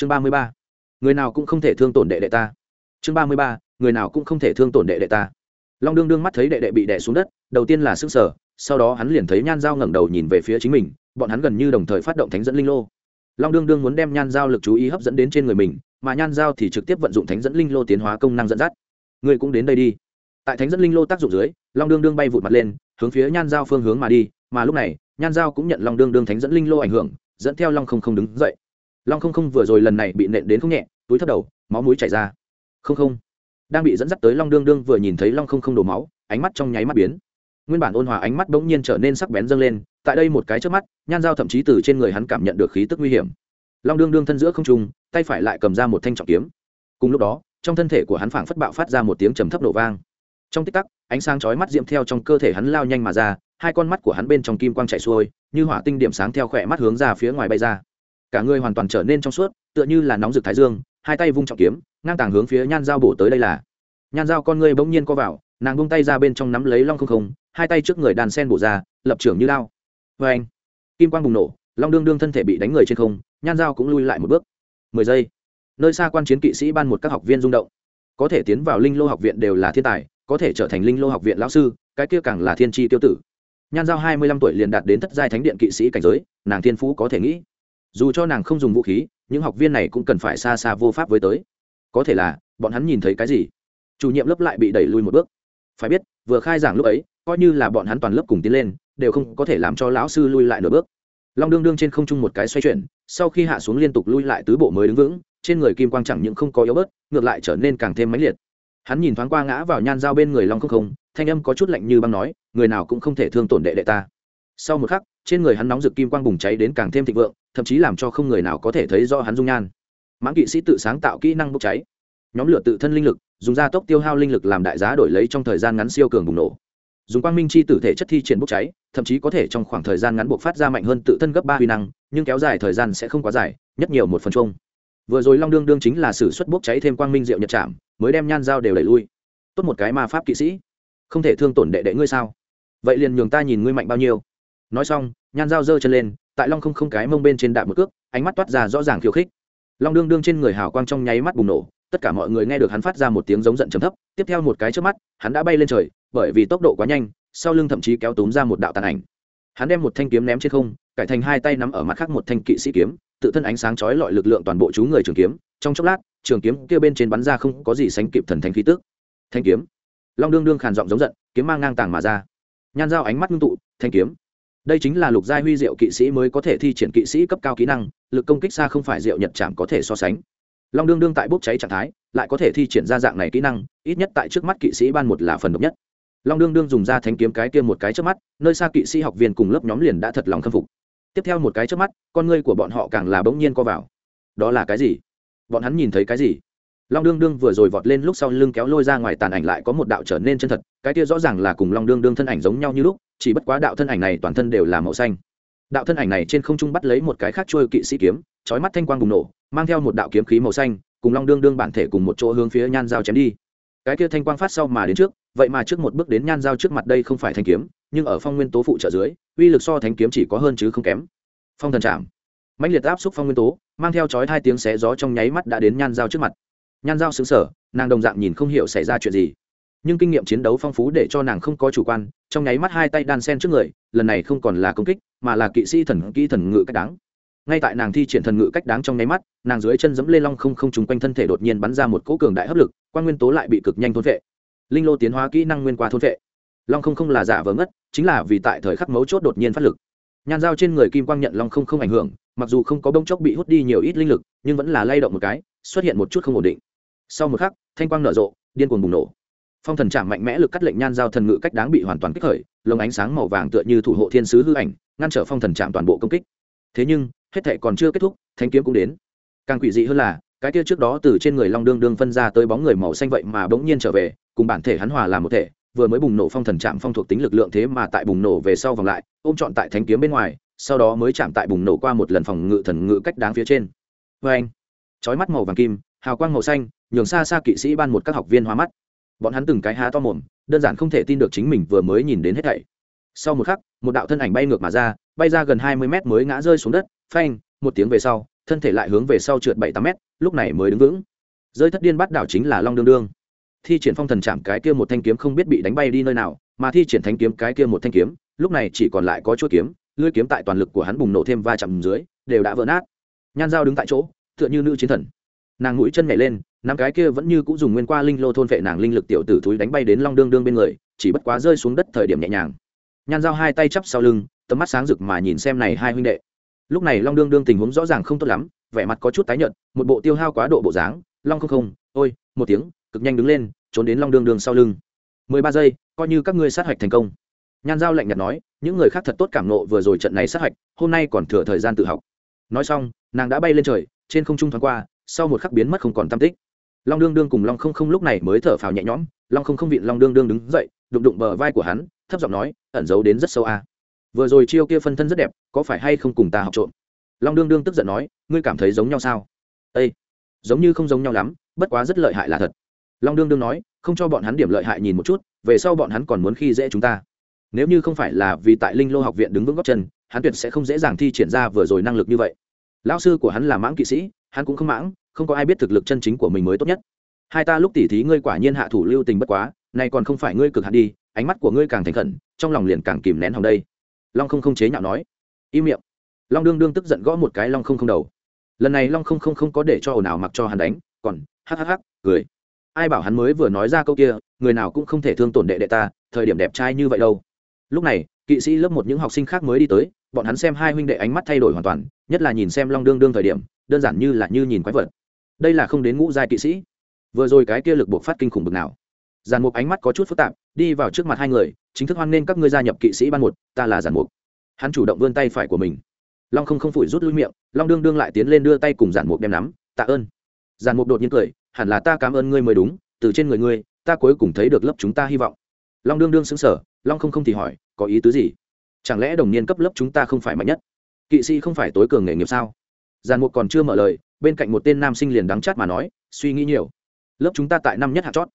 chương ba mươi ba. Người nào cũng không thể thương tổn đệ đệ ta. Chương ba mươi ba, người nào cũng không thể thương tổn đệ đệ ta. Long đương đương mắt thấy đệ đệ bị đẻ xuống đất, đầu tiên là sức sở sau đó hắn liền thấy nhan dao ngẩng đầu nhìn về phía chính mình, bọn hắn gần như đồng thời phát động thánh dẫn linh lô. Long đương đương muốn đem nhan dao lực chú ý hấp dẫn đến trên người mình, mà nhan dao thì trực tiếp vận dụng thánh dẫn linh lô tiến hóa công năng dẫn dắt. Người cũng đến đây đi. Tại thánh dẫn linh lô tác dụng dưới, long đương đương bay vụt mặt lên, hướng phía nhan dao phương hướng mà đi, mà lúc này, nhan dao cũng nhận long đương đương thánh dẫn linh lô ảnh hưởng, dẫn theo long không không đứng dậy long không không vừa rồi lần này bị nện đến không nhẹ, túi thấp đầu, máu mũi chảy ra. Không không, đang bị dẫn dắt tới long đương đương vừa nhìn thấy long không không đổ máu, ánh mắt trong nháy mắt biến. Nguyên bản ôn hòa ánh mắt bỗng nhiên trở nên sắc bén dâng lên, tại đây một cái trước mắt, nhan dao thậm chí từ trên người hắn cảm nhận được khí tức nguy hiểm. Long đương đương thân giữa không trung, tay phải lại cầm ra một thanh trọng kiếm. Cùng lúc đó, trong thân thể của hắn phảng phất bạo phát ra một tiếng trầm thấp nổ vang. Trong tích tắc, ánh sáng chói mắt diễm theo trong cơ thể hắn lao nhanh mà ra, hai con mắt của hắn bên trong kim quang chạy xuôi, như hỏa tinh điểm sáng theo khỏe mắt hướng ra phía ngoài bay ra cả người hoàn toàn trở nên trong suốt, tựa như là nóng rực thái dương, hai tay vung trọng kiếm, ngang tàng hướng phía nhan dao bổ tới đây là. Nhan dao con người bỗng nhiên co vào, nàng bung tay ra bên trong nắm lấy long không không, hai tay trước người đàn sen bổ ra, lập trưởng như lao. Vê anh, kim quang bùng nổ, long đương đương thân thể bị đánh người trên không, nhan dao cũng lui lại một bước. Mười giây, nơi xa quan chiến kỵ sĩ ban một các học viên rung động. Có thể tiến vào linh lô học viện đều là thiên tài, có thể trở thành linh lô học viện lão sư, cái kia càng là thiên tri tiêu tử. Nhan giao hai mươi lăm tuổi liền đạt đến thất giai thánh điện kỵ sĩ cảnh giới, nàng thiên phú có thể nghĩ dù cho nàng không dùng vũ khí, những học viên này cũng cần phải xa xa vô pháp với tới. Có thể là, bọn hắn nhìn thấy cái gì? Chủ nhiệm lớp lại bị đẩy lui một bước. Phải biết, vừa khai giảng lúc ấy, coi như là bọn hắn toàn lớp cùng tiến lên, đều không có thể làm cho lão sư lui lại nửa bước. Long đương đương trên không trung một cái xoay chuyển, sau khi hạ xuống liên tục lui lại tứ bộ mới đứng vững, trên người kim quang chẳng những không có yếu bớt, ngược lại trở nên càng thêm mãnh liệt. Hắn nhìn thoáng qua ngã vào nhan dao bên người long không không, thanh âm có chút lạnh như băng nói, người nào cũng không thể thương tổn đệ đệ ta. Sau một khắc, trên người hắn nóng rực kim quang bùng cháy đến càng thêm thịnh vượng thậm chí làm cho không người nào có thể thấy do hắn dung nhan. Mãng kỵ sĩ tự sáng tạo kỹ năng bốc cháy. Nhóm lửa tự thân linh lực, dùng gia tốc tiêu hao linh lực làm đại giá đổi lấy trong thời gian ngắn siêu cường bùng nổ. Dùng quang minh chi tử thể chất thi triển bốc cháy, thậm chí có thể trong khoảng thời gian ngắn buộc phát ra mạnh hơn tự thân gấp ba huy năng, nhưng kéo dài thời gian sẽ không quá dài, nhất nhiều một phần chung. Vừa rồi long đương đương chính là sử xuất bốc cháy thêm quang minh diệu nhật chạm mới đem nhan dao đều đẩy lui. Tốt một cái ma pháp kỵ sĩ. Không thể thương tổn đệ đệ ngươi sao? Vậy liền nhường ta nhìn ngươi mạnh bao nhiêu. Nói xong, nhan dao giơ chân lên tại long không không cái mông bên trên đạn một cước, ánh mắt toát ra rõ ràng khiêu khích. Long đương đương trên người hào quang trong nháy mắt bùng nổ, tất cả mọi người nghe được hắn phát ra một tiếng giống giận chấm thấp, tiếp theo một cái trước mắt, hắn đã bay lên trời, bởi vì tốc độ quá nhanh, sau lưng thậm chí kéo túm ra một đạo tàn ảnh. Hắn đem một thanh kiếm ném trên không, cải thành hai tay nắm ở mặt khác một thanh kỵ sĩ kiếm, tự thân ánh sáng chói lọi lực lượng toàn bộ chú người trường kiếm, trong chốc lát, trường kiếm kia bên trên bắn ra không có gì sánh kịp thần thánh khí tức. Thanh kiếm. Long đương đương khàn giọng giống giận, kiếm mang ngang tàng mà ra. Nhan dao ánh mắt ngưng tụ, thanh kiếm đây chính là lục giai huy diệu kỵ sĩ mới có thể thi triển kỵ sĩ cấp cao kỹ năng, lực công kích xa không phải diệu nhật chạm có thể so sánh. Long đương đương tại bốc cháy trạng thái, lại có thể thi triển ra dạng này kỹ năng, ít nhất tại trước mắt kỵ sĩ ban một là phần độc nhất. Long đương đương dùng ra thanh kiếm cái kia một cái trước mắt, nơi xa kỵ sĩ học viên cùng lớp nhóm liền đã thật lòng khâm phục. Tiếp theo một cái trước mắt, con ngươi của bọn họ càng là bỗng nhiên co vào. Đó là cái gì? Bọn hắn nhìn thấy cái gì? Long đương đương vừa rồi vọt lên lúc sau lưng kéo lôi ra ngoài tàn ảnh lại có một đạo trở nên chân thật, cái kia rõ ràng là cùng long đương đương thân ảnh giống nhau như lúc, chỉ bất quá đạo thân ảnh này toàn thân đều là màu xanh. Đạo thân ảnh này trên không trung bắt lấy một cái khác trôi kỵ sĩ kiếm trói mắt thanh quang bùng nổ, mang theo một đạo kiếm khí màu xanh, cùng long đương đương bản thể cùng một chỗ hướng phía nhan dao chém đi. Cái kia thanh quang phát sau mà đến trước, vậy mà trước một bước đến nhan dao trước mặt đây không phải thanh kiếm, nhưng ở phong nguyên tố phụ trợ dưới, uy lực so thanh kiếm chỉ có hơn chứ không kém. Phong thần chạm. Mạnh liệt áp xúc phong nguyên tố, mang theo chói hai tiếng xé gió trong nháy mắt đã đến nhan dao trước mặt nhan Giao xứng sở, nàng đồng dạng nhìn không hiểu xảy ra chuyện gì. Nhưng kinh nghiệm chiến đấu phong phú để cho nàng không có chủ quan, trong nháy mắt hai tay đan sen trước người, lần này không còn là công kích, mà là kỵ sĩ thần kỹ thần ngự cách đáng. Ngay tại nàng thi triển thần ngự cách đáng trong nháy mắt, nàng dưới chân dẫm lên long không không trúng quanh thân thể đột nhiên bắn ra một cỗ cường đại hấp lực quan nguyên tố lại bị cực nhanh thôn vệ linh lô tiến hóa kỹ năng nguyên qua thôn vệ long không không là giả vờ ngất, chính là vì tại thời khắc mấu chốt đột nhiên phát lực. Nhan dao trên người kim quang nhận long không không ảnh hưởng, mặc dù không có bông chốc bị hút đi nhiều ít linh lực, nhưng vẫn là lay động một cái, xuất hiện một chút không ổn định sau một khắc, thanh quang nở rộ, điên cuồng bùng nổ. Phong thần chạm mạnh mẽ lực cắt lệnh nhan giao thần ngự cách đáng bị hoàn toàn kích khởi, lồng ánh sáng màu vàng tựa như thủ hộ thiên sứ hư ảnh, ngăn trở phong thần chạm toàn bộ công kích. Thế nhưng, hết thệ còn chưa kết thúc, thanh kiếm cũng đến. Càng quỷ dị hơn là, cái kia trước đó từ trên người long đương đương phân ra tới bóng người màu xanh vậy mà bỗng nhiên trở về, cùng bản thể hắn hòa làm một thể, vừa mới bùng nổ phong thần chạm phong thuộc tính lực lượng thế mà tại bùng nổ về sau vòng lại, ôm trọn tại thanh kiếm bên ngoài, sau đó mới chạm tại bùng nổ qua một lần phòng ngự thần ngự cách đáng phía trên. Vê anh chói mắt màu vàng kim, hào quang màu xanh nhường xa xa kỵ sĩ ban một các học viên hóa mắt. Bọn hắn từng cái há to mồm, đơn giản không thể tin được chính mình vừa mới nhìn đến hết thảy. Sau một khắc, một đạo thân ảnh bay ngược mà ra, bay ra gần hai mươi mét mới ngã rơi xuống đất, phanh, một tiếng về sau, thân thể lại hướng về sau trượt bảy tám mét, lúc này mới đứng vững. Rơi thất điên bắt đảo chính là long đương đương. Thi triển phong thần chạm cái kia một thanh kiếm không biết bị đánh bay đi nơi nào, mà thi triển thanh kiếm cái kia một thanh kiếm, lúc này chỉ còn lại có chuỗi kiếm, lưỡi kiếm tại toàn lực của hắn bùng nổ thêm va chạm dưới, đều đã vỡ nát. Nhan dao đứng tại chỗ, tựa như nữ chiến thần nàng mũi chân nhảy lên năm cái kia vẫn như cũng dùng nguyên qua linh lô thôn vệ nàng linh lực tiểu tử thúi đánh bay đến long đương đương bên người, chỉ bất quá rơi xuống đất thời điểm nhẹ nhàng. Nhan dao hai tay chắp sau lưng, tầm mắt sáng rực mà nhìn xem này hai huynh đệ. Lúc này long đương đương tình huống rõ ràng không tốt lắm, vẻ mặt có chút tái nhợt, một bộ tiêu hao quá độ bộ dáng, long không không, ôi, một tiếng, cực nhanh đứng lên, trốn đến long đương đương sau lưng. Mười ba giây, coi như các ngươi sát hạch thành công. Nhan giao lạnh nhạt nói, những người khác thật tốt cảm nộ vừa rồi trận này sát hạch, hôm nay còn thừa thời gian tự học. Nói xong, nàng đã bay lên trời, trên không trung thoáng qua sau một khắc biến mất không còn tam tích. Long đương đương cùng long không không lúc này mới thở phào nhẹ nhõm, long không không vịn long đương đương đứng dậy, đụng đụng bờ vai của hắn, thấp giọng nói, ẩn giấu đến rất sâu a vừa rồi chiêu kia phân thân rất đẹp, có phải hay không cùng ta học trộm? Long đương đương tức giận nói, ngươi cảm thấy giống nhau sao? Â giống như không giống nhau lắm, bất quá rất lợi hại là thật. Long đương đương nói, không cho bọn hắn điểm lợi hại nhìn một chút, về sau bọn hắn còn muốn khi dễ chúng ta. Nếu như không phải là vì tại linh lô học viện đứng vững góc chân, hắn tuyệt sẽ không dễ dàng thi triển ra vừa rồi năng lực như vậy lão sư của hắn là mãng kỵ sĩ, hắn cũng không mãng, không có ai biết thực lực chân chính của mình mới tốt nhất. Hai ta lúc tỉ thí ngươi quả nhiên hạ thủ lưu tình bất quá này còn không phải ngươi cực hạn đi, ánh mắt của ngươi càng thành khẩn, trong lòng liền càng kìm nén hòng đây. Long không không chế nhạo nói. Im miệng. Long đương đương tức giận gõ một cái long không không đầu. Lần này long không không không có để cho ồn ào mặc cho hắn đánh, còn hhh cười. Ai bảo hắn mới vừa nói ra câu kia, người nào cũng không thể thương tổn đệ đệ ta, thời điểm đẹp trai như vậy đâu. Lúc này, kỵ sĩ lớp một những học sinh khác mới đi tới bọn hắn xem hai huynh đệ ánh mắt thay đổi hoàn toàn, nhất là nhìn xem long đương đương thời điểm, đơn giản như là như nhìn quái vật. Đây là không đến ngũ giai kỵ sĩ. Vừa rồi cái kia lực buộc phát kinh khủng bực nào. Giàn mục ánh mắt có chút phức tạp, đi vào trước mặt hai người, chính thức hoan nghênh các ngươi gia nhập kỵ sĩ ban một, ta là giàn mục. Hắn chủ động vươn tay phải của mình. Long không không phủi rút lui miệng, long đương đương lại tiến lên đưa tay cùng giàn mục đem nắm, tạ ơn. Giàn mục đột nhiên cười, hẳn là ta cảm ơn ngươi mới đúng, từ trên người ngươi, ta cuối cùng thấy được lớp chúng ta hy vọng. Long đương đương xứng sở long không không thì hỏi, có ý tứ gì? Chẳng lẽ đồng niên cấp lớp chúng ta không phải mạnh nhất? Kỵ sĩ không phải tối cường nghề nghiệp sao? Giàn mục còn chưa mở lời, bên cạnh một tên nam sinh liền đắng chát mà nói, suy nghĩ nhiều. Lớp chúng ta tại năm nhất hạt chót.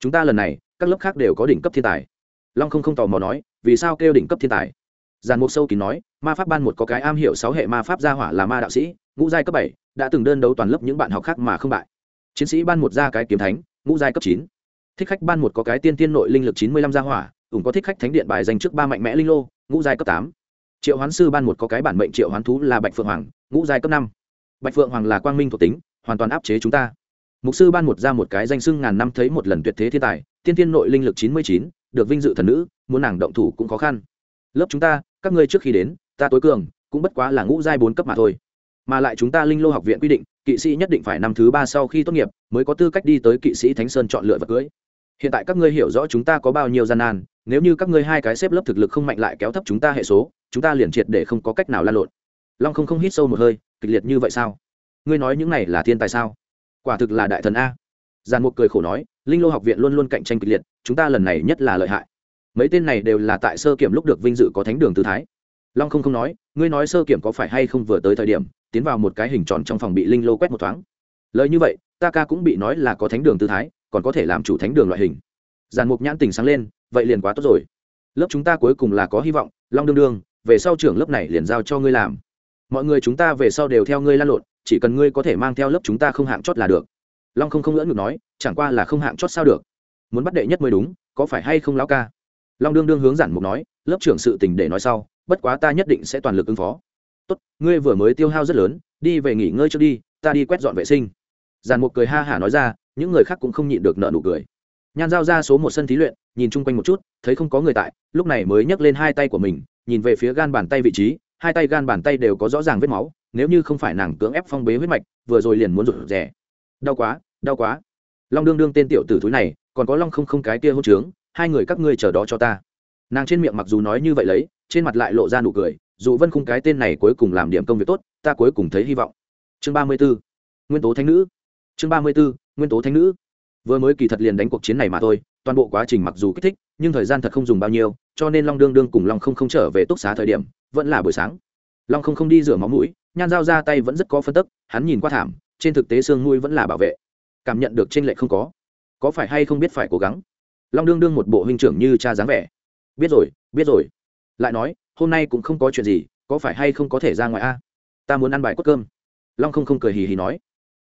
Chúng ta lần này, các lớp khác đều có đỉnh cấp thiên tài. Long không không tò mò nói, vì sao kêu đỉnh cấp thiên tài? Giàn mục sâu kín nói, ma pháp ban một có cái am hiểu sáu hệ ma pháp gia hỏa là ma đạo sĩ, ngũ giai cấp bảy, đã từng đơn đấu toàn lớp những bạn học khác mà không bại. Chiến sĩ ban một ra cái kiếm thánh, ngũ giai cấp chín. Thích khách ban một có cái tiên tiên nội linh lực chín mươi lăm gia hỏa ủng có thích khách thánh điện bài dành trước ba mạnh mẽ linh lô ngũ giai cấp tám. Triệu hoán sư ban một có cái bản mệnh triệu hoán thú là bạch phượng hoàng, ngũ giai cấp năm. Bạch phượng hoàng là quang minh thuộc tính, hoàn toàn áp chế chúng ta. Mục sư ban một ra một cái danh sưng ngàn năm thấy một lần tuyệt thế thiên tài, tiên tiên nội linh lực chín mươi chín, được vinh dự thần nữ, muốn nàng động thủ cũng khó khăn. Lớp chúng ta, các ngươi trước khi đến, ta tối cường, cũng bất quá là ngũ giai bốn cấp mà thôi. Mà lại chúng ta linh lô học viện quy định, kỵ sĩ nhất định phải năm thứ ba sau khi tốt nghiệp, mới có tư cách đi tới kỵ sĩ thánh sơn chọn lựa vật cưới. Hiện tại các ngươi hiểu rõ chúng ta có bao nhiêu gian nan nếu như các ngươi hai cái xếp lớp thực lực không mạnh lại kéo thấp chúng ta hệ số, chúng ta liền triệt để không có cách nào lan lộn. Long không không hít sâu một hơi, kịch liệt như vậy sao? Ngươi nói những này là thiên tài sao? Quả thực là đại thần a. Giàn mục cười khổ nói, linh lô học viện luôn luôn cạnh tranh kịch liệt, chúng ta lần này nhất là lợi hại. Mấy tên này đều là tại sơ kiểm lúc được vinh dự có thánh đường tư thái. Long không không nói, ngươi nói sơ kiểm có phải hay không vừa tới thời điểm, tiến vào một cái hình tròn trong phòng bị linh lô quét một thoáng. Lời như vậy, ta ca cũng bị nói là có thánh đường tư thái, còn có thể làm chủ thánh đường loại hình. Giàn mục nhãn tình sáng lên vậy liền quá tốt rồi. Lớp chúng ta cuối cùng là có hy vọng, long đương đương, về sau trưởng lớp này liền giao cho ngươi làm. Mọi người chúng ta về sau đều theo ngươi lan lộn, chỉ cần ngươi có thể mang theo lớp chúng ta không hạng chót là được. Long không không ngỡ ngược nói, chẳng qua là không hạng chót sao được. Muốn bắt đệ nhất mới đúng, có phải hay không lão ca? Long đương đương hướng giản mục nói, lớp trưởng sự tình để nói sau, bất quá ta nhất định sẽ toàn lực ứng phó. Tốt, ngươi vừa mới tiêu hao rất lớn, đi về nghỉ ngơi trước đi, ta đi quét dọn vệ sinh. Giản mục cười ha hả nói ra, những người khác cũng không nhịn được nợ nụ cười nhan giao ra số một sân thí luyện, nhìn chung quanh một chút, thấy không có người tại, lúc này mới nhấc lên hai tay của mình, nhìn về phía gan bàn tay vị trí, hai tay gan bàn tay đều có rõ ràng vết máu, nếu như không phải nàng cưỡng ép phong bế huyết mạch, vừa rồi liền muốn rụt rè. Đau quá đau quá. Long đương đương tên tiểu tử thúi này, còn có long không không cái kia hôn trướng, hai người các ngươi chờ đó cho ta. Nàng trên miệng mặc dù nói như vậy lấy, trên mặt lại lộ ra nụ cười, dù vân khung cái tên này cuối cùng làm điểm công việc tốt, ta cuối cùng thấy hy vọng. Chương ba mươi b ố nguyên tố thánh nữ. Chương ba mươi b ố nguyên tố thánh nữ vừa mới kỳ thật liền đánh cuộc chiến này mà thôi, toàn bộ quá trình mặc dù kích thích, nhưng thời gian thật không dùng bao nhiêu, cho nên long đương đương cùng long không không trở về túc xá thời điểm, vẫn là buổi sáng. Long không không đi rửa máu mũi, nhan dao ra tay vẫn rất có phân tức, hắn nhìn qua thảm, trên thực tế xương mũi vẫn là bảo vệ. Cảm nhận được t r ê n lệ không có. Có phải hay không biết phải cố gắng? Long đương đương một bộ huynh trưởng như cha dáng vẻ. Biết rồi biết rồi. Lại nói, hôm nay cũng không có chuyện gì, có phải hay không có thể ra ngoài a? Ta muốn ăn bài cốt cơm. Long không không cười hì hì nói.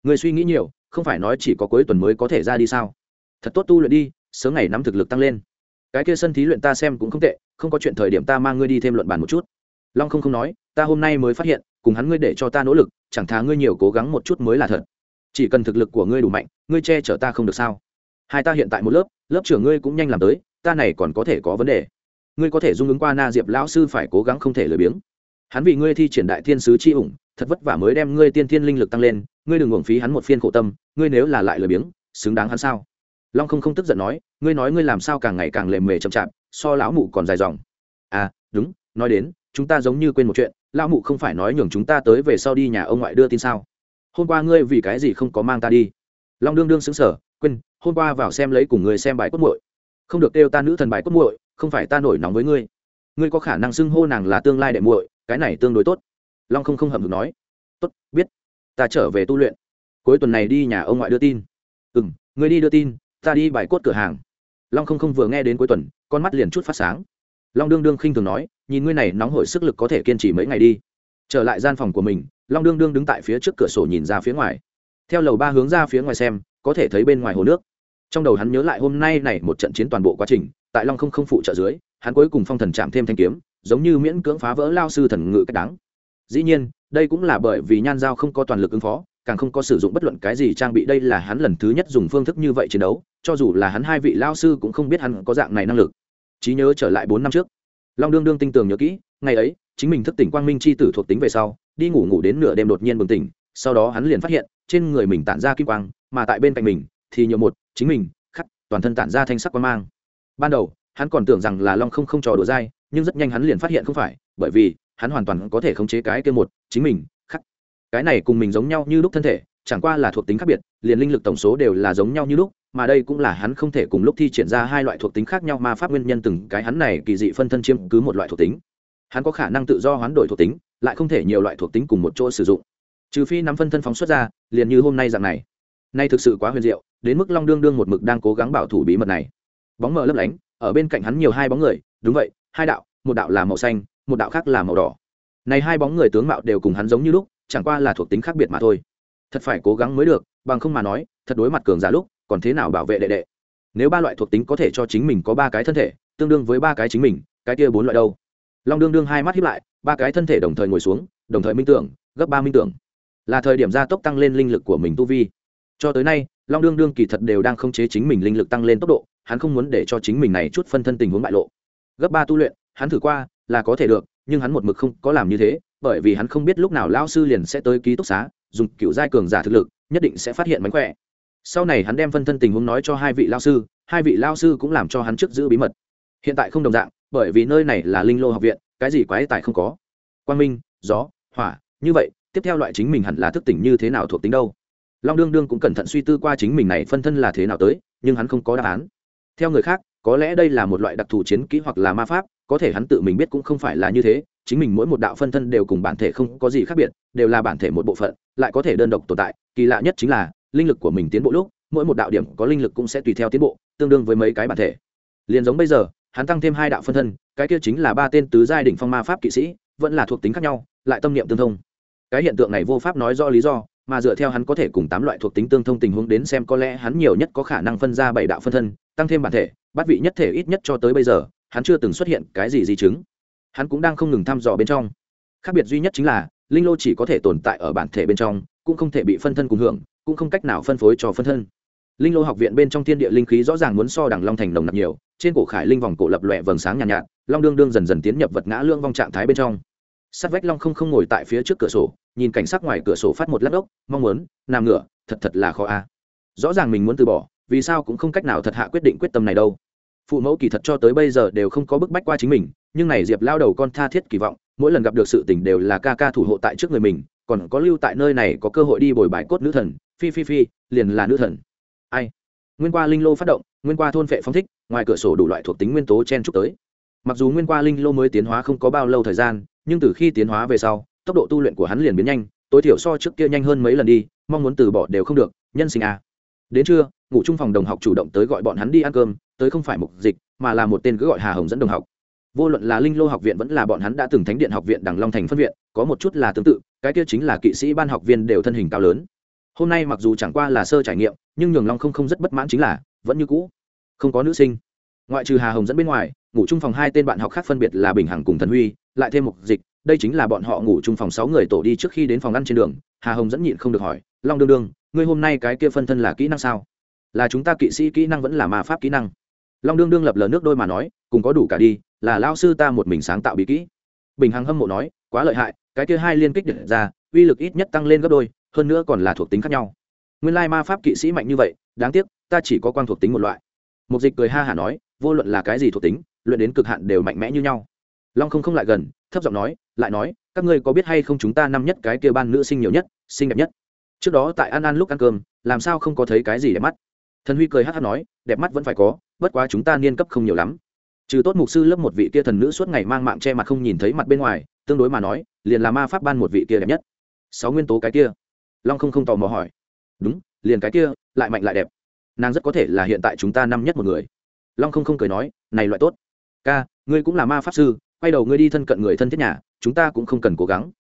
Người suy nghĩ nhiều không phải nói chỉ có cuối tuần mới có thể ra đi sao? Thật tốt tu luyện đi, sớm ngày nắm thực lực tăng lên. Cái kia sân thí luyện ta xem cũng không tệ, không có chuyện thời điểm ta mang ngươi đi thêm luận bàn một chút. Long không không nói, ta hôm nay mới phát hiện, cùng hắn ngươi để cho ta nỗ lực, chẳng thà ngươi nhiều cố gắng một chút mới là thật. Chỉ cần thực lực của ngươi đủ mạnh, ngươi che chở ta không được sao? Hai ta hiện tại một lớp lớp trưởng ngươi cũng nhanh làm tới, ta này còn có thể có vấn đề. Ngươi có thể dung ứng qua na diệp lão sư phải cố gắng không thể lười biếng. Hắn vì ngươi thi triển đại thiên sứ chi ủng, thật vất vả mới đem ngươi tiên thiên linh lực tăng lên ngươi đừng uổng phí hắn một phiên khổ tâm, ngươi nếu là lại lười biếng, xứng đáng hắn sao? Long không không tức giận nói, ngươi nói ngươi làm sao càng ngày càng lề mề chậm chạp, so lão mụ còn dài dòng. À đúng, nói đến, chúng ta giống như quên một chuyện, lão mụ không phải nói nhường chúng ta tới về sau đi nhà ông ngoại đưa tin sao? Hôm qua ngươi vì cái gì không có mang ta đi? Long đương đương xứng sở quên, hôm qua vào xem lấy cùng người xem bài cốt muội. Không được kêu ta nữ thần bài cốt muội, không phải ta nổi nóng với ngươi. Ngươi có khả năng xưng hô nàng là tương lai đệ muội, cái này tương đối tốt. Long không không hậm hực nói. Tốt, biết ta trở về tu luyện. Cuối tuần này đi nhà ông ngoại đưa tin. Ừ m ngươi đi đưa tin, ta đi bài cốt cửa hàng. Long không không vừa nghe đến cuối tuần, con mắt liền chút phát sáng. Long đương đương khinh thường nói, nhìn ngươi này nóng hổi sức lực có thể kiên trì mấy ngày đi. Trở lại gian phòng của mình, long đương đương đứng tại phía trước cửa sổ nhìn ra phía ngoài. Theo lầu ba hướng ra phía ngoài xem, có thể thấy bên ngoài hồ nước. Trong đầu hắn nhớ lại hôm nay này một trận chiến toàn bộ quá trình, tại long không không phụ trợ dưới, hắn cuối cùng phong thần chạm thêm thanh kiếm, giống như miễn cưỡng phá vỡ lao sư thần ngự cách đáng. Dĩ nhiên đây cũng là bởi vì nhan giao không có toàn lực ứng phó, càng không có sử dụng bất luận cái gì trang bị. Đây là hắn lần thứ nhất dùng phương thức như vậy chiến đấu, cho dù là hắn hai vị lao sư cũng không biết hắn có dạng này năng lực. Trí nhớ trở lại bốn năm trước. Long đương đương tinh tường nhớ kỹ, ngày ấy, chính mình thức tỉnh quang minh c h i tử thuộc tính về sau, đi ngủ ngủ đến nửa đêm đột nhiên bừng tỉnh, sau đó hắn liền phát hiện, trên người mình tản ra kim quang, mà tại bên cạnh mình thì nhiều một, chính mình, khắc, toàn thân tản ra thanh sắc quang mang. Ban đầu, hắn còn tưởng rằng là long không không trò đùa dai, nhưng rất nhanh hắn liền phát hiện không phải, bởi vì hắn hoàn toàn có thể khống chế cái kia một, chính mình, khắc. Cái này cùng mình giống nhau như lúc thân thể, chẳng qua là thuộc tính khác biệt, liền linh lực tổng số đều là giống nhau như lúc, mà đây cũng là hắn không thể cùng lúc thi triển ra hai loại thuộc tính khác nhau mà pháp nguyên nhân từng cái hắn này kỳ dị phân thân chiếm cứ một loại thuộc tính. Hắn có khả năng tự do hoán đổi thuộc tính, lại không thể nhiều loại thuộc tính cùng một chỗ sử dụng. Trừ phi nắm phân thân phóng xuất ra, liền như hôm nay dạng này. Nay thực sự quá huyền diệu, đến mức long đương đương một mực đang cố gắng bảo thủ bí mật này. Bóng mờ lấp lánh, ở bên cạnh hắn nhiều hai bóng người, đúng vậy, hai đạo, một đạo là màu xanh một đạo khác là màu đỏ. Này hai bóng người tướng mạo đều cùng hắn giống như lúc, chẳng qua là thuộc tính khác biệt mà thôi. Thật phải cố gắng mới được, bằng không mà nói, thật đối mặt cường giả lúc, còn thế nào bảo vệ đệ đệ? Nếu ba loại thuộc tính có thể cho chính mình có ba cái thân thể, tương đương với ba cái chính mình, cái kia bốn loại đâu? Long đương đương hai mắt hiếp lại, ba cái thân thể đồng thời ngồi xuống, đồng thời minh tưởng, gấp ba minh tưởng. Là thời điểm gia tốc tăng lên linh lực của mình tu vi. Cho tới nay, long đương đương kỳ thật đều đang khống chế chính mình linh lực tăng lên tốc độ, hắn không muốn để cho chính mình này chút phân thân tình huống bại lộ. Gấp ba tu luyện, hắn thử qua là có thể được, nhưng hắn một mực không có làm như thế, bởi vì hắn không biết lúc nào lao sư liền sẽ tới ký túc xá, dùng cựu giai cường giả thực lực, nhất định sẽ phát hiện mánh khỏe. Sau này hắn đem phân thân tình huống nói cho hai vị lao sư, hai vị lao sư cũng làm cho hắn trước giữ bí mật. Hiện tại không đồng dạng, bởi vì nơi này là linh lô học viện, cái gì quái tài không có. Quang minh, gió, hỏa, như vậy, tiếp theo loại chính mình hẳn là thức tỉnh như thế nào thuộc tính đâu. Long đương đương cũng cẩn thận suy tư qua chính mình này phân thân là thế nào tới, nhưng hắn không có đáp án. Theo người khác, có lẽ đây là một loại đặc thù chiến kỹ hoặc là ma pháp có thể hắn tự mình biết cũng không phải là như thế, chính mình mỗi một đạo phân thân đều cùng bản thể không có gì khác biệt, đều là bản thể một bộ phận, lại có thể đơn độc tồn tại, kỳ lạ nhất chính là, linh lực của mình tiến bộ lúc, mỗi một đạo điểm có linh lực cũng sẽ tùy theo tiến bộ, tương đương với mấy cái bản thể. Liền giống bây giờ, hắn tăng thêm hai đạo phân thân, cái kia chính là ba tên tứ giai đỉnh phong ma pháp kỵ sĩ, vẫn là thuộc tính khác nhau, lại tâm niệm tương thông. Cái hiện tượng này vô pháp nói do lý do, mà dựa theo hắn có thể cùng tám loại thuộc tính tương thông tình huống đến xem có lẽ hắn nhiều nhất có khả năng phân ra bảy đạo phân thân, tăng thêm bản thể, bắt vị nhất thể ít nhất cho tới bây giờ hắn chưa từng xuất hiện cái gì di chứng. Hắn cũng đang không ngừng thăm dò bên trong. Khác biệt duy nhất chính là linh lô chỉ có thể tồn tại ở bản thể bên trong cũng không thể bị phân thân cùng hưởng cũng không cách nào phân phối cho phân thân. Linh lô học viện bên trong thiên địa linh khí rõ ràng muốn so đằng long thành nồng nặc nhiều trên cổ khải linh vòng cổ lập lòe vầng sáng nhàn nhạt, nhạt long đương đương dần dần tiến nhập vật ngã lương vong trạng thái bên trong. Sát vách long không không ngồi tại phía trước cửa sổ nhìn cảnh sắc ngoài cửa sổ phát một lát ốc mong muốn nằm ngửa thật thật là khó a. Rõ ràng mình muốn từ bỏ vì sao cũng không cách nào thật hạ quyết định quyết tâm này đâu phụ mẫu kỳ thật cho tới bây giờ đều không có bức bách qua chính mình, nhưng này diệp lao đầu con tha thiết kỳ vọng, mỗi lần gặp được sự tình đều là ca ca thủ hộ tại trước người mình, còn có lưu tại nơi này có cơ hội đi bồi bài cốt nữ thần, phi phi phi, liền là nữ thần. Ai? Nguyên qua linh lô phát động, nguyên qua thôn vệ phong thích, ngoài cửa sổ đủ loại thuộc tính nguyên tố chen trúc tới. Mặc dù nguyên qua linh lô mới tiến hóa không có bao lâu thời gian, nhưng từ khi tiến hóa về sau, tốc độ tu luyện của hắn liền biến nhanh, tối thiểu so trước kia nhanh hơn mấy lần đi, mong muốn từ bỏ đều không được, nhân sinh à. đến trưa, ngủ chung phòng đồng học chủ động tới gọi bọn hắn đi ăn cơm tới không phải mục dịch, mà là một tên cứ gọi hà hồng dẫn đồng học. Vô luận là linh lô học viện vẫn là bọn hắn đã từng thánh điện học viện đằng long thành phân viện, có một chút là tương tự, cái kia chính là kỵ sĩ ban học viên đều thân hình cao lớn. Hôm nay mặc dù chẳng qua là sơ trải nghiệm, nhưng nhường long không không rất bất mãn chính là, vẫn như cũ, không có nữ sinh. Ngoại trừ hà hồng dẫn bên ngoài, ngủ chung phòng hai tên bạn học khác phân biệt là bình hằng cùng thần huy, lại thêm một dịch, đây chính là bọn họ ngủ chung phòng sáu người tổ đi trước khi đến phòng ăn trên đường. Hà hồng dẫn nhịn không được hỏi, long đương đương, ngươi hôm nay cái kia phân thân là kỹ năng sao? Là chúng ta kỵ sĩ kỹ năng vẫn là ma pháp kỹ năng long đương đương lập lờ nước đôi mà nói, cùng có đủ cả đi, là lao sư ta một mình sáng tạo bí kỹ. Bình hằng hâm mộ nói, quá lợi hại, cái kia hai liên kích được ra, uy lực ít nhất tăng lên gấp đôi, hơn nữa còn là thuộc tính khác nhau. Nguyên lai ma pháp kỵ sĩ mạnh như vậy, đáng tiếc, ta chỉ có quan thuộc tính một loại. Mục dịch cười ha hả nói, vô luận là cái gì thuộc tính, luyện đến cực hạn đều mạnh mẽ như nhau. Long không không lại gần, thấp giọng nói, lại nói, các ngươi có biết hay không chúng ta năm nhất cái kia ban nữ sinh nhiều nhất, xinh đẹp nhất? Trước đó tại ăn ăn lúc ăn cơm, làm sao không có thấy cái gì đẹp mắt? Thần huy cười hát hát nói, đẹp mắt vẫn phải có, bất quá chúng ta niên cấp không nhiều lắm. Trừ tốt mục sư lớp một vị kia thần nữ suốt ngày mang mạng che mặt không nhìn thấy mặt bên ngoài, tương đối mà nói, liền là ma pháp ban một vị kia đẹp nhất. Sáu nguyên tố cái kia. Long không không tò mò hỏi. Đúng, liền cái kia, lại mạnh lại đẹp. Nàng rất có thể là hiện tại chúng ta năm nhất một người. Long không không cười nói, này loại tốt. Ca, ngươi cũng là ma pháp sư, quay đầu ngươi đi thân cận người thân thiết nhà, chúng ta cũng không cần cố gắng.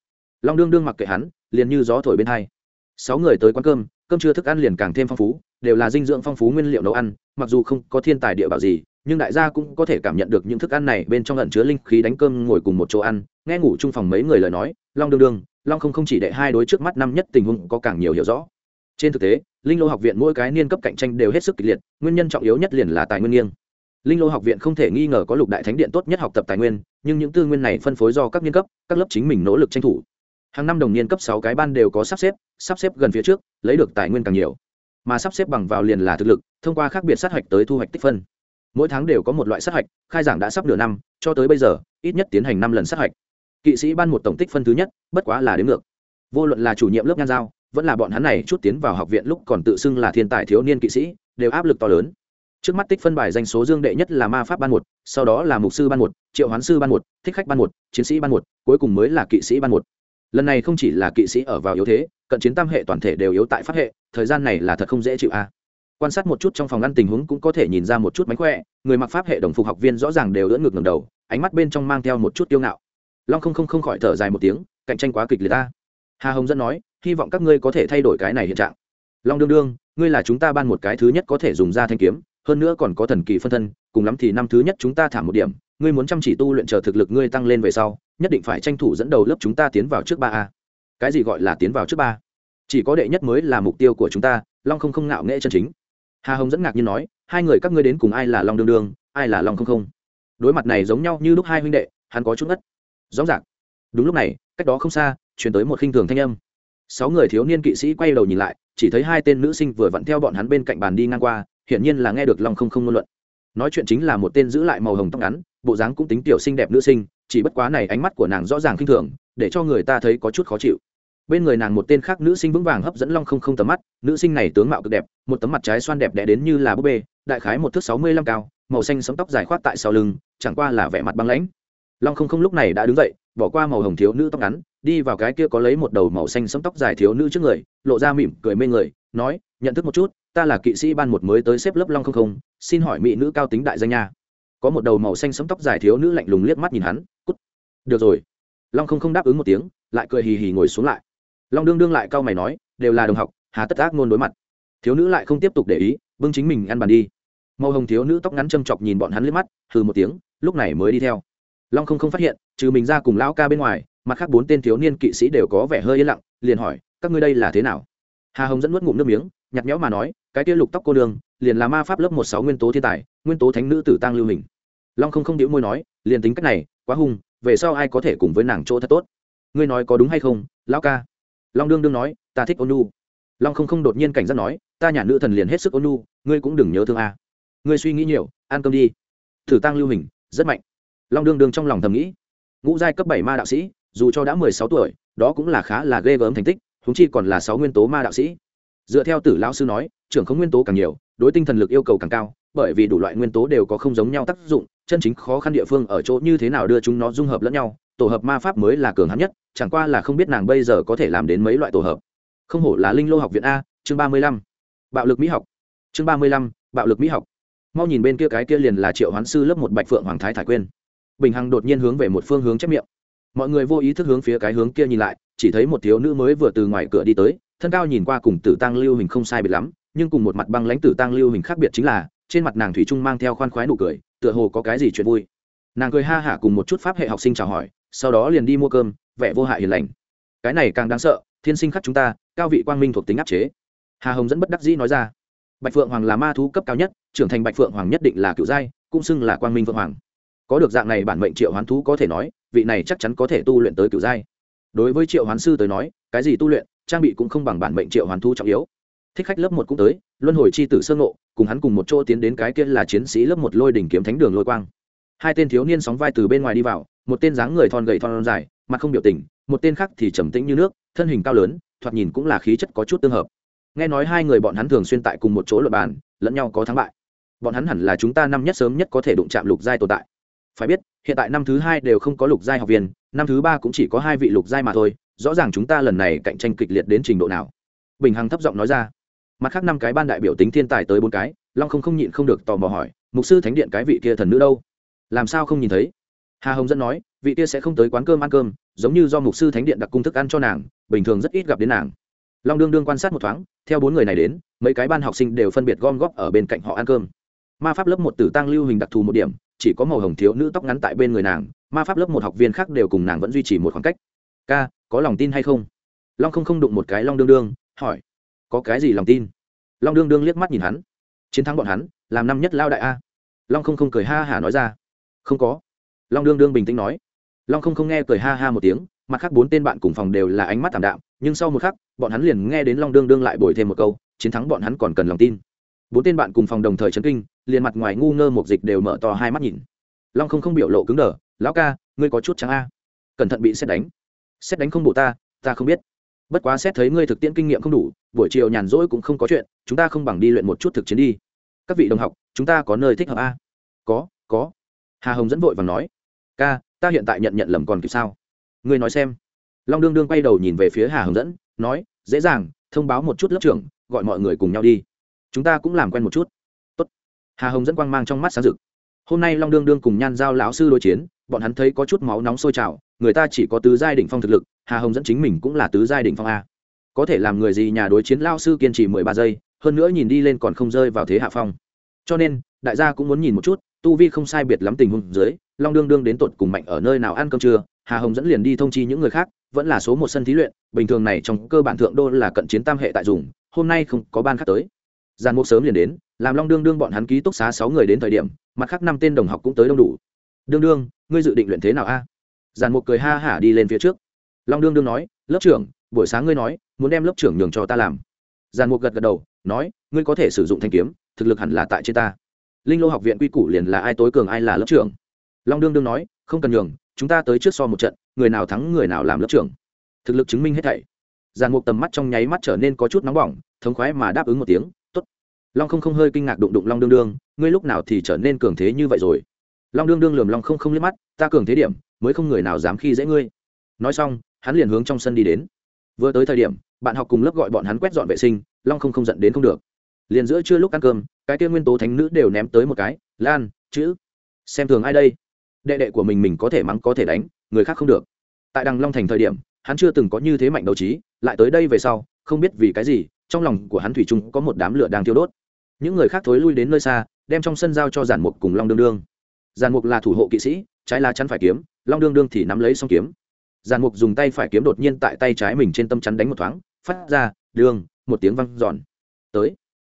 Long đương đương mặc kệ hắn, liền như gió thổi bên hai. Sáu người tới quán cơm cơm chưa thức ăn liền càng thêm phong phú đều là dinh dưỡng phong phú nguyên liệu nấu ăn, mặc dù không có thiên tài địa bảo gì, nhưng đại gia cũng có thể cảm nhận được những thức ăn này bên trong lẩn chứa linh khí đánh cơm ngồi cùng một chỗ ăn. Nghe ngủ chung phòng mấy người lời nói, long đương đương, long không không chỉ đệ hai đối trước mắt năm nhất tình huống có càng nhiều hiểu rõ. Trên thực tế, linh lô học viện mỗi cái niên cấp cạnh tranh đều hết sức kịch liệt, nguyên nhân trọng yếu nhất liền là tài nguyên nghiêng. Linh lô học viện không thể nghi ngờ có lục đại thánh điện tốt nhất học tập tài nguyên, nhưng những tư nguyên này phân phối do các niên cấp, các lớp chính mình nỗ lực tranh thủ. Hàng năm đồng niên cấp sáu cái ban đều có sắp xếp sắp xếp gần phía trước, lấy được tài nguyên càng nhiều mà sắp xếp bằng vào liền là thực lực, thông qua khác biệt sát hạch tới thu hoạch tích phân. Mỗi tháng đều có một loại sát hạch, khai giảng đã sắp nửa năm, cho tới bây giờ, ít nhất tiến hành năm lần sát hạch. Kỵ sĩ ban một tổng tích phân thứ nhất, bất quá là đến ngược. Vô luận là chủ nhiệm lớp nhan giao, vẫn là bọn hắn này chút tiến vào học viện lúc còn tự xưng là thiên tài thiếu niên kỵ sĩ, đều áp lực to lớn. Trước mắt tích phân bài danh số dương đệ nhất là ma pháp ban một, sau đó là mục sư ban một, triệu hoán sư ban một, thích khách ban một, chiến sĩ ban một, cuối cùng mới là kỵ sĩ ban một lần này không chỉ là kỵ sĩ ở vào yếu thế, cận chiến tam hệ toàn thể đều yếu tại pháp hệ, thời gian này là thật không dễ chịu a quan sát một chút trong phòng ăn tình huống cũng có thể nhìn ra một chút mánh khỏe, người mặc pháp hệ đồng phục học viên rõ ràng đều đỡ ngược ngầm đầu, ánh mắt bên trong mang theo một chút tiêu ngạo. Long không không không khỏi thở dài một tiếng, cạnh tranh quá kịch liệt ta. Hà hồng dẫn nói, hy vọng các ngươi có thể thay đổi cái này hiện trạng. Long đương đương, ngươi là chúng ta ban một cái thứ nhất có thể dùng ra thanh kiếm, hơn nữa còn có thần kỳ phân thân, cùng lắm thì năm thứ nhất chúng ta thả một điểm ngươi muốn chăm chỉ tu luyện chờ thực lực ngươi tăng lên về sau, nhất định phải tranh thủ dẫn đầu lớp chúng ta tiến vào trước ba a. Cái gì gọi là tiến vào trước ba? Chỉ có đệ nhất mới là mục tiêu của chúng ta, long không không ngạo nghệ chân chính. Hà hồng dẫn ngạc nhiên nói, hai người các ngươi đến cùng ai là long đương đương, ai là long không không? Đối mặt này giống nhau như lúc hai huynh đệ, hắn có chút ngất. Rõ ràng. Đúng lúc này, cách đó không xa chuyển tới một khinh thường thanh âm. Sáu người thiếu niên kỵ sĩ quay đầu nhìn lại, chỉ thấy hai tên nữ sinh vừa vặn theo bọn hắn bên cạnh bàn đi ngang qua, hiển nhiên là nghe được long không không ngôn luận. Nói chuyện chính là một tên giữ lại màu hồng tóc ngắn bộ dáng cũng tính tiểu xinh đẹp nữ sinh, chỉ bất quá này ánh mắt của nàng rõ ràng khinh thường, để cho người ta thấy có chút khó chịu. Bên người nàng một tên khác nữ sinh vững vàng hấp dẫn long không không tầm mắt, nữ sinh này tướng mạo cực đẹp, một tấm mặt trái xoan đẹp đẽ đến như là búp bê, đại khái một thước sáu mươi lăm cao, màu xanh sấm tóc dài khoát tại sau lưng, chẳng qua là vẻ mặt băng lãnh. Long không không lúc này đã đứng dậy, bỏ qua màu hồng thiếu nữ tóc ngắn, đi vào cái kia có lấy một đầu màu xanh sấm tóc dài thiếu nữ trước người, lộ ra mỉm cười mê người, nói, nhận thức một chút, ta là kỵ sĩ ban một mới tới xếp lớp long không không, xin hỏi mỹ nữ cao tính đại danh nha có một đầu màu xanh sấm tóc dài thiếu nữ lạnh lùng liếc mắt nhìn hắn, cút, được rồi. Long không không đáp ứng một tiếng, lại cười hì hì ngồi xuống lại. Long đương đương lại cau mày nói, đều là đồng học, hà tất ác ngôn đối mặt. Thiếu nữ lại không tiếp tục để ý, bưng chính mình ăn bàn đi. Màu hồng thiếu nữ tóc ngắn châm chọc nhìn bọn hắn liếc mắt, hừ một tiếng, lúc này mới đi theo. Long không không phát hiện, trừ mình ra cùng lão ca bên ngoài, mặt khác bốn tên thiếu niên kỵ sĩ đều có vẻ hơi yên lặng, liền hỏi, các ngươi đây là thế nào? Hà hồng dẫn nuốt ngụm nước miếng nhặt nhẽo mà nói, cái kia lục tóc cô đường liền là ma pháp lớp một sáu nguyên tố thiên tài, nguyên tố thánh nữ tử tăng lưu hình long không không đĩu môi nói, liền tính cách này, quá hung, về sau ai có thể cùng với nàng chỗ thật tốt? Ngươi nói có đúng hay không, lão ca? Long đương đương nói, ta thích ônu long không không đột nhiên cảnh giác nói, ta nhà nữ thần liền hết sức ônu ngươi cũng đừng nhớ thương a. Ngươi suy nghĩ nhiều, ăn cơm đi. Thử tăng lưu hình, rất mạnh. Long đương đương trong lòng thầm nghĩ. Ngũ giai cấp bảy ma đạo sĩ, dù cho đã mười sáu tuổi, đó cũng là khá là ghê gớm thành tích húng chi còn là sáu nguyên tố ma đạo sĩ. Dựa theo tử lão sư nói, trưởng không nguyên tố càng nhiều, đối tinh thần lực yêu cầu càng cao, bởi vì đủ loại nguyên tố đều có không giống nhau tác dụng chân chính khó khăn địa phương ở chỗ như thế nào đưa chúng nó dung hợp lẫn nhau, tổ hợp ma pháp mới là cường hắn nhất, chẳng qua là không biết nàng bây giờ có thể làm đến mấy loại tổ hợp. Không hổ là linh lô học viện a, chương ba mươi lăm. Bạo lực mỹ học. Chương ba mươi lăm, bạo lực mỹ học. Mau nhìn bên kia cái kia liền là triệu hoán sư lớp một bạch phượng hoàng thái thải quyên. Bình hằng đột nhiên hướng về một phương hướng chép miệng. Mọi người vô ý thức hướng phía cái hướng kia nhìn lại, chỉ thấy một thiếu nữ mới vừa từ ngoài cửa đi tới, thân cao nhìn qua cùng tử tăng lưu hình không sai biệt lắm, nhưng cùng một mặt băng lãnh tử tăng lưu hình khác biệt chính là, trên mặt nàng thủy trung mang theo khoan khoái nụ cười tựa hồ có cái gì chuyện vui. Nàng cười ha hả cùng một chút pháp hệ học sinh chào hỏi, sau đó liền đi mua cơm, vẻ vô hại hiền lành. Cái này càng đáng sợ, thiên sinh khắc chúng ta, cao vị quang minh thuộc tính áp chế. Hà hồng dẫn bất đắc dĩ nói ra. Bạch phượng hoàng là ma thú cấp cao nhất, trưởng thành bạch phượng hoàng nhất định là cựu giai, cũng xưng là quang minh phượng hoàng. Có được dạng này bản mệnh triệu hoán thú có thể nói, vị này chắc chắn có thể tu luyện tới cựu giai. Đối với triệu hoán sư tới nói, cái gì tu luyện, trang bị cũng không bằng bản mệnh triệu hoán thú trọng yếu thích khách lớp một cũng tới, luân hồi c h i tử sơ ngộ, cùng hắn cùng một chỗ tiến đến cái kia là chiến sĩ lớp một lôi đỉnh kiếm thánh đường lôi quang. Hai tên thiếu niên sóng vai từ bên ngoài đi vào, một tên dáng người thon gầy thon dài, mặt không biểu tình, một tên khác thì trầm tĩnh như nước, thân hình cao lớn, thoạt nhìn cũng là khí chất có chút tương hợp. Nghe nói hai người bọn hắn thường xuyên tại cùng một chỗ luật bàn, lẫn nhau có thắng bại. Bọn hắn hẳn là chúng ta năm nhất sớm nhất có thể đụng chạm lục giai tồn tại. Phải biết, hiện tại năm thứ hai đều không có lục giai học viên, năm thứ ba cũng chỉ có hai vị lục giai mà thôi, rõ ràng chúng ta lần này cạnh tranh kịch liệt đến trình độ nào. Bình hằng thấp giọng nói ra mặt khác năm cái ban đại biểu tính thiên tài tới bốn cái, long không không nhịn không được tò mò hỏi, mục sư thánh điện cái vị kia thần nữ đâu? Làm sao không nhìn thấy? Hà hồng dẫn nói, vị kia sẽ không tới quán cơm ăn cơm, giống như do mục sư thánh điện đặc cung thức ăn cho nàng, bình thường rất ít gặp đến nàng. Long đương đương quan sát một thoáng, theo bốn người này đến, mấy cái ban học sinh đều phân biệt gom góp ở bên cạnh họ ăn cơm. Ma pháp lớp một tử tăng lưu hình đặc thù một điểm, chỉ có màu hồng thiếu nữ tóc ngắn tại bên người nàng, ma pháp lớp một học viên khác đều cùng nàng vẫn duy trì một khoảng cách. Ca, có lòng tin hay không? Long không không đụng một cái long đương đương, hỏi có cái gì lòng tin? Long đương đương liếc mắt nhìn hắn. Chiến thắng bọn hắn, làm năm nhất lao đại a. Long không không cười ha hả nói ra. Không có. Long đương đương bình tĩnh nói. Long không không nghe cười ha ha một tiếng, mặt khác bốn tên bạn cùng phòng đều là ánh mắt t ạ m đạm, nhưng sau một khắc, bọn hắn liền nghe đến long đương đương lại bồi thêm một câu, chiến thắng bọn hắn còn cần lòng tin. Bốn tên bạn cùng phòng đồng thời chấn kinh, liền mặt ngoài ngu ngơ một dịch đều mở to hai mắt nhìn. Long không không biểu lộ cứng đờ, lão ca, ngươi có chút trắng a. Cẩn thận bị xét đánh. Xét đánh không bộ ta ta không biết bất quá xét thấy ngươi thực tiễn kinh nghiệm không đủ, buổi chiều nhàn rỗi cũng không có chuyện, chúng ta không bằng đi luyện một chút thực chiến đi. Các vị đồng học, chúng ta có nơi thích hợp a có có. Hà hồng dẫn vội và nói. Ca, ta hiện tại nhận nhận lầm còn kịp sao? Ngươi nói xem. Long đương đương quay đầu nhìn về phía hà hồng dẫn, nói, dễ dàng, thông báo một chút lớp trưởng, gọi mọi người cùng nhau đi. Chúng ta cũng làm quen một chút. Tốt. hà hồng dẫn quang mang trong mắt sáng rực. Hôm nay long đương đương cùng nhan giao lão sư đối chiến, bọn hắn thấy có chút máu nóng sôi trào, người ta chỉ có tứ giai đỉnh phong thực lực hà hồng dẫn chính mình cũng là tứ giai đỉnh phong a. Có thể làm người gì nhà đối chiến lao sư kiên trì mười ba giây, hơn nữa nhìn đi lên còn không rơi vào thế hạ phong. Cho nên, đại gia cũng muốn nhìn một chút, tu vi không sai biệt lắm tình huống dưới, long đương đương đến tột cùng mạnh ở nơi nào ăn cơm trưa, hà hồng dẫn liền đi thông chi những người khác, vẫn là số một sân thí luyện, bình thường này trong cơ bản thượng đô là cận chiến tam hệ tại dùng, hôm nay không có ban khác tới. Giàn mục sớm liền đến, làm long đương đương bọn hắn ký túc xá sáu người đến thời điểm, mặt khác năm tên đồng học cũng tới đông đủ. Đương đương, ngươi dự định luyện thế nào a? Giàn mục cười ha hả đi lên phía trước long đương đương nói, lớp trưởng, buổi sáng ngươi nói, muốn đem lớp trưởng nhường cho ta làm. Giàn mục gật gật đầu, nói, ngươi có thể sử dụng thanh kiếm, thực lực hẳn là tại trên ta. Linh lô học viện quy củ liền là ai tối cường ai là lớp trưởng. Long đương đương nói, không cần nhường, chúng ta tới trước so một trận, người nào thắng người nào làm lớp trưởng. Thực lực chứng minh hết thảy. Giàn mục tầm mắt trong nháy mắt trở nên có chút nóng bỏng, thống khoái mà đáp ứng một tiếng t ố t long không không hơi kinh ngạc đụng đụng long đương đương, ngươi lúc nào thì trở nên cường thế như vậy rồi? Long đương đương lườm long không không liếc mắt, ta cường thế điểm, mới không người nào dám khi dễ ngươi. Nói xong hắn liền hướng trong sân đi đến. Vừa tới thời điểm, bạn học cùng lớp gọi bọn hắn quét dọn vệ sinh, long không không giận đến không được. Liền giữa trưa lúc ăn cơm, cái kia nguyên tố thánh nữ đều ném tới một cái, lan, chữ. Xem thường ai đây? Đệ đệ của mình mình có thể mắng có thể đánh, người khác không được. Tại đằng long thành thời điểm, hắn chưa từng có như thế mạnh đấu trí, lại tới đây về sau, không biết vì cái gì, trong lòng của hắn thủy chung có một đám lửa đang thiêu đốt. Những người khác thối lui đến nơi xa, đem trong sân giao cho giản mục cùng long đương đương. Giản mục là thủ hộ kỵ sĩ, trái lá chắn phải kiếm, long đương đương thì nắm lấy xong kiếm giàn mục dùng tay phải kiếm đột nhiên tại tay trái mình trên tâm chắn đánh một thoáng, phát ra, đường, một tiếng văng giòn tới.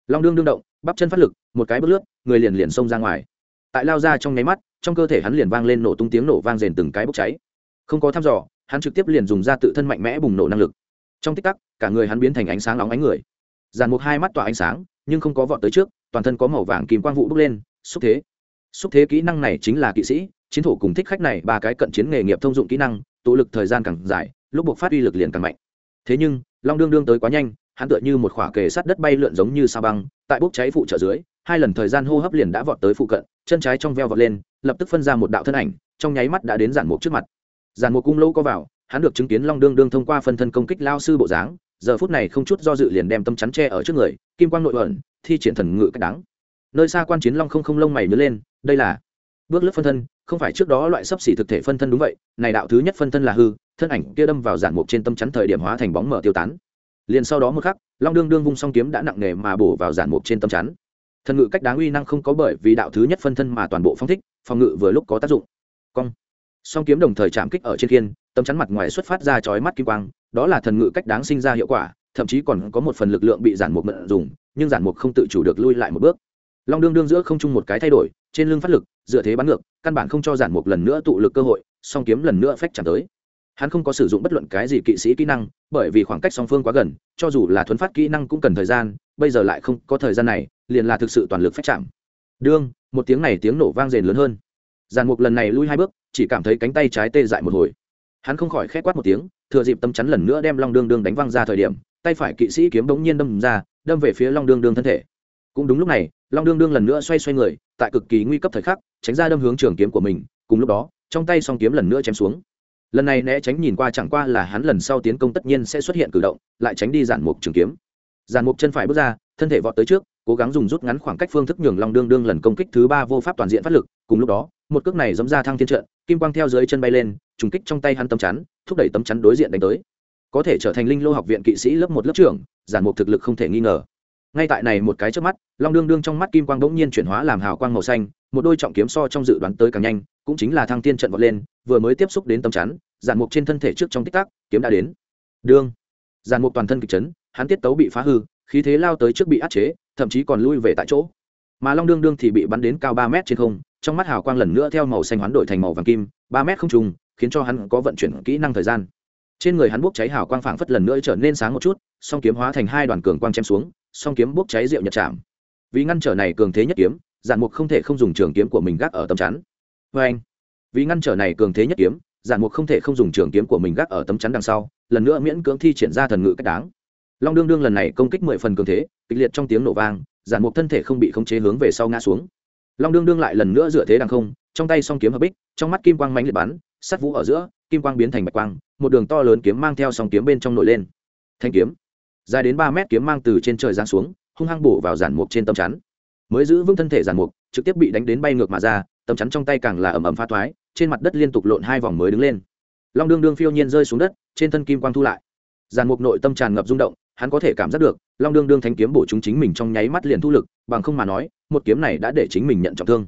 Long đương đương động, bắp chân phát lực, một cái bước lướt, người liền liền xông ra ngoài. Tại lao ra trong nháy mắt, trong cơ thể hắn liền vang lên nổ tung tiếng nổ vang rền từng cái bốc cháy. Không có thăm dò, hắn trực tiếp liền dùng ra tự thân mạnh mẽ bùng nổ năng lực. Trong tích tắc, cả người hắn biến thành ánh sáng nóng ánh người. Giàn mục hai mắt tỏa ánh sáng, nhưng không có vọt tới trước, toàn thân có màu vàng kìm quang vụ bốc lên, xúc thế. Xúc thế kỹ năng này chính là kỵ sĩ, chiến thủ cùng thích khách này ba cái cận chiến nghề nghiệp thông dụng kỹ năng tụ lực thời gian càng dài, lúc buộc phát uy lực liền càng mạnh. Thế nhưng, long đương đương tới quá nhanh, hắn tựa như một khỏa kề sát đất bay lượn giống như sa băng, tại bốc cháy phụ trợ dưới, hai lần thời gian hô hấp liền đã vọt tới phụ cận, chân trái trong veo vọt lên, lập tức phân ra một đạo thân ảnh, trong nháy mắt đã đến giản mục trước mặt. Giản mục cung lâu có vào, hắn được chứng kiến long đương đương thông qua phân thân công kích lao sư bộ dáng, giờ phút này không chút do dự liền đem tâm chắn tre ở trước người, kim quang nội ẩn thi triển thần ngự cách đáng. Nơi xa quan chiến long không không lông mày nhớ lên, đây là bước lướt phân thân không phải trước đó loại sấp xỉ thực thể phân thân đúng vậy này đạo thứ nhất phân thân là hư thân ảnh kia đâm vào giản mục trên tâm chắn thời điểm hóa thành bóng mở tiêu tán. Liền sau đó một khắc long đương đương vung song kiếm đã nặng nề mà bổ vào giản mục trên tâm chắn. Thần ngự cách đáng uy năng không có bởi vì đạo thứ nhất phân thân mà toàn bộ phong thích phòng ngự vừa lúc có tác dụng. Cong. Song kiếm đồng thời chạm kích ở trên thiên, tâm chắn mặt ngoài xuất phát ra chói mắt kim quang đó là thần ngự cách đáng sinh ra hiệu quả thậm chí còn có một phần lực lượng bị giản mục mượn dùng nhưng giản mục không tự chủ được lui lại một bước. Long đương đương giữa không chung một cái thay đổi trên lưng phát lực dựa thế bắn ngược, căn bản không cho giản mục lần nữa tụ lực cơ hội, song kiếm lần nữa phách chạm tới. Hắn không có sử dụng bất luận cái gì kỵ sĩ kỹ năng, bởi vì khoảng cách song phương quá gần, cho dù là thuấn phát kỹ năng cũng cần thời gian, bây giờ lại không có thời gian này, liền là thực sự toàn lực phách chạm. Đương, một tiếng này tiếng nổ vang rền lớn hơn. Giàn mục lần này lui hai bước, chỉ cảm thấy cánh tay trái tê dại một hồi. Hắn không khỏi khét quát một tiếng, thừa dịp tâm chắn lần nữa đem long đương đương đánh văng ra thời điểm, tay phải kỵ sĩ kiếm bỗng nhiên đâm ra, đâm về phía long đương đương thân thể. Cũng đúng lúc này long đương đương lần nữa xoay xoay người, tại cực kỳ nguy cấp thời khắc, tránh ra đâm hướng trường kiếm của mình, cùng lúc đó, trong tay song kiếm lần nữa chém xuống. Lần này né tránh nhìn qua chẳng qua là hắn lần sau tiến công tất nhiên sẽ xuất hiện cử động, lại tránh đi giản mục trường kiếm. Giản mục chân phải bước ra, thân thể vọt tới trước, cố gắng dùng rút ngắn khoảng cách phương thức nhường long đương đương lần công kích thứ ba vô pháp toàn diện phát lực, cùng lúc đó, một cước này giống ra thăng thiên trận, kim quang theo dưới chân bay lên, trùng kích trong tay hắn tấm chắn, thúc đẩy tấm chắn đối diện đánh tới. Có thể trở thành linh lô học viện kỵ sĩ lớp một lớp trưởng, giản mục thực lực không thể nghi ngờ ngay tại này một cái trước mắt, long đương đương trong mắt kim quang bỗng nhiên chuyển hóa làm hào quang màu xanh, một đôi trọng kiếm so trong dự đoán tới càng nhanh, cũng chính là thăng tiên trận vọt lên, vừa mới tiếp xúc đến tấm chắn, giản mục trên thân thể trước trong tích tắc, kiếm đã đến. Đương. Giản mục toàn thân kịch chấn, hắn tiết tấu bị phá hư, khí thế lao tới trước bị áp chế, thậm chí còn lui về tại chỗ. Mà long đương đương thì bị bắn đến cao ba mét trên không, trong mắt hào quang lần nữa theo màu xanh hoán đổi thành màu vàng kim, ba mét không trùng, khiến cho hắn có vận chuyển kỹ năng thời gian. Trên người hắn bốc cháy hào quang phảng phất lần nữa trở nên sáng một chút, song kiếm hóa thành hai đoàn cường quang chém xuống song kiếm bốc cháy rượu nhật chạm. Vì ngăn trở này cường thế nhất kiếm, giản mục không thể không dùng trường kiếm của mình gác ở tấm chắn. Vê anh, vì ngăn trở này cường thế nhất kiếm, giản mục không thể không dùng trường kiếm của mình gác ở tấm chắn đằng sau, lần nữa miễn cưỡng thi triển ra thần ngự cách đáng. Long đương đương lần này công kích mười phần cường thế, kịch liệt trong tiếng nổ vang, giản mục thân thể không bị khống chế hướng về sau ngã xuống. Long đương đương lại lần nữa dựa thế đằng không, trong tay song kiếm hợp bích, trong mắt kim quang mánh liệt bắn, sắt vũ ở giữa, kim quang biến thành bạch quang, một đường to lớn kiếm mang theo song kiếm bên trong nổi lên. Thanh kiếm dài đến ba mét kiếm mang từ trên trời giáng xuống hung hăng bổ vào giản mục trên tâm chắn. Mới giữ vững thân thể giản mục trực tiếp bị đánh đến bay ngược mà ra tâm chắn trong tay càng là ẩm ẩm pha thoái trên mặt đất liên tục lộn hai vòng mới đứng lên. Long đương đương phiêu nhiên rơi xuống đất trên thân kim quang thu lại. Giàn mục nội tâm tràn ngập rung động hắn có thể cảm giác được long đương đương thanh kiếm bổ chúng chính mình trong nháy mắt liền thu lực bằng không mà nói một kiếm này đã để chính mình nhận trọng thương.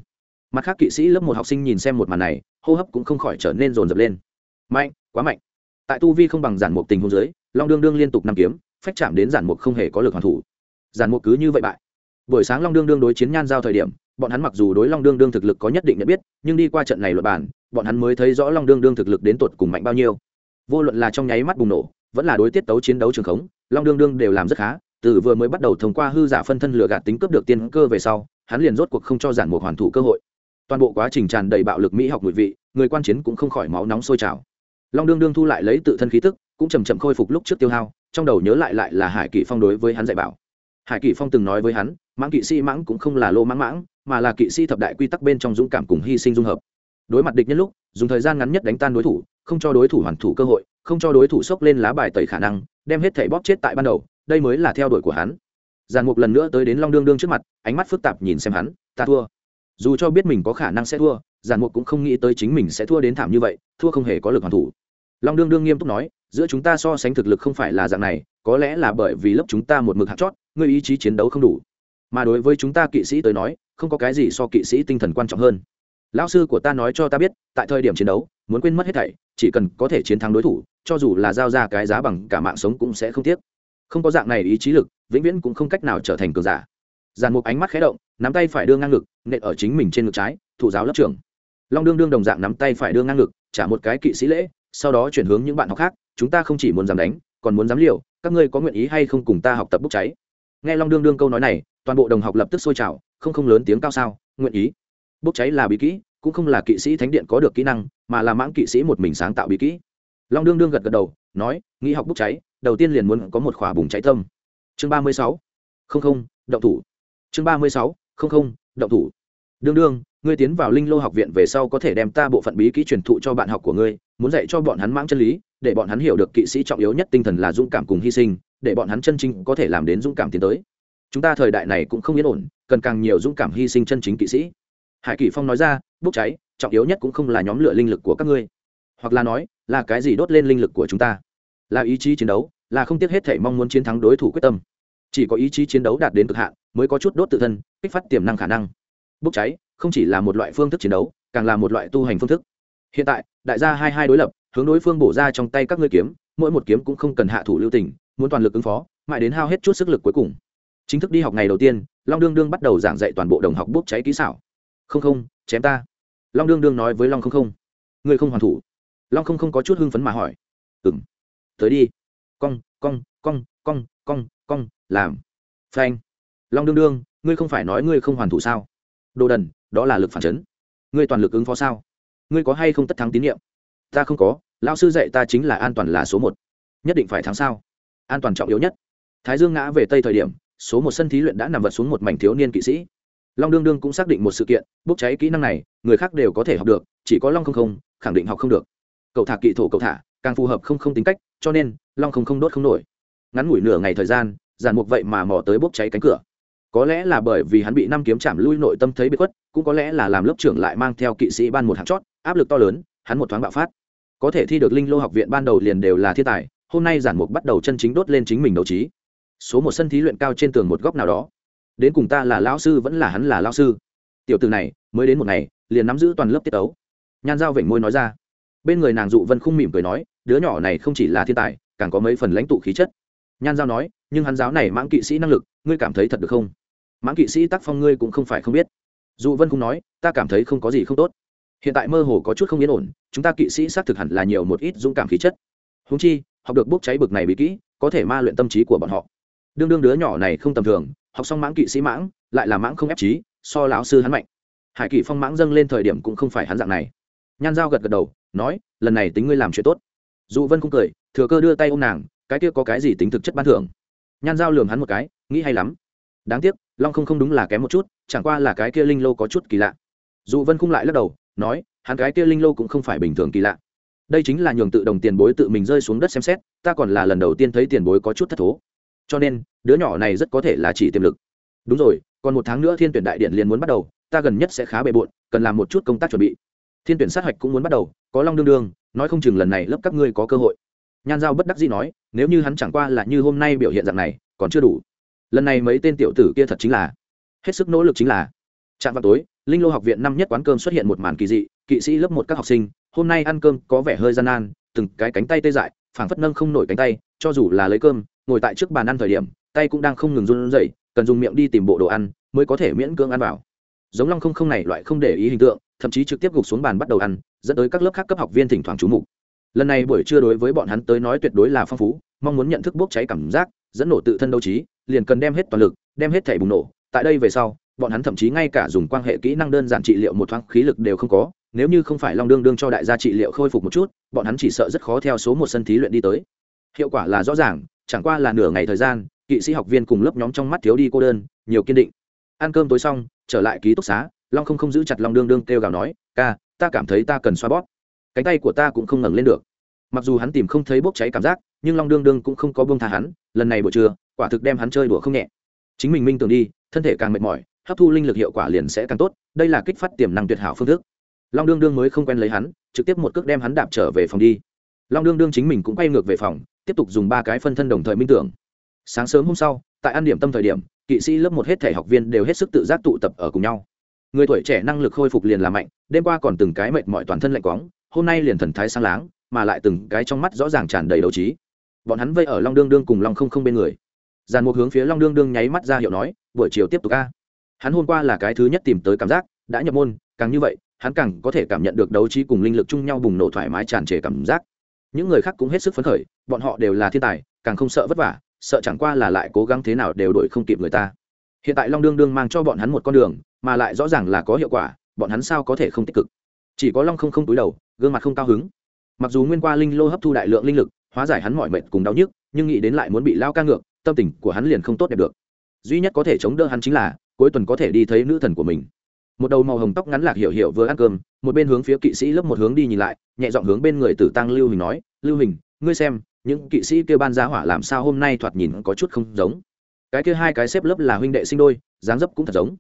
Mặt khác kỵ sĩ lớp một học sinh nhìn xem một màn này hô hấp cũng không khỏi trở nên rồn rập lên. Mạnh quá mạnh. Tại tu vi không bằng giản mục tình hôn dưới, long đương đương liên tục năm kiếm phách chạm đến giản mục không hề có lực hoàn thủ. Giản mục cứ như vậy bại. Buổi sáng long đương đương đối chiến nhan giao thời điểm, bọn hắn mặc dù đối long đương đương thực lực có nhất định nhận biết, nhưng đi qua trận này luật bản bọn hắn mới thấy rõ long đương đương thực lực đến tột cùng mạnh bao nhiêu. Vô luận là trong nháy mắt bùng nổ, vẫn là đối tiết tấu chiến đấu trường khống, long đương đương đều làm rất khá, từ vừa mới bắt đầu thông qua hư giả phân thân lừa gạt tính cướp được tiên cơ về sau, hắn liền rốt cuộc không cho giản mục hoàn thủ cơ hội. Toàn bộ quá trình tràn đầy bạo lực mỹ học ngụy vị, người quan chiến cũng không khỏi máu nóng sôi trào. Long đương đương thu lại lấy tự thân khí tức, cũng chầm chậm khôi phục lúc trước tiêu hao trong đầu nhớ lại lại là hải kỷ phong đối với hắn dạy bảo. Hải kỷ phong từng nói với hắn, mãng kỵ sĩ mãng cũng không là lô mãng mãng, mà là kỵ sĩ thập đại quy tắc bên trong dũng cảm cùng hy sinh dung hợp. Đối mặt địch nhân lúc, dùng thời gian ngắn nhất đánh tan đối thủ, không cho đối thủ hoàn thủ cơ hội, không cho đối thủ sốc lên lá bài tẩy khả năng, đem hết thảy bóp chết tại ban đầu, đây mới là theo đuổi của hắn. Giàn mục lần nữa tới đến long đương đương trước mặt, ánh mắt phức tạp nhìn xem hắn, ta thua. Dù cho biết mình có khả năng sẽ thua, giàn mục cũng không nghĩ tới chính mình sẽ thua đến thảm như vậy, thua không hề có lực hoàn thủ. Long đương đương nghiêm túc nói giữa chúng ta so sánh thực lực không phải là dạng này, có lẽ là bởi vì lớp chúng ta một mực hạt chót, ngươi ý chí chiến đấu không đủ. Mà đối với chúng ta kỵ sĩ tới nói, không có cái gì so kỵ sĩ tinh thần quan trọng hơn. Lão sư của ta nói cho ta biết, tại thời điểm chiến đấu, muốn quên mất hết thảy, chỉ cần có thể chiến thắng đối thủ, cho dù là giao ra cái giá bằng cả mạng sống cũng sẽ không tiếc. Không có dạng này ý chí lực, vĩnh viễn cũng không cách nào trở thành cường giả. Giàn một ánh mắt khé động, nắm tay phải đưa ngang ngực, nện ở chính mình trên ngực trái, thủ giáo lớp trưởng. Long đương đương đồng dạng nắm tay phải đưa ngang ngực, trả một cái kỵ sĩ lễ, sau đó chuyển hướng những bạn học khác chúng ta không chỉ muốn dám đánh, còn muốn dám liều, các ngươi có nguyện ý hay không cùng ta học tập bốc cháy? Nghe long đương đương câu nói này, toàn bộ đồng học lập tức sôi trào, không không lớn tiếng cao sao, nguyện ý. Bốc cháy là bí kỹ, cũng không là kỵ sĩ thánh điện có được kỹ năng, mà là mãng kỵ sĩ một mình sáng tạo bí kỹ. Long đương đương gật gật đầu, nói, nghĩ học bốc cháy, đầu tiên liền muốn có một khỏa bùng cháy tâm. Chương ba mươi sáu. Không không, động thủ. Chương ba mươi sáu. Không không, động thủ. Đương đương ngươi tiến vào linh lô học viện về sau có thể đem ta bộ phận bí kỹ truyền thụ cho bạn học của ngươi, muốn dạy cho bọn hắn mãng chân lý, để bọn hắn hiểu được kỵ sĩ trọng yếu nhất tinh thần là dũng cảm cùng hy sinh, để bọn hắn chân chính có thể làm đến dũng cảm tiến tới. Chúng ta thời đại này cũng không yên ổn, cần càng nhiều dũng cảm hy sinh chân chính kỵ sĩ. Hải kỷ phong nói ra, bốc cháy, trọng yếu nhất cũng không là nhóm lửa linh lực của các ngươi, hoặc là nói, là cái gì đốt lên linh lực của chúng ta. Là ý chí chiến đấu, là không tiếc hết thể mong muốn chiến thắng đối thủ quyết tâm. Chỉ có ý chí chiến đấu đạt đến cực hạn, mới có chút đốt tự thân, kích phát tiềm năng khả năng. Bốc cháy không chỉ là một loại phương thức chiến đấu, càng là một loại tu hành phương thức. Hiện tại, đại gia hai hai đối lập, hướng đối phương bổ ra trong tay các ngươi kiếm, mỗi một kiếm cũng không cần hạ thủ lưu tình, muốn toàn lực ứng phó, mãi đến hao hết chút sức lực cuối cùng. Chính thức đi học ngày đầu tiên, long đương đương bắt đầu giảng dạy toàn bộ đồng học bốc cháy kỹ xảo. Không không, chém ta. Long đương đương nói với long không không. Ngươi không hoàn thủ. Long không không có chút hưng phấn mà hỏi. Ừ m tới đi. Cong cong cong cong cong cong, làm. Phanh. Long đương đương, ngươi không phải nói ngươi không hoàn thủ sao? Đồ đần đó là lực phản chấn. Ngươi toàn lực ứng phó sao? Ngươi có hay không tất thắng tín nhiệm? Ta không có, lão sư dạy ta chính là an toàn là số một. Nhất định phải thắng sao? An toàn trọng yếu nhất. Thái dương ngã về tây thời điểm, số một sân thí luyện đã nằm vật xuống một mảnh thiếu niên kỵ sĩ. Long đương đương cũng xác định một sự kiện, bốc cháy kỹ năng này, người khác đều có thể học được, chỉ có long không không, khẳng định học không được. Cậu thả kỵ thổ cậu thả, càng phù hợp không không tính cách, cho nên long không không đốt không nổi. Ngắn ngủi nửa ngày thời gian, giàn mục vậy mà mò tới bốc cháy cánh cửa có lẽ là bởi vì hắn bị năm kiếm chạm lui nội tâm thấy bị khuất, cũng có lẽ là làm lớp trưởng lại mang theo kỵ sĩ ban một hạng chót, áp lực to lớn, hắn một thoáng bạo phát. Có thể thi được linh lô học viện ban đầu liền đều là thiên tài, hôm nay giản mục bắt đầu chân chính đốt lên chính mình đấu trí. Số một sân thí luyện cao trên tường một góc nào đó. Đến cùng ta là lão sư vẫn là hắn là lão sư. Tiểu từ này, mới đến một ngày, liền nắm giữ toàn lớp tiết tấu. Nhan giao vểnh môi nói ra. Bên người nàng dụ vân khung mỉm cười nói, đứa nhỏ này không chỉ là thiên tài, càng có mấy phần lãnh tụ khí chất. Nhan giao nói, nhưng hắn giáo này mãng kỵ sĩ năng lực, ngươi cảm thấy thật được không? Mãng kỵ sĩ tác phong ngươi cũng không phải không biết. Dụ vân cũng nói, ta cảm thấy không có gì không tốt. Hiện tại mơ hồ có chút không yên ổn, chúng ta kỵ sĩ xác thực hẳn là nhiều một ít dũng cảm khí chất. Húng chi, học được bốc cháy bực này bị kỹ, có thể ma luyện tâm trí của bọn họ. Đương đương đứa nhỏ này không tầm thường, học xong mãng kỵ sĩ mãng, lại là mãng không ép trí so lão sư hắn mạnh. Hải kỵ phong mãng dâng lên thời điểm cũng không phải hắn dạng này. Nhan giao gật gật đầu, nói, lần này tính ngươi làm chuyện tốt. Dù vân không cười, thừa cơ đưa tay ô m nàng, cái kia có cái gì tính thực chất ban thưởng? Nhan giao lường hắn một cái, nghĩ hay lắm. Đáng tiếc long không không đúng là kém một chút, chẳng qua là cái kia linh lô có chút kỳ lạ. Dù vân khung lại lắc đầu, nói, hắn cái kia linh lô cũng không phải bình thường kỳ lạ. Đây chính là nhường tự đồng tiền bối tự mình rơi xuống đất xem xét, ta còn là lần đầu tiên thấy tiền bối có chút thất thố. Cho nên, đứa nhỏ này rất có thể là chỉ tiềm lực. Đúng rồi, còn một tháng nữa thiên tuyển đại điện liền muốn bắt đầu, ta gần nhất sẽ khá bề bộn, cần làm một chút công tác chuẩn bị. Thiên tuyển sát hạch cũng muốn bắt đầu, có long đương đương, nói không chừng lần này lớp các ngươi có cơ hội. Nhan giao bất đắc dĩ nói, nếu như hắn chẳng qua là như hôm nay biểu hiện dạng này, còn chưa đủ lần này mấy tên tiểu tử kia thật chính là, hết sức nỗ lực chính là. Trạm vào tối, linh lô học viện năm nhất quán cơm xuất hiện một màn kỳ dị, kỵ sĩ lớp một các học sinh, hôm nay ăn cơm có vẻ hơi gian nan, từng cái cánh tay tê dại, phảng phất nâng không nổi cánh tay, cho dù là lấy cơm, ngồi tại trước bàn ăn thời điểm, tay cũng đang không ngừng run rẩy, cần dùng miệng đi tìm bộ đồ ăn mới có thể miễn cưỡng ăn vào. Giống long không không này loại không để ý hình tượng, thậm chí trực tiếp gục xuống bàn bắt đầu ăn, dẫn tới các lớp khác cấp học viên thỉnh thoảng trú mục. Lần này buổi trưa đối với bọn hắn tới nói tuyệt đối là phong phú, mong muốn nhận thức bốc cháy cảm giác, dẫn nổ tự thân đấu trí liền cần đem hết toàn lực, đem hết thể bùng nổ. Tại đây về sau, bọn hắn thậm chí ngay cả dùng quan hệ kỹ năng đơn giản trị liệu một thoáng khí lực đều không có. Nếu như không phải long đương đương cho đại gia trị liệu khôi phục một chút, bọn hắn chỉ sợ rất khó theo số một sân thí luyện đi tới. Hiệu quả là rõ ràng, chẳng qua là nửa ngày thời gian, kỵ sĩ học viên cùng lớp nhóm trong mắt thiếu đi cô đơn, nhiều kiên định. Ăn cơm tối xong, trở lại ký túc xá, long không không giữ chặt long đương đương kêu gào nói, ca, ta cảm thấy ta cần xoa bóp. Cánh tay của ta cũng không ngẩng lên được. Mặc dù hắn tìm không thấy bốc cháy cảm giác, nhưng long đương đương cũng không có bông tha hắn, lần này buổi trưa quả thực đem hắn chơi đùa không nhẹ. Chính mình minh tưởng đi, thân thể càng mệt mỏi, hấp thu linh lực hiệu quả liền sẽ càng tốt, đây là kích phát tiềm năng tuyệt hảo phương thức. Long đương đương mới không quen lấy hắn, trực tiếp một cước đem hắn đạp trở về phòng đi. Long đương đương chính mình cũng quay ngược về phòng, tiếp tục dùng ba cái phân thân đồng thời minh tưởng. Sáng sớm hôm sau, tại ăn điểm tâm thời điểm, kỵ sĩ lớp một hết thể học viên đều hết sức tự giác tụ tập ở cùng nhau. Người tuổi trẻ năng lực khôi phục liền là mạnh, đêm qua còn từng cái mệt mỏi toàn thân lạnh quóng, hôm nay liền thần thái sang láng, mà lại từng cái trong mắt rõ ràng tràn đầy đấu trí. Bọn hắn vây ở long đương đương cùng long không không bên người giàn mục hướng phía long đương đương nháy mắt ra hiệu nói, buổi chiều tiếp tục ca hắn hôm qua là cái thứ nhất tìm tới cảm giác, đã nhập môn, càng như vậy, hắn càng có thể cảm nhận được đấu trí cùng linh lực chung nhau bùng nổ thoải mái tràn trề cảm giác. Những người khác cũng hết sức phấn khởi, bọn họ đều là thiên tài, càng không sợ vất vả, sợ chẳng qua là lại cố gắng thế nào đều đổi không kịp người ta. Hiện tại long đương đương mang cho bọn hắn một con đường, mà lại rõ ràng là có hiệu quả, bọn hắn sao có thể không tích cực? Chỉ có long không không túi đầu, gương mặt không cao hứng. Mặc dù nguyên qua linh lô hấp thu đại lượng linh lực, hóa giải hắn mọi mệt cùng đau nhức, nhưng nghĩ đến lại muốn bị lao ca ngược tâm tình của hắn liền không tốt đẹp được. Duy nhất có thể chống đỡ hắn chính là, cuối tuần có thể đi thấy nữ thần của mình. Một đầu màu hồng tóc ngắn lạc hiểu hiểu vừa ăn cơm, một bên hướng phía kỵ sĩ lớp một hướng đi nhìn lại, nhẹ giọng hướng bên người tử tăng lưu hình nói, lưu hình ngươi xem, những kỵ sĩ kêu ban giá hỏa làm sao hôm nay thoạt nhìn có chút không giống. Cái kia hai cái xếp lớp là huynh đệ sinh đôi, dáng dấp cũng thật giống.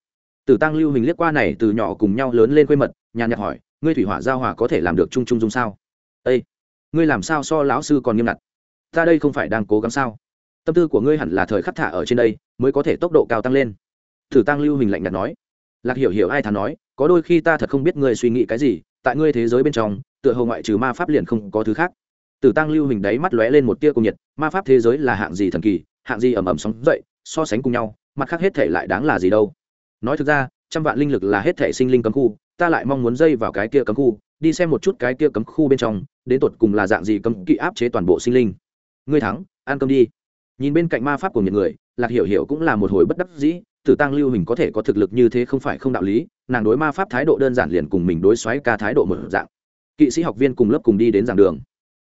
Tử tăng lưu hình liếc qua này từ nhỏ cùng nhau lớn lên quê mật, nhàn nhạt hỏi, ngươi thủy hỏa giao hỏa có thể làm được chung chung dung sao? Ây ngươi làm sao so lão sư còn nghiêm ngặt? Ta đây không phải đang cố gắng sao? Tâm tư của ngươi hẳn là thời khắc thả ở trên đây, mới có thể tốc độ cao tăng lên. Thử tăng lưu hình lạnh nhạt nói. Lạc hiểu hiểu ai thà nói, có đôi khi ta thật không biết ngươi suy nghĩ cái gì, tại ngươi thế giới bên trong, tựa hồ ngoại trừ ma pháp liền không có thứ khác. Tử tăng lưu hình đáy mắt lóe lên một tia cung nhiệt, ma pháp thế giới là hạng gì thần kỳ, hạng gì ẩm ẩm sóng dậy, so sánh cùng nhau, mặt khác hết thể lại đáng là gì đâu? Nói thực ra, trăm vạn linh lực là hết thể sinh linh cấm khu, ta lại mong muốn dây vào cái kia cấm khu, đi xem một chút cái kia cấm khu bên trong, đến tột cùng là dạng gì cấm kỵ áp chế toàn bộ sinh linh. Ngươi thắng, ăn cơm đi nhìn bên cạnh ma pháp của những người, lạc hiểu hiểu cũng là một hồi bất đắc dĩ, tử tăng lưu hình có thể có thực lực như thế không phải không đạo lý, nàng đối ma pháp thái độ đơn giản liền cùng mình đối xoáy ca thái độ một dạng. Kỵ sĩ học viên cùng lớp cùng đi đến giảng đường.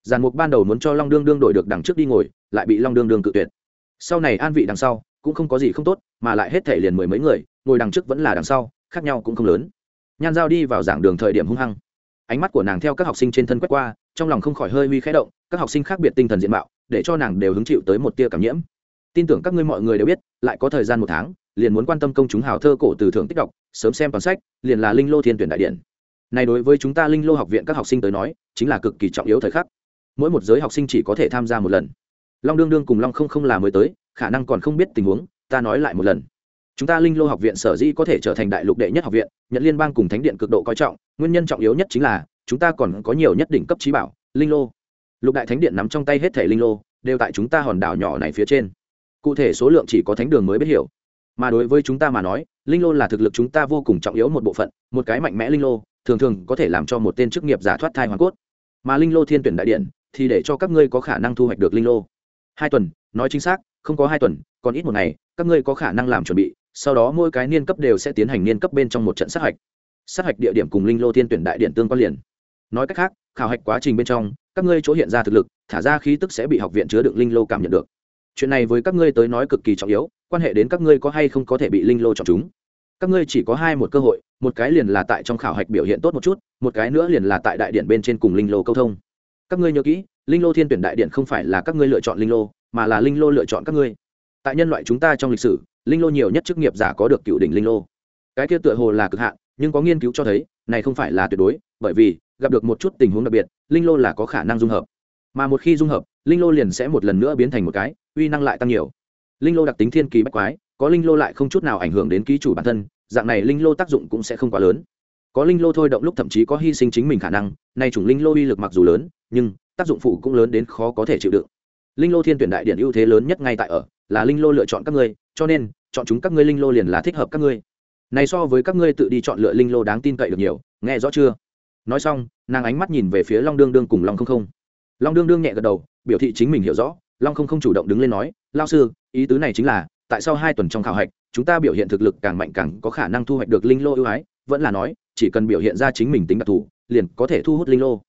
Giàn mục ban đầu muốn cho long đương đương đổi được đằng trước đi ngồi, lại bị long đương đương cự tuyệt. Sau này an vị đằng sau, cũng không có gì không tốt, mà lại hết thể liền mười mấy người, ngồi đằng trước vẫn là đằng sau, khác nhau cũng không lớn. Nhan giao đi vào giảng đường thời điểm hung hăng. Ánh mắt của nàng theo các học sinh trên thân quét qua, trong lòng không khỏi hơi huy khẽ động, các học sinh khác biệt tinh thần diện mạo để cho nàng đều hứng chịu tới một tia cảm nhiễm. Tin tưởng các ngươi mọi người đều biết, lại có thời gian một tháng, liền muốn quan tâm công chúng hào thơ cổ từ thưởng tích đọc, sớm xem toàn sách, liền là linh lô thiên tuyển đại điện. Này đối với chúng ta linh lô học viện các học sinh tới nói, chính là cực kỳ trọng yếu thời khắc. Mỗi một giới học sinh chỉ có thể tham gia một lần. Long đương đương cùng long không không là mới tới, khả năng còn không biết tình huống, ta nói lại một lần. Chúng ta linh lô học viện sở dĩ có thể trở thành đại lục đệ nhất học viện nhận liên bang cùng thánh điện cực độ coi trọng, nguyên nhân trọng yếu nhất chính là, chúng ta còn có nhiều nhất đỉnh cấp trí bảo, linh lô lục đại thánh điện nắm trong tay hết thể linh lô, đều tại chúng ta hòn đảo nhỏ này phía trên. Cụ thể số lượng chỉ có thánh đường mới biết hiểu. Mà đối với chúng ta mà nói, linh lô là thực lực chúng ta vô cùng trọng yếu một bộ phận, một cái mạnh mẽ linh lô, thường thường có thể làm cho một tên chức nghiệp giả thoát thai hoàn cốt. Mà linh lô thiên tuyển đại điện, thì để cho các ngươi có khả năng thu hoạch được linh lô. Hai tuần, nói chính xác, không có hai tuần, còn ít một ngày, các ngươi có khả năng làm chuẩn bị, sau đó mỗi cái niên cấp đều sẽ tiến hành niên cấp bên trong một trận sát hạch. Sát hạch địa điểm cùng linh lô thiên tuyển đại điện tương quan liền. Nói cách khác khảo hạch quá trình bên trong, các ngươi chỗ hiện ra thực lực, thả ra khí tức sẽ bị học viện chứa đựng linh lô cảm nhận được. Chuyện này với các ngươi tới nói cực kỳ trọng yếu, quan hệ đến các ngươi có hay không có thể bị linh lô chọn chúng. Các ngươi chỉ có hai một cơ hội, một cái liền là tại trong khảo hạch biểu hiện tốt một chút, một cái nữa liền là tại đại điện bên trên cùng linh lô câu thông. Các ngươi nhớ kỹ, linh lô thiên tuyển đại điện không phải là các ngươi lựa chọn linh lô, mà là linh lô lựa chọn các ngươi. Tại nhân loại chúng ta trong lịch sử, linh lô nhiều nhất chức nghiệp giả có được cựu đỉnh linh lô. Cái kia tựa hồ là cực hạn, nhưng có nghiên cứu cho thấy này không phải là tuyệt đối, bởi vì, gặp được một chút tình huống đặc biệt, linh lô là có khả năng dung hợp. Mà một khi dung hợp, linh lô liền sẽ một lần nữa biến thành một cái, uy năng lại tăng nhiều. Linh lô đặc tính thiên kỳ bách quái, có linh lô lại không chút nào ảnh hưởng đến ký chủ bản thân, dạng này linh lô tác dụng cũng sẽ không quá lớn. Có linh lô thôi động lúc thậm chí có hy sinh chính mình khả năng, nay chủng linh lô uy lực mặc dù lớn, nhưng, tác dụng phụ cũng lớn đến khó có thể chịu đựng. Linh lô thiên tuyển đại điện ưu thế lớn nhất ngay tại ở, là linh lô lựa chọn các ngươi, cho nên, chọn chúng các ngươi linh lô liền là thích hợp các ngươi này so với các ngươi tự đi chọn lựa linh lô đáng tin cậy được nhiều, nghe rõ chưa? Nói xong, nàng ánh mắt nhìn về phía long đương đương cùng long không không. Long đương đương nhẹ gật đầu, biểu thị chính mình hiểu rõ, long không không chủ động đứng lên nói, lao sư, ý tứ này chính là, tại sau hai tuần trong khảo hạch, chúng ta biểu hiện thực lực càng mạnh càng có khả năng thu hoạch được linh lô ưu ái, vẫn là nói, chỉ cần biểu hiện ra chính mình tính đặc thù, liền có thể thu hút linh lô.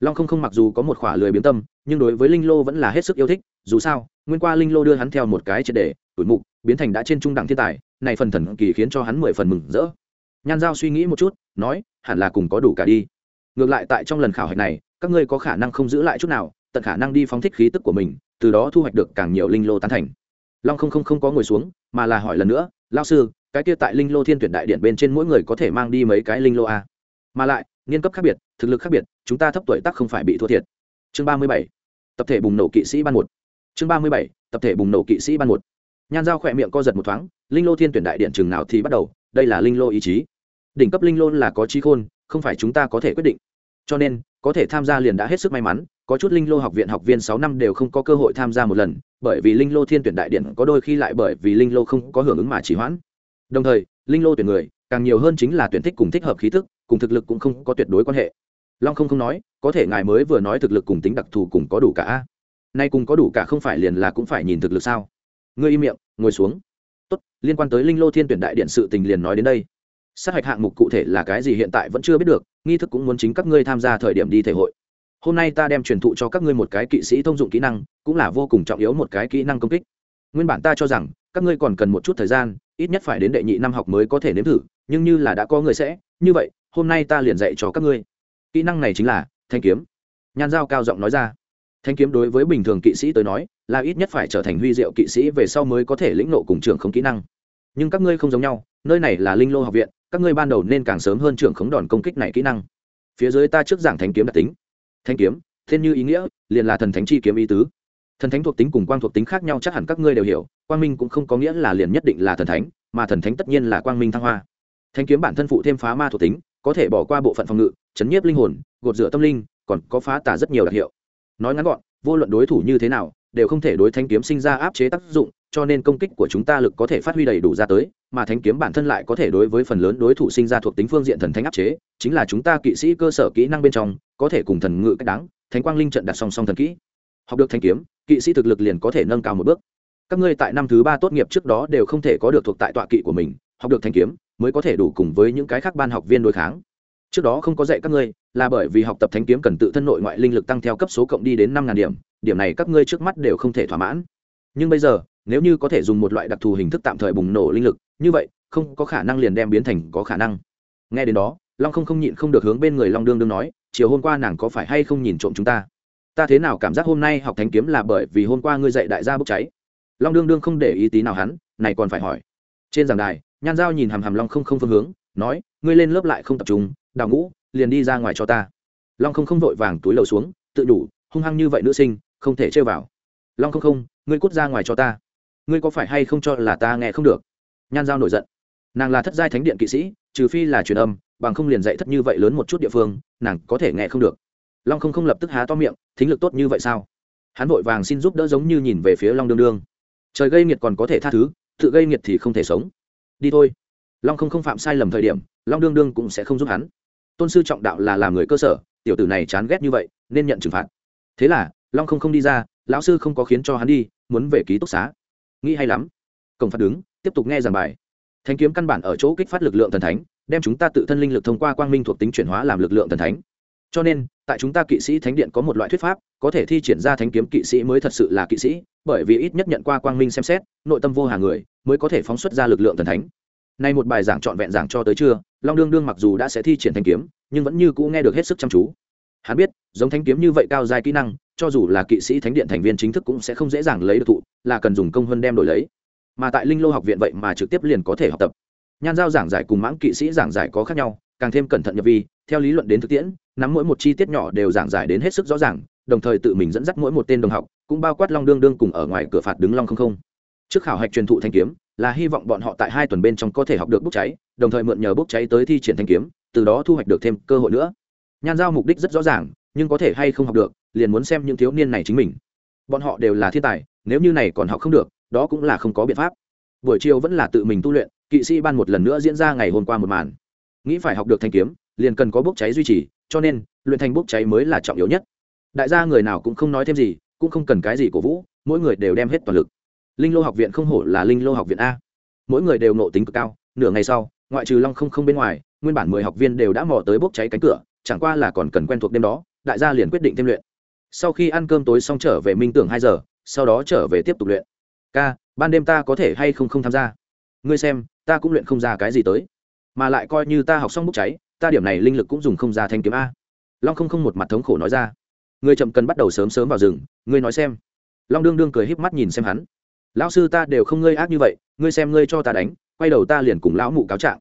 Long không không mặc dù có một khỏa lười biến tâm, nhưng đối với linh lô vẫn là hết sức yêu thích, dù sao, nguyên qua linh lô đưa hắn theo một cái triệt đề tuổi mục, biến thành đã trên trung đẳng thiên tài này phần thần kỳ khiến cho hắn mười phần mừng rỡ. Nhan giao suy nghĩ một chút, nói, hẳn là cùng có đủ cả đi. Ngược lại tại trong lần khảo hạch này, các ngươi có khả năng không giữ lại chút nào, tận khả năng đi phóng thích khí tức của mình, từ đó thu hoạch được càng nhiều linh lô tán thành. Long không không không có ngồi xuống, mà là hỏi lần nữa lao sư, cái kia tại linh lô thiên tuyển đại điện bên trên mỗi người có thể mang đi mấy cái linh lô a? Mà lại, nghiên cấp khác biệt, thực lực khác biệt, chúng ta thấp tuổi tác không phải bị thua thiệt. Chương ba mươi bảy, tập thể bùng nổ kỵ sĩ ban một. Chương ba mươi bảy, tập thể bùng nổ kỵ sĩ ban một nhan dao khỏe miệng co giật một thoáng, linh lô thiên tuyển đại điện chừng nào thì bắt đầu, đây là linh lô ý chí. Đỉnh cấp linh lô là có trí khôn, không phải chúng ta có thể quyết định. Cho nên, có thể tham gia liền đã hết sức may mắn, có chút linh lô học viện học viên sáu năm đều không có cơ hội tham gia một lần, bởi vì linh lô thiên tuyển đại điện có đôi khi lại bởi vì linh lô không có hưởng ứng mà chỉ hoãn. Đồng thời, linh lô tuyển người, càng nhiều hơn chính là tuyển thích cùng thích hợp khí thức cùng thực lực cũng không có tuyệt đối quan hệ. Long không không nói, có thể ngài mới vừa nói thực lực cùng tính đặc thù cùng có đủ cả nay cùng có đủ cả không phải liền là cũng phải nhìn thực lực sao? Ngươi im miệng, ngồi xuống. Tốt, liên quan tới linh lô thiên tuyển đại điện sự tình liền nói đến đây. Sát hạch hạng mục cụ thể là cái gì hiện tại vẫn chưa biết được, nghi thức cũng muốn chính các ngươi tham gia thời điểm đi thể hội. Hôm nay ta đem truyền thụ cho các ngươi một cái kỵ sĩ thông dụng kỹ năng, cũng là vô cùng trọng yếu một cái kỹ năng công kích. Nguyên bản ta cho rằng, các ngươi còn cần một chút thời gian, ít nhất phải đến đệ nhị năm học mới có thể nếm thử, nhưng như là đã có người sẽ, như vậy, hôm nay ta liền dạy cho các ngươi. Kỹ năng này chính là thanh kiếm. Nhan giao cao giọng nói ra thanh kiếm đối với bình thường kỵ sĩ tới nói, là ít nhất phải trở thành huy diệu kỵ sĩ về sau mới có thể lĩnh nộ cùng trưởng không kỹ năng. Nhưng các ngươi không giống nhau, nơi này là linh lô học viện, các ngươi ban đầu nên càng sớm hơn trưởng khống đòn công kích này kỹ năng. Phía dưới ta trước giảng thánh kiếm đặc tính. Thanh kiếm, thiên như ý nghĩa, liền là thần thánh chi kiếm ý tứ. Thần thánh thuộc tính cùng quang thuộc tính khác nhau chắc hẳn các ngươi đều hiểu, quang minh cũng không có nghĩa là liền nhất định là thần thánh, mà thần thánh tất nhiên là quang minh thăng hoa. Thanh kiếm bản thân phụ thêm phá ma thuộc tính, có thể bỏ qua bộ phận phòng ngự, chấn nhiếp linh hồn, gột rửa tâm linh, còn có phá tả rất nhiều đặc hiệu nói ngắn gọn, vô luận đối thủ như thế nào, đều không thể đối thanh kiếm sinh ra áp chế tác dụng, cho nên công kích của chúng ta lực có thể phát huy đầy đủ ra tới, mà thanh kiếm bản thân lại có thể đối với phần lớn đối thủ sinh ra thuộc tính phương diện thần thánh áp chế, chính là chúng ta kỵ sĩ cơ sở kỹ năng bên trong, có thể cùng thần ngự cách đáng, thánh quang linh trận đặt song song thần kỹ. Học được thanh kiếm, kỵ sĩ thực lực liền có thể nâng cao một bước. Các ngươi tại năm thứ ba tốt nghiệp trước đó đều không thể có được thuộc tại tọa kỵ của mình, học được thanh kiếm, mới có thể đủ cùng với những cái khác ban học viên đối kháng trước đó không có dạy các ngươi, là bởi vì học tập thánh kiếm cần tự thân nội ngoại linh lực tăng theo cấp số cộng đi đến năm ngàn điểm điểm này các ngươi trước mắt đều không thể thỏa mãn. Nhưng bây giờ, nếu như có thể dùng một loại đặc thù hình thức tạm thời bùng nổ linh lực, như vậy, không có khả năng liền đem biến thành có khả năng. Nghe đến đó, long không không nhịn không được hướng bên người long đương đương nói, chiều hôm qua nàng có phải hay không nhìn trộm chúng ta? Ta thế nào cảm giác hôm nay học thánh kiếm là bởi vì hôm qua ngươi dạy đại gia bốc cháy? Long đương đương không để ý tí nào hắn, này còn phải hỏi. Trên giảng đài, nhan giao nhìn hàm hàm long không không phương hướng, nói, ngươi lên lớp lại không tập trung đào ngũ, liền đi ra ngoài cho ta. Long không không vội vàng túi lầu xuống, tự đủ hung hăng như vậy nữ sinh, không thể chơi vào. Long không không, ngươi cút ra ngoài cho ta. Ngươi có phải hay không cho là ta nghe không được? Nhan giao nổi giận. Nàng là thất giai thánh điện kỵ sĩ, trừ phi là truyền âm, bằng không liền dạy thất như vậy lớn một chút địa phương, nàng có thể nghe không được. Long không không lập tức há to miệng, thính lực tốt như vậy sao? Hắn vội vàng xin giúp đỡ giống như nhìn về phía long đương đương. Trời gây nghiệt còn có thể tha thứ, tự gây nghiệt thì không thể sống. Đi thôi long không không phạm sai lầm thời điểm, long đương đương cũng sẽ không giúp hắn. tôn sư trọng đạo là làm người cơ sở, tiểu tử này chán ghét như vậy, nên nhận trừng phạt. thế là, long không không đi ra, lão sư không có khiến cho hắn đi, muốn về ký túc xá. nghĩ hay lắm. cổng phạt đứng, tiếp tục nghe giảng bài. thanh kiếm căn bản ở chỗ kích phát lực lượng thần thánh, đem chúng ta tự thân linh lực thông qua quang minh thuộc tính chuyển hóa làm lực lượng thần thánh. cho nên, tại chúng ta kỵ sĩ thánh điện có một loại thuyết pháp, có thể thi triển ra thánh kiếm kỵ sĩ mới thật sự là kỵ sĩ, bởi vì ít nhất nhận qua quang minh xem xét, nội tâm vô hà người, mới có thể phóng xuất ra lực lượng thần thánh nay một bài giảng trọn vẹn giảng cho tới trưa, long đương đương mặc dù đã sẽ thi triển thanh kiếm, nhưng vẫn như cũ nghe được hết sức chăm chú. Hắn biết, giống thanh kiếm như vậy cao dài kỹ năng, cho dù là kỵ sĩ thánh điện thành viên chính thức cũng sẽ không dễ dàng lấy được thụ, là cần dùng công hơn đem đổi lấy. Mà tại linh lô học viện vậy mà trực tiếp liền có thể học tập. Nhan giao giảng giải cùng mãng kỵ sĩ giảng giải có khác nhau, càng thêm cẩn thận nhập vi, theo lý luận đến thực tiễn, nắm mỗi một chi tiết nhỏ đều giảng giải đến hết sức rõ ràng, đồng thời tự mình dẫn dắt mỗi một tên đồng học, cũng bao quát long đương đương cùng ở ngoài cửa phạt đứng long không không. Trước khảo hạch truyền thụ thanh kiếm là hy vọng bọn họ tại hai tuần bên trong có thể học được bốc cháy, đồng thời mượn nhờ bốc cháy tới thi triển thanh kiếm, từ đó thu hoạch được thêm cơ hội nữa. Nhan giao mục đích rất rõ ràng, nhưng có thể hay không học được, liền muốn xem những thiếu niên này chính mình. Bọn họ đều là thiên tài, nếu như này còn học không được, đó cũng là không có biện pháp. Buổi chiều vẫn là tự mình tu luyện, kỵ sĩ ban một lần nữa diễn ra ngày hôm qua một màn. Nghĩ phải học được thanh kiếm, liền cần có bốc cháy duy trì, cho nên, luyện thành bốc cháy mới là trọng yếu nhất. Đại gia người nào cũng không nói thêm gì, cũng không cần cái gì cổ vũ, mỗi người đều đem hết toàn lực linh lô học viện không hổ là linh lô học viện a. Mỗi người đều nộ tính cực cao, nửa ngày sau, ngoại trừ long không không bên ngoài, nguyên bản mười học viên đều đã mò tới bốc cháy cánh cửa, chẳng qua là còn cần quen thuộc đêm đó, đại gia liền quyết định thêm luyện. Sau khi ăn cơm tối xong trở về minh tưởng hai giờ, sau đó trở về tiếp tục luyện. Ca, ban đêm ta có thể hay không không tham gia? Ngươi xem, ta cũng luyện không ra cái gì tới. Mà lại coi như ta học xong bốc cháy, ta điểm này linh lực cũng dùng không ra thanh kiếm a. Long không không một mặt thống khổ nói ra. Ngươi chậm cần bắt đầu sớm sớm vào rừng, ngươi nói xem. Long đương đương cười híp mắt nhìn xem hắn lão sư ta đều không ngươi ác như vậy, ngươi xem ngươi cho ta đánh, quay đầu ta liền cùng lão mụ cáo trạng.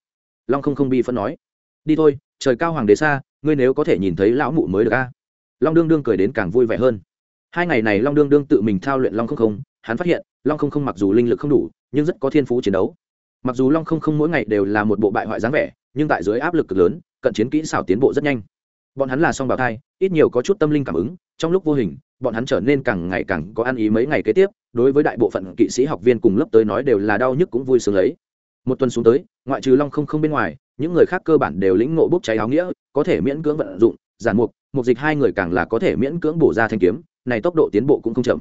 Long không không bi phân nói. Đi thôi, trời cao hoàng đế xa, ngươi nếu có thể nhìn thấy lão mụ mới được a. Long đương đương cười đến càng vui vẻ hơn. Hai ngày này long đương đương tự mình thao luyện long không không, hắn phát hiện, long không không mặc dù linh lực không đủ, nhưng rất có thiên phú chiến đấu. Mặc dù long không không mỗi ngày đều là một bộ bại hoại dáng vẻ, nhưng tại dưới áp lực cực lớn, cận chiến kỹ xảo tiến bộ rất nhanh. Bọn hắn là song bào thai, ít nhiều có chút tâm linh cảm ứng, trong lúc vô hình, bọn hắn trở nên càng ngày càng có ăn ý mấy ngày kế tiếp đối với đại bộ phận kỵ sĩ học viên cùng lớp tới nói đều là đau nhức cũng vui sướng lấy. Một tuần xuống tới, ngoại trừ long không không bên ngoài, những người khác cơ bản đều lĩnh ngộ bốc cháy áo nghĩa, có thể miễn cưỡng vận dụng, giản mục mục dịch hai người càng là có thể miễn cưỡng bổ ra thanh kiếm, này tốc độ tiến bộ cũng không chậm.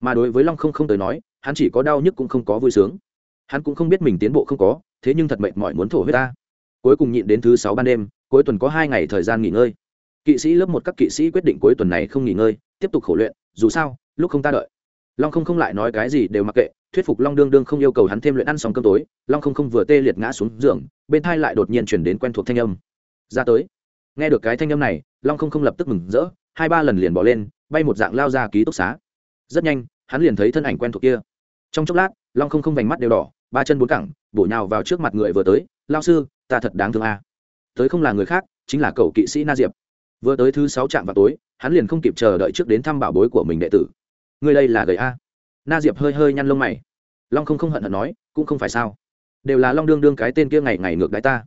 Mà đối với long không không tới nói, hắn chỉ có đau nhức cũng không có vui sướng. Hắn cũng không biết mình tiến bộ không có, thế nhưng thật mệt mỏi muốn thổ huyết ta. Cuối cùng nhịn đến thứ sáu ban đêm, cuối tuần có hai ngày thời gian nghỉ ngơi. Kỵ sĩ lớp một các kỵ sĩ quyết định cuối tuần này không nghỉ ngơi, tiếp tục khổ luyện, dù sao, lúc không ta đợi long không không lại nói cái gì đều mặc kệ, thuyết phục long đương đương không yêu cầu hắn thêm luyện ăn xong cơm tối, long không không vừa tê liệt ngã xuống giường, bên thai lại đột nhiên chuyển đến quen thuộc thanh âm. Ra tới. Nghe được cái thanh âm này, long không không lập tức mừng rỡ, hai ba lần liền bỏ lên, bay một dạng lao ra ký túc xá. Rất nhanh, hắn liền thấy thân ảnh quen thuộc kia. Trong chốc lát, long không không vành mắt đều đỏ, ba chân bốn cẳng, bổ nhào vào trước mặt người vừa tới, lao sư, ta thật đáng thương a. Tới không là người khác, chính là cậu kỵ sĩ na diệp. Vừa tới thứ sáu trạm vào tối, hắn liền không kịp chờ đợi trước đến thăm bảo bối của mình đệ tử người đây là gầy a. Na diệp hơi hơi nhăn lông mày. Long không không hận hận nói, cũng không phải sao. Đều là long đương đương cái tên kia ngày ngày ngược đáy ta.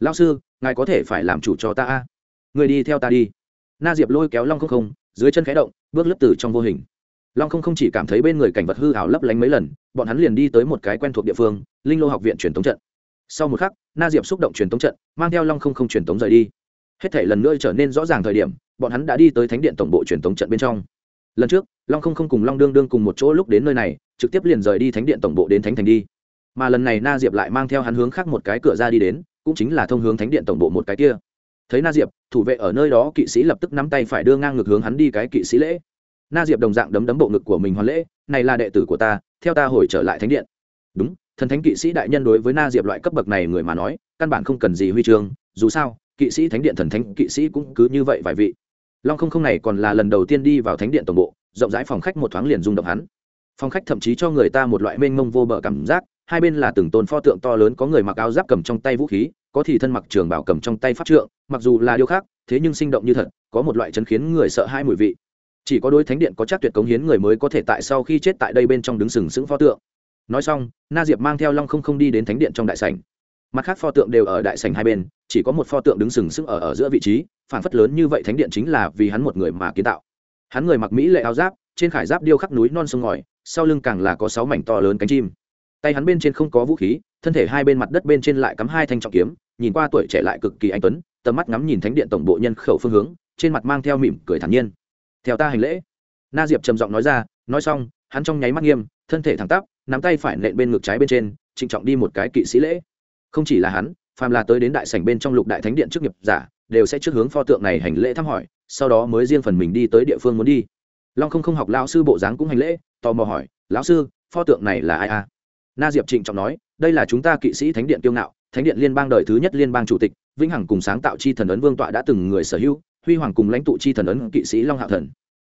Lao sư, ngài có thể phải làm chủ cho ta a. Người đi theo ta đi. Na diệp lôi kéo long không không, dưới chân khẽ động, bước lấp từ trong vô hình. Long không không chỉ cảm thấy bên người cảnh vật hư hảo lấp lánh mấy lần, bọn hắn liền đi tới một cái quen thuộc địa phương, linh lô học viện truyền thống trận. Sau một khắc, na diệp xúc động truyền thống trận, mang theo long không không truyền thống rời đi. Hết thể lần nữa trở nên rõ ràng thời điểm, bọn hắn đã đi tới thánh điện tổng bộ truyền thống trận bên trong. Lần trước long không không cùng long đương đương cùng một chỗ lúc đến nơi này, trực tiếp liền rời đi thánh điện tổng bộ đến thánh thành đi. Mà lần này na diệp lại mang theo hắn hướng khác một cái cửa ra đi đến, cũng chính là thông hướng thánh điện tổng bộ một cái kia. Thấy na diệp, thủ vệ ở nơi đó kỵ sĩ lập tức nắm tay phải đưa ngang ngược hướng hắn đi cái kỵ sĩ lễ. Na diệp đồng dạng đấm đấm bộ ngực của mình hoàn lễ, này là đệ tử của ta, theo ta hồi trở lại thánh điện. Đúng, thần thánh kỵ sĩ đại nhân đối với na diệp loại cấp bậc này người mà nói, căn bản không cần gì huy chương, dù sao, kỵ sĩ thánh điện thần thánh kỵ sĩ cũng cứ như vậy vài vị. Long không không này còn là lần đầu tiên đi vào thánh điện tổng bộ rộng rãi phòng khách một thoáng liền rung động hắn. Phòng khách thậm chí cho người ta một loại mênh mông vô bờ cảm giác, hai bên là từng tôn pho tượng to lớn có người mặc áo giáp cầm trong tay vũ khí, có thì thân mặc trường bảo cầm trong tay pháp trượng, mặc dù là điều khác thế nhưng sinh động như thật, có một loại chấn khiến người sợ hai mùi vị. Chỉ có đối thánh điện có chắc tuyệt cống hiến người mới có thể tại sau khi chết tại đây bên trong đứng sừng sững pho tượng. Nói xong, na diệp mang theo long không không đi đến thánh điện trong đại sảnh. Mặt khác pho tượng đều ở đại sảnh hai bên, chỉ có một pho tượng đứng sừng sững ở ở giữa vị trí phản phất lớn như vậy thánh điện chính là vì hắn một người mà kiến tạo hắn người mặc mỹ lệ áo giáp, trên khải giáp điêu khắc núi non sông ngòi, sau lưng càng là có sáu mảnh to lớn cánh chim. Tay hắn bên trên không có vũ khí, thân thể hai bên mặt đất bên trên lại cắm hai thanh trọng kiếm, nhìn qua tuổi trẻ lại cực kỳ anh tuấn, tầm mắt ngắm nhìn thánh điện tổng bộ nhân khẩu phương hướng, trên mặt mang theo mỉm cười thản nhiên. Theo ta hành lễ. Na diệp trầm giọng nói ra, nói xong, hắn trong nháy mắt nghiêm, thân thể thẳng tắp, nắm tay phải nện bên ngực trái bên trên, trịnh trọng đi một cái kỵ sĩ lễ. Không chỉ là hắn, phàm là tới đến đại sảnh bên trong lục đại thánh điện trước nghiệp giả đều sẽ trước hướng pho tượng này hành lễ thăm hỏi, sau đó mới riêng phần mình đi tới địa phương muốn đi. Long không không học lão sư bộ dáng cũng hành lễ, tò mò hỏi, lão sư, pho tượng này là ai a na diệp trịnh trọng nói, đây là chúng ta kỵ sĩ thánh điện tiêu ngạo, thánh điện liên bang đời thứ nhất liên bang chủ tịch, vĩnh hằng cùng sáng tạo chi thần ấn vương tọa đã từng người sở hữu, huy hoàng cùng lãnh tụ chi thần ấn kỵ sĩ long hạo thần.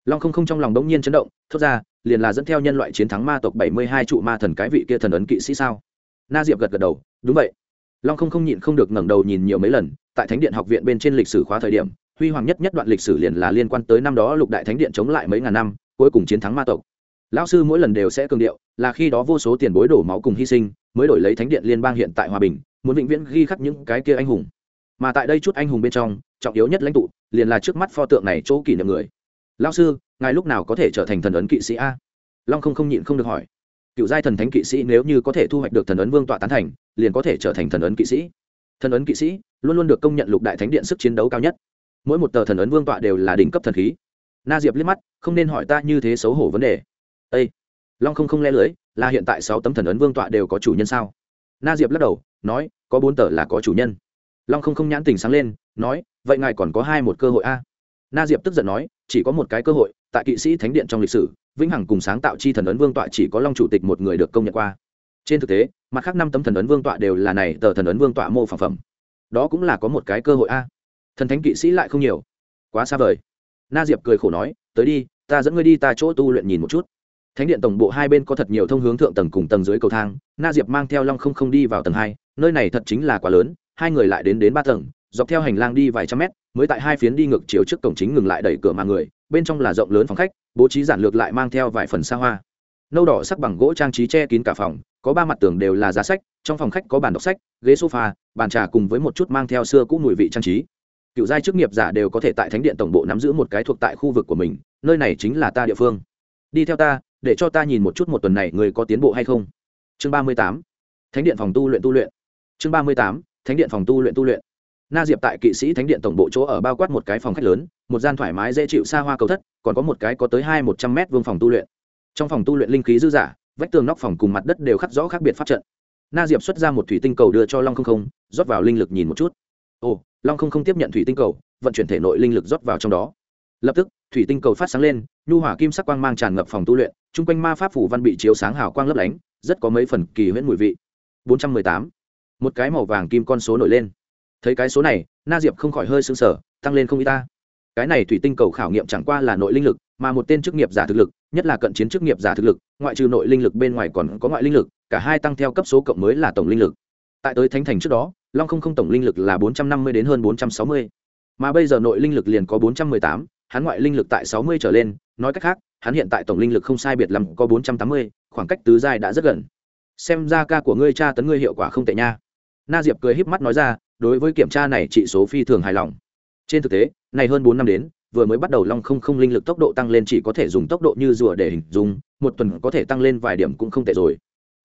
Long không không trong lòng đống nhiên chấn động, thốt ra, liền là dẫn theo nhân loại chiến thắng ma tộc bảy mươi hai trụ ma thần cái vị kia thần ấn kỵ sĩ sao? Na diệp gật gật đầu, đúng vậy. Long không không nhịn không được ngẩng đầu nhìn nhiều mấy lần tại thánh điện học viện bên trên lịch sử khóa thời điểm, huy hoàng nhất nhất đoạn lịch sử liền là liên quan tới năm đó lục đại thánh điện chống lại mấy ngàn năm, cuối cùng chiến thắng ma tộc. Lão sư mỗi lần đều sẽ cường điệu, là khi đó vô số tiền bối đổ máu cùng hy sinh, mới đổi lấy thánh điện liên bang hiện tại hòa bình, muốn vĩnh viễn ghi khắc những cái kia anh hùng. Mà tại đây chút anh hùng bên trong, trọng yếu nhất lãnh tụ, liền là trước mắt pho tượng này chỗ kỷ niệm người. Lão sư, ngài lúc nào có thể trở thành thần ấn kỵ sĩ a? Long không không nhịn không được hỏi. Cựu giai thần thánh kỵ sĩ nếu như có thể thu hoạch được thần ấn vương tọa tán thành, liền có thể trở thành thần ấn kỵ sĩ thần ấn kỵ sĩ luôn luôn được công nhận lục đại thánh điện sức chiến đấu cao nhất. Mỗi một tờ thần ấn vương tọa đều là đỉnh cấp thần khí. Na diệp liếc mắt, không nên hỏi ta như thế xấu hổ vấn đề. Ây long không không le lưới, là hiện tại sáu tấm thần ấn vương tọa đều có chủ nhân sao? Na diệp lắc đầu, nói, có bốn tờ là có chủ nhân. Long không không nhãn tình sáng lên, nói, vậy ngài còn có hai một cơ hội a. Na diệp tức giận nói, chỉ có một cái cơ hội, tại kỵ sĩ thánh điện trong lịch sử, vĩnh hằng cùng sáng tạo chi thần ấn vương tọa chỉ có long chủ tịch một người được công nhận qua trên thực tế, mặt khác năm tấm thần ấn vương tọa đều là này tờ thần ấn vương tọa mô phản phẩm. Đó cũng là có một cái cơ hội a. Thần thánh kỵ sĩ lại không nhiều. Quá xa vời. Na diệp cười khổ nói, tới đi, ta dẫn ngươi đi ta chỗ tu luyện nhìn một chút. Thánh điện tổng bộ hai bên có thật nhiều thông hướng thượng tầng cùng tầng dưới cầu thang, na diệp mang theo long không không đi vào tầng hai, nơi này thật chính là quá lớn, hai người lại đến đến ba tầng, dọc theo hành lang đi vài trăm mét, mới tại hai phiến đi ngược chiều trước cổng chính ngừng lại đẩy cửa mà người, bên trong là rộng lớn phòng khách, bố trí giản lược lại mang theo vài phần xa hoa. Nâu đỏ sắc bằng gỗ trang trí che kín cả phòng có ba mặt tường đều là giá sách, trong phòng khách có bàn đọc sách, ghế sofa, bàn trà cùng với một chút mang theo xưa cũ mùi vị trang trí. Cựu giai chức nghiệp giả đều có thể tại thánh điện tổng bộ nắm giữ một cái thuộc tại khu vực của mình, nơi này chính là ta địa phương. Đi theo ta, để cho ta nhìn một chút một tuần này người có tiến bộ hay không. Chương ba mươi tám, thánh điện phòng tu luyện tu luyện. Chương ba mươi tám, thánh điện phòng tu luyện tu luyện. Na diệp tại kỵ sĩ thánh điện tổng bộ chỗ ở bao quát một cái phòng khách lớn, một gian thoải mái dễ chịu xa hoa cầu thất, còn có một cái có tới hai một trăm mét vương phòng tu luyện. Trong phòng tu luyện linh khí dư giả vách tường nóc phòng cùng mặt đất đều khắc rõ khác biệt pháp trận. Na diệp xuất ra một thủy tinh cầu đưa cho long không không rót vào linh lực nhìn một chút. Ồ long không không tiếp nhận thủy tinh cầu vận chuyển thể nội linh lực rót vào trong đó. Lập tức thủy tinh cầu phát sáng lên nhu hỏa kim sắc quang mang tràn ngập phòng tu luyện chung quanh ma pháp phủ văn bị chiếu sáng hào quang lấp lánh rất có mấy phần kỳ huyễn mùi vị. Bốn trăm mười tám. Một cái màu vàng kim con số nổi lên. Thấy cái số này na diệp không khỏi hơi sưng sờ, sở tăng lên không y ta. Cái này thủy tinh cầu khảo nghiệm chẳng qua là nội linh lực mà một tên chức nghiệp giả thực lực nhất là cận chiến chức nghiệp giả thực lực, ngoại trừ nội linh lực bên ngoài còn có ngoại linh lực, cả hai tăng theo cấp số cộng mới là tổng linh lực. Tại tới thánh thành trước đó, long không không tổng linh lực là bốn trăm năm mươi đến hơn bốn trăm sáu mươi. Mà bây giờ nội linh lực liền có bốn trăm mười tám, hắn ngoại linh lực tại sáu mươi trở lên, nói cách khác, hắn hiện tại tổng linh lực không sai biệt lắm có bốn trăm tám mươi, khoảng cách tứ giai đã rất gần. Xem ra ca của ngươi cha tấn ngươi hiệu quả không tệ nha. Na diệp cười híp mắt nói ra, đối với kiểm tra này, trị số phi thường hài lòng. Trên thực tế, này hơn bốn năm đến vừa mới bắt đầu long không không linh lực tốc độ tăng lên chỉ có thể dùng tốc độ như rùa để hình dung, một tuần có thể tăng lên vài điểm cũng không tệ rồi.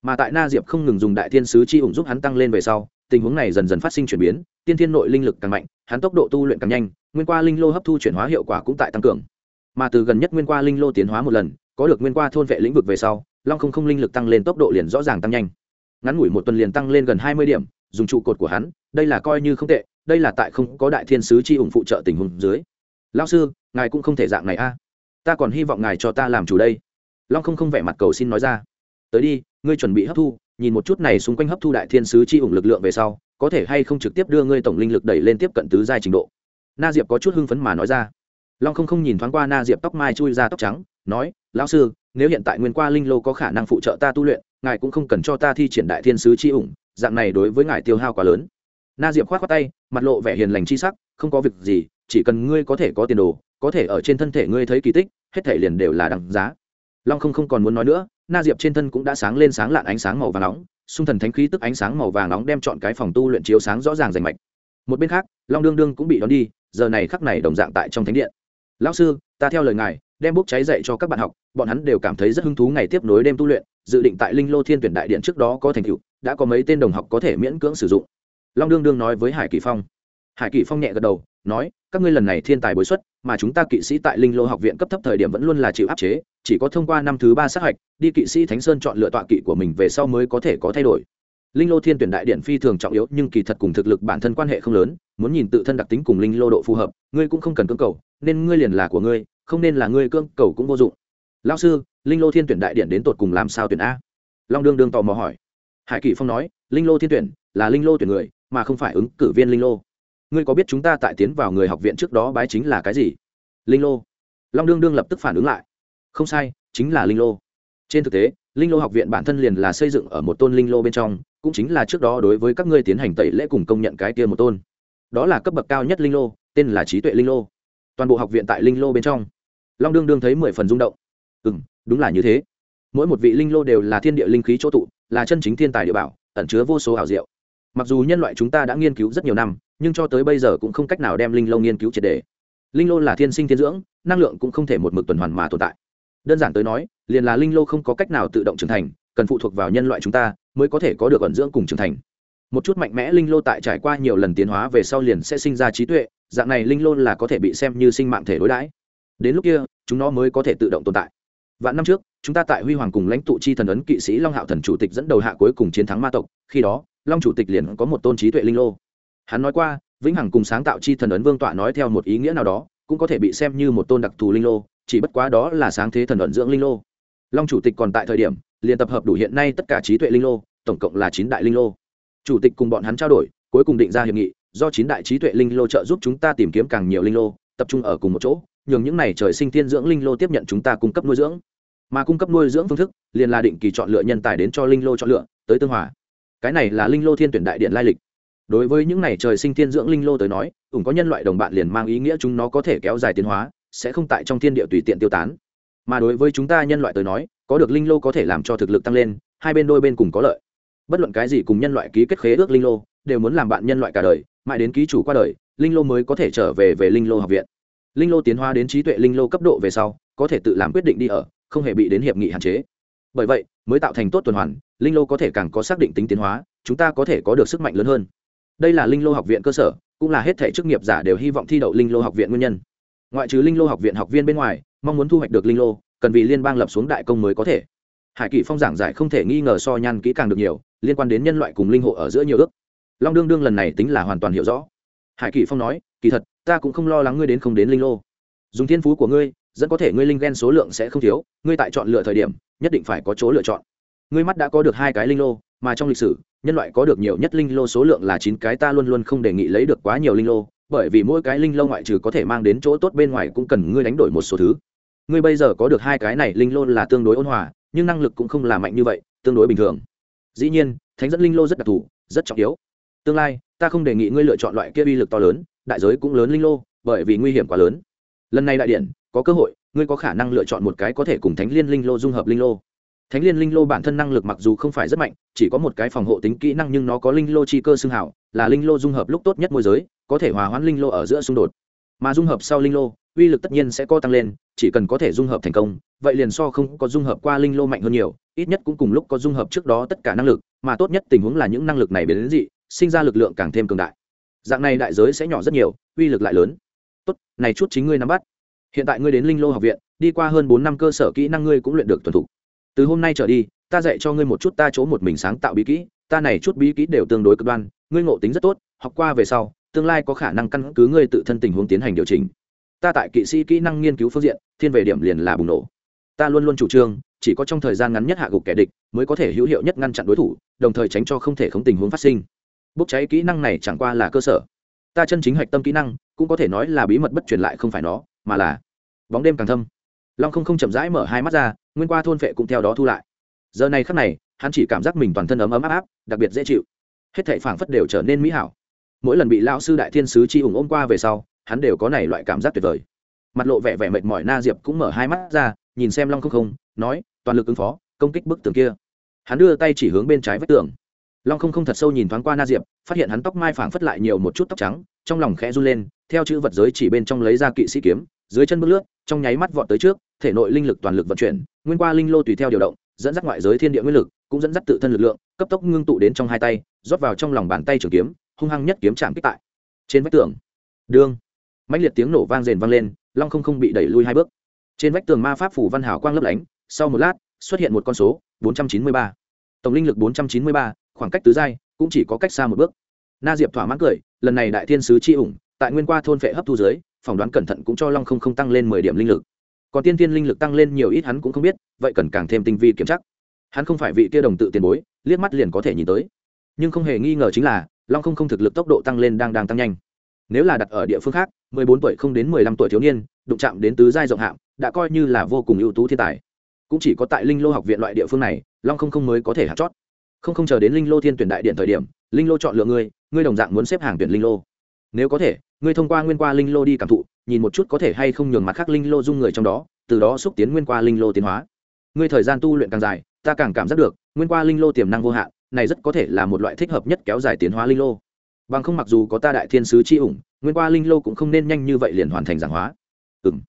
Mà tại na diệp không ngừng dùng đại thiên sứ chi ủng giúp hắn tăng lên về sau, tình huống này dần dần phát sinh chuyển biến, tiên thiên nội linh lực càng mạnh, hắn tốc độ tu luyện càng nhanh, nguyên qua linh lô hấp thu chuyển hóa hiệu quả cũng tại tăng cường. Mà từ gần nhất nguyên qua linh lô tiến hóa một lần, có được nguyên qua thôn vệ lĩnh vực về sau, long không không linh lực tăng lên tốc độ liền rõ ràng tăng nhanh. Ngắn ngủi một tuần liền tăng lên gần hai mươi điểm, dùng trụ cột của hắn, đây là coi như không tệ, đây là tại không có đại thiên sứ chi ủng phụ trợ tình huống dưới lao sư, ngài cũng không thể dạng này a. Ta còn hy vọng ngài cho ta làm chủ đây. Long không không vẻ mặt cầu xin nói ra. Tới đi, ngươi chuẩn bị hấp thu, nhìn một chút này xung quanh hấp thu đại thiên sứ chi ủng lực lượng về sau, có thể hay không trực tiếp đưa ngươi tổng linh lực đẩy lên tiếp cận tứ giai trình độ. Na diệp có chút hưng phấn mà nói ra. Long không không nhìn thoáng qua na diệp tóc mai chui ra tóc trắng, nói, lão sư, nếu hiện tại nguyên qua linh lô có khả năng phụ trợ ta tu luyện, ngài cũng không cần cho ta thi triển đại thiên sứ chi ủng, dạng này đối với ngài tiêu hao quá lớn. Na diệp k h o á t khoác tay, mặt lộ vẻ hiền lành chi sắc, không có việc gì chỉ cần ngươi có thể có tiền đồ, có thể ở trên thân thể ngươi thấy kỳ tích, hết thể liền đều là đằng giá. Long không không còn muốn nói nữa, na diệp trên thân cũng đã sáng lên sáng lạn ánh sáng màu vàng nóng, xung thần thánh khí tức ánh sáng màu vàng nóng đem chọn cái phòng tu luyện chiếu sáng rõ ràng rành mạch. Một bên khác, long đương đương cũng bị đón đi, giờ này khắc này đồng dạng tại trong thánh điện. Lão sư, ta theo lời ngài, đem bốc cháy dạy cho các bạn học, bọn hắn đều cảm thấy rất hứng thú ngày tiếp nối đêm tu luyện, dự định tại linh lô thiên tuyển đại điện trước đó có thành tựu, đã có mấy tên đồng học có thể miễn cưỡng sử dụng. Long đương đương nói với hải kỳ phong. Hải kỳ phong nhẹ gật đầu, nói các ngươi lần này thiên tài bối xuất, mà chúng ta kỵ sĩ tại linh lô học viện cấp thấp thời điểm vẫn luôn là chịu áp chế, chỉ có thông qua năm thứ ba sát hạch, đi kỵ sĩ thánh sơn chọn lựa tọa kỵ của mình về sau mới có thể có thay đổi. Linh lô thiên tuyển đại điện phi thường trọng yếu, nhưng kỳ thật cùng thực lực bản thân quan hệ không lớn, muốn nhìn tự thân đặc tính cùng linh lô độ phù hợp, ngươi cũng không cần cưỡng cầu, nên ngươi liền là của ngươi, không nên là ngươi cưỡng cầu cũng vô dụng. Lao sư, linh lô thiên tuyển đại điện đến tột cùng làm sao tuyển a? Long đương đương tò mò hỏi. Hải kỷ phong nói, linh lô thiên tuyển là linh lô tuyển người, mà không phải ứng cử viên linh lô ngươi có biết chúng ta tại tiến vào người học viện trước đó bái chính là cái gì? Linh lô. Long đương đương lập tức phản ứng lại. Không sai, chính là linh lô. Trên thực tế, linh lô học viện bản thân liền là xây dựng ở một tôn linh lô bên trong, cũng chính là trước đó đối với các ngươi tiến hành tẩy lễ cùng công nhận cái kia một tôn. Đó là cấp bậc cao nhất linh lô, tên là trí tuệ linh lô. Toàn bộ học viện tại linh lô bên trong. Long đương đương thấy mười phần rung động. Ừ m đúng là như thế. Mỗi một vị linh lô đều là thiên địa linh khí chỗ tụ, là chân chính thiên tài địa bảo, ẩn chứa vô số ảo diệu. Mặc dù nhân loại chúng ta đã nghiên cứu rất nhiều năm nhưng cho tới bây giờ cũng không cách nào đem linh lô nghiên cứu triệt đề. Linh lô là thiên sinh thiên dưỡng, năng lượng cũng không thể một mực tuần hoàn mà tồn tại. Đơn giản tới nói, liền là linh lô không có cách nào tự động trưởng thành, cần phụ thuộc vào nhân loại chúng ta mới có thể có được ẩn dưỡng cùng trưởng thành. Một chút mạnh mẽ linh lô tại trải qua nhiều lần tiến hóa về sau liền sẽ sinh ra trí tuệ, dạng này linh lô là có thể bị xem như sinh mạng thể đối đãi. Đến lúc kia, chúng nó mới có thể tự động tồn tại. Vạn năm trước, chúng ta tại huy hoàng cùng lãnh tụ chi thần ấn kỵ sĩ long hạo thần chủ tịch dẫn đầu hạ cuối cùng chiến thắng ma tộc, khi đó, long chủ tịch liền có một tôn trí tuệ linh lô hắn nói qua, vĩnh hằng cùng sáng tạo chi thần ấn vương tọa nói theo một ý nghĩa nào đó, cũng có thể bị xem như một tôn đặc thù linh lô, chỉ bất quá đó là sáng thế thần ẩn dưỡng linh lô. Long chủ tịch còn tại thời điểm, liền tập hợp đủ hiện nay tất cả trí tuệ linh lô, tổng cộng là chín đại linh lô. Chủ tịch cùng bọn hắn trao đổi, cuối cùng định ra hiệp nghị, do chín đại trí tuệ linh lô trợ giúp chúng ta tìm kiếm càng nhiều linh lô, tập trung ở cùng một chỗ, nhường những này trời sinh thiên dưỡng linh lô tiếp nhận chúng ta cung cấp nuôi dưỡng. Mà cung cấp nuôi dưỡng phương thức, liền là định kỳ chọn lựa nhân tài đến cho linh lô chọn lựa, tới tương hòa. Cái này là linh lô thiên tuyển đại điện lai lịch đối với những này trời sinh thiên dưỡng linh lô tới nói ủng có nhân loại đồng bạn liền mang ý nghĩa chúng nó có thể kéo dài tiến hóa, sẽ không tại trong thiên địa tùy tiện tiêu tán. Mà đối với chúng ta nhân loại tới nói, có được linh lô có thể làm cho thực lực tăng lên, hai bên đôi bên cùng có lợi. Bất luận cái gì cùng nhân loại ký kết khế ước linh lô, đều muốn làm bạn nhân loại cả đời, mãi đến ký chủ qua đời, linh lô mới có thể trở về về linh lô học viện. Linh lô tiến hóa đến trí tuệ linh lô cấp độ về sau, có thể tự làm quyết định đi ở, không hề bị đến hiệp nghị hạn chế. Bởi vậy, mới tạo thành tốt tuần hoàn, linh lô có thể càng có xác định tính tiến hóa, chúng ta có thể có được sức mạnh lớn hơn đây là linh lô học viện cơ sở, cũng là hết thể chức nghiệp giả đều hy vọng thi đậu linh lô học viện nguyên nhân. Ngoại trừ linh lô học viện học viên bên ngoài, mong muốn thu hoạch được linh lô, cần vì liên bang lập xuống đại công mới có thể. Hải kỷ phong giảng giải không thể nghi ngờ so nhan kỹ càng được nhiều, liên quan đến nhân loại cùng linh hộ ở giữa nhiều ước. Long đương đương lần này tính là hoàn toàn hiểu rõ. Hải kỷ phong nói, kỳ thật, ta cũng không lo lắng ngươi đến không đến linh lô. Dùng thiên phú của ngươi dẫn có thể ngươi linh ghen số lượng sẽ không thiếu, ngươi tại chọn lựa thời điểm, nhất định phải có chỗ lựa chọn ngươi mắt đã có được hai cái linh lô, mà trong lịch sử, nhân loại có được nhiều nhất linh lô số lượng là chín cái, ta luôn luôn không đề nghị lấy được quá nhiều linh lô, bởi vì mỗi cái linh lô ngoại trừ có thể mang đến chỗ tốt bên ngoài cũng cần ngươi đánh đổi một số thứ. Ngươi bây giờ có được hai cái này linh lô là tương đối ôn hòa, nhưng năng lực cũng không là mạnh như vậy, tương đối bình thường. Dĩ nhiên, thánh dẫn linh lô rất đặc thù, rất trọng yếu. Tương lai, ta không đề nghị ngươi lựa chọn loại kia uy lực to lớn, đại giới cũng lớn linh lô, bởi vì nguy hiểm quá lớn. Lần này đại điện, có cơ hội, ngươi có khả năng lựa chọn một cái có thể cùng thánh liên linh lô dung hợp linh lô thánh liên linh lô bản thân năng lực mặc dù không phải rất mạnh, chỉ có một cái phòng hộ tính kỹ năng nhưng nó có linh lô chi cơ xương hảo, là linh lô dung hợp lúc tốt nhất môi giới, có thể hòa hoãn linh lô ở giữa xung đột. Mà dung hợp sau linh lô, uy lực tất nhiên sẽ co tăng lên, chỉ cần có thể dung hợp thành công, vậy liền so không có dung hợp qua linh lô mạnh hơn nhiều, ít nhất cũng cùng lúc có dung hợp trước đó tất cả năng lực, mà tốt nhất tình huống là những năng lực này biến đến dị, sinh ra lực lượng càng thêm cường đại. Dạng này đại giới sẽ nhỏ rất nhiều, uy lực lại lớn. Tốt, này chút chính ngươi nắm bắt. Hiện tại ngươi đến linh lô học viện, đi qua hơn bốn năm cơ sở kỹ năng ngươi cũng luyện được thuần thục từ hôm nay trở đi, ta dạy cho ngươi một chút ta chỗ một mình sáng tạo bí kỹ, ta này chút bí kỹ đều tương đối cực đoan, ngươi ngộ tính rất tốt, học qua về sau, tương lai có khả năng căn cứ ngươi tự thân tình huống tiến hành điều chỉnh. Ta tại kỵ sĩ kỹ năng nghiên cứu phương diện, thiên về điểm liền là bùng nổ. Ta luôn luôn chủ trương, chỉ có trong thời gian ngắn nhất hạ gục kẻ địch, mới có thể hữu hiệu nhất ngăn chặn đối thủ, đồng thời tránh cho không thể không tình huống phát sinh. Bốc cháy kỹ năng này chẳng qua là cơ sở. Ta chân chính hạch tâm kỹ năng, cũng có thể nói là bí mật bất truyền lại không phải nó, mà là bóng đêm càng thâm long không không chậm rãi mở hai mắt ra nguyên qua thôn vệ cũng theo đó thu lại giờ này khắc này hắn chỉ cảm giác mình toàn thân ấm ấm áp áp đặc biệt dễ chịu hết thảy phảng phất đều trở nên mỹ hảo mỗi lần bị lão sư đại thiên sứ chi ủng ôm qua về sau hắn đều có này loại cảm giác tuyệt vời mặt lộ vẻ vẻ mệt mỏi na diệp cũng mở hai mắt ra nhìn xem long không không nói toàn lực ứng phó công kích bức tường kia hắn đưa tay chỉ hướng bên trái vách tường long không không thật sâu nhìn thoáng qua na diệp phát hiện hắn tóc mai phảng phất lại nhiều một chút tóc trắng trong lòng khẽ run lên theo chữ vật giới chỉ bên trong lấy ra kỵ sĩ kiếm dưới chân bước lướt trong nháy mắt vọt tới trước thể nội linh lực toàn lực vận chuyển nguyên qua linh lô tùy theo điều động dẫn dắt ngoại giới thiên địa nguyên lực cũng dẫn dắt tự thân lực lượng cấp tốc ngưng tụ đến trong hai tay rót vào trong lòng bàn tay trường kiếm hung hăng nhất kiếm chạm kích tại. Trên vách tường đương mãnh liệt tiếng nổ vang rền vang lên long không không bị đẩy lui hai bước. Trên vách tường ma pháp phủ văn hảo quang lấp lánh sau một lát xuất hiện một con số 493. tổng linh lực 493, khoảng cách tứ giai cũng chỉ có cách xa một bước. Na diệp thỏa mãn cười lần này đại thiên sứ chi ủng tại nguyên qua thôn phệ hấp thu dưới phỏng đoán cẩn thận cũng cho long không không tăng lên mười điểm linh lực. Còn tiên tiên linh lực tăng lên nhiều ít hắn cũng không biết, vậy cần càng thêm tinh vi kiểm chắc hắn không phải vị kia đồng tự tiền bối, liếc mắt liền có thể nhìn tới. Nhưng không hề nghi ngờ chính là, long không không thực lực tốc độ tăng lên đang đang tăng nhanh. Nếu là đặt ở địa phương khác, mười bốn tuổi không đến mười lăm tuổi thiếu niên, đụng chạm đến tứ giai rộng hạng, đã coi như là vô cùng ưu tú thiên tài. Cũng chỉ có tại linh lô học viện loại địa phương này, long không không mới có thể hạt chót. Không không chờ đến linh lô thiên tuyển đại điện thời điểm, linh lô chọn lựa ngươi ngươi đồng dạng muốn xếp hàng tuyển linh lô. Nếu có thể ngươi thông qua nguyên qua linh lô đi cảm thụ, nhìn một chút có thể hay không nhường mặt khác linh lô dung người trong đó, từ đó xúc tiến nguyên qua linh lô tiến hóa. Ngươi thời gian tu luyện càng dài, ta càng cảm giác được, nguyên qua linh lô tiềm năng vô hạn, này rất có thể là một loại thích hợp nhất kéo dài tiến hóa linh lô. Bằng không mặc dù có ta đại thiên sứ chi ủng, nguyên qua linh lô cũng không nên nhanh như vậy liền hoàn thành giảng hóa. Ừ m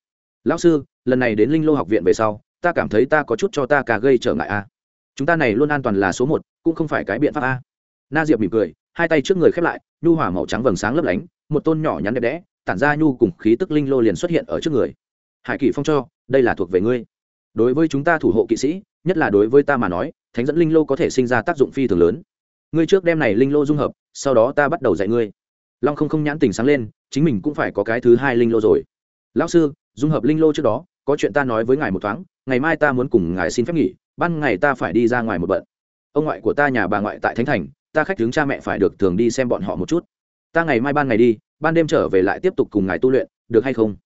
lão sư, lần này đến linh lô học viện về sau, ta cảm thấy ta có chút cho ta cả gây trở ngại a. Chúng ta này luôn an toàn là số một, cũng không phải cái biện pháp a. Na diệp mỉm cười, hai tay trước người khép lại, nhu hỏa màu trắng vầng sáng lấp lánh một tôn nhỏ nhắn đẹp đẽ, tản ra nhu cùng khí tức linh lô liền xuất hiện ở trước người. Hải kỷ phong cho, đây là thuộc về ngươi. Đối với chúng ta thủ hộ kỵ sĩ, nhất là đối với ta mà nói, thánh dẫn linh lô có thể sinh ra tác dụng phi thường lớn. Ngươi trước đem này linh lô dung hợp, sau đó ta bắt đầu dạy ngươi. Long không không nhãn tình sáng lên, chính mình cũng phải có cái thứ hai linh lô rồi. Lão sư, dung hợp linh lô trước đó, có chuyện ta nói với ngài một thoáng, ngày mai ta muốn cùng ngài xin phép nghỉ, ban ngày ta phải đi ra ngoài một bận. Ông ngoại của ta nhà bà ngoại tại thánh thành, ta khách tướng cha mẹ phải được thường đi xem bọn họ một chút ta ngày mai ban ngày đi, ban đêm trở về lại tiếp tục cùng ngài tu luyện, được hay không?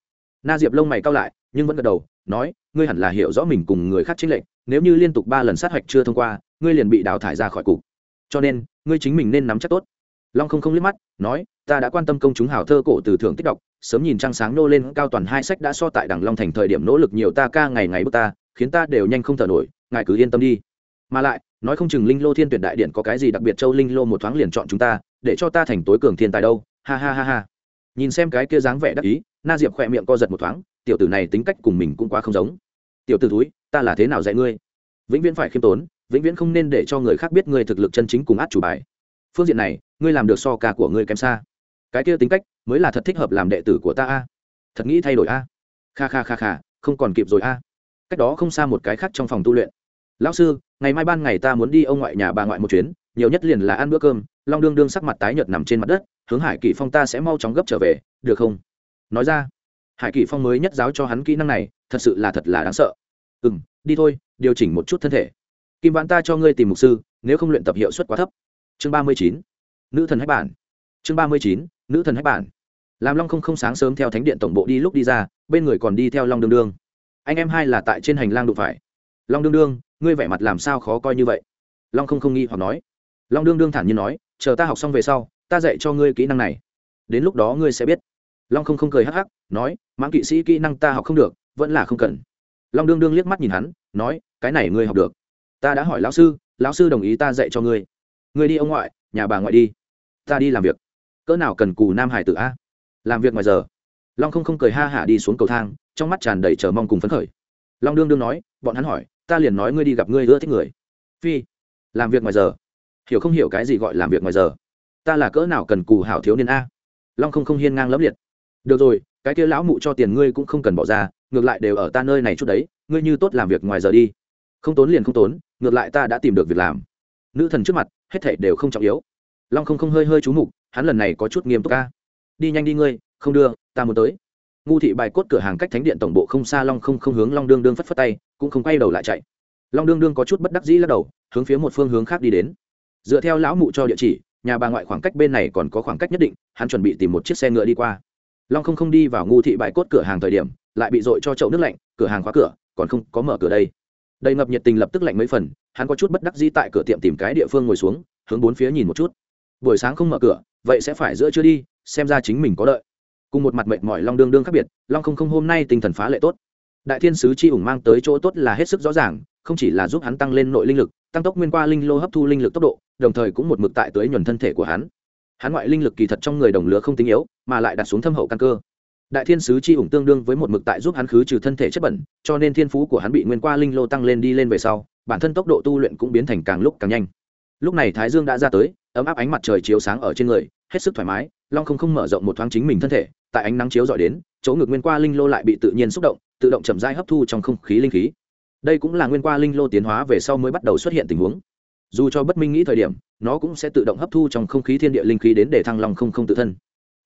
Na diệp lông mày cao lại, nhưng vẫn gật đầu, nói, ngươi hẳn là hiểu rõ mình cùng người khác chính lệnh nếu như liên tục ba lần sát hạch chưa thông qua, ngươi liền bị đào thải ra khỏi cục. Cho nên, ngươi chính mình nên nắm chắc tốt. Long không không liếc mắt, nói, ta đã quan tâm công chúng hào thơ cổ từ thưởng tích đọc, sớm nhìn trăng sáng nô lên, cao toàn hai sách đã so tại đằng long thành thời điểm nỗ lực nhiều ta ca ngày ngày bước ta, khiến ta đều nhanh không thở nổi, ngài cứ yên tâm đi. Mà lại nói không chừng linh lô thiên tuyển đại điện có cái gì đặc biệt châu linh lô một thoáng liền chọn chúng ta, để cho ta thành tối cường thiên tài đâu. Ha ha ha ha. Nhìn xem cái kia dáng vẻ đắc ý, na diệp khỏe miệng co giật một thoáng, tiểu tử này tính cách cùng mình cũng quá không giống. Tiểu tử túi ta là thế nào dạy ngươi? Vĩnh viễn phải khiêm tốn, vĩnh viễn không nên để cho người khác biết ngươi thực lực chân chính cùng át chủ bài. Phương diện này, ngươi làm được so ca của ngươi kém xa. Cái kia tính cách, mới là thật thích hợp làm đệ tử của ta a. Thật nghĩ thay đổi a. Kha kha kha kha, không còn kịp rồi a. Cách đó không xa một cái khác trong phòng tu luyện. Lão sư ngày mai ban ngày ta muốn đi ông ngoại nhà bà ngoại một chuyến, nhiều nhất liền là ăn bữa cơm, long đương đương sắc mặt tái nhợt nằm trên mặt đất, hướng hải kỷ phong ta sẽ mau chóng gấp trở về, được không? Nói ra. Hải kỷ phong mới nhất giáo cho hắn kỹ năng này, thật sự là thật là đáng sợ. Ừ m đi thôi, điều chỉnh một chút thân thể. Kim vãn ta cho ngươi tìm mục sư, nếu không luyện tập hiệu suất quá thấp. Chương ba mươi chín. Nữ thần hách bản. Chương ba mươi chín, nữ thần hách bản. Làm long không không sáng sớm theo thánh điện tổng bộ đi lúc đi ra, bên người còn đi theo long đương đương. Anh em hai là tại trên hành lang đụng phải long đương đương, ngươi vẻ mặt làm sao khó coi như vậy? Long không không nghi hoặc nói. Long đương đương thản nhiên nói, chờ ta học xong về sau, ta dạy cho ngươi kỹ năng này. Đến lúc đó ngươi sẽ biết. Long không không cười hắc hắc, nói, mãng kỵ sĩ kỹ năng ta học không được, vẫn là không cần. Long đương đương liếc mắt nhìn hắn, nói, cái này ngươi học được. Ta đã hỏi lão sư lão sư đồng ý ta dạy cho ngươi. Ngươi đi ông ngoại, nhà bà ngoại đi. Ta đi làm việc. Cỡ nào cần cù nam hải tử a? Làm việc ngoài giờ. Long không không cười ha hả đi xuống cầu thang, trong mắt tràn đầy chờ mong cùng phấn khởi. Long đương đương nói, bọn hắn hỏi ta liền nói ngươi đi gặp ngươi ưa thích người. Phi, làm việc ngoài giờ. Hiểu không hiểu cái gì gọi làm việc ngoài giờ? Ta là cỡ nào cần cù hảo thiếu niên a? Long không không hiên ngang lẫm liệt. Được rồi, cái kia lão mụ cho tiền ngươi cũng không cần bỏ ra, ngược lại đều ở ta nơi này chút đấy, ngươi như tốt làm việc ngoài giờ đi. Không tốn liền không tốn, ngược lại ta đã tìm được việc làm. Nữ thần trước mặt, hết thảy đều không trọng yếu. Long không không hơi hơi trú mục, hắn lần này có chút nghiêm túc ca đi nhanh đi ngươi, không đưa, ta muốn tới ngu thị bài cốt cửa hàng cách thánh điện tổng bộ không xa long không không hướng long đương đương phất phất tay, cũng không quay đầu lại chạy. Long đương đương có chút bất đắc dĩ lắc đầu, hướng phía một phương hướng khác đi đến. Dựa theo lão mụ cho địa chỉ, nhà bà ngoại khoảng cách bên này còn có khoảng cách nhất định, hắn chuẩn bị tìm một chiếc xe ngựa đi qua. Long không không đi vào ngu thị bãi cốt cửa hàng thời điểm, lại bị dội cho chậu nước lạnh, cửa hàng khóa cửa, còn không có mở cửa đây. Đầy ngập nhiệt tình lập tức lạnh mấy phần, hắn có chút bất đắc dĩ tại cửa tiệm tìm cái địa phương ngồi xuống, hướng bốn phía nhìn một chút. Buổi sáng không mở cửa, vậy sẽ phải giữa chưa đi, xem ra chính mình có lợi cùng một mặt mệt mỏi long đương đương khác biệt, long không không hôm nay tinh thần phá lệ tốt. Đại thiên sứ chi ủng mang tới chỗ tốt là hết sức rõ ràng, không chỉ là giúp hắn tăng lên nội linh lực, tăng tốc nguyên qua linh lô hấp thu linh lực tốc độ, đồng thời cũng một mực tại tới nhuần thân thể của hắn. Hắn ngoại linh lực kỳ thật trong người đồng lứa không tinh yếu, mà lại đặt xuống thâm hậu căn cơ. Đại thiên sứ chi ủng tương đương với một mực tại giúp hắn khứ trừ thân thể chất bẩn, cho nên thiên phú của hắn bị nguyên qua linh lô tăng lên đi lên về sau, bản thân tốc độ tu luyện cũng biến thành càng lúc càng nhanh. Lúc này thái dương đã ra tới, ấm áp ánh mặt trời chiếu sáng ở trên người, hết sức thoải mái long không không mở rộng một thoáng chính mình thân thể, tại ánh nắng chiếu dọi đến, chỗ ngực nguyên qua linh lô lại bị tự nhiên xúc động, tự động chậm rãi hấp thu trong không khí linh khí. Đây cũng là nguyên qua linh lô tiến hóa về sau mới bắt đầu xuất hiện tình huống. Dù cho bất minh nghĩ thời điểm, nó cũng sẽ tự động hấp thu trong không khí thiên địa linh khí đến để thăng long không không tự thân.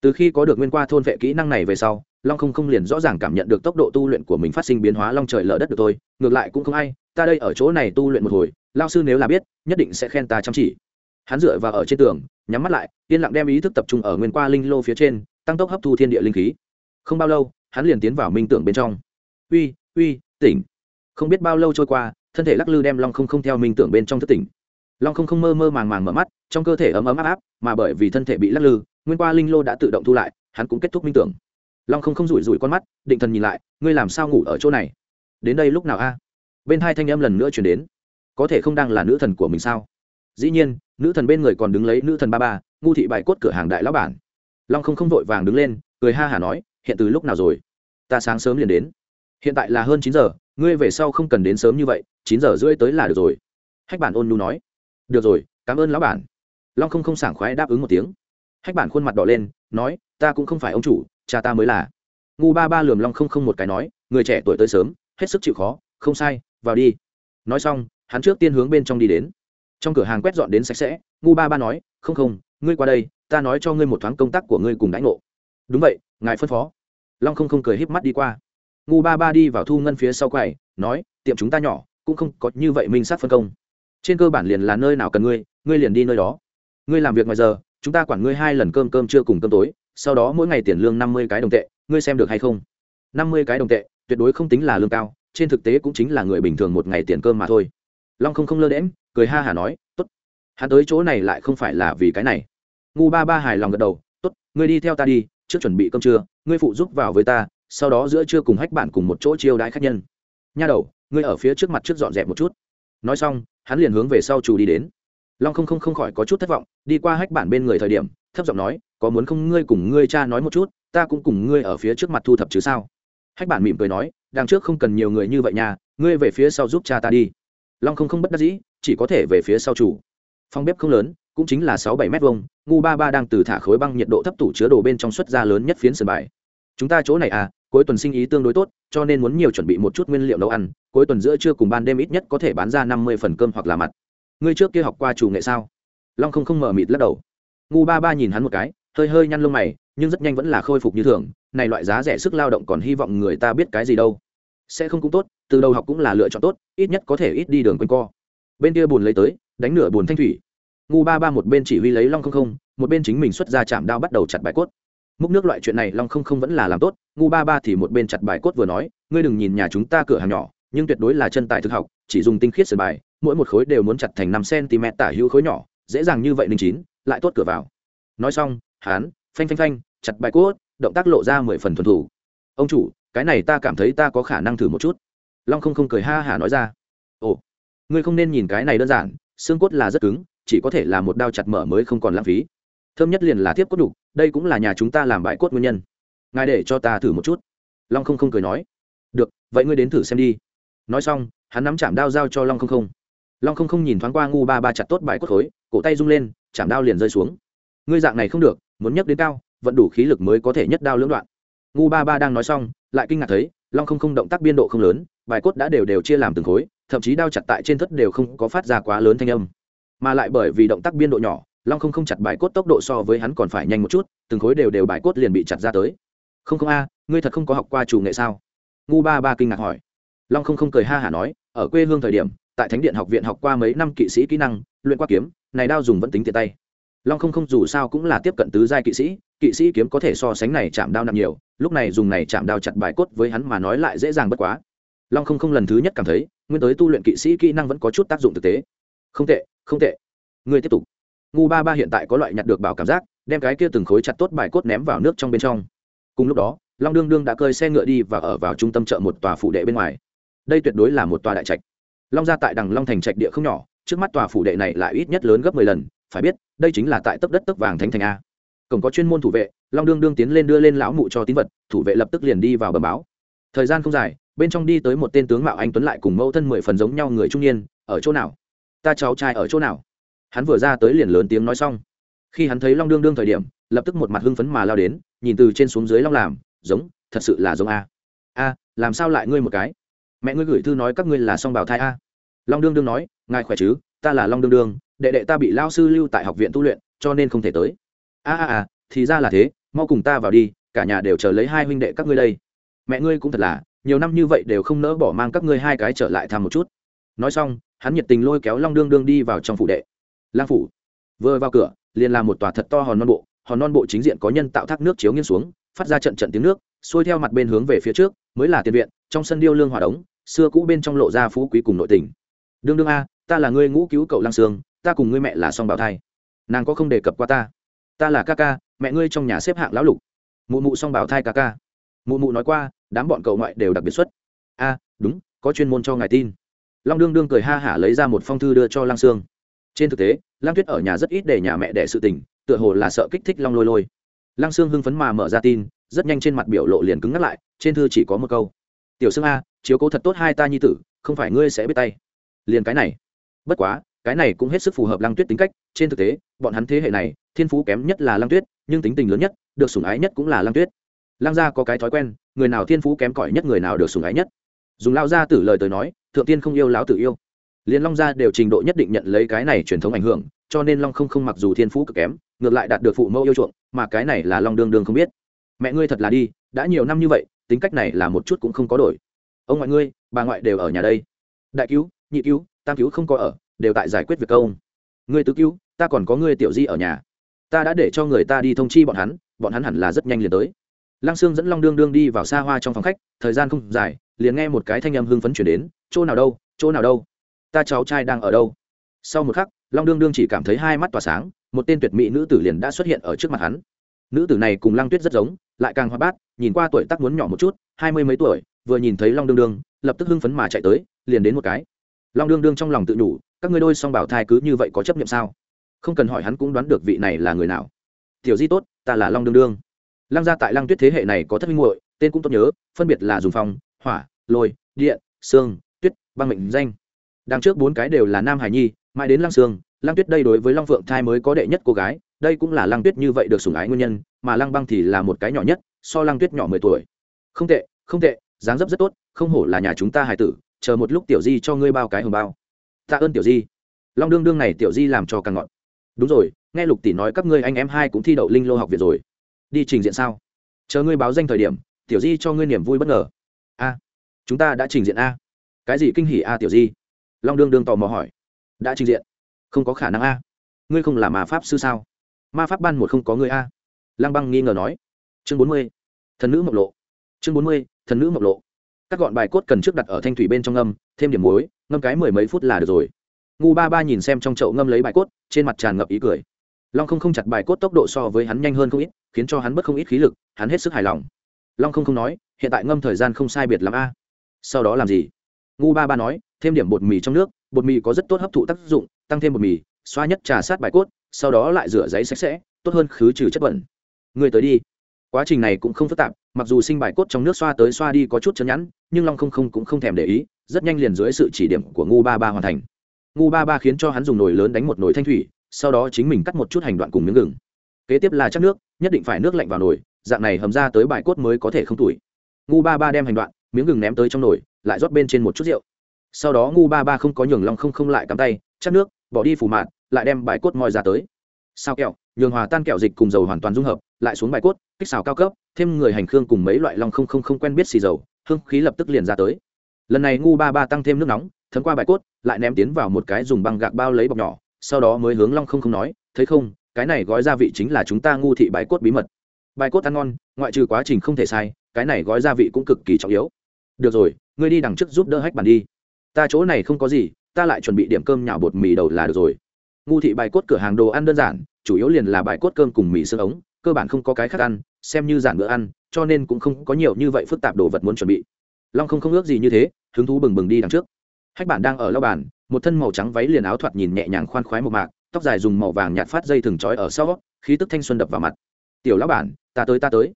Từ khi có được nguyên qua thôn vệ kỹ năng này về sau, long không không liền rõ ràng cảm nhận được tốc độ tu luyện của mình phát sinh biến hóa long trời lở đất được tôi ngược lại cũng không ai, ta đây ở chỗ này tu luyện một hồi lao sư nếu là biết, nhất định sẽ khen ta chăm chỉ hắn dựa vào ở trên tường, nhắm mắt lại, yên lặng đem ý thức tập trung ở nguyên qua linh lô phía trên, tăng tốc hấp thu thiên địa linh khí. Không bao lâu, hắn liền tiến vào minh tưởng bên trong. Uy uy, tỉnh. Không biết bao lâu trôi qua, thân thể lắc lư đem long không không theo minh tưởng bên trong thất tỉnh. Long không không mơ mơ màng màng mở mắt, trong cơ thể ấm ấm áp áp, mà bởi vì thân thể bị lắc lư, nguyên qua linh lô đã tự động thu lại, hắn cũng kết thúc minh tưởng. Long không không rủi rủi con mắt, định thần nhìn lại, ngươi làm sao ngủ ở chỗ này? Đến đây lúc nào a? Bên hai thanh âm lần nữa chuyển đến. Có thể không đang là nữ thần của mình sao? Dĩ nhiên, nữ thần bên người còn đứng lấy nữ thần ba ba, ngu thị bài cốt cửa hàng đại lão bản. Long không không vội vàng đứng lên, cười ha hả nói, hiện từ lúc nào rồi? Ta sáng sớm liền đến. Hiện tại là hơn chín giờ, ngươi về sau không cần đến sớm như vậy, chín giờ rưỡi tới là được rồi. Hách bản ôn nhu nói, được rồi, cảm ơn lão bản. Long không không sảng khoái đáp ứng một tiếng. Hách bản khuôn mặt đỏ lên, nói, ta cũng không phải ông chủ, cha ta mới là. Ngu ba ba lườm long không không một cái nói, người trẻ tuổi tới sớm, hết sức chịu khó, không sai, vào đi. Nói xong, hắn trước tiên hướng bên trong đi đến trong cửa hàng quét dọn đến sạch sẽ, ngu ba ba nói, không không, ngươi qua đây, ta nói cho ngươi một thoáng công tác của ngươi cùng đãi ngộ. Đúng vậy, ngài phân phó. Long không không cười híp mắt đi qua. Ngu ba ba đi vào thu ngân phía sau quầy, nói, tiệm chúng ta nhỏ, cũng không có như vậy minh sát phân công. Trên cơ bản liền là nơi nào cần ngươi ngươi liền đi nơi đó. Ngươi làm việc ngoài giờ, chúng ta quản ngươi hai lần cơm cơm trưa cùng cơm tối, sau đó mỗi ngày tiền lương năm mươi cái đồng tệ, ngươi xem được hay không? Năm mươi cái đồng tệ, tuyệt đối không tính là lương cao, trên thực tế cũng chính là người bình thường một ngày tiền cơm mà thôi. Long không không lơ đễm cười ha hả nói t ố t hắn tới chỗ này lại không phải là vì cái này. Ngu ba ba hài lòng gật đầu t ố t ngươi đi theo ta đi, trước chuẩn bị cơm trưa, ngươi phụ giúp vào với ta, sau đó giữa trưa cùng hách bạn cùng một chỗ chiêu đãi khách nhân. Nha đầu, ngươi ở phía trước mặt trước dọn dẹp một chút. Nói xong, hắn liền hướng về sau chủ đi đến. Long không không không khỏi có chút thất vọng, đi qua hách bản bên người thời điểm, thấp giọng nói, có muốn không ngươi cùng ngươi cha nói một chút, ta cũng cùng ngươi ở phía trước mặt thu thập chứ sao? Hách bản mỉm cười nói, đằng trước không cần nhiều người như vậy nha, ngươi về phía sau giúp cha ta đi long không không bất đắc dĩ, chỉ có thể về phía sau chủ. Phòng bếp không lớn, cũng chính là sáu bảy m hai ngu ba ba đang từ thả khối băng nhiệt độ thấp tủ chứa đồ bên trong xuất ra lớn nhất phiến sân bài chúng ta chỗ này à cuối tuần sinh ý tương đối tốt, cho nên muốn nhiều chuẩn bị một chút nguyên liệu nấu ăn, cuối tuần giữa trưa cùng ban đêm ít nhất có thể bán ra năm mươi phần cơm hoặc là mặt. Ngươi trước kia học qua chủ nghệ sao? Long không không mở mịt lắc đầu. Ngu ba ba nhìn hắn một cái, hơi hơi nhăn lông mày, nhưng rất nhanh vẫn là khôi phục như thường, này loại giá rẻ sức lao động còn hy vọng người ta biết cái gì đâu. Sẽ không cũng tốt từ đầu học cũng là lựa chọn tốt, ít nhất có thể ít đi đường quanh co. Bên kia bùn lấy tới, đánh nửa bùn thanh thủy. Ngu ba ba một bên chỉ huy lấy long không không, một bên chính mình xuất ra chạm đao bắt đầu chặt bài cốt. Múc nước loại chuyện này long không không vẫn là làm tốt, ngu ba ba thì một bên chặt bài cốt vừa nói, ngươi đừng nhìn nhà chúng ta cửa hàng nhỏ, nhưng tuyệt đối là chân tài thực học, chỉ dùng tinh khiết sườn bài, mỗi một khối đều muốn chặt thành năm cm tả hữu khối nhỏ, dễ dàng như vậy linh chín, lại tốt cửa vào. Nói xong hán phanh phanh phanh, chặt bài cốt, động tác lộ ra mười phần thuần thủ. Ông chủ, cái này ta cảm thấy ta có khả năng thử một chút long không không cười ha hả nói ra. Ồ, ngươi không nên nhìn cái này đơn giản, xương cốt là rất cứng, chỉ có thể là một đao chặt mở mới không còn lãng phí. Thơm nhất liền là tiếp cốt đục đây cũng là nhà chúng ta làm bãi cốt nguyên nhân. Ngài để cho ta thử một chút. Long không không cười nói. Được, vậy ngươi đến thử xem đi. Nói xong, hắn nắm chạm đao giao cho long không không. Long không không nhìn thoáng qua ngu ba ba chặt tốt bãi cốt khối, cổ tay rung lên, chạm đao liền rơi xuống. Ngươi dạng này không được, muốn nhấc đến cao vẫn đủ khí lực mới có thể nhất đao lưỡng đoạn. Ngu ba ba đang nói xong, lại kinh ngạc thấy, long không không động tác biên độ không lớn bài cốt đã đều đều chia làm từng khối, thậm chí đao chặt tại trên thất đều không có phát ra quá lớn thanh âm. Mà lại bởi vì động tác biên độ nhỏ, long không không chặt bài cốt tốc độ so với hắn còn phải nhanh một chút, từng khối đều đều bài cốt liền bị chặt ra tới. Không không a, ngươi thật không có học qua chủ nghệ sao? Ngu ba ba kinh ngạc hỏi. Long không không cười ha hả nói, ở quê hương thời điểm, tại thánh điện học viện học qua mấy năm kỵ sĩ kỹ năng, luyện qua kiếm, này đao dùng vẫn tính tiện tay. Long không không dù sao cũng là tiếp cận tứ giai kỵ sĩ kỵ sĩ kiếm có thể so sánh này chạm đao nặng nhiều, lúc này dùng này chạm đao chặt bài cốt với hắn mà nói lại dễ dàng bất quá long không không lần thứ nhất cảm thấy, nguyên tới tu luyện kỵ sĩ kỹ năng vẫn có chút tác dụng thực tế. Không tệ không tệ. Ngươi tiếp tục. Ngu ba ba hiện tại có loại nhặt được bảo cảm giác, đem cái kia từng khối chặt tốt bài cốt ném vào nước trong bên trong. Cùng lúc đó, long đương đương đã cơi xe ngựa đi và ở vào trung tâm chợ một tòa phủ đệ bên ngoài. Đây tuyệt đối là một tòa đại trạch. Long ra tại đằng long thành trạch địa không nhỏ, trước mắt tòa phủ đệ này lại ít nhất lớn gấp mười lần, phải biết, đây chính là tại tấp đất tấp vàng thánh thành a. Cổng có chuyên môn thủ vệ, long đương đương tiến lên đưa lên lão mụ cho tín vật, thủ vệ lập tức liền đi vào bờ báo. Thời gian không dài bên trong đi tới một tên tướng mạo anh tuấn lại cùng mẫu thân mười phần giống nhau người trung niên, ở chỗ nào? Ta cháu trai ở chỗ nào? Hắn vừa ra tới liền lớn tiếng nói xong. Khi hắn thấy long đương đương thời điểm, lập tức một mặt hưng phấn mà lao đến, nhìn từ trên xuống dưới long làm, giống, thật sự là giống a. A, làm sao lại ngươi một cái? Mẹ ngươi gửi thư nói các ngươi là song bảo thai a. Long đương đương nói, ngài khỏe chứ? Ta là long đương đương, đệ đệ ta bị lao sư lưu tại học viện tu luyện, cho nên không thể tới. A a a, thì ra là thế, mau cùng ta vào đi, cả nhà đều chờ lấy hai huynh đệ các ngươi đây. Mẹ ngươi cũng thật là nhiều năm như vậy đều không nỡ bỏ mang các ngươi hai cái trở lại thăm một chút. Nói xong, hắn nhiệt tình lôi kéo long đương đương đi vào trong phủ đệ. Lang phủ. Vừa vào cửa, liền là một tòa thật to hòn non bộ. Hòn non bộ chính diện có nhân tạo thác nước chiếu nghiêng xuống, phát ra trận trận tiếng nước, xuôi theo mặt bên hướng về phía trước, mới là tiền viện, trong sân điêu lương hòa đống, xưa cũ bên trong lộ ra phú quý cùng nội tình. Đương đương a, ta là ngươi ngũ cứu cậu lang sương, ta cùng ngươi mẹ là song bảo thai. Nàng có không đề cập qua ta? Ta là ca ca, mẹ ngươi trong nhà xếp hạng lão lục. Mụ mụ song bảo thai ca ca. Mụ mụ nói qua đám bọn cậu ngoại đều đặc biệt xuất. A, đúng, có chuyên môn cho ngài tin. Long đương đương cười ha hả lấy ra một phong thư đưa cho lang sương. Trên thực tế lang tuyết ở nhà rất ít để nhà mẹ đẻ sự tình, tựa hồ là sợ kích thích long lôi lôi. Lang sương hưng phấn mà mở ra tin, rất nhanh trên mặt biểu lộ liền cứng ngắt lại, trên thư chỉ có một câu. Tiểu sương a, chiếu cố thật tốt hai ta nhi tử, không phải ngươi sẽ biết tay. Liền cái này. Bất quá, cái này cũng hết sức phù hợp lăng tuyết tính cách, trên thực tế, bọn hắn thế hệ này, thiên phú kém nhất là lăng tuyết, nhưng tính tình lớn nhất, được sủng ái nhất cũng là lăng tuyết lăng gia có cái thói quen, người nào thiên phú kém cỏi nhất người nào được sủng ái nhất. Dùng lao gia tử lời tới nói, thượng tiên không yêu lão tử yêu. Liền long gia đều trình độ nhất định nhận lấy cái này truyền thống ảnh hưởng, cho nên long không không mặc dù thiên phú cực kém, ngược lại đạt được phụ mẫu yêu chuộng, mà cái này là long đương đương không biết. Mẹ ngươi thật là đi, đã nhiều năm như vậy, tính cách này là một chút cũng không có đổi. Ông ngoại ngươi, bà ngoại đều ở nhà đây. Đại cứu, nhị cứu, tam cứu không có ở, đều tại giải quyết việc công. Ngươi tứ cứu, ta còn có ngươi tiểu di ở nhà. Ta đã để cho người ta đi thông chi bọn hắn bọn hắn hẳn là rất nhanh liền tới lăng sương dẫn long đương đương đi vào xa hoa trong phòng khách, thời gian không dài, liền nghe một cái thanh âm hưng phấn chuyển đến, chỗ nào đâu, chỗ nào đâu? Ta cháu trai đang ở đâu? Sau một khắc, long đương đương chỉ cảm thấy hai mắt tỏa sáng, một tên tuyệt mỹ nữ tử liền đã xuất hiện ở trước mặt hắn. Nữ tử này cùng lăng tuyết rất giống, lại càng hoa bát, nhìn qua tuổi tác muốn nhỏ một chút, hai mươi mấy tuổi, vừa nhìn thấy long đương đương, lập tức hưng phấn mà chạy tới, liền đến một cái. Long đương đương trong lòng tự nhủ, các ngươi đôi song bảo thai cứ như vậy có chấp nhận sao? Không cần hỏi hắn cũng đoán được vị này là người nào. Tiểu di tốt, ta là long đương đương lăng gia tại lăng tuyết thế hệ này có thất minh muội, tên cũng tốt nhớ, phân biệt là dùng phong, hỏa, lôi, điện xương tuyết, băng mệnh danh. Đằng trước bốn cái đều là nam hải nhi, mãi đến lăng sương, lăng tuyết đây đối với long phượng thai mới có đệ nhất cô gái, đây cũng là lăng tuyết như vậy được sủng ái nguyên nhân, mà lăng băng thì là một cái nhỏ nhất, so lăng tuyết nhỏ mười tuổi. Không tệ không tệ, dáng dấp rất tốt, không hổ là nhà chúng ta hải tử, chờ một lúc tiểu di cho ngươi bao cái hồng bao. Tạ ơn tiểu di. Long đương đương này tiểu di làm cho càng ngọn đúng rồi, nghe lục tỷ nói các ngươi anh em hai cũng thi đậu linh lô học viện rồi đi trình diện sao? Chờ ngươi báo danh thời điểm, tiểu di cho ngươi niềm vui bất ngờ. A, chúng ta đã trình diện a. Cái gì kinh hỉ a tiểu di? Long đương đương tò mò hỏi. Đã trình diện. Không có khả năng a. Ngươi không là ma pháp sư sao? Ma pháp ban một không có ngươi a. Lăng băng nghi ngờ nói. Chương bốn mươi. Thần nữ mộc lộ. Chương bốn mươi, thần nữ mộc lộ. Các gọn bài cốt cần trước đặt ở thanh thủy bên trong ngâm, thêm điểm muối, ngâm cái mười mấy phút là được rồi. Ngu ba ba nhìn xem trong chậu ngâm lấy bài cốt, trên mặt tràn ngập ý cười long không không chặt bài cốt tốc độ so với hắn nhanh hơn không ít, khiến cho hắn bất không ít khí lực, hắn hết sức hài lòng. Long không không nói, hiện tại ngâm thời gian không sai biệt l a. Sau đó làm gì? Ngu ba ba nói, thêm điểm bột mì trong nước, bột mì có rất tốt hấp thụ tác dụng, tăng thêm bột mì, xoa nhất trà sát bài cốt, sau đó lại rửa giấy sạch sẽ, tốt hơn khứ trừ chất bẩn. Người tới đi. Quá trình này cũng không phức tạp, mặc dù sinh bài cốt trong nước xoa tới xoa đi có chút chân nhẵn, nhưng long không không cũng không thèm để ý, rất nhanh liền dưới sự chỉ điểm của ngu ba ba hoàn thành. Ngu ba ba khiến cho hắn dùng nồi lớn đánh một nồi thanh thủy sau đó chính mình cắt một chút hành đoạn cùng miếng gừng. Kế tiếp là chắc nước, nhất định phải nước lạnh vào nồi, dạng này hầm ra tới bài cốt mới có thể không tuổi ngu ba ba đem hành đoạn, miếng gừng ném tới trong nồi, lại rót bên trên một chút rượu. Sau đó ngu ba ba không có nhường long không không lại cắm tay, chắc nước, bỏ đi phủ mạn lại đem bài cốt moi ra tới. Sao kẹo, nhường hòa tan kẹo dịch cùng dầu hoàn toàn dung hợp, lại xuống bài cốt, kích xào cao cấp, thêm người hành khương cùng mấy loại long không không không quen biết xì dầu, hương khí lập tức liền ra tới. Lần này ngu ba ba tăng thêm nước nóng, thấm qua bài cốt, lại ném tiến vào một cái dùng băng gạc bao lấy bọc nhỏ sau đó mới hướng long không không nói, thấy không, cái này gói gia vị chính là chúng ta ngu thị bài cốt bí mật. Bài cốt ăn ngon, ngoại trừ quá trình không thể sai, cái này gói gia vị cũng cực kỳ trọng yếu. Được rồi, ngươi đi đằng trước giúp đỡ hách bàn đi. Ta chỗ này không có gì, ta lại chuẩn bị điểm cơm nhào bột mì đầu là được rồi. Ngu thị bài cốt cửa hàng đồ ăn đơn giản, chủ yếu liền là bài cốt cơm cùng mì xương ống, cơ bản không có cái khác ăn, xem như giản bữa ăn, cho nên cũng không có nhiều như vậy phức tạp đồ vật muốn chuẩn bị. Long không không ước gì như thế, hứng thú bừng bừng đi đằng trước. Hách bản đang ở lao bàn một thân màu trắng váy liền áo thoạt nhìn nhẹ nhàng khoan khoái một mạc, tóc dài dùng màu vàng nhạt phát dây thừng trói ở sau, khí tức thanh xuân đập vào mặt. Tiểu lão bản, ta tới ta tới.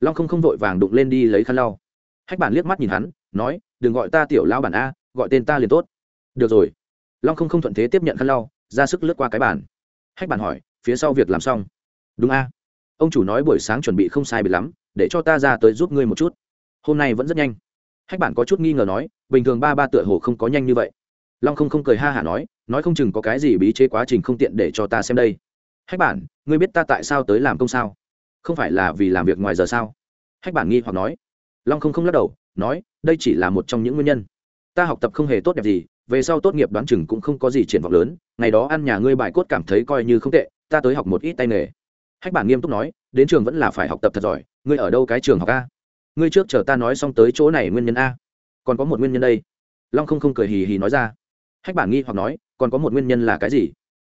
Long không không vội vàng đụng lên đi lấy khăn lau. Hách bản liếc mắt nhìn hắn, nói, đừng gọi ta tiểu lão bản a, gọi tên ta liền tốt. Được rồi. Long không không thuận thế tiếp nhận khăn lau, ra sức lướt qua cái bản hách bản hỏi, phía sau việc làm xong? Đúng a. Ông chủ nói, buổi sáng chuẩn bị không sai bị lắm, để cho ta ra tới giúp ngươi một chút. Hôm nay vẫn rất nhanh. Hách bản có chút nghi ngờ nói, bình thường ba ba tựa hồ không có nhanh như vậy long không không cười ha hả nói nói không chừng có cái gì bí chế quá trình không tiện để cho ta xem đây. Hách bản, ngươi biết ta tại sao tới làm công sao? Không phải là vì làm việc ngoài giờ sao? Hách bản nghi hoặc nói. Long không không lắc đầu, nói, đây chỉ là một trong những nguyên nhân. Ta học tập không hề tốt đẹp gì, về sau tốt nghiệp đoán chừng cũng không có gì triển vọng lớn, ngày đó ăn nhà ngươi bài cốt cảm thấy coi như không tệ, ta tới học một ít tay nghề. Hách bản nghiêm túc nói, đến trường vẫn là phải học tập thật giỏi, ngươi ở đâu cái trường học a? Ngươi trước chờ ta nói xong tới chỗ này nguyên nhân a. Còn có một nguyên nhân đây. Long không không cười hì hì nói ra hách bản nghi hoặc nói, còn có một nguyên nhân là cái gì?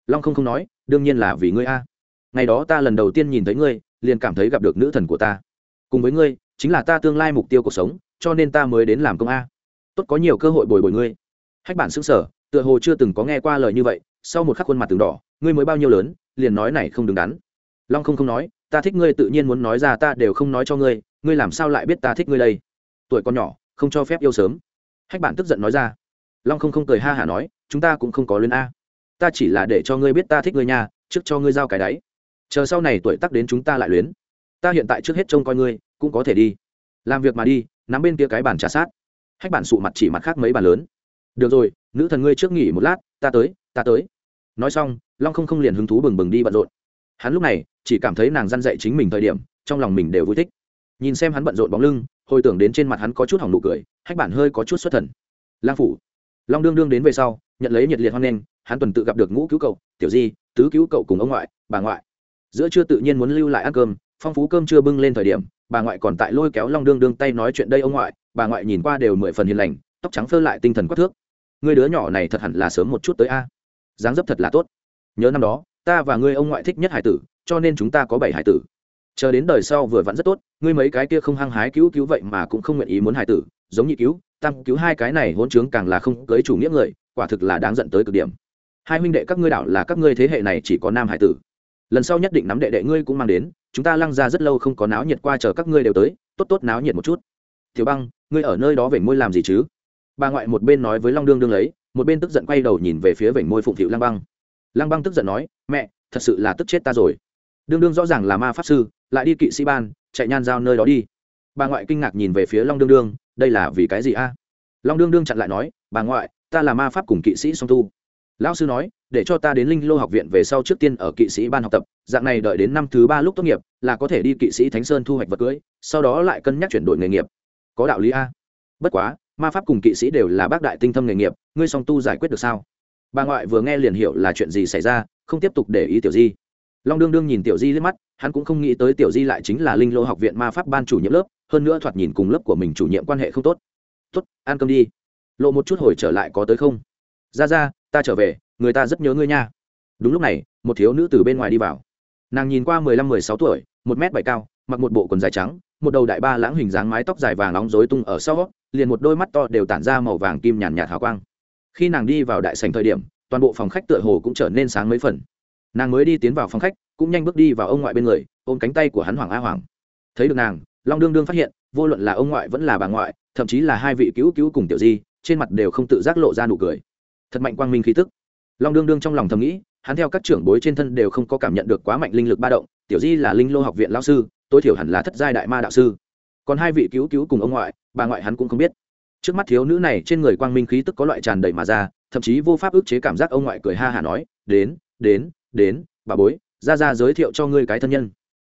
Long không không nói, đương nhiên là vì ngươi a. Ngày đó ta lần đầu tiên nhìn thấy ngươi, liền cảm thấy gặp được nữ thần của ta. Cùng với ngươi, chính là ta tương lai mục tiêu cuộc sống, cho nên ta mới đến làm công a. Tốt có nhiều cơ hội bồi bồi ngươi. Hách bản xứng sở tựa hồ chưa từng có nghe qua lời như vậy, sau một khắc khuôn mặt từng đỏ, ngươi mới bao nhiêu lớn, liền nói này không đứng đắn. Long không không nói, ta thích ngươi tự nhiên muốn nói ra ta đều không nói cho ngươi ngươi làm sao lại biết ta thích ngươi đây? Tuổi con nhỏ, không cho phép yêu sớm. Hách bản tức giận nói ra long không không cười ha hả nói, chúng ta cũng không có luyến a. Ta chỉ là để cho ngươi biết ta thích ngươi nha, trước cho ngươi giao cái đáy. Chờ sau này tuổi tắc đến chúng ta lại luyến. Ta hiện tại trước hết trông coi ngươi, cũng có thể đi. Làm việc mà đi, nắm bên kia cái bàn trà sát. Hách bản sụ mặt chỉ mặt khác mấy bàn lớn. Được rồi, nữ thần ngươi trước nghỉ một lát, ta tới ta tới. Nói xong, long không không liền hứng thú bừng bừng đi bận rộn. Hắn lúc này, chỉ cảm thấy nàng g i dạy chính mình thời điểm, trong lòng mình đều vui thích. Nhìn xem hắn bận rộn bóng lưng, hồi tưởng đến trên mặt hắn có chút hỏng nụ cười, hách bản hơi có chút xuất thần. Lang phủ long đương đương đến về sau, nhận lấy nhiệt liệt hoan nghênh, hắn tuần tự gặp được ngũ cứu cậu, tiểu di, tứ cứu cậu cùng ông ngoại, bà ngoại. Giữa chưa tự nhiên muốn lưu lại ăn cơm, phong phú cơm chưa bưng lên thời điểm, bà ngoại còn tại lôi kéo long đương đương tay nói chuyện đây ông ngoại, bà ngoại nhìn qua đều mười phần hiền lành, tóc trắng phơ lại tinh thần quát thước. Người đứa nhỏ này thật hẳn là sớm một chút tới a. Dáng dấp thật là tốt. Nhớ năm đó, ta và ngươi ông ngoại thích nhất hải tử, cho nên chúng ta có bảy hải tử chờ đến đời sau vừa vặn rất tốt, ngươi mấy cái kia không hăng hái cứu cứu vậy mà cũng không nguyện ý muốn hài tử, giống như cứu, tam cứu hai cái này hôn chướng càng là không cưới chủ nghĩa người, quả thực là đáng dẫn tới cực điểm. Hai huynh đệ các ngươi đảo là các ngươi thế hệ này chỉ có nam hải tử. Lần sau nhất định nắm đệ đệ ngươi cũng mang đến, chúng ta lăng ra rất lâu không có náo nhiệt qua chờ các ngươi đều tới, tốt tốt náo nhiệt một chút. Tiểu băng, ngươi ở nơi đó vểnh môi làm gì chứ? Bà ngoại một bên nói với long đương đương lấy, một bên tức giận quay đầu nhìn về phía vểnh môi phụng thiệu lăng băng. Lăng băng tức giận nói, mẹ, thật sự là tức chết ta rồi đương đương rõ ràng là ma pháp sư, lại đi kỵ sĩ ban, chạy nhan giao nơi đó đi. Bà ngoại kinh ngạc nhìn về phía long đương đương, đây là vì cái gì a? Long đương đương chặn lại nói, bà ngoại, ta là ma pháp cùng kỵ sĩ song tu. Lão sư nói, để cho ta đến linh lô học viện về sau trước tiên ở kỵ sĩ ban học tập, dạng này đợi đến năm thứ ba lúc tốt nghiệp, là có thể đi kỵ sĩ thánh sơn thu hoạch vật cưới, sau đó lại cân nhắc chuyển đổi nghề nghiệp. Có đạo lý a. Bất quá, ma pháp cùng kỵ sĩ đều là bác đại tinh thâm nghề nghiệp, ngươi song tu giải quyết được sao? Bà ngoại vừa nghe liền hiểu là chuyện gì xảy ra, không tiếp tục để ý tiểu di long đương đương nhìn tiểu di liếc mắt, hắn cũng không nghĩ tới tiểu di lại chính là linh lô học viện ma pháp ban chủ nhiệm lớp, hơn nữa thoạt nhìn cùng lớp của mình chủ nhiệm quan hệ không tốt. Tốt, ăn cơm đi. Lộ một chút hồi trở lại có tới không? Ra ra, ta trở về, người ta rất nhớ ngươi nha. Đúng lúc này, một thiếu nữ từ bên ngoài đi vào. Nàng nhìn qua mười lăm, mười sáu tuổi, một m bảy cao, mặc một bộ quần dài trắng, một đầu đại ba lãng hình dáng mái tóc dài vàng nóng rối tung ở sau, liền một đôi mắt to đều tản ra màu vàng kim nhàn nhạt hào quang. Khi nàng đi vào đại sành thời điểm, toàn bộ phòng khách tựa hồ cũng trở nên sáng mấy phần nàng mới đi tiến vào phòng khách, cũng nhanh bước đi vào ông ngoại bên người, ôm cánh tay của hắn hoàng a hoàng thấy được nàng, long đương đương phát hiện, vô luận là ông ngoại vẫn là bà ngoại, thậm chí là hai vị cứu cứu cùng tiểu di, trên mặt đều không tự giác lộ ra nụ cười. Thật mạnh quang minh khí tức. Long đương đương trong lòng thầm nghĩ, hắn theo các trưởng bối trên thân đều không có cảm nhận được quá mạnh linh lực ba động, tiểu di là linh lô học viện lao sư, tối thiểu hẳn là thất giai đại ma đạo sư. Còn hai vị cứu cứu cùng ông ngoại, bà ngoại hắn cũng không biết. Trước mắt thiếu nữ này trên người quang minh khí tức có loại tràn đầy mà ra, thậm chí vô pháp ức chế cảm giác ông ngoại cười ha hả nói, đến đến đến, bà bối, ra ra giới thiệu cho ngươi cái thân nhân.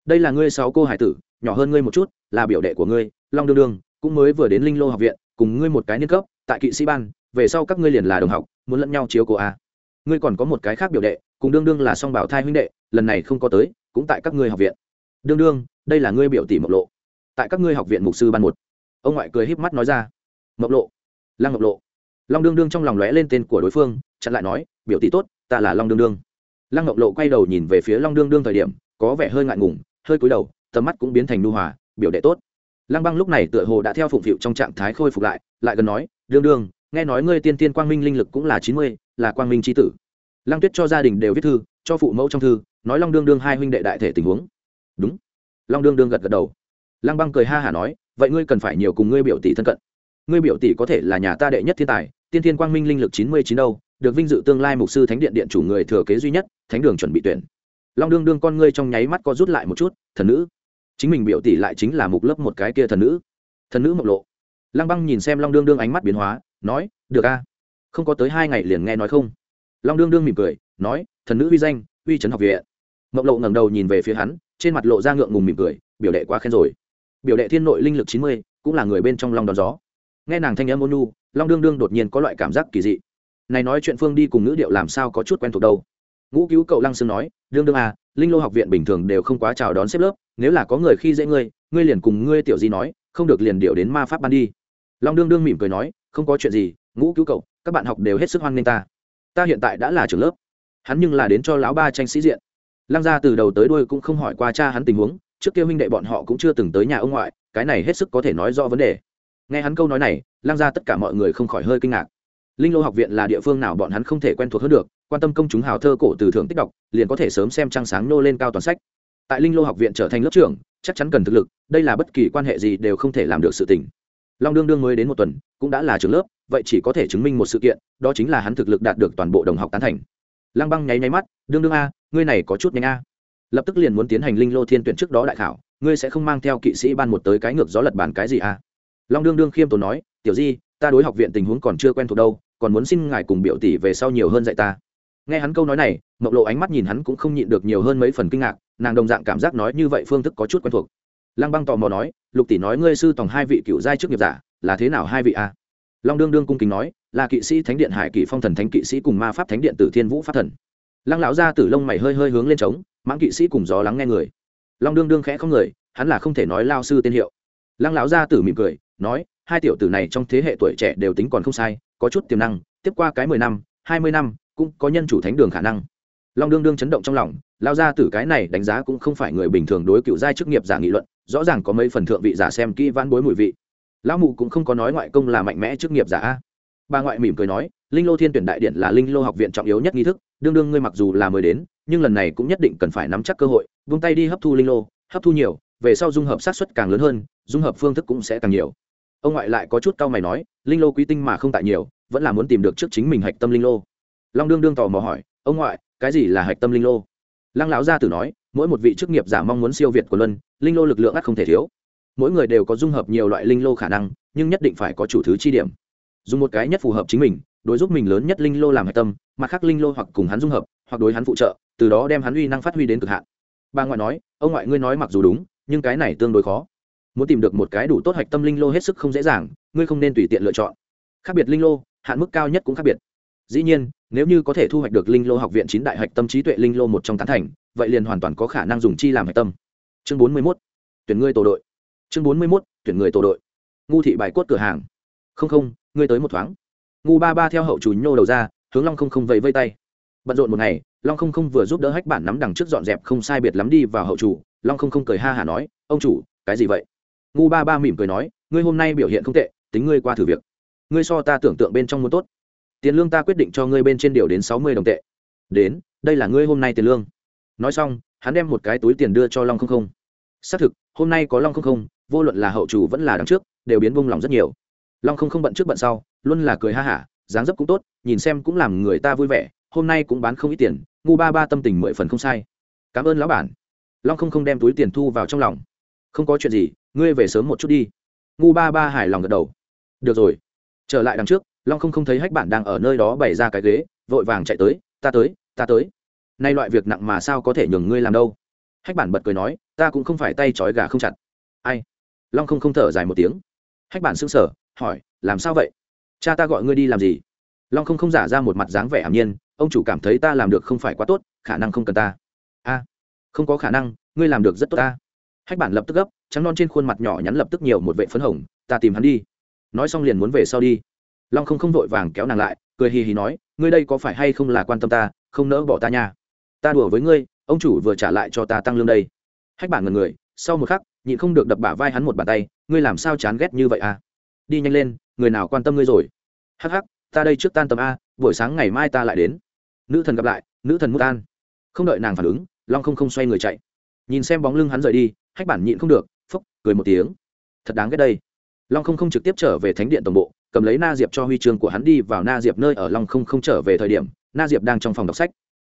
Đây là ngươi sáu cô hải tử, nhỏ hơn ngươi một chút, là biểu đệ của ngươi, long đương đương, cũng mới vừa đến linh lô học viện, cùng ngươi một cái niên cấp, tại kỵ sĩ ban, về sau các ngươi liền là đồng học, muốn lẫn nhau chiếu cố a. Ngươi còn có một cái khác biểu đệ, cùng đương đương là song bảo thai huynh đệ, lần này không có tới, cũng tại các ngươi học viện. Đương đương, đây là ngươi biểu tỷ mộc lộ. Tại các ngươi học viện mục sư ban một. Ông ngoại cười híp mắt nói ra. Mộc lộ. Lăng mộc lộ. Long đương đương trong lòng lóe lên tên của đối phương, chặn lại nói, biểu tỷ tốt, ta là long đương đương lăng Ngọc lộ quay đầu nhìn về phía long đương đương thời điểm, có vẻ hơi ngại ngùng, hơi cúi đầu, tầm mắt cũng biến thành nu hòa, biểu đệ tốt. Lăng băng lúc này tựa hồ đã theo phụng phịu trong trạng thái khôi phục lại lại gần nói, đương đương, nghe nói ngươi tiên tiên quang minh linh lực cũng là chín mươi, là quang minh tri tử. Lăng tuyết cho gia đình đều viết thư, cho phụ mẫu trong thư, nói long đương đương hai huynh đệ đại thể tình huống. Đúng. Long đương đương gật gật đầu. Lăng băng cười ha hả nói, vậy ngươi cần phải nhiều cùng ngươi biểu tỷ thân cận. Ngươi biểu tỷ có thể là nhà ta đệ nhất thiên tài tiên thiên quang minh linh lực chín mươi chín đâu, được vinh dự tương lai mục sư thánh điện điện chủ người thừa kế duy nhất, thánh đường chuẩn bị tuyển. Long đương đương con ngươi trong nháy mắt co rút lại một chút, thần nữ. Chính mình biểu tỷ lại chính là mục lớp một cái kia thần nữ. Thần nữ mộc lộ. Lăng băng nhìn xem long đương đương ánh mắt biến hóa, nói, được a. Không có tới hai ngày liền nghe nói không? Long đương đương mỉm cười, nói, thần nữ uy danh, uy trấn học viện. Mộc lộ ngẩng đầu nhìn về phía hắn, trên mặt lộ ra ngượng ngùng mỉm cười, biểu đệ quá khen rồi. Biểu đệ thiên nội linh lực chín mươi, cũng là người bên trong long đón gió nghe nàng thanh âm ôn nu long đương đương đột nhiên có loại cảm giác kỳ dị. Này nói chuyện phương đi cùng ngữ điệu làm sao có chút quen thuộc đâu. Ngũ cứu cậu lăng sương nói, đương đương à linh lô học viện bình thường đều không quá chào đón xếp lớp, nếu là có người khi dễ ngươi ngươi liền cùng ngươi tiểu di nói, không được liền điệu đến ma pháp ban đi. Long đương đương mỉm cười nói, không có chuyện gì, ngũ cứu cậu, các bạn học đều hết sức hoan nghênh ta. Ta hiện tại đã là trưởng lớp. Hắn nhưng là đến cho lão ba tranh sĩ diện. Lăng gia từ đầu tới đuôi cũng không hỏi qua cha hắn tình huống, trước kia huynh đệ bọn họ cũng chưa từng tới nhà ông ngoại, cái này hết sức có thể nói rõ vấn đề nghe hắn câu nói này Lang ra tất cả mọi người không khỏi hơi kinh ngạc. Linh lô học viện là địa phương nào bọn hắn không thể quen thuộc hơn được, quan tâm công chúng hào thơ cổ từ thưởng tích đọc, liền có thể sớm xem trăng sáng nô lên cao toàn sách. Tại linh lô học viện trở thành lớp trưởng, chắc chắn cần thực lực, đây là bất kỳ quan hệ gì đều không thể làm được sự tình. Long đương đương mới đến một tuần, cũng đã là trường lớp, vậy chỉ có thể chứng minh một sự kiện, đó chính là hắn thực lực đạt được toàn bộ đồng học tán thành. Lăng băng nháy nháy mắt, đương đương a, ngươi này có chút nhanh a. Lập tức liền muốn tiến hành linh lô thiên tuyển trước đó đại khảo, ngươi sẽ không mang theo kỵ sĩ ban một tới cái ngược gió lật bàn cái gì a? Long đương đương khiêm tốn nói, tiểu di, ta đối học viện tình huống còn chưa quen thuộc đâu, còn muốn xin ngài cùng biểu tỷ về sau nhiều hơn dạy ta. Nghe hắn câu nói này mộng lộ ánh mắt nhìn hắn cũng không nhịn được nhiều hơn mấy phần kinh ngạc, nàng đồng dạng cảm giác nói như vậy phương thức có chút quen thuộc. Lăng băng tò mò nói, lục tỷ nói ngươi sư tòng hai vị cựu giai trước nghiệp giả, là thế nào hai vị a? Long đương đương cung kính nói, là kỵ sĩ thánh điện hải kỵ phong thần thánh kỵ sĩ cùng ma pháp thánh điện tử thiên vũ pháp thần. Lăng lão ra tử lông mày hơi hơi hướng lên trống, mãng kỵ sĩ cùng gió lắng nghe người. Long đương đương khẽ không người, hắn là không thể nói lao sư tên hiệu. Lăng lão gia tử mỉm cười nói, hai tiểu tử này trong thế hệ tuổi trẻ đều tính còn không sai, có chút tiềm năng, tiếp qua cái mười năm, hai mươi năm, cũng có nhân chủ thánh đường khả năng. Long đương đương chấn động trong lòng, lao ra tử cái này đánh giá cũng không phải người bình thường đối cựu giai chức nghiệp giả nghị luận, rõ ràng có mấy phần thượng vị giả xem kỹ vãn bối mùi vị. Lão mụ cũng không có nói ngoại công là mạnh mẽ chức nghiệp giả bà ngoại mỉm cười nói, linh lô thiên tuyển đại điện là linh lô học viện trọng yếu nhất nghi thức, đương đương ngươi mặc dù là mới đến, nhưng lần này cũng nhất định cần phải nắm chắc cơ hội, vung tay đi hấp thu linh lô, hấp thu nhiều, về sau dung hợp sát xuất càng lớn hơn, dung hợp phương thức cũng sẽ càng nhiều ông ngoại lại có chút cau mày nói, linh lô quý tinh mà không tại nhiều, vẫn là muốn tìm được trước chính mình hạch tâm linh lô. Long đương đương tò mò hỏi, ông ngoại, cái gì là hạch tâm linh lô? Lăng lão gia tử nói, mỗi một vị chức nghiệp giả mong muốn siêu việt của luân, linh lô lực lượng ắt không thể thiếu. Mỗi người đều có dung hợp nhiều loại linh lô khả năng, nhưng nhất định phải có chủ thứ chi điểm. Dùng một cái nhất phù hợp chính mình, đối giúp mình lớn nhất linh lô làm hạch tâm, mặt khác linh lô hoặc cùng hắn dung hợp, hoặc đối hắn phụ trợ, từ đó đem hắn uy năng phát huy đến cực hạn. Bà ngoại nói, ông ngoại ngươi nói mặc dù đúng, nhưng cái này tương đối khó muốn tìm được một cái đủ tốt hạch tâm linh lô hết sức không dễ dàng, ngươi không nên tùy tiện lựa chọn. Khác biệt linh lô, hạn mức cao nhất cũng khác biệt. Dĩ nhiên, nếu như có thể thu hoạch được linh lô học viện chín đại hạch tâm trí tuệ linh lô một trong tán thành, vậy liền hoàn toàn có khả năng dùng chi làm hạch tâm. Chương bốn mươi mốt, tuyển ngươi tổ đội. Chương bốn mươi mốt, tuyển người tổ đội. Ngu thị bài cốt cửa hàng. Không không, ngươi tới một thoáng. Ngu ba ba theo hậu chủ nhô đầu ra, hướng long không không vẫy vây tay. Bận rộn một ngày, long không không vừa giúp đỡ hách bản nắm đằng trước dọn dẹp không sai biệt lắm đi vào hậu chủ. Long không không cười ha hả nói, ông chủ, cái gì vậy? Ngu ba ba mỉm cười nói, ngươi hôm nay biểu hiện không tệ, tính ngươi qua thử việc. Ngươi so ta tưởng tượng bên trong muốn tốt. Tiền lương ta quyết định cho ngươi bên trên điều đến sáu mươi đồng tệ. Đến, đây là ngươi hôm nay tiền lương. Nói xong, hắn đem một cái túi tiền đưa cho long không không. Xác thực, hôm nay có long không không, vô luận là hậu chủ vẫn là đằng trước, đều biến vung lòng rất nhiều. Long không không bận trước bận sau, luôn là cười ha hả, dáng dấp cũng tốt, nhìn xem cũng làm người ta vui vẻ, hôm nay cũng bán không ít tiền, ngu ba ba tâm tình mười phần không sai. Cảm ơn lão bản. Long không không đem túi tiền thu vào trong lòng. Không có chuyện gì ngươi về sớm một chút đi. Ngu ba ba hài lòng gật đầu. Được rồi. Trở lại đằng trước, long không không thấy hách bản đang ở nơi đó bày ra cái ghế, vội vàng chạy tới, ta tới ta tới. Nay loại việc nặng mà sao có thể nhường ngươi làm đâu? Hách bản bật cười nói, ta cũng không phải tay trói gà không chặt. Ai? Long không không thở dài một tiếng. Hách bản sững sở hỏi, làm sao vậy? Cha ta gọi ngươi đi làm gì? Long không không giả ra một mặt dáng vẻ hàm nhiên, ông chủ cảm thấy ta làm được không phải quá tốt, khả năng không cần ta. A, không có khả năng, ngươi làm được rất tốt ta hách bản lập tức gấp, trắng non trên khuôn mặt nhỏ nhắn lập tức nhiều một vệ phấn hồng, ta tìm hắn đi. Nói xong liền muốn về sau đi. Long không không vội vàng kéo nàng lại, cười hì hì nói, ngươi đây có phải hay không là quan tâm ta, không nỡ bỏ ta nha? Ta đùa với ngươi, ông chủ vừa trả lại cho ta tăng lương đây. Hách bản ngần người, sau một khắc, nhịn không được đập bả vai hắn một bàn tay, ngươi làm sao chán ghét như vậy à? Đi nhanh lên, người nào quan tâm ngươi rồi? Hắc hắc, ta đây trước tan tầm a, buổi sáng ngày mai ta lại đến. Nữ thần gặp lại, nữ thần mút an. không đợi nàng phản ứng, long không không xoay người chạy. Nhìn xem bóng lưng hắn rời đi hách bản nhịn không được phúc cười một tiếng. Thật đáng ghét đây. Long không không trực tiếp trở về thánh điện tổng bộ cầm lấy na diệp cho huy chương của hắn đi vào na diệp nơi ở long không không trở về thời điểm na diệp đang trong phòng đọc sách.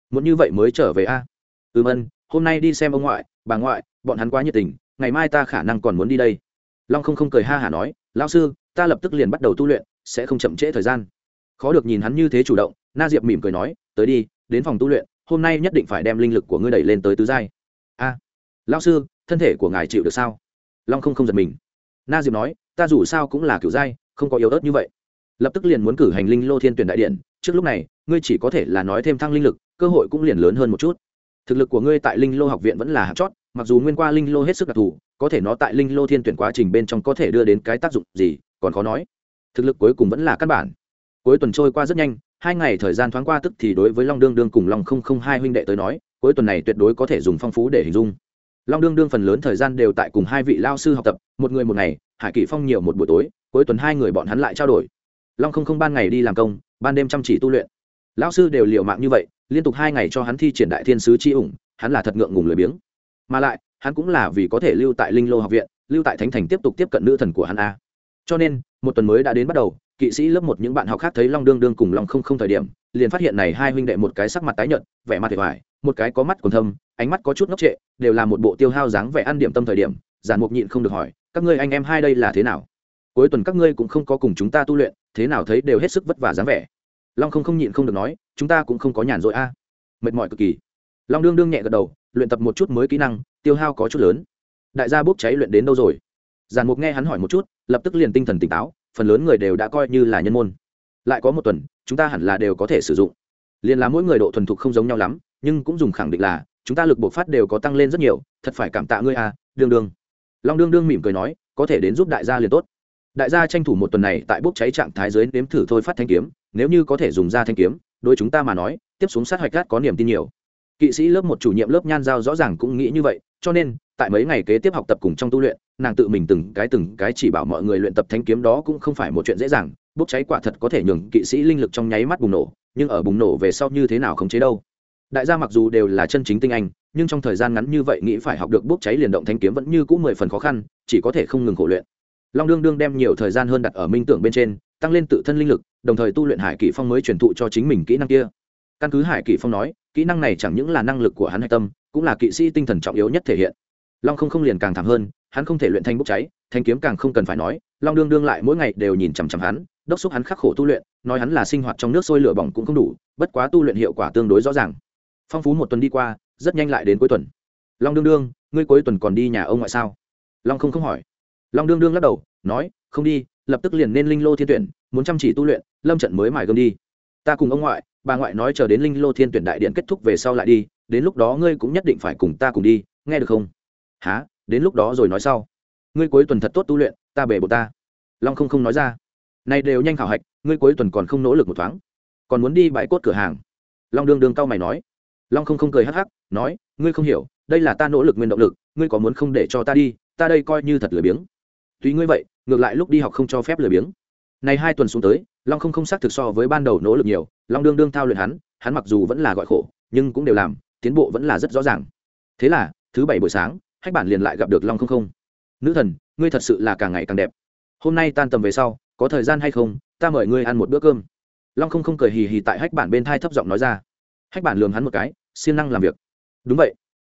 Muốn như vậy mới trở về a? À? ừm ân hôm nay đi xem ông ngoại bà ngoại bọn hắn quá nhiệt tình ngày mai ta khả năng còn muốn đi đây. Long không không cười ha hả nói lão sư ta lập tức liền bắt đầu tu luyện sẽ không chậm trễ thời gian. Khó được nhìn hắn như thế chủ động na diệp mỉm cười nói tới đi đến phòng tu luyện hôm nay nhất định phải đem linh lực của ngươi đẩy lên tới tứ giai. A à, sư thân thể của ngài chịu được sao? Long không không giật mình. Na diệp nói, ta dù sao cũng là kiểu giai không có yếu ớt như vậy. Lập tức liền muốn cử hành linh lô thiên tuyển đại điện. Trước lúc này, ngươi chỉ có thể là nói thêm thăng linh lực, cơ hội cũng liền lớn hơn một chút. Thực lực của ngươi tại linh lô học viện vẫn là hạt chót, mặc dù nguyên qua linh lô hết sức đặc thù, có thể nó tại linh lô thiên tuyển quá trình bên trong có thể đưa đến cái tác dụng gì, còn khó nói. Thực lực cuối cùng vẫn là căn bản. Cuối tuần trôi qua rất nhanh, hai ngày thời gian thoáng qua tức thì đối với long đương đương cùng long không không hai huynh đệ tới nói, cuối tuần này tuyệt đối có thể dùng phong phú để hình dung long đương đương phần lớn thời gian đều tại cùng hai vị lao sư học tập, một người một ngày, hải kỷ phong nhiều một buổi tối, cuối tuần hai người bọn hắn lại trao đổi. Long không không ban ngày đi làm công, ban đêm chăm chỉ tu luyện. Lão sư đều liệu mạng như vậy, liên tục hai ngày cho hắn thi triển đại thiên sứ chi ủng, hắn là thật ngượng ngùng lười biếng. Mà lại, hắn cũng là vì có thể lưu tại linh lô học viện, lưu tại thánh thành tiếp tục tiếp cận nữ thần của hắn a. Cho nên, một tuần mới đã đến bắt đầu kỵ sĩ lớp một những bạn học khác thấy long đương đương cùng long không không thời điểm, liền phát hiện này hai huynh đệ một cái sắc mặt tái nhợt, vẻ mặt vẻ vải một cái có mắt còn thâm, ánh mắt có chút ngốc trệ, đều là một bộ tiêu hao dáng vẻ ăn điểm tâm thời điểm, giản mục nhịn không được hỏi, các ngươi anh em hai đây là thế nào? Cuối tuần các ngươi cũng không có cùng chúng ta tu luyện, thế nào thấy đều hết sức vất vả dáng vẻ. Long không không nhịn không được nói, chúng ta cũng không có nhàn rỗi a. Mệt mỏi cực kỳ. Long đương đương nhẹ gật đầu, luyện tập một chút mới kỹ năng, tiêu hao có chút lớn. Đại gia bốc cháy luyện đến đâu rồi? Giản mục nghe hắn hỏi một chút, lập tức liền tinh thần tỉnh táo phần lớn người đều đã coi như là nhân môn. Lại có một tuần, chúng ta hẳn là đều có thể sử dụng. Liền là mỗi người độ thuần thục không giống nhau lắm, nhưng cũng dùng khẳng định là, chúng ta lực bộc phát đều có tăng lên rất nhiều, thật phải cảm tạ ngươi à đương đương long đương đương mỉm cười nói, có thể đến giúp đại gia liền tốt. Đại gia tranh thủ một tuần này tại bốc cháy trạng thái giới nếm thử thôi phát thanh kiếm, nếu như có thể dùng ra thanh kiếm đôi chúng ta mà nói, tiếp xuống sát hoạch gắt có niềm tin nhiều kỵ sĩ lớp một chủ nhiệm lớp nhan giao rõ ràng cũng nghĩ như vậy, cho nên, tại mấy ngày kế tiếp học tập cùng trong tu luyện, nàng tự mình từng cái từng cái chỉ bảo mọi người luyện tập thanh kiếm đó cũng không phải một chuyện dễ dàng, bốc cháy quả thật có thể nhường kỵ sĩ linh lực trong nháy mắt bùng nổ, nhưng ở bùng nổ về sau như thế nào không chế đâu. Đại gia mặc dù đều là chân chính tinh anh, nhưng trong thời gian ngắn như vậy nghĩ phải học được bốc cháy liền động thanh kiếm vẫn như cũ mười phần khó khăn, chỉ có thể không ngừng khổ luyện. Long đương đương đem nhiều thời gian hơn đặt ở minh tưởng bên trên, tăng lên tự thân linh lực, đồng thời tu luyện hải kỷ phong mới truyền thụ cho chính mình kỹ năng kia căn cứ hải kỷ phong nói, kỹ năng này chẳng những là năng lực của hắn hạch tâm, cũng là kỵ sĩ tinh thần trọng yếu nhất thể hiện. Long không không liền càng thảm hơn, hắn không thể luyện thanh bốc cháy, thanh kiếm càng không cần phải nói, long đương đương lại mỗi ngày đều nhìn chằm chằm hắn, đốc xúc hắn khắc khổ tu luyện, nói hắn là sinh hoạt trong nước sôi lửa bỏng cũng không đủ, bất quá tu luyện hiệu quả tương đối rõ ràng. Phong phú một tuần đi qua, rất nhanh lại đến cuối tuần. Long đương đương, ngươi cuối tuần còn đi nhà ông ngoại sao? Long không không hỏi. Long đương đương lắc đầu, nói, không đi, lập tức liền nên linh lô thiên tuyển, muốn chăm chỉ tu luyện, lâm trận mới mải gươm đi. Ta cùng ông ngoại bà ngoại nói chờ đến linh lô thiên tuyển đại điện kết thúc về sau lại đi, đến lúc đó ngươi cũng nhất định phải cùng ta cùng đi, nghe được không? Há đến lúc đó rồi nói sau. Ngươi cuối tuần thật tốt tu luyện, ta bể bộ ta. Long không không nói ra. Này đều nhanh khảo hạch, ngươi cuối tuần còn không nỗ lực một thoáng. Còn muốn đi bãi cốt cửa hàng. Long đương đương cao mày nói. Long không không cười hắc hắc, nói, ngươi không hiểu, đây là ta nỗ lực nguyên động lực, ngươi có muốn không để cho ta đi, ta đây coi như thật lười biếng. Tùy ngươi vậy, ngược lại lúc đi học không cho phép lười biếng. Này hai tuần xuống tới, long không không xác thực so với ban đầu nỗ lực nhiều long đương đương thao luyện hắn hắn mặc dù vẫn là gọi khổ, nhưng cũng đều làm, tiến bộ vẫn là rất rõ ràng. Thế là, thứ bảy buổi sáng, hách bản liền lại gặp được long không không. Nữ thần, ngươi thật sự là càng ngày càng đẹp. Hôm nay tan tầm về sau, có thời gian hay không, ta mời ngươi ăn một bữa cơm. Long không không cười hì hì tại hách bản bên thai thấp giọng nói ra. Hách bản lường hắn một cái, siêng năng làm việc. Đúng vậy.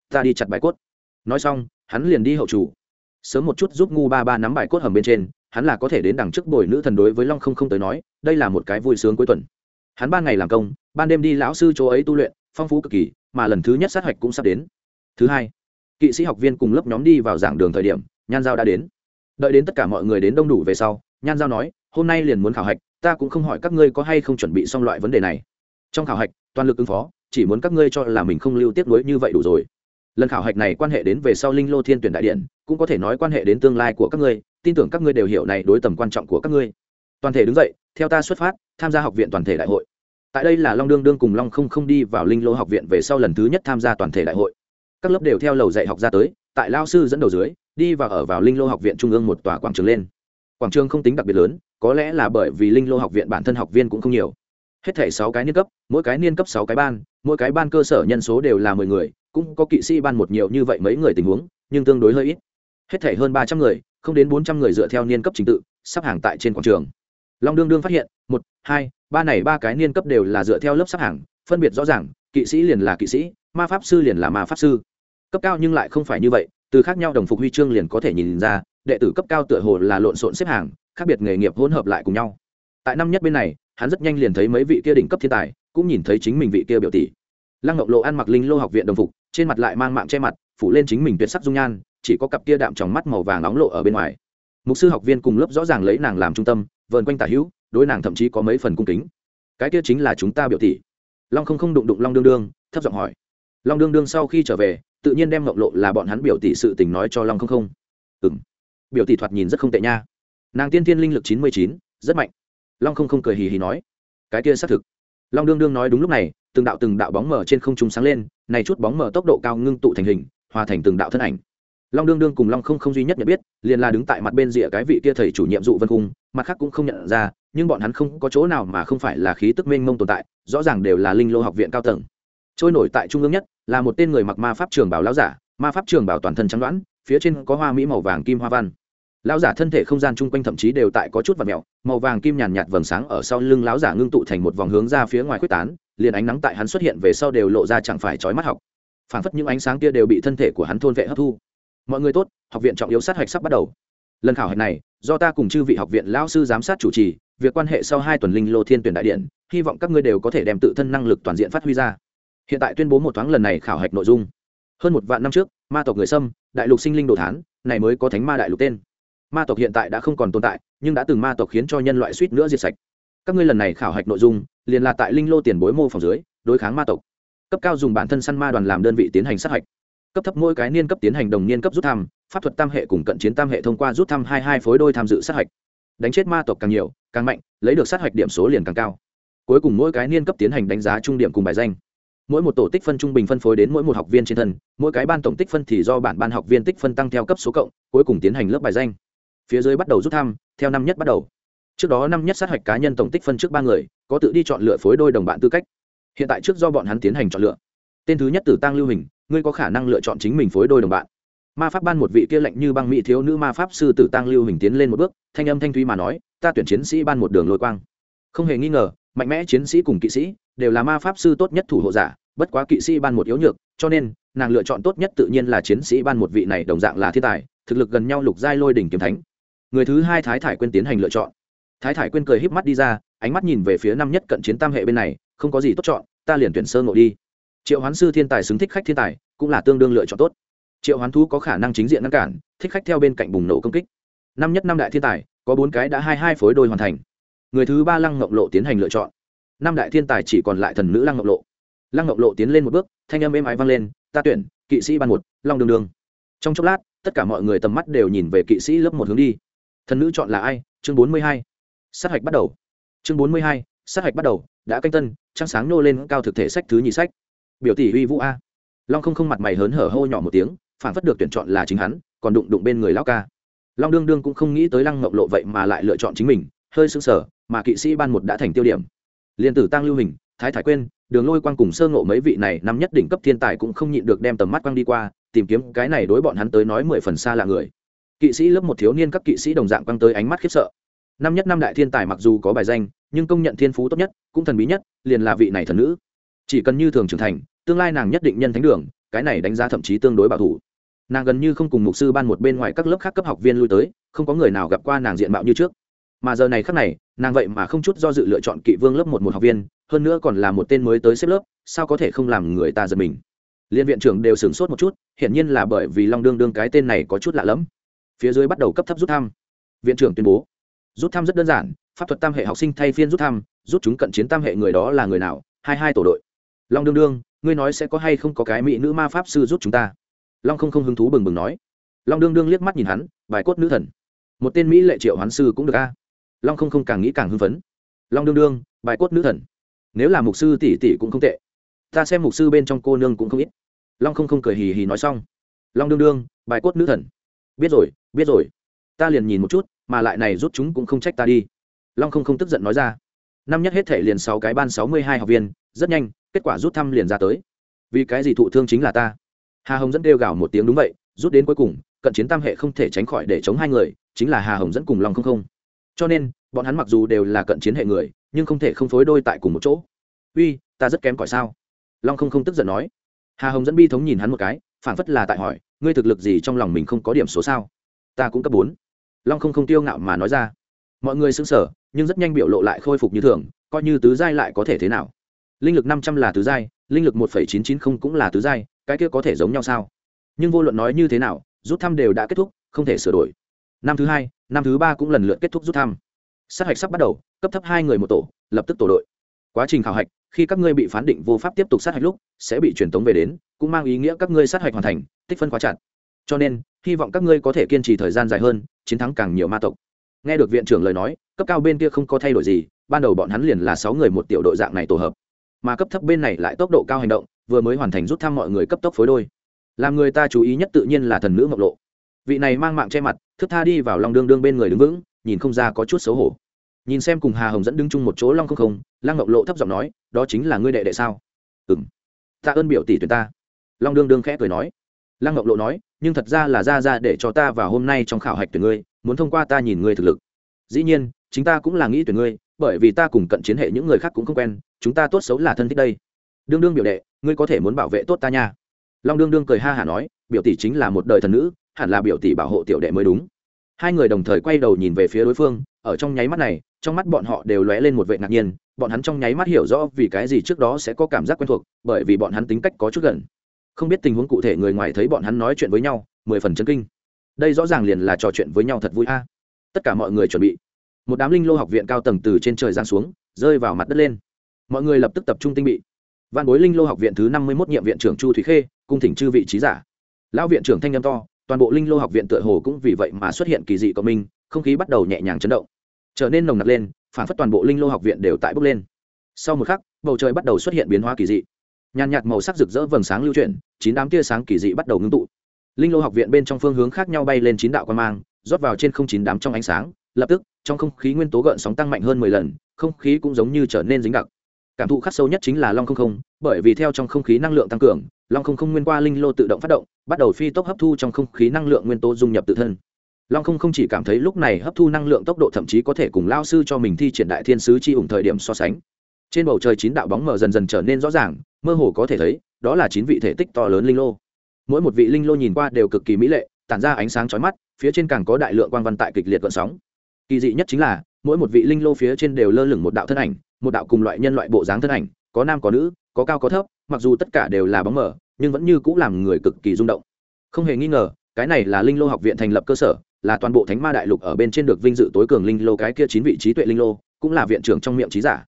Ta đi chặt bài cốt. Nói xong, hắn liền đi hậu chủ. Sớm một chút giúp ngu ba ba nắm bài cốt hầm bên trên, hắn là có thể đến đằng trước bồi nữ thần đối với long không không tới nói, đây là một cái vui sướng cuối tuần hắn ban ngày làm công, ban đêm đi lão sư chỗ ấy tu luyện, phong phú cực kỳ, mà lần thứ nhất sát hạch cũng sắp đến. Thứ hai, kỵ sĩ học viên cùng lớp nhóm đi vào giảng đường thời điểm, nhan giao đã đến. Đợi đến tất cả mọi người đến đông đủ về sau, nhan giao nói, hôm nay liền muốn khảo hạch, ta cũng không hỏi các ngươi có hay không chuẩn bị xong loại vấn đề này. Trong khảo hạch, toàn lực ứng phó, chỉ muốn các ngươi cho là mình không lưu tiếp nối như vậy đủ rồi. Lần khảo hạch này quan hệ đến về sau linh lô thiên tuyển đại điện, cũng có thể nói quan hệ đến tương lai của các ngươi, tin tưởng các ngươi đều hiểu này đối tầm quan trọng của các ngươi. Toàn thể đứng dậy, theo ta xuất phát, tham gia học viện toàn thể đại hội tại đây là long đương đương cùng long không không đi vào linh lô học viện về sau lần thứ nhất tham gia toàn thể đại hội. Các lớp đều theo lầu dạy học ra tới, tại lao sư dẫn đầu dưới, đi và ở vào linh lô học viện trung ương một tòa quảng trường lên. Quảng trường không tính đặc biệt lớn, có lẽ là bởi vì linh lô học viện bản thân học viên cũng không nhiều. Hết thể sáu cái niên cấp, mỗi cái niên cấp sáu cái ban, mỗi cái ban cơ sở nhân số đều là mười người, cũng có kỵ sĩ ban một nhiều như vậy mấy người tình huống, nhưng tương đối hơi ít. Hết thể hơn ba trăm người, không đến bốn trăm người dựa theo niên cấp trình tự, sắp hàng tại trên quảng trường. Long đương đương phát hiện, một, hai ba này ba cái niên cấp đều là dựa theo lớp sắp hàng, phân biệt rõ ràng, kỵ sĩ liền là kỵ sĩ, ma pháp sư liền là ma pháp sư. Cấp cao nhưng lại không phải như vậy, từ khác nhau đồng phục huy chương liền có thể nhìn ra, đệ tử cấp cao tựa hồ là lộn xộn xếp hàng, khác biệt nghề nghiệp hỗn hợp lại cùng nhau. Tại năm nhất bên này, hắn rất nhanh liền thấy mấy vị kia đỉnh cấp thiên tài, cũng nhìn thấy chính mình vị kia biểu tỷ. Lăng ngọc lộ ăn mặc linh lô học viện đồng phục, trên mặt lại mang mạng che mặt, phủ lên chính mình tuyệt sắc dung nhan, chỉ có cặp kia đạm tròng mắt màu vàng nóng lộ ở bên ngoài. Mục sư học viên cùng lớp rõ ràng lấy nàng làm trung tâm, vờn quanh tả hữu đối nàng thậm chí có mấy phần cung kính. Cái kia chính là chúng ta biểu tỷ. Long không không đụng đụng long đương đương, thấp giọng hỏi. Long đương đương sau khi trở về, tự nhiên đem ngọc lộ là bọn hắn biểu tỷ sự tình nói cho long không không. Ừng biểu tỷ thoạt nhìn rất không tệ nha. Nàng tiên tiên linh lực chín mươi chín, rất mạnh. Long không không cười hì hì nói. Cái kia xác thực. Long đương đương nói đúng lúc này, từng đạo từng đạo bóng mở trên không trung sáng lên, này chút bóng mở tốc độ cao ngưng tụ thành hình, hòa thành từng đạo thân ảnh. Long đương đương cùng long không không duy nhất nhận biết, liền là đứng tại mặt bên rìa cái vị kia thầy chủ nhiệm dụ vân cung, mặt khác cũng không nhận ra nhưng bọn hắn không có chỗ nào mà không phải là khí tức mênh mông tồn tại, rõ ràng đều là linh lô học viện cao tầng. Trôi nổi tại trung ương nhất là một tên người mặc ma pháp trường bảo lão giả, ma pháp trường bảo toàn thân trắng đoán, phía trên có hoa mỹ màu vàng kim hoa văn. Lão giả thân thể không gian chung quanh thậm chí đều tại có chút vật mèo, màu vàng kim nhàn nhạt vầng sáng ở sau lưng lão giả ngưng tụ thành một vòng hướng ra phía ngoài quyết tán, liền ánh nắng tại hắn xuất hiện về sau đều lộ ra chẳng phải trói mắt học. Phảng phất những ánh sáng kia đều bị thân thể của hắn thôn vệ hấp thu. Mọi người tốt, học viện trọng yếu sát hạch sắp bắt đầu. Lần khảo hạch này, do ta cùng chư vị học viện lão sư giám sát chủ trì việc quan hệ sau hai tuần linh lô thiên tuyển đại điện, hy vọng các ngươi đều có thể đem tự thân năng lực toàn diện phát huy ra. Hiện tại tuyên bố một thoáng lần này khảo hạch nội dung. Hơn một vạn năm trước, ma tộc người xâm đại lục sinh linh đồ thán, này mới có thánh ma đại lục tên. Ma tộc hiện tại đã không còn tồn tại, nhưng đã từng ma tộc khiến cho nhân loại suýt nữa diệt sạch. Các ngươi lần này khảo hạch nội dung, liền là tại linh lô tiền bối mô phòng dưới, đối kháng ma tộc. Cấp cao dùng bản thân săn ma đoàn làm đơn vị tiến hành sát hạch. Cấp thấp mỗi cái niên cấp tiến hành đồng niên cấp rút thăm, pháp thuật tam hệ cùng cận chiến tam hệ thông qua rút thăm hai hai phối đôi tham dự sát hạch đánh chết ma tộc càng nhiều, càng mạnh, lấy được sát hạch điểm số liền càng cao. Cuối cùng mỗi cái niên cấp tiến hành đánh giá trung điểm cùng bài danh. Mỗi một tổ tích phân trung bình phân phối đến mỗi một học viên trên thân, mỗi cái ban tổng tích phân thì do bản ban học viên tích phân tăng theo cấp số cộng, cuối cùng tiến hành lớp bài danh. Phía dưới bắt đầu rút thăm, theo năm nhất bắt đầu. Trước đó năm nhất sát hạch cá nhân tổng tích phân trước ba người, có tự đi chọn lựa phối đôi đồng bạn tư cách. Hiện tại trước do bọn hắn tiến hành chọn lựa. Tên thứ nhất tử tăng lưu hình, ngươi có khả năng lựa chọn chính mình phối đôi đồng bạn ma pháp ban một vị kia lệnh như băng mỹ thiếu nữ ma pháp sư tử tăng lưu hình tiến lên một bước, thanh âm thanh thúy mà nói, ta tuyển chiến sĩ ban một đường lôi quang. Không hề nghi ngờ, mạnh mẽ chiến sĩ cùng kỵ sĩ đều là ma pháp sư tốt nhất thủ hộ giả, bất quá kỵ sĩ ban một yếu nhược, cho nên, nàng lựa chọn tốt nhất tự nhiên là chiến sĩ ban một vị này đồng dạng là thiên tài, thực lực gần nhau lục giai lôi đỉnh kiếm thánh. Người thứ hai thái thải quyên tiến hành lựa chọn. Thái thải quyên cười híp mắt đi ra, ánh mắt nhìn về phía năm nhất cận chiến tam hệ bên này, không có gì tốt chọn, ta liền tuyển sơ ngộ đi. Triệu hoán sư thiên tài xứng thích khách thiên tài, cũng là tương đương lựa chọn tốt triệu hoán thú có khả năng chính diện ngăn cản, thích khách theo bên cạnh bùng nổ công kích. Năm nhất năm đại thiên tài, có bốn cái đã hai hai phối đôi hoàn thành. Người thứ ba lăng ngộng lộ tiến hành lựa chọn. Năm đại thiên tài chỉ còn lại thần nữ lăng ngộng lộ. Lăng ngộng lộ tiến lên một bước, thanh âm êm ái vang lên, ta tuyển, kỵ sĩ ban một, long đường đường. Trong chốc lát, tất cả mọi người tầm mắt đều nhìn về kỵ sĩ lớp một hướng đi. Thần nữ chọn là ai? Chương bốn mươi hai. Sát hạch bắt đầu. Chương bốn mươi hai, sát hạch bắt đầu, đã canh tân, trăng sáng nô lên cao thực thể sách thứ nhì sách. Biểu tỷ uy vũ a. Long không không mặt mày hớn hở hô nhỏ một tiếng phản phất được tuyển chọn là chính hắn, còn đụng đụng bên người lão ca. Long đương đương cũng không nghĩ tới lăng mộng lộ vậy mà lại lựa chọn chính mình, hơi sưng sở mà kỵ sĩ ban một đã thành tiêu điểm. Liên tử tăng lưu hình, thái thái quên đường lôi quang cùng sơ ngộ mấy vị này năm nhất đỉnh cấp thiên tài cũng không nhịn được đem tầm mắt quang đi qua, tìm kiếm cái này đối bọn hắn tới nói mười phần xa là người. Kỵ sĩ lớp một thiếu niên các kỵ sĩ đồng dạng quang tới ánh mắt khiếp sợ. Năm nhất năm đại thiên tài mặc dù có bài danh, nhưng công nhận thiên phú tốt nhất, cũng thần bí nhất, liền là vị này thần nữ. Chỉ cần như thường trưởng thành, tương lai nàng nhất định nhân thánh đường, cái này đánh giá thậm chí tương đối bảo thủ nàng gần như không cùng mục sư ban một bên ngoài các lớp khác cấp học viên lui tới, không có người nào gặp qua nàng diện mạo như trước. Mà giờ này khác này, nàng vậy mà không chút do dự lựa chọn kỵ vương lớp một một học viên, hơn nữa còn là một tên mới tới xếp lớp, sao có thể không làm người ta giật mình? Liên viện trưởng đều sửng sốt một chút, hiển nhiên là bởi vì long đương đương cái tên này có chút lạ lẫm. Phía dưới bắt đầu cấp thấp rút thăm. Viện trưởng tuyên bố, rút thăm rất đơn giản, pháp thuật tam hệ học sinh thay phiên rút thăm, rút chúng cận chiến tam hệ người đó là người nào? Hai hai tổ đội. Long đương đương, ngươi nói sẽ có hay không có cái mỹ nữ ma pháp sư rút chúng ta? Long không không hứng thú bừng bừng nói. Long đương đương liếc mắt nhìn hắn bài cốt nữ thần. Một tên mỹ lệ triệu hoán sư cũng được a. Long không không càng nghĩ càng hưng phấn. Long đương đương bài cốt nữ thần. Nếu là mục sư tỷ tỷ cũng không tệ. Ta xem mục sư bên trong cô nương cũng không ít. Long không không cười hì hì nói xong. Long đương đương bài cốt nữ thần. Biết rồi biết rồi. Ta liền nhìn một chút, mà lại này rút chúng cũng không trách ta đi. Long không không tức giận nói ra. Năm nhất hết thể liền sáu cái ban sáu mươi hai học viên, rất nhanh, kết quả rút thăm liền ra tới. Vì cái gì thụ thương chính là ta? Hà hồng dẫn kêu gào một tiếng đúng vậy, rút đến cuối cùng, cận chiến tam hệ không thể tránh khỏi để chống hai người, chính là hà hồng dẫn cùng long không không. Cho nên, bọn hắn mặc dù đều là cận chiến hệ người, nhưng không thể không phối đôi tại cùng một chỗ. Uy, ta rất kém cỏi sao? Long không không tức giận nói. Hà hồng dẫn bi thống nhìn hắn một cái, phản phất là tại hỏi, ngươi thực lực gì trong lòng mình không có điểm số sao? Ta cũng cấp bốn. Long không không tiêu ngạo mà nói ra. Mọi người xứng sở nhưng rất nhanh biểu lộ lại khôi phục như thường, coi như tứ giai lại có thể thế nào? Linh lực năm trăm là tứ giai, linh lực một phẩy chín chín không cũng là tứ giai cái kia có thể giống nhau sao? Nhưng vô luận nói như thế nào, rút thăm đều đã kết thúc, không thể sửa đổi. Năm thứ hai, năm thứ ba cũng lần lượt kết thúc rút thăm. Sát hạch sắp bắt đầu, cấp thấp hai người một tổ, lập tức tổ đội. Quá trình khảo hạch, khi các ngươi bị phán định vô pháp tiếp tục sát hạch lúc, sẽ bị truyền tống về đến, cũng mang ý nghĩa các ngươi sát hạch hoàn thành, tích phân quá chặt. Cho nên, hy vọng các ngươi có thể kiên trì thời gian dài hơn, chiến thắng càng nhiều ma tộc. Nghe được viện trưởng lời nói, cấp cao bên kia không có thay đổi gì, ban đầu bọn hắn liền là sáu người một tiểu đội dạng này tổ hợp. Mà cấp thấp bên này lại tốc độ cao hành động vừa mới hoàn thành rút thăm mọi người cấp tốc phối đôi. Làm người ta chú ý nhất tự nhiên là thần nữ ngọc lộ. Vị này mang mạng che mặt thức tha đi vào lòng đương đương bên người đứng vững, nhìn không ra có chút xấu hổ. Nhìn xem cùng hà hồng dẫn đứng chung một chỗ long không không, lăng ngọc lộ thấp giọng nói, đó chính là ngươi đệ đệ sao? Ừ m ta ơn biểu tỷ tuyển ta. Long đương đương khẽ cười nói. Lăng ngọc lộ nói, nhưng thật ra là ra ra để cho ta vào hôm nay trong khảo hạch tuyển ngươi, muốn thông qua ta nhìn ngươi thực lực. Dĩ nhiên, chính ta cũng là nghĩ tuyển ngươi, bởi vì ta cùng cận chiến hệ những người khác cũng không quen, chúng ta tốt xấu là thân thích đây đương đương biểu đệ, ngươi có thể muốn bảo vệ tốt ta nha. Long đương đương cười ha hả nói, biểu tỷ chính là một đời thần nữ, hẳn là biểu tỷ bảo hộ tiểu đệ mới đúng. Hai người đồng thời quay đầu nhìn về phía đối phương, ở trong nháy mắt này, trong mắt bọn họ đều lóe lên một vệ ngạc nhiên, bọn hắn trong nháy mắt hiểu rõ vì cái gì trước đó sẽ có cảm giác quen thuộc, bởi vì bọn hắn tính cách có chút gần. Không biết tình huống cụ thể người ngoài thấy bọn hắn nói chuyện với nhau, mười phần chân kinh. Đây rõ ràng liền là trò chuyện với nhau thật vui a. Tất cả mọi người chuẩn bị. Một đám linh lô học viện cao tầng từ trên trời giáng xuống, rơi vào mặt đất lên. Mọi người lập tức tập trung tinh bị văn bối linh lô học viện thứ năm mươi một nhiệm viện trưởng chu Thủy khê, cung thỉnh chư vị trí giả. Lão viện trưởng thanh â m to, toàn bộ linh lô học viện tựa hồ cũng vì vậy mà xuất hiện kỳ dị cộng minh không khí bắt đầu nhẹ nhàng chấn động. Trở nên nồng nặc lên, phản phất toàn bộ linh lô học viện đều tại bốc lên. Sau một khắc, bầu trời bắt đầu xuất hiện biến hóa kỳ dị. Nhàn nhạt màu sắc rực rỡ vầng sáng lưu chuyển, chín đám tia sáng kỳ dị bắt đầu ngưng tụ. Linh lô học viện bên trong phương hướng khác nhau bay lên chín đạo quan mang, rót vào trên không chín đám trong ánh sáng, lập tức, trong không khí nguyên tố gợn sóng tăng mạnh hơn mười lần, không khí cũng giống như trở nên dính đặc cảm thụ khắc sâu nhất chính là long không không, bởi vì theo trong không khí năng lượng tăng cường, long không không nguyên qua linh lô tự động phát động, bắt đầu phi tốc hấp thu trong không khí năng lượng nguyên tố dung nhập tự thân. Long không không chỉ cảm thấy lúc này hấp thu năng lượng tốc độ thậm chí có thể cùng lao sư cho mình thi triển đại thiên sứ chi ủng thời điểm so sánh. Trên bầu trời chín đạo bóng mờ dần dần trở nên rõ ràng, mơ hồ có thể thấy, đó là chín vị thể tích to lớn linh lô. Mỗi một vị linh lô nhìn qua đều cực kỳ mỹ lệ, tản ra ánh sáng chói mắt, phía trên càng có đại lượng quang văn tại kịch liệt gợn sóng. Kỳ dị nhất chính là, mỗi một vị linh lô phía trên đều lơ lửng một đạo thân ảnh một đạo cùng loại nhân loại bộ dáng thân ảnh, có nam có nữ, có cao có thấp, mặc dù tất cả đều là bóng mờ, nhưng vẫn như cũng làm người cực kỳ rung động. Không hề nghi ngờ, cái này là linh lô học viện thành lập cơ sở, là toàn bộ thánh ma đại lục ở bên trên được vinh dự tối cường linh lô cái kia chín vị trí tuệ linh lô, cũng là viện trưởng trong miệng trí giả.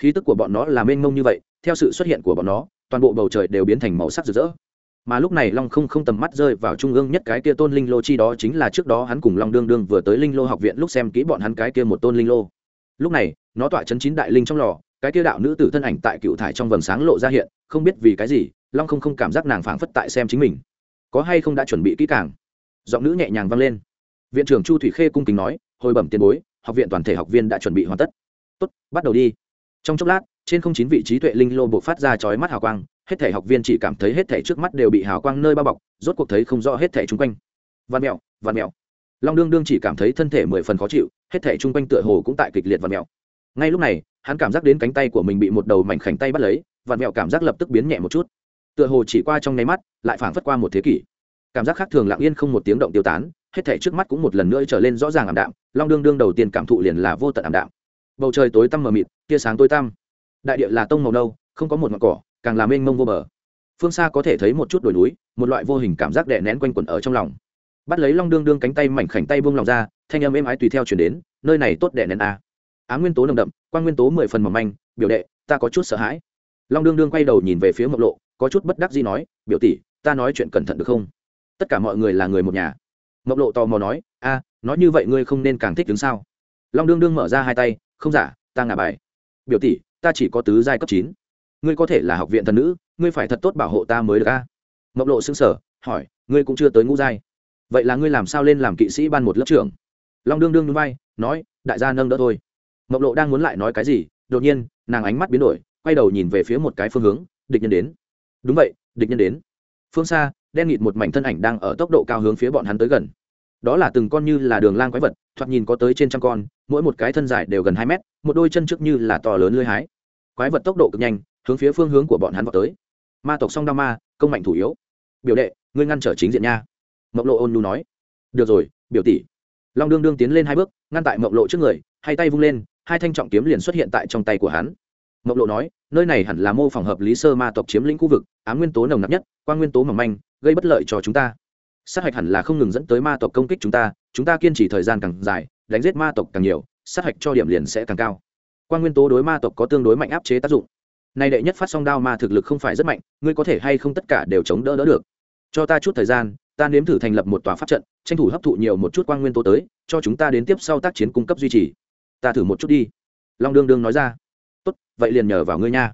Khí tức của bọn nó là mênh mông như vậy, theo sự xuất hiện của bọn nó, toàn bộ bầu trời đều biến thành màu sắc rực rỡ. Mà lúc này long không không tầm mắt rơi vào trung ương nhất cái kia tôn linh lô chi đó chính là trước đó hắn cùng long đương đương vừa tới linh lô học viện lúc xem kỹ bọn hắn cái kia một tôn linh lô. Lúc này nó tọa chấn chín đại linh trong lò cái kia đạo nữ tử thân ảnh tại cựu thải trong vầng sáng lộ ra hiện không biết vì cái gì long không không cảm giác nàng phảng phất tại xem chính mình. Có hay không đã chuẩn bị kỹ càng? Giọng nữ nhẹ nhàng vang lên. Viện trưởng chu thủy khê cung kính nói hồi bẩm tiền bối học viện toàn thể học viên đã chuẩn bị hoàn tất. Tốt bắt đầu đi. Trong chốc lát trên không chín vị trí tuệ linh lô buộc phát ra chói mắt hào quang hết thể học viên chỉ cảm thấy hết thể trước mắt đều bị hào quang nơi bao bọc rốt cuộc thấy không rõ hết thể chung quanh. Văn mèo, văn mèo. long đương đương chỉ cảm thấy thân thể mười phần khó chịu hết thể chung quanh tựa hồ cũng tại kịch liệt văn mèo ngay lúc này, hắn cảm giác đến cánh tay của mình bị một đầu mảnh khảnh tay bắt lấy, vặn mẹo cảm giác lập tức biến nhẹ một chút. Tựa hồ chỉ qua trong nháy mắt, lại phảng phất qua một thế kỷ. Cảm giác khác thường lặng yên không một tiếng động tiêu tán, hết thể trước mắt cũng một lần nữa trở lên rõ ràng ảm đạm, long đương đương đầu tiên cảm thụ liền là vô tận ảm đạm. Bầu trời tối tăm mờ mịt, tia sáng tối tăm. Đại địa là tông màu nâu, không có một ngọn cỏ, càng làm mênh mông vô bờ. Phương xa có thể thấy một chút đồi núi, một loại vô hình cảm giác đè nén quanh quẩn ở trong lòng. Bắt lấy long đương đương cánh tay mảnh khảnh tay buông lòng ra, thanh âm êm ái tùy theo chuyển đến, nơi này tốt đè nén a á nguyên tố nồng đậm quan nguyên tố mười phần mỏng manh, biểu đệ, ta có chút sợ hãi. Long đương đương quay đầu nhìn về phía mộc lộ, có chút bất đắc gì nói, biểu tỷ, ta nói chuyện cẩn thận được không? Tất cả mọi người là người một nhà. Mộc lộ tò mò nói, a, nói như vậy ngươi không nên càng thích đứng sao long đương đương mở ra hai tay, không giả, ta ngả bài. Biểu tỷ, ta chỉ có tứ giai cấp chín. Ngươi có thể là học viện thần nữ, ngươi phải thật tốt bảo hộ ta mới được a. Mộc lộ xứng sở hỏi, ngươi cũng chưa tới ngũ giai. Vậy là ngươi làm sao lên làm kỵ sĩ ban một lớp trưởng? Long đương đương núi vai, nói, đại gia nâng đỡ thôi mộc lộ đang muốn lại nói cái gì, đột nhiên, nàng ánh mắt biến đổi, quay đầu nhìn về phía một cái phương hướng, địch nhân đến. Đúng vậy, địch nhân đến. Phương xa, đen nghịt một mảnh thân ảnh đang ở tốc độ cao hướng phía bọn hắn tới gần. Đó là từng con như là đường lang quái vật, thoạt nhìn có tới trên trăm con, mỗi một cái thân dài đều gần hai mét, một đôi chân trước như là to lớn lưới hái. Quái vật tốc độ cực nhanh, hướng phía phương hướng của bọn hắn vào tới. Ma tộc song đao ma, công mạnh thủ yếu. Biểu đệ, ngươi ngăn trở chính diện nha. Mộng lộ ôn nhu nói. Được rồi, biểu tỷ. Long đương đương tiến lên hai bước, ngăn tại mộng lộ trước người, hai tay vung lên hai thanh trọng kiếm liền xuất hiện tại trong tay của hắn. Mộc lộ nói, nơi này hẳn là mô phỏng hợp lý sơ ma tộc chiếm lĩnh khu vực á nguyên tố nồng nặc nhất quan nguyên tố mỏng manh, gây bất lợi cho chúng ta. Sát hạch hẳn là không ngừng dẫn tới ma tộc công kích chúng ta chúng ta kiên trì thời gian càng dài, đánh giết ma tộc càng nhiều, sát hạch cho điểm liền sẽ càng cao. Quan nguyên tố đối ma tộc có tương đối mạnh áp chế tác dụng. Nay đệ nhất phát song đao ma thực lực không phải rất mạnh, ngươi có thể hay không tất cả đều chống đỡ đỡ được. Cho ta chút thời gian, ta nếm thử thành lập một tòa pháp trận, tranh thủ hấp thụ nhiều một chút quan nguyên tố tới, cho chúng ta đến tiếp sau tác chiến cung cấp duy trì ta thử một chút đi. Long đương đương nói ra. Tốt, vậy liền nhờ vào ngươi nha.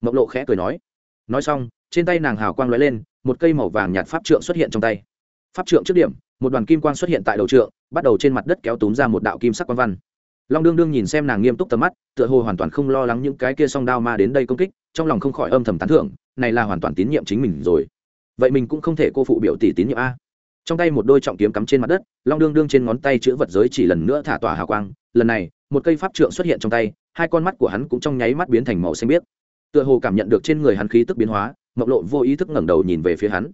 Mộc lộ khẽ cười nói. Nói xong, trên tay nàng hào quang lóe lên, một cây màu vàng nhạt pháp trượng xuất hiện trong tay. Pháp trượng trước điểm, một đoàn kim quang xuất hiện tại đầu trượng, bắt đầu trên mặt đất kéo túm ra một đạo kim sắc quang văn. Long đương đương nhìn xem nàng nghiêm túc tầm mắt, tựa hồ hoàn toàn không lo lắng những cái kia song đao ma đến đây công kích, trong lòng không khỏi âm thầm tán thưởng, này là hoàn toàn tín nhiệm chính mình rồi. Vậy mình cũng không thể cô phụ biểu tỷ tín nhiệm a. Trong tay một đôi trọng kiếm cắm trên mặt đất, long đương đương trên ngón tay chữ vật giới chỉ lần nữa thả tỏa hào quang, lần này một cây pháp trượng xuất hiện trong tay, hai con mắt của hắn cũng trong nháy mắt biến thành màu xanh biếc. Tựa hồ cảm nhận được trên người hắn khí tức biến hóa, mộc lộ vô ý thức ngẩng đầu nhìn về phía hắn.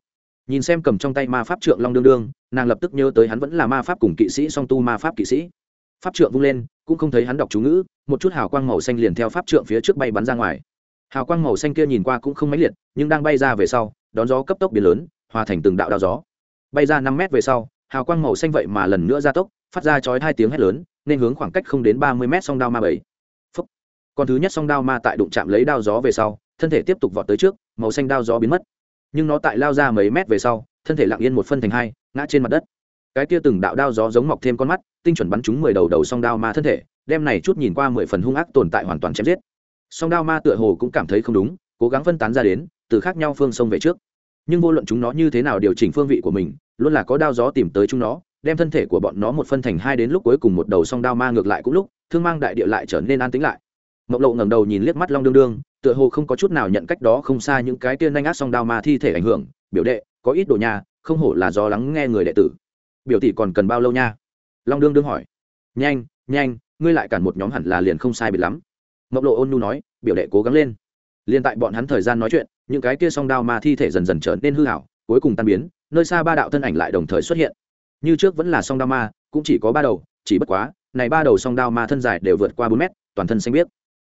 Nhìn xem cầm trong tay ma pháp trượng long đương đương, nàng lập tức nhớ tới hắn vẫn là ma pháp cùng kỵ sĩ song tu ma pháp kỵ sĩ. Pháp trượng vung lên, cũng không thấy hắn đọc chú ngữ, một chút hào quang màu xanh liền theo pháp trượng phía trước bay bắn ra ngoài. Hào quang màu xanh kia nhìn qua cũng không mãnh liệt, nhưng đang bay ra về sau, đón gió cấp tốc biến lớn, hòa thành từng đạo đao gió. Bay ra năm mét về sau, hào quang màu xanh vậy mà lần nữa ra tốc, phát ra chói hai tiếng hét lớn nên hướng khoảng cách không đến ba mươi mét song đao ma bảy. Phúc. con thứ nhất song đao ma tại đụng chạm lấy đao gió về sau, thân thể tiếp tục vọt tới trước, màu xanh đao gió biến mất. Nhưng nó tại lao ra mấy mét về sau, thân thể lặng yên một phân thành hai, ngã trên mặt đất. Cái kia từng đạo đao gió giống mọc thêm con mắt, tinh chuẩn bắn chúng mười đầu đầu song đao ma thân thể, đem này chút nhìn qua mười phần hung ác tồn tại hoàn toàn chém giết. Song đao ma tựa hồ cũng cảm thấy không đúng, cố gắng phân tán ra đến, từ khác nhau phương sông về trước. Nhưng vô luận chúng nó như thế nào điều chỉnh phương vị của mình, luôn là có đao gió tìm tới chúng nó đem thân thể của bọn nó một phân thành hai đến lúc cuối cùng một đầu song đao ma ngược lại cũng lúc, thương mang đại địa lại trở nên an tĩnh lại. Mộng lộ ngẩng đầu nhìn liếc mắt long đương đương, tựa hồ không có chút nào nhận cách đó không xa những cái tiên nhanh ác song đao ma thi thể ảnh hưởng, biểu đệ, có ít đồ nhà không hổ là do lắng nghe người đệ tử. Biểu tỷ còn cần bao lâu nha? Long đương đương hỏi. Nhanh nhanh, ngươi lại cản một nhóm hẳn là liền không sai biệt lắm. Mộng lộ ôn nhu nói, biểu đệ cố gắng lên. Liền tại bọn hắn thời gian nói chuyện, những cái kia song đao ma thi thể dần dần trở nên hư hảo cuối cùng tan biến, nơi xa ba đạo thân ảnh lại đồng thời xuất hiện như trước vẫn là song đao ma, cũng chỉ có ba đầu, chỉ bất quá, này ba đầu song đao ma thân dài đều vượt qua bốn mét, toàn thân xanh biếc.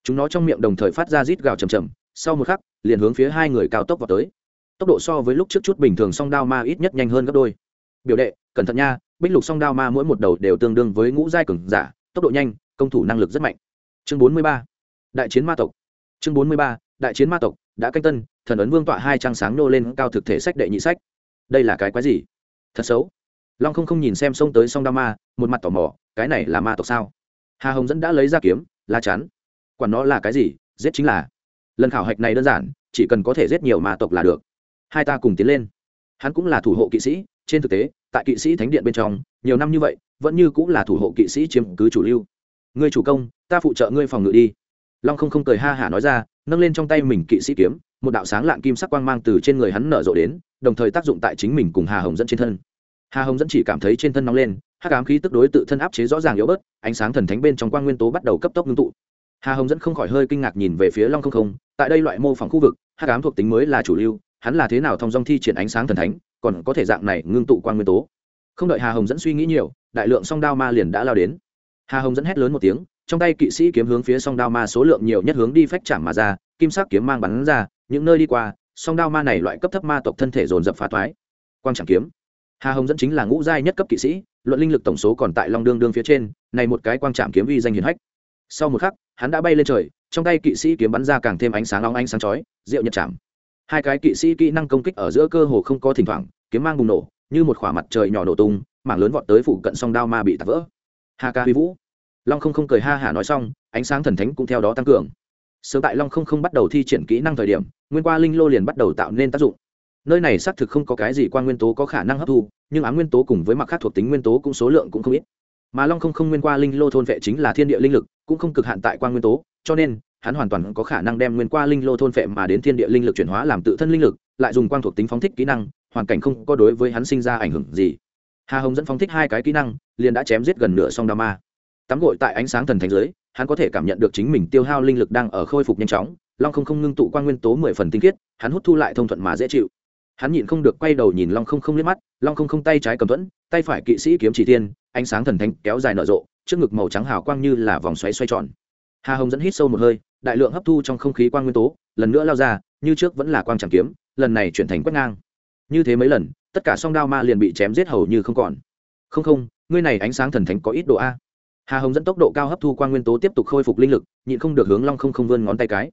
Chúng nó trong miệng đồng thời phát ra rít gào chầm chầm sau một khắc, liền hướng phía hai người cao tốc vào tới. Tốc độ so với lúc trước chút bình thường song đao ma ít nhất nhanh hơn gấp đôi. Biểu đệ, cẩn thận nha, bích lục song đao ma mỗi một đầu đều tương đương với ngũ giai cường giả, tốc độ nhanh, công thủ năng lực rất mạnh. Chương bốn mươi ba, đại chiến ma tộc. Chương bốn mươi ba, đại chiến ma tộc, đã canh tân, thần ấn vương tọa hai trang sáng nô lên cao thực thể sách đệ nhị sách. Đây là cái quái gì? Thật xấu long không không nhìn xem xông tới song đao ma, một mặt tò mò, cái này là ma tộc sao? Hà hồng dẫn đã lấy ra kiếm, la chắn. Quản nó là cái gì? Giết chính là. Lần khảo hạch này đơn giản, chỉ cần có thể giết nhiều ma tộc là được. Hai ta cùng tiến lên. Hắn cũng là thủ hộ kỵ sĩ, trên thực tế, tại kỵ sĩ thánh điện bên trong, nhiều năm như vậy, vẫn như cũng là thủ hộ kỵ sĩ chiếm cứ chủ lưu. Ngươi chủ công, ta phụ trợ ngươi phòng ngự đi. Long không không cười ha hả nói ra, nâng lên trong tay mình kỵ sĩ kiếm, một đạo sáng lạng kim sắc quang mang từ trên người hắn nở rộ đến, đồng thời tác dụng tại chính mình cùng hà hồng dẫn trên thân hà hồng dẫn chỉ cảm thấy trên thân nóng lên hát cám khí tức đối tự thân áp chế rõ ràng yếu bớt, ánh sáng thần thánh bên trong quang nguyên tố bắt đầu cấp tốc ngưng tụ. Hà hồng dẫn không khỏi hơi kinh ngạc nhìn về phía long không không, tại đây loại mô phỏng khu vực hát cám thuộc tính mới là chủ lưu, hắn là thế nào thông dong thi triển ánh sáng thần thánh, còn có thể dạng này ngưng tụ quang nguyên tố? Không đợi hà hồng dẫn suy nghĩ nhiều, đại lượng song đao ma liền đã lao đến. Hà hồng dẫn hét lớn một tiếng, trong tay kỵ sĩ kiếm hướng phía song đao ma số lượng nhiều nhất hướng đi phách chạm mà ra, kim sắc kiếm mang bắn ra, những nơi đi qua, song đao ma này loại cấp thấp ma tộc thân thể dồn dập phá toái quang chẳng kiếm hà hồng dẫn chính là ngũ giai nhất cấp kỵ sĩ, luận linh lực tổng số còn tại long đương đương phía trên, này một cái quang trạm kiếm uy danh hiển hách. Sau một khắc, hắn đã bay lên trời, trong tay kỵ sĩ kiếm bắn ra càng thêm ánh sáng long ánh sáng chói, rượu nhật chạm hai cái kỵ sĩ kỹ năng công kích ở giữa cơ hồ không có thỉnh thoảng, kiếm mang bùng nổ, như một khỏa mặt trời nhỏ nổ tung, mảng lớn vọt tới phủ cận song đao ma bị tạt vỡ. Hà ca huy vũ. Long không không cười ha hả nói xong, ánh sáng thần thánh cũng theo đó tăng cường. Sớm tại long không không bắt đầu thi triển kỹ năng thời điểm, nguyên qua linh lô liền bắt đầu tạo nên tác dụng nơi này xác thực không có cái gì quan nguyên tố có khả năng hấp thu, nhưng ám nguyên tố cùng với mặt khác thuộc tính nguyên tố cũng số lượng cũng không ít. Mà long không không nguyên qua linh lô thôn vệ chính là thiên địa linh lực, cũng không cực hạn tại quan nguyên tố, cho nên, hắn hoàn toàn có khả năng đem nguyên qua linh lô thôn vệ mà đến thiên địa linh lực chuyển hóa làm tự thân linh lực, lại dùng quang thuộc tính phóng thích kỹ năng, hoàn cảnh không có đối với hắn sinh ra ảnh hưởng gì. Hà hồng dẫn phóng thích hai cái kỹ năng, liền đã chém giết gần nửa song Đa ma. Tắm gội tại ánh sáng thần thánh giới hắn có thể cảm nhận được chính mình tiêu hao linh lực đang ở khôi phục nhanh chóng. Long không không ngưng tụ quan nguyên tố mười phần tinh khiết, hắn hút thu lại thông thuận mà dễ chịu hắn nhịn không được quay đầu nhìn long không không liếc mắt, long không không tay trái cầm thuẫn, tay phải kỵ sĩ kiếm chỉ tiên ánh sáng thần thánh kéo dài nở rộ, trước ngực màu trắng hào quang như là vòng xoáy xoay tròn. Hà hồng dẫn hít sâu một hơi, đại lượng hấp thu trong không khí quang nguyên tố, lần nữa lao ra, như trước vẫn là quang tràng kiếm, lần này chuyển thành quét ngang. Như thế mấy lần, tất cả song đao ma liền bị chém giết hầu như không còn. Không không, ngươi này ánh sáng thần thánh có ít độ a. Hà hồng dẫn tốc độ cao hấp thu quang nguyên tố tiếp tục khôi phục linh lực, nhịn không được hướng long không không vươn ngón tay cái.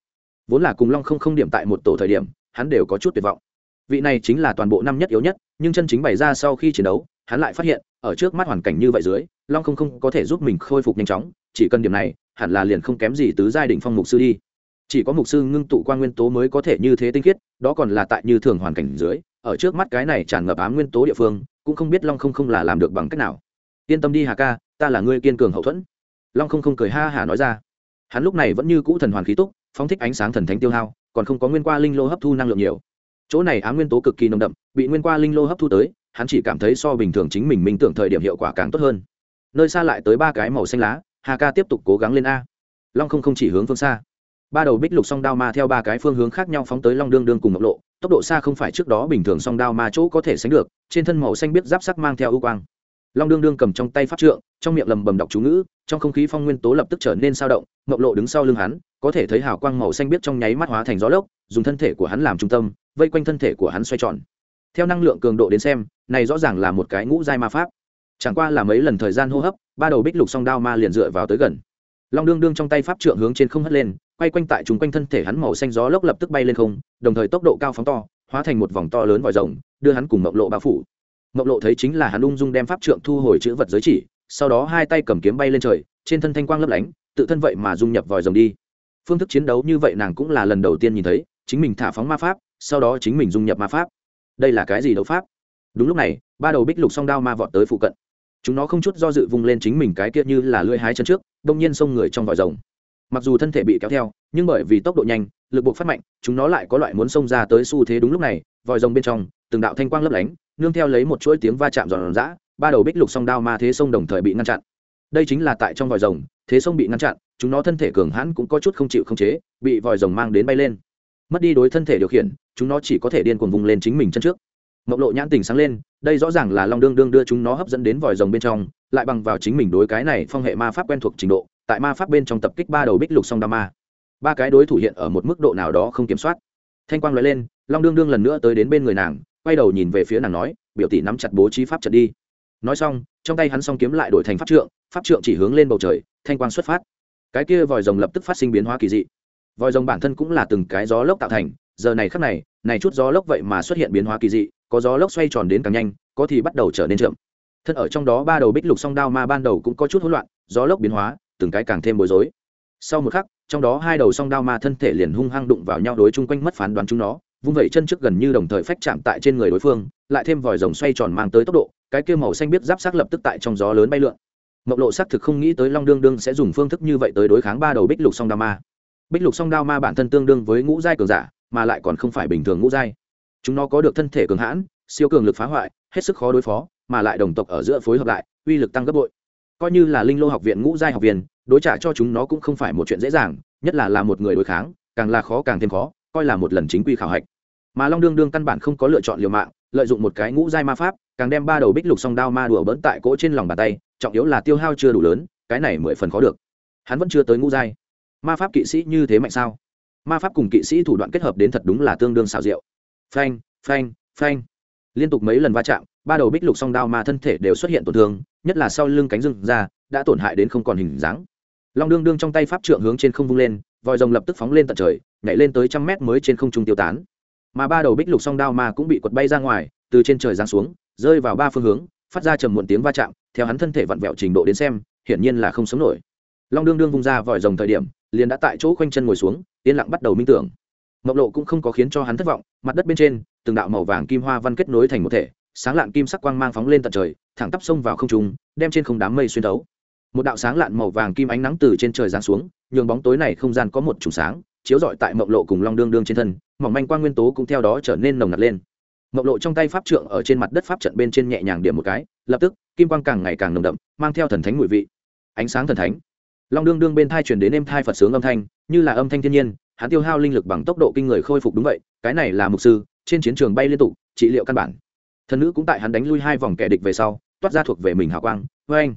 Vốn là cùng long không không điểm tại một tổ thời điểm, hắn đều có chút tuyệt vọng vị này chính là toàn bộ năm nhất yếu nhất, nhưng chân chính bày ra sau khi chiến đấu, hắn lại phát hiện, ở trước mắt hoàn cảnh như vậy dưới, long không không có thể giúp mình khôi phục nhanh chóng, chỉ cần điểm này, hẳn là liền không kém gì tứ giai đỉnh phong mục sư đi. Chỉ có mục sư ngưng tụ quan nguyên tố mới có thể như thế tinh khiết, đó còn là tại như thường hoàn cảnh dưới, ở trước mắt cái này tràn ngập ám nguyên tố địa phương, cũng không biết long không không là làm được bằng cách nào. Yên tâm đi hà ca, ta là người kiên cường hậu thuẫn. Long không không cười ha hả nói ra. Hắn lúc này vẫn như cũ thần hoàn khí túc, phóng thích ánh sáng thần thánh tiêu hao, còn không có nguyên qua linh lô hấp thu năng lượng nhiều chỗ này ám nguyên tố cực kỳ nồng đậm, bị nguyên qua linh lô hấp thu tới, hắn chỉ cảm thấy so bình thường chính mình minh tưởng thời điểm hiệu quả càng tốt hơn. Nơi xa lại tới ba cái màu xanh lá, hà ca tiếp tục cố gắng lên a. Long không không chỉ hướng phương xa. Ba đầu bích lục song đao ma theo ba cái phương hướng khác nhau phóng tới long đương đương cùng ngọc lộ, tốc độ xa không phải trước đó bình thường song đao ma chỗ có thể sánh được, trên thân màu xanh biết giáp sắc mang theo ưu quang. Long đương đương cầm trong tay pháp trượng, trong miệng lầm bầm đọc chú ngữ, trong không khí phong nguyên tố lập tức trở nên sao động, ngọc lộ đứng sau lưng hắn, có thể thấy hào quang màu xanh biết trong nháy mắt hóa thành gió lốc, dùng thân thể của hắn làm trung tâm vây quanh thân thể của hắn xoay tròn. Theo năng lượng cường độ đến xem, này rõ ràng là một cái ngũ giai ma pháp. Chẳng qua là mấy lần thời gian hô hấp, ba đầu bích lục song đao ma liền dựa vào tới gần. Long đương đương trong tay pháp trượng hướng trên không hất lên, quay quanh tại chúng quanh thân thể hắn màu xanh gió lốc lập tức bay lên không, đồng thời tốc độ cao phóng to, hóa thành một vòng to lớn vòi rồng, đưa hắn cùng mộc lộ bao phủ. Mộc lộ thấy chính là hắn ung dung đem pháp trượng thu hồi chữ vật giới chỉ, sau đó hai tay cầm kiếm bay lên trời, trên thân thanh quang lấp lánh, tự thân vậy mà dung nhập vòi rồng đi. Phương thức chiến đấu như vậy nàng cũng là lần đầu tiên nhìn thấy, chính mình thả phóng ma pháp sau đó chính mình dung nhập ma pháp. Đây là cái gì đấu pháp? Đúng lúc này, ba đầu bích lục song đao ma vọt tới phụ cận. Chúng nó không chút do dự vung lên chính mình cái kia như là lưỡi hái chân trước, đông nhiên xông người trong vòi rồng. Mặc dù thân thể bị kéo theo, nhưng bởi vì tốc độ nhanh, lực buộc phát mạnh, chúng nó lại có loại muốn xông ra tới xu thế đúng lúc này, vòi rồng bên trong, từng đạo thanh quang lấp lánh, nương theo lấy một chuỗi tiếng va chạm giòn giã, ba đầu bích lục song đao ma thế sông đồng thời bị ngăn chặn. Đây chính là tại trong vòi rồng, thế sông bị ngăn chặn, chúng nó thân thể cường hãn cũng có chút không chịu không chế, bị vòi rồng mang đến bay lên. Mất đi đối thân thể điều khiển chúng nó chỉ có thể điên cuồng vùng lên chính mình chân trước. Mộc lộ nhãn tình sáng lên, đây rõ ràng là long đương đương đưa chúng nó hấp dẫn đến vòi rồng bên trong, lại bằng vào chính mình đối cái này phong hệ ma pháp quen thuộc trình độ, tại ma pháp bên trong tập kích ba đầu bích lục song đa ma. Ba cái đối thủ hiện ở một mức độ nào đó không kiểm soát. Thanh quang nói lên, long đương đương lần nữa tới đến bên người nàng, quay đầu nhìn về phía nàng nói, biểu tỷ nắm chặt bố trí pháp trận đi. Nói xong, trong tay hắn s kiếm lại đổi thành pháp trượng pháp trượng chỉ hướng lên bầu trời, thanh quang xuất phát. Cái kia vòi rồng lập tức phát sinh biến hóa kỳ dị. Vòi rồng bản thân cũng là từng cái gió lốc tạo thành giờ này khắc này này chút gió lốc vậy mà xuất hiện biến hóa kỳ dị, có gió lốc xoay tròn đến càng nhanh, có thì bắt đầu trở nên chậm. Thân ở trong đó ba đầu bích lục song đao ma ban đầu cũng có chút hỗn loạn, gió lốc biến hóa, từng cái càng thêm bối rối. Sau một khắc, trong đó hai đầu song đao ma thân thể liền hung hăng đụng vào nhau đối chung quanh mất phán đoán chúng nó, vung vẩy chân trước gần như đồng thời phách chạm tại trên người đối phương, lại thêm vòi rồng xoay tròn mang tới tốc độ, cái kia màu xanh biết giáp sắc lập tức tại trong gió lớn bay lượn. Mộng lộ xác thực không nghĩ tới long đương đương sẽ dùng phương thức như vậy tới đối kháng ba đầu bích lục song đao ma. Bích lục song đao ma bản thân tương đương với ngũ giai cường giả mà lại còn không phải bình thường ngũ giai. Chúng nó có được thân thể cường hãn, siêu cường lực phá hoại, hết sức khó đối phó, mà lại đồng tộc ở giữa phối hợp lại, uy lực tăng gấp bội. Coi như là linh lô học viện ngũ giai học viên, đối trả cho chúng nó cũng không phải một chuyện dễ dàng, nhất là là một người đối kháng, càng là khó càng thêm khó, coi là một lần chính quy khảo hạch. Mà long đương đương căn bản không có lựa chọn liều mạng, lợi dụng một cái ngũ giai ma pháp, càng đem ba đầu bích lục song đao ma đùa bỡn tại cỗ trên lòng bàn tay, trọng yếu là tiêu hao chưa đủ lớn, cái này mười phần khó được. Hắn vẫn chưa tới ngũ giai. Ma pháp kỵ sĩ như thế mạnh sao? Ma pháp cùng kỵ sĩ thủ đoạn kết hợp đến thật đúng là tương đương xào rượu phanh phanh phanh. Liên tục mấy lần va chạm, ba đầu bích lục song đao ma thân thể đều xuất hiện tổn thương, nhất là sau lưng cánh rừng ra, đã tổn hại đến không còn hình dáng. Long đương đương trong tay pháp trượng hướng trên không vung lên, vòi rồng lập tức phóng lên tận trời, nhảy lên tới trăm mét mới trên không trung tiêu tán. Mà ba đầu bích lục song đao ma cũng bị quật bay ra ngoài, từ trên trời giáng xuống, rơi vào ba phương hướng, phát ra trầm muộn tiếng va chạm, theo hắn thân thể vặn vẹo trình độ đến xem, hiển nhiên là không sống nổi. Long đương đương vung ra vòi rồng thời điểm liền đã tại chỗ khoanh chân ngồi xuống, yên lặng bắt đầu minh tưởng. Mộc lộ cũng không có khiến cho hắn thất vọng, mặt đất bên trên, từng đạo màu vàng kim hoa văn kết nối thành một thể, sáng lạn kim sắc quang mang phóng lên tận trời, thẳng tắp sông vào không trung, đem trên không đám mây xuyên tấu một đạo sáng lạn màu vàng kim ánh nắng từ trên trời giáng xuống, nhường bóng tối này không gian có một trùng sáng, chiếu rọi tại mộng lộ cùng long đương đương trên thân, mỏng manh quang nguyên tố cũng theo đó trở nên nồng nặc lên. Mộng lộ trong tay pháp trượng ở trên mặt đất pháp trận bên trên nhẹ nhàng điểm một cái, lập tức, kim quang càng ngày càng nồng đậm, mang theo thần thánh mùi vị. Ánh sáng thần thánh long đương đương bên thai chuyển đến êm thai phật sướng âm thanh, như là âm thanh thiên nhiên, hắn tiêu hao linh lực bằng tốc độ kinh người khôi phục đúng vậy, cái này là mục sư, trên chiến trường bay liên tục, trị liệu căn bản. Thần nữ cũng tại hắn đánh lui hai vòng kẻ địch về sau, toát ra thuộc về mình hào quang vê anh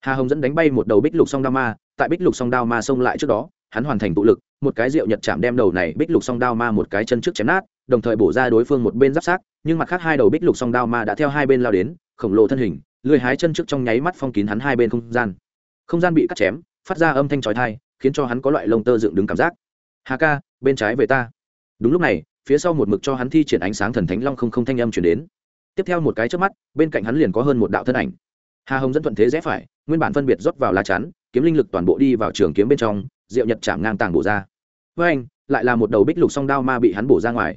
hà hồng dẫn đánh bay một đầu bích lục song đao ma, tại bích lục song đao ma xông lại trước đó, hắn hoàn thành tụ lực, một cái rượu nhật chạm đem đầu này bích lục song đao ma một cái chân trước chém nát, đồng thời bổ ra đối phương một bên giáp sát, nhưng mặt khác hai đầu bích lục song đao ma đã theo hai bên lao đến, khổng lồ thân hình, lười hái chân trước trong nháy mắt phong kín hắn hai bên không gian. Không gian bị cắt chém phát ra âm thanh trói thai, khiến cho hắn có loại lông tơ dựng đứng cảm giác. Hà ca, bên trái về ta. Đúng lúc này, phía sau một mực cho hắn thi triển ánh sáng thần thánh long không không thanh âm chuyển đến. Tiếp theo một cái trước mắt, bên cạnh hắn liền có hơn một đạo thân ảnh. Hà hồng dẫn thuận thế rẽ phải, nguyên bản phân biệt rót vào lá chắn, kiếm linh lực toàn bộ đi vào trường kiếm bên trong diệu nhật chạm ngang tàng bổ ra. Với anh, lại là một đầu bích lục song đao ma bị hắn bổ ra ngoài.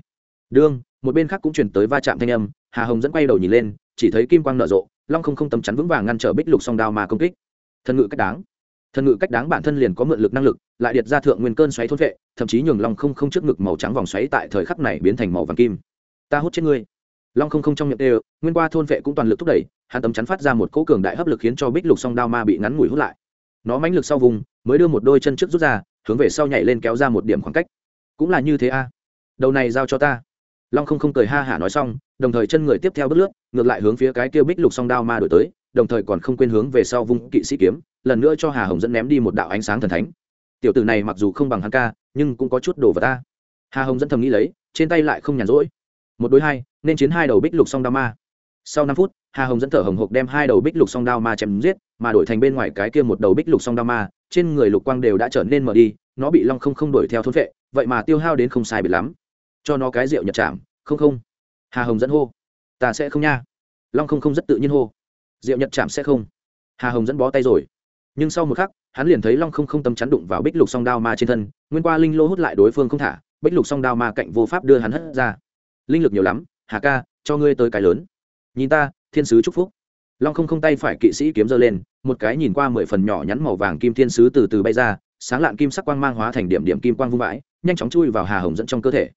Đương, một bên khác cũng chuyển tới va chạm thanh âm, hà hồng dẫn quay đầu nhìn lên, chỉ thấy kim quang nở rộ, long không không tầm chắn vững vàng ngăn trở bích lục song đao ma công kích. Thân ngự cách đáng thân ngự cách đáng bản thân liền có mượn lực năng lực, lại điệt ra thượng nguyên cơn xoáy thôn vệ, thậm chí nhường long không không trước ngực màu trắng vòng xoáy tại thời khắc này biến thành màu vàng kim. Ta hút chết ngươi. Long không không trong miệng đều, nguyên qua thôn vệ cũng toàn lực thúc đẩy, hắn tấm chắn phát ra một cỗ cường đại hấp lực khiến cho bích lục song đao ma bị ngắn ngủi hút lại. Nó mãnh lực sau vùng, mới đưa một đôi chân trước rút ra, hướng về sau nhảy lên kéo ra một điểm khoảng cách. Cũng là như thế a. Đầu này giao cho ta. Long không không cười ha hả nói xong, đồng thời chân người tiếp theo bước lướt, ngược lại hướng phía cái kia bích lục song đao ma đổi tới, đồng thời còn không quên hướng về sau vung kỵ sĩ kiếm lần nữa cho hà hồng dẫn ném đi một đạo ánh sáng thần thánh. Tiểu tử này mặc dù không bằng hắn ca, nhưng cũng có chút đồ vào ta. Hà hồng dẫn thầm nghĩ lấy, trên tay lại không nhàn rỗi. Một đối hai, nên chiến hai đầu bích lục song đao ma. Sau năm phút, hà hồng dẫn thở hồng hộc đem hai đầu bích lục song đao ma chém giết, mà đổi thành bên ngoài cái kia một đầu bích lục song đao ma, trên người lục quang đều đã trở nên mở đi, nó bị long không không đuổi theo thôn vệ, vậy mà tiêu hao đến không sai biệt lắm. Cho nó cái rượu nhật chạm, không không. Hà hồng dẫn hô, ta sẽ không nha. Long không không rất tự nhiên hô, rượu nhật chạm sẽ không. Hà hồng dẫn bó tay rồi nhưng sau một khắc, hắn liền thấy long không không tấm chắn đụng vào bích lục song đao ma trên thân, nguyên qua linh lô hút lại đối phương không thả, bích lục song đao ma cạnh vô pháp đưa hắn hất ra. Linh lực nhiều lắm, hà ca, cho ngươi tới cái lớn. Nhìn ta, thiên sứ chúc phúc. Long không không tay phải kỵ sĩ kiếm giơ lên, một cái nhìn qua mười phần nhỏ nhắn màu vàng kim thiên sứ từ từ bay ra, sáng lạn kim sắc quang mang hóa thành điểm điểm kim quang vung vãi, nhanh chóng chui vào hà hồng dẫn trong cơ thể.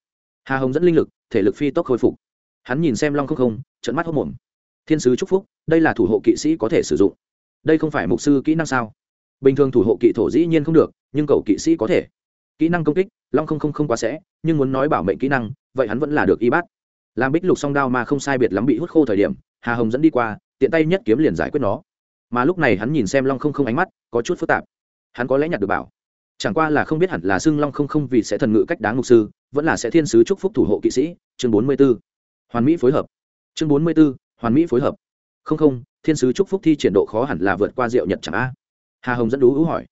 Hà hồng dẫn linh lực, thể lực phi tốc khôi phục. Hắn nhìn xem long không không trận mắt hốc mồm. Thiên sứ chúc phúc, đây là thủ hộ kỵ sĩ có thể sử dụng đây không phải mục sư kỹ năng sao? Bình thường thủ hộ kỵ thổ dĩ nhiên không được, nhưng cầu kỵ sĩ có thể. Kỹ năng công kích, long không không không quá sẽ, nhưng muốn nói bảo mệnh kỹ năng, vậy hắn vẫn là được y bát. Làm bích lục song đao mà không sai biệt lắm bị hút khô thời điểm, hà hồng dẫn đi qua, tiện tay nhất kiếm liền giải quyết nó. Mà lúc này hắn nhìn xem long không không ánh mắt, có chút phức tạp. Hắn có lẽ nhặt được bảo. Chẳng qua là không biết hẳn là xưng long không không vì sẽ thần ngự cách đáng mục sư, vẫn là sẽ thiên sứ chúc phúc thủ hộ kỵ sĩ, chương bốn mươi b ố hoàn mỹ phối hợp. Chương bốn mươi b ố hoàn mỹ phối hợp. Không không thiên sứ chúc phúc thi triển độ khó hẳn là vượt qua diệu nhật chẳng a? Hà hồng dẫn đú hữu hỏi.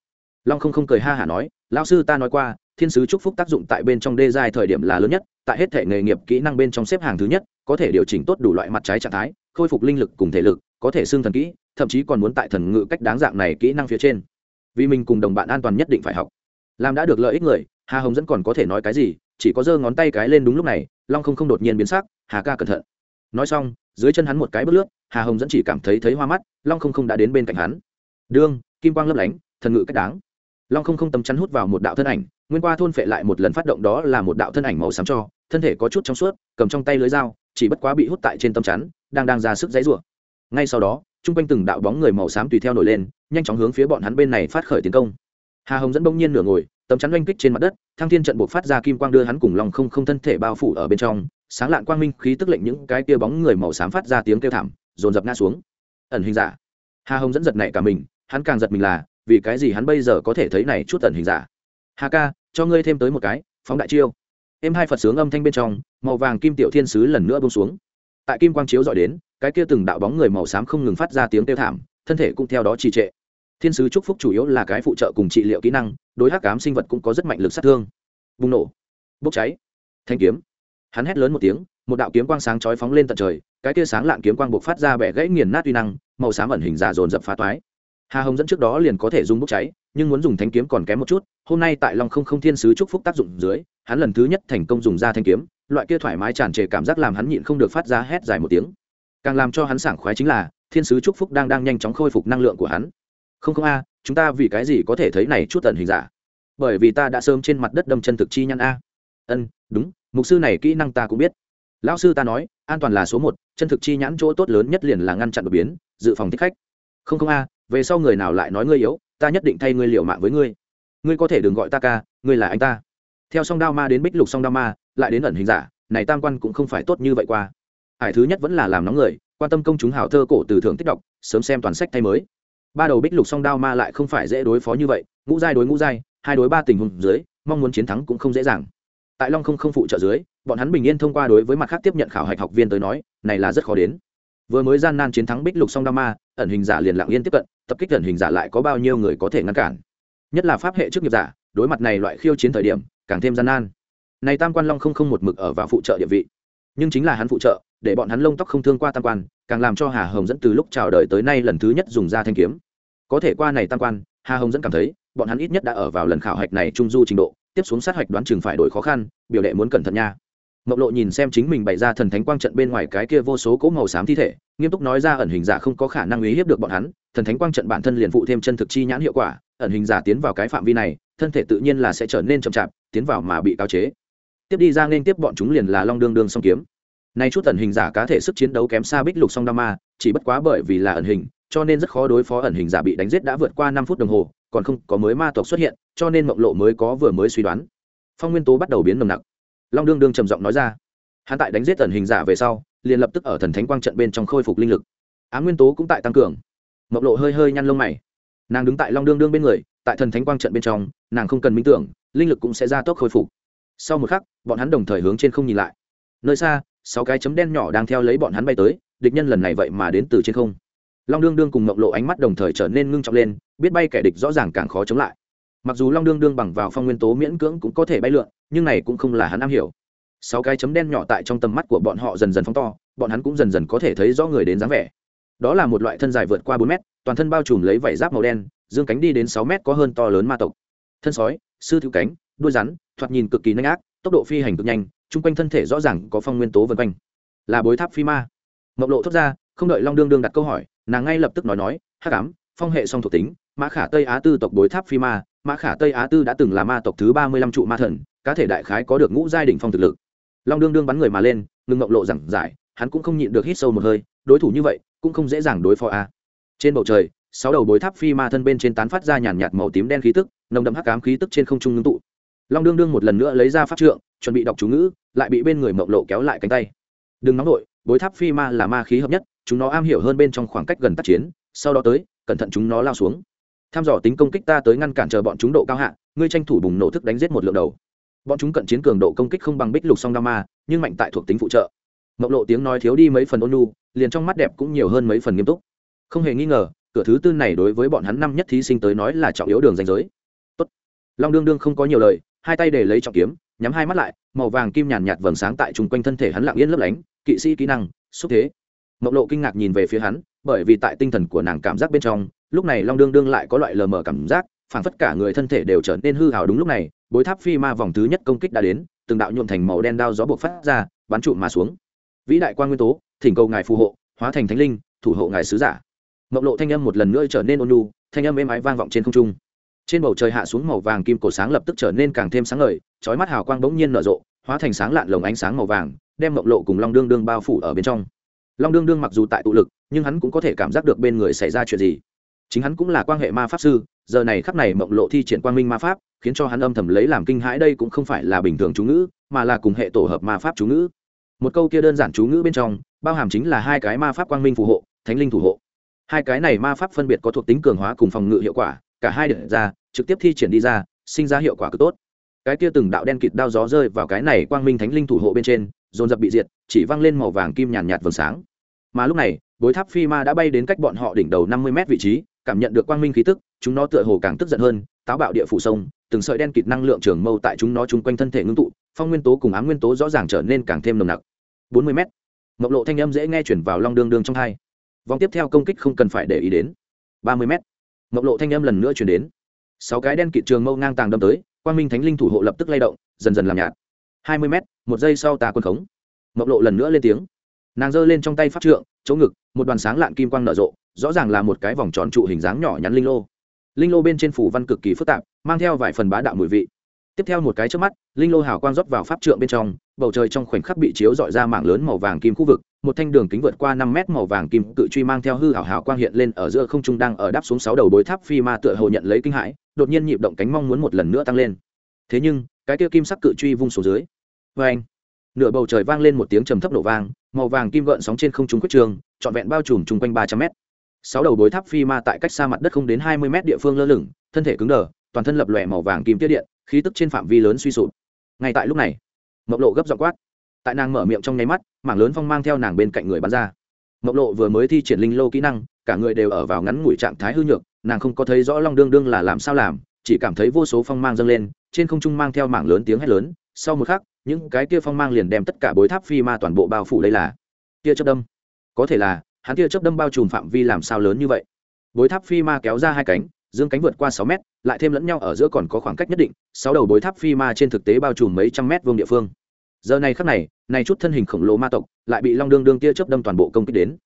Long không không cười ha hả nói lao sư ta nói qua, thiên sứ chúc phúc tác dụng tại bên trong đê giai thời điểm là lớn nhất, tại hết thể nghề nghiệp kỹ năng bên trong xếp hàng thứ nhất, có thể điều chỉnh tốt đủ loại mặt trái trạng thái, khôi phục linh lực cùng thể lực, có thể xương thần kỹ, thậm chí còn muốn tại thần ngự cách đáng dạng này kỹ năng phía trên. Vì mình cùng đồng bạn an toàn nhất định phải học. Làm đã được lợi ích người, hà hồng dẫn còn có thể nói cái gì, chỉ có giơ ngón tay cái lên đúng lúc này, long không không đột nhiên biến sắc, hà ca cẩn thận. Nói xong, dưới chân hắn một cái bước lướt hà hồng dẫn chỉ cảm thấy thấy hoa mắt, long không không đã đến bên cạnh hắn. Đương, kim quang lấp lánh, thần ngự cách đáng. Long không không tầm chắn hút vào một đạo thân ảnh, nguyên qua thôn phệ lại một lần phát động đó là một đạo thân ảnh màu xám cho, thân thể có chút trong suốt, cầm trong tay lưới dao, chỉ bất quá bị hút tại trên tầm chắn, đang đang ra sức dãy rủa. Ngay sau đó, chung quanh từng đạo bóng người màu xám tùy theo nổi lên, nhanh chóng hướng phía bọn hắn bên này phát khởi tiến công. Hà hồng dẫn bỗng nhiên nửa ngồi, tấm chắn oanh kích trên mặt đất, thăng thiên trận buộc phát ra kim quang đưa hắn cùng lòng không không thân thể bao phủ ở bên trong, sáng lạn quang minh khí tức lệnh những cái kia bóng người màu xám phát ra tiếng kêu thảm dồn dập ngã xuống. Ẩn hình giả. Hà hồng dẫn giật này cả mình, hắn càng giật mình là, vì cái gì hắn bây giờ có thể thấy này chút ẩn hình giả? Hà ca, cho ngươi thêm tới một cái, phóng đại chiêu. Em hai phật sướng âm thanh bên trong, màu vàng kim tiểu thiên sứ lần nữa bông xuống. Tại kim quang chiếu dọi đến, cái kia từng đạo bóng người màu xám không ngừng phát ra tiếng kêu thảm, thân thể cũng theo đó trì trệ. Thiên sứ chúc phúc chủ yếu là cái phụ trợ cùng trị liệu kỹ năng, đối hắc cám sinh vật cũng có rất mạnh lực sát thương. Bùng nổ. Bốc cháy. Thanh kiếm. Hắn hét lớn một tiếng một đạo kiếm quang sáng chói phóng lên tận trời, cái kia sáng lạng kiếm quang buộc phát ra bẻ gãy nghiền nát uy năng, màu xám ẩn hình giả dồn dập phá toái. Hà hồng dẫn trước đó liền có thể dùng bốc cháy, nhưng muốn dùng thanh kiếm còn kém một chút, hôm nay tại long không không thiên sứ chúc phúc tác dụng dưới, hắn lần thứ nhất thành công dùng ra thanh kiếm, loại kia thoải mái tràn trề cảm giác làm hắn nhịn không được phát ra hét dài một tiếng. Càng làm cho hắn sảng khoái chính là, thiên sứ chúc phúc đang đang nhanh chóng khôi phục năng lượng của hắn. Không không a, chúng ta vì cái gì có thể thấy này chút tận hình giả? Bởi vì ta đã sớm trên mặt đất đâm chân thực chi nhăn a. Ân, đúng, mục sư này kỹ năng ta cũng biết lão sư ta nói, an toàn là số một, chân thực chi nhãn chỗ tốt lớn nhất liền là ngăn chặn đột biến, dự phòng thích khách. Không không a, về sau người nào lại nói ngươi yếu, ta nhất định thay ngươi liệu mạng với ngươi. Ngươi có thể đừng gọi ta ca, ngươi là anh ta. Theo song đao ma đến bích lục song đao ma, lại đến ẩn hình giả, này tam quan cũng không phải tốt như vậy qua. Hải thứ nhất vẫn là làm nóng người, quan tâm công chúng hào thơ cổ từ thưởng tích đọc, sớm xem toàn sách thay mới. Ba đầu bích lục song đao ma lại không phải dễ đối phó như vậy, ngũ giai đối ngũ giai, hai đối ba tình huống dưới, mong muốn chiến thắng cũng không dễ dàng. Tại long không không phụ trợ dưới bọn hắn bình yên thông qua đối với mặt khác tiếp nhận khảo hạch học viên tới nói, này là rất khó đến. Vừa mới gian nan chiến thắng bích lục song đa ma, ẩn hình giả liền lặng yên tiếp cận, tập kích ẩn hình giả lại có bao nhiêu người có thể ngăn cản. Nhất là pháp hệ chức nghiệp giả, đối mặt này loại khiêu chiến thời điểm, càng thêm gian nan. Này tam quan long không không một mực ở vào phụ trợ địa vị, nhưng chính là hắn phụ trợ, để bọn hắn lông tóc không thương qua tam quan, càng làm cho hà hồng dẫn từ lúc chào đời tới nay lần thứ nhất dùng ra thanh kiếm. Có thể qua này tam quan, hà hồng dẫn cảm thấy, bọn hắn ít nhất đã ở vào lần khảo hạch này trung du trình độ, tiếp xuống sát hạch đoán chừng phải đổi khó khăn, biểu đệ muốn cẩn thận nha mộng lộ nhìn xem chính mình bày ra thần thánh quang trận bên ngoài cái kia vô số cỗ màu xám thi thể, nghiêm túc nói ra ẩn hình giả không có khả năng uy hiếp được bọn hắn, thần thánh quang trận bản thân liền phụ thêm chân thực chi nhãn hiệu quả, ẩn hình giả tiến vào cái phạm vi này, thân thể tự nhiên là sẽ trở nên chậm chạp, tiến vào mà bị cao chế. Tiếp đi ra nên tiếp bọn chúng liền là long đương đương song kiếm. Nay chút ẩn hình giả cá thể sức chiến đấu kém xa bích lục song đa ma, chỉ bất quá bởi vì là ẩn hình, cho nên rất khó đối phó ẩn hình giả bị đánh giết đã vượt qua năm phút đồng hồ, còn không có mới ma tộc xuất hiện, cho nên mộng lộ mới có vừa mới suy đoán. Phong nguyên tố bắt đầu biến nồng nặc long đương đương trầm giọng nói ra. Hắn tại đánh giết tần hình giả về sau, liền lập tức ở thần thánh quang trận bên trong khôi phục linh lực. Á nguyên tố cũng tại tăng cường. Mộc lộ hơi hơi nhăn lông mày. Nàng đứng tại long đương đương bên người, tại thần thánh quang trận bên trong, nàng không cần minh tưởng, linh lực cũng sẽ ra tốc khôi phục. Sau một khắc, bọn hắn đồng thời hướng trên không nhìn lại. Nơi xa, sáu cái chấm đen nhỏ đang theo lấy bọn hắn bay tới, địch nhân lần này vậy mà đến từ trên không. Long đương đương cùng Mộc lộ ánh mắt đồng thời trở nên ngưng trọng lên, biết bay kẻ địch rõ ràng càng khó chống lại mặc dù long đương đương bằng vào phong nguyên tố miễn cưỡng cũng có thể bay lượn, nhưng này cũng không là hắn am hiểu. Sáu cái chấm đen nhỏ tại trong tầm mắt của bọn họ dần dần phóng to, bọn hắn cũng dần dần có thể thấy rõ người đến dáng vẻ. Đó là một loại thân dài vượt qua bốn mét, toàn thân bao trùm lấy vảy giáp màu đen, dương cánh đi đến sáu mét có hơn to lớn ma tộc. Thân sói, sư thiếu cánh, đuôi rắn, thoạt nhìn cực kỳ nhanh ác, tốc độ phi hành cực nhanh, chung quanh thân thể rõ ràng có phong nguyên tố vân quanh. Là bối tháp phi ma. Mộc lộ thốt ra, không đợi long đương đương đặt câu hỏi, nàng ngay lập tức nói nói, hắc ám, phong hệ song thuộc tính mã khả tây á tư tộc đối tháp phi ma, mã khả tây á tư đã từng là ma tộc thứ ba mươi lăm trụ ma thần, cá thể đại khái có được ngũ giai đỉnh phong thực lực. Long đương đương bắn người mà lên, ngừng ngộng lộ giảng giải, hắn cũng không nhịn được hít sâu một hơi, đối thủ như vậy, cũng không dễ dàng đối phó a. Trên bầu trời, sáu đầu bối tháp phi ma thân bên trên tán phát ra nhàn nhạt màu tím đen khí tức, nồng đậm hắc ám khí tức trên không trung ngưng tụ. Long đương đương một lần nữa lấy ra pháp trượng, chuẩn bị đọc chú ngữ, lại bị bên người mộng lộ kéo lại cánh tay. Đừng nóng nổi bối tháp phi ma là ma khí hợp nhất, chúng nó am hiểu hơn bên trong khoảng cách gần tác chiến, sau đó tới, cẩn thận chúng nó lao xuống tham dò tính công kích ta tới ngăn cản chờ bọn chúng độ cao hạ, ngươi tranh thủ bùng nổ thức đánh giết một lượng đầu. Bọn chúng cận chiến cường độ công kích không bằng bích lục song đa ma, nhưng mạnh tại thuộc tính phụ trợ. Mộng lộ tiếng nói thiếu đi mấy phần ôn lu liền trong mắt đẹp cũng nhiều hơn mấy phần nghiêm túc. Không hề nghi ngờ, cửa thứ tư này đối với bọn hắn năm nhất thí sinh tới nói là trọng yếu đường danh giới. Tốt. long đương đương không có nhiều lời, hai tay để lấy trọng kiếm, nhắm hai mắt lại, màu vàng kim nhàn nhạt vầng sáng tại chung quanh thân thể hắn lặng yên lấp lánh, kỵ sĩ kỹ năng, xúc thế. Mộng lộ kinh ngạc nhìn về phía hắn, bởi vì tại tinh thần của nàng cảm giác bên trong lúc này long đương đương lại có loại lờ mờ cảm giác phản phất cả người thân thể đều trở nên hư hào đúng lúc này, bối tháp phi ma vòng thứ nhất công kích đã đến, từng đạo nhuộm thành màu đen đao gió buộc phát ra, bắn trụ mà xuống. Vĩ đại quan nguyên tố, thỉnh cầu ngài phù hộ, hóa thành thánh linh, thủ hộ ngài sứ giả. Mộng lộ thanh âm một lần nữa trở nên ôn lu thanh âm êm ái vang vọng trên không trung. Trên bầu trời hạ xuống màu vàng kim cổ sáng lập tức trở nên càng thêm sáng ngời, chói mắt hào quang bỗng nhiên nở rộ, hóa thành sáng lạn lồng ánh sáng màu vàng, đem mộng lộ cùng long đương đương bao phủ ở bên trong. Long đương đương mặc dù tại tụ lực, nhưng hắn cũng có thể cảm giác được bên người xảy ra chuyện gì chính hắn cũng là quan hệ ma pháp sư, giờ này khắc này mộng lộ thi triển quang minh ma pháp, khiến cho hắn âm thầm lấy làm kinh hãi đây cũng không phải là bình thường chú ngữ, mà là cùng hệ tổ hợp ma pháp chú ngữ. Một câu kia đơn giản chú ngữ bên trong, bao hàm chính là hai cái ma pháp quang minh phù hộ, thánh linh thủ hộ. Hai cái này ma pháp phân biệt có thuộc tính cường hóa cùng phòng ngự hiệu quả, cả hai được ra, trực tiếp thi triển đi ra, sinh ra hiệu quả cực tốt. Cái kia từng đạo đen kịt đao gió rơi vào cái này quang minh thánh linh thủ hộ bên trên, dồn dập bị diệt, chỉ văng lên màu vàng kim nhàn nhạt vầng sáng. Mà lúc này, bối tháp phi ma đã bay đến cách bọn họ đỉnh đầu năm mươi mét vị trí cảm nhận được quang minh khí tức, chúng nó tựa hồ càng tức giận hơn, táo bạo địa phủ sông, từng sợi đen kịt năng lượng trường mâu tại chúng nó chung quanh thân thể ngưng tụ, phong nguyên tố cùng ám nguyên tố rõ ràng trở nên càng thêm nồng nặc. Bốn mươi m mộc lộ thanh âm dễ nghe chuyển vào long đương đương trong hai. Vòng tiếp theo công kích không cần phải để ý đến. Ba mươi m mộc lộ thanh âm lần nữa chuyển đến. Sáu cái đen kịt trường mâu ngang tàng đâm tới, quang minh thánh linh thủ hộ lập tức lay động, dần dần làm nhạt. Hai mươi m một giây sau tà quân khống. Mộc lộ lần nữa lên tiếng nàng giơ lên trong tay pháp trượng, chỗ ngực, một đoàn sáng lạn kim quang nở rộ, rõ ràng là một cái vòng tròn trụ hình dáng nhỏ nhắn linh lô. Linh lô bên trên phủ văn cực kỳ phức tạp, mang theo vài phần bá đạo mùi vị. Tiếp theo một cái trước mắt, linh lô hào quang rót vào pháp trượng bên trong, bầu trời trong khoảnh khắc bị chiếu dọi ra mạng lớn màu vàng kim khu vực, một thanh đường kính vượt qua năm mét màu vàng kim cự truy mang theo hư hảo hào quang hiện lên ở giữa không trung đang ở đáp xuống sáu đầu bối tháp phi ma tựa hồ nhận lấy kinh hãi, đột nhiên nhịp động cánh mong muốn một lần nữa tăng lên. Thế nhưng, cái kia kim sắc cự truy vung xuống dưới. Vê anh nửa bầu trời vang lên một tiếng trầm thấp nổ vang, màu vàng kim gợn sóng trên không trung quyết trường, trọn vẹn bao trùm chung quanh ba trăm mét. Sáu đầu bối tháp phi ma tại cách xa mặt đất không đến hai mươi mét địa phương lơ lửng, thân thể cứng đờ, toàn thân lập lòe màu vàng kim tiết điện, khí tức trên phạm vi lớn suy sụp. Ngay tại lúc này, mộc lộ gấp dọ quát. Tại nàng mở miệng trong nháy mắt, mảng lớn phong mang theo nàng bên cạnh người bắn ra. Mộc lộ vừa mới thi triển linh lô kỹ năng, cả người đều ở vào ngắn ngủi trạng thái hư nhược, nàng không có thấy rõ long đương đương là làm sao làm, chỉ cảm thấy vô số phong mang dâng lên, trên không trung mang theo mảng lớn tiếng hét lớn. Sau một khắc những cái kia phong mang liền đem tất cả bối tháp phi ma toàn bộ bao phủ đây là. Tia chớp đâm. Có thể là, hắn tia chớp đâm bao trùm phạm vi làm sao lớn như vậy? Bối tháp phi ma kéo ra hai cánh, dương cánh vượt qua sáu mét, lại thêm lẫn nhau ở giữa còn có khoảng cách nhất định, sáu đầu bối tháp phi ma trên thực tế bao trùm mấy trăm mét vuông địa phương. Giờ này khắc này này chút thân hình khổng lồ ma tộc lại bị long đương đương tia chớp đâm toàn bộ công kích đến.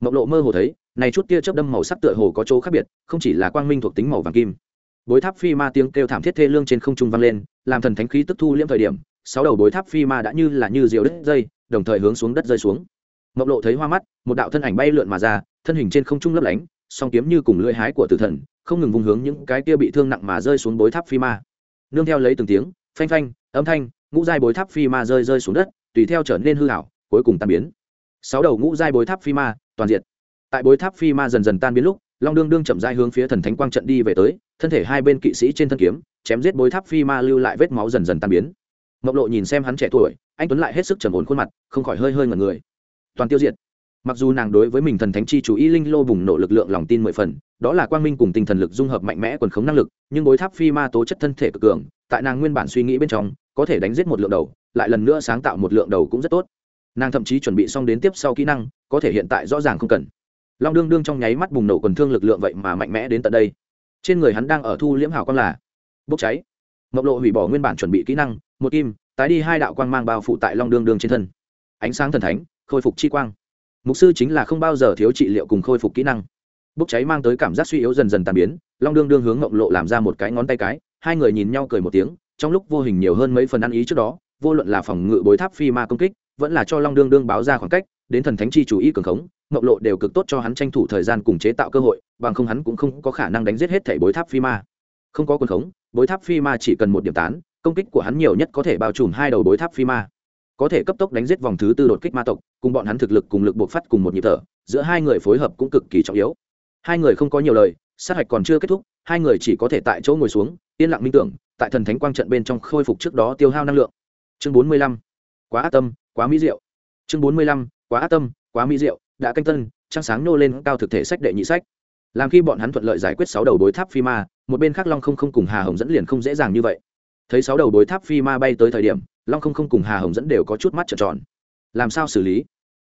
Mộng lộ mơ hồ thấy, này chút tia chớp đâm màu sắc tựa hồ có chỗ khác biệt, không chỉ là quang minh thuộc tính màu vàng kim. Bối tháp phi ma tiếng kêu thảm thiết thê lương trên không trung vang lên, làm thần thánh khí tức thu liễm thời điểm sáu đầu bối tháp phi ma đã như là như diều đất dây, đồng thời hướng xuống đất rơi xuống. Mộng lộ thấy hoa mắt, một đạo thân ảnh bay lượn mà ra, thân hình trên không trung lấp lánh, song kiếm như cùng lưỡi hái của tử thần, không ngừng vung hướng những cái kia bị thương nặng mà rơi xuống bối tháp phi ma. Nương theo lấy từng tiếng, phanh phanh, âm thanh, ngũ giai bối tháp phi ma rơi rơi xuống đất, tùy theo trở nên hư hảo, cuối cùng tan biến. Sáu đầu ngũ giai bối tháp phi ma, toàn diện tại bối tháp phi ma dần dần tan biến lúc, long đương đương chậm dai hướng phía thần thánh quang trận đi về tới, thân thể hai bên kỵ sĩ trên thân kiếm, chém giết bối tháp phi ma lưu lại vết máu dần dần tan biến mộc lộ nhìn xem hắn trẻ tuổi, anh tuấn lại hết sức trầm ổn khuôn mặt, không khỏi hơi hơi ngẩn người. Toàn tiêu diệt. Mặc dù nàng đối với mình thần thánh chi chủ y linh lô bùng nổ lực lượng lòng tin mười phần, đó là quang minh cùng tinh thần lực dung hợp mạnh mẽ quần khống năng lực, nhưng bối tháp phi ma tố chất thân thể cực cường, tại nàng nguyên bản suy nghĩ bên trong, có thể đánh giết một lượng đầu, lại lần nữa sáng tạo một lượng đầu cũng rất tốt. Nàng thậm chí chuẩn bị xong đến tiếp sau kỹ năng, có thể hiện tại rõ ràng không cần. Long đương đương trong nháy mắt bùng nổ quần thương lực lượng vậy mà mạnh mẽ đến tận đây. Trên người hắn đang ở thu liễm hào con là bốc cháy. Mộc lộ hủy bỏ nguyên bản chuẩn bị kỹ năng một kim, tái đi hai đạo quang mang bao phụ tại long đương đương trên thân. Ánh sáng thần thánh, khôi phục chi quang. Mục sư chính là không bao giờ thiếu trị liệu cùng khôi phục kỹ năng. Bốc cháy mang tới cảm giác suy yếu dần dần tàn biến, long đương đương hướng mộng lộ làm ra một cái ngón tay cái, hai người nhìn nhau cười một tiếng, trong lúc vô hình nhiều hơn mấy phần ăn ý trước đó, vô luận là phòng ngự bối tháp phi ma công kích, vẫn là cho long đương đương báo ra khoảng cách, đến thần thánh chi chủ ý cường khống mộng lộ đều cực tốt cho hắn tranh thủ thời gian cùng chế tạo cơ hội, bằng không hắn cũng không có khả năng đánh giết hết thảy bối tháp phi ma. Không có quân khống, bối tháp phi ma chỉ cần một điểm tán công kích của hắn nhiều nhất có thể bao trùm hai đầu đối tháp phi ma. Có thể cấp tốc đánh giết vòng thứ tư đột kích ma tộc, cùng bọn hắn thực lực cùng lực buộc phát cùng một nhịp thở, giữa hai người phối hợp cũng cực kỳ trọng yếu. Hai người không có nhiều lời, sát hạch còn chưa kết thúc, hai người chỉ có thể tại chỗ ngồi xuống, yên lặng minh tưởng, tại thần thánh quang trận bên trong khôi phục trước đó tiêu hao năng lượng. Chương bốn mươi lăm, quá ác tâm, quá mỹ diệu. Chương bốn mươi lăm, quá ác tâm, quá mỹ diệu, đã canh tân, trăng sáng nô lên cao thực thể sách đệ nhị sách. Làm khi bọn hắn thuận lợi giải quyết sáu đầu đối tháp phi ma, một bên khác long không không cùng hà hồng dẫn liền không dễ dàng như vậy thấy sáu đầu bối tháp phi ma bay tới thời điểm, long không không cùng hà hồng dẫn đều có chút mắt trợn tròn. Làm sao xử lý?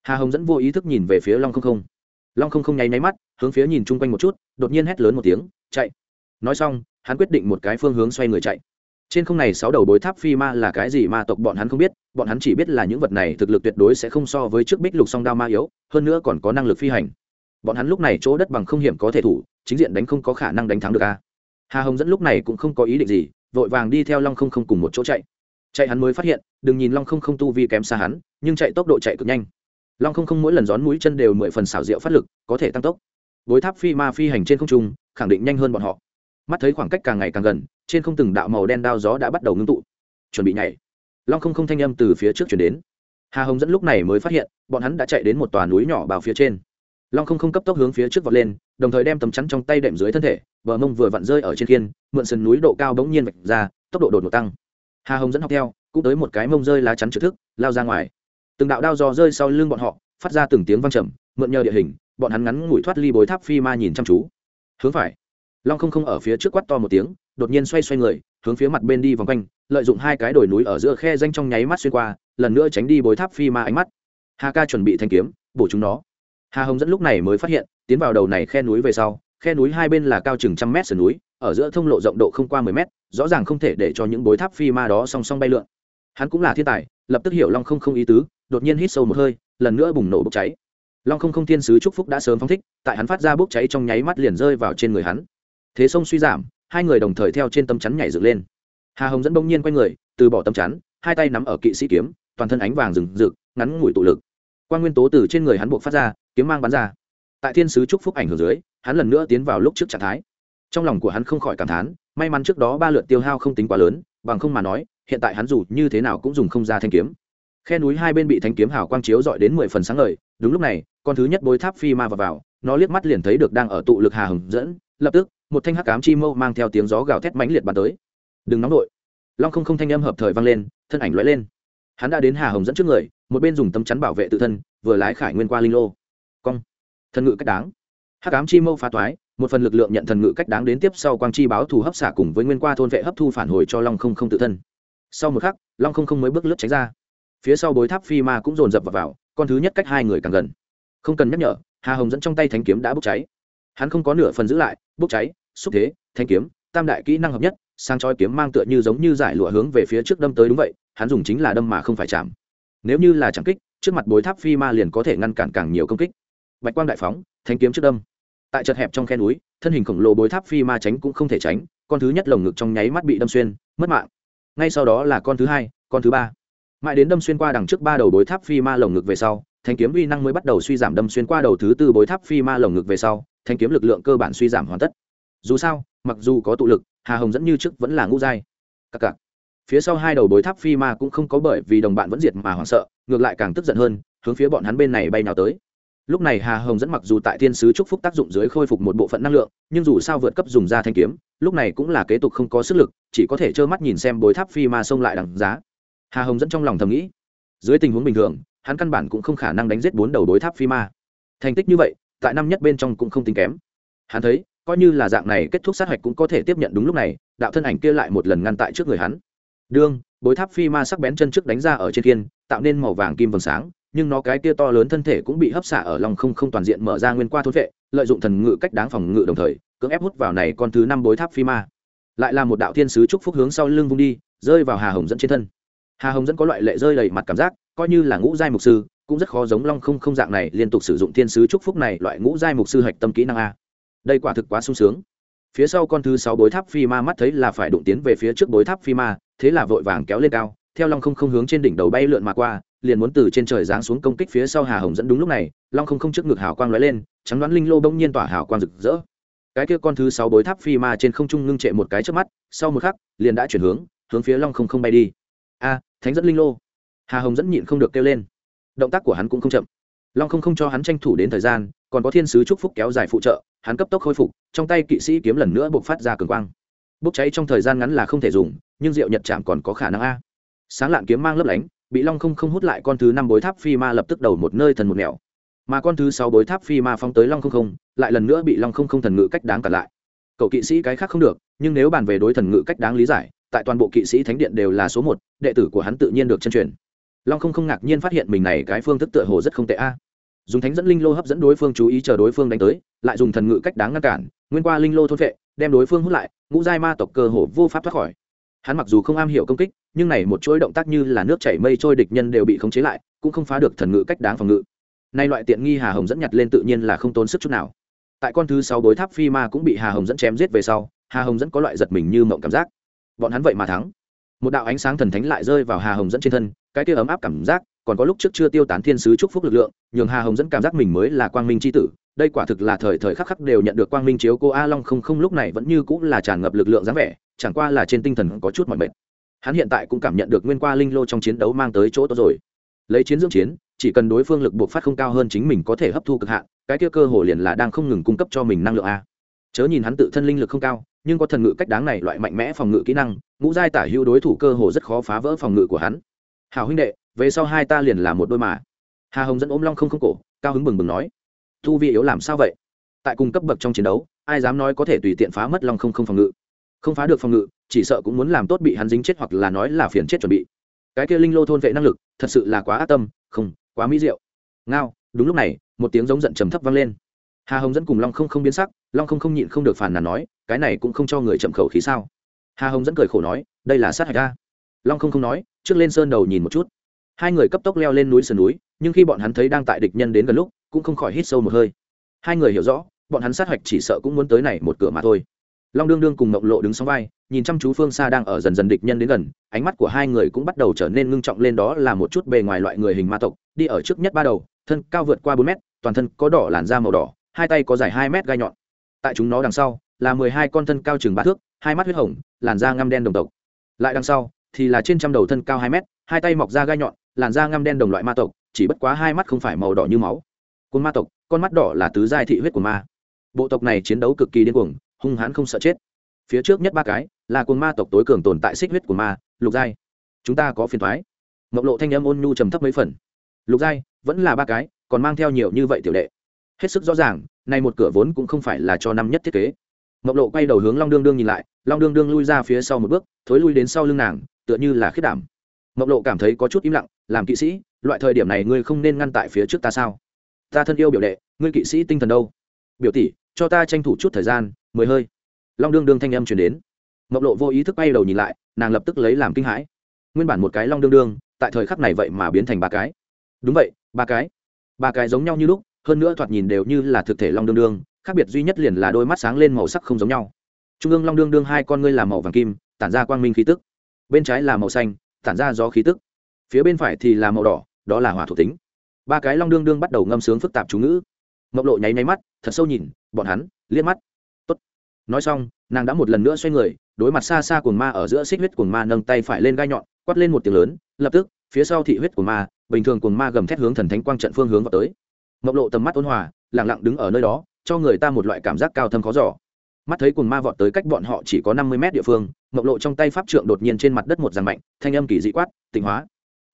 Hà hồng dẫn vô ý thức nhìn về phía long không không. Long không không nháy nháy mắt, hướng phía nhìn chung quanh một chút, đột nhiên hét lớn một tiếng, chạy! Nói xong, hắn quyết định một cái phương hướng xoay người chạy. Trên không này sáu đầu bối tháp phi ma là cái gì ma tộc bọn hắn không biết, bọn hắn chỉ biết là những vật này thực lực tuyệt đối sẽ không so với trước bích lục song đao ma yếu, hơn nữa còn có năng lực phi hành. Bọn hắn lúc này chỗ đất bằng không hiểm có thể thủ, chính diện đánh không có khả năng đánh thắng được a. Hà hồng dẫn lúc này cũng không có ý định gì vội vàng đi theo long không không cùng một chỗ chạy. Chạy hắn mới phát hiện, đừng nhìn long không không tu vi kém xa hắn, nhưng chạy tốc độ chạy cực nhanh. Long không không mỗi lần rón mũi chân đều mười phần xảo diệu phát lực, có thể tăng tốc. Bối tháp phi ma phi hành trên không trung, khẳng định nhanh hơn bọn họ. Mắt thấy khoảng cách càng ngày càng gần, trên không từng đạo màu đen đao gió đã bắt đầu ngưng tụ. Chuẩn bị nhảy. Long không không thanh âm từ phía trước chuyển đến. Hà hồng dẫn lúc này mới phát hiện, bọn hắn đã chạy đến một tòa núi nhỏ bao phía trên long không không cấp tốc hướng phía trước vọt lên, đồng thời đem tấm chắn trong tay đệm dưới thân thể, bờ mông vừa vặn rơi ở trên kiên mượn sườn núi độ cao bỗng nhiên vạch ra, tốc độ đột ngột tăng. Hà hồng dẫn học theo, cũng tới một cái mông rơi lá chắn trực thức, lao ra ngoài. Từng đạo đao giò rơi sau lưng bọn họ, phát ra từng tiếng vang trầm, mượn nhờ địa hình, bọn hắn ngắn ngủi thoát ly bối tháp phi ma nhìn chăm chú. Hướng phải. Long không không ở phía trước quát to một tiếng, đột nhiên xoay xoay người, hướng phía mặt bên đi vòng quanh, lợi dụng hai cái đồi núi ở giữa khe danh trong nháy mắt xuyên qua, lần nữa tránh đi bối tháp phi ma ánh mắt. Hà ca chuẩn bị thanh kiếm, bổ chúng nó hà hồng dẫn lúc này mới phát hiện, tiến vào đầu này khe núi về sau, khe núi hai bên là cao chừng trăm mét sườn núi, ở giữa thông lộ rộng độ không qua mười mét, rõ ràng không thể để cho những bối tháp phi ma đó song song bay lượn. Hắn cũng là thiên tài, lập tức hiểu long không không ý tứ, đột nhiên hít sâu một hơi, lần nữa bùng nổ bốc cháy. Long không không thiên sứ chúc phúc đã sớm phóng thích, tại hắn phát ra bốc cháy trong nháy mắt liền rơi vào trên người hắn. Thế sông suy giảm, hai người đồng thời theo trên tấm chắn nhảy dựng lên. Hà hồng dẫn bỗng nhiên quay người, từ bỏ tấm chắn, hai tay nắm ở kỵ sĩ kiếm, toàn thân ánh vàng rừng rực, ngắn ngủi tụ lực. Quan nguyên tố từ trên người hắn buộc phát ra kiếm mang bắn ra. Tại thiên sứ chúc phúc ảnh hưởng dưới hắn lần nữa tiến vào lúc trước trạng thái. Trong lòng của hắn không khỏi cảm thán may mắn trước đó ba lượt tiêu hao không tính quá lớn bằng không mà nói hiện tại hắn dù như thế nào cũng dùng không ra thanh kiếm. Khe núi hai bên bị thanh kiếm hào quang chiếu dọi đến mười phần sáng ngời đúng lúc này con thứ nhất bối tháp phi ma vào, vào nó liếc mắt liền thấy được đang ở tụ lực hà hồng dẫn lập tức một thanh hắc cám chi mâu mang theo tiếng gió gào thét mãnh liệt bắn tới. Đừng nóng nổi long không không thanh âm hợp thời vang lên thân ảnh lóe lên. Hắn đã đến hà hồng dẫn trước người một bên dùng tấm chắn bảo vệ tự thân vừa lái khải nguyên qua linh lô cong. Thần ngự cách đáng. Hắc ám chi mâu phá toái một phần lực lượng nhận thần ngự cách đáng đến tiếp sau quang chi báo thù hấp xả cùng với nguyên qua thôn vệ hấp thu phản hồi cho long không không tự thân. Sau một khắc long không không mới bước lướt tránh ra. Phía sau bối tháp phi ma cũng dồn dập vào, vào con thứ nhất cách hai người càng gần. Không cần nhắc nhở hà hồng dẫn trong tay thanh kiếm đã bốc cháy. Hắn không có nửa phần giữ lại bốc cháy xúc thế thanh kiếm tam đại kỹ năng hợp nhất sang choi kiếm mang tựa như giống như giải lụa hướng về phía trước đâm tới đúng vậy hắn dùng chính là đâm mà không phải chạm. Nếu như là chạm kích trước mặt bối tháp phi ma liền có thể ngăn cản càng nhiều công kích bạch quang đại phóng, thanh kiếm trước đâm. Tại chật hẹp trong khe núi, thân hình khổng lồ bối tháp phi ma tránh cũng không thể tránh, con thứ nhất lồng ngực trong nháy mắt bị đâm xuyên, mất mạng. Ngay sau đó là con thứ hai, con thứ ba. Mãi đến đâm xuyên qua đằng trước ba đầu bối tháp phi ma lồng ngực về sau, thanh kiếm uy năng mới bắt đầu suy giảm đâm xuyên qua đầu thứ tư bối tháp phi ma lồng ngực về sau, thanh kiếm lực lượng cơ bản suy giảm hoàn tất. Dù sao, mặc dù có tụ lực, hà hồng dẫn như trước vẫn là ngũ giai. Cặc cặc. Phía sau hai đầu bối tháp phi ma cũng không có bởi vì đồng bạn vẫn diệt mà hoảng sợ, ngược lại càng tức giận hơn, hướng phía bọn hắn bên này bay nào tới lúc này hà hồng dẫn mặc dù tại thiên sứ trúc phúc tác dụng dưới khôi phục một bộ phận năng lượng, nhưng dù sao vượt cấp dùng ra thanh kiếm, lúc này cũng là kế tục không có sức lực, chỉ có thể trơ mắt nhìn xem bối tháp phi ma xông lại đằng giá. Hà hồng dẫn trong lòng thầm nghĩ, dưới tình huống bình thường, hắn căn bản cũng không khả năng đánh giết bốn đầu đối tháp phi ma. Thành tích như vậy, tại năm nhất bên trong cũng không tính kém. Hắn thấy, coi như là dạng này kết thúc sát hạch cũng có thể tiếp nhận đúng lúc này, đạo thân ảnh kia lại một lần ngăn tại trước người hắn. Đương, bối tháp phi ma sắc bén chân trước đánh ra ở trên thiên, tạo nên màu vàng kim vầng sáng nhưng nó cái kia to lớn thân thể cũng bị hấp xả ở lòng không không toàn diện mở ra nguyên qua thôn vệ, lợi dụng thần ngự cách đáng phòng ngự đồng thời, cưỡng ép hút vào này con thứ năm bối tháp phi ma. Lại là một đạo thiên sứ trúc phúc hướng sau lưng vung đi, rơi vào hà hồng dẫn trên thân. Hà hồng dẫn có loại lệ rơi đầy mặt cảm giác, coi như là ngũ giai mục sư, cũng rất khó giống long không không dạng này liên tục sử dụng thiên sứ trúc phúc này loại ngũ giai mục sư hạch tâm kỹ năng a. Đây quả thực quá sung sướng. Phía sau con thứ sáu bối tháp phi ma mắt thấy là phải đụng tiến về phía trước bối tháp phi ma, thế là vội vàng kéo lên cao, theo long không không hướng trên đỉnh đầu bay lượn mà qua liền muốn từ trên trời giáng xuống công kích phía sau hà hồng dẫn đúng lúc này, long không không trước ngực hào quang lóe lên, trắng đoán linh lô bỗng nhiên tỏa hào quang rực rỡ. Cái kia con thứ sáu bối tháp phi ma trên không trung ngưng trệ một cái trước mắt, sau một khắc, liền đã chuyển hướng hướng phía long không không bay đi. A, thánh dẫn linh lô. Hà hồng dẫn nhịn không được kêu lên. Động tác của hắn cũng không chậm. Long không không cho hắn tranh thủ đến thời gian, còn có thiên sứ chúc phúc kéo dài phụ trợ, hắn cấp tốc khôi phục, trong tay kỵ sĩ kiếm lần nữa buộc phát ra cường quang. Bốc cháy trong thời gian ngắn là không thể dùng, nhưng rượu nhật chạm còn có khả năng a. Sáng lạn kiếm mang lấp lánh bị long không không hút lại con thứ năm bối tháp phi ma lập tức đầu một nơi thần một nẻo. Mà con thứ sáu bối tháp phi ma phóng tới long không không, lại lần nữa bị long không không thần ngự cách đáng cản lại. Cậu kỵ sĩ cái khác không được, nhưng nếu bàn về đối thần ngự cách đáng lý giải, tại toàn bộ kỵ sĩ thánh điện đều là số một, đệ tử của hắn tự nhiên được chân truyền. Long không không ngạc nhiên phát hiện mình này cái phương thức tựa hồ rất không tệ a. Dùng thánh dẫn linh lô hấp dẫn đối phương chú ý chờ đối phương đánh tới, lại dùng thần ngự cách đáng ngăn cản, nguyên qua linh lô thôn vệ, đem đối phương hút lại, ngũ giai ma tộc cơ hồ vô pháp thoát khỏi hắn mặc dù không am hiểu công kích, nhưng này một chuỗi động tác như là nước chảy mây trôi địch nhân đều bị khống chế lại, cũng không phá được thần ngự cách đáng phòng ngự. Nay loại tiện nghi hà hồng dẫn nhặt lên tự nhiên là không tốn sức chút nào. Tại con thứ sáu bối tháp phi ma cũng bị hà hồng dẫn chém giết về sau, hà hồng dẫn có loại giật mình như mộng cảm giác. Bọn hắn vậy mà thắng. Một đạo ánh sáng thần thánh lại rơi vào hà hồng dẫn trên thân, cái kia ấm áp cảm giác, còn có lúc trước chưa tiêu tán thiên sứ chúc phúc lực lượng, nhường hà hồng dẫn cảm giác mình mới là quang minh c h i tử. Đây quả thực là thời thời khắc khắc đều nhận được quang minh chiếu cô a long không không, lúc này vẫn như cũng là tràn ngập lực lượng dáng vẻ chẳng qua là trên tinh thần có chút mỏi mệt. Hắn hiện tại cũng cảm nhận được nguyên qua linh lô trong chiến đấu mang tới chỗ tốt rồi. Lấy chiến dưỡng chiến, chỉ cần đối phương lực buộc phát không cao hơn chính mình có thể hấp thu cực hạn, cái kia cơ hồ liền là đang không ngừng cung cấp cho mình năng lượng a. Chớ nhìn hắn tự thân linh lực không cao, nhưng có thần ngự cách đáng này loại mạnh mẽ phòng ngự kỹ năng, ngũ giai tả hữu đối thủ cơ hồ rất khó phá vỡ phòng ngự của hắn. Hào huynh đệ, về sau hai ta liền là một đôi mà. Hà hồng dẫn ôm long không không cổ, cao hứng bừng bừng nói, thu vi yếu làm sao vậy? Tại cùng cấp bậc trong chiến đấu, ai dám nói có thể tùy tiện phá mất long không không phòng ngự? Không phá được phòng ngự, chỉ sợ cũng muốn làm tốt bị hắn dính chết hoặc là nói là phiền chết chuẩn bị. Cái kia linh lô thôn vệ năng lực, thật sự là quá ác tâm, không, quá mỹ diệu. Ngao, đúng lúc này, một tiếng giống giận trầm thấp vang lên. Hà hồng dẫn cùng long không không biến sắc, long không không nhịn không được phản nàn nói, cái này cũng không cho người chậm khẩu khí sao? Hà hồng dẫn cười khổ nói, đây là sát hạch a long không không nói, trước lên sơn đầu nhìn một chút. Hai người cấp tốc leo lên núi sườn núi, nhưng khi bọn hắn thấy đang tại địch nhân đến gần lúc, cũng không khỏi hít sâu một hơi. Hai người hiểu rõ, bọn hắn sát hạch chỉ sợ cũng muốn tới này một cửa mà thôi long đương đương cùng mộng lộ đứng sóng vai, nhìn chăm chú phương xa đang ở dần dần địch nhân đến gần, ánh mắt của hai người cũng bắt đầu trở nên ngưng trọng lên đó là một chút bề ngoài loại người hình ma tộc, đi ở trước nhất ba đầu, thân cao vượt qua bốn mét, toàn thân có đỏ làn da màu đỏ, hai tay có dài hai mét gai nhọn. Tại chúng nó đằng sau, là mười hai con thân cao chừng ba thước, hai mắt huyết hồng, làn da ngăm đen đồng tộc. Lại đằng sau, thì là trên trăm đầu thân cao hai mét, hai tay mọc ra gai nhọn, làn da ngăm đen đồng loại ma tộc, chỉ bất quá hai mắt không phải màu đỏ như máu. Côn ma tộc, con mắt đỏ là tứ giai thị huyết của ma. Bộ tộc này chiến đấu cực kỳ điên cuồng hung hãn không sợ chết. Phía trước nhất ba cái là cuồng ma tộc tối cường tồn tại xích huyết của ma, lục giai. Chúng ta có phiền thoái mộc lộ thanh âm ôn nhu trầm thấp mấy phần. Lục giai vẫn là ba cái, còn mang theo nhiều như vậy tiểu đệ. Hết sức rõ ràng, nay một cửa vốn cũng không phải là cho năm nhất thiết kế. Mộc lộ quay đầu hướng long đương đương nhìn lại, long đương đương lui ra phía sau một bước, thối lui đến sau lưng nàng, tựa như là khiết đảm. Mộc lộ cảm thấy có chút im lặng, làm kỵ sĩ, loại thời điểm này ngươi không nên ngăn tại phía trước ta sao? Ta thân yêu biểu đệ, ngươi kỵ sĩ tinh thần đâu? Biểu tỷ, cho ta tranh thủ chút thời gian mới hơi. Long đương đương thanh âm chuyển đến. Mộc lộ vô ý thức bay đầu nhìn lại, nàng lập tức lấy làm kinh hãi. Nguyên bản một cái long đương đương, tại thời khắc này vậy mà biến thành ba cái. Đúng vậy, ba cái. Ba cái giống nhau như lúc, hơn nữa thoạt nhìn đều như là thực thể long đương đương, khác biệt duy nhất liền là đôi mắt sáng lên màu sắc không giống nhau. Trung ương long đương đương hai con ngươi là màu vàng kim, tản ra quang minh khí tức. Bên trái là màu xanh, tản ra gió khí tức. Phía bên phải thì là màu đỏ, đó là hỏa thuộc tính. Ba cái long đương đương bắt đầu ngâm sướng phức tạp chú ngữ. Mộc lộ nháy nháy mắt, thật sâu nhìn, bọn hắn, liếc mắt nói xong, nàng đã một lần nữa xoay người, đối mặt xa xa cuồng ma ở giữa xích huyết cuồng ma nâng tay phải lên gai nhọn, quát lên một tiếng lớn, lập tức, phía sau thị huyết cuồng ma, bình thường cuồng ma gầm thét hướng thần thánh quang trận phương hướng vào tới. Mộc lộ tầm mắt ôn hòa lẳng lặng đứng ở nơi đó, cho người ta một loại cảm giác cao thâm khó giỏ mắt thấy cuồng ma vọt tới cách bọn họ chỉ có năm mươi mét địa phương, mộc lộ trong tay pháp trượng đột nhiên trên mặt đất một dàn mạnh, thanh âm kỳ dị quát, tịnh hóa!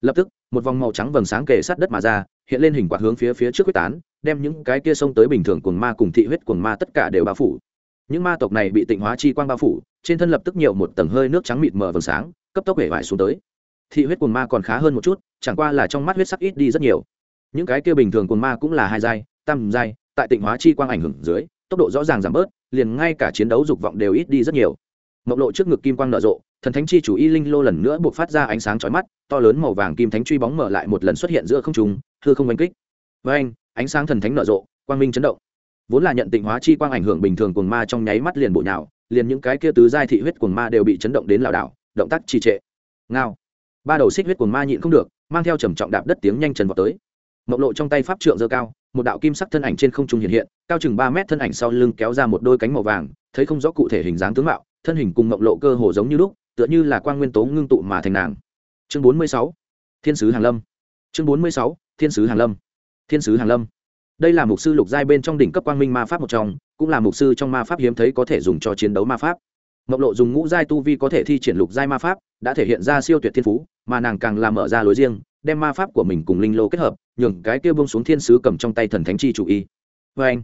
Lập tức, một vòng màu trắng vầng sáng kề sát đất mà ra, hiện lên hình quạt hướng phía phía trước quyết tán, đem những cái kia xông tới bình thường cuồng ma cùng thị huyết cuồng ma tất cả đều bao phủ những ma tộc này bị tịnh hóa chi quang bao phủ, trên thân lập tức nhiều một tầng hơi nước trắng mịt mờ vầng sáng, cấp tốc hể vải xuống tới. Thị huyết cuồng ma còn khá hơn một chút, chẳng qua là trong mắt huyết sắc ít đi rất nhiều. Những cái kia bình thường cuồng ma cũng là hai giai, tam giai, tại tịnh hóa chi quang ảnh hưởng dưới, tốc độ rõ ràng giảm bớt, liền ngay cả chiến đấu dục vọng đều ít đi rất nhiều. Mộc lộ trước ngực kim quang nở rộ, thần thánh chi chủ y linh lô lần nữa buộc phát ra ánh sáng chói mắt, to lớn màu vàng kim thánh truy bóng mở lại một lần xuất hiện giữa không trung, hư không đánh kích. Với anh ánh sáng thần thánh nở rộ, quang minh chấn động vốn là nhận tịnh hóa chi quang ảnh hưởng bình thường cuồng ma trong nháy mắt liền bộ nhào, liền những cái kia tứ giai thị huyết cuồng ma đều bị chấn động đến lảo đảo, động tác trì trệ. Ngao. Ba đầu xích huyết cuồng ma nhịn không được, mang theo trầm trọng đạp đất tiếng nhanh trần vào tới. Mộng lộ trong tay pháp trượng dơ cao, một đạo kim sắc thân ảnh trên không trung hiện hiện, cao chừng ba mét thân ảnh sau lưng kéo ra một đôi cánh màu vàng, thấy không rõ cụ thể hình dáng tướng mạo, thân hình cùng mộng lộ cơ hồ giống như lúc, tựa như là quan nguyên tố ngưng tụ mà thành nàng. Chương bốn mươi sáu, thiên sứ hàng lâm. Chương bốn mươi sáu, thiên sứ hàng lâm. Thiên sứ hàng lâm đây là mục sư lục giai bên trong đỉnh cấp quang minh ma pháp một trong, cũng là mục sư trong ma pháp hiếm thấy có thể dùng cho chiến đấu ma pháp. Mộc lộ dùng ngũ giai tu vi có thể thi triển lục giai ma pháp, đã thể hiện ra siêu tuyệt thiên phú, mà nàng càng làm mở ra lối riêng, đem ma pháp của mình cùng linh lô kết hợp, nhường cái kia bông xuống thiên sứ cầm trong tay thần thánh chi chủ y. Vê anh,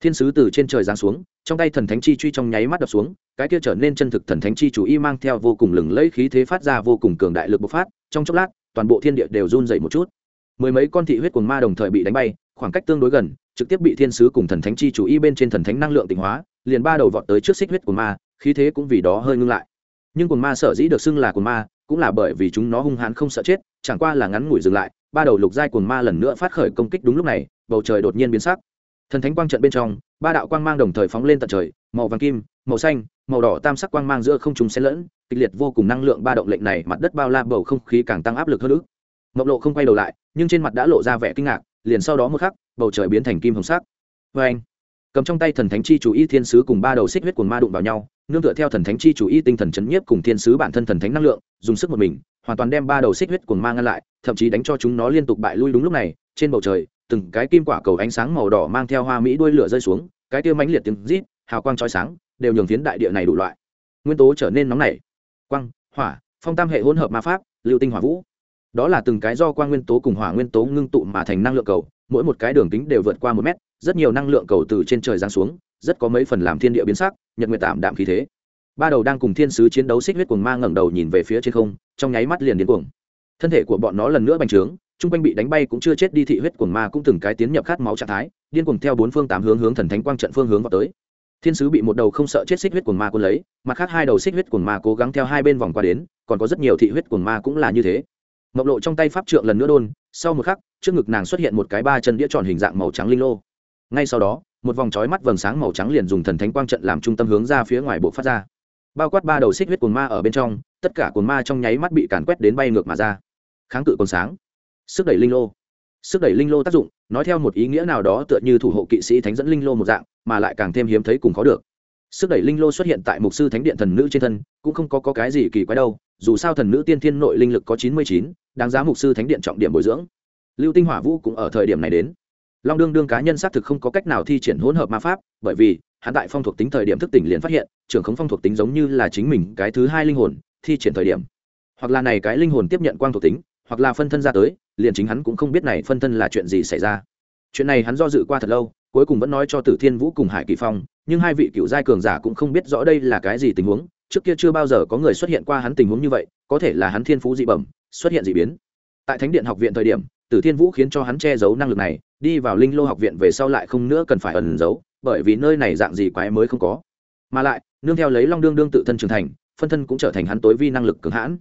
thiên sứ từ trên trời giáng xuống, trong tay thần thánh chi truy trong nháy mắt đập xuống, cái kia trở nên chân thực thần thánh chi chủ y mang theo vô cùng lừng lẫy khí thế phát ra vô cùng cường đại lực bộc phát, trong chốc lát, toàn bộ thiên địa đều run dậy một chút mười mấy con thị huyết cuồng ma đồng thời bị đánh bay, khoảng cách tương đối gần, trực tiếp bị thiên sứ cùng thần thánh chi chủ y bên trên thần thánh năng lượng tịnh hóa, liền ba đầu vọt tới trước xích huyết của ma, khí thế cũng vì đó hơi ngưng lại. Nhưng cuồng ma sở dĩ được xưng là cuồng ma, cũng là bởi vì chúng nó hung hãn không sợ chết, chẳng qua là ngắn ngủi dừng lại, ba đầu lục giai cuồng ma lần nữa phát khởi công kích đúng lúc này, bầu trời đột nhiên biến sắc. Thần thánh quang trận bên trong, ba đạo quang mang đồng thời phóng lên tận trời, màu vàng kim, màu xanh, màu đỏ tam sắc quang mang giữa không trùng xen lẫn, kịch liệt vô cùng năng lượng ba động lệnh này mặt đất bao la bầu không khí càng tăng áp lực hơn nữa mộc lộ không quay đầu lại, nhưng trên mặt đã lộ ra vẻ kinh ngạc, liền sau đó một khắc, bầu trời biến thành kim hồng sắc. Vê anh, cầm trong tay thần thánh chi chủ y thiên sứ cùng ba đầu xích huyết cuồng ma đụng vào nhau, nương tựa theo thần thánh chi chủ y tinh thần chấn nhiếp cùng thiên sứ bản thân thần thánh năng lượng, dùng sức một mình, hoàn toàn đem ba đầu xích huyết cuồng ma ngăn lại, thậm chí đánh cho chúng nó liên tục bại lui đúng lúc này, trên bầu trời, từng cái kim quả cầu ánh sáng màu đỏ mang theo hoa mỹ đuôi lửa rơi xuống, cái tiêu mãnh liệt tiếng rít, hào quang chói sáng, đều nhường phiến đại địa này đủ loại. Nguyên tố trở nên nóng nảy. Quang, hỏa, phong tam hệ hỗn hợp ma pháp, lưu tinh hỏa vũ đó là từng cái do quang nguyên tố cùng hỏa nguyên tố ngưng tụ mà thành năng lượng cầu, mỗi một cái đường kính đều vượt qua một mét, rất nhiều năng lượng cầu từ trên trời giáng xuống, rất có mấy phần làm thiên địa biến sắc, nhật nguyệt tạm đạm khí thế. Ba đầu đang cùng thiên sứ chiến đấu xích huyết cuồng ma ngẩng đầu nhìn về phía trên không, trong nháy mắt liền điên cuồng. Thân thể của bọn nó lần nữa bành trướng trung quanh bị đánh bay cũng chưa chết đi, thị huyết cuồng ma cũng từng cái tiến nhập khát máu trạng thái, điên cuồng theo bốn phương tám hướng hướng thần thánh quang trận phương hướng vào tới. Thiên sứ bị một đầu không sợ chết xích huyết cuồng ma quân lấy, mặt khác hai đầu xích huyết cuồng ma cố gắng theo hai bên vòng qua đến, còn có rất nhiều thị huyết cuồng ma cũng là như thế mộc lộ trong tay pháp trượng lần nữa đôn sau một khắc trước ngực nàng xuất hiện một cái ba chân đĩa tròn hình dạng màu trắng linh lô. Ngay sau đó một vòng trói mắt vầng sáng màu trắng liền dùng thần thánh quang trận làm trung tâm hướng ra phía ngoài bộ phát ra. Bao quát ba đầu xích huyết cuồng ma ở bên trong tất cả cuồng ma trong nháy mắt bị càn quét đến bay ngược mà ra. Kháng cự cồn sáng. Sức đẩy linh lô. Sức đẩy linh lô tác dụng nói theo một ý nghĩa nào đó tựa như thủ hộ kỵ sĩ thánh dẫn linh lô một dạng mà lại càng thêm hiếm thấy cùng khó được. Sức đẩy linh lô xuất hiện tại mục sư thánh điện thần nữ trên thân cũng không có, có cái gì kỳ quái đâu dù sao thần nữ tiên thiên nội linh lực có chín mươi chín đáng giá mục sư thánh điện trọng điểm bồi dưỡng. Lưu tinh hỏa vũ cũng ở thời điểm này đến. Long đương đương cá nhân xác thực không có cách nào thi triển hỗn hợp ma pháp, bởi vì, hắn tại phong thuộc tính thời điểm thức tỉnh liền phát hiện trưởng khống phong thuộc tính giống như là chính mình cái thứ hai linh hồn, thi triển thời điểm. Hoặc là này cái linh hồn tiếp nhận quang thuộc tính, hoặc là phân thân ra tới, liền chính hắn cũng không biết này phân thân là chuyện gì xảy ra. Chuyện này hắn do dự qua thật lâu, cuối cùng vẫn nói cho tử thiên vũ cùng hải kỳ phong, nhưng hai vị cựu giai cường giả cũng không biết rõ đây là cái gì tình huống, trước kia chưa bao giờ có người xuất hiện qua hắn tình huống như vậy, có thể là hắn thiên phú dị bẩm xuất hiện dị biến. Tại thánh điện học viện thời điểm, tử thiên vũ khiến cho hắn che giấu năng lực này, đi vào linh lô học viện về sau lại không nữa cần phải ẩn giấu, bởi vì nơi này dạng gì quái mới không có. Mà lại, nương theo lấy long đương đương tự thân trưởng thành, phân thân cũng trở thành hắn tối vi năng lực cường hãn.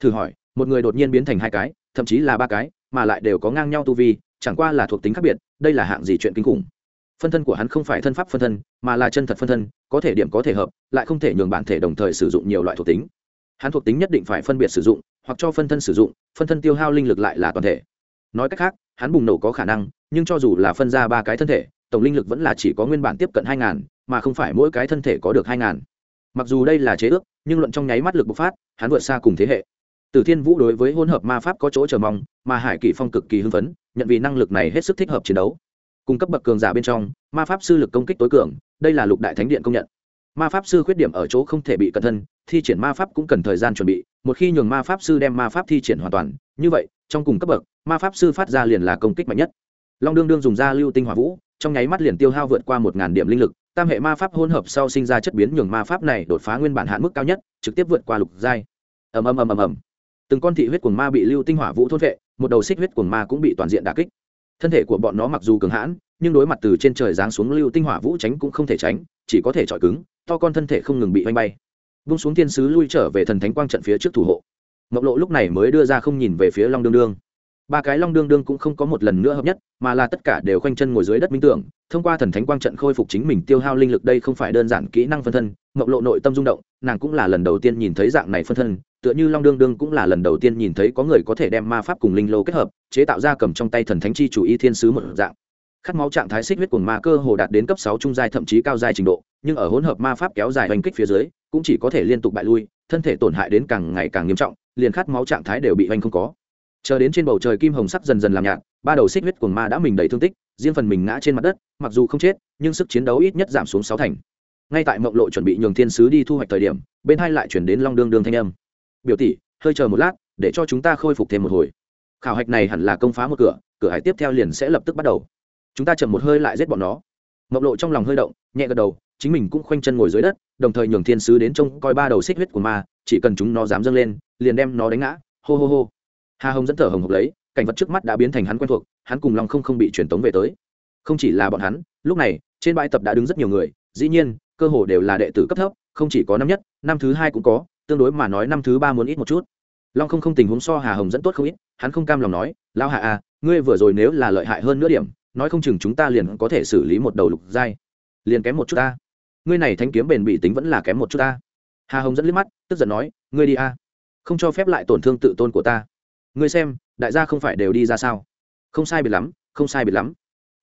Thử hỏi, một người đột nhiên biến thành hai cái, thậm chí là ba cái, mà lại đều có ngang nhau tu vi, chẳng qua là thuộc tính khác biệt, đây là hạng gì chuyện kinh khủng. Phân thân của hắn không phải thân pháp phân thân, mà là chân thật phân thân, có thể điểm có thể hợp, lại không thể nhường bản thể đồng thời sử dụng nhiều loại thuộc tính. Hắn thuộc tính nhất định phải phân biệt sử dụng hoặc cho phân thân sử dụng phân thân tiêu hao linh lực lại là toàn thể nói cách khác hắn bùng nổ có khả năng nhưng cho dù là phân ra ba cái thân thể tổng linh lực vẫn là chỉ có nguyên bản tiếp cận hai ngàn mà không phải mỗi cái thân thể có được hai ngàn mặc dù đây là chế ước nhưng luận trong nháy mắt lực bộc phát hắn vượt xa cùng thế hệ Tử Thiên Vũ đối với hỗn hợp ma pháp có chỗ chờ mong, mà Hải Kỷ Phong cực kỳ hưng phấn, nhận vì năng lực này hết sức thích hợp chiến đấu. Cung cấp bậc cường giả bên trong, ma pháp sư lực công kích tối cường, đây là lục đại thánh điện công nhận. Ma pháp sư khuyết điểm ở chỗ không thể bị cẩn thân, thi triển ma pháp cũng cần thời gian chuẩn bị, một khi nhường ma pháp sư đem ma pháp thi triển hoàn toàn, như vậy, trong cùng cấp bậc, ma pháp sư phát ra liền là công kích mạnh nhất. Long đương đương dùng ra lưu tinh hỏa vũ, trong nháy mắt liền tiêu hao vượt qua một ngàn điểm linh lực, tam hệ ma pháp hỗn hợp sau sinh ra chất biến nhường ma pháp này đột phá nguyên bản hạn mức cao nhất, trực tiếp vượt qua lục giai. Ầm ầm ầm ầm ầm từng con thị huyết cuồng ma bị lưu tinh hỏa vũ thôn vệ một đầu xích huyết cuồng ma cũng bị toàn diện đà kích thân thể của bọn nó mặc dù cường hãn nhưng đối mặt từ trên trời giáng xuống lưu tinh hỏa vũ tránh cũng không thể tránh, chỉ có thể chọi cứng, to con thân thể không ngừng bị oanh bay. Vung xuống thiên sứ lui trở về thần thánh quang trận phía trước thủ hộ. Mộng lộ lúc này mới đưa ra không nhìn về phía long đương đương. Ba cái long đương đương cũng không có một lần nữa hợp nhất, mà là tất cả đều khoanh chân ngồi dưới đất minh tưởng, thông qua thần thánh quang trận khôi phục chính mình tiêu hao linh lực đây không phải đơn giản kỹ năng phân thân mộng lộ nội tâm rung động, nàng cũng là lần đầu tiên nhìn thấy dạng này phân thân, tựa như long đương đương cũng là lần đầu tiên nhìn thấy có người có thể đem ma pháp cùng linh lô kết hợp, chế tạo ra cầm trong tay thần thánh chi chủ y thiên sứ một dạng khát máu trạng thái xích huyết cuồng ma cơ hồ đạt đến cấp sáu trung giai thậm chí cao giai trình độ, nhưng ở hỗn hợp ma pháp kéo dài oanh kích phía dưới, cũng chỉ có thể liên tục bại lui, thân thể tổn hại đến càng ngày càng nghiêm trọng, liền khát máu trạng thái đều bị oanh không có. Chờ đến trên bầu trời kim hồng sắc dần dần làm nhạt, ba đầu xích huyết cuồng ma đã mình đầy thương tích, riêng phần mình ngã trên mặt đất, mặc dù không chết, nhưng sức chiến đấu ít nhất giảm xuống sáu thành. Ngay tại mộng lộ chuẩn bị nhường thiên sứ đi thu hoạch thời điểm, bên hai lại chuyển đến long đương đương thanh âm. Biểu tỷ, hơi chờ một lát, để cho chúng ta khôi phục thêm một hồi. Khảo hạch này hẳn là công phá một cửa cửa hải tiếp theo liền sẽ lập tức bắt đầu chúng ta chậm một hơi lại giết bọn nó. Mộng lộ trong lòng hơi động, nhẹ gật đầu, chính mình cũng khoanh chân ngồi dưới đất, đồng thời nhường thiên sứ đến trông coi ba đầu xích huyết của ma, chỉ cần chúng nó dám dâng lên, liền đem nó đánh ngã. Hô hô hô. Hà hồng dẫn thở hồng hộc lấy, cảnh vật trước mắt đã biến thành hắn quen thuộc, hắn cùng lòng không không bị truyền tống về tới. Không chỉ là bọn hắn, lúc này, trên bãi tập đã đứng rất nhiều người, dĩ nhiên, cơ hồ đều là đệ tử cấp thấp, không chỉ có năm nhất, năm thứ hai cũng có, tương đối mà nói năm thứ ba muốn ít một chút. Long không không tình huống so hà hồng dẫn tốt không ít, hắn không cam lòng nói lao hạ à ngươi vừa rồi nếu là lợi hại hơn nữa điểm nói không chừng chúng ta liền có thể xử lý một đầu lục giai. Liền kém một chút ta. Ngươi này thanh kiếm bền bị tính vẫn là kém một chút ta. Hà hồng dẫn liếc mắt, tức giận nói, ngươi đi a. Không cho phép lại tổn thương tự tôn của ta. Ngươi xem, đại gia không phải đều đi ra sao? Không sai biệt lắm, không sai biệt lắm.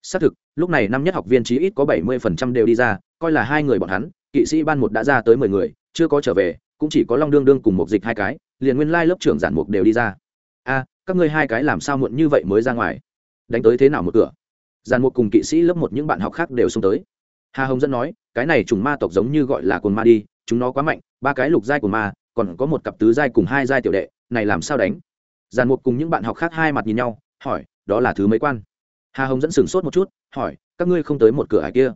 Xác thực, lúc này năm nhất học viên chí ít có bảy mươi phần trăm đều đi ra, coi là hai người bọn hắn, kỵ sĩ ban một đã ra tới mười người, chưa có trở về, cũng chỉ có long đương đương cùng một dịch hai cái, liền nguyên lai lớp trưởng giản mục đều đi ra. A, các ngươi hai cái làm sao muộn như vậy mới ra ngoài? Đánh tới thế nào một cửa? Giàn mục cùng kỵ sĩ lớp một những bạn học khác đều xông tới. Hà hồng dân nói, cái này trùng ma tộc giống như gọi là cồn ma đi, chúng nó quá mạnh, ba cái lục giai của ma, còn có một cặp tứ giai cùng hai giai tiểu đệ, này làm sao đánh? Giàn mục cùng những bạn học khác hai mặt nhìn nhau, hỏi, đó là thứ mấy quan? Hà hồng dẫn sửng sốt một chút, hỏi, các ngươi không tới một cửa hải kia?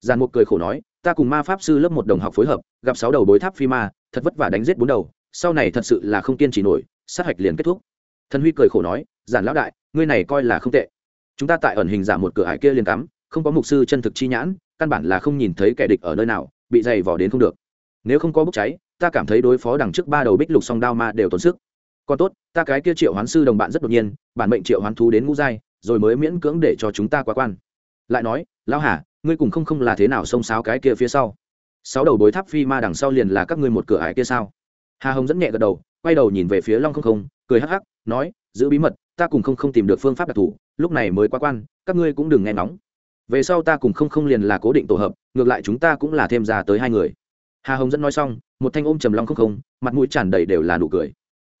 Giàn mục cười khổ nói, ta cùng ma pháp sư lớp một đồng học phối hợp, gặp sáu đầu bối tháp phi ma, thật vất vả đánh giết bốn đầu, sau này thật sự là không kiên trì nổi, sát hạch liền kết thúc. Thần huy cười khổ nói, giản lão đại, ngươi này coi là không tệ chúng ta tại ẩn hình giả một cửa hải kia liền cắm, không có mục sư chân thực chi nhãn, căn bản là không nhìn thấy kẻ địch ở nơi nào, bị dày vò đến không được. Nếu không có bốc cháy, ta cảm thấy đối phó đằng trước ba đầu bích lục song đao ma đều tốn sức. Còn tốt, ta cái kia triệu hoán sư đồng bạn rất đột nhiên, bản mệnh triệu hoán thú đến ngũ giai, rồi mới miễn cưỡng để cho chúng ta quá quan. Lại nói, lão hà, ngươi cùng không không là thế nào xông xáo cái kia phía sau? Sáu đầu bối tháp phi ma đằng sau liền là các ngươi một cửa ải kia sao? Hà hồng dẫn nhẹ gật đầu, quay đầu nhìn về phía long không không, cười hắc hắc, nói, giữ bí mật ta cùng không không tìm được phương pháp đặc thù, lúc này mới quá quan, các ngươi cũng đừng nghe nóng về sau ta cùng không không liền là cố định tổ hợp, ngược lại chúng ta cũng là thêm ra tới hai người. Hà hồng dẫn nói xong, một thanh ôm trầm long không không, mặt mũi tràn đầy đều là nụ cười.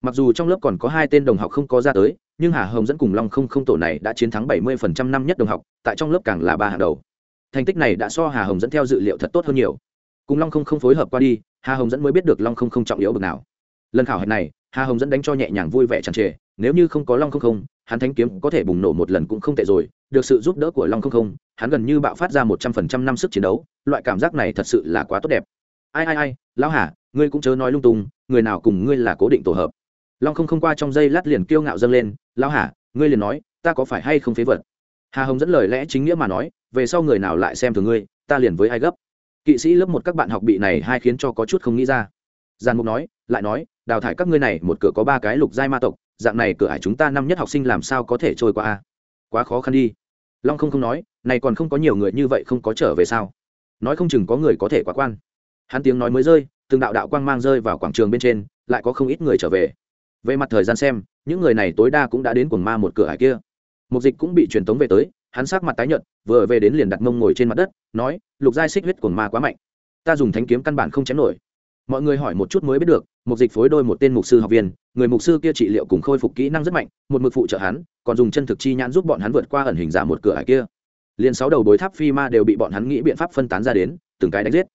Mặc dù trong lớp còn có hai tên đồng học không có ra tới, nhưng hà hồng dẫn cùng long không không tổ này đã chiến thắng bảy mươi phần trăm năm nhất đồng học, tại trong lớp càng là ba hàng đầu. Thành tích này đã so hà hồng dẫn theo dự liệu thật tốt hơn nhiều. Cùng long không không phối hợp qua đi, hà hồng dẫn mới biết được long không không trọng yếu bực nào. Lần khảo hạch này hà hồng dẫn đánh cho nhẹ nhàng vui vẻ tràn trề, nếu như không có long không không, hắn thanh kiếm có thể bùng nổ một lần cũng không tệ rồi, được sự giúp đỡ của long không không, hắn gần như bạo phát ra một trăm phần trăm năm sức chiến đấu, loại cảm giác này thật sự là quá tốt đẹp. Ai ai ai, lão hà, ngươi cũng chớ nói lung tung, người nào cùng ngươi là cố định tổ hợp. Long không không qua trong giây lát liền kiêu ngạo dâng lên, lão hà, ngươi liền nói, ta có phải hay không phế vật? Hà hồng dẫn lời lẽ chính nghĩa mà nói, về sau người nào lại xem thường ngươi, ta liền với ai gấp. Kỵ sĩ lớp một các bạn học bị này hai khiến cho có chút không nghĩ ra giàn mục nói, lại nói, đào thải các ngươi này, một cửa có ba cái lục giai ma tộc, dạng này cửa ải chúng ta năm nhất học sinh làm sao có thể trôi qua a? Quá khó khăn đi. Long không không nói, này còn không có nhiều người như vậy không có trở về sao? Nói không chừng có người có thể quá quan. Hắn tiếng nói mới rơi, từng đạo đạo quang mang rơi vào quảng trường bên trên, lại có không ít người trở về. Về mặt thời gian xem, những người này tối đa cũng đã đến quần ma một cửa hải kia. Mục dịch cũng bị truyền tống về tới, hắn sắc mặt tái nhợt, vừa về đến liền đặt mông ngồi trên mặt đất, nói, lục giai xích huyết quần ma quá mạnh. Ta dùng thánh kiếm căn bản không chém nổi mọi người hỏi một chút mới biết được, mục dịch phối đôi một tên mục sư học viên, người mục sư kia trị liệu cùng khôi phục kỹ năng rất mạnh, một mực phụ trợ hắn, còn dùng chân thực chi nhãn giúp bọn hắn vượt qua ẩn hình giả một cửa hải kia. Liền sáu đầu bối tháp phi ma đều bị bọn hắn nghĩ biện pháp phân tán ra đến, từng cái đánh giết.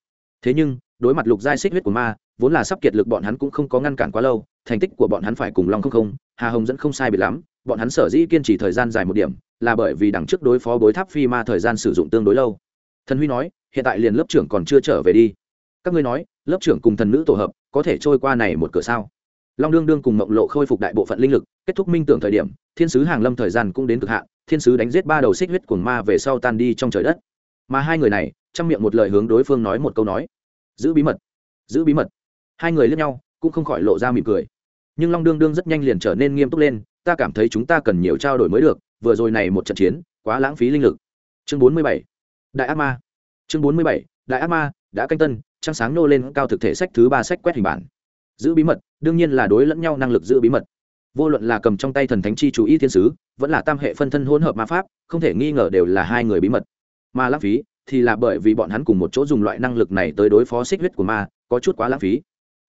Thế nhưng, đối mặt lục giai xích huyết của ma, vốn là sắp kiệt lực bọn hắn cũng không có ngăn cản quá lâu, thành tích của bọn hắn phải cùng long không không, hà hồng dẫn không sai biệt lắm, bọn hắn sở dĩ kiên trì thời gian dài một điểm, là bởi vì đằng trước đối phó bối tháp phi ma thời gian sử dụng tương đối lâu. Thần huy nói, hiện tại liền lớp trưởng còn chưa trở về đi các ngươi nói, lớp trưởng cùng thần nữ tổ hợp, có thể trôi qua này một cửa sao? Long đương đương cùng mộng lộ khôi phục đại bộ phận linh lực, kết thúc minh tưởng thời điểm, thiên sứ hàng lâm thời gian cũng đến cực hạn, thiên sứ đánh giết ba đầu xích huyết cuồng ma về sau tan đi trong trời đất. Mà hai người này, trong miệng một lời hướng đối phương nói một câu nói. Giữ bí mật, giữ bí mật. Hai người lướt nhau, cũng không khỏi lộ ra mỉm cười. Nhưng long đương đương rất nhanh liền trở nên nghiêm túc lên, ta cảm thấy chúng ta cần nhiều trao đổi mới được, vừa rồi này một trận chiến, quá lãng phí linh lực. Chương bốn mươi bảy, đại ác ma. Chương bốn mươi bảy, đại ác ma, đã canh tân trăng sáng nô lên cao thực thể sách thứ ba sách quét hình bản. Giữ bí mật, đương nhiên là đối lẫn nhau năng lực giữ bí mật. Vô luận là cầm trong tay thần thánh chi chú ý thiên sứ, vẫn là tam hệ phân thân hỗn hợp ma pháp, không thể nghi ngờ đều là hai người bí mật. Mà lãng phí thì là bởi vì bọn hắn cùng một chỗ dùng loại năng lực này tới đối phó xích huyết của ma, có chút quá lãng phí.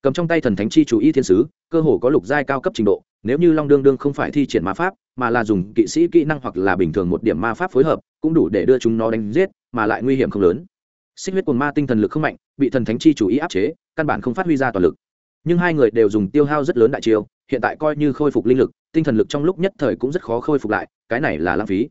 Cầm trong tay thần thánh chi chú ý thiên sứ, cơ hồ có lục giai cao cấp trình độ, nếu như long đương đương không phải thi triển ma pháp, mà là dùng kỵ sĩ kỹ năng hoặc là bình thường một điểm ma pháp phối hợp, cũng đủ để đưa chúng nó đánh giết, mà lại nguy hiểm không lớn xích huyết cồn ma tinh thần lực không mạnh, bị thần thánh chi chủ ý áp chế, căn bản không phát huy ra toàn lực. Nhưng hai người đều dùng tiêu hao rất lớn đại chiêu, hiện tại coi như khôi phục linh lực, tinh thần lực trong lúc nhất thời cũng rất khó khôi phục lại, cái này là lãng phí.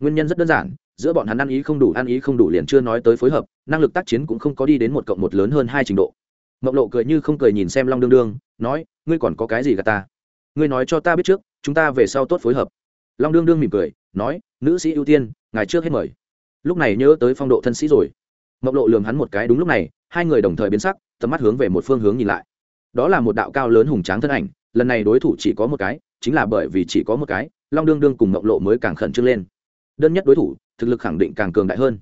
Nguyên nhân rất đơn giản, giữa bọn hắn ăn ý không đủ, ăn ý không đủ liền chưa nói tới phối hợp, năng lực tác chiến cũng không có đi đến một cộng một lớn hơn hai trình độ. Mộng lộ cười như không cười nhìn xem long đương đương, nói, ngươi còn có cái gì gà ta? Ngươi nói cho ta biết trước, chúng ta về sau tốt phối hợp. Long đương đương mỉm cười, nói, nữ sĩ ưu tiên, ngài trước hết mời. Lúc này nhớ tới phong độ thân sĩ rồi mộng lộ lường hắn một cái đúng lúc này, hai người đồng thời biến sắc, tầm mắt hướng về một phương hướng nhìn lại. Đó là một đạo cao lớn hùng tráng thân ảnh, lần này đối thủ chỉ có một cái, chính là bởi vì chỉ có một cái, long đương đương cùng mộng lộ mới càng khẩn trương lên. Đơn nhất đối thủ, thực lực khẳng định càng cường đại hơn.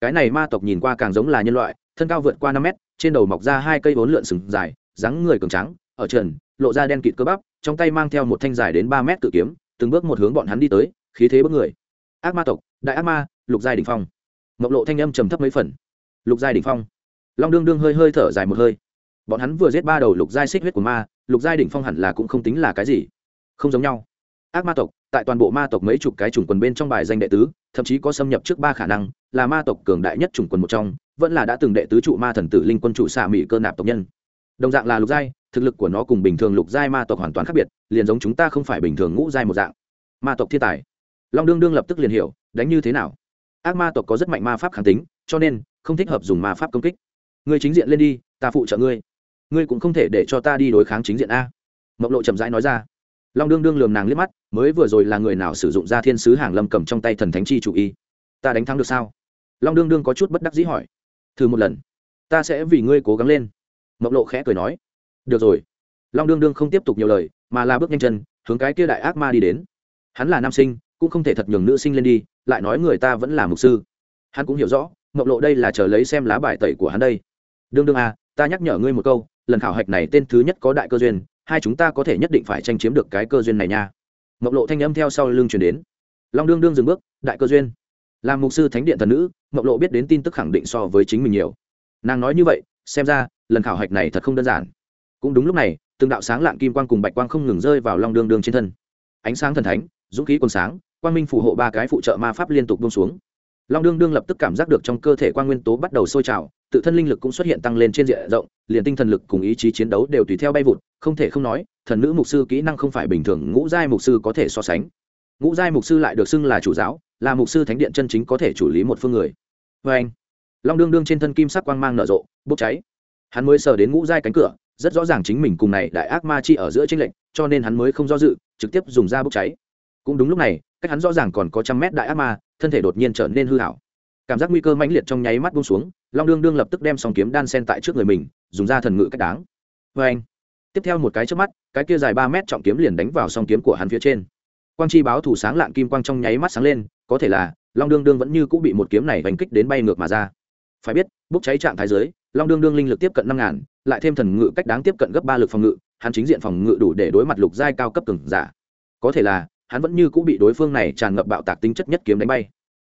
Cái này ma tộc nhìn qua càng giống là nhân loại, thân cao vượt qua năm mét, trên đầu mọc ra hai cây vốn lượn sừng dài, dáng người cường trắng ở trần, lộ ra đen kịt cơ bắp, trong tay mang theo một thanh dài đến ba mét cự kiếm, từng bước một hướng bọn hắn đi tới, khí thế bước người. Ác ma tộc, đại ác ma, lục giai đỉnh phong. Mộng lộ thanh âm trầm thấp mấy phần lục giai Đỉnh phong. Long đương đương hơi hơi thở dài một hơi. Bọn hắn vừa giết ba đầu lục giai xích huyết của ma, lục giai Đỉnh phong hẳn là cũng không tính là cái gì. Không giống nhau. Ác ma tộc, tại toàn bộ ma tộc mấy chục cái chủng quần bên trong bài danh đệ tứ, thậm chí có xâm nhập trước ba khả năng, là ma tộc cường đại nhất chủng quần một trong, vẫn là đã từng đệ tứ trụ ma thần tử linh quân chủ xạ mỹ cơ nạp tộc nhân. Đồng dạng là lục giai, thực lực của nó cùng bình thường lục giai ma tộc hoàn toàn khác biệt, liền giống chúng ta không phải bình thường ngũ giai một dạng. Ma tộc thiên tài. Long đương đương lập tức liền hiểu, đánh như thế nào. Ác ma tộc có rất mạnh ma pháp kháng tính, cho nên không thích hợp dùng ma pháp công kích. Ngươi chính diện lên đi, ta phụ trợ ngươi. Ngươi cũng không thể để cho ta đi đối kháng chính diện a. Mộng lộ chậm rãi nói ra. Long đương đương lườm nàng liếc mắt, mới vừa rồi là người nào sử dụng ra thiên sứ hàng lâm cầm trong tay thần thánh chi chủ y? Ta đánh thắng được sao? Long đương đương có chút bất đắc dĩ hỏi. Thử một lần. Ta sẽ vì ngươi cố gắng lên. Mộng lộ khẽ cười nói. Được rồi. Long đương đương không tiếp tục nhiều lời, mà là bước nhanh chân, hướng cái kia đại ác ma đi đến. Hắn là nam sinh, cũng không thể thật nhường nữ sinh lên đi, lại nói người ta vẫn là mục sư. Hắn cũng hiểu rõ mộng lộ đây là chờ lấy xem lá bài tẩy của hắn đây. Đương đương à ta nhắc nhở ngươi một câu, lần khảo hạch này tên thứ nhất có đại cơ duyên, hai chúng ta có thể nhất định phải tranh chiếm được cái cơ duyên này nha. Mộng lộ thanh âm theo sau lưng chuyển đến. Long đương đương dừng bước, đại cơ duyên. Làm mục sư thánh điện thần nữ mộng lộ biết đến tin tức khẳng định so với chính mình nhiều. Nàng nói như vậy, xem ra, lần khảo hạch này thật không đơn giản. Cũng đúng lúc này, từng đạo sáng lạng kim quang cùng bạch quang không ngừng rơi vào long đương đương trên thân. Ánh sáng thần thánh, dũng khí quần sáng, quang minh phù hộ ba cái phụ trợ ma pháp liên tục buông xuống long đương đương lập tức cảm giác được trong cơ thể quang nguyên tố bắt đầu sôi trào, tự thân linh lực cũng xuất hiện tăng lên trên diện rộng, liền tinh thần lực cùng ý chí chiến đấu đều tùy theo bay vụt, không thể không nói, thần nữ mục sư kỹ năng không phải bình thường, ngũ giai mục sư có thể so sánh. Ngũ giai mục sư lại được xưng là chủ giáo, là mục sư thánh điện chân chính có thể chủ lý một phương người. Vê anh, long đương đương trên thân kim sắc quang mang nở rộ, bốc cháy. Hắn mới sờ đến ngũ giai cánh cửa, rất rõ ràng chính mình cùng này đại ác ma chi ở giữa tranh lệnh cho nên hắn mới không do dự, trực tiếp dùng ra bốc cháy. Cũng đúng lúc này, cách hắn rõ ràng còn có trăm mét đại ác ma thân thể đột nhiên trở nên hư hảo. Cảm giác nguy cơ mãnh liệt trong nháy mắt bung xuống, long đương đương lập tức đem song kiếm đan sen tại trước người mình, dùng ra thần ngự cách đáng. Vê anh, tiếp theo một cái trước mắt, cái kia dài ba mét trọng kiếm liền đánh vào song kiếm của hắn phía trên. Quang chi báo thủ sáng lạng kim quang trong nháy mắt sáng lên, có thể là long đương đương vẫn như cũng bị một kiếm này đánh kích đến bay ngược mà ra. Phải biết, bốc cháy trạng thái giới long đương đương linh lực tiếp cận năm ngàn, lại thêm thần ngự cách đáng tiếp cận gấp ba lực phòng ngự, hắn chính diện phòng ngự đủ để đối mặt lục giai cao cấp từng giả. Có thể là hắn vẫn như cũng bị đối phương này tràn ngập bạo tạc tính chất nhất kiếm đánh bay.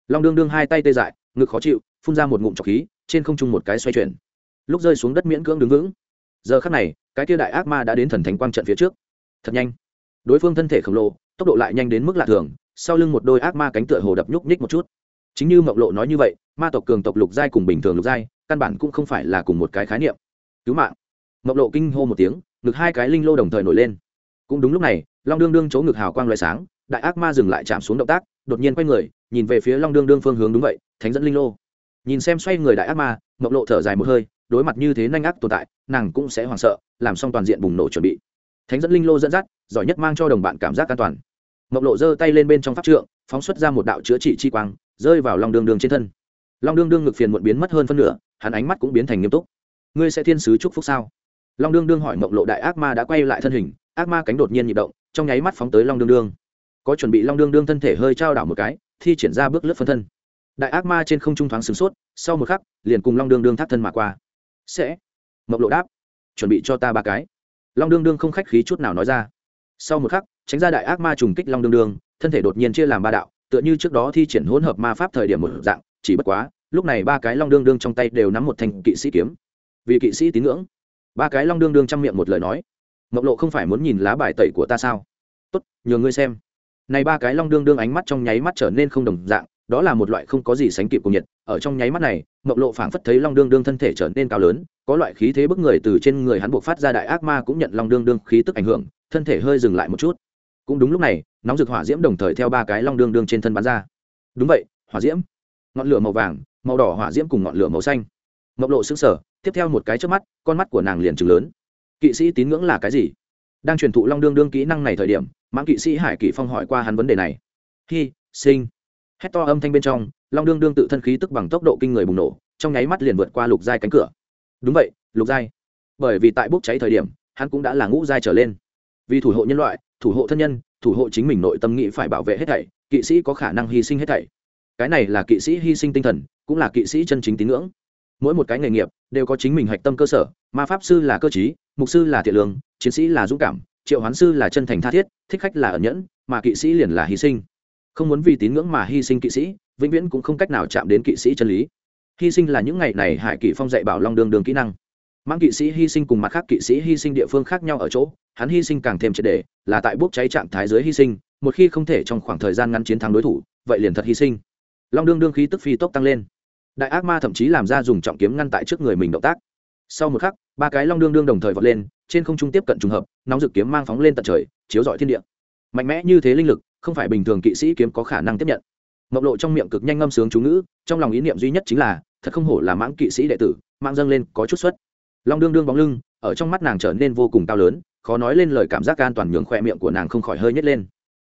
Long đương đương hai tay tê dại, ngực khó chịu, phun ra một ngụm trọc khí, trên không trung một cái xoay chuyển. Lúc rơi xuống đất miễn cưỡng đứng vững. Giờ khắc này, cái kia đại ác ma đã đến thần thánh quang trận phía trước. Thật nhanh. Đối phương thân thể khổng lồ, tốc độ lại nhanh đến mức lạ thường, sau lưng một đôi ác ma cánh tựa hồ đập nhúc nhích một chút. Chính như mộng lộ nói như vậy, ma tộc cường tộc lục giai cùng bình thường lục giai, căn bản cũng không phải là cùng một cái khái niệm. Cứu mạng. Mộng lộ kinh hô một tiếng, ngực hai cái linh lô đồng thời nổi lên. Cũng đúng lúc này long đương đương chỗ ngực hào quang loại sáng, đại ác ma dừng lại chạm xuống động tác, đột nhiên quay người, nhìn về phía long đương đương phương hướng đúng vậy, thánh dẫn linh lô. Nhìn xem xoay người đại ác ma mộng lộ thở dài một hơi, đối mặt như thế nhanh ác tồn tại, nàng cũng sẽ hoảng sợ, làm xong toàn diện bùng nổ chuẩn bị. Thánh dẫn linh lô dẫn dắt, giỏi nhất mang cho đồng bạn cảm giác an toàn. Mộng lộ giơ tay lên bên trong pháp trượng, phóng xuất ra một đạo chữa trị chi quang, rơi vào long đương đương trên thân. Long đương đương ngực phiền muộn biến mất hơn phân nửa, hắn ánh mắt cũng biến thành nghiêm túc. Ngươi sẽ thiên sứ chúc phúc sao? Long đương đương hỏi mộng lộ, đại ác ma đã quay lại thân hình, ác ma cánh đột nhiên nhịp động trong nháy mắt phóng tới long đương đương. Có chuẩn bị long đương đương thân thể hơi trao đảo một cái, thi triển ra bước lướt phân thân. Đại ác ma trên không trung thoáng sửng sốt, sau một khắc, liền cùng long đương đương thắt thân mà qua. Sẽ. Mộc lộ đáp. Chuẩn bị cho ta ba cái. Long đương đương không khách khí chút nào nói ra. Sau một khắc, tránh ra đại ác ma trùng kích long đương đương, thân thể đột nhiên chia làm ba đạo, tựa như trước đó thi triển hỗn hợp ma pháp thời điểm một dạng, chỉ bất quá, lúc này ba cái long đương đương trong tay đều nắm một thanh kỵ sĩ kiếm. Vì kỵ sĩ tín ngưỡng, ba cái long đương đương trong miệng một lời nói mộng lộ không phải muốn nhìn lá bài tẩy của ta sao? Tốt nhờ ngươi xem. Này ba cái long đương đương ánh mắt trong nháy mắt trở nên không đồng dạng đó là một loại không có gì sánh kịp cùng nhiệt. Ở trong nháy mắt này mộng lộ phảng phất thấy long đương đương thân thể trở nên cao lớn có loại khí thế bức người từ trên người hắn buộc phát ra đại ác ma cũng nhận long đương đương khí tức ảnh hưởng thân thể hơi dừng lại một chút. Cũng đúng lúc này nóng rực hỏa diễm đồng thời theo ba cái long đương đương trên thân bắn ra. Đúng vậy hỏa diễm. Ngọn lửa màu vàng màu đỏ hỏa diễm cùng ngọn lửa màu xanh. Mộng lộ sững sờ, tiếp theo một cái trước mắt con mắt của nàng liền trừng lớn kỵ sĩ tín ngưỡng là cái gì? Đang truyền thụ long đương đương kỹ năng này thời điểm, mãng kỵ sĩ hải kỵ phong hỏi qua hắn vấn đề này. Hy sinh. Hét to âm thanh bên trong, long đương đương tự thân khí tức bằng tốc độ kinh người bùng nổ, trong nháy mắt liền vượt qua lục giai cánh cửa. Đúng vậy, lục giai. Bởi vì tại bốc cháy thời điểm, hắn cũng đã là ngũ giai trở lên. Vì thủ hộ nhân loại, thủ hộ thân nhân, thủ hộ chính mình nội tâm nghĩ phải bảo vệ hết thảy, kỵ sĩ có khả năng hy sinh hết thảy. Cái này là kỵ sĩ hy sinh tinh thần, cũng là kỵ sĩ chân chính tín ngưỡng. Mỗi một cái nghề nghiệp đều có chính mình hạch tâm cơ sở, ma pháp sư là cơ chí mục sư là thiện lương, chiến sĩ là dũng cảm, triệu hoán sư là chân thành tha thiết, thích khách là ẩn nhẫn, mà kỵ sĩ liền là hy sinh. Không muốn vì tín ngưỡng mà hy sinh kỵ sĩ, vĩnh viễn cũng không cách nào chạm đến kỵ sĩ chân lý. Hy sinh là những ngày này hải kỵ phong dạy bảo long đường đường kỹ năng. Mang kỵ sĩ hy sinh cùng mặt khác kỵ sĩ hy sinh địa phương khác nhau ở chỗ, hắn hy sinh càng thêm triệt đề là tại bốc cháy trạng thái dưới hy sinh, một khi không thể trong khoảng thời gian ngắn chiến thắng đối thủ, vậy liền thật hy sinh. Long đương đương khí tức phi tốc tăng lên. Đại ác ma thậm chí làm ra dùng trọng kiếm ngăn tại trước người mình động tác sau một khắc, ba cái long đương đương đồng thời vọt lên, trên không trung tiếp cận trùng hợp, nóng rực kiếm mang phóng lên tận trời, chiếu rọi thiên địa. Mạnh mẽ như thế linh lực, không phải bình thường kỵ sĩ kiếm có khả năng tiếp nhận. Mộng lộ trong miệng cực nhanh ngâm sướng chú ngữ, trong lòng ý niệm duy nhất chính là, thật không hổ là mãng kỵ sĩ đệ tử, mạng dâng lên có chút xuất long đương đương bóng lưng, ở trong mắt nàng trở nên vô cùng cao lớn, khó nói lên lời cảm giác an toàn nhường khoe miệng của nàng không khỏi hơi nhét lên.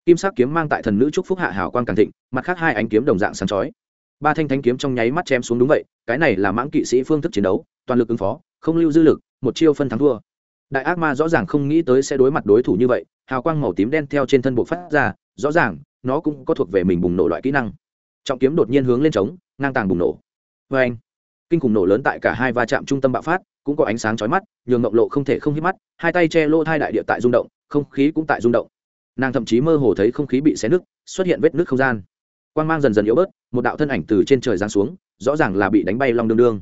Kim sắc kiếm mang tại thần nữ trúc phúc hạ hào quang càng thịnh, mặt khác hai ánh kiếm đồng dạng sáng chói. Ba thanh thanh kiếm trong nháy mắt chém xuống đúng vậy, cái này là mãng kỵ sĩ phương thức chiến đấu, toàn lực ứng phó không lưu dư lực, một chiêu phân thắng thua. Đại ác ma rõ ràng không nghĩ tới sẽ đối mặt đối thủ như vậy, hào quang màu tím đen theo trên thân bộ phát ra, rõ ràng, nó cũng có thuộc về mình bùng nổ loại kỹ năng. Trọng kiếm đột nhiên hướng lên trống, ngang tàng bùng nổ. Vê anh, kinh khủng nổ lớn tại cả hai va chạm trung tâm bạo phát, cũng có ánh sáng chói mắt, nhường ngộng lộ không thể không hít mắt, hai tay che lô thai đại địa tại rung động, không khí cũng tại rung động. Nàng thậm chí mơ hồ thấy không khí bị xé nứt, xuất hiện vết nứt không gian. Quang mang dần dần yếu bớt, một đạo thân ảnh từ trên trời giáng xuống, rõ ràng là bị đánh bay long đương đương.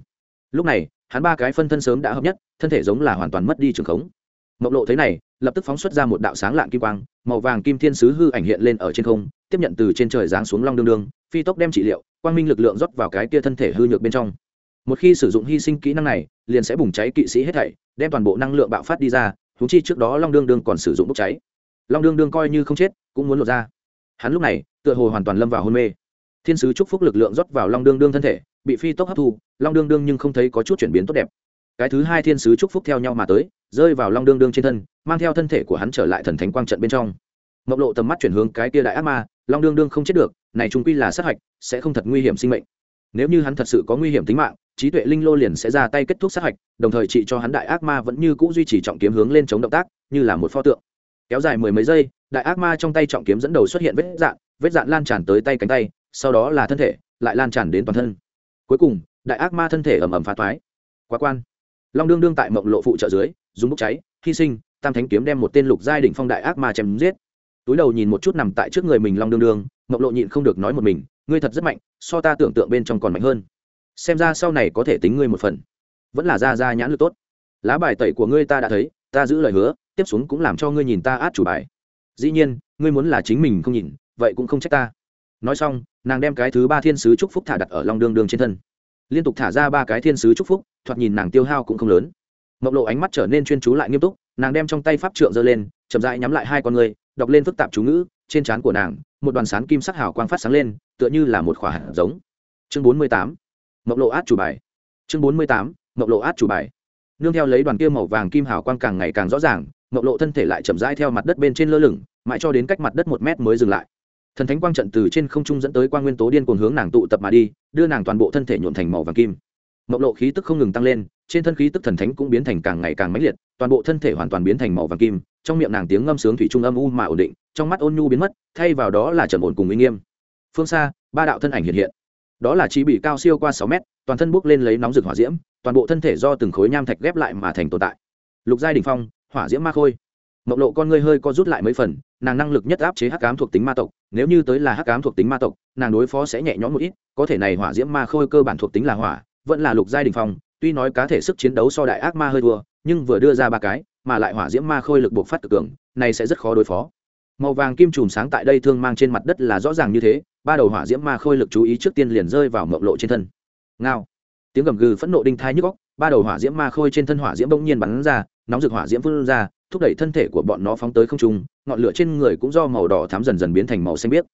Lúc này hắn ba cái phân thân sớm đã hợp nhất, thân thể giống là hoàn toàn mất đi trường khống. Mộng lộ thế này, lập tức phóng xuất ra một đạo sáng lạng kim quang, màu vàng kim thiên sứ hư ảnh hiện lên ở trên không, tiếp nhận từ trên trời giáng xuống long đương đương, phi tốc đem trị liệu, quang minh lực lượng rót vào cái kia thân thể hư nhược bên trong. Một khi sử dụng hy sinh kỹ năng này, liền sẽ bùng cháy kỵ sĩ hết thảy, đem toàn bộ năng lượng bạo phát đi ra thú chi trước đó long đương đương còn sử dụng bốc cháy. Long đương đương coi như không chết, cũng muốn lột ra. Hắn lúc này, tựa hồ hoàn toàn lâm vào hôn mê thiên sứ chúc phúc lực lượng rót vào long đương đương thân thể, bị phi tốc hấp thu, long đương đương nhưng không thấy có chút chuyển biến tốt đẹp. Cái thứ hai thiên sứ chúc phúc theo nhau mà tới, rơi vào long đương đương trên thân, mang theo thân thể của hắn trở lại thần thánh quang trận bên trong. Mộc lộ tầm mắt chuyển hướng cái kia đại ác ma, long đương đương không chết được, này chúng quy là sát hạch, sẽ không thật nguy hiểm sinh mệnh. Nếu như hắn thật sự có nguy hiểm tính mạng, trí tuệ linh lô liền sẽ ra tay kết thúc sát hạch, đồng thời trị cho hắn đại ác ma vẫn như cũ duy trì trọng kiếm hướng lên chống động tác, như là một pho tượng. Kéo dài mười mấy giây, đại ác ma trong tay trọng kiếm dẫn đầu xuất hiện vết dạn vết dạn lan tràn tới tay cánh tay sau đó là thân thể, lại lan tràn đến toàn thân. Cuối cùng, đại ác ma thân thể ầm ầm phá thoái quá quan. Long đương đương tại mộng lộ phụ trợ dưới, dùng bốc cháy, hy sinh, tam thánh kiếm đem một tên lục giai đỉnh phong đại ác ma chém giết. Túi đầu nhìn một chút nằm tại trước người mình long đương đương, mộng lộ nhịn không được nói một mình, ngươi thật rất mạnh, so ta tưởng tượng bên trong còn mạnh hơn. Xem ra sau này có thể tính ngươi một phần. Vẫn là ra ra nhãn lực tốt. Lá bài tẩy của ngươi ta đã thấy, ta giữ lời hứa, tiếp xuống cũng làm cho ngươi nhìn ta át chủ bài. Dĩ nhiên, ngươi muốn là chính mình không nhìn, vậy cũng không trách ta nói xong, nàng đem cái thứ ba thiên sứ trúc phúc thả đặt ở long đương đương trên thân. Liên tục thả ra ba cái thiên sứ trúc phúc, thoạt nhìn nàng tiêu hao cũng không lớn. Mộc lộ ánh mắt trở nên chuyên chú lại nghiêm túc, nàng đem trong tay pháp trượng giơ lên, chậm rãi nhắm lại hai con người, đọc lên phức tạp chú ngữ, trên trán của nàng, một đoàn sán kim sắc hào quang phát sáng lên, tựa như là một khỏa hạt giống. Chương bốn mươi tám, mộc lộ át chủ bài. Chương bốn mươi tám, mộc lộ át chủ bài. Nương theo lấy đoàn kia màu vàng kim hào quang càng ngày càng rõ ràng, mộc lộ thân thể lại chậm rãi theo mặt đất bên trên lơ lửng, mãi cho đến cách mặt đất một mét mới dừng lại thần thánh quang trận từ trên không trung dẫn tới quang nguyên tố điên cuồng hướng nàng tụ tập mà đi, đưa nàng toàn bộ thân thể nhuộn thành màu vàng kim. Mộng lộ khí tức không ngừng tăng lên, trên thân khí tức thần thánh cũng biến thành càng ngày càng mãnh liệt, toàn bộ thân thể hoàn toàn biến thành màu vàng kim, trong miệng nàng tiếng ngâm sướng thủy trung âm u mà ổn định, trong mắt ôn nhu biến mất, thay vào đó là trầm ổn cùng uy nghiêm. Phương xa, ba đạo thân ảnh hiện hiện. Đó là chi bị cao siêu qua sáu mét, toàn thân bốc lên lấy nóng rực hỏa diễm, toàn bộ thân thể do từng khối nham thạch ghép lại mà thành tồn tại. Lục giai đình phong, hỏa diễm ma khôi mộng lộ con ngươi hơi co rút lại mấy phần, nàng năng lực nhất áp chế hắc ám thuộc tính ma tộc, nếu như tới là hắc ám thuộc tính ma tộc, nàng đối phó sẽ nhẹ nhõm một ít, có thể này hỏa diễm ma khôi cơ bản thuộc tính là hỏa, vẫn là lục giai đình phong, tuy nói cá thể sức chiến đấu so đại ác ma hơi thua, nhưng vừa đưa ra ba cái, mà lại hỏa diễm ma khôi lực buộc phát cực cường, này sẽ rất khó đối phó. Màu vàng kim chùm sáng tại đây thương mang trên mặt đất là rõ ràng như thế, ba đầu hỏa diễm ma khôi lực chú ý trước tiên liền rơi vào mộng lộ trên thân. Ngao. Tiếng gầm gừ phẫn nộ đinh thai nhức góc ba đầu hỏa diễm ma khôi trên thân hỏa diễm bỗng nhiên bắn ra, nóng rực hỏa diễm phun ra thúc đẩy thân thể của bọn nó phóng tới không trung, ngọn lửa trên người cũng do màu đỏ thắm dần dần biến thành màu xanh biếc.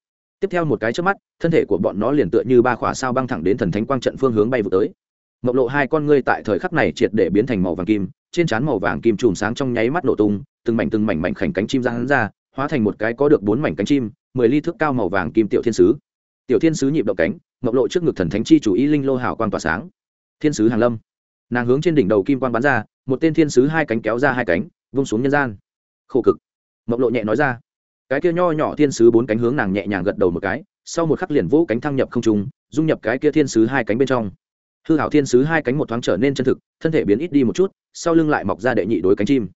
Tiếp theo một cái trước mắt, thân thể của bọn nó liền tựa như ba khỏa sao băng thẳng đến thần thánh quang trận phương hướng bay vụ tới. Mộng lộ hai con ngươi tại thời khắc này triệt để biến thành màu vàng kim, trên trán màu vàng kim chùm sáng trong nháy mắt nổ tung, từng mảnh từng mảnh mảnh khảnh cánh chim ra hắn ra, hóa thành một cái có được bốn mảnh cánh chim, mười ly thước cao màu vàng kim tiểu thiên sứ. Tiểu thiên sứ nhịp động cánh mộng lộ trước ngực thần thánh chi chủ ý linh lô hào quang tỏa sáng. Thiên sứ hàn lâm. Nàng hướng trên đỉnh đầu kim quang bắn ra, một tên thiên sứ hai cánh kéo ra hai cánh vung xuống nhân gian. Khổ cực. Mộng lộ nhẹ nói ra. Cái kia nho nhỏ thiên sứ bốn cánh hướng nàng nhẹ nhàng gật đầu một cái, sau một khắc liền vỗ cánh thăng nhập không trung, dung nhập cái kia thiên sứ hai cánh bên trong. Hư hảo thiên sứ hai cánh một thoáng trở nên chân thực, thân thể biến ít đi một chút, sau lưng lại mọc ra đệ nhị đối cánh chim.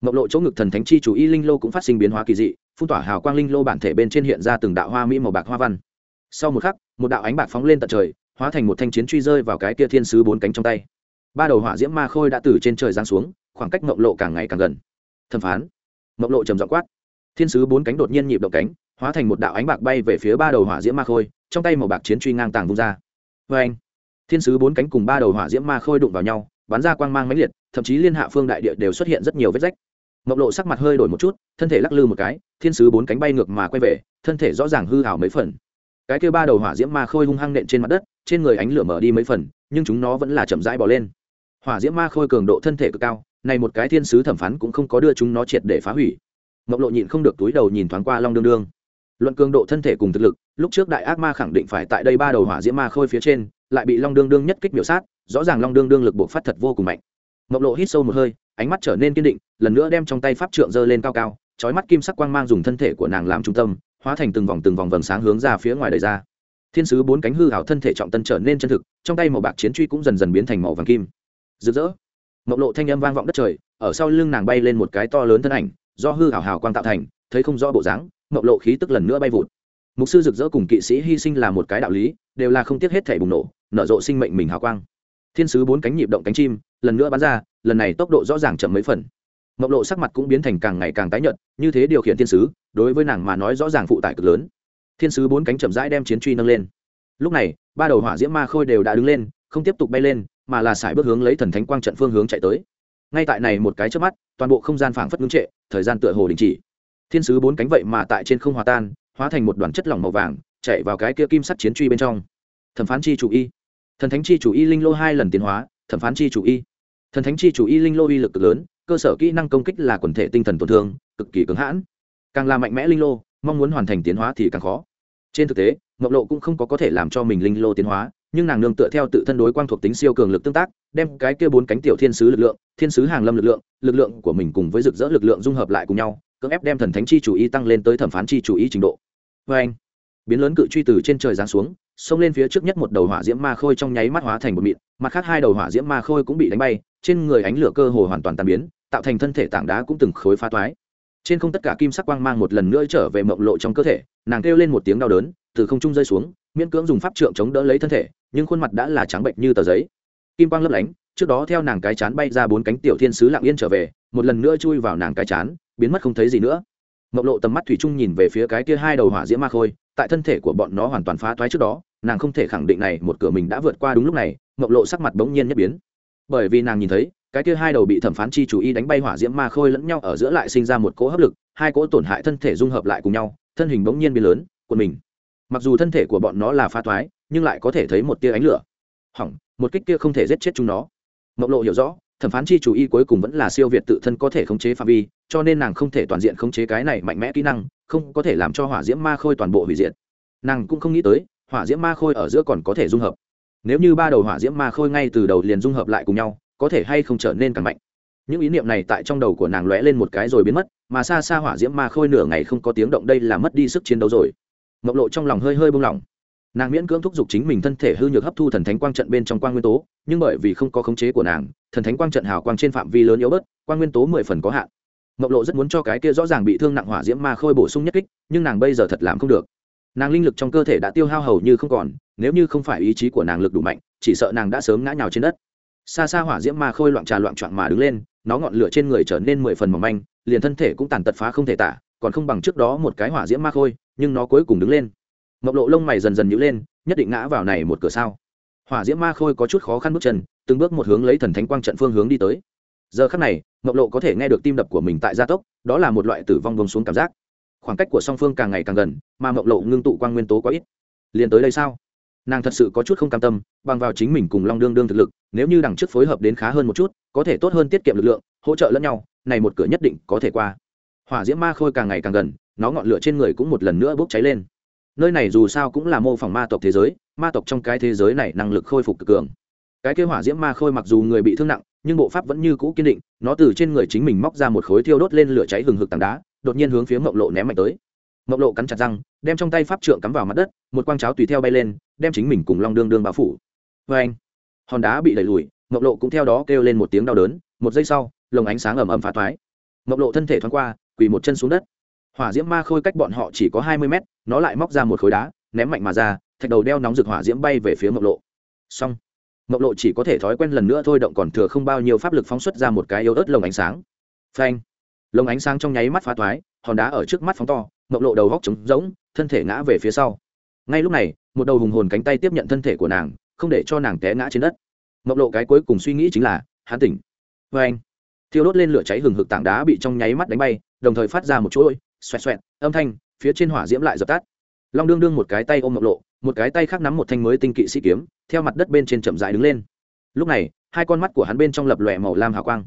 Mộng lộ chỗ ngực thần thánh chi chủ y linh lô cũng phát sinh biến hóa kỳ dị, phun tỏa hào quang linh lô bản thể bên trên hiện ra từng đạo hoa mỹ màu bạc hoa văn. Sau một khắc, một đạo ánh bạc phóng lên tận trời, hóa thành một thanh chiến truy rơi vào cái kia thiên sứ bốn cánh trong tay. Ba đầu hỏa diễm ma khôi đã từ trên trời giáng xuống khoảng cách mộng lộ càng ngày càng gần. Thẩm phán. Mộng lộ trầm dọ quát. Thiên sứ bốn cánh đột nhiên nhịp động cánh, hóa thành một đạo ánh bạc bay về phía ba đầu hỏa diễm ma khôi, trong tay màu bạc chiến truy ngang tàng vung ra. Vê anh, thiên sứ bốn cánh cùng ba đầu hỏa diễm ma khôi đụng vào nhau, bắn ra quang mang mãnh liệt, thậm chí liên hạ phương đại địa đều xuất hiện rất nhiều vết rách. Mộng lộ sắc mặt hơi đổi một chút, thân thể lắc lư một cái, thiên sứ bốn cánh bay ngược mà quay về, thân thể rõ ràng hư hảo mấy phần. Cái kêu ba đầu hỏa diễm ma khôi hung hăng nện trên mặt đất, trên người ánh lửa mở đi mấy phần, nhưng chúng nó vẫn là chậm rãi bỏ lên. Hỏa diễm ma khôi cường độ thân thể cực cao này một cái thiên sứ thẩm phán cũng không có đưa chúng nó triệt để phá hủy. Mộng lộ nhịn không được túi đầu nhìn thoáng qua long đương đương. Luận cường độ thân thể cùng thực lực, lúc trước đại ác ma khẳng định phải tại đây ba đầu hỏa diễm ma khôi phía trên, lại bị long đương đương nhất kích biểu sát, rõ ràng long đương đương lực buộc phát thật vô cùng mạnh. Mộng lộ hít sâu một hơi, ánh mắt trở nên kiên định, lần nữa đem trong tay pháp trượng giơ lên cao cao trói mắt kim sắc quang mang dùng thân thể của nàng làm trung tâm, hóa thành từng vòng từng vòng vầng sáng hướng ra phía ngoài đời ra. Thiên sứ bốn cánh hư hảo thân thể trọng tân trở nên chân thực, trong tay màu bạc chiến truy cũng dần dần biến thành màu vàng kim. Rực rỡ mộng lộ thanh âm vang vọng đất trời, ở sau lưng nàng bay lên một cái to lớn thân ảnh, do hư hảo hào quang tạo thành, thấy không rõ bộ dáng, mộng lộ khí tức lần nữa bay vụt. Mục sư rực rỡ cùng kỵ sĩ hy sinh là một cái đạo lý, đều là không tiếc hết thể bùng nổ, nở rộ sinh mệnh mình hào quang. Thiên sứ bốn cánh nhịp động cánh chim, lần nữa bắn ra, lần này tốc độ rõ ràng chậm mấy phần. Mộng lộ sắc mặt cũng biến thành càng ngày càng tái nhợt, như thế điều khiển thiên sứ, đối với nàng mà nói rõ ràng phụ tải cực lớn. Thiên sứ bốn cánh chậm rãi đem chiến truy nâng lên. Lúc này, ba đầu hỏa diễm ma khôi đều đã đứng lên không tiếp tục bay lên, mà là sải bước hướng lấy thần thánh quang trận phương hướng chạy tới. Ngay tại này một cái trước mắt, toàn bộ không gian phảng phất ngưng trệ, thời gian tựa hồ đình chỉ. Thiên sứ bốn cánh vậy mà tại trên không hòa tan, hóa thành một đoàn chất lỏng màu vàng, chạy vào cái kia kim sắt chiến truy bên trong. Thẩm phán chi chủ y. Thần thánh chi chủ y linh lô hai lần tiến hóa, thẩm phán chi chủ y. Thần thánh chi chủ y linh lô uy lực cực lớn, cơ sở kỹ năng công kích là quần thể tinh thần tổn thương, cực kỳ cứng hãn. Càng là mạnh mẽ linh lô, mong muốn hoàn thành tiến hóa thì càng khó. Trên thực tế ngọc lộ cũng không có có thể làm cho mình linh lô tiến hóa nhưng nàng nương tựa theo tự thân đối quang thuộc tính siêu cường lực tương tác, đem cái kia bốn cánh tiểu thiên sứ lực lượng, thiên sứ hàng lâm lực lượng lực lượng của mình cùng với rực rỡ lực lượng dung hợp lại cùng nhau, cưỡng ép đem thần thánh chi chủ ý tăng lên tới thẩm phán chi chủ ý trình độ. Vê anh, biến lớn cự truy từ trên trời giáng xuống, xông lên phía trước nhất một đầu hỏa diễm ma khôi trong nháy mắt hóa thành một mịn, mặt khác hai đầu hỏa diễm ma khôi cũng bị đánh bay, trên người ánh lửa cơ hồ hoàn toàn tan biến, tạo thành thân thể tảng đá cũng từng khối phá toái trên không tất cả kim sắc quang mang một lần nữa trở về mộng lộ trong cơ thể, nàng kêu lên một tiếng đau đớn, từ không trung rơi xuống, miễn cưỡng dùng pháp trượng chống đỡ lấy thân thể, nhưng khuôn mặt đã là trắng bệnh như tờ giấy. Kim quang lấp lánh, trước đó theo nàng cái chán bay ra bốn cánh tiểu thiên sứ lặng yên trở về, một lần nữa chui vào nàng cái chán, biến mất không thấy gì nữa. Mộng lộ tầm mắt thủy chung nhìn về phía cái kia hai đầu hỏa diễm ma khôi, tại thân thể của bọn nó hoàn toàn phá thoái trước đó, nàng không thể khẳng định này một cửa mình đã vượt qua đúng lúc này, mộng lộ sắc mặt bỗng nhiên nhất biến. Bởi vì nàng nhìn thấy cái kia hai đầu bị thẩm phán chi chủ y đánh bay hỏa diễm ma khôi lẫn nhau ở giữa lại sinh ra một cỗ hấp lực, hai cỗ tổn hại thân thể dung hợp lại cùng nhau, thân hình bỗng nhiên biến lớn của mình. Mặc dù thân thể của bọn nó là pha thoái, nhưng lại có thể thấy một tia ánh lửa. Hỏng, một kích kia không thể giết chết chúng nó. Mộc lộ hiểu rõ, thẩm phán chi chủ y cuối cùng vẫn là siêu việt tự thân có thể khống chế phạm vi, cho nên nàng không thể toàn diện khống chế cái này mạnh mẽ kỹ năng, không có thể làm cho hỏa diễm ma khôi toàn bộ hủy diệt. Nàng cũng không nghĩ tới, hỏa diễm ma khôi ở giữa còn có thể dung hợp. Nếu như ba đầu hỏa diễm ma khôi ngay từ đầu liền dung hợp lại cùng nhau có thể hay không trở nên càng mạnh. Những ý niệm này tại trong đầu của nàng lóe lên một cái rồi biến mất, mà xa xa hỏa diễm ma khôi nửa ngày không có tiếng động đây là mất đi sức chiến đấu rồi. Mộng lộ trong lòng hơi hơi bông lỏng. Nàng miễn cưỡng thúc giục chính mình thân thể hư nhược hấp thu thần thánh quang trận bên trong quang nguyên tố, nhưng bởi vì không có khống chế của nàng, thần thánh quang trận hào quang trên phạm vi lớn yếu bớt, quang nguyên tố mười phần có hạn. Mộng lộ rất muốn cho cái kia rõ ràng bị thương nặng hỏa diễm ma khôi bổ sung nhất kích, nhưng nàng bây giờ thật làm không được. Nàng linh lực trong cơ thể đã tiêu hao hầu như không còn, nếu như không phải ý chí của nàng lực đủ mạnh, chỉ sợ nàng đã sớm ngã nhào trên đất xa xa hỏa diễm ma khôi loạn trà loạn trọn mà đứng lên, nó ngọn lửa trên người trở nên mười phần mỏng manh, liền thân thể cũng tàn tật phá không thể tả, còn không bằng trước đó một cái hỏa diễm ma khôi, nhưng nó cuối cùng đứng lên. Mộc lộ lông mày dần dần nhữ lên, nhất định ngã vào này một cửa sao? Hỏa diễm ma khôi có chút khó khăn bước chân, từng bước một hướng lấy thần thánh quang trận phương hướng đi tới. Giờ khắc này, mộc lộ có thể nghe được tim đập của mình tại gia tốc, đó là một loại tử vong bông xuống cảm giác. Khoảng cách của song phương càng ngày càng gần, mà mộc lộ ngưng tụ quang nguyên tố quá ít. Liền tới đây sao? Nàng thật sự có chút không cam tâm, bằng vào chính mình cùng long đương đương thực lực nếu như đằng trước phối hợp đến khá hơn một chút, có thể tốt hơn tiết kiệm lực lượng, hỗ trợ lẫn nhau, này một cửa nhất định có thể qua. Hỏa diễm ma khôi càng ngày càng gần, nó ngọn lửa trên người cũng một lần nữa bốc cháy lên. Nơi này dù sao cũng là mô phỏng ma tộc thế giới, ma tộc trong cái thế giới này năng lực khôi phục cực cường. Cái kế hỏa diễm ma khôi mặc dù người bị thương nặng, nhưng bộ pháp vẫn như cũ kiên định, nó từ trên người chính mình móc ra một khối thiêu đốt lên lửa cháy hừng hực tảng đá, đột nhiên hướng phía mộng lộ ném mạnh tới. Mộng lộ cắn chặt răng, đem trong tay pháp trượng cắm vào mặt đất, một quang cháo tùy theo bay lên, đem chính mình cùng long đương đương bao phủ. Vê anh hòn đá bị đẩy lùi, Mộc lộ cũng theo đó kêu lên một tiếng đau đớn, một giây sau, lồng ánh sáng ầm ầm phá thoái. Mộc lộ thân thể thoáng qua, quỳ một chân xuống đất. Hỏa diễm ma khôi cách bọn họ chỉ có hai mươi mét, nó lại móc ra một khối đá, ném mạnh mà ra, thạch đầu đeo nóng rực hỏa diễm bay về phía Mộc lộ. Xong, Mộc lộ chỉ có thể thói quen lần nữa thôi động còn thừa không bao nhiêu pháp lực phóng xuất ra một cái yếu ớt lồng ánh sáng. Phanh! Lồng ánh sáng trong nháy mắt phá thoái, hòn đá ở trước mắt phóng to, Mộc lộ đầu góc trống rỗng, thân thể ngã về phía sau. Ngay lúc này, một đầu hùng hồn cánh tay tiếp nhận thân thể của nàng không để cho nàng té ngã trên đất. Mộc lộ cái cuối cùng suy nghĩ chính là, hắn tỉnh. Vê anh, thiêu đốt lên lửa cháy hừng hực tảng đá bị trong nháy mắt đánh bay, đồng thời phát ra một chuỗi, xoẹt xoẹt, âm thanh, phía trên hỏa diễm lại dập tắt. Long đương đương một cái tay ôm mộc lộ, một cái tay khác nắm một thanh mới tinh kỵ sĩ kiếm, theo mặt đất bên trên chậm dài đứng lên. Lúc này, hai con mắt của hắn bên trong lập lòe màu lam hào quang.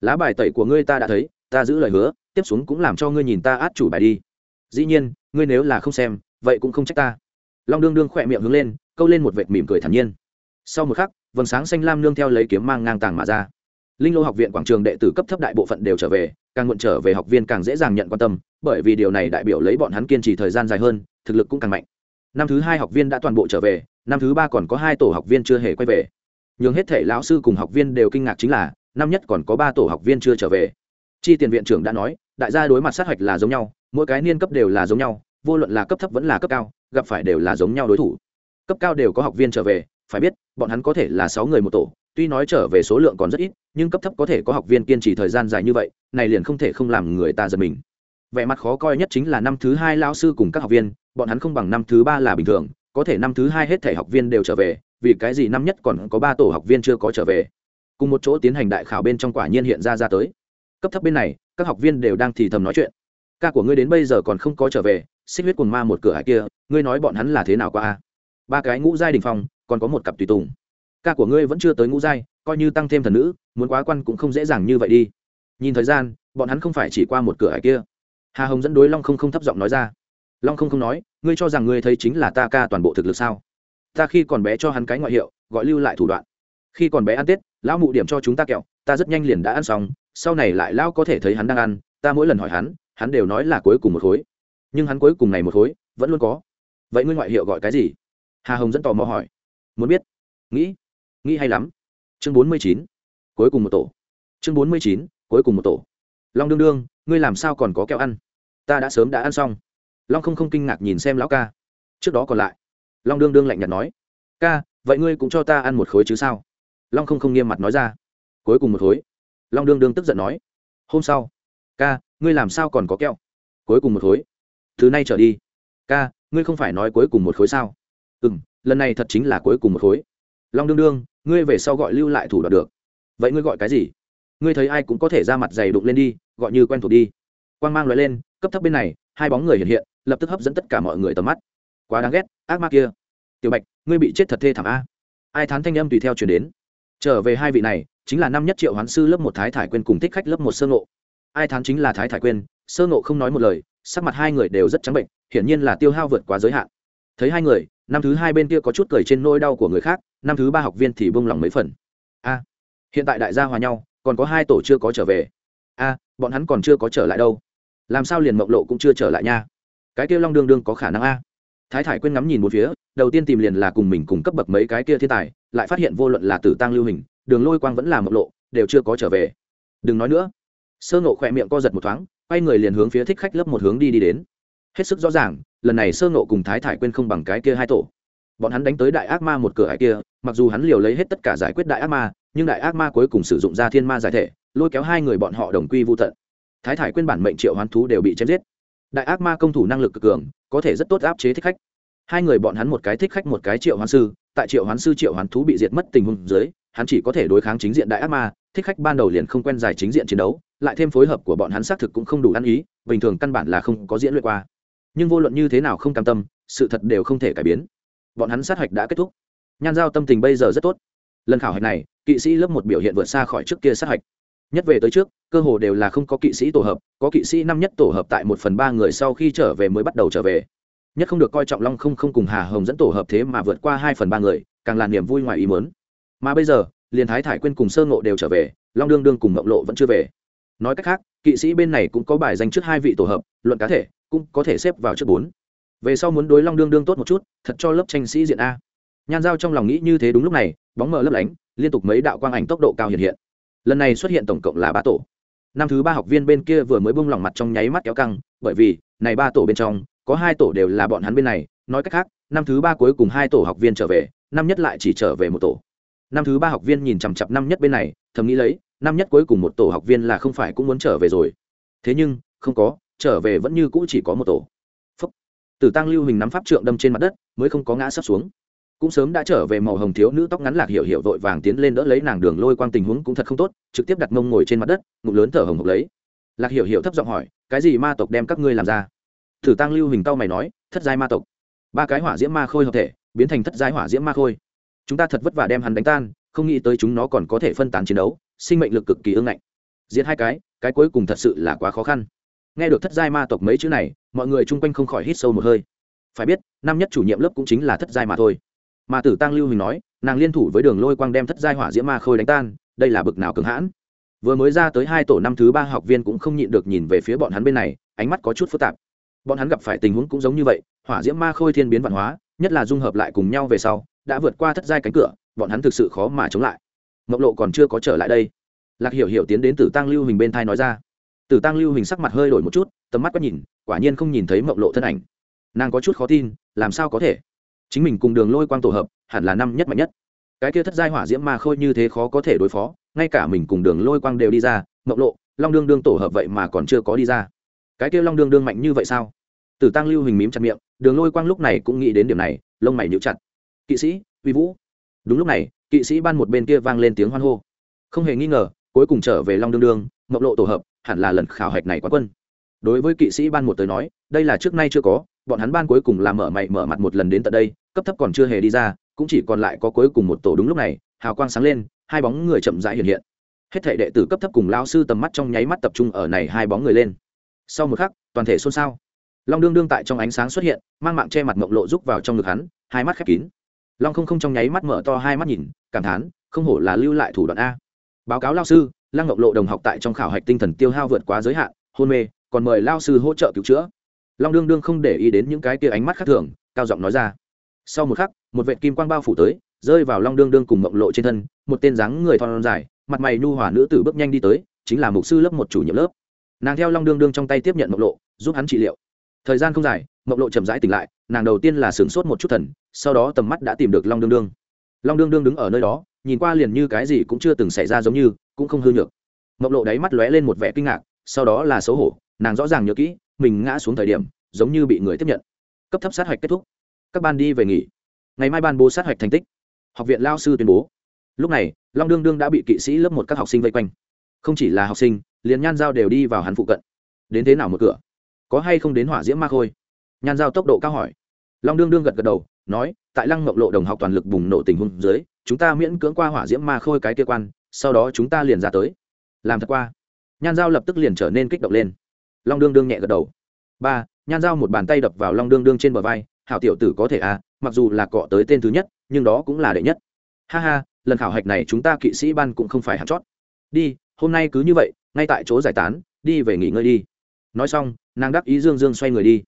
Lá bài tẩy của ngươi ta đã thấy, ta giữ lời hứa, tiếp xuống cũng làm cho ngươi nhìn ta át chủ bài đi. Dĩ nhiên, ngươi nếu là không xem, vậy cũng không trách ta. Long đương đương khỏe miệng hướng lên câu lên một vệt mỉm cười thản nhiên. Sau một khắc, vầng sáng xanh lam nương theo lấy kiếm mang ngang tàng mà ra. Linh lô học viện quảng trường đệ tử cấp thấp đại bộ phận đều trở về, càng muộn trở về học viên càng dễ dàng nhận quan tâm, bởi vì điều này đại biểu lấy bọn hắn kiên trì thời gian dài hơn, thực lực cũng càng mạnh. Năm thứ hai học viên đã toàn bộ trở về, năm thứ ba còn có hai tổ học viên chưa hề quay về. Nhưng hết thể lão sư cùng học viên đều kinh ngạc chính là, năm nhất còn có ba tổ học viên chưa trở về. Chi tiền viện trưởng đã nói, đại gia đối mặt sát hạch là giống nhau, mỗi cái niên cấp đều là giống nhau, vô luận là cấp thấp vẫn là cấp cao, gặp phải đều là giống nhau đối thủ cấp cao đều có học viên trở về, phải biết, bọn hắn có thể là sáu người một tổ, tuy nói trở về số lượng còn rất ít, nhưng cấp thấp có thể có học viên kiên trì thời gian dài như vậy, này liền không thể không làm người ta giật mình. Vẻ mặt khó coi nhất chính là năm thứ hai lao sư cùng các học viên, bọn hắn không bằng năm thứ ba là bình thường, có thể năm thứ hai hết thể học viên đều trở về, vì cái gì năm nhất còn có ba tổ học viên chưa có trở về. Cùng một chỗ tiến hành đại khảo bên trong quả nhiên hiện ra ra tới. Cấp thấp bên này, các học viên đều đang thì thầm nói chuyện. Ca của ngươi đến bây giờ còn không có trở về, xích huyết cùng ma một cửa hải kia, ngươi nói bọn hắn là thế nào qua a? Ba cái ngũ giai đình phong, còn có một cặp tùy tùng. Ca của ngươi vẫn chưa tới ngũ giai, coi như tăng thêm thần nữ, muốn quá quan cũng không dễ dàng như vậy đi. Nhìn thời gian, bọn hắn không phải chỉ qua một cửa hải kia. Hà hồng dẫn đối long không không thấp giọng nói ra. Long không không nói, ngươi cho rằng ngươi thấy chính là ta ca toàn bộ thực lực sao? Ta khi còn bé cho hắn cái ngoại hiệu, gọi lưu lại thủ đoạn. Khi còn bé ăn tết, lão mụ điểm cho chúng ta kẹo, ta rất nhanh liền đã ăn xong, sau này lại lão có thể thấy hắn đang ăn, ta mỗi lần hỏi hắn hắn đều nói là cuối cùng một khối. Nhưng hắn cuối cùng này một khối, vẫn luôn có. Vậy ngươi ngoại hiệu gọi cái gì? Hà hồng dẫn tò mò hỏi. Muốn biết. Nghĩ. Nghĩ hay lắm. Chương bốn mươi chín. Cuối cùng một tổ. Chương bốn mươi chín, cuối cùng một tổ. Long đương đương, ngươi làm sao còn có kẹo ăn? Ta đã sớm đã ăn xong. Long không không kinh ngạc nhìn xem lão ca. Trước đó còn lại. Long đương đương lạnh nhạt nói. Ca, vậy ngươi cũng cho ta ăn một khối chứ sao? Long không không nghiêm mặt nói ra. Cuối cùng một khối. Long đương đương tức giận nói. Hôm sau. Ca, ngươi làm sao còn có kẹo? Cuối cùng một khối. Thứ nay trở đi. Ca, ngươi không phải nói cuối cùng một khối sao? Ừ m lần này thật chính là cuối cùng một khối. Long đương đương, ngươi về sau gọi lưu lại thủ đoạn được. Vậy ngươi gọi cái gì? Ngươi thấy ai cũng có thể ra mặt dày đụng lên đi, gọi như quen thuộc đi. Quan g mang loại lên, cấp thấp bên này, hai bóng người hiện hiện, lập tức hấp dẫn tất cả mọi người tầm mắt. Quá đáng ghét, ác ma kia. Tiểu bạch, ngươi bị chết thật thê thảm a. Ai thán thanh âm tùy theo chuyển đến. Trở về hai vị này, chính là năm nhất triệu hoán sư lớp một thái thải quên cùng thích khách lớp một sơ ngộ. Ai thán chính là thái thải quên sơ ngộ không nói một lời, sắc mặt hai người đều rất trắng bệnh, hiển nhiên là tiêu hao vượt quá giới hạn. Thấy hai người năm thứ hai bên kia có chút cười trên nỗi đau của người khác, năm thứ ba học viên thì bông lòng mấy phần. A, hiện tại đại gia hòa nhau, còn có hai tổ chưa có trở về. A, bọn hắn còn chưa có trở lại đâu. Làm sao liền mộng lộ cũng chưa trở lại nha. Cái kia long đương đương có khả năng a. Thái thải quên ngắm nhìn một phía, đầu tiên tìm liền là cùng mình cùng cấp bậc mấy cái kia thiên tài, lại phát hiện vô luận là tử tăng lưu hình, đường lôi quang vẫn là mộng lộ, đều chưa có trở về. Đừng nói nữa. Sơ ngộ khỏe miệng co giật một thoáng, quay người liền hướng phía thích khách lớp một hướng đi đi đến hết sức rõ ràng, lần này sơ nộ cùng thái thải quên không bằng cái kia hai tổ. Bọn hắn đánh tới đại ác ma một cửa hải kia, mặc dù hắn liều lấy hết tất cả giải quyết đại ác ma, nhưng đại ác ma cuối cùng sử dụng ra thiên ma giải thể, lôi kéo hai người bọn họ đồng quy vô tận. Thái thải quên bản mệnh triệu hoán thú đều bị chém giết. Đại ác ma công thủ năng lực cực cường, có thể rất tốt áp chế thích khách. Hai người bọn hắn một cái thích khách một cái triệu hoán sư, tại triệu hoán sư triệu hoán thú bị diệt mất tình huống dưới, hắn chỉ có thể đối kháng chính diện đại ác ma, thích khách ban đầu liền không quen giải chính diện chiến đấu, lại thêm phối hợp của bọn hắn xác thực cũng không đủ ăn ý, bình thường căn bản là không có diễn luyện qua nhưng vô luận như thế nào không cam tâm, sự thật đều không thể cải biến. Bọn hắn sát hạch đã kết thúc. Nhan giao tâm tình bây giờ rất tốt. Lần khảo hạch này, kỵ sĩ lớp một biểu hiện vượt xa khỏi trước kia sát hạch. Nhất về tới trước, cơ hồ đều là không có kỵ sĩ tổ hợp, có kỵ sĩ năm nhất tổ hợp tại một phần ba người sau khi trở về mới bắt đầu trở về. Nhất không được coi trọng long không không cùng hà hồng dẫn tổ hợp thế mà vượt qua hai phần ba người, càng là niềm vui ngoài ý mớn mà bây giờ, liền thái thải quên cùng sơ ngộ đều trở về, long đương đương cùng mộng lộ vẫn chưa về. Nói cách khác, kỵ sĩ bên này cũng có bài danh trước hai vị tổ hợp, luận cá thể cũng có thể xếp vào trước bốn. Về sau muốn đối long đương đương tốt một chút, thật cho lớp tranh sĩ diện a. Nhan giao trong lòng nghĩ như thế đúng lúc này, bóng mờ lấp lánh, liên tục mấy đạo quang ảnh tốc độ cao hiện hiện. Lần này xuất hiện tổng cộng là ba tổ. Năm thứ ba học viên bên kia vừa mới bung lỏng mặt trong nháy mắt kéo căng, bởi vì, này ba tổ bên trong, có hai tổ đều là bọn hắn bên này. Nói cách khác, năm thứ ba cuối cùng hai tổ học viên trở về, năm nhất lại chỉ trở về một tổ. Năm thứ ba học viên nhìn chằm chặp năm nhất bên này, thầm nghĩ lấy, năm nhất cuối cùng một tổ học viên là không phải cũng muốn trở về rồi. Thế nhưng, không có trở về vẫn như cũ chỉ có một tổ. Phúc. tử tăng lưu hình nắm pháp trượng đâm trên mặt đất, mới không có ngã sắp xuống. Cũng sớm đã trở về màu hồng thiếu nữ tóc ngắn lạc hiểu hiểu vội vàng tiến lên đỡ lấy nàng đường lôi quang tình huống cũng thật không tốt, trực tiếp đặt mông ngồi trên mặt đất, ngụm lớn thở hồng hộc lấy. Lạc hiểu hiểu thấp giọng hỏi, cái gì ma tộc đem các ngươi làm ra? Thử tăng lưu hình tao mày nói, thất giai ma tộc. Ba cái hỏa diễm ma khôi hợp thể, biến thành thất giai hỏa diễm ma khôi. Chúng ta thật vất vả đem hắn đánh tan, không nghĩ tới chúng nó còn có thể phân tán chiến đấu, sinh mệnh lực cực kỳ ương ngạnh. Diễn hai cái cái cuối cùng thật sự là quá khó khăn nghe được thất giai ma tộc mấy chữ này, mọi người chung quanh không khỏi hít sâu một hơi. Phải biết, năm nhất chủ nhiệm lớp cũng chính là thất giai mà thôi. Mà tử tăng lưu hình nói, nàng liên thủ với đường lôi quang đem thất giai hỏa diễm ma khôi đánh tan, đây là bực nào cứng hãn. Vừa mới ra tới hai tổ năm thứ ba học viên cũng không nhịn được nhìn về phía bọn hắn bên này, ánh mắt có chút phức tạp. Bọn hắn gặp phải tình huống cũng giống như vậy, hỏa diễm ma khôi thiên biến văn hóa, nhất là dung hợp lại cùng nhau về sau, đã vượt qua thất giai cánh cửa, bọn hắn thực sự khó mà chống lại. Mộc lộ còn chưa có trở lại đây. Lạc hiểu hiểu tiến đến tử tăng lưu hình bên thai nói ra tử tăng lưu hình sắc mặt hơi đổi một chút, tầm mắt có nhìn, quả nhiên không nhìn thấy mộng lộ thân ảnh. Nàng có chút khó tin, làm sao có thể? Chính mình cùng đường lôi quang tổ hợp, hẳn là năm nhất mạnh nhất. Cái kia thất giai hỏa diễm ma khôi như thế khó có thể đối phó, ngay cả mình cùng đường lôi quang đều đi ra, mộng lộ, long đương đương tổ hợp vậy mà còn chưa có đi ra. Cái kia long đương đương mạnh như vậy sao? Tử tăng lưu hình mím chặt miệng, đường lôi quang lúc này cũng nghĩ đến điểm này, lông mày nhíu chặt. Kỵ sĩ, uy vũ. Đúng lúc này, kỵ sĩ ban một bên kia vang lên tiếng hoan hô. Không hề nghi ngờ, cuối cùng trở về long đương đương, mộng lộ tổ hợp hẳn là lần khảo hạch này quá quân. Đối với kỵ sĩ ban một tới nói, đây là trước nay chưa có, bọn hắn ban cuối cùng là mở mày mở mặt một lần đến tận đây, cấp thấp còn chưa hề đi ra, cũng chỉ còn lại có cuối cùng một tổ đúng lúc này, hào quang sáng lên, hai bóng người chậm rãi hiện hiện. Hết thể đệ tử cấp thấp cùng lao sư tầm mắt trong nháy mắt tập trung ở này hai bóng người lên. Sau một khắc, toàn thể xôn xao. Long đương đương tại trong ánh sáng xuất hiện, mang mạng che mặt mộng lộ rúc vào trong ngực hắn, hai mắt khép kín. Long không không trong nháy mắt mở to hai mắt nhìn, cảm thán, không hổ là lưu lại thủ đoạn a. Báo cáo lao sư lăng ngọc lộ đồng học tại trong khảo hạch tinh thần tiêu hao vượt quá giới hạn, hôn mê, còn mời lao sư hỗ trợ cứu chữa. Long đương đương không để ý đến những cái kia ánh mắt khác thường, cao giọng nói ra. Sau một khắc, một vệ kim quang bao phủ tới, rơi vào long đương đương cùng mộng lộ trên thân, một tên dáng người thon dài, mặt mày nhu hỏa nữ tử bước nhanh đi tới, chính là mục sư lớp một chủ nhiệm lớp. Nàng theo long đương đương trong tay tiếp nhận mộng lộ, giúp hắn trị liệu. Thời gian không dài mộng lộ chậm rãi tỉnh lại, nàng đầu tiên là sửng sốt một chút thần, sau đó tầm mắt đã tìm được long đương đương. Long đương đương đứng ở nơi đó nhìn qua liền như cái gì cũng chưa từng xảy ra giống như, cũng không hư nhược. Mộng lộ đáy mắt lóe lên một vẻ kinh ngạc, sau đó là xấu hổ, nàng rõ ràng nhớ kỹ, mình ngã xuống thời điểm, giống như bị người tiếp nhận. Cấp thấp sát hạch kết thúc. Các ban đi về nghỉ. Ngày mai ban bố sát hạch thành tích. Học viện lao sư tuyên bố. Lúc này, long đương đương đã bị kỵ sĩ lớp một các học sinh vây quanh. Không chỉ là học sinh, liền nhan giao đều đi vào hắn phụ cận. Đến thế nào một cửa? Có hay không đến hỏa diễm ma khôi? Nhan giao tốc độ cao hỏi. Long đương đương gật gật đầu nói, tại lăng mộng lộ đồng học toàn lực bùng nổ tình huống dưới, chúng ta miễn cưỡng qua hỏa diễm ma khôi cái kia quan, sau đó chúng ta liền ra tới. Làm thật qua. Nhan giao lập tức liền trở nên kích động lên. Long đương đương nhẹ gật đầu. Ba, nhan giao một bàn tay đập vào long đương đương trên bờ vai, hảo tiểu tử có thể à mặc dù là cọ tới tên thứ nhất, nhưng đó cũng là đệ nhất. Ha ha, lần khảo hạch này chúng ta kỵ sĩ ban cũng không phải hạt chót. Đi, hôm nay cứ như vậy, ngay tại chỗ giải tán, đi về nghỉ ngơi đi. Nói xong, nàng đắc ý dương dương xoay người đi.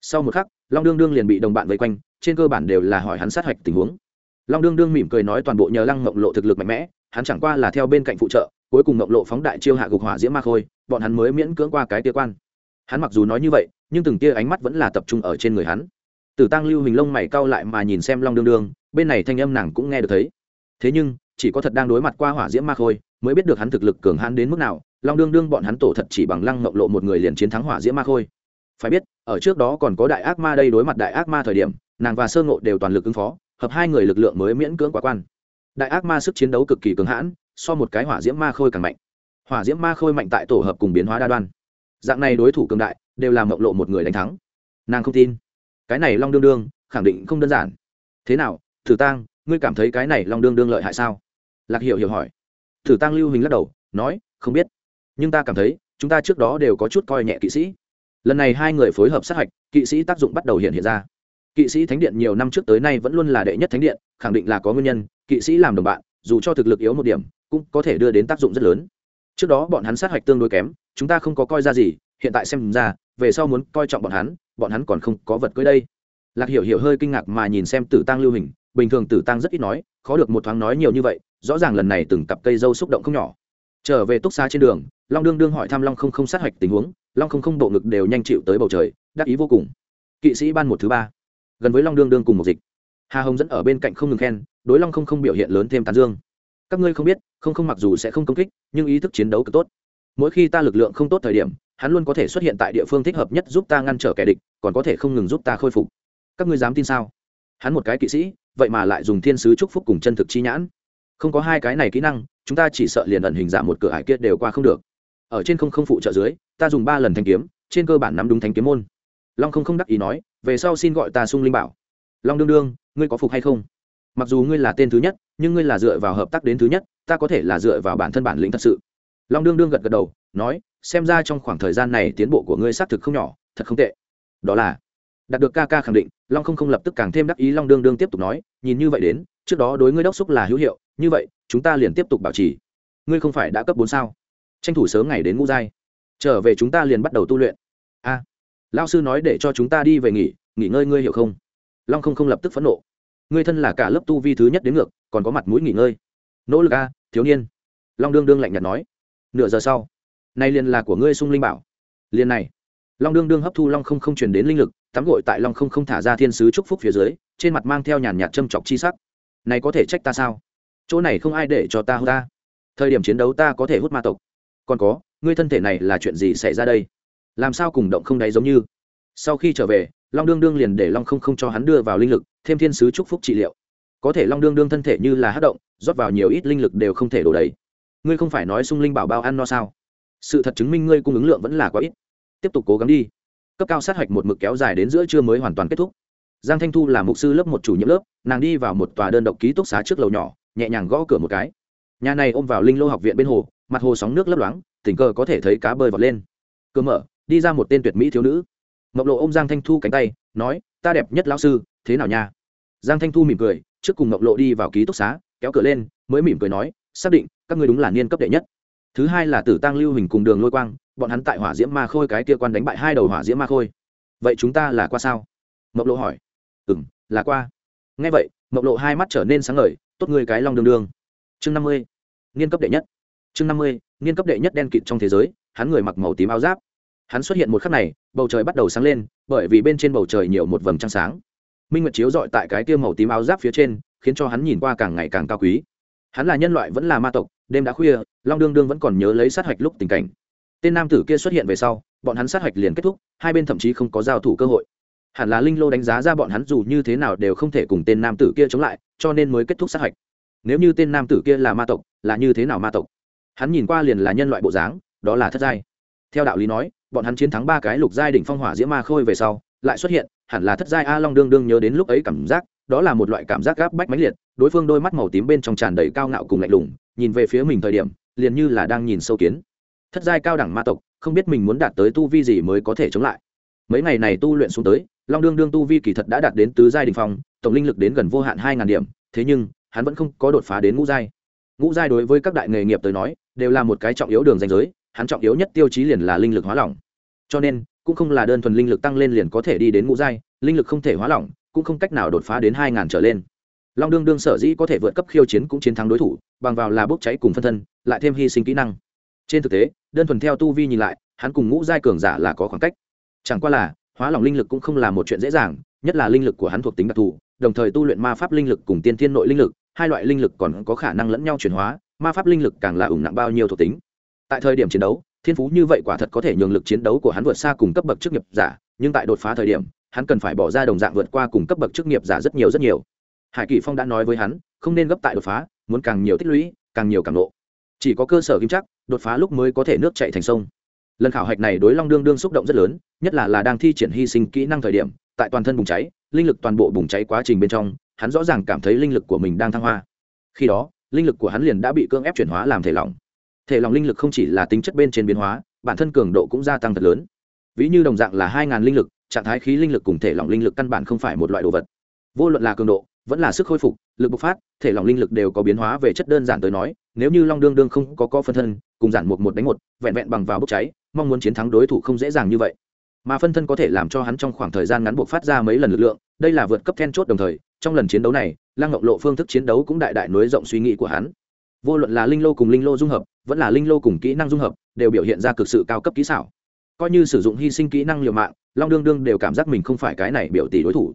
Sau một khắc, long đương đương liền bị đồng bạn vây quanh trên cơ bản đều là hỏi hắn sát hạch tình huống. Long đương đương mỉm cười nói toàn bộ nhờ lăng mộng lộ thực lực mạnh mẽ, hắn chẳng qua là theo bên cạnh phụ trợ, cuối cùng mộng lộ phóng đại chiêu hạ gục hỏa diễm ma khôi, bọn hắn mới miễn cưỡng qua cái tia quan. Hắn mặc dù nói như vậy, nhưng từng tia ánh mắt vẫn là tập trung ở trên người hắn. Tử tăng lưu hình lông mày cau lại mà nhìn xem long đương đương, bên này thanh âm nàng cũng nghe được thấy. Thế nhưng, chỉ có thật đang đối mặt qua hỏa diễm ma khôi, mới biết được hắn thực lực cường hãn đến mức nào, long đương đương bọn hắn tổ thật chỉ bằng lăng mộng lộ một người liền chiến thắng hỏa diễm ma khôi. Phải biết, ở trước đó còn có đại ác ma đây đối mặt đại ác ma thời điểm nàng và sơ ngộ đều toàn lực ứng phó, hợp hai người lực lượng mới miễn cưỡng quá quan. Đại ác ma sức chiến đấu cực kỳ cứng hãn, so một cái hỏa diễm ma khôi càng mạnh. Hỏa diễm ma khôi mạnh tại tổ hợp cùng biến hóa đa đoan. Dạng này đối thủ cường đại, đều làm mộng lộ một người đánh thắng. Nàng không tin. Cái này long đương đương, khẳng định không đơn giản. Thế nào, thử tang, ngươi cảm thấy cái này long đương đương lợi hại sao? Lạc hiểu hiểu hỏi. Thử tang lưu hình lắc đầu, nói, không biết. Nhưng ta cảm thấy, chúng ta trước đó đều có chút coi nhẹ kỵ sĩ. Lần này hai người phối hợp sát hạch, kỵ sĩ tác dụng bắt đầu hiện hiện ra kỵ sĩ thánh điện nhiều năm trước tới nay vẫn luôn là đệ nhất thánh điện, khẳng định là có nguyên nhân, kỵ sĩ làm đồng bạn, dù cho thực lực yếu một điểm, cũng có thể đưa đến tác dụng rất lớn. Trước đó bọn hắn sát hạch tương đối kém, chúng ta không có coi ra gì, hiện tại xem ra, về sau muốn coi trọng bọn hắn bọn hắn còn không có vật cưới đây. Lạc hiểu hiểu hơi kinh ngạc mà nhìn xem tử tăng lưu hình, bình thường tử tăng rất ít nói, khó được một thoáng nói nhiều như vậy, rõ ràng lần này từng cặp cây dâu xúc động không nhỏ. Trở về túc xa trên đường, long đương đương hỏi thăm long không không sát hạch tình huống, long không không bộ ngực đều nhanh chịu tới bầu trời, đắc ý vô cùng. Kỵ sĩ ban một thứ ba gần với long đương đương cùng một dịch hà hồng dẫn ở bên cạnh không ngừng khen đối long không không biểu hiện lớn thêm tán dương các ngươi không biết không không mặc dù sẽ không công kích nhưng ý thức chiến đấu cực tốt mỗi khi ta lực lượng không tốt thời điểm hắn luôn có thể xuất hiện tại địa phương thích hợp nhất giúp ta ngăn trở kẻ địch còn có thể không ngừng giúp ta khôi phục các ngươi dám tin sao hắn một cái kỵ sĩ vậy mà lại dùng thiên sứ chúc phúc cùng chân thực chi nhãn không có hai cái này kỹ năng chúng ta chỉ sợ liền ẩn hình giảm một cửa hải kia đều qua không được ở trên không không phụ trợ dưới ta dùng ba lần thanh kiếm trên cơ bản nắm đúng thanh kiếm môn long không không đắc ý nói về sau xin gọi ta sung linh bảo. Long đương đương ngươi có phục hay không? Mặc dù ngươi là tên thứ nhất nhưng ngươi là dựa vào hợp tác đến thứ nhất ta có thể là dựa vào bản thân bản lĩnh thật sự. Long đương đương gật gật đầu nói xem ra trong khoảng thời gian này tiến bộ của ngươi xác thực không nhỏ thật không tệ. Đó là. Đạt được ca ca khẳng định long không không lập tức càng thêm đắc ý long đương đương tiếp tục nói nhìn như vậy đến trước đó đối ngươi đốc xúc là hữu hiệu như vậy chúng ta liền tiếp tục bảo trì. Ngươi không phải đã cấp bốn sao? Tranh thủ sớm ngày đến ngũ giai trở về chúng ta liền bắt đầu tu luyện. A à, lao sư nói để cho chúng ta đi về nghỉ nghỉ ngơi ngươi hiểu không? Long không không lập tức phẫn nộ. Ngươi thân là cả lớp tu vi thứ nhất đến ngược, còn có mặt mũi nghỉ ngơi. Nỗ lực a, thiếu niên. Long đương đương lạnh nhạt nói. Nửa giờ sau, nay liền là của ngươi sung linh bảo. Liền này. Long đương đương hấp thu long không không truyền đến linh lực, tắm gội tại long không không thả ra thiên sứ trúc phúc phía dưới, trên mặt mang theo nhàn nhạt châm chọc chi sắc. Này có thể trách ta sao? Chỗ này không ai để cho ta hút ta. Thời điểm chiến đấu ta có thể hút ma tộc. Còn có, ngươi thân thể này là chuyện gì xảy ra đây? Làm sao cùng động không đáy giống như? Sau khi trở về, long đương đương liền để long không không cho hắn đưa vào linh lực, thêm thiên sứ chúc phúc trị liệu. Có thể long đương đương thân thể như là hát động, rót vào nhiều ít linh lực đều không thể đổ đầy. Ngươi không phải nói sung linh bảo bao ăn no sao? Sự thật chứng minh ngươi cung ứng lượng vẫn là quá ít. Tiếp tục cố gắng đi. Cấp cao sát hạch một mực kéo dài đến giữa trưa mới hoàn toàn kết thúc. Giang thanh thu là mục sư lớp một chủ nhiệm lớp, nàng đi vào một tòa đơn độc ký túc xá trước lầu nhỏ, nhẹ nhàng gõ cửa một cái. Nhà này ôm vào linh lô học viện bên hồ, mặt hồ sóng nước lấp loáng, tình cờ có thể thấy cá bơi vọt lên. Cơ mở đi ra một tên tuyệt mỹ thiếu nữ. Mộc lộ ô m giang thanh thu cánh tay, nói, ta đẹp nhất lão sư, thế nào nha? Giang thanh thu mỉm cười, trước cùng mộc lộ đi vào ký túc xá, kéo cửa lên, mới mỉm cười nói, xác định, các ngươi đúng là niên cấp đệ nhất. Thứ hai là tử tăng lưu hình cùng đường lôi quang, bọn hắn tại hỏa diễm ma khôi cái kia quan đánh bại hai đầu hỏa diễm ma khôi. Vậy chúng ta là qua sao? Mộc lộ hỏi. Ừ m là qua. Nghe vậy, mộc lộ hai mắt trở nên sáng ngời, tốt người cái long đường đường. Chương năm mươi, niên cấp đệ nhất. Chương năm mươi, niên cấp đệ nhất đen kịt trong thế giới, hắn người mặc màu tím áo giáp hắn xuất hiện một khắc này, bầu trời bắt đầu sáng lên, bởi vì bên trên bầu trời nhiều một vầng trăng sáng. Minh nguyệt chiếu dọi tại cái tiêu màu tím áo giáp phía trên, khiến cho hắn nhìn qua càng ngày càng cao quý. Hắn là nhân loại vẫn là ma tộc, đêm đã khuya, long đương đương vẫn còn nhớ lấy sát hạch lúc tình cảnh. Tên nam tử kia xuất hiện về sau, bọn hắn sát hạch liền kết thúc, hai bên thậm chí không có giao thủ cơ hội. Hẳn là linh lô đánh giá ra bọn hắn dù như thế nào đều không thể cùng tên nam tử kia chống lại, cho nên mới kết thúc sát hạch. Nếu như tên nam tử kia là ma tộc, là như thế nào ma tộc? Hắn nhìn qua liền là nhân loại bộ dáng, đó là thất giai. Theo đạo lý nói bọn hắn chiến thắng ba cái lục giai đỉnh phong hỏa diễm ma khôi về sau, lại xuất hiện, hẳn là thất giai a long đương đương nhớ đến lúc ấy cảm giác, đó là một loại cảm giác gáp bách mãnh liệt, đối phương đôi mắt màu tím bên trong tràn đầy cao ngạo cùng lạnh lùng, nhìn về phía mình thời điểm, liền như là đang nhìn sâu kiến. Thất giai cao đẳng ma tộc, không biết mình muốn đạt tới tu vi gì mới có thể chống lại. Mấy ngày này tu luyện xuống tới, long đương đương tu vi kỳ thật đã đạt đến tứ giai đình phong, tổng linh lực đến gần vô hạn hai ngàn điểm, thế nhưng, hắn vẫn không có đột phá đến ngũ giai. Ngũ giai đối với các đại nghề nghiệp tới nói, đều là một cái trọng yếu đường danh giới, hắn trọng yếu nhất tiêu chí liền là linh lực hóa lỏng cho nên, cũng không là đơn thuần linh lực tăng lên liền có thể đi đến ngũ giai, linh lực không thể hóa lỏng, cũng không cách nào đột phá đến hai ngàn trở lên. Long đương đương sở dĩ có thể vượt cấp khiêu chiến cũng chiến thắng đối thủ, bằng vào là bốc cháy cùng phân thân, lại thêm hy sinh kỹ năng. Trên thực tế, đơn thuần theo tu vi nhìn lại, hắn cùng ngũ giai cường giả là có khoảng cách. Chẳng qua là, hóa lỏng linh lực cũng không là một chuyện dễ dàng, nhất là linh lực của hắn thuộc tính đặc thù, đồng thời tu luyện ma pháp linh lực cùng tiên thiên nội linh lực, hai loại linh lực còn có khả năng lẫn nhau chuyển hóa, ma pháp linh lực càng là ủng nặng bao nhiêu thuộc tính. Tại thời điểm chiến đấu thiên phú như vậy quả thật có thể nhường lực chiến đấu của hắn vượt xa cùng cấp bậc chức nghiệp giả, nhưng tại đột phá thời điểm, hắn cần phải bỏ ra đồng dạng vượt qua cùng cấp bậc chức nghiệp giả rất nhiều rất nhiều. Hải kỳ phong đã nói với hắn, không nên gấp tại đột phá, muốn càng nhiều tích lũy, càng nhiều càng lộ chỉ có cơ sở kim chắc, đột phá lúc mới có thể nước chạy thành sông. Lần khảo hạch này đối long đương đương xúc động rất lớn, nhất là là đang thi triển hy sinh kỹ năng thời điểm, tại toàn thân bùng cháy, linh lực toàn bộ bùng cháy quá trình bên trong, hắn rõ ràng cảm thấy linh lực của mình đang thăng hoa. Khi đó, linh lực của hắn liền đã bị cưỡng ép chuyển hóa làm thể lỏng thể lòng linh lực không chỉ là tính chất bên trên biến hóa, bản thân cường độ cũng gia tăng thật lớn. Ví như đồng dạng là hai ngàn linh lực, trạng thái khí linh lực cùng thể Lòng linh lực căn bản không phải một loại đồ vật. Vô luận là cường độ, vẫn là sức khôi phục, lực bộc phát, thể lòng linh lực đều có biến hóa về chất đơn giản tới nói, nếu như long đương đương không có co phân thân, cùng giản một một đánh một, vẹn vẹn bằng vào bốc cháy, mong muốn chiến thắng đối thủ không dễ dàng như vậy. Mà phân thân có thể làm cho hắn trong khoảng thời gian ngắn buộc phát ra mấy lần lực lượng, đây là vượt cấp then chốt đồng thời, trong lần chiến đấu này, lăng ngọc lộ phương thức chiến đấu cũng đại đại nối rộng suy nghĩ của hắn. Vô luận là linh lô cùng linh lô dung hợp vẫn là linh lô cùng kỹ năng dung hợp, đều biểu hiện ra cực sự cao cấp kỹ xảo. Coi như sử dụng hy sinh kỹ năng liều mạng, long đương đương đều cảm giác mình không phải cái này biểu tỷ đối thủ.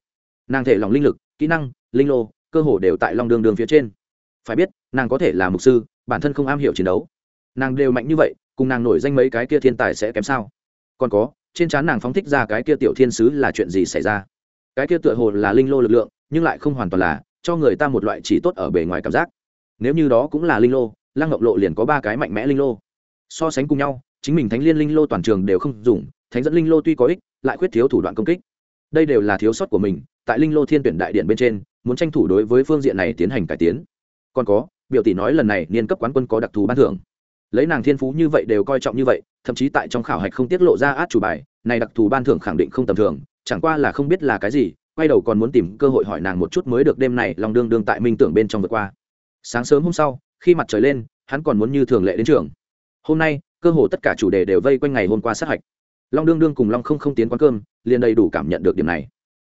Nàng thể lòng linh lực, kỹ năng, linh lô, cơ hồ đều tại long đương đương phía trên. Phải biết, nàng có thể là mục sư, bản thân không am hiểu chiến đấu. Nàng đều mạnh như vậy, cùng nàng nổi danh mấy cái kia thiên tài sẽ kém sao? Còn có, trên trán nàng phóng thích ra cái kia tiểu thiên sứ là chuyện gì xảy ra? Cái kia tựa hồ là linh lô lực lượng, nhưng lại không hoàn toàn là, cho người ta một loại chỉ tốt ở bề ngoài cảm giác. Nếu như đó cũng là linh lô lăng ngọc lộ liền có ba cái mạnh mẽ linh lô. So sánh cùng nhau, chính mình thánh liên linh lô toàn trường đều không dùng, thánh dẫn linh lô tuy có ích, lại khuyết thiếu thủ đoạn công kích. Đây đều là thiếu sót của mình, tại linh lô thiên tuyển đại điện bên trên, muốn tranh thủ đối với phương diện này tiến hành cải tiến. Còn có, biểu tỷ nói lần này niên cấp quán quân có đặc thù ban thưởng. Lấy nàng thiên phú như vậy đều coi trọng như vậy, thậm chí tại trong khảo hạch không tiết lộ ra át chủ bài, này đặc thù ban thưởng khẳng định không tầm thường, chẳng qua là không biết là cái gì, quay đầu còn muốn tìm cơ hội hỏi nàng một chút mới được đêm này lòng đương đương tại minh tưởng bên trong vượt qua. Sáng sớm hôm sau khi mặt trời lên, hắn còn muốn như thường lệ đến trường. Hôm nay, cơ hồ tất cả chủ đề đều vây quanh ngày hôm qua sát hạch. Long đương đương cùng long không không tiến quán cơm, liền đầy đủ cảm nhận được điểm này.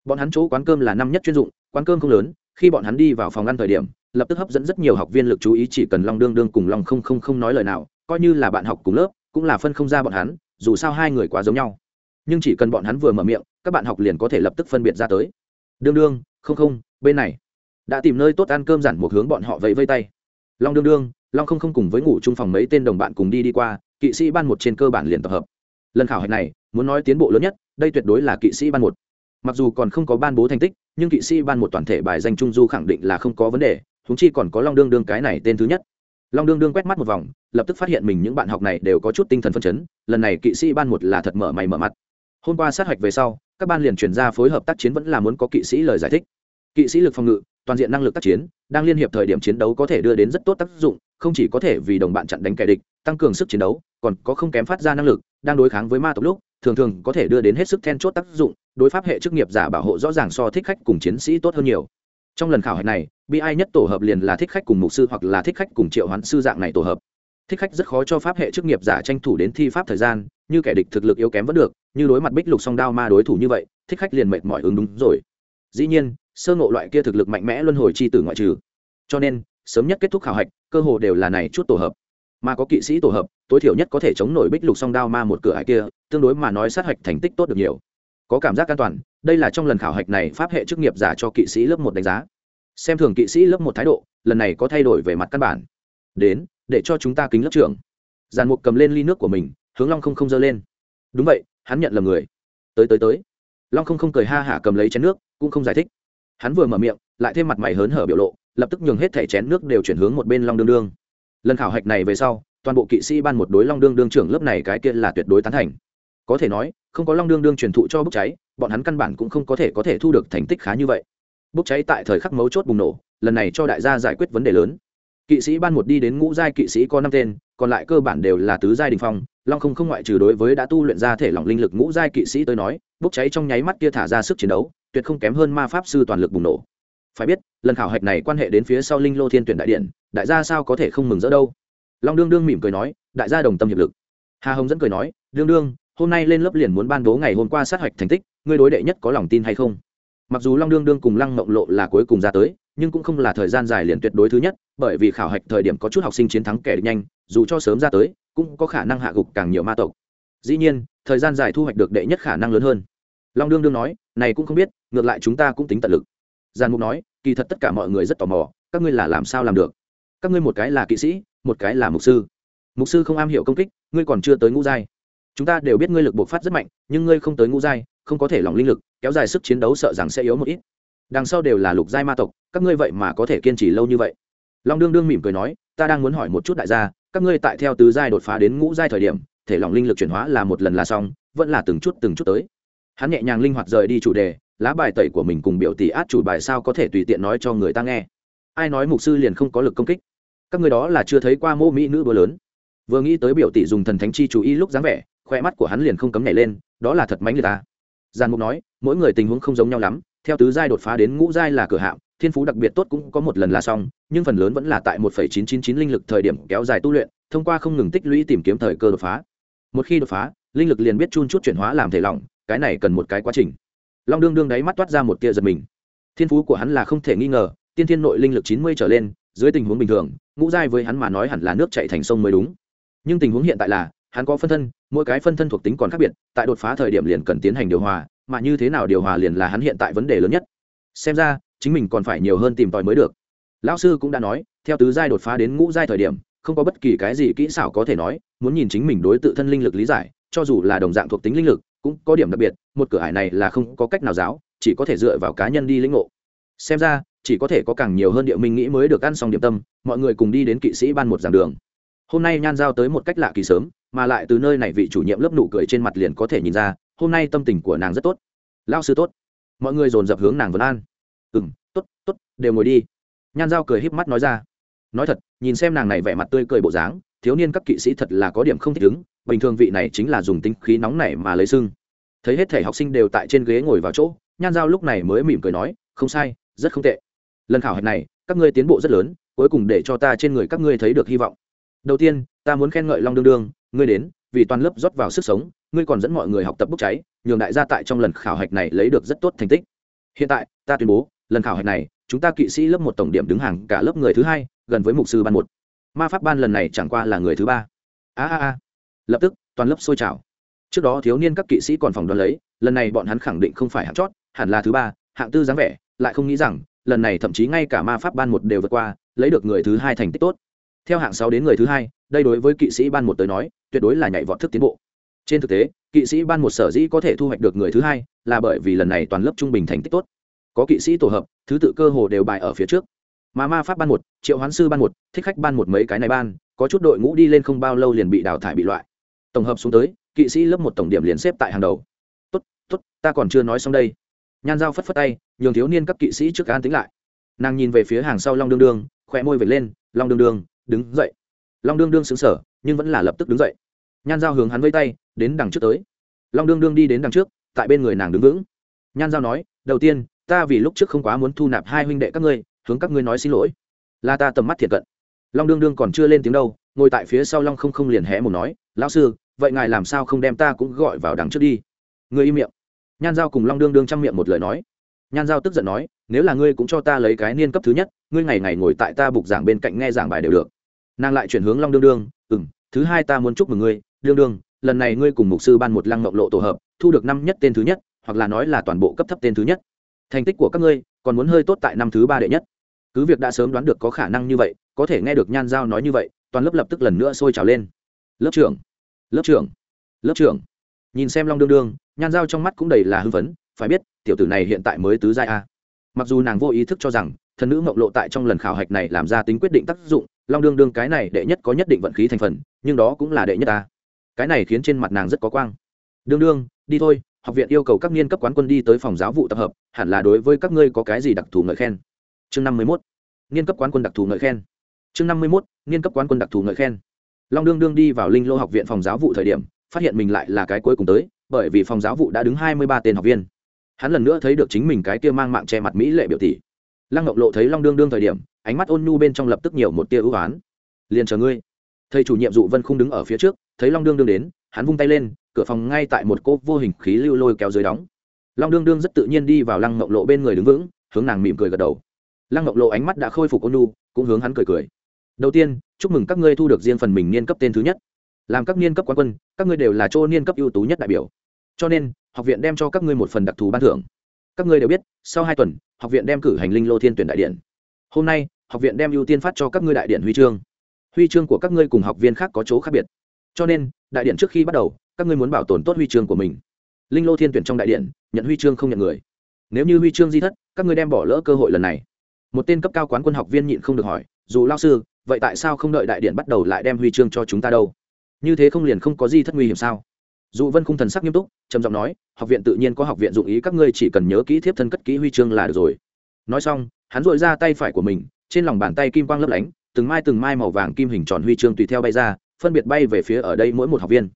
Bọn hắn chỗ quán cơm là năm nhất chuyên dụng, quán cơm không lớn, khi bọn hắn đi vào phòng ăn thời điểm, lập tức hấp dẫn rất nhiều học viên lực chú ý chỉ cần long đương đương cùng long không không không nói lời nào, coi như là bạn học cùng lớp, cũng là phân không ra bọn hắn, dù sao hai người quá giống nhau. Nhưng chỉ cần bọn hắn vừa mở miệng, các bạn học liền có thể lập tức phân biệt ra tới. Đương đương, không không, bên này. Đã tìm nơi tốt ăn cơm giản một hướng bọn họ vẫy vây tay long đương đương, long không không cùng với ngủ chung phòng mấy tên đồng bạn cùng đi đi qua, kỵ sĩ ban một trên cơ bản liền tập hợp. Lần khảo hạch này, muốn nói tiến bộ lớn nhất, đây tuyệt đối là kỵ sĩ ban một. Mặc dù còn không có ban bố thành tích, nhưng kỵ sĩ ban một toàn thể bài danh trung du khẳng định là không có vấn đề húng chi còn có long đương đương cái này tên thứ nhất. Long đương đương quét mắt một vòng, lập tức phát hiện mình những bạn học này đều có chút tinh thần phân chấn, lần này kỵ sĩ ban một là thật mở mày mở mặt. Hôm qua sát hạch về sau, các ban liền chuyển ra phối hợp tác chiến vẫn là muốn có kỵ sĩ lời giải thích kỵ sĩ lực phòng ngự, toàn diện năng lực tác chiến, đang liên hiệp thời điểm chiến đấu có thể đưa đến rất tốt tác dụng, không chỉ có thể vì đồng bạn chặn đánh kẻ địch, tăng cường sức chiến đấu, còn có không kém phát ra năng lực, đang đối kháng với ma tộc lúc, thường thường có thể đưa đến hết sức then chốt tác dụng, đối pháp hệ chức nghiệp giả bảo hộ rõ ràng so thích khách cùng chiến sĩ tốt hơn nhiều. Trong lần khảo hạch này, bi ai nhất tổ hợp liền là thích khách cùng mục sư hoặc là thích khách cùng triệu hoán sư dạng này tổ hợp. Thích khách rất khó cho pháp hệ chức nghiệp giả tranh thủ đến thi pháp thời gian, như kẻ địch thực lực yếu kém vẫn được, như đối mặt bích lục song đao ma đối thủ như vậy, thích khách liền mệt mỏi ứng đúng rồi. Dĩ nhiên sơ ngộ loại kia thực lực mạnh mẽ luân hồi chi tử ngoại trừ. Cho nên, sớm nhất kết thúc khảo hạch, cơ hồ đều là này chút tổ hợp. Mà có kỵ sĩ tổ hợp, tối thiểu nhất có thể chống nổi bích lục song đao ma một cửa hải kia, tương đối mà nói sát hạch thành tích tốt được nhiều. Có cảm giác an toàn, đây là trong lần khảo hạch này pháp hệ chức nghiệp giả cho kỵ sĩ lớp một đánh giá. Xem thường kỵ sĩ lớp một thái độ, lần này có thay đổi về mặt căn bản. Đến, để cho chúng ta kính lớp trưởng. Giàn mục cầm lên ly nước của mình, hướng long không không dơ lên. Đúng vậy, hắn nhận là người. Tới tới tới. Long không không cười ha hả cầm lấy chén nước, cũng không giải thích hắn vừa mở miệng, lại thêm mặt mày hớn hở biểu lộ, lập tức nhường hết thẻ chén nước đều chuyển hướng một bên long đương đương. Lần khảo hạch này về sau, toàn bộ kỵ sĩ ban một đối long đương đương trưởng lớp này cái kia là tuyệt đối tán thành. Có thể nói, không có long đương đương truyền thụ cho bốc cháy, bọn hắn căn bản cũng không có thể có thể thu được thành tích khá như vậy. Bốc cháy tại thời khắc mấu chốt bùng nổ, lần này cho đại gia giải quyết vấn đề lớn. Kỵ sĩ ban một đi đến ngũ giai kỵ sĩ có năm tên, còn lại cơ bản đều là tứ giai đình phong, long không không ngoại trừ đối với đã tu luyện ra thể lỏng linh lực ngũ giai kỵ sĩ tới nói, bốc cháy trong nháy mắt kia thả ra sức chiến đấu tuyệt không kém hơn ma pháp sư toàn lực bùng nổ. Phải biết, lần khảo hạch này quan hệ đến phía sau linh lô thiên tuyển đại điện, đại gia sao có thể không mừng rỡ đâu? Long đương đương mỉm cười nói, đại gia đồng tâm hiệp lực. Hà hồng dẫn cười nói, đương đương, hôm nay lên lớp liền muốn ban bố ngày hôm qua sát hạch thành tích, ngươi đối đệ nhất có lòng tin hay không? Mặc dù long đương đương cùng lăng mộng lộ là cuối cùng ra tới, nhưng cũng không là thời gian dài liền tuyệt đối thứ nhất, bởi vì khảo hạch thời điểm có chút học sinh chiến thắng kẻ địch nhanh, dù cho sớm ra tới, cũng có khả năng hạ gục càng nhiều ma tộc. Dĩ nhiên, thời gian dài thu hoạch được đệ nhất khả năng lớn hơn long đương đương nói, này cũng không biết, ngược lại chúng ta cũng tính tận lực. Giàn mục nói, kỳ thật tất cả mọi người rất tò mò, các ngươi là làm sao làm được? Các ngươi một cái là kỵ sĩ, một cái là mục sư. Mục sư không am hiểu công kích, ngươi còn chưa tới ngũ giai. Chúng ta đều biết ngươi lực bộc phát rất mạnh, nhưng ngươi không tới ngũ giai, không có thể lòng linh lực, kéo dài sức chiến đấu sợ rằng sẽ yếu một ít. Đằng sau đều là lục giai ma tộc, các ngươi vậy mà có thể kiên trì lâu như vậy? Long đương đương mỉm cười nói, ta đang muốn hỏi một chút đại gia, các ngươi tại theo tứ giai đột phá đến ngũ giai thời điểm, thể lòng linh lực chuyển hóa là một lần là xong, vẫn là từng chút từng chút tới? Hắn nhẹ nhàng linh hoạt rời đi chủ đề, lá bài tẩy của mình cùng biểu tỷ át chủ bài sao có thể tùy tiện nói cho người ta nghe. Ai nói mục sư liền không có lực công kích? Các người đó là chưa thấy qua mô mỹ nữ bữa lớn. Vừa nghĩ tới biểu tỷ dùng thần thánh chi chú ý lúc dáng vẻ, khoe mắt của hắn liền không cấm nhảy lên, đó là thật mánh người ta. Giàn mục nói, mỗi người tình huống không giống nhau lắm, theo tứ giai đột phá đến ngũ giai là cửa hạm thiên phú đặc biệt tốt cũng có một lần là xong, nhưng phần lớn vẫn là tại một phẩy chín chín chín linh lực thời điểm kéo dài tu luyện, thông qua không ngừng tích lũy tìm kiếm thời cơ đột phá. Một khi đột phá, linh lực liền biết chun chút chuyển hóa làm thể lỏng cái này cần một cái quá trình. Long đương đương đáy mắt toát ra một tia giật mình. Thiên phú của hắn là không thể nghi ngờ, tiên thiên nội linh lực chín mươi trở lên, dưới tình huống bình thường, ngũ giai với hắn mà nói hẳn là nước chạy thành sông mới đúng. Nhưng tình huống hiện tại là, hắn có phân thân, mỗi cái phân thân thuộc tính còn khác biệt, tại đột phá thời điểm liền cần tiến hành điều hòa, mà như thế nào điều hòa liền là hắn hiện tại vấn đề lớn nhất. Xem ra, chính mình còn phải nhiều hơn tìm tòi mới được. Lão sư cũng đã nói, theo tứ giai đột phá đến ngũ giai thời điểm, không có bất kỳ cái gì kỹ xảo có thể nói, muốn nhìn chính mình đối tự thân linh lực lý giải, cho dù là đồng dạng thuộc tính linh lực cũng có điểm đặc biệt, một cửa hải này là không có cách nào giáo, chỉ có thể dựa vào cá nhân đi lĩnh ngộ. Xem ra, chỉ có thể có càng nhiều hơn địa minh nghĩ mới được ăn xong điểm tâm, mọi người cùng đi đến kỵ sĩ ban một giảng đường. Hôm nay nhan giao tới một cách lạ kỳ sớm, mà lại từ nơi này vị chủ nhiệm lớp nụ cười trên mặt liền có thể nhìn ra, hôm nay tâm tình của nàng rất tốt. Lao sư tốt. Mọi người dồn dập hướng nàng vấn an. Ừ m t ố t t ố t đều ngồi đi. Nhan giao cười híp mắt nói ra. Nói thật, nhìn xem nàng này vẻ mặt tươi cười bộ dáng, thiếu niên các kỵ sĩ thật là có điểm không thích ứng bình thường vị này chính là dùng tính khí nóng này mà lấy sưng thấy hết thể học sinh đều tại trên ghế ngồi vào chỗ, nhan giao lúc này mới mỉm cười nói, không sai, rất không tệ. Lần khảo hạch này, các ngươi tiến bộ rất lớn, cuối cùng để cho ta trên người các ngươi thấy được hy vọng. Đầu tiên, ta muốn khen ngợi long đương đương, ngươi đến, vì toàn lớp rót vào sức sống, ngươi còn dẫn mọi người học tập bốc cháy, nhường đại gia tại trong lần khảo hạch này lấy được rất tốt thành tích. Hiện tại, ta tuyên bố, lần khảo hạch này, chúng ta kỵ sĩ lớp một tổng điểm đứng hàng cả lớp người thứ hai, gần với mục sư ban một. Ma pháp ban lần này chẳng qua là người thứ ba. A a a lập tức, toàn lớp sôi trào. Trước đó thiếu niên các kỵ sĩ còn phòng đoán lấy, lần này bọn hắn khẳng định không phải hạng chót, hẳn là thứ ba, hạng tư dáng vẻ, lại không nghĩ rằng, lần này thậm chí ngay cả ma pháp ban một đều vượt qua, lấy được người thứ hai thành tích tốt. Theo hạng sáu đến người thứ hai, đây đối với kỵ sĩ ban một tới nói, tuyệt đối là nhảy vọt thức tiến bộ. Trên thực tế, kỵ sĩ ban một sở dĩ có thể thu hoạch được người thứ hai, là bởi vì lần này toàn lớp trung bình thành tích tốt. Có kỵ sĩ tổ hợp, thứ tự cơ hồ đều bài ở phía trước. Mà ma pháp ban một, triệu hoán sư ban một, thích khách ban một mấy cái này ban, có chút đội ngũ đi lên không bao lâu liền bị đào thải bị loại tổng hợp xuống tới, kỵ sĩ lớp một tổng điểm liền xếp tại hàng đầu. Tốt tốt, ta còn chưa nói xong đây. Nhan dao phất phất tay, nhường thiếu niên các kỵ sĩ trước an tính lại. Nàng nhìn về phía hàng sau long đương đương khỏe môi vệt lên, long đương đương, đứng dậy. Long đương đương xứng sở nhưng vẫn là lập tức đứng dậy. Nhan dao hướng hắn vây tay, đến đằng trước tới. Long đương đương đi đến đằng trước, tại bên người nàng đứng vững. Nhan giao nói, đầu tiên, ta vì lúc trước không quá muốn thu nạp hai huynh đệ các ngươi, hướng các ngươi nói xin lỗi. Là ta tầm mắt thiệt cận. Long đương đương còn chưa lên tiếng đâu, ngồi tại phía sau long không không liền hé một nói, lão sư vậy ngài làm sao không đem ta cũng gọi vào đằng trước đi? Người im miệng. Nhan giao cùng long đương đương chăm miệng một lời nói. Nhan giao tức giận nói, nếu là ngươi cũng cho ta lấy cái niên cấp thứ nhất, ngươi ngày ngày ngồi tại ta bục giảng bên cạnh nghe giảng bài đều được. Nàng lại chuyển hướng long đương đương ừ m thứ hai ta muốn chúc mừng ngươi, đương đương, lần này ngươi cùng mục sư ban một lăng ngọc lộ tổ hợp, thu được năm nhất tên thứ nhất, hoặc là nói là toàn bộ cấp thấp tên thứ nhất. Thành tích của các ngươi còn muốn hơi tốt tại năm thứ ba đệ nhất. Cứ việc đã sớm đoán được có khả năng như vậy, có thể nghe được nhan giao nói như vậy, toàn lớp lập tức lần nữa sôi trào lên. Lớp trưởng lớp trưởng lớp trưởng. Nhìn xem long đương đương, nhan giao trong mắt cũng đầy là hưng phấn, phải biết, tiểu tử này hiện tại mới tứ giai a. Mặc dù nàng vô ý thức cho rằng, thần nữ mộng lộ tại trong lần khảo hạch này làm ra tính quyết định tác dụng, long đương đương cái này đệ nhất có nhất định vận khí thành phần, nhưng đó cũng là đệ nhất ta cái này khiến trên mặt nàng rất có quang. Đương đương, đi thôi, học viện yêu cầu các niên cấp quán quân đi tới phòng giáo vụ tập hợp, hẳn là đối với các ngươi có cái gì đặc thù ngợi khen. Chương năm mươi mốt. Niên cấp quán quân đặc thù ngợi khen. Chương năm mươi mốt niên cấp quán quân đặc thù ngợi khen long đương đương đi vào linh lô học viện phòng giáo vụ thời điểm, phát hiện mình lại là cái cuối cùng tới, bởi vì phòng giáo vụ đã đứng hai mươi ba tên học viên. Hắn lần nữa thấy được chính mình cái kia mang mạng che mặt mỹ lệ biểu tỷ. Lăng ngọc lộ thấy long đương đương thời điểm, ánh mắt ôn nhu bên trong lập tức nhiều một tia ưu oán liền chờ ngươi. Thầy chủ nhiệm dụ vân không đứng ở phía trước, thấy long đương đương đến, hắn vung tay lên, cửa phòng ngay tại một cô vô hình khí lưu lôi kéo dưới đóng. Long đương đương rất tự nhiên đi vào lăng ngọc lộ bên người đứng vững, hướng nàng mỉm cười gật đầu. Lăng ngọc lộ ánh mắt đã khôi phục ôn nhu, cũng hướng hắn cười cười. Đầu tiên chúc mừng các ngươi thu được riêng phần mình niên cấp tên thứ nhất. Làm các niên cấp quán quân, các ngươi đều là chỗ niên cấp ưu tú nhất đại biểu. Cho nên, học viện đem cho các ngươi một phần đặc thù ban thưởng. Các ngươi đều biết, sau hai tuần, học viện đem cử hành linh lô thiên tuyển đại điện. Hôm nay, học viện đem ưu tiên phát cho các ngươi đại điện huy chương. Huy chương của các ngươi cùng học viên khác có chỗ khác biệt. Cho nên, đại điện trước khi bắt đầu, các ngươi muốn bảo tồn tốt huy chương của mình. Linh lô thiên tuyển trong đại điện, nhận huy chương không nhận người. Nếu như huy chương di thất, các ngươi đem bỏ lỡ cơ hội lần này. Một tên cấp cao quán quân học viên nhịn không được hỏi, dù lao sư vậy tại sao không đợi đại điện bắt đầu lại đem huy chương cho chúng ta đâu? Như thế không liền không có gì thất nguy hiểm sao? Dụ vân khung thần sắc nghiêm túc, trầm giọng nói, học viện tự nhiên có học viện dụng ý, các ngươi chỉ cần nhớ kỹ thiếp thân cất kỹ huy chương là được rồi. Nói xong, hắn dội ra tay phải của mình, trên lòng bàn tay kim quang lấp lánh, từng mai từng mai màu vàng kim hình tròn huy chương tùy theo bay ra, phân biệt bay về phía ở đây mỗi một học viên.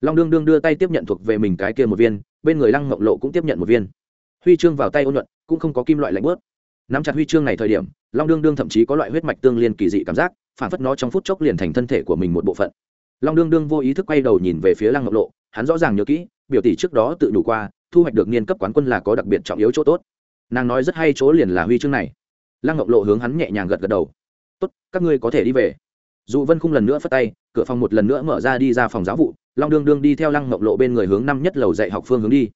Long đương đương đưa tay tiếp nhận thuộc về mình cái kia một viên, bên người lăng mộng lộ cũng tiếp nhận một viên. Huy chương vào tay ôn nhuận, cũng không có kim loại lạnh bớt nắm chặt huy chương này thời điểm, long đương đương thậm chí có loại huyết mạch tương liên kỳ dị cảm giác, phản phất nó trong phút chốc liền thành thân thể của mình một bộ phận. Long đương đương vô ý thức quay đầu nhìn về phía lăng ngọc lộ, hắn rõ ràng nhớ kỹ, biểu tỷ trước đó tự đủ qua, thu hoạch được niên cấp quán quân là có đặc biệt trọng yếu chỗ tốt. Nàng nói rất hay chỗ liền là huy chương này. Lăng ngọc lộ hướng hắn nhẹ nhàng gật gật đầu. Tốt, các ngươi có thể đi về. Dù vân khung lần nữa phất tay, cửa phòng một lần nữa mở ra đi ra phòng giáo vụ, long đương đương đi theo lăng ngọc lộ bên người hướng năm nhất lầu dạy học phương hướng đi.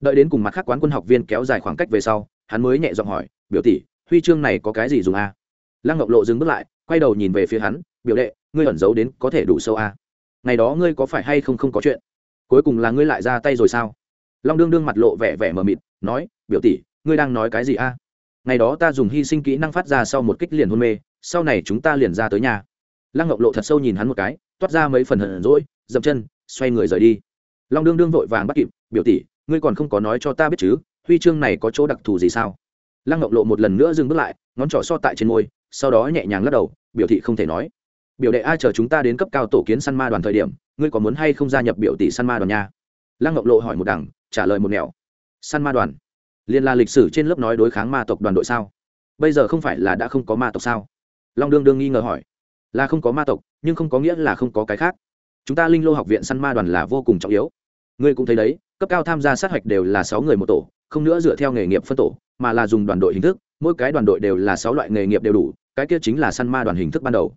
Đợi đến cùng mặt khác quán quân học viên kéo dài khoảng cách về sau, hắn mới nhẹ giọng hỏi biểu tỷ, huy chương này có cái gì dùng a à? lăng ngọc lộ dừng bước lại, quay đầu nhìn về phía hắn, biểu đệ, ngươi ẩn giấu đến có thể đủ sâu a à? ngày đó ngươi có phải hay không không có chuyện cuối cùng là ngươi lại ra tay rồi sao long đương đương mặt lộ vẻ vẻ mờ mịt, nói, biểu tỷ, ngươi đang nói cái gì a à? ngày đó ta dùng hy sinh kỹ năng phát ra sau một kích liền hôn mê, sau này chúng ta liền ra tới nhà lăng ngọc lộ thật sâu nhìn hắn một cái, toát ra mấy phần hận rỗi dậm chân, xoay người rời đi long đương đương vội vàng bắt kịp, biểu tỷ, ngươi còn không có nói cho ta biết chứ, huy chương này có chỗ đặc thù gì sao lăng ngọc lộ một lần nữa dừng bước lại, ngón trỏ so tại trên môi, sau đó nhẹ nhàng lắc đầu, biểu thị không thể nói. Biểu đệ ai chờ chúng ta đến cấp cao tổ kiến săn ma đoàn thời điểm, ngươi có muốn hay không gia nhập biểu tỷ săn ma đoàn nha? Lăng ngọc lộ hỏi một đằng, trả lời một nẻo. Săn ma đoàn? Liên là lịch sử trên lớp nói đối kháng ma tộc đoàn đội sao? Bây giờ không phải là đã không có ma tộc sao? Long đương đương nghi ngờ hỏi. Là không có ma tộc, nhưng không có nghĩa là không có cái khác. Chúng ta linh lô học viện săn ma đoàn là vô cùng trọng yếu. Ngươi cũng thấy đấy, cấp cao tham gia sát hạch đều là sáu người một tổ không nữa dựa theo nghề nghiệp phân tổ, mà là dùng đoàn đội hình thức, mỗi cái đoàn đội đều là sáu loại nghề nghiệp đều đủ, cái kia chính là săn ma đoàn hình thức ban đầu.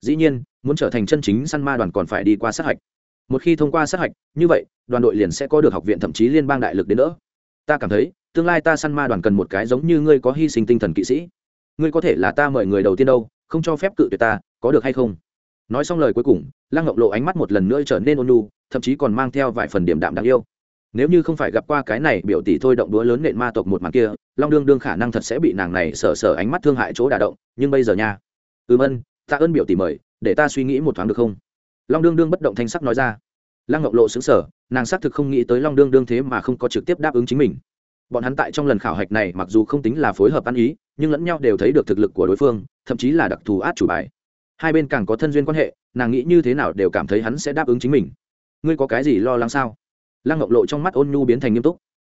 Dĩ nhiên, muốn trở thành chân chính săn ma đoàn còn phải đi qua sát hạch. Một khi thông qua sát hạch, như vậy, đoàn đội liền sẽ có được học viện thậm chí liên bang đại lực đến đỡ. Ta cảm thấy, tương lai ta săn ma đoàn cần một cái giống như ngươi có hy sinh tinh thần kỵ sĩ. Ngươi có thể là ta mời người đầu tiên đâu, không cho phép cự tuyệt ta, có được hay không? Nói xong lời cuối cùng, lăng ngọc lộ ánh mắt một lần nữa trở nên ôn nhu, thậm chí còn mang theo vài phần điểm đạm đáng yêu nếu như không phải gặp qua cái này biểu tỷ thôi động đũa lớn nện ma tộc một màn kia, long đương đương khả năng thật sẽ bị nàng này sờ sờ ánh mắt thương hại chỗ đả động, nhưng bây giờ nha. Ừm ân ta ơn biểu tỷ mời, để ta suy nghĩ một thoáng được không? Long đương đương bất động thanh sắc nói ra. Lăng ngọc lộ xứng sở nàng xác thực không nghĩ tới long đương đương thế mà không có trực tiếp đáp ứng chính mình. Bọn hắn tại trong lần khảo hạch này mặc dù không tính là phối hợp ăn ý, nhưng lẫn nhau đều thấy được thực lực của đối phương, thậm chí là đặc thù át chủ bài. Hai bên càng có thân duyên quan hệ, nàng nghĩ như thế nào đều cảm thấy hắn sẽ đáp ứng chính mình. Ngươi có cái gì lo lắng sao? Lăng ngọc lộ trong mắt ôn nhu biến thành nghiêm túc.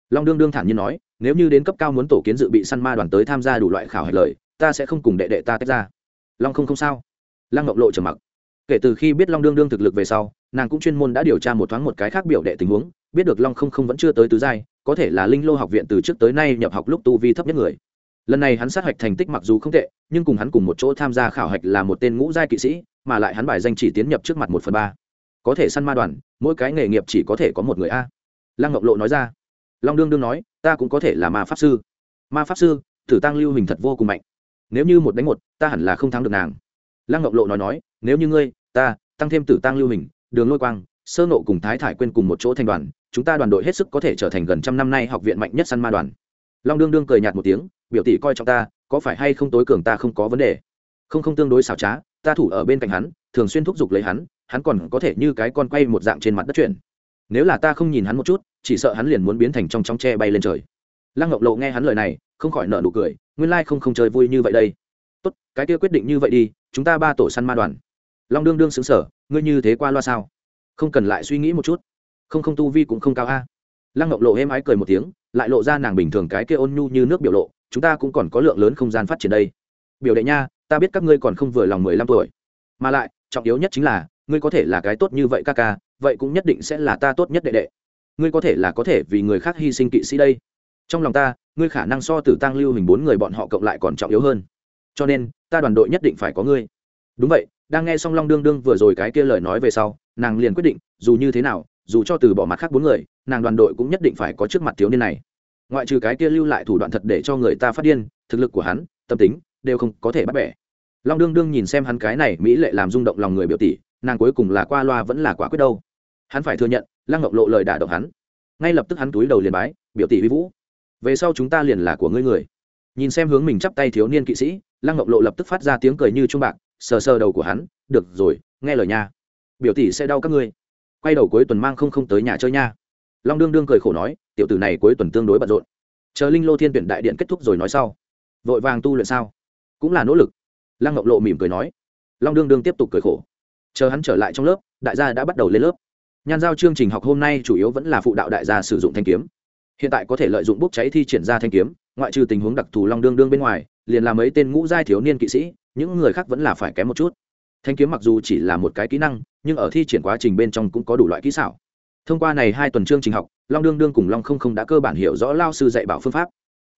Long đương đương thản nhiên nói, nếu như đến cấp cao muốn tổ kiến dự bị săn ma đoàn tới tham gia đủ loại khảo hạch lời, ta sẽ không cùng đệ đệ ta tách ra. Long không không sao. Lăng ngọc lộ trầm mặc. Kể từ khi biết long đương đương thực lực về sau, nàng cũng chuyên môn đã điều tra một thoáng một cái khác biểu đệ tình huống, biết được long không không vẫn chưa tới tứ giai, có thể là linh lô học viện từ trước tới nay nhập học lúc tu vi thấp nhất người. Lần này hắn sát hạch thành tích mặc dù không tệ, nhưng cùng hắn cùng một chỗ tham gia khảo hạch là một tên ngũ giai kỵ sĩ, mà lại hắn bài danh chỉ tiến nhập trước mặt một phần ba có thể săn ma đoàn, mỗi cái nghề nghiệp chỉ có thể có một người a. Lăng ngọc lộ nói ra. Long đương đương nói, ta cũng có thể là ma pháp sư. Ma pháp sư, thử tăng lưu hình thật vô cùng mạnh. Nếu như một đánh một, ta hẳn là không thắng được nàng. Lăng ngọc lộ nói nói, nếu như ngươi, ta, tăng thêm tử tăng lưu hình, đường lôi quang, sơ nộ cùng thái thải quên cùng một chỗ thành đoàn, chúng ta đoàn đội hết sức có thể trở thành gần trăm năm nay học viện mạnh nhất săn ma đoàn. Long đương đương cười nhạt một tiếng, biểu tỷ coi trọng ta, có phải hay không tối cường ta không có vấn đề. Không không tương đối xảo trá, ta thủ ở bên cạnh hắn, thường xuyên thúc giục lấy hắn hắn còn có thể như cái con quay một dạng trên mặt đất chuyển. Nếu là ta không nhìn hắn một chút, chỉ sợ hắn liền muốn biến thành trong trong tre bay lên trời. Lăng ngọc lộ nghe hắn lời này, không khỏi nợ nụ cười, nguyên lai không không chơi vui như vậy đây. Tốt, cái kia quyết định như vậy đi, chúng ta ba tổ săn ma đoàn. Long đương đương xứng sở ngươi như thế qua loa sao? Không cần lại suy nghĩ một chút. Không không tu vi cũng không cao a. Lăng ngọc lộ êm ái cười một tiếng, lại lộ ra nàng bình thường cái kia ôn nhu như nước biểu lộ, chúng ta cũng còn có lượng lớn không gian phát triển đây. Biểu đệ nha, ta biết các ngươi còn không vừa lòng mười lăm tuổi. Mà lại, trọng yếu nhất chính là ngươi có thể là cái tốt như vậy ca ca, vậy cũng nhất định sẽ là ta tốt nhất đệ đệ. Ngươi có thể là có thể vì người khác hy sinh kỵ sĩ đây. Trong lòng ta, ngươi khả năng so tử tăng lưu hình bốn người bọn họ cộng lại còn trọng yếu hơn. Cho nên, ta đoàn đội nhất định phải có ngươi. Đúng vậy, đang nghe xong long đương đương vừa rồi cái kia lời nói về sau, nàng liền quyết định, dù như thế nào, dù cho từ bỏ mặt khác bốn người, nàng đoàn đội cũng nhất định phải có trước mặt thiếu niên này. Ngoại trừ cái kia lưu lại thủ đoạn thật để cho người ta phát điên, thực lực của hắn, tâm tính, đều không có thể bắt bẻ. Long đương đương nhìn xem hắn cái này mỹ lệ làm rung động lòng người biểu tỷ nàng cuối cùng là qua loa vẫn là quả quyết đâu. Hắn phải thừa nhận, lăng ngọc lộ lời đả động hắn. Ngay lập tức hắn túi đầu liền bái, biểu tỷ vi vũ, về sau chúng ta liền là của ngươi người. Nhìn xem hướng mình chắp tay thiếu niên kỵ sĩ, lăng ngọc lộ lập tức phát ra tiếng cười như trung bạc, sờ sờ đầu của hắn, được rồi, nghe lời nha. Biểu tỷ sẽ đau các ngươi. Quay đầu cuối tuần mang không không tới nhà chơi nha. Long đương đương cười khổ nói, tiểu tử này cuối tuần tương đối bận rộn. Chờ linh lô thiên tuyển đại điện kết thúc rồi nói sau. Vội vàng tu luyện sao? Cũng là nỗ lực. Lăng ngọc lộ mỉm cười nói. Long đương đương tiếp tục cười khổ chờ hắn trở lại trong lớp, đại gia đã bắt đầu lên lớp. Nhan giao chương trình học hôm nay chủ yếu vẫn là phụ đạo đại gia sử dụng thanh kiếm. Hiện tại có thể lợi dụng bốc cháy thi triển ra thanh kiếm, ngoại trừ tình huống đặc thù long đương đương bên ngoài, liền là mấy tên ngũ giai thiếu niên kỵ sĩ, những người khác vẫn là phải kém một chút. Thanh kiếm mặc dù chỉ là một cái kỹ năng, nhưng ở thi triển quá trình bên trong cũng có đủ loại kỹ xảo. Thông qua này hai tuần chương trình học, long đương đương cùng long không không đã cơ bản hiểu rõ lao sư dạy bảo phương pháp.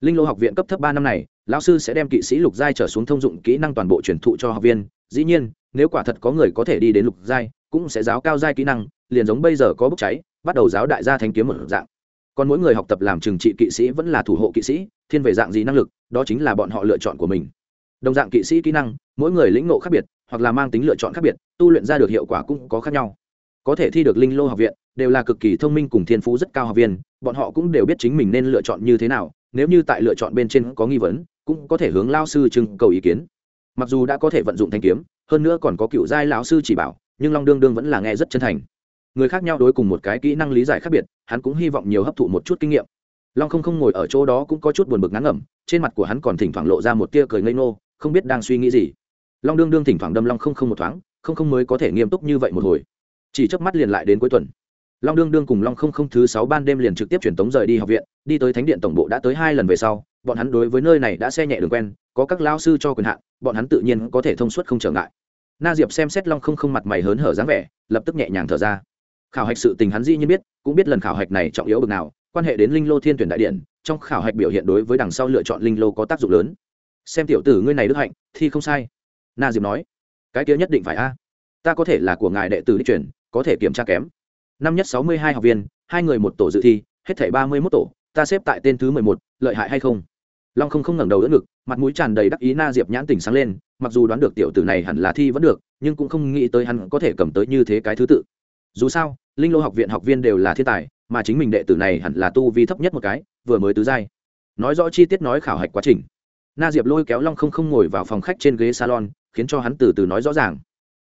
Linh lô học viện cấp thấp ba năm này, lao sư sẽ đem kỵ sĩ lục giai trở xuống thông dụng kỹ năng toàn bộ truyền thụ cho học viên. Dĩ nhiên nếu quả thật có người có thể đi đến lục giai, cũng sẽ giáo cao giai kỹ năng, liền giống bây giờ có bốc cháy, bắt đầu giáo đại gia thanh kiếm một dạng. Còn mỗi người học tập làm trừng trị kỵ sĩ vẫn là thủ hộ kỵ sĩ, thiên về dạng gì năng lực, đó chính là bọn họ lựa chọn của mình. Đồng dạng kỵ sĩ kỹ năng, mỗi người lĩnh ngộ khác biệt, hoặc là mang tính lựa chọn khác biệt, tu luyện ra được hiệu quả cũng có khác nhau. Có thể thi được linh lô học viện, đều là cực kỳ thông minh cùng thiên phú rất cao học viên, bọn họ cũng đều biết chính mình nên lựa chọn như thế nào, nếu như tại lựa chọn bên trên có nghi vấn, cũng có thể hướng lao sư trưng cầu ý kiến. Mặc dù đã có thể vận dụng thanh kiếm hơn nữa còn có cựu giai lão sư chỉ bảo, nhưng long đương đương vẫn là nghe rất chân thành. Người khác nhau đối cùng một cái kỹ năng lý giải khác biệt, hắn cũng hy vọng nhiều hấp thụ một chút kinh nghiệm. Long không không ngồi ở chỗ đó cũng có chút buồn bực ngắn ngẩm, trên mặt của hắn còn thỉnh thoảng lộ ra một tia cười ngây ngô, không biết đang suy nghĩ gì. Long đương đương thỉnh thoảng đâm long không không một thoáng, không không mới có thể nghiêm túc như vậy một hồi. Chỉ chớp mắt liền lại đến cuối tuần. Long đương đương cùng long không không thứ sáu ban đêm liền trực tiếp truyền tống rời đi học viện, đi tới thánh điện tổng bộ đã tới hai lần về sau bọn hắn đối với nơi này đã xe nhẹ đường quen, có các lao sư cho quyền hạn, bọn hắn tự nhiên có thể thông suốt không trở ngại. Na diệp xem xét long không không mặt mày hớn hở dáng vẻ, lập tức nhẹ nhàng thở ra. Khảo hạch sự tình hắn dĩ nhiên biết, cũng biết lần khảo hạch này trọng yếu bực nào, quan hệ đến linh lô thiên tuyển đại điện, trong khảo hạch biểu hiện đối với đằng sau lựa chọn linh lô có tác dụng lớn. Xem tiểu tử ngươi này đức hạnh, thì không sai. Na diệp nói, cái kia nhất định phải a. Ta có thể là của ngài đệ tử đi chuyển có thể kiểm tra kém. Năm nhất sáu mươi hai học viên, hai người một tổ dự thi, hết thảy ba mươi mốt tổ ta xếp tại tên thứ mười một, lợi hại hay không? Long không không ngẩng đầu đỡ ngực, mặt mũi tràn đầy đắc ý na diệp nhãn tỉnh sáng lên, mặc dù đoán được tiểu tử này hẳn là thi vẫn được, nhưng cũng không nghĩ tới hắn có thể cầm tới như thế cái thứ tự. Dù sao, linh lô học viện học viên đều là thiên tài, mà chính mình đệ tử này hẳn là tu vi thấp nhất một cái, vừa mới tứ giai. Nói rõ chi tiết nói khảo hạch quá trình. Na diệp lôi kéo long không không ngồi vào phòng khách trên ghế salon, khiến cho hắn từ từ nói rõ ràng.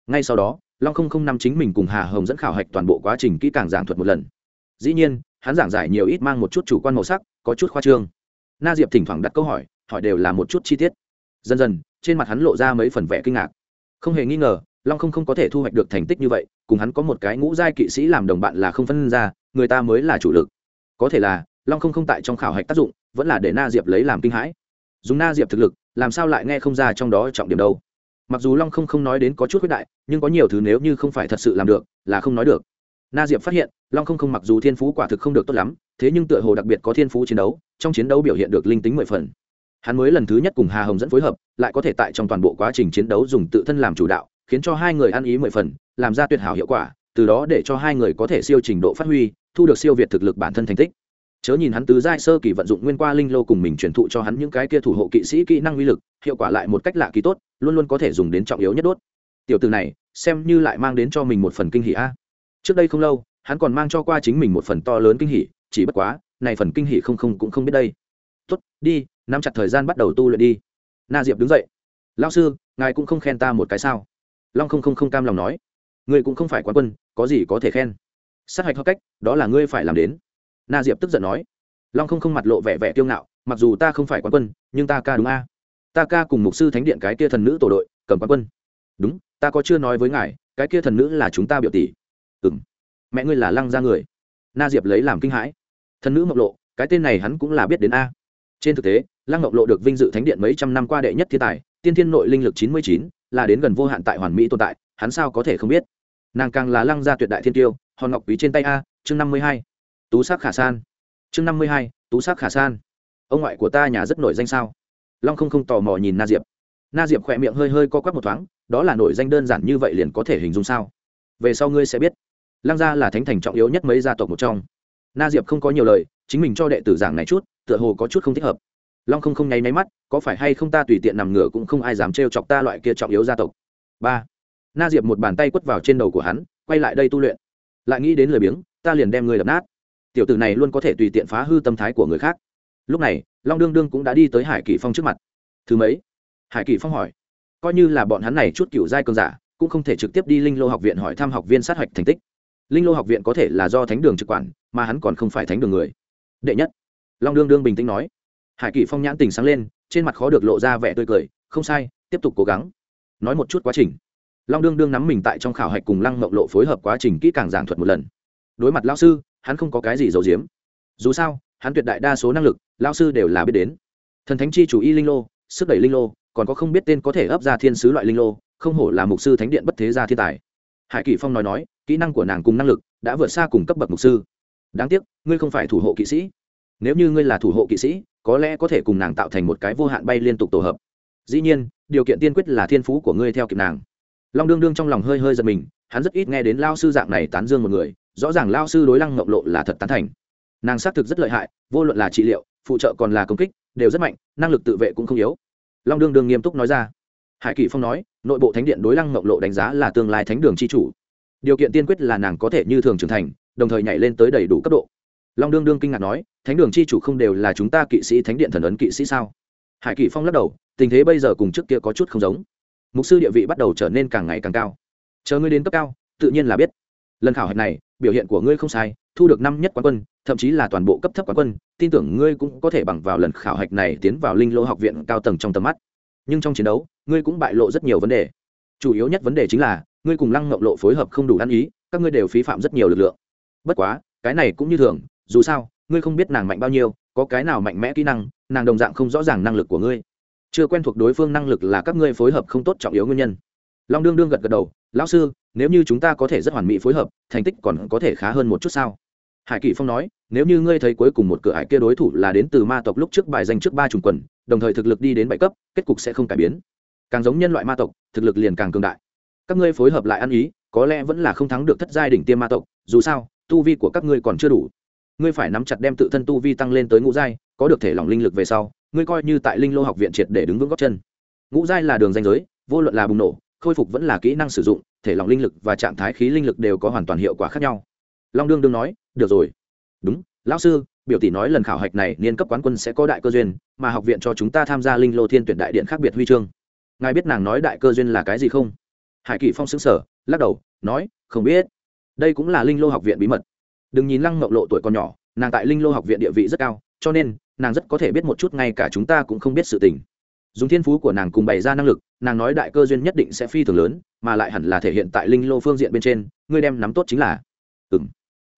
Ngay sau đó, long không không năm chính mình cùng hà hồng dẫn khảo hạch toàn bộ quá trình kỹ càng giảng thuật một lần. Dĩ nhiên hắn giảng giải nhiều ít mang một chút chủ quan màu sắc, có chút khoa trương. Na diệp thỉnh thoảng đặt câu hỏi hỏi đều là một chút chi tiết. Dần dần, trên mặt hắn lộ ra mấy phần vẻ kinh ngạc. Không hề nghi ngờ, long không không có thể thu hoạch được thành tích như vậy, cùng hắn có một cái ngũ giai kỵ sĩ làm đồng bạn là không phân ra, người ta mới là chủ lực. Có thể là, long không không tại trong khảo hạch tác dụng, vẫn là để na diệp lấy làm kinh hãi. Dùng na diệp thực lực, làm sao lại nghe không ra trong đó trọng điểm đâu? Mặc dù long không không nói đến có chút quyết đại, nhưng có nhiều thứ nếu như không phải thật sự làm được, là không nói được na diệp phát hiện, long không không mặc dù thiên phú quả thực không được tốt lắm, thế nhưng tựa hồ đặc biệt có thiên phú chiến đấu, trong chiến đấu biểu hiện được linh tính mười phần. Hắn mới lần thứ nhất cùng hà hồng dẫn phối hợp, lại có thể tại trong toàn bộ quá trình chiến đấu dùng tự thân làm chủ đạo, khiến cho hai người ăn ý mười phần, làm ra tuyệt hảo hiệu quả, từ đó để cho hai người có thể siêu trình độ phát huy, thu được siêu việt thực lực bản thân thành tích. Chớ nhìn hắn tứ giai sơ kỳ vận dụng nguyên qua linh lô cùng mình truyền thụ cho hắn những cái kia thủ hộ kỵ sĩ kỹ năng uy lực, hiệu quả lại một cách lạ kỳ tốt, luôn luôn có thể dùng đến trọng yếu nhất đốt. Tiểu từ này, xem như lại mang đến cho mình một phần kinh hỉ a trước đây không lâu, hắn còn mang cho qua chính mình một phần to lớn kinh hỉ, chỉ bất quá, này phần kinh hỉ không không cũng không biết đây. Tốt, đi, nắm chặt thời gian bắt đầu tu luyện đi. Na diệp đứng dậy. Lao sư, ngài cũng không khen ta một cái sao? Long không không không cam lòng nói. Ngươi cũng không phải quán quân, có gì có thể khen? Sát hạch hợp cách, đó là ngươi phải làm đến. Na diệp tức giận nói. Long không không mặt lộ vẻ vẻ kiêu ngạo, mặc dù ta không phải quán quân, nhưng ta ca đúng a. Ta ca cùng mục sư thánh điện cái kia thần nữ tổ đội, cầm quán quân. Đúng, ta có chưa nói với ngài, cái kia thần nữ là chúng ta biểu tỷ ừ m mẹ ngươi là lăng ra người. Na diệp lấy làm kinh hãi. Thần nữ mộc lộ, cái tên này hắn cũng là biết đến a. Trên thực tế, lăng mộc lộ được vinh dự thánh điện mấy trăm năm qua đệ nhất thiên tài, tiên thiên nội linh lực chín mươi chín, là đến gần vô hạn tại hoàn mỹ tồn tại, hắn sao có thể không biết? Nàng càng là lăng gia tuyệt đại thiên tiêu, hòn ngọc quý trên tay a, chương năm mươi hai. Tú sắc khả san. Chương năm mươi hai, tú sắc khả san. Ông ngoại của ta nhà rất nổi danh sao? Long không không tò mò nhìn na diệp. Na diệp khỏe miệng hơi hơi co quắp một thoáng, đó là nổi danh đơn giản như vậy liền có thể hình dung sao? Về sau ngươi sẽ biết lăng gia là thánh thành trọng yếu nhất mấy gia tộc một trong. Na diệp không có nhiều lời, chính mình cho đệ tử giảng này chút, tựa hồ có chút không thích hợp. Long không không nháy máy mắt, có phải hay không ta tùy tiện nằm ngửa cũng không ai dám trêu chọc ta loại kia trọng yếu gia tộc. Ba. Na diệp một bàn tay quất vào trên đầu của hắn, quay lại đây tu luyện. Lại nghĩ đến lời biếng, ta liền đem người đập nát. Tiểu tử này luôn có thể tùy tiện phá hư tâm thái của người khác. Lúc này, long đương đương cũng đã đi tới hải kỳ phong trước mặt. Thứ mấy? Hải kỳ phong hỏi. Coi như là bọn hắn này chút cựu giai cơn giả, cũng không thể trực tiếp đi linh lô học viện hỏi thăm học viên sát hạch thành tích linh lô học viện có thể là do thánh đường trực quản, mà hắn còn không phải thánh đường người. Đệ nhất, long đương đương bình tĩnh nói. Hải kỷ phong nhãn tình sáng lên, trên mặt khó được lộ ra vẻ tươi cười, không sai, tiếp tục cố gắng. Nói một chút quá trình. Long đương đương nắm mình tại trong khảo hạch cùng lăng mộng lộ phối hợp quá trình kỹ càng giảng thuật một lần. Đối mặt lao sư, hắn không có cái gì giấu giếm. Dù sao, hắn tuyệt đại đa số năng lực lao sư đều là biết đến. Thần thánh chi chủ y linh lô, sức đẩy linh lô, còn có không biết tên có thể ấp ra thiên sứ loại linh lô, không hổ là mục sư thánh điện bất thế gia thiên tài. Hải kỷ phong nói nói kỹ năng của nàng cùng năng lực đã vượt xa cùng cấp bậc mục sư. Đáng tiếc, ngươi không phải thủ hộ kỵ sĩ. Nếu như ngươi là thủ hộ kỵ sĩ, có lẽ có thể cùng nàng tạo thành một cái vô hạn bay liên tục tổ hợp. Dĩ nhiên, điều kiện tiên quyết là thiên phú của ngươi theo kịp nàng. Long đương đương trong lòng hơi hơi giật mình, hắn rất ít nghe đến lao sư dạng này tán dương một người, rõ ràng lao sư đối lăng ngộng lộ là thật tán thành. Nàng xác thực rất lợi hại, vô luận là trị liệu, phụ trợ còn là công kích, đều rất mạnh, năng lực tự vệ cũng không yếu. Long đương đương nghiêm túc nói ra. Hải kỳ phong nói, nội bộ thánh điện đối lăng ngộng lộ đánh giá là tương lai thánh đường c h i chủ điều kiện tiên quyết là nàng có thể như thường trưởng thành, đồng thời nhảy lên tới đầy đủ cấp độ. Long đương đương kinh ngạc nói, thánh đường c h i chủ không đều là chúng ta kỵ sĩ thánh điện thần ấn kỵ sĩ sao? Hải Kỵ phong lắc đầu, tình thế bây giờ cùng trước kia có chút không giống. Mục sư địa vị bắt đầu trở nên càng ngày càng cao. Chờ ngươi đến cấp cao, tự nhiên là biết. Lần khảo hạch này, biểu hiện của ngươi không sai, thu được năm nhất quán quân, thậm chí là toàn bộ cấp thấp quán quân, tin tưởng ngươi cũng có thể bằng vào lần khảo hạch này tiến vào linh lô học viện cao tầng trong tầm mắt. Nhưng trong chiến đấu, ngươi cũng bại lộ rất nhiều vấn đề. Chủ yếu nhất vấn đề chính là ngươi cùng lăng ngộng lộ phối hợp không đủ ăn ý, các ngươi đều phí phạm rất nhiều lực lượng. Bất quá, cái này cũng như thường, dù sao, ngươi không biết nàng mạnh bao nhiêu, có cái nào mạnh mẽ kỹ năng, nàng đồng dạng không rõ ràng năng lực của ngươi. Chưa quen thuộc đối phương năng lực là các ngươi phối hợp không tốt trọng yếu nguyên nhân. Long đương đương gật gật đầu, lão sư, nếu như chúng ta có thể rất hoàn mỹ phối hợp, thành tích còn có thể khá hơn một chút sao? Hải kỳ phong nói, nếu như ngươi thấy cuối cùng một cửa hải kia đối thủ là đến từ ma tộc lúc trước bài danh trước ba trùng quần, đồng thời thực lực đi đến bảy cấp, kết cục sẽ không cải biến. Càng giống nhân loại ma tộc, thực lực liền càng cường đại các ngươi phối hợp lại ăn ý, có lẽ vẫn là không thắng được thất giai đỉnh tiêm ma tộc, dù sao, tu vi của các ngươi còn chưa đủ. Ngươi phải nắm chặt đem tự thân tu vi tăng lên tới ngũ giai, có được thể lỏng linh lực về sau, ngươi coi như tại linh lô học viện triệt để đứng vững góc chân. Ngũ giai là đường danh giới, vô luận là bùng nổ, khôi phục vẫn là kỹ năng sử dụng, thể lỏng linh lực và trạng thái khí linh lực đều có hoàn toàn hiệu quả khác nhau. Long đương đương nói, được rồi. Đúng, lão sư, biểu tỷ nói lần khảo hạch này, niên cấp quán quân sẽ có đại cơ duyên, mà học viện cho chúng ta tham gia linh lô thiên tuyển đại điện khác biệt huy chương. Ngài biết nàng nói đại cơ duyên là cái gì không? Hải kỳ phong xứng sở lắc đầu, nói, không biết. Đây cũng là linh lô học viện bí mật. Đừng nhìn lăng mộng lộ tuổi còn nhỏ, nàng tại linh lô học viện địa vị rất cao, cho nên, nàng rất có thể biết một chút ngay cả chúng ta cũng không biết sự tình. Dùng thiên phú của nàng cùng bày ra năng lực, nàng nói đại cơ duyên nhất định sẽ phi thường lớn, mà lại hẳn là thể hiện tại linh lô phương diện bên trên, ngươi đem nắm tốt chính là. Ừ m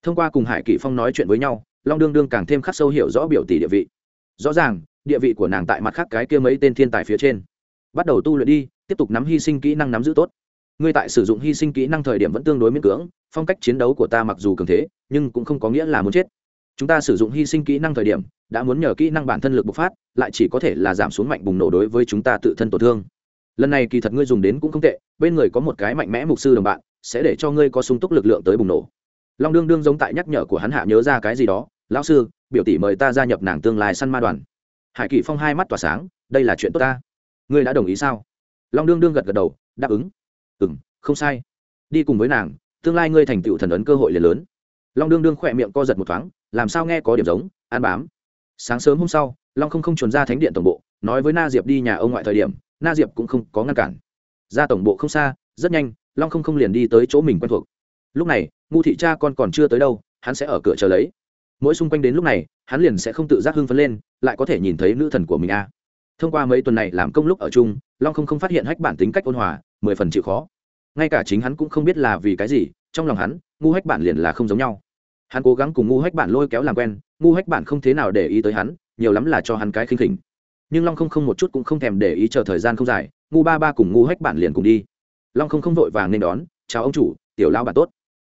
thông qua cùng hải kỷ phong nói chuyện với nhau, long đương đương càng thêm khắc sâu hiểu rõ biểu tỷ địa vị. Rõ ràng, địa vị của nàng tại mặt khác cái kia mấy tên thiên tài phía trên. Bắt đầu tu luyện đi, tiếp tục nắm hy sinh kỹ năng nắm giữ tốt ngươi tại sử dụng hy sinh kỹ năng thời điểm vẫn tương đối miễn cưỡng, phong cách chiến đấu của ta mặc dù cường thế, nhưng cũng không có nghĩa là muốn chết. Chúng ta sử dụng hy sinh kỹ năng thời điểm, đã muốn nhờ kỹ năng bản thân lực bộc phát, lại chỉ có thể là giảm xuống mạnh bùng nổ đối với chúng ta tự thân tổn thương. Lần này kỳ thật ngươi dùng đến cũng không tệ, bên người có một cái mạnh mẽ mục sư đồng bạn, sẽ để cho ngươi có sung túc lực lượng tới bùng nổ. Long đương đương giống tại nhắc nhở của hắn hạ nhớ ra cái gì đó, lão sư, biểu tỷ mời ta gia nhập nàng tương lai săn ma đoàn. Hải kỷ phong hai mắt tỏa sáng, đây là chuyện tốt ta. Ngươi đã đồng ý sao? Long đương đương gật gật đầu, đáp ứng ừ m không sai. Đi cùng với nàng, tương lai ngươi thành tựu thần ấn cơ hội liền lớn. Long đương đương khỏe miệng co giật một thoáng, làm sao nghe có điểm giống, an bám. Sáng sớm hôm sau, long không không chuồn ra thánh điện tổng bộ, nói với na diệp đi nhà ông ngoại thời điểm, na diệp cũng không có ngăn cản. Ra tổng bộ không xa, rất nhanh, long không không liền đi tới chỗ mình quen thuộc. Lúc này, ngu thị cha con còn chưa tới đâu, hắn sẽ ở cửa chờ lấy. Mỗi xung quanh đến lúc này, hắn liền sẽ không tự giác hưng phấn lên, lại có thể nhìn thấy nữ thần của mình a. Thông qua mấy tuần này làm công lúc ở chung, long không không phát hiện hách bản tính cách ôn hòa mười phần chịu khó. Ngay cả chính hắn cũng không biết là vì cái gì, trong lòng hắn, ngu hách bản liền là không giống nhau. Hắn cố gắng cùng ngu hách bản lôi kéo làm quen, ngu hách bản không thế nào để ý tới hắn, nhiều lắm là cho hắn cái khinh khỉnh. Nhưng long không không một chút cũng không thèm để ý chờ thời gian không dài, ngu ba ba cùng ngu hách bản liền cùng đi. Long không không vội vàng nên đón, chào ông chủ, tiểu lao bản tốt.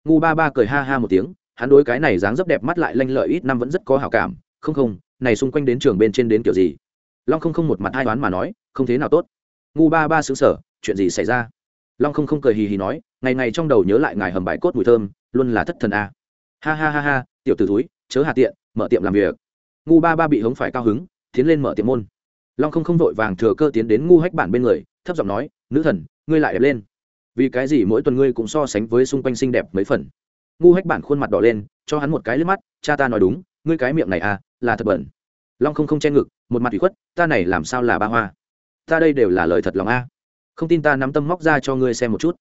Ngu ba ba cười ha ha một tiếng, hắn đối cái này dáng dấp đẹp mắt lại lanh lợi ít năm vẫn rất có hảo cảm, không không, này xung quanh đến trường bên trên đến kiểu gì? Long không không một mặt hai đoán mà nói, không thế nào tốt. Ngu ba ba xứng sở chuyện gì xảy ra? Long không không cười hì hì nói, ngày ngày trong đầu nhớ lại ngài hầm bài cốt mùi thơm, luôn là thất thần a. Ha ha ha ha, tiểu t ử túi chớ hà tiện, mở tiệm làm việc. Ngu ba ba bị hống phải cao hứng, tiến lên mở tiệm môn. Long không không vội vàng thừa cơ tiến đến ngu hách bản bên người, thấp giọng nói, nữ thần, ngươi lại đẹp lên. Vì cái gì mỗi tuần ngươi cũng so sánh với xung quanh xinh đẹp mấy phần? Ngu hách bản khuôn mặt đỏ lên, cho hắn một cái liếc mắt, cha ta nói đúng, ngươi cái miệng này à là thật bẩn. Long không không che ngực, một mặt ủy khuất, ta này làm sao là ba hoa? Ta đây đều là lời thật lòng a không tin ta nắm tâm móc ra cho ngươi xem một chút.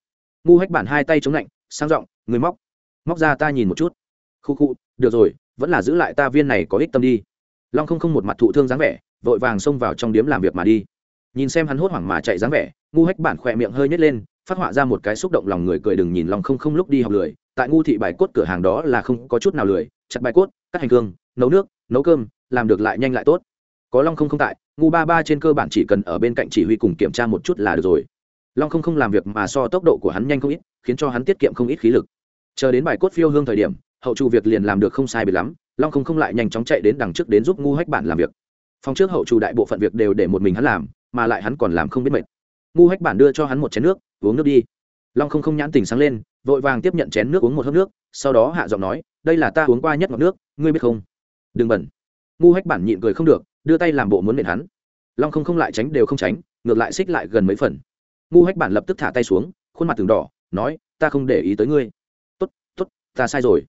Ngu hách bản hai tay chống lạnh sang giọng người móc móc ra ta nhìn một chút. Khu khu, được rồi, vẫn là giữ lại ta viên này có ích tâm đi. Long không không một mặt thụ thương dáng vẻ, vội vàng xông vào trong điếm làm việc mà đi. Nhìn xem hắn hốt hoảng mà chạy dáng vẻ, ngu hách bản khỏe miệng hơi nhét lên, phát họa ra một cái xúc động lòng người cười đừng nhìn lòng không không lúc đi học lười. Tại ngu thị bài cốt cửa hàng đó là không có chút nào lười, chặt bài cốt, cắt hành cương nấu nước, nấu cơm, làm được lại nhanh lại tốt có long không không tại, ngu ba ba trên cơ bản chỉ cần ở bên cạnh chỉ huy cùng kiểm tra một chút là được rồi. Long không không làm việc mà so tốc độ của hắn nhanh không ít, khiến cho hắn tiết kiệm không ít khí lực. Chờ đến bài cốt phiêu hương thời điểm, hậu trù việc liền làm được không sai bị lắm, long không không lại nhanh chóng chạy đến đằng trước đến giúp ngu hách bản làm việc. Phòng trước hậu trù đại bộ phận việc đều để một mình hắn làm, mà lại hắn còn làm không biết mệt. Ngu hách bản đưa cho hắn một chén nước, uống nước đi. Long không không nhãn tình sáng lên, vội vàng tiếp nhận chén nước uống một hớp nước, sau đó hạ giọng nói, đây là ta uống qua nhất ngọt nước, ngươi biết không? Đừng bẩn ngu hách bản nhịn cười không được đưa tay làm bộ muốn nện hắn. Long không không lại tránh đều không tránh, ngược lại xích lại gần mấy phần. Ngu hách bản lập tức thả tay xuống, khuôn mặt từng đỏ, nói, ta không để ý tới ngươi. Tốt tốt, ta sai rồi.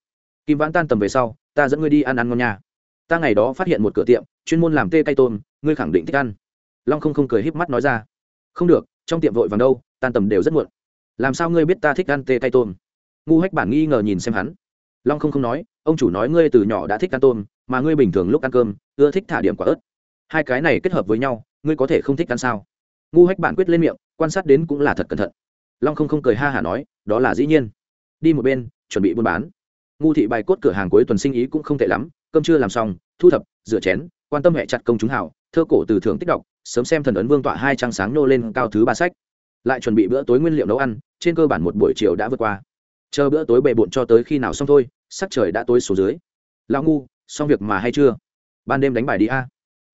Kim vãn tan tầm về sau, ta dẫn ngươi đi ăn ăn ngon nha. Ta ngày đó phát hiện một cửa tiệm, chuyên môn làm tê cay tôm, ngươi khẳng định thích ăn. Long không không cười híp mắt nói ra. Không được, trong tiệm vội vàng đâu, tan tầm đều rất muộn. Làm sao ngươi biết ta thích ăn tê cay tôm? Ngu hách bản nghi ngờ nhìn xem hắn. Long không không nói, ông chủ nói ngươi từ nhỏ đã thích ăn tôm mà ngươi bình thường lúc ăn cơm, ưa thích thả điểm quả ớt. Hai cái này kết hợp với nhau, ngươi có thể không thích ăn sao? Ngu hách bản quyết lên miệng, quan sát đến cũng là thật cẩn thận. Long không không cười ha hả nói, đó là dĩ nhiên. Đi một bên, chuẩn bị buôn bán. Ngu thị bài cốt cửa hàng cuối tuần sinh ý cũng không tệ lắm, cơm chưa làm xong, thu thập, rửa chén, quan tâm hệ chặt công chúng hảo thơ cổ từ thưởng tích đọc, sớm xem thần ấn vương tọa hai trang sáng nô lên cao thứ ba sách. Lại chuẩn bị bữa tối nguyên liệu nấu ăn, trên cơ bản một buổi chiều đã vượt qua. Chờ bữa tối bề bộn cho tới khi nào xong thôi, sắc trời đã tối xuống dưới. Lão ngu xong việc mà hay chưa? Ban đêm đánh bài đi a.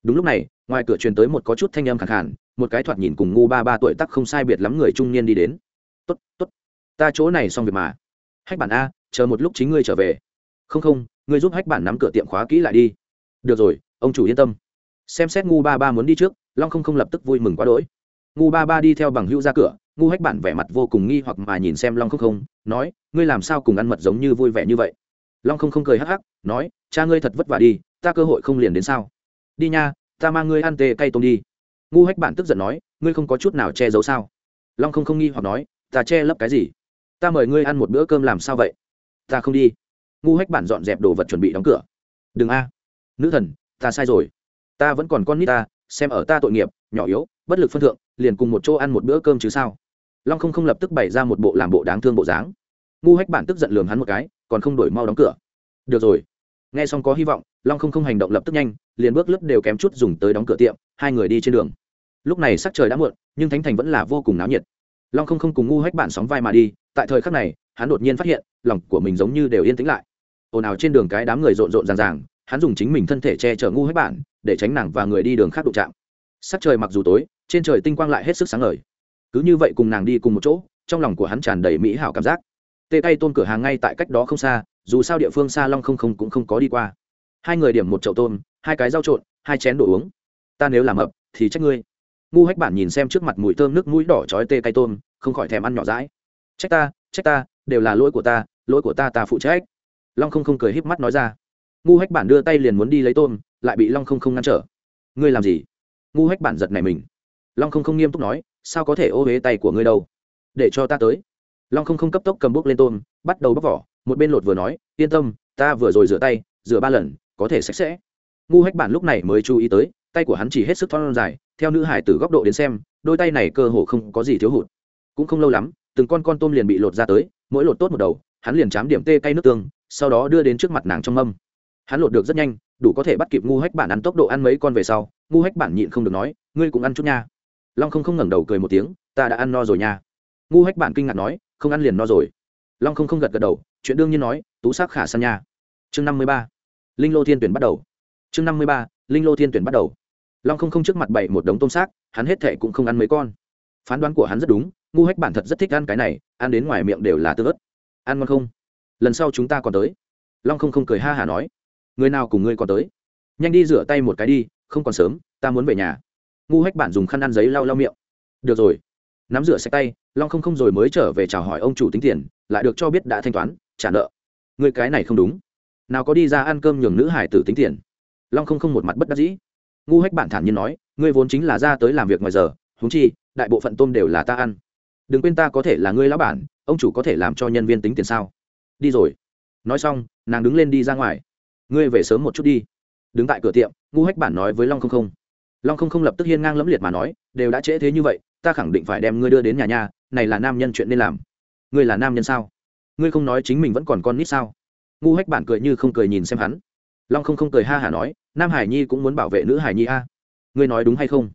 Đúng lúc này ngoài cửa truyền tới một có chút thanh âm khẳng hẳn, một cái thoạt nhìn cùng ngu ba ba tuổi tắc không sai biệt lắm người trung niên đi đến. Tốt tốt ta chỗ này xong việc mà. Hách bản a chờ một lúc chính ngươi trở về. Không không ngươi giúp hách bản nắm cửa tiệm khóa kỹ lại đi. Được rồi ông chủ yên tâm. Xem xét ngu ba ba muốn đi trước long không không lập tức vui mừng quá đỗi. Ngu ba ba đi theo bằng hữu ra cửa ngu hách bản vẻ mặt vô cùng nghi hoặc mà nhìn xem long không không nói ngươi làm sao cùng ăn mật giống như vui vẻ như vậy? Long không không cười hắc hắc, nói, cha ngươi thật vất vả đi, ta cơ hội không liền đến sao? Đi nha, ta mang ngươi ăn tê cay tôm đi. Ngu hách bạn tức giận nói, ngươi không có chút nào che giấu sao? Long không không nghi hoặc nói, ta che lấp cái gì? Ta mời ngươi ăn một bữa cơm làm sao vậy? Ta không đi. Ngu hách bạn dọn dẹp đồ vật chuẩn bị đóng cửa. Đừng a, nữ thần, ta sai rồi. Ta vẫn còn con nít ta, xem ở ta tội nghiệp, nhỏ yếu, bất lực phân thượng, liền cùng một chỗ ăn một bữa cơm chứ sao? Long không không lập tức bày ra một bộ làm bộ đáng thương bộ dáng. Ngu hách bạn tức giận lường hắn một cái còn không đổi mau đóng cửa. Được rồi. Nghe xong có hy vọng, long không không hành động lập tức nhanh, liền bước lướt đều kém chút dùng tới đóng cửa tiệm, hai người đi trên đường. Lúc này sắc trời đã muộn, nhưng thánh thành vẫn là vô cùng náo nhiệt. Long không không cùng ngu hách bản sóng vai mà đi, tại thời khắc này, hắn đột nhiên phát hiện, lòng của mình giống như đều yên tĩnh lại. Ồn ào trên đường cái đám người rộn rộn ràng ràng, hắn dùng chính mình thân thể che chở ngu hách bản để tránh nàng và người đi đường khác đụng chạm. Sắc trời mặc dù tối, trên trời tinh quang lại hết sức sáng ngời. Cứ như vậy cùng nàng đi cùng một chỗ, trong lòng của hắn tràn đầy mỹ hảo cảm giác tê tay tôn cửa hàng ngay tại cách đó không xa, dù sao địa phương xa long không không cũng không có đi qua. Hai người điểm một chậu tôm, hai cái rau trộn, hai chén đồ uống. Ta nếu làm ập, thì trách ngươi. Ngu hách bản nhìn xem trước mặt mùi thơm nước mũi đỏ chói tê cay tôm, không khỏi thèm ăn nhỏ rãi trách ta trách ta, đều là lỗi của ta, lỗi của ta ta phụ trách. Long không không cười híp mắt nói ra. Ngu hách bản đưa tay liền muốn đi lấy tôm, lại bị long không không ngăn trở. Ngươi làm gì? Ngu hách bản giật này mình. Long không không nghiêm túc nói, sao có thể ô huế tay của ngươi đâu? Để cho ta tới long không không cấp tốc cầm bốc lên tôm, bắt đầu bóc vỏ, một bên lột vừa nói, yên tâm, ta vừa rồi rửa tay, rửa ba lần, có thể sạch sẽ. Ngu hách bản lúc này mới chú ý tới, tay của hắn chỉ hết sức thon dài, theo nữ hải từ góc độ đến xem, đôi tay này cơ hồ không có gì thiếu hụt. Cũng không lâu lắm, từng con con tôm liền bị lột ra tới, mỗi lột tốt một đầu, hắn liền chám điểm tê cay nước tương, sau đó đưa đến trước mặt nàng trong mâm. Hắn lột được rất nhanh, đủ có thể bắt kịp ngu hách bản ăn tốc độ ăn mấy con về sau, ngu hách bản nhịn không được nói, ngươi cũng ăn chút nha. Long không không ngẩng đầu cười một tiếng, ta đã ăn no rồi nha. Ngu hách bản kinh ngạc nói không ăn liền no rồi. Long không không gật gật đầu, chuyện đương nhiên nói, tú sắc khả san nha. Chương năm mươi ba, linh lô thiên tuyển bắt đầu. Chương năm mươi ba, linh lô thiên tuyển bắt đầu. Long không không trước mặt bày một đống tôm xác, hắn hết thệ cũng không ăn mấy con. Phán đoán của hắn rất đúng, ngu hách bản thật rất thích ăn cái này, ăn đến ngoài miệng đều là tương ớt. Ăn ngon không? Lần sau chúng ta còn tới. Long không không cười ha hả nói. Người nào cùng ngươi còn tới? Nhanh đi rửa tay một cái đi, không còn sớm, ta muốn về nhà. Ngu hách bản dùng khăn ăn giấy lau lau miệng. Được rồi nắm rửa sạch tay, long không không rồi mới trở về chào hỏi ông chủ tính tiền, lại được cho biết đã thanh toán, trả nợ. Người cái này không đúng. Nào có đi ra ăn cơm nhường nữ hải tử tính tiền. Long không không một mặt bất đắc dĩ. Ngu hách bản thản nhiên nói, ngươi vốn chính là ra tới làm việc ngoài giờ húng chi, đại bộ phận tôm đều là ta ăn. Đừng quên ta có thể là ngươi lão bản, ông chủ có thể làm cho nhân viên tính tiền sao? Đi rồi. Nói xong, nàng đứng lên đi ra ngoài. Ngươi về sớm một chút đi. Đứng tại cửa tiệm, ngu hách bản nói với long không không. Long không không lập tức hiên ngang lẫm liệt mà nói, đều đã trễ thế như vậy ta khẳng định phải đem ngươi đưa đến nhà nhà này là nam nhân chuyện nên làm. Ngươi là nam nhân sao? Ngươi không nói chính mình vẫn còn con nít sao? Ngu hách bản cười như không cười nhìn xem hắn. Long không không cười ha hả nói, nam hải nhi cũng muốn bảo vệ nữ hải nhi a. Ngươi nói đúng hay không?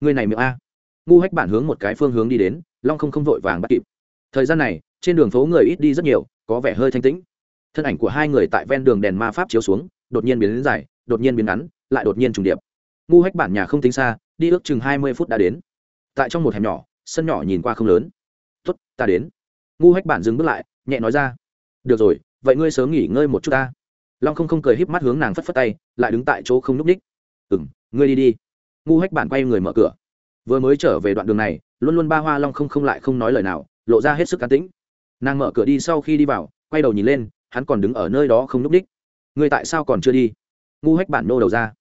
Ngươi này miệng a. Ngu hách bản hướng một cái phương hướng đi đến, long không không vội vàng bắt kịp. Thời gian này, trên đường phố người ít đi rất nhiều, có vẻ hơi thanh tĩnh. Thân ảnh của hai người tại ven đường đèn ma pháp chiếu xuống, đột nhiên biến đến dài, đột nhiên biến ngắn, lại đột nhiên trùng điệp. Ngu hách bản nhà không tính xa, đi ước chừng hai mươi phút đã đến tại trong một hẻm nhỏ, sân nhỏ nhìn qua không lớn. Tuất ta đến. Ngu hách bản dừng bước lại, nhẹ nói ra. Được rồi, vậy ngươi sớm nghỉ ngơi một chút ta. Long không không cười híp mắt hướng nàng phất phất tay, lại đứng tại chỗ không n ních ừ m ngươi đi đi. Ngu hách bản quay người mở cửa. Vừa mới trở về đoạn đường này, luôn luôn ba hoa long không không lại không nói lời nào, lộ ra hết sức cá tĩnh. Nàng mở cửa đi sau khi đi vào, quay đầu nhìn lên, hắn còn đứng ở nơi đó không n ních ngươi tại sao còn chưa đi? Ngu hách bản nô đầu ra.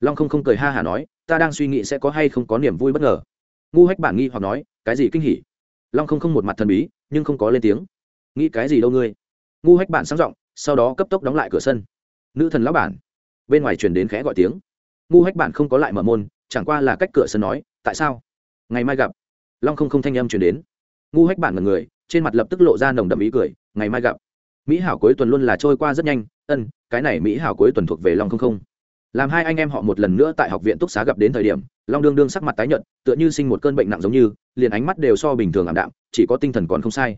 Long không không cười ha hả nói, ta đang suy nghĩ sẽ có hay không có niềm vui bất ngờ ngu hách bản nghi hoặc nói, cái gì kinh hỉ? Long không không một mặt thần bí, nhưng không có lên tiếng. Nghĩ cái gì đâu ngươi? Ngu hách bản sáng giọng, sau đó cấp tốc đóng lại cửa sân. Nữ thần lão bản. Bên ngoài truyền đến khẽ gọi tiếng. Ngu hách bản không có lại mở môn, chẳng qua là cách cửa sân nói, tại sao? Ngày mai gặp. Long không không thanh âm truyền đến. Ngu hách bản ngần người, trên mặt lập tức lộ ra nồng đậm ý cười, ngày mai gặp. Mỹ hảo cuối tuần luôn là trôi qua rất nhanh. Ân, cái này mỹ hảo cuối tuần thuộc về long không không. Làm hai anh em họ một lần nữa tại học viện túc xá gặp đến thời điểm long đương đương sắc mặt tái nhợt, tựa như sinh một cơn bệnh nặng giống như, liền ánh mắt đều so bình thường ảm đạm, chỉ có tinh thần còn không sai.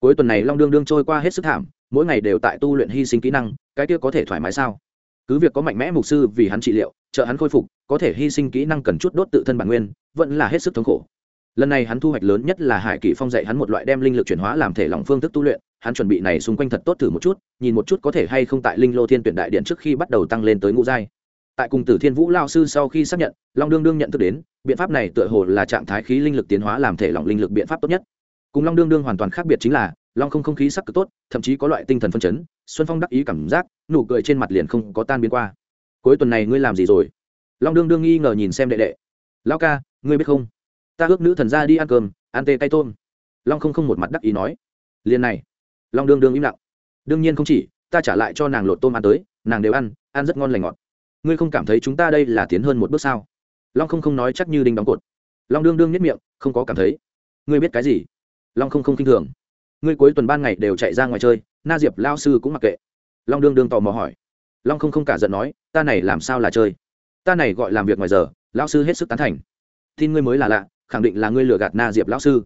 Cuối tuần này long đương đương trôi qua hết sức thảm, mỗi ngày đều tại tu luyện hy sinh kỹ năng, cái kia có thể thoải mái sao? Cứ việc có mạnh mẽ mục sư vì hắn trị liệu, trợ hắn khôi phục, có thể hy sinh kỹ năng cần chút đốt tự thân bản nguyên, vẫn là hết sức thống khổ. Lần này hắn thu hoạch lớn nhất là hải kỷ phong dạy hắn một loại đem linh lực chuyển hóa làm thể lòng phương thức tu luyện, hắn chuẩn bị này xung quanh thật tốt thử một chút, nhìn một chút có thể hay không tại linh lô thiên tuyển đại điện trước khi bắt đầu tăng lên tới ngũ giai tại cùng tử thiên vũ lao sư sau khi xác nhận, long đương đương nhận thức đến, biện pháp này tựa hồ là trạng thái khí linh lực tiến hóa làm thể lỏng linh lực biện pháp tốt nhất. Cùng long đương đương hoàn toàn khác biệt chính là, long không không khí sắc cực tốt, thậm chí có loại tinh thần phân chấn, xuân phong đắc ý cảm giác, nụ cười trên mặt liền không có tan biến qua. Cuối tuần này ngươi làm gì rồi? Long đương đương nghi ngờ nhìn xem đệ đệ. Lao ca, ngươi biết không? Ta ước nữ thần ra đi ăn cơm, ăn tê tay tôm. Long không không một mặt đắc ý nói. Liền này. Long đương đương im lặng. Đương nhiên không chỉ, ta trả lại cho nàng lột tôm ăn tới, nàng đều ăn ăn rất ngon lành ngọt ngươi không cảm thấy chúng ta đây là tiến hơn một bước sao? Long không không nói chắc như đinh đóng cột. Long đương đương nhất miệng, không có cảm thấy. Ngươi biết cái gì? Long không không k i n h thường. Ngươi cuối tuần ban ngày đều chạy ra ngoài chơi, na diệp lao sư cũng mặc kệ. Long đương đương tò mò hỏi. Long không không cả giận nói, ta này làm sao là chơi? Ta này gọi làm việc ngoài giờ lao sư hết sức tán thành. Tin ngươi mới là lạ, khẳng định là ngươi lừa gạt na diệp lão sư.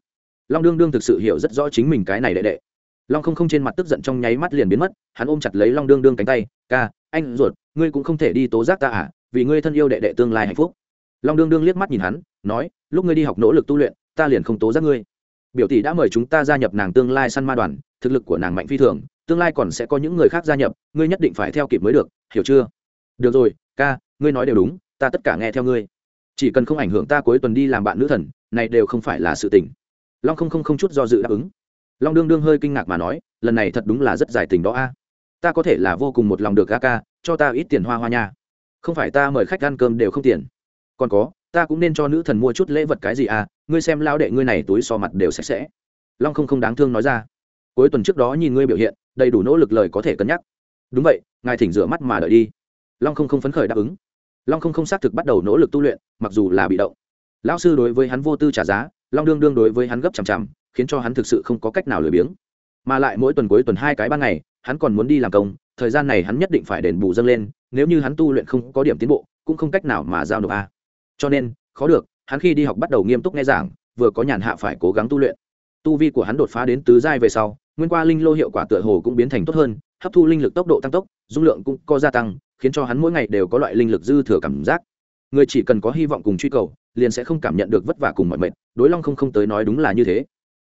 Long đương đương thực sự hiểu rất rõ chính mình cái này đệ đệ. Long không không trên mặt tức giận trong nháy mắt liền biến mất, hắn ôm chặt lấy long đương đương cánh tay ca, anh ruột, ngươi cũng không thể đi tố giác ta à vì ngươi thân yêu đệ đệ tương lai hạnh phúc. Long đương đương liếc mắt nhìn hắn, nói, lúc ngươi đi học nỗ lực tu luyện, ta liền không tố giác ngươi. Biểu tỷ đã mời chúng ta gia nhập nàng tương lai săn ma đoàn, thực lực của nàng mạnh phi thường, tương lai còn sẽ có những người khác gia nhập, ngươi nhất định phải theo kịp mới được, hiểu chưa? Được rồi, ca, ngươi nói đều đúng, ta tất cả nghe theo ngươi. Chỉ cần không ảnh hưởng ta cuối tuần đi làm bạn nữ thần, này đều không phải là sự tình. Long không không không chút do dự đáp ứng. Long đương đương hơi kinh ngạc mà nói, lần này thật đúng là rất giải tình đó a ta có thể là vô cùng một lòng được ca ca cho ta ít tiền hoa hoa nha. Không phải ta mời khách ăn cơm đều không tiền. Còn có, ta cũng nên cho nữ thần mua chút lễ vật cái gì à ngươi xem lao đệ ngươi này túi so mặt đều sạch sẽ. Long không không đáng thương nói ra. Cuối tuần trước đó nhìn ngươi biểu hiện, đầy đủ nỗ lực lời có thể cân nhắc. Đúng vậy, ngài thỉnh rửa mắt mà đợi đi. Long không không phấn khởi đáp ứng. Long không không xác thực bắt đầu nỗ lực tu luyện, mặc dù là bị động. Lão sư đối với hắn vô tư trả giá, long đương đương đối với hắn gấp chằm chằm, khiến cho hắn thực sự không có cách nào lười biếng. Mà lại mỗi tuần cuối tuần hai cái ban ngày hắn còn muốn đi làm công, thời gian này hắn nhất định phải đền bù dâng lên, nếu như hắn tu luyện không có điểm tiến bộ, cũng không cách nào mà giao nộp a. Cho nên, khó được, hắn khi đi học bắt đầu nghiêm túc nghe giảng, vừa có nhàn hạ phải cố gắng tu luyện. Tu vi của hắn đột phá đến tứ giai về sau, nguyên qua linh lô hiệu quả tựa hồ cũng biến thành tốt hơn, hấp thu linh lực tốc độ tăng tốc, dung lượng cũng có gia tăng, khiến cho hắn mỗi ngày đều có loại linh lực dư thừa cảm giác. Người chỉ cần có hy vọng cùng truy cầu, liền sẽ không cảm nhận được vất vả cùng mọi mệt, đối long không không tới nói đúng là như thế.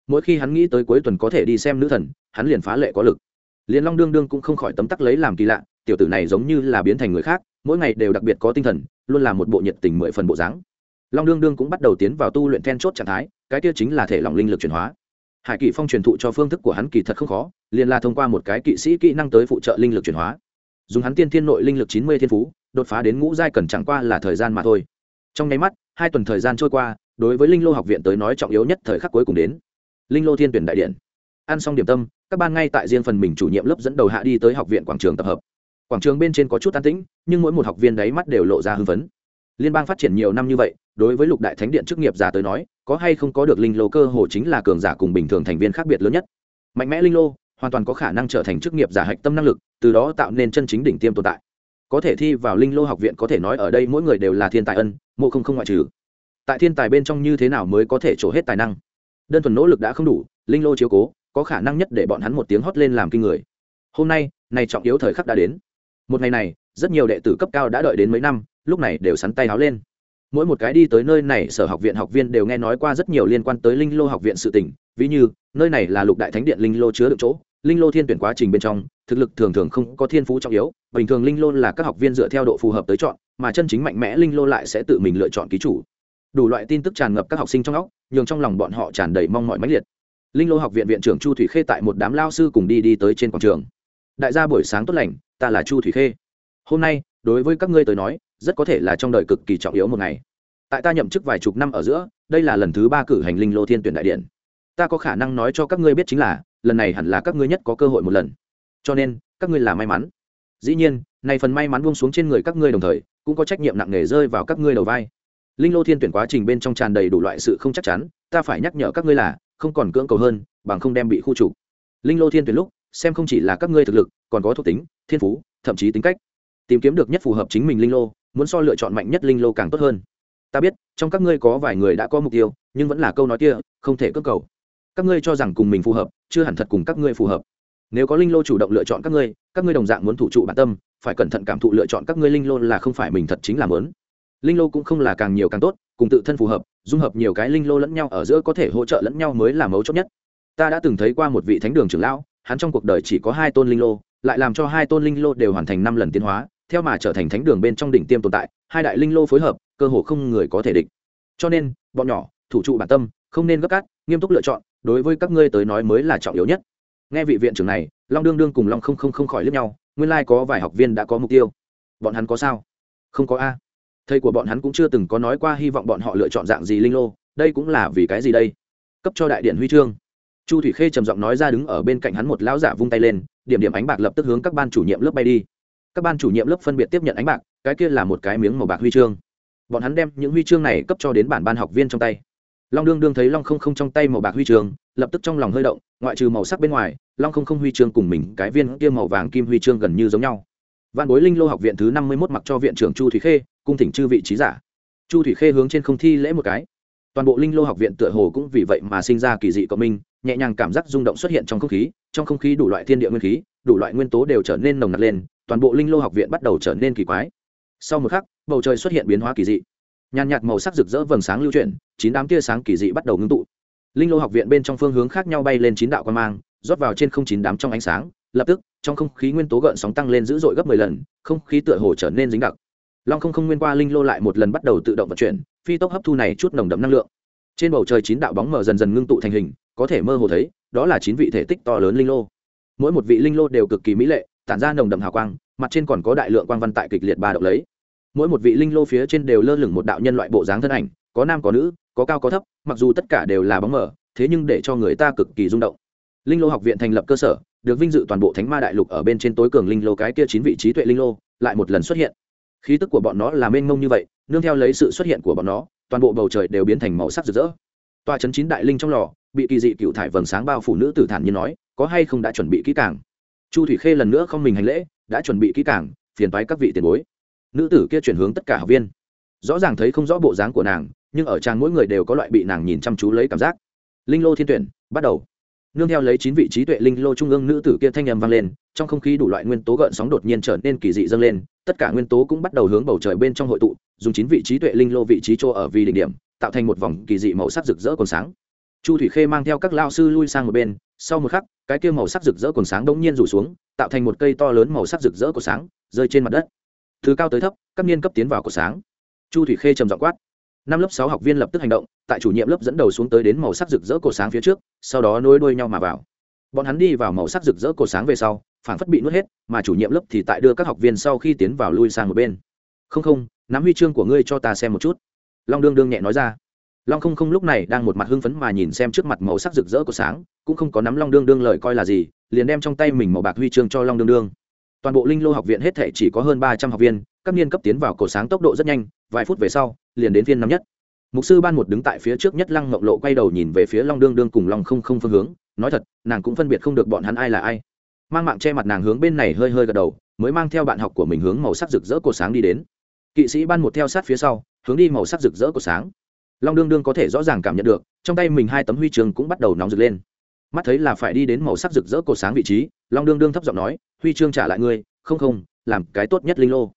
Mỗi khi hắn nghĩ tới cuối tuần có thể đi xem nữ thần, hắn liền phá lệ có lực liền long đương đương cũng không khỏi tấm tắc lấy làm kỳ lạ, tiểu tử này giống như là biến thành người khác, mỗi ngày đều đặc biệt có tinh thần, luôn là một bộ nhiệt tình mười phần bộ dáng. Long đương đương cũng bắt đầu tiến vào tu luyện then chốt trạng thái, cái kia chính là thể lòng linh lực chuyển hóa. Hải kỷ phong truyền thụ cho phương thức của hắn kỳ thật không khó, liền là thông qua một cái kỵ sĩ kỹ năng tới phụ trợ linh lực chuyển hóa. Dùng hắn tiên thiên nội linh lực chín mươi thiên phú, đột phá đến ngũ giai cần chẳng qua là thời gian mà thôi. Trong nháy mắt, hai tuần thời gian trôi qua, đối với linh lô học viện tới nói trọng yếu nhất thời khắc cuối cùng đến. Linh lô thiên tuyển đại điện. Ăn xong điểm tâm các ban ngay tại riêng phần mình chủ nhiệm lớp dẫn đầu hạ đi tới học viện quảng trường tập hợp. Quảng trường bên trên có chút an tĩnh, nhưng mỗi một học viên đáy mắt đều lộ ra hưng phấn. Liên bang phát triển nhiều năm như vậy, đối với lục đại thánh điện chức nghiệp giả tới nói, có hay không có được linh lô cơ hồ chính là cường giả cùng bình thường thành viên khác biệt lớn nhất. Mạnh mẽ linh lô, hoàn toàn có khả năng trở thành chức nghiệp giả hạch tâm năng lực, từ đó tạo nên chân chính đỉnh tiêm tồn tại. Có thể thi vào linh lô học viện có thể nói ở đây mỗi người đều là thiên tài ân, mộ không không ngoại trừ. Tại thiên tài bên trong như thế nào mới có thể trổ hết tài năng? Đơn thuần nỗ lực đã không đủ, linh lô chiếu cố có khả năng nhất để bọn hắn một tiếng hót lên làm kinh người. Hôm nay, này trọng yếu thời khắc đã đến. Một ngày này, rất nhiều đệ tử cấp cao đã đợi đến mấy năm, lúc này đều sắn tay áo lên. Mỗi một cái đi tới nơi này, sở học viện học viên đều nghe nói qua rất nhiều liên quan tới linh lô học viện sự tỉnh ví như, nơi này là lục đại thánh điện linh lô chứa đựng chỗ, linh lô thiên tuyển quá trình bên trong, thực lực thường thường không có thiên phú trọng yếu, bình thường linh lô là các học viên dựa theo độ phù hợp tới chọn, mà chân chính mạnh mẽ linh lô lại sẽ tự mình lựa chọn ký chủ. Đủ loại tin tức tràn ngập các học sinh trong óc, nhường trong lòng bọn họ tràn đầy mong mọi mãnh liệt linh lô học viện viện trưởng chu thủy khê tại một đám lao sư cùng đi đi tới trên quảng trường đại gia buổi sáng tốt lành ta là chu thủy khê hôm nay đối với các ngươi tới nói rất có thể là trong đời cực kỳ trọng yếu một ngày tại ta nhậm chức vài chục năm ở giữa đây là lần thứ ba cử hành linh lô thiên tuyển đại điện ta có khả năng nói cho các ngươi biết chính là lần này hẳn là các ngươi nhất có cơ hội một lần cho nên các ngươi là may mắn dĩ nhiên này phần may mắn buông xuống trên người các ngươi đồng thời cũng có trách nhiệm nặng nề rơi vào các ngươi đầu vai linh lô thiên tuyển quá trình bên trong tràn đầy đủ loại sự không chắc chắn ta phải nhắc nhở các ngươi là không còn cưỡng cầu hơn, bằng không đem bị khu trục. Linh lô thiên tuyển lúc, xem không chỉ là các ngươi thực lực, còn có thuộc tính, thiên phú, thậm chí tính cách. Tìm kiếm được nhất phù hợp chính mình linh lô, muốn so lựa chọn mạnh nhất linh lô càng tốt hơn. Ta biết, trong các ngươi có vài người đã có mục tiêu, nhưng vẫn là câu nói kia, không thể cưỡng cầu. Các ngươi cho rằng cùng mình phù hợp, chưa hẳn thật cùng các ngươi phù hợp. Nếu có linh lô chủ động lựa chọn các ngươi các ngươi đồng dạng muốn thủ trụ bản tâm, phải cẩn thận cảm thụ lựa chọn các ngươi linh lô là không phải mình thật chính là muốn. Linh lô cũng không là càng nhiều càng tốt, cùng tự thân phù hợp dung hợp nhiều cái linh lô lẫn nhau ở giữa có thể hỗ trợ lẫn nhau mới là mấu chốt nhất. Ta đã từng thấy qua một vị thánh đường trưởng lão, hắn trong cuộc đời chỉ có hai tôn linh lô, lại làm cho hai tôn linh lô đều hoàn thành năm lần tiến hóa, theo mà trở thành thánh đường bên trong đỉnh tiêm tồn tại, hai đại linh lô phối hợp, cơ hồ không người có thể địch. Cho nên, bọn nhỏ, thủ trụ bản tâm, không nên gấp cát nghiêm túc lựa chọn, đối với các ngươi tới nói mới là trọng yếu nhất. Nghe vị viện trưởng này, long đương đương cùng long không không không khỏi liếc nhau, nguyên lai có vài học viên đã có mục tiêu. Bọn hắn có sao? Không có a thầy của bọn hắn cũng chưa từng có nói qua hy vọng bọn họ lựa chọn dạng gì linh lô, đây cũng là vì cái gì đây? Cấp cho đại điện huy chương. Chu thủy khê trầm giọng nói ra đứng ở bên cạnh hắn một lão giả vung tay lên, điểm điểm ánh bạc lập tức hướng các ban chủ nhiệm lớp bay đi. Các ban chủ nhiệm lớp phân biệt tiếp nhận ánh bạc, cái kia là một cái miếng màu bạc huy chương. Bọn hắn đem những huy chương này cấp cho đến bản ban học viên trong tay. Long đương đương thấy long không không trong tay màu bạc huy chương, lập tức trong lòng hơi động, ngoại trừ màu sắc bên ngoài, long không không huy chương cùng mình, cái viên kia màu vàng kim huy chương gần như giống nhau. Văn bối linh lô học viện thứ năm mươi mốt mặc cho viện trưởng chu thủy khê cung thỉnh chư vị trí giả. Chu thủy khê hướng trên không thi lễ một cái. Toàn bộ linh lô học viện tựa hồ cũng vì vậy mà sinh ra kỳ dị cộng minh, nhẹ nhàng cảm giác rung động xuất hiện trong không khí, trong không khí đủ loại thiên địa nguyên khí, đủ loại nguyên tố đều trở nên nồng nặc lên, toàn bộ linh lô học viện bắt đầu trở nên kỳ quái. Sau một khắc, bầu trời xuất hiện biến hóa kỳ dị. Nhàn nhạt màu sắc rực rỡ vầng sáng lưu chuyển, chín đám tia sáng kỳ dị bắt đầu ngưng tụ. Linh lô học viện bên trong phương hướng khác nhau bay lên chín đạo quan mang, rót vào trên không chín đám trong ánh sáng, lập tức, trong không khí nguyên tố gợn sóng tăng lên dữ dội gấp mười lần, không khí tựa hồ trở nên dính đặc long không không nguyên qua linh lô lại một lần bắt đầu tự động vận chuyển, phi tốc hấp thu này chút nồng đậm năng lượng. Trên bầu trời chín đạo bóng mờ dần dần ngưng tụ thành hình, có thể mơ hồ thấy, đó là chín vị thể tích to lớn linh lô. Mỗi một vị linh lô đều cực kỳ mỹ lệ, tản ra nồng đậm hào quang, mặt trên còn có đại lượng quang văn tại kịch liệt ba động lấy. Mỗi một vị linh lô phía trên đều lơ lửng một đạo nhân loại bộ dáng thân ảnh, có nam có nữ, có cao có thấp, mặc dù tất cả đều là bóng mờ, thế nhưng để cho người ta cực kỳ rung động. Linh lô học viện thành lập cơ sở, được vinh dự toàn bộ thánh ma đại lục ở bên trên tối cường linh lô cái kia chín vị trí tuệ linh lô, lại một lần xuất hiện khí tức của bọn nó là mênh mông như vậy, nương theo lấy sự xuất hiện của bọn nó, toàn bộ bầu trời đều biến thành màu sắc rực rỡ. Tòa chấn chín đại linh trong lò, bị kỳ dị cựu thải vầng sáng bao phủ nữ tử thản như nói, có hay không đã chuẩn bị kỹ càng? Chu thủy khê lần nữa không mình hành lễ, đã chuẩn bị kỹ càng, phiền toái các vị tiền bối. Nữ tử kia chuyển hướng tất cả học viên. Rõ ràng thấy không rõ bộ dáng của nàng, nhưng ở trang mỗi người đều có loại bị nàng nhìn chăm chú lấy cảm giác. Linh lô thiên tuyển, bắt đầu nương theo lấy chín vị trí tuệ linh lô trung ương nữ tử kia thanh âm vang lên, trong không khí đủ loại nguyên tố gợn sóng đột nhiên trở nên kỳ dị dâng lên, tất cả nguyên tố cũng bắt đầu hướng bầu trời bên trong hội tụ, dùng chín vị trí tuệ linh lô vị trí chỗ ở vì đỉnh điểm, tạo thành một vòng kỳ dị màu sắc rực rỡ còn sáng. Chu thủy khê mang theo các lao sư lui sang một bên, sau một khắc, cái kia màu sắc rực rỡ còn sáng đ ỗ n g nhiên rủ xuống, tạo thành một cây to lớn màu sắc rực rỡ của sáng, rơi trên mặt đất. Từ cao tới thấp, các niên cấp tiến vào của sáng. Chu thủy khê trầm dọ quát năm lớp sáu học viên lập tức hành động, tại chủ nhiệm lớp dẫn đầu xuống tới đến màu sắc rực rỡ cổ sáng phía trước, sau đó nối đuôi nhau mà vào. Bọn hắn đi vào màu sắc rực rỡ cổ sáng về sau phản phất bị nuốt hết, mà chủ nhiệm lớp thì tại đưa các học viên sau khi tiến vào lui sang một bên. Không không, nắm huy chương của ngươi cho ta xem một chút. Long đương đương nhẹ nói ra. Long không không lúc này đang một mặt hưng phấn mà nhìn xem trước mặt màu sắc rực rỡ của sáng, cũng không có nắm long đương đương lời coi là gì, liền đem trong tay mình màu bạc huy chương cho long đương đương. Toàn bộ linh lô học viện hết thể chỉ có hơn ba trăm học viên các niên cấp tiến vào cổ sáng tốc độ rất nhanh, vài phút về sau, liền đến viên năm nhất. Mục sư ban một đứng tại phía trước nhất lăng mộng lộ quay đầu nhìn về phía long đương đương cùng long không không phương hướng, nói thật, nàng cũng phân biệt không được bọn hắn ai là ai. Mang mạng che mặt nàng hướng bên này hơi hơi gật đầu, mới mang theo bạn học của mình hướng màu sắc rực rỡ cổ sáng đi đến. Kỵ sĩ ban một theo sát phía sau, hướng đi màu sắc rực rỡ cổ sáng. Long đương đương có thể rõ ràng cảm nhận được, trong tay mình hai tấm huy chương cũng bắt đầu nóng rực lên. Mắt thấy là phải đi đến màu sắc rực rỡ cổ sáng vị trí, long đương đương thấp giọng nói, huy chương trả lại ngươi, không không, làm cái tốt nhất linh lô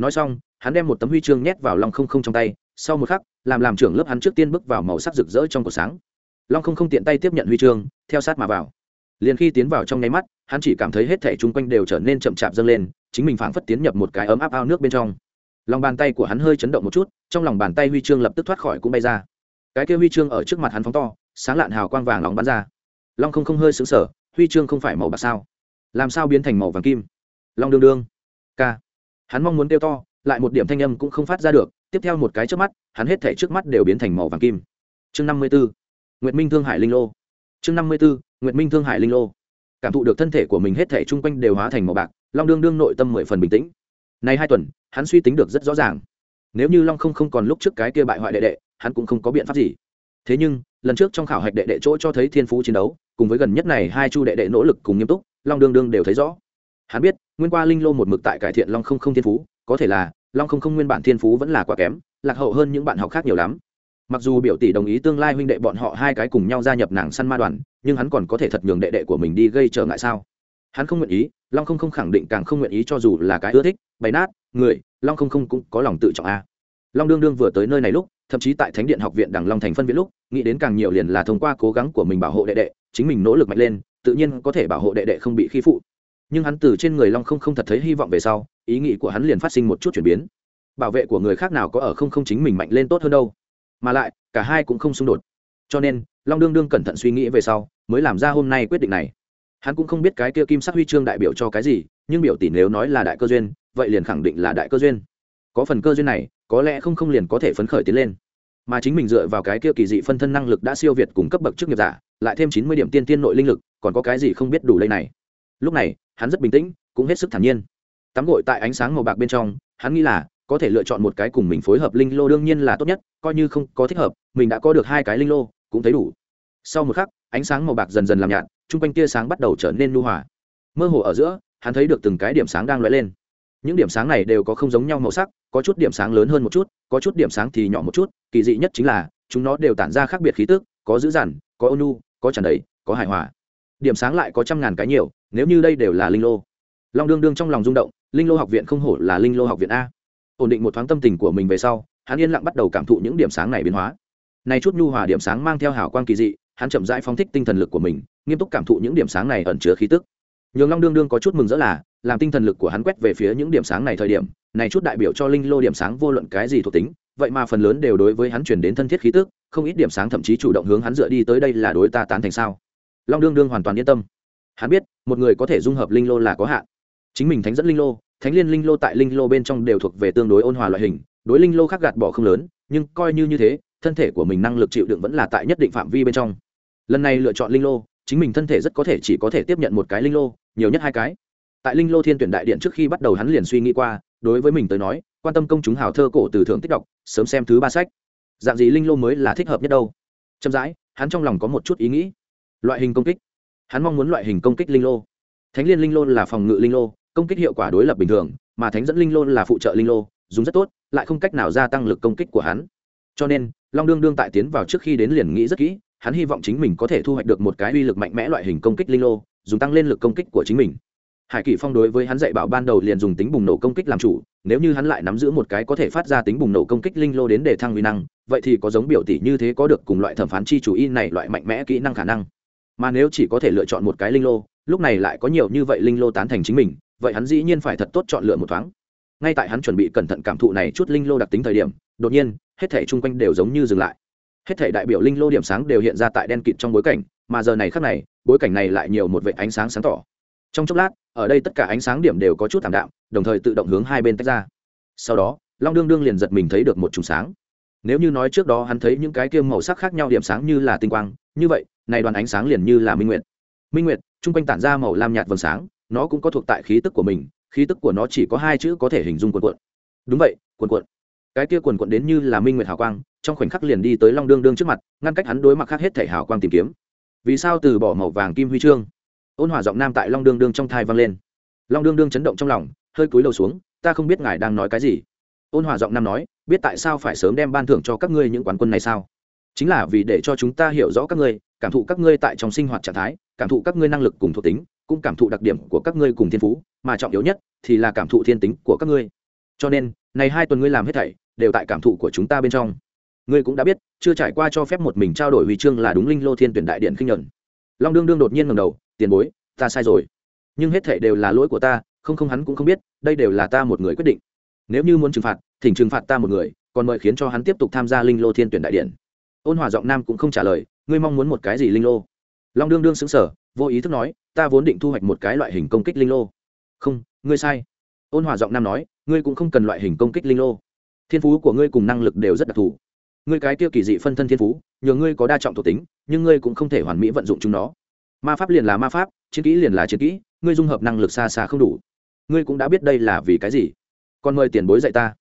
nói xong, hắn đem một tấm huy chương nhét vào long không không trong tay, sau một khắc, làm làm trưởng lớp hắn trước tiên bước vào màu sắc rực rỡ trong cột sáng. Long không không tiện tay tiếp nhận huy chương, theo sát mà vào. Liền khi tiến vào trong nháy mắt, hắn chỉ cảm thấy hết thẻ chung quanh đều trở nên chậm chạp dâng lên, chính mình phảng phất tiến nhập một cái ấm áp ao nước bên trong. Lòng bàn tay của hắn hơi chấn động một chút, trong lòng bàn tay huy chương lập tức thoát khỏi cũng bay ra. Cái kia huy chương ở trước mặt hắn phóng to, sáng lạn hào quang vàng nóng bắn ra. Long không không hơi xứng sở huy chương không phải màu bạc sao? Làm sao biến thành màu vàng kim? Long đương đương. K hắn mong muốn kêu to, lại một điểm thanh âm cũng không phát ra được, tiếp theo một cái trước mắt, hắn hết thể trước mắt đều biến thành màu vàng kim. Chương năm mươi b ố nguyệt minh thương hải linh lô. Chương năm mươi b ố nguyệt minh thương hải linh lô. Cảm thụ được thân thể của mình hết thể chung quanh đều hóa thành màu bạc, long đương đương nội tâm mười phần bình tĩnh. Nay hai tuần, hắn suy tính được rất rõ ràng. Nếu như long không không còn lúc trước cái kia bại hoại đệ đệ, hắn cũng không có biện pháp gì. Thế nhưng, lần trước trong khảo hạch đệ đệ chỗ cho thấy thiên phú chiến đấu, cùng với gần nhất này hai chu đệ đệ nỗ lực cùng nghiêm túc, long đương đương đều thấy rõ hắn biết, nguyên qua linh lô một mực tại cải thiện long không không thiên phú, có thể là, long không không nguyên bản thiên phú vẫn là quá kém, lạc hậu hơn những bạn học khác nhiều lắm. Mặc dù biểu tỷ đồng ý tương lai huynh đệ bọn họ hai cái cùng nhau gia nhập nàng săn ma đoàn, nhưng hắn còn có thể thật nhường đệ đệ của mình đi gây trở ngại sao? Hắn không nguyện ý, long không không khẳng định càng không nguyện ý cho dù là cái ưa thích, bày nát, người, long không không cũng có lòng tự trọng a. Long đương đương vừa tới nơi này lúc, thậm chí tại thánh điện học viện đằng long thành phân viện lúc, nghĩ đến càng nhiều liền là thông qua cố gắng của mình bảo hộ đệ đệ, chính mình nỗ lực mạnh lên, tự nhiên có thể bảo hộ đệ đệ không bị khi phụ nhưng hắn từ trên người long không không thật thấy hy vọng về sau, ý nghĩ của hắn liền phát sinh một chút chuyển biến. Bảo vệ của người khác nào có ở không không chính mình mạnh lên tốt hơn đâu. Mà lại, cả hai cũng không xung đột. Cho nên, long đương đương cẩn thận suy nghĩ về sau, mới làm ra hôm nay quyết định này. Hắn cũng không biết cái kia kim sắc huy chương đại biểu cho cái gì, nhưng biểu tỷ nếu nói là đại cơ duyên, vậy liền khẳng định là đại cơ duyên. Có phần cơ duyên này, có lẽ không không liền có thể phấn khởi tiến lên. Mà chính mình dựa vào cái kia kỳ dị phân thân năng lực đã siêu việt cùng cấp bậc chức nghiệp giả, lại thêm chín mươi điểm tiên tiên nội linh lực, còn có cái gì không biết đủ lây này? Lúc này, hắn rất bình tĩnh, cũng hết sức thản nhiên. Tắm gội tại ánh sáng màu bạc bên trong, hắn nghĩ là, có thể lựa chọn một cái cùng mình phối hợp linh lô đương nhiên là tốt nhất, coi như không có thích hợp, mình đã có được hai cái linh lô, cũng thấy đủ. Sau một khắc, ánh sáng màu bạc dần dần làm nhạt, chung quanh tia sáng bắt đầu trở nên nu hòa. Mơ hồ ở giữa, hắn thấy được từng cái điểm sáng đang lóe lên. Những điểm sáng này đều có không giống nhau màu sắc, có chút điểm sáng lớn hơn một chút, có chút điểm sáng thì nhỏ một chút, kỳ dị nhất chính là, chúng nó đều tản ra khác biệt khí tức, có dữ dằn, có ônu có tràn đầy, có hài hòa điểm sáng lại có trăm ngàn cái nhiều, nếu như đây đều là linh lô. Long đương đương trong lòng rung động, linh lô học viện không hổ là linh lô học viện a. Ổn định một thoáng tâm tình của mình về sau, hắn yên lặng bắt đầu cảm thụ những điểm sáng này biến hóa. Này chút nhu hòa điểm sáng mang theo hào quang kỳ dị, hắn chậm rãi phóng thích tinh thần lực của mình, nghiêm túc cảm thụ những điểm sáng này ẩn chứa khí tức. Nhường long đương đương có chút mừng rỡ là, làm tinh thần lực của hắn quét về phía những điểm sáng này thời điểm, này chút đại biểu cho linh lô điểm sáng vô luận cái gì thuộc tính, vậy mà phần lớn đều đối với hắn chuyển đến thân thiết khí tức, không ít điểm sáng thậm chí chủ động hướng hắn dựa đi tới đây là đối ta tán thành sao? Long đương đương hoàn toàn yên tâm. Hắn biết, một người có thể dung hợp linh lô là có hạn. Chính mình thánh dẫn linh lô, thánh liên linh lô tại linh lô bên trong đều thuộc về tương đối ôn hòa loại hình, đối linh lô khác gạt bỏ không lớn, nhưng coi như như thế, thân thể của mình năng lực chịu đựng vẫn là tại nhất định phạm vi bên trong. Lần này lựa chọn linh lô, chính mình thân thể rất có thể chỉ có thể tiếp nhận một cái linh lô, nhiều nhất hai cái. Tại linh lô thiên tuyển đại điện trước khi bắt đầu hắn liền suy nghĩ qua, đối với mình tới nói, quan tâm công chúng hào thơ cổ từ thượng tích đọc, sớm xem thứ ba sách. Dạng gì linh lô mới là thích hợp nhất đâu? Chậm rãi, hắn trong lòng có một chút ý nghĩ loại hình công kích. Hắn mong muốn loại hình công kích linh lô. Thánh liên linh lô là phòng ngự linh lô, công kích hiệu quả đối lập bình thường, mà thánh dẫn linh lô là phụ trợ linh lô, dùng rất tốt, lại không cách nào gia tăng lực công kích của hắn. Cho nên, long đương đương tại tiến vào trước khi đến liền nghĩ rất kỹ, hắn hy vọng chính mình có thể thu hoạch được một cái uy lực mạnh mẽ loại hình công kích linh lô, dùng tăng lên lực công kích của chính mình. Hải kỷ phong đối với hắn dạy bảo ban đầu liền dùng tính bùng nổ công kích làm chủ, nếu như hắn lại nắm giữ một cái có thể phát ra tính bùng nổ công kích linh lô đến để thăng uy năng, vậy thì có giống biểu tỷ như thế có được cùng loại thẩm phán chi chủ y này loại mạnh mẽ kỹ năng khả năng mà nếu chỉ có thể lựa chọn một cái linh lô, lúc này lại có nhiều như vậy linh lô tán thành chính mình, vậy hắn dĩ nhiên phải thật tốt chọn lựa một thoáng. Ngay tại hắn chuẩn bị cẩn thận cảm thụ này chút linh lô đặc tính thời điểm, đột nhiên, hết thể chung quanh đều giống như dừng lại. Hết thể đại biểu linh lô điểm sáng đều hiện ra tại đen kịt trong bối cảnh, mà giờ này khác này, bối cảnh này lại nhiều một vệ ánh sáng sáng tỏ. Trong chốc lát, ở đây tất cả ánh sáng điểm đều có chút thảm đạm, đồng thời tự động hướng hai bên tách ra. Sau đó, long đương đương liền giật mình thấy được một chùm sáng nếu như nói trước đó hắn thấy những cái kia màu sắc khác nhau điểm sáng như là tinh quang, như vậy, này đoàn ánh sáng liền như là minh nguyệt. Minh nguyệt, chung quanh tản ra màu lam nhạt vầng sáng, nó cũng có thuộc tại khí tức của mình, khí tức của nó chỉ có hai chữ có thể hình dung quần quận. Đúng vậy, quần quận. Cái kia quần quận đến như là minh nguyệt hào quang, trong khoảnh khắc liền đi tới long đương đương trước mặt, ngăn cách hắn đối mặt khác hết thể hào quang tìm kiếm. Vì sao từ bỏ màu vàng kim huy chương? Ôn hòa giọng nam tại long đương đương trong thai vang lên. Long đương đương chấn động trong lòng, hơi cúi đầu xuống, ta không biết ngài đang nói cái gì ôn hòa giọng nam nói, biết tại sao phải sớm đem ban thưởng cho các ngươi những quán quân này sao? Chính là vì để cho chúng ta hiểu rõ các ngươi, cảm thụ các ngươi tại trong sinh hoạt trạng thái, cảm thụ các ngươi năng lực cùng thuộc tính, cũng cảm thụ đặc điểm của các ngươi cùng thiên phú, mà trọng yếu nhất thì là cảm thụ thiên tính của các ngươi. Cho nên, này hai tuần ngươi làm hết thảy đều tại cảm thụ của chúng ta bên trong. Ngươi cũng đã biết, chưa trải qua cho phép một mình trao đổi huy chương là đúng linh lô thiên tuyển đại điện khinh nhuận. Long đương đương đột nhiên ngầm đầu, tiền bối, ta sai rồi. Nhưng hết thảy đều là lỗi của ta, không không hắn cũng không biết, đây đều là ta một người quyết định nếu như muốn trừng phạt, thỉnh trừng phạt ta một người, còn mời khiến cho hắn tiếp tục tham gia linh lô thiên tuyển đại điện. Ôn hòa giọng nam cũng không trả lời, ngươi mong muốn một cái gì linh lô? Long đương đương xứng sở vô ý thức nói, ta vốn định thu hoạch một cái loại hình công kích linh lô. Không, ngươi sai. Ôn hòa giọng nam nói, ngươi cũng không cần loại hình công kích linh lô. Thiên phú của ngươi cùng năng lực đều rất đặc thù. Ngươi cái tiêu kỳ dị phân thân thiên phú, nhờ ngươi có đa trọng thuộc tính, nhưng ngươi cũng không thể hoàn mỹ vận dụng chúng nó. Ma pháp liền là ma pháp, chiến kỹ liền là chiến kỹ, ngươi dung hợp năng lực xa xa không đủ. Ngươi cũng đã biết đây là vì cái gì còn mời tiền bối dạy ta.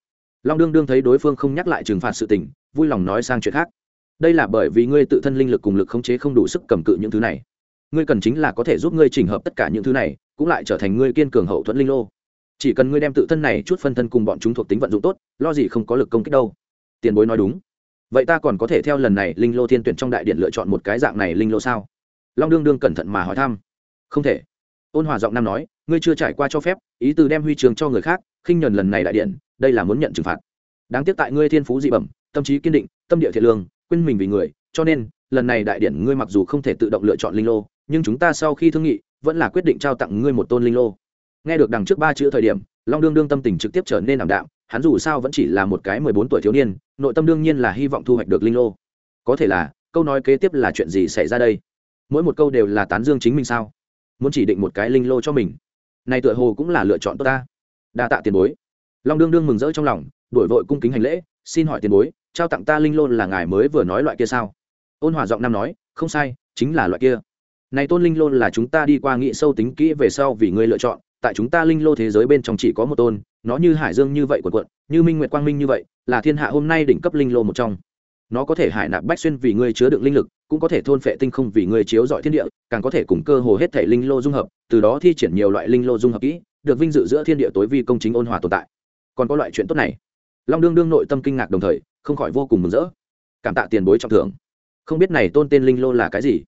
Long đương đương thấy đối phương không nhắc lại trừng phạt sự tình, vui lòng nói sang chuyện khác. Đây là bởi vì ngươi tự thân linh lực cùng lực khống chế không đủ sức cầm cự những thứ này. Ngươi cần chính là có thể giúp ngươi chỉnh hợp tất cả những thứ này, cũng lại trở thành ngươi kiên cường hậu thuẫn linh lô. Chỉ cần ngươi đem tự thân này chút phân thân cùng bọn chúng thuộc tính vận dụng tốt, lo gì không có lực công kích đâu. Tiền bối nói đúng. Vậy ta còn có thể theo lần này linh lô thiên tuyển trong đại điện lựa chọn một cái dạng này linh lô sao? Long đương đương cẩn thận mà hỏi thăm. Không thể. Ôn hòa giọng nam nói, ngươi chưa trải qua cho phép, ý từ đem huy trường cho người khác khinh nhuần lần này đại điện, đây là muốn nhận trừng phạt. Đáng tiếc tại ngươi thiên phú dị bẩm, tâm trí kiên định, tâm địa thiện lương, quên mình vì người, cho nên, lần này đại điện ngươi mặc dù không thể tự động lựa chọn linh lô, nhưng chúng ta sau khi thương nghị, vẫn là quyết định trao tặng ngươi một tôn linh lô. Nghe được đằng trước ba chữ thời điểm, long đương đương tâm tình trực tiếp trở nên ảm đạm, hắn dù sao vẫn chỉ là một cái mười bốn tuổi thiếu niên, nội tâm đương nhiên là hy vọng thu hoạch được linh lô. Có thể là, câu nói kế tiếp là chuyện gì xảy ra đây? Mỗi một câu đều là tán dương chính mình sao? Muốn chỉ định một cái linh lô cho mình. Này tựa hồ cũng là lựa chọn tốt ta đa tạ tiền bối. Long đương đương mừng rỡ trong lòng đổi vội cung kính hành lễ, xin hỏi tiền bối, trao tặng ta linh lô là ngài mới vừa nói loại kia sao? Ôn hòa giọng nam nói, không sai, chính là loại kia. Này tôn linh lô là chúng ta đi qua nghị sâu tính kỹ về sau vì ngươi lựa chọn, tại chúng ta linh lô thế giới bên trong chỉ có một tôn, nó như hải dương như vậy quần quận như minh nguyệt quang minh như vậy, là thiên hạ hôm nay đỉnh cấp linh lô một trong. Nó có thể hải nạp bách xuyên vì ngươi chứa đựng linh lực, cũng có thể thôn phệ tinh không vì ngươi chiếu dọi thiên địa, càng có thể cùng cơ hồ hết thể linh lô dung hợp, từ đó thi triển nhiều loại linh lô dung hợp kỹ được vinh dự giữa thiên địa tối vi công chính ôn hòa tồn tại. Còn có loại chuyện tốt này. Long đương đương nội tâm kinh ngạc đồng thời, không khỏi vô cùng mừng rỡ. Cảm tạ tiền bối trọng thưởng. Không biết này tôn tên linh lô là cái gì?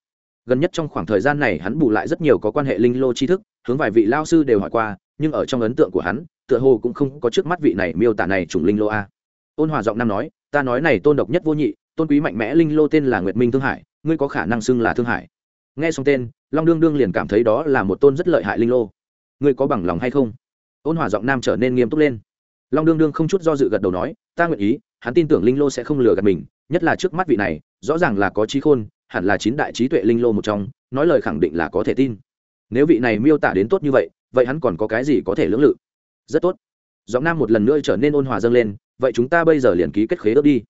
Gần nhất trong khoảng thời gian này hắn bù lại rất nhiều có quan hệ linh lô tri thức, hướng vài vị lao sư đều hỏi qua, nhưng ở trong ấn tượng của hắn, tựa hồ cũng không có trước mắt vị này miêu tả này chủng linh lô a. Ôn hòa giọng nam nói, ta nói này tôn độc nhất vô nhị, tôn quý mạnh mẽ linh lô tên là nguyệt minh thương hải, ngươi có khả năng xưng là thương hải. Nghe xong tên, long đương đương liền cảm thấy đó là một tôn rất lợi hại linh lô ngươi có bằng lòng hay không? Ôn hòa giọng nam trở nên nghiêm túc lên. Long đương đương không chút do dự gật đầu nói, ta nguyện ý, hắn tin tưởng linh lô sẽ không lừa gạt mình, nhất là trước mắt vị này, rõ ràng là có trí khôn, hẳn là chín đại trí tuệ linh lô một trong, nói lời khẳng định là có thể tin. Nếu vị này miêu tả đến tốt như vậy vậy hắn còn có cái gì có thể lưỡng lự? Rất tốt. Giọng nam một lần nữa trở nên ôn hòa dâng lên, vậy chúng ta bây giờ liền ký kết khế ước đi.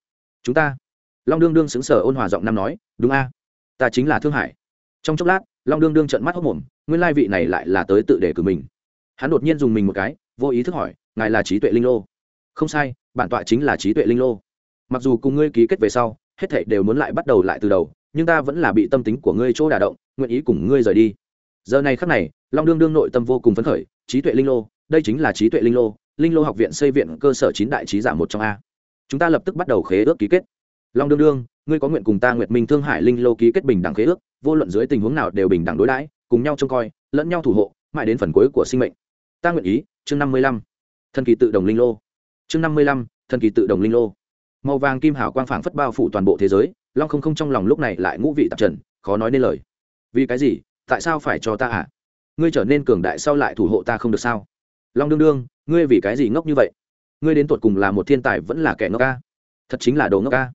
Chúng ta. Long đương đương xứng sở ôn hòa giọng nam nói, đúng a, ta chính là thương hải. Trong chốc lát long đương đương trợn mắt hốc mồm, nguyên lai vị này lại là tới tự đề cử mình. Hắn đột nhiên dùng mình một cái, vô ý thức hỏi, ngài là trí tuệ linh lô? Không sai, bản tọa chính là trí tuệ linh lô. Mặc dù cùng ngươi ký kết về sau, hết thảy đều muốn lại bắt đầu lại từ đầu, nhưng ta vẫn là bị tâm tính của ngươi chỗ đả động, nguyện ý cùng ngươi rời đi. Giờ này khắc này, long đương đương nội tâm vô cùng phấn khởi, trí tuệ linh lô, đây chính là trí tuệ linh lô linh lô học viện xây viện cơ sở chín đại trí giả một trong a. Chúng ta lập tức bắt đầu khế ước ký kết long đương đương, ngươi có nguyện cùng ta nguyện minh thương hải linh lô ký kết bình đẳng khế ước, vô luận dưới tình huống nào đều bình đẳng đối đãi, cùng nhau trông coi, lẫn nhau thủ hộ, mãi đến phần cuối của sinh mệnh. Ta nguyện ý, chương năm mươi lăm. Thần kỳ tự đồng linh lô. Chương năm mươi lăm, thần kỳ tự đồng linh lô. Màu vàng kim hảo quang phảng phất bao phủ toàn bộ thế giới, long không không trong lòng lúc này lại ngũ vị tạp trần, khó nói nên lời. Vì cái gì? Tại sao phải cho ta à ngươi trở nên cường đại sau lại thủ hộ ta không được sao? Long đương đương, ngươi vì cái gì ngốc như vậy? Ngươi đến tột cùng là một thiên tài vẫn là kẻ ngốc ca thật chính là đồ ngốc ca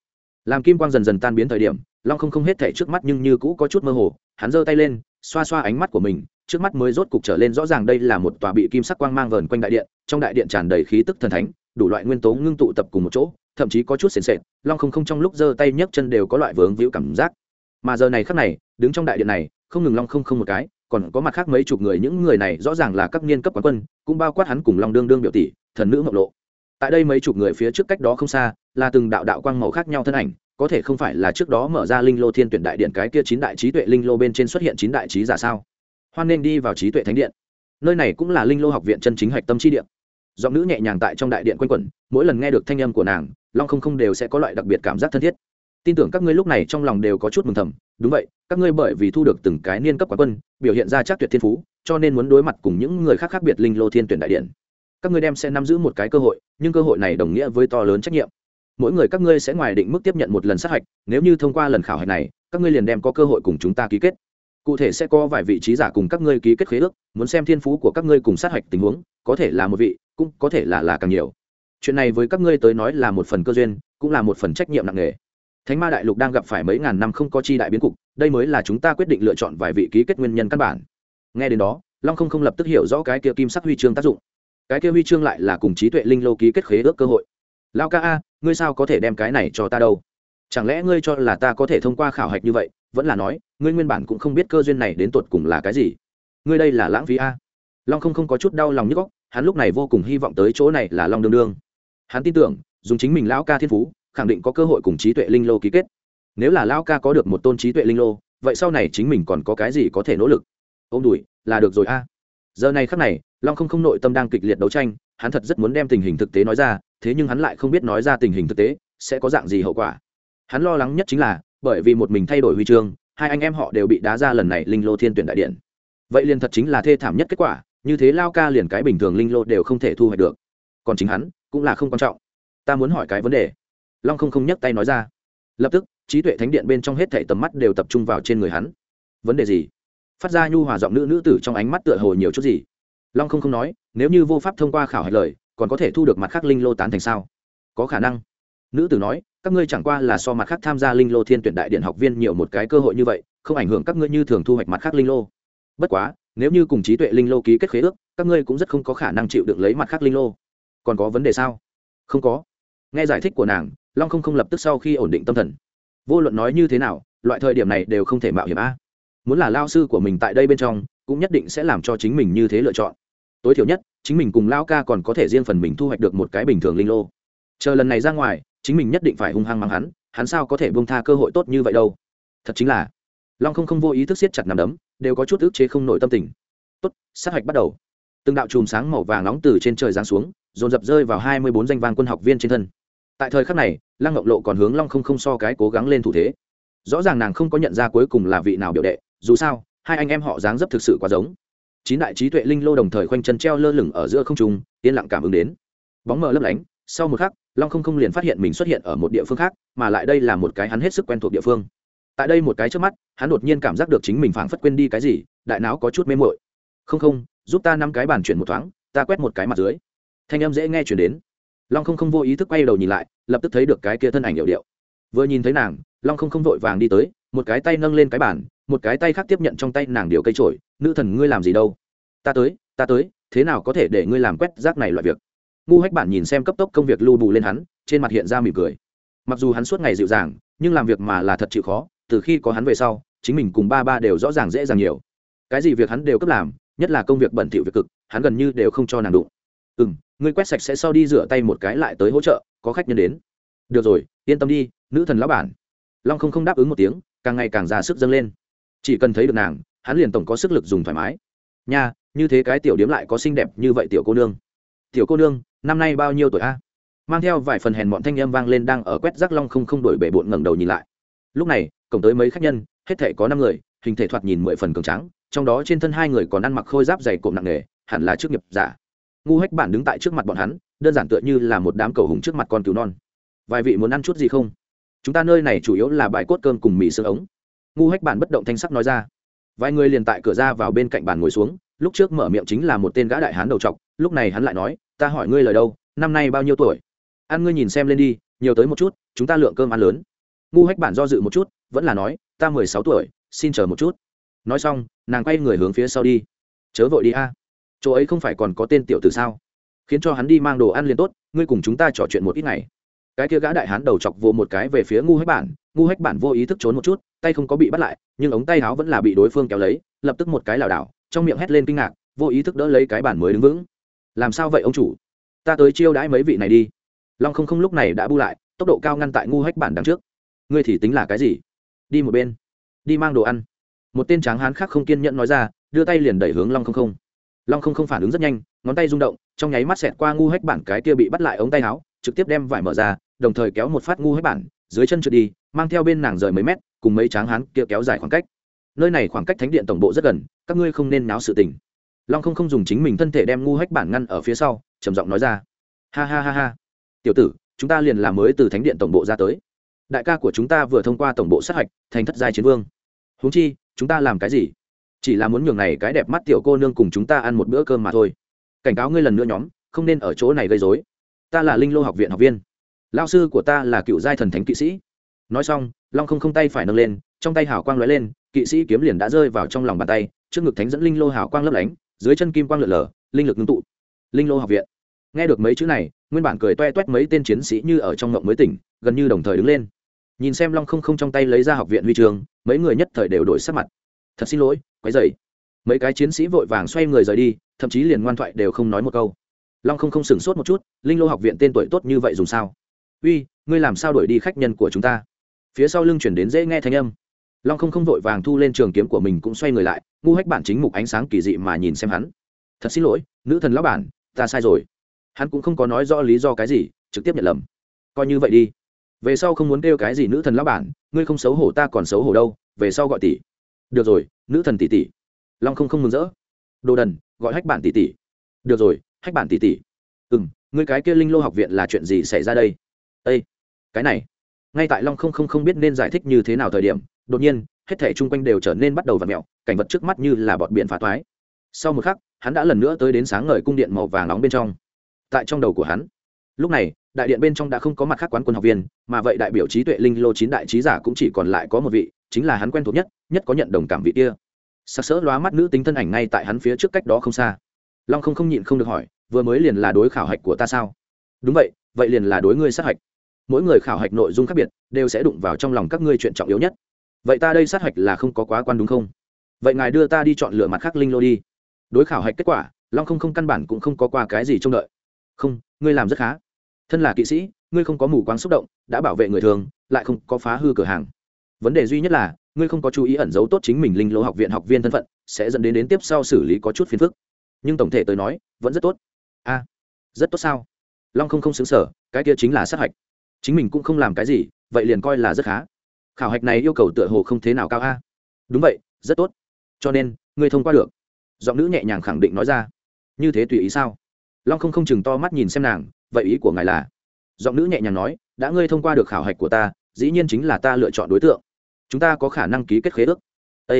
làm kim quang dần dần tan biến thời điểm, long không không hết thể trước mắt nhưng như cũ có chút mơ hồ, hắn giơ tay lên, xoa xoa ánh mắt của mình, trước mắt mới rốt cục trở lên rõ ràng đây là một tòa bị kim sắc quang mang vờn quanh đại điện, trong đại điện tràn đầy khí tức thần thánh, đủ loại nguyên tố ngưng tụ tập cùng một chỗ, thậm chí có chút sền sệt, long không không trong lúc giơ tay nhấc chân đều có loại vướng víu cảm giác. Mà giờ này khắc này, đứng trong đại điện này, không ngừng long không không một cái, còn có mặt khác mấy chục người, những người này rõ ràng là các niên cấp quán quân, cũng bao quát hắn cùng long đương đương biểu tỷ, thần nữ ngọc lộ tại đây mấy chục người phía trước cách đó không xa, là từng đạo đạo quang màu khác nhau thân ảnh, có thể không phải là trước đó mở ra linh lô thiên tuyển đại điện cái kia chín đại trí tuệ linh lô bên trên xuất hiện chín đại trí giả sao? Hoan nên đi vào trí tuệ thánh điện. Nơi này cũng là linh lô học viện chân chính hạch tâm chi điện giọng nữ nhẹ nhàng tại trong đại điện quanh quẩn, mỗi lần nghe được thanh âm của nàng, long không không đều sẽ có loại đặc biệt cảm giác thân thiết. Tin tưởng các ngươi lúc này trong lòng đều có chút mừng thầm, đúng vậy, các ngươi bởi vì thu được từng cái niên cấp quả quân, biểu hiện ra chắc tuyệt thiên phú, cho nên muốn đối mặt cùng những người khác khác biệt linh lô thiên tuyển đại điện các ngươi đem sẽ nắm giữ một cái cơ hội, nhưng cơ hội này đồng nghĩa với to lớn trách nhiệm. Mỗi người các ngươi sẽ ngoài định mức tiếp nhận một lần sát hạch, nếu như thông qua lần khảo hạch này, các ngươi liền đem có cơ hội cùng chúng ta ký kết. Cụ thể sẽ có vài vị trí giả cùng các ngươi ký kết khế ước, muốn xem thiên phú của các ngươi cùng sát hạch tình huống, có thể là một vị, cũng có thể là là càng nhiều. Chuyện này với các ngươi tới nói là một phần cơ duyên, cũng là một phần trách nhiệm nặng nề. Thánh ma đại lục đang gặp phải mấy ngàn năm không có chi đại biến cục, đây mới là chúng ta quyết định lựa chọn vài vị ký kết nguyên nhân căn bản. Nghe đến đó, long không không lập tức hiểu rõ cái kia kim sắc huy chương tác dụng cái kia huy chương lại là cùng trí tuệ linh lô ký kết khế ước cơ hội. Lao ca a, ngươi sao có thể đem cái này cho ta đâu? Chẳng lẽ ngươi cho là ta có thể thông qua khảo hạch như vậy? Vẫn là nói, ngươi nguyên bản cũng không biết cơ duyên này đến tột cùng là cái gì. Ngươi đây là lãng phí a. Long không không có chút đau lòng nhức góc hắn lúc này vô cùng hy vọng tới chỗ này là long đương đương. Hắn tin tưởng, dùng chính mình lão ca thiên phú, khẳng định có cơ hội cùng trí tuệ linh lô ký kết. Nếu là lão ca có được một tôn trí tuệ linh lô, vậy sau này chính mình còn có cái gì có thể nỗ lực? Ô m đùi, là được rồi a giờ này khắc này, long không không nội tâm đang kịch liệt đấu tranh, hắn thật rất muốn đem tình hình thực tế nói ra, thế nhưng hắn lại không biết nói ra tình hình thực tế, sẽ có dạng gì hậu quả. Hắn lo lắng nhất chính là, bởi vì một mình thay đổi huy chương, hai anh em họ đều bị đá ra lần này linh lô thiên tuyển đại điện. Vậy liền thật chính là thê thảm nhất kết quả, như thế lao ca liền cái bình thường linh lô đều không thể thu hoạch được. Còn chính hắn, cũng là không quan trọng. Ta muốn hỏi cái vấn đề. Long không không nhấc tay nói ra. Lập tức, trí tuệ thánh điện bên trong hết thảy tầm mắt đều tập trung vào trên người hắn. Vấn đề gì? Phát ra nhu hòa giọng nữ nữ tử trong ánh mắt tựa hồ nhiều chút gì. Long không không nói, nếu như vô pháp thông qua khảo hạch lời, còn có thể thu được mặt khác linh lô tán thành sao? Có khả năng. Nữ tử nói, các ngươi chẳng qua là so mặt khác tham gia linh lô thiên tuyển đại điện học viên nhiều một cái cơ hội như vậy, không ảnh hưởng các ngươi như thường thu hoạch mặt khác linh lô. Bất quá, nếu như cùng trí tuệ linh lô ký kết khế ước, các ngươi cũng rất không có khả năng chịu được lấy mặt khác linh lô. Còn có vấn đề sao? Không có. Nghe giải thích của nàng, long không không lập tức sau khi ổn định tâm thần. Vô luận nói như thế nào, loại thời điểm này đều không thể mạo hiểm a muốn là lao sư của mình tại đây bên trong, cũng nhất định sẽ làm cho chính mình như thế lựa chọn. Tối thiểu nhất, chính mình cùng lao ca còn có thể riêng phần mình thu hoạch được một cái bình thường linh lô. Chờ lần này ra ngoài, chính mình nhất định phải hung hăng mắng hắn hắn sao có thể bông tha cơ hội tốt như vậy đâu? Thật chính là, long không không vô ý thức siết chặt nằm đấm, đều có chút ức chế không nổi tâm tình. Tốt, sát hạch bắt đầu. Từng đạo chùm sáng màu vàng nóng từ trên trời giáng xuống, dồn dập rơi vào hai mươi bốn danh vang quân học viên trên thân. Tại thời khắc này, lăng ngọc lộ còn hướng long không không so cái cố gắng lên thủ thế. Rõ ràng nàng không có nhận ra cuối cùng là vị nào biểu đệ dù sao, hai anh em họ dáng dấp thực sự quá giống. Chín đại trí tuệ linh lô đồng thời khoanh chân treo lơ lửng ở giữa không trung, yên lặng cảm ứng đến. Bóng mờ lấp lánh, sau một khắc, long không không liền phát hiện mình xuất hiện ở một địa phương khác, mà lại đây là một cái hắn hết sức quen thuộc địa phương. Tại đây một cái trước mắt, hắn đột nhiên cảm giác được chính mình phảng phất quên đi cái gì, đại não có chút mê mội không không, giúp ta năm cái bàn chuyển một thoáng, ta quét một cái mặt dưới. Thanh âm dễ nghe chuyển đến. Long không không vô ý thức quay đầu nhìn lại, lập tức thấy được cái kia thân ảnh hiệu điệu. Vừa nhìn thấy nàng, long không không vội vàng đi tới một cái tay nâng lên cái bàn, một cái tay khác tiếp nhận trong tay nàng điều cây trổi, nữ thần, ngươi làm gì đâu? Ta tới ta tới, thế nào có thể để ngươi làm quét rác này loại việc? Ngu hách bản nhìn xem cấp tốc công việc lưu bù lên hắn, trên mặt hiện ra mỉm cười. Mặc dù hắn suốt ngày dịu dàng, nhưng làm việc mà là thật chịu khó, từ khi có hắn về sau, chính mình cùng ba ba đều rõ ràng dễ dàng nhiều. Cái gì việc hắn đều cấp làm, nhất là công việc bẩn thỉu việc cực, hắn gần như đều không cho nàng đụng. Ừ m ngươi quét sạch sẽ sau đi rửa tay một cái lại tới hỗ trợ, có khách nhân đến. Được rồi, yên tâm đi, nữ thần lão bản. Long không không đáp ứng một tiếng càng ngày càng ra sức dâng lên. Chỉ cần thấy được nàng, hắn liền tổng có sức lực dùng thoải mái. Nha, như thế cái tiểu điếm lại có xinh đẹp như vậy tiểu cô nương. Tiểu cô nương, năm nay bao nhiêu tuổi a? Mang theo vài phần hèn bọn thanh âm vang lên đang ở quét rác long không không đổi bể bộn ngẩng đầu nhìn lại. Lúc này, cổng tới mấy khách nhân, hết thể có năm người, hình thể thoạt nhìn mười phần cường trắng trong đó trên thân hai người còn ăn mặc khôi giáp dày cộm nặng nề, hẳn là chức nghiệp giả. Ngu hách bản đứng tại trước mặt bọn hắn, đơn giản tựa như là một đám cầu hùng trước mặt con cứu non. Vài vị muốn ăn chút gì không? Chúng ta nơi này chủ yếu là bài cốt cơm cùng mì xương ống. Ngu hách bản bất động thanh sắc nói ra. Vài người liền tại cửa ra vào bên cạnh bàn ngồi xuống, lúc trước mở miệng chính là một tên gã đại hán đầu trọc, lúc này hắn lại nói, ta hỏi ngươi lời đâu, năm nay bao nhiêu tuổi? Ăn ngươi nhìn xem lên đi, nhiều tới một chút, chúng ta lượng cơm ăn lớn. Ngu hách bản do dự một chút, vẫn là nói, ta mười sáu tuổi, xin chờ một chút. Nói xong, nàng quay người hướng phía sau đi. Chớ vội đi a, chỗ ấy không phải còn có tên tiểu từ sao? Khiến cho hắn đi mang đồ ăn liền tốt, ngươi cùng chúng ta trò chuyện một ít ngày cái kia gã đại hán đầu chọc vô một cái về phía ngu hách bản, ngu hách bản vô ý thức trốn một chút, tay không có bị bắt lại, nhưng ống tay áo vẫn là bị đối phương kéo lấy, lập tức một cái lảo đảo, trong miệng hét lên kinh ngạc, vô ý thức đỡ lấy cái bản mới đứng vững. Làm sao vậy ông chủ? Ta tới chiêu đãi mấy vị này đi. Long không không lúc này đã bu lại, tốc độ cao ngăn tại ngu hách bản đằng trước. Ngươi thì tính là cái gì? Đi một bên. Đi mang đồ ăn. Một tên tráng hán khác không kiên nhẫn nói ra, đưa tay liền đẩy hướng long không không. Long không không phản ứng rất nhanh, ngón tay rung động, trong nháy mắt xẹt qua ngu hách bản cái kia bị bắt lại ống tay áo, trực tiếp đem vải mở ra đồng thời kéo một phát ngu hết bản, dưới chân trượt đi, mang theo bên nàng rời mấy mét, cùng mấy tráng hán kia kéo dài khoảng cách. Nơi này khoảng cách thánh điện tổng bộ rất gần, các ngươi không nên náo sự tình. Long không không dùng chính mình thân thể đem ngu hách bản ngăn ở phía sau, trầm giọng nói ra. Ha ha ha ha. Tiểu tử, chúng ta liền làm mới từ thánh điện tổng bộ ra tới. Đại ca của chúng ta vừa thông qua tổng bộ sát hạch, thành thất giai chiến vương. Huống chi, chúng ta làm cái gì? Chỉ là muốn nhường này cái đẹp mắt tiểu cô nương cùng chúng ta ăn một bữa cơm mà thôi. Cảnh cáo ngươi lần nữa nhóm, không nên ở chỗ này gây dối ta là linh lô học viện học viên lao sư của ta là cựu giai thần thánh kỵ sĩ. Nói xong, long không không tay phải nâng lên, trong tay hào quang lóe lên, kỵ sĩ kiếm liền đã rơi vào trong lòng bàn tay, trước ngực thánh dẫn linh lô hào quang lấp lánh, dưới chân kim quang lượn lờ, linh lực ngưng tụ. Linh lô học viện. Nghe được mấy chữ này, nguyên bản cười toe toét mấy tên chiến sĩ như ở trong ngộng mới tỉnh, gần như đồng thời đứng lên. Nhìn xem long không không trong tay lấy ra học viện huy trường mấy người nhất thời đều đổi sắc mặt. Thật xin lỗi quái dày mấy cái chiến sĩ vội vàng xoay người rời đi, thậm chí liền ngoan thoại đều không nói một câu. Long không không sửng sốt một chút, linh lô học viện tên tuổi tốt như vậy dùng sao? Uy, ngươi làm sao đổi đi khách nhân của chúng ta? Phía sau lưng chuyển đến dễ nghe thanh âm. Long không không vội vàng thu lên trường kiếm của mình cũng xoay người lại, ngu hách bản chính mục ánh sáng kỳ dị mà nhìn xem hắn. Thật xin lỗi, nữ thần lão bản, ta sai rồi. Hắn cũng không có nói rõ lý do cái gì, trực tiếp nhận lầm. Coi như vậy đi. Về sau không muốn kêu cái gì nữ thần lão bản, ngươi không xấu hổ ta còn xấu hổ đâu, về sau gọi tỷ. Được rồi, nữ thần tỷ tỷ. Long không không mừng rỡ. Đồ đần, gọi hách bản tỷ tỷ. Được rồi, hách bản tỷ tỷ. Ừ m ngươi cái kia linh lô học viện là chuyện gì xảy ra đây? Â cái này. Ngay tại long không không không biết nên giải thích như thế nào thời điểm, đột nhiên, hết thể chung quanh đều trở nên bắt đầu v ặ mẹo cảnh vật trước mắt như là bọt biển phá toái. Sau một khắc, hắn đã lần nữa tới đến sáng ngời cung điện màu vàng nóng bên trong. Tại trong đầu của hắn, lúc này, đại điện bên trong đã không có mặt khác quán quân học viên, mà vậy đại biểu trí tuệ linh lô chín đại trí giả cũng chỉ còn lại có một vị, chính là hắn quen thuộc nhất nhất có nhận đồng cảm vị kia. Sắc sỡ lóa mắt nữ tính thân ảnh ngay tại hắn phía trước cách đó không xa. Long không không nhịn không được hỏi, vừa mới liền là đối khảo hạch của ta sao? Đúng vậy vậy liền là đối ngươi sát hạch mỗi người khảo hạch nội dung khác biệt đều sẽ đụng vào trong lòng các ngươi chuyện trọng yếu nhất. Vậy ta đây sát hạch là không có quá quan đúng không? Vậy ngài đưa ta đi chọn lựa mặt khác linh lô đi. Đối khảo hạch kết quả, long không không căn bản cũng không có qua cái gì trông đợi. Không, ngươi làm rất khá. Thân là kỵ sĩ, ngươi không có mù quáng xúc động, đã bảo vệ người thường, lại không có phá hư cửa hàng. Vấn đề duy nhất là, ngươi không có chú ý ẩn giấu tốt chính mình linh lô học viện học viên thân phận, sẽ dẫn đến đến tiếp sau xử lý có chút phiền phức. Nhưng tổng thể tới nói, vẫn rất tốt. A rất tốt sao? Long không không xứng sở cái kia chính là sát hạch chính mình cũng không làm cái gì, vậy liền coi là rất khá. Khảo hạch này yêu cầu tựa hồ không thế nào cao a. Đúng vậy, rất tốt. Cho nên, ngươi thông qua được. Giọng nữ nhẹ nhàng khẳng định nói ra. Như thế tùy ý sao? Long không không chừng to mắt nhìn xem nàng, vậy ý của ngài là? Giọng nữ nhẹ nhàng nói, đã ngươi thông qua được khảo hạch của ta, dĩ nhiên chính là ta lựa chọn đối tượng. Chúng ta có khả năng ký kết khế ước. Â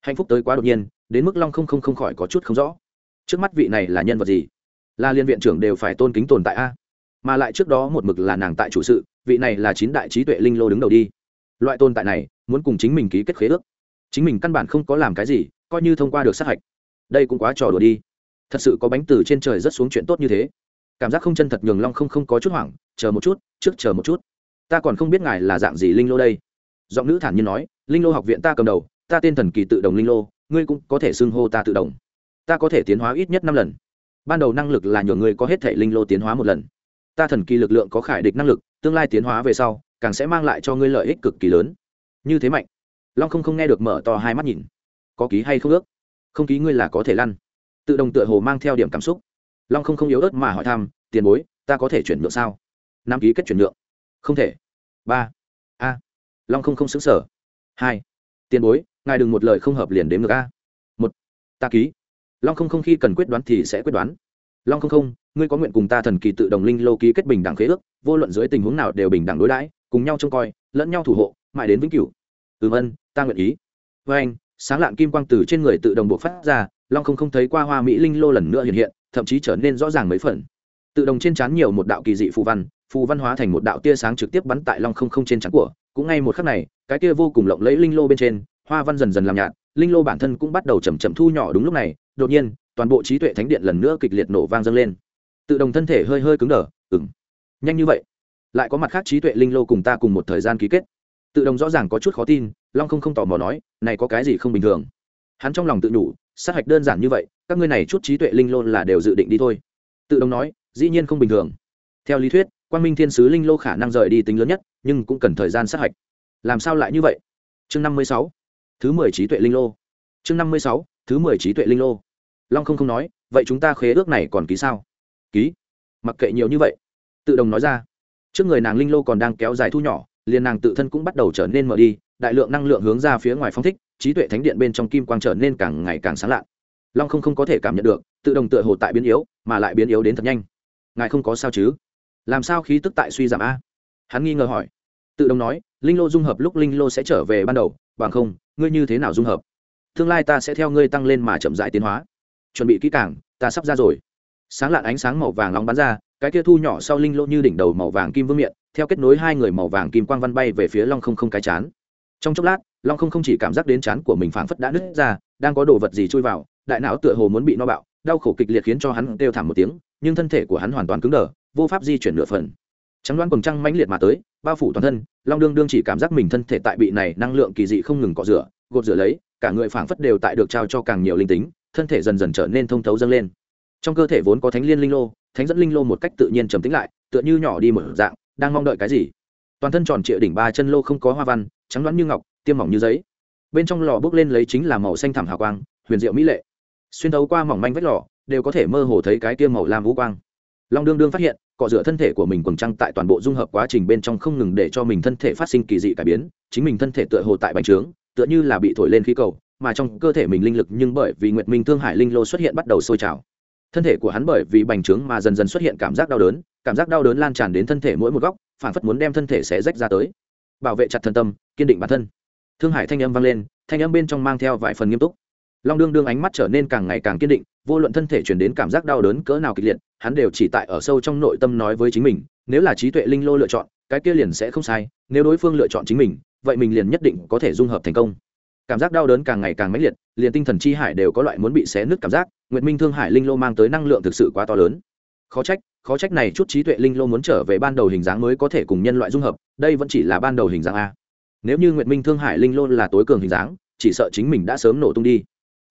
hạnh phúc tới quá đột nhiên, đến mức long không không không khỏi có chút không rõ. Trước mắt vị này là nhân vật gì? Là liên viện trưởng đều phải tôn kính tồn tại a mà lại trước đó một mực là nàng tại chủ sự, vị này là chín đại trí tuệ linh lô đứng đầu đi. Loại tồn tại này, muốn cùng chính mình ký kết khế ước. Chính mình căn bản không có làm cái gì, coi như thông qua được sát hạch. Đây cũng quá trò đùa đi. Thật sự có bánh từ trên trời rất xuống chuyện tốt như thế. Cảm giác không chân thật nhường long không không có chút hoảng, chờ một chút, trước chờ một chút. Ta còn không biết ngài là dạng gì linh lô đây. Giọng nữ thản nhiên nói, linh lô học viện ta cầm đầu, ta tên thần kỳ tự động linh lô, ngươi cũng có thể xưng hô ta tự động ta có thể tiến hóa ít nhất năm lần. Ban đầu năng lực là nhường ngươi có hết thể linh lô tiến hóa một lần ta thần kỳ lực lượng có khải địch năng lực, tương lai tiến hóa về sau, càng sẽ mang lại cho ngươi lợi ích cực kỳ lớn. Như thế mạnh. Long không không nghe được mở to hai mắt nhìn. Có ký hay không ước? Không ký ngươi là có thể lăn. Tự động tựa hồ mang theo điểm cảm xúc. Long không không yếu ớt mà hỏi thăm, tiền bối, ta có thể chuyển nhượng sao? Năm ký kết chuyển nhượng. Không thể. Ba. A. Long không không xứng sở hai. Tiền bối, ngài đừng một lời không hợp liền đếm ngược a. Một. Ta ký. Long không không khi cần quyết đoán thì sẽ quyết đoán. Long không không ngươi có nguyện cùng ta thần kỳ tự đồng linh lô ký kết bình đẳng khế ước, vô luận dưới tình huống nào đều bình đẳng đối đãi, cùng nhau trông coi, lẫn nhau thủ hộ, mãi đến vĩnh cửu. Ừ vân, ta nguyện ý. Với anh, sáng lạng kim quang từ trên người tự đồng bộ phát ra, long không không thấy qua hoa mỹ linh lô lần nữa hiện hiện, thậm chí trở nên rõ ràng mấy phần. Tự đồng trên trán nhiều một đạo kỳ dị phù văn phù văn hóa thành một đạo tia sáng trực tiếp bắn tại long không không trên trán của, cũng ngay một khắc này, cái kia vô cùng lộng lẫy linh lô bên trên, hoa văn dần dần làm nhạt, linh lô bản thân cũng bắt đầu chầm chậm thu nhỏ đúng lúc này, đột nhiên, toàn bộ trí tuệ thánh điện lần nữa kịch liệt nổ vang dâng lên tự đồng thân thể hơi hơi cứng đờ ừng nhanh như vậy. Lại có mặt khác trí tuệ linh lô cùng ta cùng một thời gian ký kết. Tự đồng rõ ràng có chút khó tin, long không không tò mò nói, này có cái gì không bình thường? Hắn trong lòng tự nhủ, sát hạch đơn giản như vậy, các ngươi này chút trí tuệ linh lô là đều dự định đi thôi. Tự đồng nói, dĩ nhiên không bình thường. Theo lý thuyết quan minh thiên sứ linh lô khả năng rời đi tính lớn nhất, nhưng cũng cần thời gian sát hạch. Làm sao lại như vậy? Chương năm mươi sáu, thứ mười trí tuệ linh lô. Chương năm mươi sáu, thứ mười trí tuệ linh lô. Long không không nói, vậy chúng ta khế ước này còn ký sao? Ký. Mặc kệ nhiều như vậy. Tự đồng nói ra. Trước người nàng linh lô còn đang kéo dài thu nhỏ, liền nàng tự thân cũng bắt đầu trở nên mở đi, đại lượng năng lượng hướng ra phía ngoài phong thích, trí tuệ thánh điện bên trong kim quang trở nên càng ngày càng sáng lạ long không không có thể cảm nhận được, tự đồng tựa hồ tại biến yếu, mà lại biến yếu đến thật nhanh. Ngài không có sao chứ? Làm sao khí tức tại suy giảm a? Hắn nghi ngờ hỏi. Tự đồng nói, linh lô dung hợp lúc linh lô sẽ trở về ban đầu, bằng không, ngươi như thế nào dung hợp? Tương lai ta sẽ theo ngươi tăng lên mà chậm rãi tiến hóa. Chuẩn bị kỹ càng, ta sắp ra rồi sáng lạn ánh sáng màu vàng nóng bắn ra, cái kia thu nhỏ sau linh lỗ như đỉnh đầu màu vàng kim vương miệng theo kết nối hai người màu vàng kim quang văn bay về phía long không không cái chán. Trong chốc lát, long không không chỉ cảm giác đến chán của mình phảng phất đã nứt ra, đang có đồ vật gì chui vào, đại não tựa hồ muốn bị no bạo, đau khổ kịch liệt khiến cho hắn kêu thảm một tiếng, nhưng thân thể của hắn hoàn toàn cứng đờ, vô pháp di chuyển nửa phần. Trắng đoán quần trăng mãnh liệt mà tới, bao phủ toàn thân, long đương đương chỉ cảm giác mình thân thể tại bị này năng lượng kỳ dị không ngừng cọ rửa, gột rửa lấy, cả người phảng phất đều tại được trao cho càng nhiều linh tính, thân thể dần dần trở nên thông thấu dâng lên trong cơ thể vốn có thánh liên linh lô, thánh dẫn linh lô một cách tự nhiên trầm tĩnh lại, tựa như nhỏ đi một dạng, đang mong đợi cái gì? Toàn thân tròn trịa đỉnh ba chân lô không có hoa văn, trắng đoán như ngọc, tiêm mỏng như giấy. Bên trong lò bước lên lấy chính là màu xanh thảm hào quang, huyền diệu mỹ lệ. Xuyên thấu qua mỏng manh vách lò, đều có thể mơ hồ thấy cái tiêm màu lam vũ quang. Long đương đương phát hiện, cọ rửa thân thể của mình quần trăng tại toàn bộ dung hợp quá trình bên trong không ngừng để cho mình thân thể phát sinh kỳ dị cải biến, chính mình thân thể tựa hồ tại bành trướng, tựa như là bị thổi lên khí cầu, mà trong cơ thể mình linh lực nhưng bởi vì nguyệt minh thương hải linh lô xuất hiện bắt đầu sôi trào thân thể của hắn bởi vì bành trướng mà dần dần xuất hiện cảm giác đau đớn, cảm giác đau đớn lan tràn đến thân thể mỗi một góc, phản phất muốn đem thân thể sẽ rách ra tới. Bảo vệ chặt thân tâm, kiên định bản thân. Thương hải thanh âm vang lên, thanh âm bên trong mang theo vài phần nghiêm túc. Long đương đương ánh mắt trở nên càng ngày càng kiên định, vô luận thân thể chuyển đến cảm giác đau đớn cỡ nào kịch liệt, hắn đều chỉ tại ở sâu trong nội tâm nói với chính mình, nếu là trí tuệ linh lô lựa chọn, cái kia liền sẽ không sai, nếu đối phương lựa chọn chính mình, vậy mình liền nhất định có thể dung hợp thành công. Cảm giác đau đớn càng ngày càng mãnh liệt, liền tinh thần chi hải đều có loại muốn bị xé nứt cảm giác nguyệt minh thương hải linh lô mang tới năng lượng thực sự quá to lớn. Khó trách khó trách này chút trí tuệ linh lô muốn trở về ban đầu hình dáng mới có thể cùng nhân loại dung hợp, đây vẫn chỉ là ban đầu hình dáng a. Nếu như nguyệt minh thương hải linh lô là tối cường hình dáng, chỉ sợ chính mình đã sớm nổ tung đi.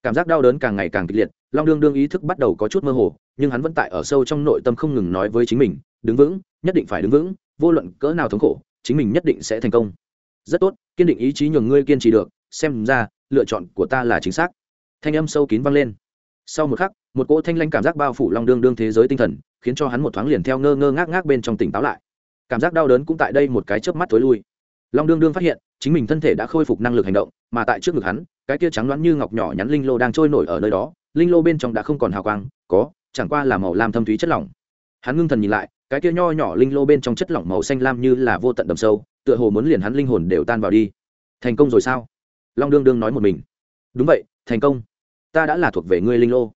Cảm giác đau đớn càng ngày càng kịch liệt, long đương đương ý thức bắt đầu có chút mơ hồ, nhưng hắn vẫn tại ở sâu trong nội tâm không ngừng nói với chính mình, đứng vững, nhất định phải đứng vững, vô luận cỡ nào thống khổ, chính mình nhất định sẽ thành công. Rất tốt, kiên định ý chí nhường ngươi kiên trì được, xem ra lựa chọn của ta là chính xác. Thanh âm sâu kín vang lên sau một khắc, một cỗ thanh lanh cảm giác bao phủ long đương đương thế giới tinh thần, khiến cho hắn một thoáng liền theo ngơ ngơ ngác ngác bên trong tỉnh táo lại. Cảm giác đau đớn cũng tại đây một cái chớp mắt tối lui. Long đương đương phát hiện, chính mình thân thể đã khôi phục năng lực hành động, mà tại trước ngực hắn, cái kia trắng loáng như ngọc nhỏ nhắn linh lô đang trôi nổi ở nơi đó, linh lô bên trong đã không còn hào quang, có, chẳng qua là màu lam thâm thúy chất lỏng. Hắn ngưng thần nhìn lại, cái kia nho nhỏ linh lô bên trong chất lỏng màu xanh lam như là vô tận đầm sâu, tựa hồ muốn liền hắn linh hồn đều tan vào đi. Thành công rồi sao? Long đương đương nói một mình. Đúng vậy, thành công ta đã là thuộc về ngươi linh lô.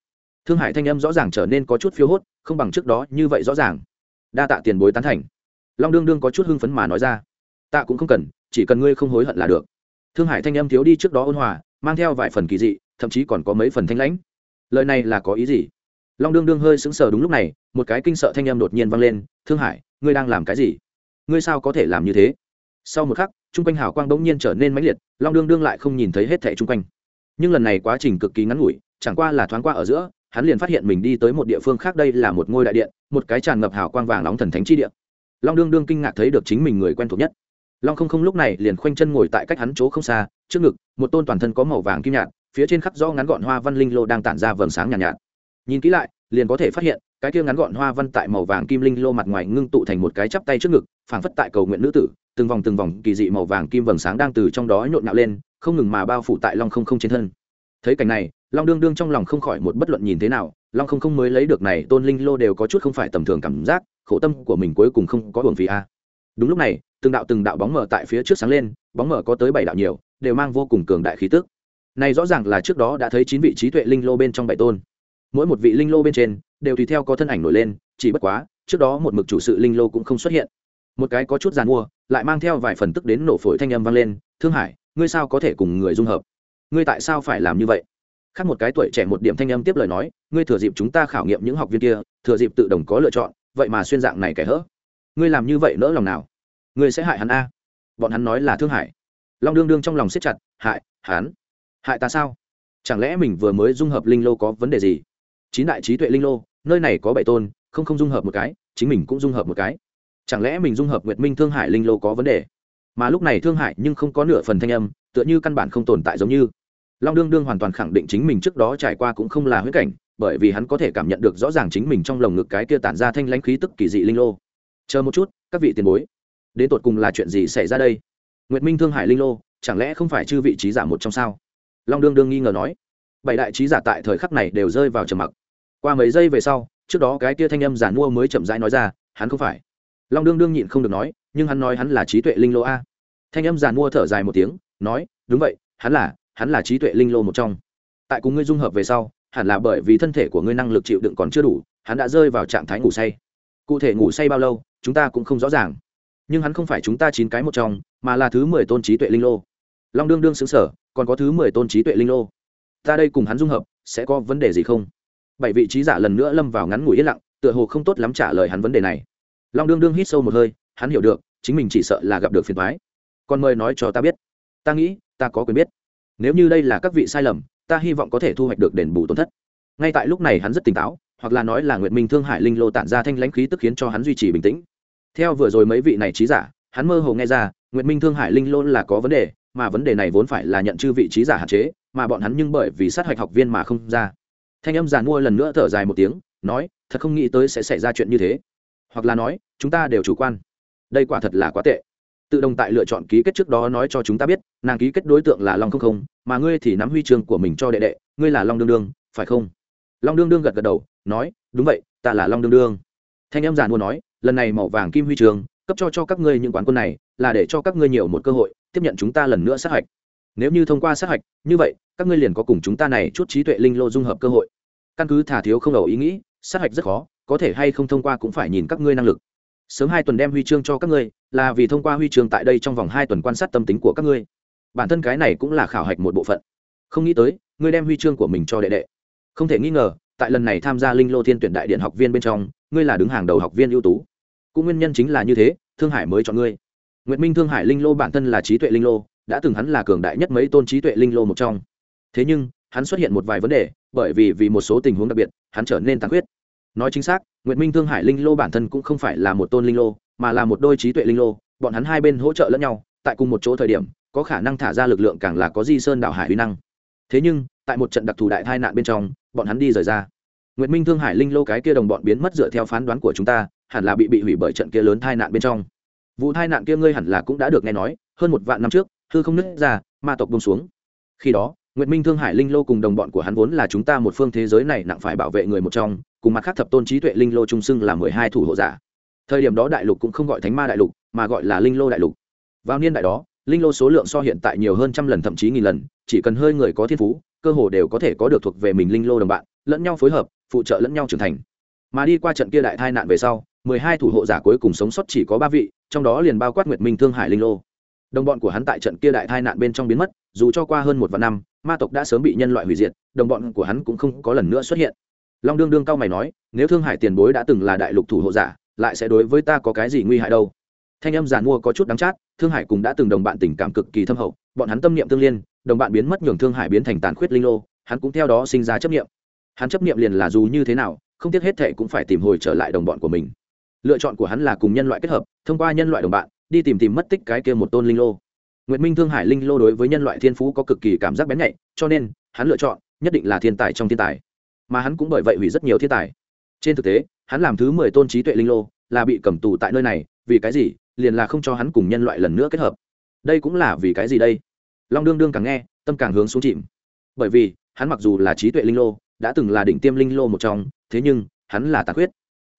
Thương hải thanh âm rõ ràng trở nên có chút phiêu hốt, không bằng trước đó như vậy rõ ràng. Đa tạ tiền bối tán thành. Long đương đương có chút hưng phấn mà nói ra. Ta cũng không cần, chỉ cần ngươi không hối hận là được. Thương hải thanh âm thiếu đi trước đó ôn hòa, mang theo vài phần kỳ dị, thậm chí còn có mấy phần thanh lãnh. Lời này là có ý gì? Long đương đương hơi sững sờ đúng lúc này, một cái kinh sợ thanh âm đột nhiên vang lên. Thương hải, ngươi đang làm cái gì? Ngươi sao có thể làm như thế? Sau một khắc, chung quanh hào quang bỗng nhiên trở nên mãnh liệt, long đương đương lại không nhìn thấy hết thẻ chung quanh nhưng lần này quá trình cực kỳ ngắn ngủi chẳng qua là thoáng qua ở giữa hắn liền phát hiện mình đi tới một địa phương khác đây là một ngôi đại điện một cái tràn ngập hào quang vàng nóng thần thánh chi điện long đương đương kinh ngạc thấy được chính mình người quen thuộc nhất. Long không không lúc này liền khoanh chân ngồi tại cách hắn chỗ không xa trước ngực một tôn toàn thân có màu vàng kim nhạt phía trên khắc do ngắn gọn hoa văn linh lô đang tản ra vầng sáng nhàn nhạt, nhạt. Nhìn kỹ lại liền có thể phát hiện cái kia ngắn gọn hoa văn tại màu vàng kim linh lô mặt ngoài ngưng tụ thành một cái chắp tay trước ngực phảng phất tại cầu nguyện nữ tử từng vòng từng vòng kỳ dị màu vàng kim vầng sáng đang từ trong đó nhộn nhạo lên không ngừng mà bao phủ tại long không không trên thân. Thấy cảnh này, long đương đương trong lòng không khỏi một bất luận nhìn thế nào, long không không mới lấy được này tôn linh lô đều có chút không phải tầm thường cảm giác, khổ tâm của mình cuối cùng không có hưởng phí a. Đúng lúc này, từng đạo từng đạo bóng mở tại phía trước sáng lên, bóng mở có tới bảy đạo nhiều, đều mang vô cùng cường đại khí tức. Này rõ ràng là trước đó đã thấy chín vị trí tuệ linh lô bên trong bảy tôn. Mỗi một vị linh lô bên trên, đều tùy theo có thân ảnh nổi lên, chỉ bất quá, trước đó một mực chủ sự linh lô cũng không xuất hiện. Một cái có chút giàn mua, lại mang theo vài phần tức đến nổ phổi thanh âm vang lên, thương hải ngươi sao có thể cùng người dung hợp? Ngươi tại sao phải làm như vậy? Khác một cái tuổi trẻ một điểm thanh âm tiếp lời nói, ngươi thừa dịp chúng ta khảo nghiệm những học viên kia, thừa dịp tự đồng có lựa chọn, vậy mà xuyên dạng này kẻ hỡ ngươi làm như vậy nỡ lòng nào? Ngươi sẽ hại hắn a? Bọn hắn nói là thương hại. long đương đương trong lòng siết chặt, hại? Hắn? Hại ta sao? Chẳng lẽ mình vừa mới dung hợp linh lô có vấn đề gì? Chín đại trí tuệ linh lô, nơi này có bảy tôn, không không dung hợp một cái, chính mình cũng dung hợp một cái. Chẳng lẽ mình dung hợp nguyệt minh thương hải linh lô có vấn đề? Mà lúc này thương hải nhưng không có nửa phần thanh âm, tựa như căn bản không tồn tại giống như. Long đương đương hoàn toàn khẳng định chính mình trước đó trải qua cũng không là huyết cảnh, bởi vì hắn có thể cảm nhận được rõ ràng chính mình trong lồng ngực cái kia tản ra thanh lãnh khí tức kỳ dị linh lô. Chờ một chút, các vị tiền bối, đến tột cùng là chuyện gì xảy ra đây? Nguyệt minh thương hải linh lô, chẳng lẽ không phải chư vị trí giả một trong sao? Long đương đương nghi ngờ nói. Bảy đại trí giả tại thời khắc này đều rơi vào trầm mặc. Qua mấy giây về sau, trước đó cái kia thanh âm giả mua mới chậm rãi nói ra, hắn không phải long đương đương nhịn không được nói, nhưng hắn nói hắn là trí tuệ linh lô a. Thanh âm giàn mua thở dài một tiếng, nói, đúng vậy, hắn là hắn là trí tuệ linh lô một trong. Tại cùng ngươi dung hợp về sau, hẳn là bởi vì thân thể của ngươi năng lực chịu đựng còn chưa đủ, hắn đã rơi vào trạng thái ngủ say. Cụ thể ngủ say bao lâu, chúng ta cũng không rõ ràng. Nhưng hắn không phải chúng ta chín cái một trong, mà là thứ mười tôn trí tuệ linh lô. Long đương đương xứng sở còn có thứ mười tôn trí tuệ linh lô. Ta đây cùng hắn dung hợp, sẽ có vấn đề gì không? Bảy vị trí giả lần nữa lâm vào ngắn ngủi yên lặng, tựa hồ không tốt lắm trả lời hắn vấn đề này long đương đương hít sâu một hơi, hắn hiểu được, chính mình chỉ sợ là gặp được phiền thoái còn mời nói cho ta biết. Ta nghĩ, ta có quyền biết. Nếu như đây là các vị sai lầm, ta hy vọng có thể thu hoạch được đền bù tổn thất. Ngay tại lúc này hắn rất tỉnh táo, hoặc là nói là nguyện minh thương hải linh lô tản ra thanh lãnh khí tức khiến cho hắn duy trì bình tĩnh. Theo vừa rồi mấy vị này trí giả, hắn mơ hồ nghe ra, nguyện minh thương hải linh lô là có vấn đề, mà vấn đề này vốn phải là nhận chư vị trí giả hạn chế, mà bọn hắn nhưng bởi vì sát hạch học viên mà không ra. Thanh âm giàn mua lần nữa thở dài một tiếng, nói, thật không nghĩ tới sẽ xảy ra chuyện như thế hoặc là nói, chúng ta đều chủ quan. Đây quả thật là quá tệ. Tự động tại lựa chọn ký kết trước đó nói cho chúng ta biết, nàng ký kết đối tượng là long không không, mà ngươi thì nắm huy chương của mình cho đệ đệ, ngươi là long đương đương, phải không? Long đương đương gật gật đầu, nói, đúng vậy, ta là long đương đương. Thanh em giàn mua nói, lần này màu vàng kim huy chương, cấp cho cho các ngươi những quán quân này, là để cho các ngươi nhiều một cơ hội, tiếp nhận chúng ta lần nữa sát hạch. Nếu như thông qua sát hạch, như vậy, các ngươi liền có cùng chúng ta này chút trí tuệ linh lô dung hợp cơ hội. Căn cứ thả thiếu không đầu ý nghĩ, sát hạch rất khó có thể hay không thông qua cũng phải nhìn các ngươi năng lực. Sớm hai tuần đem huy chương cho các ngươi, là vì thông qua huy chương tại đây trong vòng hai tuần quan sát tâm tính của các ngươi. Bản thân cái này cũng là khảo hạch một bộ phận. Không nghĩ tới, ngươi đem huy chương của mình cho đệ đệ. Không thể nghi ngờ, tại lần này tham gia linh lô thiên tuyển đại điện học viên bên trong, ngươi là đứng hàng đầu học viên ưu tú. Cũng nguyên nhân chính là như thế, thương hải mới chọn ngươi. Nguyệt minh thương hải linh lô bản thân là trí tuệ linh lô, đã từng hắn là cường đại nhất mấy tôn trí tuệ linh lô một trong. Thế nhưng, hắn xuất hiện một vài vấn đề, bởi vì vì một số tình huống đặc biệt, hắn trở nên tàn khuyết nói chính xác, nguyệt minh thương hải linh lô bản thân cũng không phải là một tôn linh lô, mà là một đôi trí tuệ linh lô, bọn hắn hai bên hỗ trợ lẫn nhau, tại cùng một chỗ thời điểm, có khả năng thả ra lực lượng càng là có di sơn đạo hải huy năng. Thế nhưng, tại một trận đặc thù đại tai nạn bên trong, bọn hắn đi rời ra. Nguyệt minh thương hải linh lô cái kia đồng bọn biến mất dựa theo phán đoán của chúng ta, hẳn là bị bị hủy bởi trận kia lớn tai nạn bên trong. Vụ tai nạn kia ngươi hẳn là cũng đã được nghe nói, hơn một vạn năm trước, hư không nứt ra, ma tộc bông xuống. Khi đó nguyệt minh thương hải linh lô cùng đồng bọn của hắn vốn là chúng ta một phương thế giới này nặng phải bảo vệ người một trong, cùng mặt khác thập tôn trí tuệ linh lô trung xưng là mười hai thủ hộ giả. Thời điểm đó đại lục cũng không gọi thánh ma đại lục, mà gọi là linh lô đại lục. Vào niên đại đó, linh lô số lượng so hiện tại nhiều hơn trăm lần thậm chí nghìn lần, chỉ cần hơi người có thiên phú, cơ hồ đều có thể có được thuộc về mình linh lô đồng bạn, lẫn nhau phối hợp, phụ trợ lẫn nhau trưởng thành. Mà đi qua trận kia đại tai nạn về sau, mười hai thủ hộ giả cuối cùng sống sót chỉ có ba vị, trong đó liền bao quát nguyệt minh thương hải linh lô. Đồng bọn của hắn tại trận kia đại tai nạn bên trong biến mất dù cho qua hơn một vạn năm, ma tộc đã sớm bị nhân loại hủy diệt, đồng bọn của hắn cũng không có lần nữa xuất hiện. Long đương đương cao mày nói, nếu thương hải tiền bối đã từng là đại lục thủ hộ giả, lại sẽ đối với ta có cái gì nguy hại đâu? Thanh âm giàn mua có chút đắng chát, thương hải cũng đã từng đồng bạn tình cảm cực kỳ thâm hậu, bọn hắn tâm niệm tương liên, đồng bạn biến mất nhường thương hải biến thành tàn khuyết linh lô, hắn cũng theo đó sinh ra chấp niệm. Hắn chấp niệm liền là dù như thế nào, không tiếc hết thệ cũng phải tìm hồi trở lại đồng bọn của mình. Lựa chọn của hắn là cùng nhân loại kết hợp, thông qua nhân loại đồng bạn, đi tìm tìm mất tích cái kia một tôn linh lô nguyệt minh thương hải linh lô đối với nhân loại thiên phú có cực kỳ cảm giác bén nhạy, cho nên, hắn lựa chọn, nhất định là thiên tài trong thiên tài. Mà hắn cũng bởi vậy hủy rất nhiều thiên tài. Trên thực tế, hắn làm thứ mười tôn trí tuệ linh lô, là bị cầm tù tại nơi này, vì cái gì, liền là không cho hắn cùng nhân loại lần nữa kết hợp. Đây cũng là vì cái gì đây? Long đương đương càng nghe, tâm càng hướng xuống chìm. Bởi vì, hắn mặc dù là trí tuệ linh lô, đã từng là đỉnh tiêm linh lô một trong, thế nhưng, hắn là tàn huyết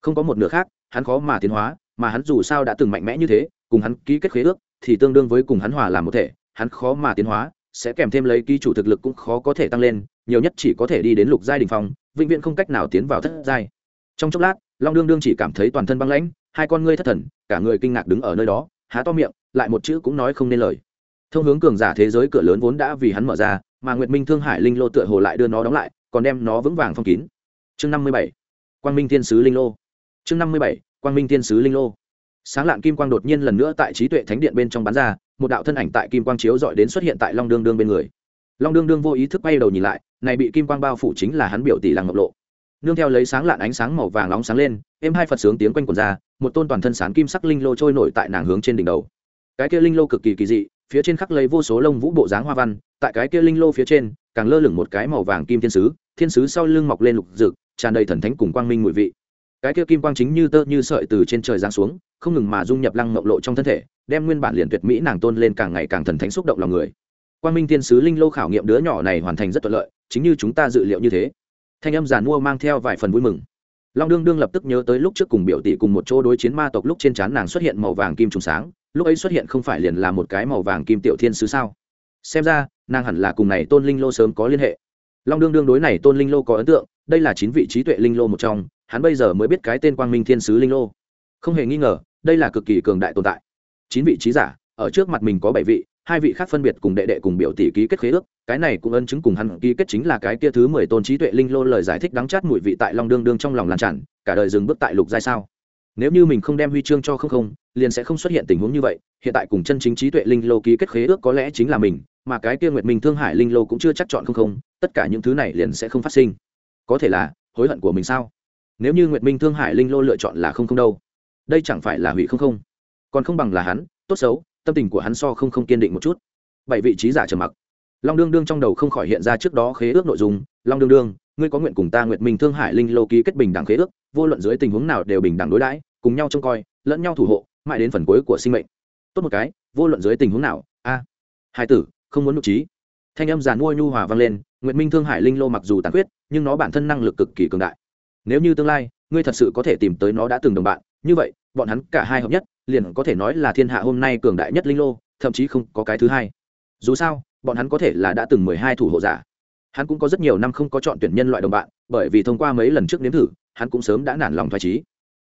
không có một nửa khác, hắn khó mà tiến hóa, mà hắn dù sao đã từng mạnh mẽ như thế, cùng hắn ký kết khế ước thì tương đương với cùng hắn hòa làm một thể, hắn khó mà tiến hóa, sẽ kèm thêm lấy ký chủ thực lực cũng khó có thể tăng lên, nhiều nhất chỉ có thể đi đến lục giai đình phong, vĩnh viễn không cách nào tiến vào thất giai. Trong chốc lát, long đương đương chỉ cảm thấy toàn thân băng lãnh, hai con ngươi thất thần, cả người kinh ngạc đứng ở nơi đó, há to miệng, lại một chữ cũng nói không nên lời. Thông hướng cường giả thế giới cửa lớn vốn đã vì hắn mở ra, mà nguyệt minh thương hải linh lô tựa hồ lại đưa nó đóng lại, còn đem nó vững vàng phong kín. Chương năm mươi bảy, quang minh thiên sứ linh lô. Chương năm mươi bảy, quang minh thiên sứ linh lô sáng lạn kim quang đột nhiên lần nữa tại trí tuệ thánh điện bên trong bán ra, một đạo thân ảnh tại kim quang chiếu dọi đến xuất hiện tại long đương đương bên người. Long đương đương vô ý thức bay đầu nhìn lại, này bị kim quang bao phủ chính là hắn biểu tỷ làng ngọc lộ. Nương theo lấy sáng lạn ánh sáng màu vàng nóng sáng lên, êm hai phật sướng tiếng quanh quần ra, một tôn toàn thân sáng kim sắc linh lô trôi nổi tại nàng hướng trên đỉnh đầu. Cái kia linh lô cực kỳ kỳ dị, phía trên khắc lấy vô số lông vũ bộ dáng hoa văn, tại cái kia linh lô phía trên, càng lơ lửng một cái màu vàng kim thiên sứ thiên sứ sau lưng mọc lên lục rực, tràn đầy thần thánh cùng quang minh mùi vị cái kia kim quang chính như tơ như sợi từ trên trời giáng xuống, không ngừng mà dung nhập lăng mộng lộ trong thân thể, đem nguyên bản liền tuyệt mỹ nàng tôn lên càng ngày càng thần thánh xúc động lòng người. Quang minh thiên sứ linh lô khảo nghiệm đứa nhỏ này hoàn thành rất thuận lợi, chính như chúng ta dự liệu như thế. Thanh âm giàn mua mang theo vài phần vui mừng. Long đương đương lập tức nhớ tới lúc trước cùng biểu tỷ cùng một chỗ đối chiến ma tộc lúc trên trán nàng xuất hiện màu vàng kim trùng sáng, lúc ấy xuất hiện không phải liền là một cái màu vàng kim tiểu thiên sứ sao? Xem ra, nàng hẳn là cùng này tôn linh lô sớm có liên hệ. Long đương đương đối này tôn linh lô có ấn tượng, đây là chín vị trí tuệ linh lô một trong hắn bây giờ mới biết cái tên quang minh thiên sứ linh lô. Không hề nghi ngờ, đây là cực kỳ cường đại tồn tại. Chín vị trí giả, ở trước mặt mình có bảy vị, hai vị khác phân biệt cùng đệ đệ cùng biểu tỷ ký kết khế ước, cái này cũng ân chứng cùng hắn ký kết chính là cái kia thứ mười tôn trí tuệ linh lô lời giải thích đắng chát mùi vị tại long đương đương trong lòng lan tràn, cả đời dừng bước tại lục giai sao. Nếu như mình không đem huy chương cho không không, liền sẽ không xuất hiện tình huống như vậy, hiện tại cùng chân chính trí tuệ linh lô ký kết khế ước có lẽ chính là mình, mà cái kia nguyệt minh thương hải linh lô cũng chưa chắc chọn không không, tất cả những thứ này liền sẽ không phát sinh. Có thể là, hối hận của mình sao? Nếu như nguyệt minh thương hải linh lô lựa chọn là không không đâu đây chẳng phải là hủy không không còn không bằng là hắn tốt xấu tâm tình của hắn so không không kiên định một chút bảy vị trí giả trầm mặc long đương đương trong đầu không khỏi hiện ra trước đó khế ước nội dung long đương đương ngươi có nguyện cùng ta nguyện minh thương hải linh lô ký kết bình đẳng khế ước vô luận dưới tình huống nào đều bình đẳng đối đãi cùng nhau trông coi lẫn nhau thủ hộ mãi đến phần cuối của sinh mệnh tốt một cái vô luận dưới tình huống nào a hai tử không muốn nội trí thanh âm giàn mua nhu hòa vang lên nguyện minh thương hải linh lô mặc dù tàn khuyết nhưng nó bản thân năng lực cực kỳ cường đại nếu như tương lai, ngươi thật sự có thể tìm tới nó đã từng đồng bạn, như vậy, bọn hắn cả hai hợp nhất, liền có thể nói là thiên hạ hôm nay cường đại nhất linh lô, thậm chí không có cái thứ hai. Dù sao, bọn hắn có thể là đã từng mười hai thủ hộ giả. Hắn cũng có rất nhiều năm không có chọn tuyển nhân loại đồng bạn, bởi vì thông qua mấy lần trước nếm thử, hắn cũng sớm đã nản lòng thoải trí.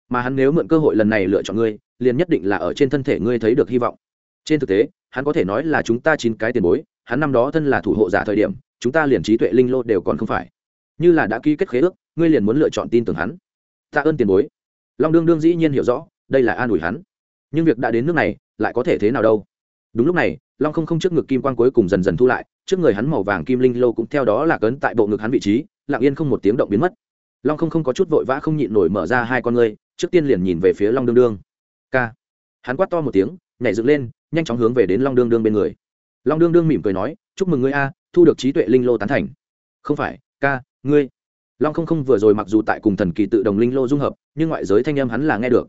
Mà hắn nếu mượn cơ hội lần này lựa chọn ngươi, liền nhất định là ở trên thân thể ngươi thấy được hy vọng. Trên thực tế, hắn có thể nói là chúng ta chín cái tiền bối, hắn năm đó thân là thủ hộ giả thời điểm, chúng ta liền trí tuệ linh lô đều còn không phải. Như là đã ký kết khế ước ngươi liền muốn lựa chọn tin tưởng hắn. Tạ ơn tiền bối. Long đương đương dĩ nhiên hiểu rõ, đây là an ủi hắn. Nhưng việc đã đến nước này, lại có thể thế nào đâu? Đúng lúc này, long không không trước ngực kim quan cuối cùng dần dần thu lại, trước người hắn màu vàng kim linh lô cũng theo đó là cấn tại bộ ngực hắn vị trí, lặng yên không một tiếng động biến mất. Long không không có chút vội vã không nhịn nổi mở ra hai con ngươi, trước tiên liền nhìn về phía long đương đương. K hắn quát to một tiếng, nhảy dựng lên, nhanh chóng hướng về đến long đương đương bên người. Long đương đương mỉm cười nói, chúc mừng ngươi a, thu được trí tuệ linh lô tán thành. Không phải, ca, ngươi long không không vừa rồi mặc dù tại cùng thần kỳ tự đồng linh lô dung hợp, nhưng ngoại giới thanh âm hắn là nghe được.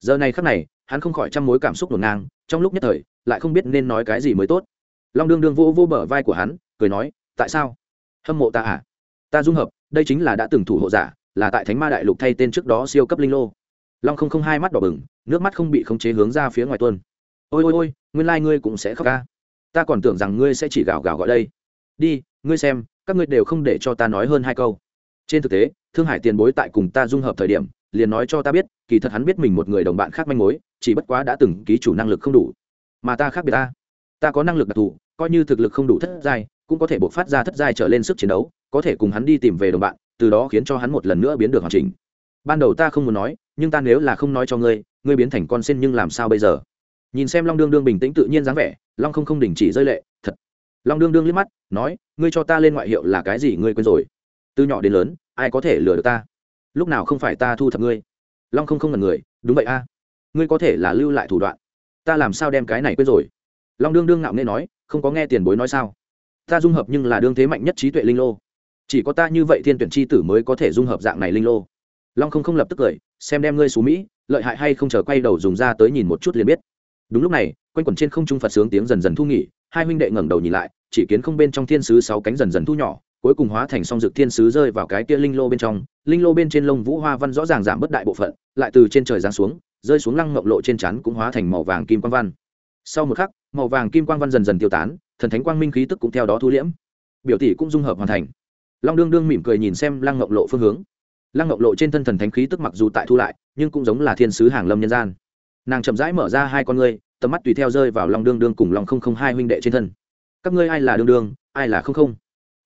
Giờ này khắc này, hắn không khỏi trăm mối cảm xúc ngổn ngang, trong lúc nhất thời, lại không biết nên nói cái gì mới tốt. Long đương đương vô vô bờ vai của hắn, cười nói, tại sao? Hâm mộ ta à? Ta dung hợp, đây chính là đã từng thủ hộ giả, là tại thánh ma đại lục thay tên trước đó siêu cấp linh lô. Long không không hai mắt đỏ bừng, nước mắt không bị khống chế hướng ra phía ngoài tuân ôi ôi ôi, nguyên lai、like、ngươi cũng sẽ khóc ca ta còn tưởng rằng ngươi sẽ chỉ gào gào gọi đây. Đi, ngươi xem, các ngươi đều không để cho ta nói hơn hai câu trên thực tế, thương hải tiền bối tại cùng ta dung hợp thời điểm, liền nói cho ta biết, kỳ thật hắn biết mình một người đồng bạn khác manh mối, chỉ bất quá đã từng ký chủ năng lực không đủ. Mà ta khác biệt ta. Ta có năng lực đặc thù, coi như thực lực không đủ thất giai, cũng có thể buộc phát ra thất giai trở lên sức chiến đấu, có thể cùng hắn đi tìm về đồng bạn, từ đó khiến cho hắn một lần nữa biến được hoàn chỉnh. Ban đầu ta không muốn nói, nhưng ta nếu là không nói cho ngươi ngươi biến thành con sen nhưng làm sao bây giờ? Nhìn xem long đương đương bình tĩnh tự nhiên dáng vẻ, long không không đình chỉ rơi lệ, thật. Long đương đương liếc mắt, nói, ngươi cho ta lên ngoại hiệu là cái gì ngươi quên rồi từ nhỏ đến lớn, ai có thể lừa được ta? Lúc nào không phải ta thu thập ngươi? Long không không ngần người, đúng vậy a. Ngươi có thể là lưu lại thủ đoạn. Ta làm sao đem cái này quên rồi? Long đương đương ngạo nghe nói, không có nghe tiền bối nói sao? Ta dung hợp nhưng là đương thế mạnh nhất trí tuệ linh lô. Chỉ có ta như vậy thiên tuyển c h i tử mới có thể dung hợp dạng này linh lô. Long không không lập tức cười, xem đem ngươi xú mỹ, lợi hại hay không chờ quay đầu dùng ra tới nhìn một chút liền biết. Đúng lúc này, quanh quẩn trên không trung phật sướng tiếng dần dần thu nghỉ, hai huynh đệ ngẩng đầu nhìn lại, chỉ kiến không bên trong thiên sứ sáu cánh dần dần thu nhỏ cuối cùng hóa thành song dược thiên sứ rơi vào cái kia linh lô bên trong, linh lô bên trên lông vũ hoa văn rõ ràng giảm bất đại bộ phận, lại từ trên trời giáng xuống, rơi xuống lăng ngộng lộ trên chắn cũng hóa thành màu vàng kim quang văn. Sau một khắc, màu vàng kim quang văn dần dần tiêu tán, thần thánh quang minh khí tức cũng theo đó thu liễm. Biểu tỷ cũng dung hợp hoàn thành. Long đương đương mỉm cười nhìn xem lăng ngộng lộ phương hướng. Lăng ngộng lộ trên thân thần thánh khí tức mặc dù tại thu lại, nhưng cũng giống là thiên sứ hàng lâm nhân gian. Nàng chậm rãi mở ra hai con ngươi, tầm mắt tùy theo rơi vào long đương đương cùng lòng không không hai huynh đệ trên thân. Các ngươi ai là đương đương, ai là không không?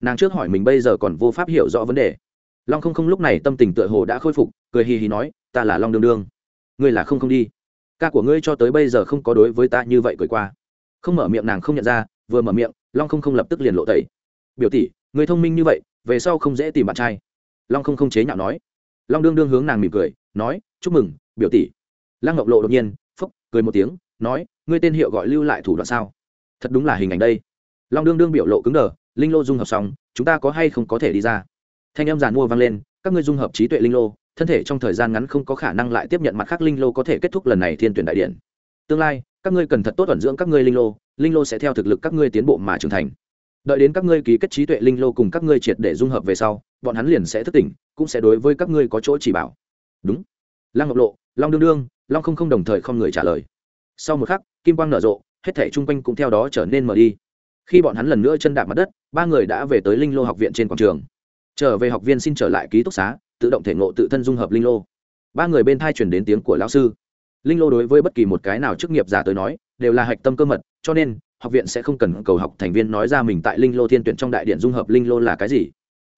Nàng trước hỏi mình bây giờ còn vô pháp hiểu rõ vấn đề. Long không không lúc này tâm tình tựa hồ đã khôi phục, cười hì hì nói, ta là long đương đương. Ngươi là không không đi. Ca của ngươi cho tới bây giờ không có đối với ta như vậy cười qua. Không mở miệng nàng không nhận ra, vừa mở miệng, long không không lập tức liền lộ tẩy. Biểu tỷ người thông minh như vậy, về sau không dễ tìm bạn trai. Long không không chế nhạo nói. Long đương đương hướng nàng mỉm cười, nói, chúc mừng, biểu tỷ. Lăng ngọc lộ đột nhiên phúc cười một tiếng, nói, ngươi tên hiệu gọi lưu lại thủ đoạn sao? Thật đúng là hình ảnh đây. Long đương đương biểu lộ cứng đờ linh lô dung hợp xong, chúng ta có hay không có thể đi ra? Thanh âm giàn mua vang lên, các ngươi dung hợp trí tuệ linh lô, thân thể trong thời gian ngắn không có khả năng lại tiếp nhận mặt khác linh lô có thể kết thúc lần này thiên tuyển đại điện. Tương lai, các ngươi cần thật tốt ẩn dưỡng các ngươi linh lô linh lô sẽ theo thực lực các ngươi tiến bộ mà trưởng thành. Đợi đến các ngươi ký kết trí tuệ linh lô cùng các ngươi triệt để dung hợp về sau, bọn hắn liền sẽ thức tỉnh, cũng sẽ đối với các ngươi có chỗ chỉ bảo. Đúng. Lăng ngọc lộ, long đương đương, long không không đồng thời không người trả lời. Sau một khắc, kim quang nở rộ, hết thể chung quanh cũng theo đó trở nên mở đi khi bọn hắn lần nữa chân đạp mặt đất, ba người đã về tới linh lô học viện trên quảng trường. Trở về học viên xin trở lại ký túc xá, tự động thể ngộ tự thân dung hợp linh lô. Ba người bên thai chuyển đến tiếng của lão sư. Linh lô đối với bất kỳ một cái nào chức nghiệp giả tới nói, đều là hạch tâm cơ mật, cho nên, học viện sẽ không cần cầu học thành viên nói ra mình tại linh lô thiên tuyển trong đại điện dung hợp linh lô là cái gì.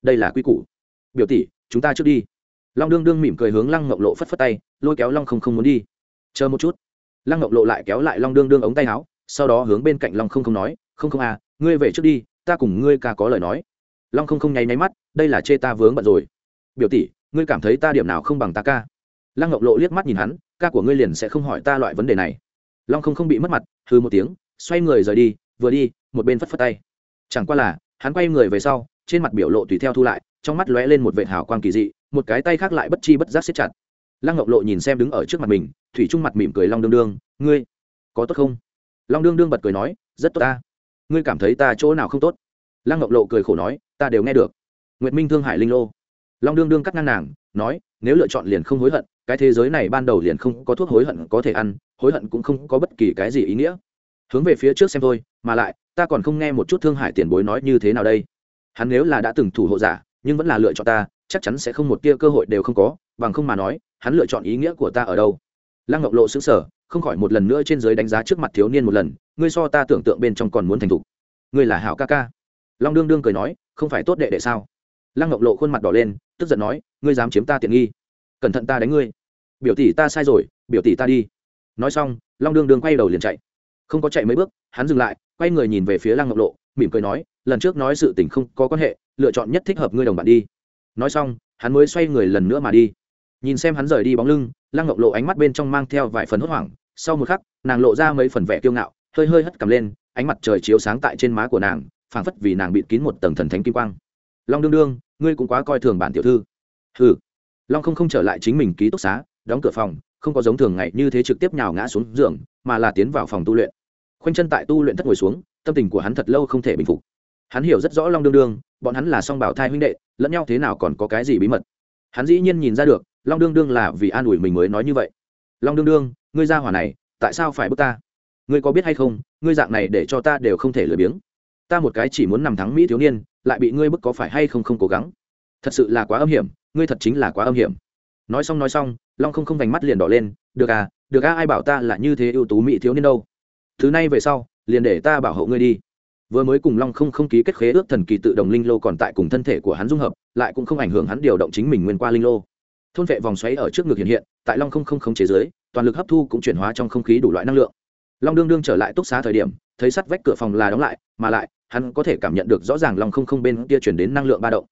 Đây là quy củ. Biểu tỷ, chúng ta trước đi. Long đương đương mỉm cười hướng lăng ngọc lộ phất phất tay, lôi kéo long không không muốn đi. Chờ một chút. Lăng ngọc lộ lại kéo lại long đương đương ống tay áo, sau đó hướng bên cạnh long không không nói, không không à ngươi về trước đi, ta cùng ngươi ca có lời nói. Long không không nháy nháy mắt, đây là chê ta vướng bận rồi. Biểu tỷ, ngươi cảm thấy ta điểm nào không bằng ta ca? Lăng ngọc lộ liếc mắt nhìn hắn, ca của ngươi liền sẽ không hỏi ta loại vấn đề này. Long không không bị mất mặt hư một tiếng, xoay người rời đi, vừa đi, một bên phất phất tay. Chẳng qua là, hắn quay người về sau, trên mặt biểu lộ tùy theo thu lại, trong mắt lóe lên một vệt hào quang kỳ dị, một cái tay khác lại bất chi bất giác siết chặt. Lăng ngọc lộ nhìn xem đứng ở trước mặt mình, thủy trung mặt mỉm cười long đương đương, ngươi có tốt không? Long đương đương bật cười nói, rất tốt ta ngươi cảm thấy ta chỗ nào không tốt? Lăng ngọc lộ cười khổ nói, ta đều nghe được. Nguyệt minh thương hải linh lô. Long đương đương cắt ngang nàng, nói, nếu lựa chọn liền không hối hận, cái thế giới này ban đầu liền không có thuốc hối hận có thể ăn, hối hận cũng không có bất kỳ cái gì ý nghĩa. Hướng về phía trước xem thôi, mà lại, ta còn không nghe một chút thương hải tiền bối nói như thế nào đây. Hắn nếu là đã từng thủ hộ giả, nhưng vẫn là lựa chọn ta, chắc chắn sẽ không một tia cơ hội đều không có, bằng không mà nói, hắn lựa chọn ý nghĩa của ta ở đâu? Lăng ngọc lộ xứng sở không khỏi một lần nữa trên giới đánh giá trước mặt thiếu niên một lần ngươi so ta tưởng tượng bên trong còn muốn thành thục. Ngươi là hảo ca ca. Long đương đương cười nói, không phải tốt đệ đệ sao? Lăng ngọc lộ khuôn mặt đỏ lên, tức giận nói, ngươi dám chiếm ta tiện nghi. Cẩn thận ta đánh ngươi. Biểu tỷ ta sai rồi, biểu tỷ ta đi. Nói xong, long đương đương quay đầu liền chạy. Không có chạy mấy bước, hắn dừng lại, quay người nhìn về phía lăng ngọc lộ, mỉm cười nói, lần trước nói sự tình không có quan hệ, lựa chọn nhất thích hợp ngươi đồng bạn đi. Nói xong, hắn mới xoay người lần nữa mà đi. Nhìn xem hắn rời đi bóng lưng, lăng ngọc lộ ánh mắt bên trong mang theo vài phần hốt hoảng. Sau một khắc, nàng lộ ra mấy phần vẻ kiêu ngạo hơi hơi hất cầm lên, ánh mặt trời chiếu sáng tại trên má của nàng, phảng phất vì nàng bịt kín một tầng thần thánh kim quang. Long đương đương, ngươi cũng quá coi thường bản tiểu thư. Hừ. Long không không trở lại chính mình ký túc xá, đóng cửa phòng, không có giống thường ngày như thế trực tiếp nhào ngã xuống giường, mà là tiến vào phòng tu luyện. Khoanh chân tại tu luyện thất ngồi xuống, tâm tình của hắn thật lâu không thể bình phục. Hắn hiểu rất rõ long đương đương, bọn hắn là song bảo thai huynh đệ, lẫn nhau thế nào còn có cái gì bí mật. Hắn dĩ nhiên nhìn ra được, long đương đương là vì an ủi mình mới nói như vậy. Long đương đương, ngươi ra hỏa này, tại sao phải bước ta? Ngươi có biết hay không, ngươi dạng này để cho ta đều không thể lười biếng. Ta một cái chỉ muốn nằm thắng mỹ thiếu niên, lại bị ngươi bức có phải hay không không cố gắng. Thật sự là quá âm hiểm, ngươi thật chính là quá âm hiểm. Nói xong nói xong, long không không vành mắt liền đỏ lên, được à được à ai bảo ta là như thế ưu tú mỹ thiếu niên đâu? Thứ này về sau, liền để ta bảo hộ ngươi đi. Vừa mới cùng long không không ký kết khế ước thần kỳ tự động linh lô còn tại cùng thân thể của hắn dung hợp, lại cũng không ảnh hưởng hắn điều động chính mình nguyên qua linh lô. Thôn vệ vòng xoáy ở trước ngực hiện hiện, tại long không không không chế giới toàn lực hấp thu cũng chuyển hóa trong không khí đủ loại năng lượng long đương đương trở lại túc xá thời điểm, thấy sắt vách cửa phòng là đóng lại, mà lại, hắn có thể cảm nhận được rõ ràng long không không bên kia chuyển đến năng lượng ba động.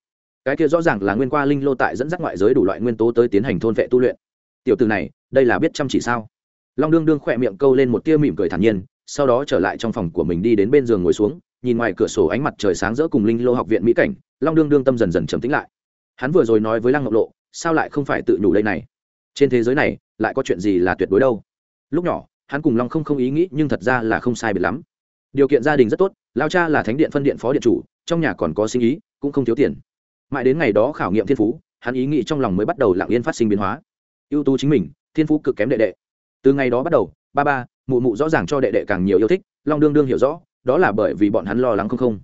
Cái kia rõ ràng là nguyên qua linh lô tại dẫn dắt ngoại giới đủ loại nguyên tố tới tiến hành thôn vệ tu luyện. Tiểu từ này, đây là biết chăm chỉ sao? Long đương đương khỏe miệng câu lên một tia mỉm cười thản nhiên, sau đó trở lại trong phòng của mình đi đến bên giường ngồi xuống, nhìn ngoài cửa sổ ánh mặt trời sáng rỡ cùng linh lô học viện mỹ cảnh, long đương đương tâm dần dần trầm tĩnh lại. Hắn vừa rồi nói với lăng ngọc lộ, sao lại không phải tự nhủ đây này? Trên thế giới này, lại có chuyện gì là tuyệt đối đâu? Lúc nhỏ hắn cùng long không không ý nghĩ nhưng thật ra là không sai biệt lắm. Điều kiện gia đình rất tốt, lao cha là thánh điện phân điện phó điện chủ, trong nhà còn có sinh ý, cũng không thiếu tiền. Mãi đến ngày đó khảo nghiệm thiên phú, hắn ý nghĩ trong lòng mới bắt đầu lặng yên phát sinh biến hóa. Ưu tú chính mình, thiên phú cực kém đệ đệ. Từ ngày đó bắt đầu, ba ba, mụ mụ rõ ràng cho đệ đệ càng nhiều yêu thích, long đương đương hiểu rõ, đó là bởi vì bọn hắn lo lắng không không.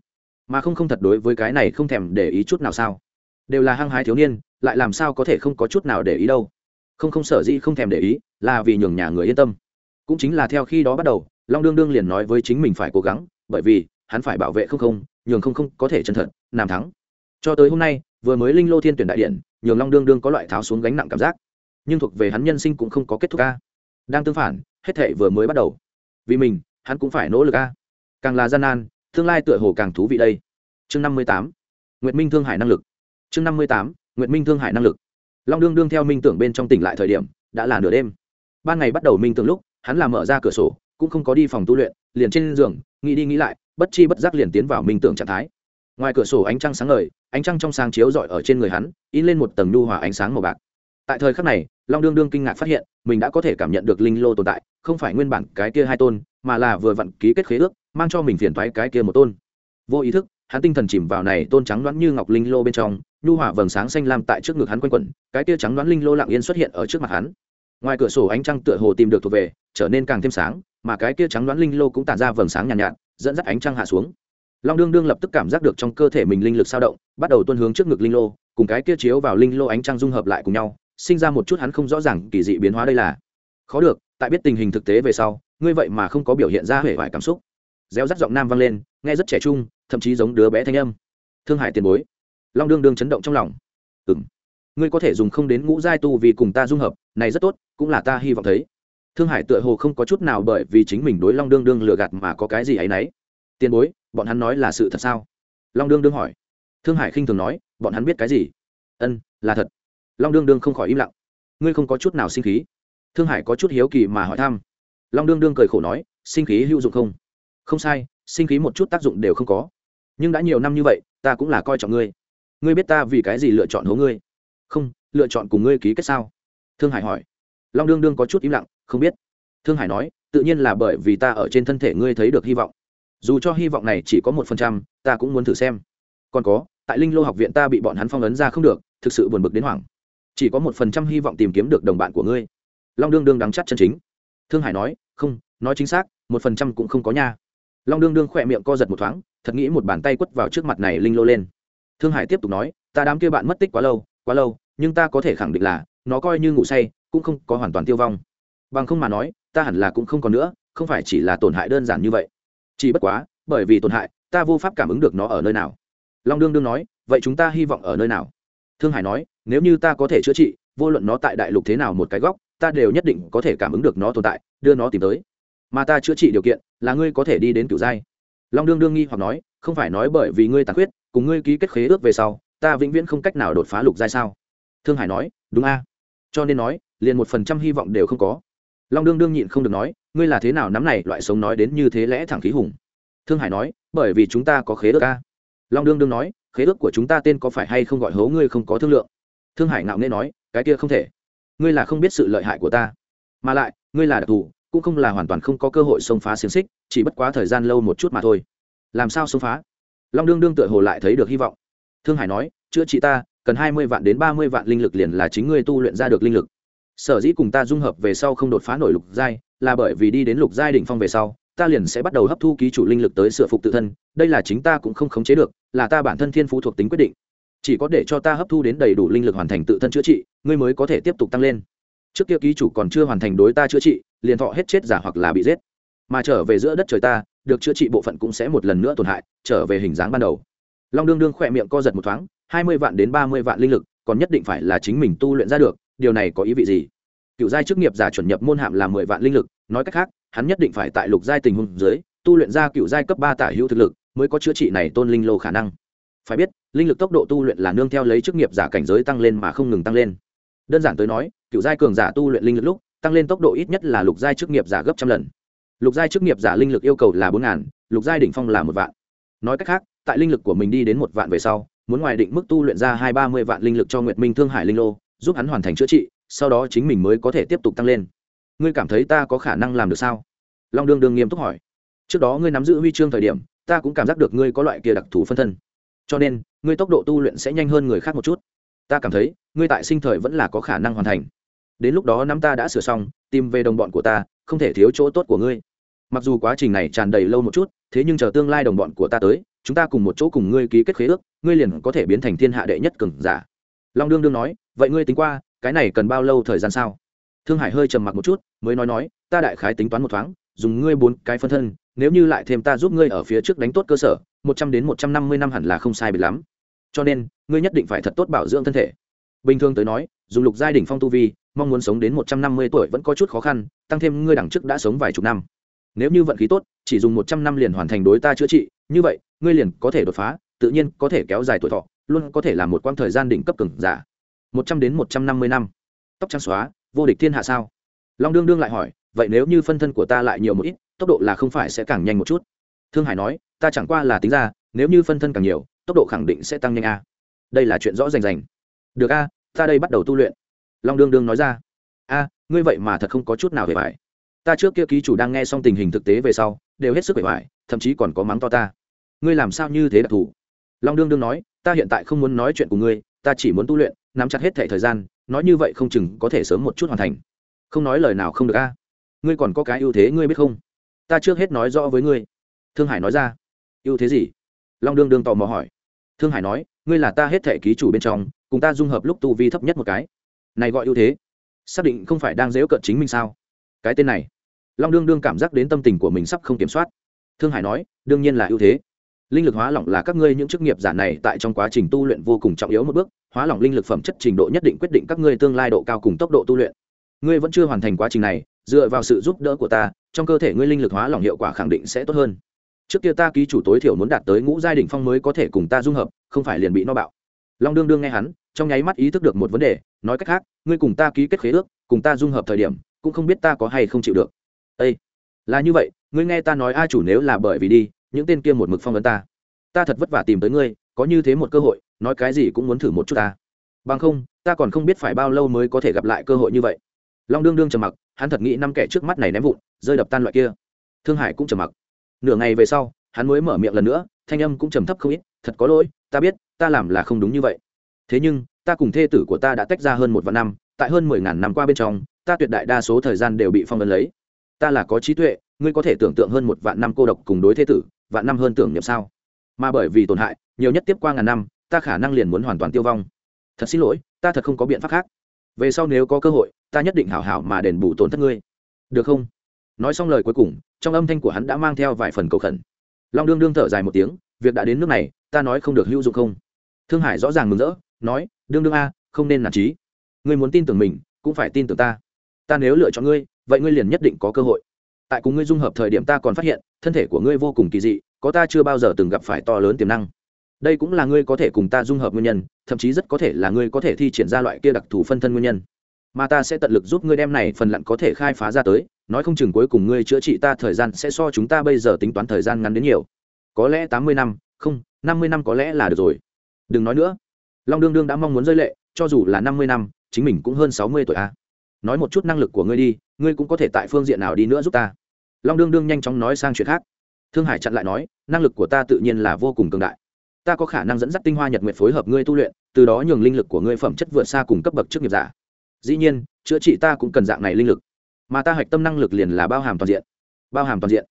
Mà không không thật đối với cái này không thèm để ý chút nào sao. Đều là hăng hái thiếu niên, lại làm sao có thể không có chút nào để ý đâu. Không không sở dĩ không thèm để ý, là vì nhường nhà người yên tâm cũng chính là theo khi đó bắt đầu, long đương đương liền nói với chính mình phải cố gắng, bởi vì, hắn phải bảo vệ không không, nhường không không có thể chân thật làm thắng. Cho tới hôm nay, vừa mới linh lô thiên tuyển đại điện, nhường long đương đương có loại tháo xuống gánh nặng cảm giác. Nhưng thuộc về hắn nhân sinh cũng không có kết thúc ca đang tương phản, hết thệ vừa mới bắt đầu. Vì mình, hắn cũng phải nỗ lực ca càng là gian nan, tương lai tựa hồ càng thú vị đây. Chương năm mươi tám, nguyệt minh thương hải năng lực. Chương năm mươi tám, nguyệt minh thương hải năng lực. Long đương đương theo minh tưởng bên trong tỉnh lại thời điểm, đã là nửa đêm. Ban ngày bắt đầu minh tưởng lúc hắn làm mở ra cửa sổ, cũng không có đi phòng tu luyện, liền trên giường, nghĩ đi nghĩ lại, bất chi bất giác liền tiến vào minh tưởng trạng thái. Ngoài cửa sổ ánh trăng sáng ngời, ánh trăng trong sáng chiếu rọi ở trên người hắn, in lên một tầng nhu hòa ánh sáng màu bạc. Tại thời khắc này, long đương đương kinh ngạc phát hiện, mình đã có thể cảm nhận được linh lô tồn tại, không phải nguyên bản cái kia hai tôn, mà là vừa vặn ký kết khế ước, mang cho mình phiền thoái cái kia một tôn. Vô ý thức, hắn tinh thần chìm vào này tôn trắng đoán như ngọc linh lô bên trong, nhu hỏa vầng sáng xanh lam tại trước ngực hắn quanh quẩn, cái kia trắng đoán linh lô lặng yên xuất hiện ở trước mặt hắn ngoài cửa sổ ánh trăng tựa hồ tìm được thuộc về trở nên càng thêm sáng mà cái kia trắng đoán linh lô cũng tản ra vầng sáng nhàn nhạt, nhạt dẫn dắt ánh trăng hạ xuống. Long đương đương lập tức cảm giác được trong cơ thể mình linh lực sao động bắt đầu tuân hướng trước ngực linh lô cùng cái kia chiếu vào linh lô ánh trăng dung hợp lại cùng nhau sinh ra một chút hắn không rõ ràng kỳ dị biến hóa đây là. Khó được tại biết tình hình thực tế về sau ngươi vậy mà không có biểu hiện ra hệ vải cảm xúc. Réo rắt giọng nam vang lên nghe rất trẻ trung thậm chí giống đứa bé thanh âm. Thương hại tiền bối. Long đương đương chấn động trong lòng. Ừ ngươi có thể dùng không đến ngũ giai tu vì cùng ta dung hợp, này rất tốt, cũng là ta hy vọng thấy. Thương hải tựa hồ không có chút nào bởi vì chính mình đối long đương đương lừa gạt mà có cái gì ấ y n ấ y tiền bối, bọn hắn nói là sự thật sao? Long đương đương hỏi. Thương hải khinh thường nói, bọn hắn biết cái gì? Ân, là thật. Long đương đương không khỏi im lặng. Ngươi không có chút nào sinh khí. Thương hải có chút hiếu kỳ mà hỏi thăm. Long đương đương cười khổ nói, sinh khí hữu dụng không? Không sai, sinh khí một chút tác dụng đều không có. Nhưng đã nhiều năm như vậy, ta cũng là coi trọng ngươi. Ngươi biết ta vì cái gì lựa chọn hố ngươi? Không, lựa chọn cùng ngươi ký kết sao? Thương hải hỏi. Long đương đương có chút im lặng, không biết. Thương hải nói, tự nhiên là bởi vì ta ở trên thân thể ngươi thấy được hy vọng. Dù cho hy vọng này chỉ có một phần trăm, ta cũng muốn thử xem. Còn có, tại linh lô học viện ta bị bọn hắn phong ấn ra không được, thực sự buồn bực đến hoảng. Chỉ có một phần trăm hy vọng tìm kiếm được đồng bạn của ngươi. Long đương đương đắng chắc chân chính. Thương hải nói, không, nói chính xác, một phần trăm cũng không có nha. Long đương đương khỏe miệng co giật một thoáng, thật nghĩ một bàn tay quất vào trước mặt này linh lô lên. Thương hải tiếp tục nói, ta đám kia bạn mất tích quá lâu quá lâu, nhưng ta có thể khẳng định là, nó coi như ngủ say, cũng không có hoàn toàn tiêu vong. Bằng không mà nói, ta hẳn là cũng không còn nữa, không phải chỉ là tổn hại đơn giản như vậy. Chỉ bất quá, bởi vì tổn hại, ta vô pháp cảm ứng được nó ở nơi nào. Long đương đương nói, vậy chúng ta hy vọng ở nơi nào? Thương hải nói, nếu như ta có thể chữa trị, vô luận nó tại đại lục thế nào một cái góc, ta đều nhất định có thể cảm ứng được nó tồn tại, đưa nó tìm tới. Mà ta chữa trị điều kiện, là ngươi có thể đi đến kiểu giai. Long đương đương nghi hoặc nói, không phải nói bởi vì ngươi tàn khuyết, cùng ngươi ký kết khế ước về sau ta vĩnh viễn không cách nào đột phá lục giai sao? Thương hải nói, đúng a. Cho nên nói, liền một phần trăm hy vọng đều không có. Long đương đương nhịn không được nói, ngươi là thế nào nắm này loại sống nói đến như thế lẽ thẳng khí hùng? Thương hải nói, bởi vì chúng ta có khế ước a. Long đương đương nói, khế ước của chúng ta tên có phải hay không gọi hố ngươi không có thương lượng? Thương hải ngạo nghễ nói, cái kia không thể. Ngươi là không biết sự lợi hại của ta. Mà lại, ngươi là đặc thù, cũng không là hoàn toàn không có cơ hội xông phá xiềng xích, chỉ bất quá thời gian lâu một chút mà thôi. Làm sao xông phá? Long đương đương tựa hồ lại thấy được hy vọng thương hải nói, chữa trị ta, cần hai mươi vạn đến ba mươi vạn linh lực liền là chính ngươi tu luyện ra được linh lực. Sở dĩ cùng ta dung hợp về sau không đột phá nổi lục giai, là bởi vì đi đến lục giai đỉnh phong về sau, ta liền sẽ bắt đầu hấp thu ký chủ linh lực tới sửa phục tự thân, đây là chính ta cũng không khống chế được, là ta bản thân thiên phú thuộc tính quyết định. Chỉ có để cho ta hấp thu đến đầy đủ linh lực hoàn thành tự thân chữa trị, ngươi mới có thể tiếp tục tăng lên. Trước kia ký chủ còn chưa hoàn thành đối ta chữa trị, liền thọ hết chết giả hoặc là bị giết. Mà trở về giữa đất trời ta, được chữa trị bộ phận cũng sẽ một lần nữa tổn hại, trở về hình dáng ban đầu long đương đương khỏe miệng co giật một thoáng, hai mươi vạn đến ba mươi vạn linh lực, còn nhất định phải là chính mình tu luyện ra được, điều này có ý vị gì? Cựu giai chức nghiệp giả chuẩn nhập môn hạm là mười vạn linh lực, nói cách khác, hắn nhất định phải tại lục giai tình huống dưới, tu luyện ra cựu giai cấp ba tả hữu thực lực, mới có chữa trị này tôn linh lô khả năng. Phải biết, linh lực tốc độ tu luyện là nương theo lấy chức nghiệp giả cảnh giới tăng lên mà không ngừng tăng lên. Đơn giản tới nói, cựu giai cường giả tu luyện linh lực lúc, tăng lên tốc độ ít nhất là lục giai chức nghiệp giả gấp trăm lần. Lục giai chức nghiệp giả linh lực yêu cầu là bốn ngàn, lục giai đỉnh phong là một vạn. Nói cách khác tại linh lực của mình đi đến một vạn về sau, muốn ngoài định mức tu luyện ra hai ba mươi vạn linh lực cho nguyệt minh thương hải linh lô, giúp hắn hoàn thành chữa trị, sau đó chính mình mới có thể tiếp tục tăng lên. Ngươi cảm thấy ta có khả năng làm được sao? Long đương đương nghiêm túc hỏi. Trước đó ngươi nắm giữ huy chương thời điểm, ta cũng cảm giác được ngươi có loại kia đặc thù phân thân. Cho nên, ngươi tốc độ tu luyện sẽ nhanh hơn người khác một chút. Ta cảm thấy, ngươi tại sinh thời vẫn là có khả năng hoàn thành. Đến lúc đó nắm ta đã sửa xong, tìm về đồng bọn của ta, không thể thiếu chỗ tốt của ngươi. Mặc dù quá trình này tràn đầy lâu một chút, thế nhưng chờ tương lai đồng bọn của ta tới chúng ta cùng một chỗ cùng ngươi ký kết khế ước, ngươi liền có thể biến thành thiên hạ đệ nhất cường giả. Long đương đương nói, vậy ngươi tính qua, cái này cần bao lâu thời gian sao? Thương hải hơi trầm mặc một chút, mới nói nói, ta đại khái tính toán một thoáng, dùng ngươi bốn cái phân thân, nếu như lại thêm ta giúp ngươi ở phía trước đánh tốt cơ sở, một trăm đến một trăm năm mươi năm hẳn là không sai biệt lắm. Cho nên, ngươi nhất định phải thật tốt bảo dưỡng thân thể. Bình thường tới nói, dùng lục giai đỉnh phong tu vi, mong muốn sống đến một trăm năm mươi tuổi vẫn có chút khó khăn, tăng thêm ngươi đẳng chức đã sống vài chục năm. Nếu như vận khí tốt, chỉ dùng một trăm năm liền hoàn thành đối ta chữa trị như vậy, ngươi liền có thể đột phá, tự nhiên có thể kéo dài tuổi thọ, luôn có thể là một quãng thời gian đỉnh cấp cường giả. Một trăm đến một trăm năm mươi năm. Tóc trắng xóa, vô địch thiên hạ sao? Long đương đương lại hỏi, vậy nếu như phân thân của ta lại nhiều một ít, tốc độ là không phải sẽ càng nhanh một chút? Thương hải nói, ta chẳng qua là tính ra, nếu như phân thân càng nhiều, tốc độ khẳng định sẽ tăng nhanh a. Đây là chuyện rõ rành rành. Được a, ta đây bắt đầu tu luyện. Long đương đương nói ra, a, ngươi vậy mà thật không có chút nào về phải ta trước kia ký chủ đang nghe xong tình hình thực tế về sau đều hết sức bề ngoài, thậm chí còn có mắng to ta. Ngươi làm sao như thế đặc thù? Long đương đương nói, ta hiện tại không muốn nói chuyện của ngươi, ta chỉ muốn tu luyện, nắm chặt hết thẻ thời gian, nói như vậy không chừng có thể sớm một chút hoàn thành. Không nói lời nào không được a. Ngươi còn có cái ưu thế ngươi biết không? Ta trước hết nói rõ với ngươi. Thương hải nói ra. Ưu thế gì? Long đương đương tò mò hỏi. Thương hải nói, ngươi là ta hết thẻ ký chủ bên trong, cùng ta dung hợp lúc tu vi thấp nhất một cái. Này gọi ưu thế. Xác định không phải đang dễu cận chính mình sao? Cái tên này long đương đương cảm giác đến tâm tình của mình sắp không kiểm soát. Thương hải nói, đương nhiên là ưu thế. Linh lực hóa lỏng là các ngươi những chức nghiệp giả này tại trong quá trình tu luyện vô cùng trọng yếu một bước. Hóa lỏng linh lực phẩm chất trình độ nhất định quyết định các ngươi tương lai độ cao cùng tốc độ tu luyện. Ngươi vẫn chưa hoàn thành quá trình này, dựa vào sự giúp đỡ của ta, trong cơ thể ngươi linh lực hóa lỏng hiệu quả khẳng định sẽ tốt hơn. Trước kia ta ký chủ tối thiểu muốn đạt tới ngũ giai đỉnh phong mới có thể cùng ta dung hợp, không phải liền bị no bạo. Long đương đương nghe hắn, trong nháy mắt ý thức được một vấn đề, nói cách khác, ngươi cùng ta ký kết khế ước, cùng ta dung hợp thời điểm, cũng không biết ta có hay không chịu được ây là như vậy, ngươi nghe ta nói a chủ nếu là bởi vì đi, những tên kia một mực phong vấn ta. Ta thật vất vả tìm tới ngươi, có như thế một cơ hội, nói cái gì cũng muốn thử một chút ta. Bằng không, ta còn không biết phải bao lâu mới có thể gặp lại cơ hội như vậy. Long đương đương trầm mặc, hắn thật nghĩ năm kẻ trước mắt này ném vụn, rơi đập tan loại kia. Thương hải cũng trầm mặc. Nửa ngày về sau, hắn mới mở miệng lần nữa, thanh âm cũng trầm thấp không ít, thật có lỗi, ta biết, ta làm là không đúng như vậy. Thế nhưng, ta cùng thê tử của ta đã tách ra hơn một vạn năm, tại hơn mười ngàn năm qua bên trong, ta tuyệt đại đa số thời gian đều bị phong ấn lấy ta là có trí tuệ, ngươi có thể tưởng tượng hơn một vạn năm cô độc cùng đối thế tử, vạn năm hơn tưởng niệm sao? Mà bởi vì tổn hại, nhiều nhất tiếp qua ngàn năm, ta khả năng liền muốn hoàn toàn tiêu vong. Thật xin lỗi, ta thật không có biện pháp khác. Về sau nếu có cơ hội, ta nhất định hảo hảo mà đền bù tổn thất ngươi. Được không? Nói xong lời cuối cùng, trong âm thanh của hắn đã mang theo vài phần cầu khẩn. Long đương đương thở dài một tiếng, việc đã đến nước này, ta nói không được hữu dụng không? Thương hải rõ ràng mừng rỡ, nói, đương đương a, không nên nản trí. Ngươi muốn tin tưởng mình, cũng phải tin tưởng ta. Ta nếu lựa chọn ngươi vậy ngươi liền nhất định có cơ hội. Tại cùng ngươi dung hợp thời điểm ta còn phát hiện, thân thể của ngươi vô cùng kỳ dị, có ta chưa bao giờ từng gặp phải to lớn tiềm năng. Đây cũng là ngươi có thể cùng ta dung hợp nguyên nhân, thậm chí rất có thể là ngươi có thể thi triển ra loại kia đặc thù phân thân nguyên nhân. Mà ta sẽ tận lực giúp ngươi đem này phần lặn có thể khai phá ra tới, nói không chừng cuối cùng ngươi chữa trị ta thời gian sẽ so chúng ta bây giờ tính toán thời gian ngắn đến nhiều. Có lẽ tám mươi năm, không, năm mươi năm có lẽ là được rồi. Đừng nói nữa. Long đương đương đã mong muốn rơi lệ, cho dù là năm mươi năm, chính mình cũng hơn sáu mươi tuổi a nói một chút năng lực của ngươi đi ngươi cũng có thể tại phương diện nào đi nữa giúp ta long đương đương nhanh chóng nói sang chuyện khác thương hải chặn lại nói năng lực của ta tự nhiên là vô cùng cường đại ta có khả năng dẫn dắt tinh hoa nhật nguyện phối hợp ngươi tu luyện từ đó nhường linh lực của ngươi phẩm chất vượt xa cùng cấp bậc trước nghiệp giả dĩ nhiên chữa trị ta cũng cần dạng này linh lực mà ta hạch tâm năng lực liền là bao hàm toàn diện bao hàm toàn diện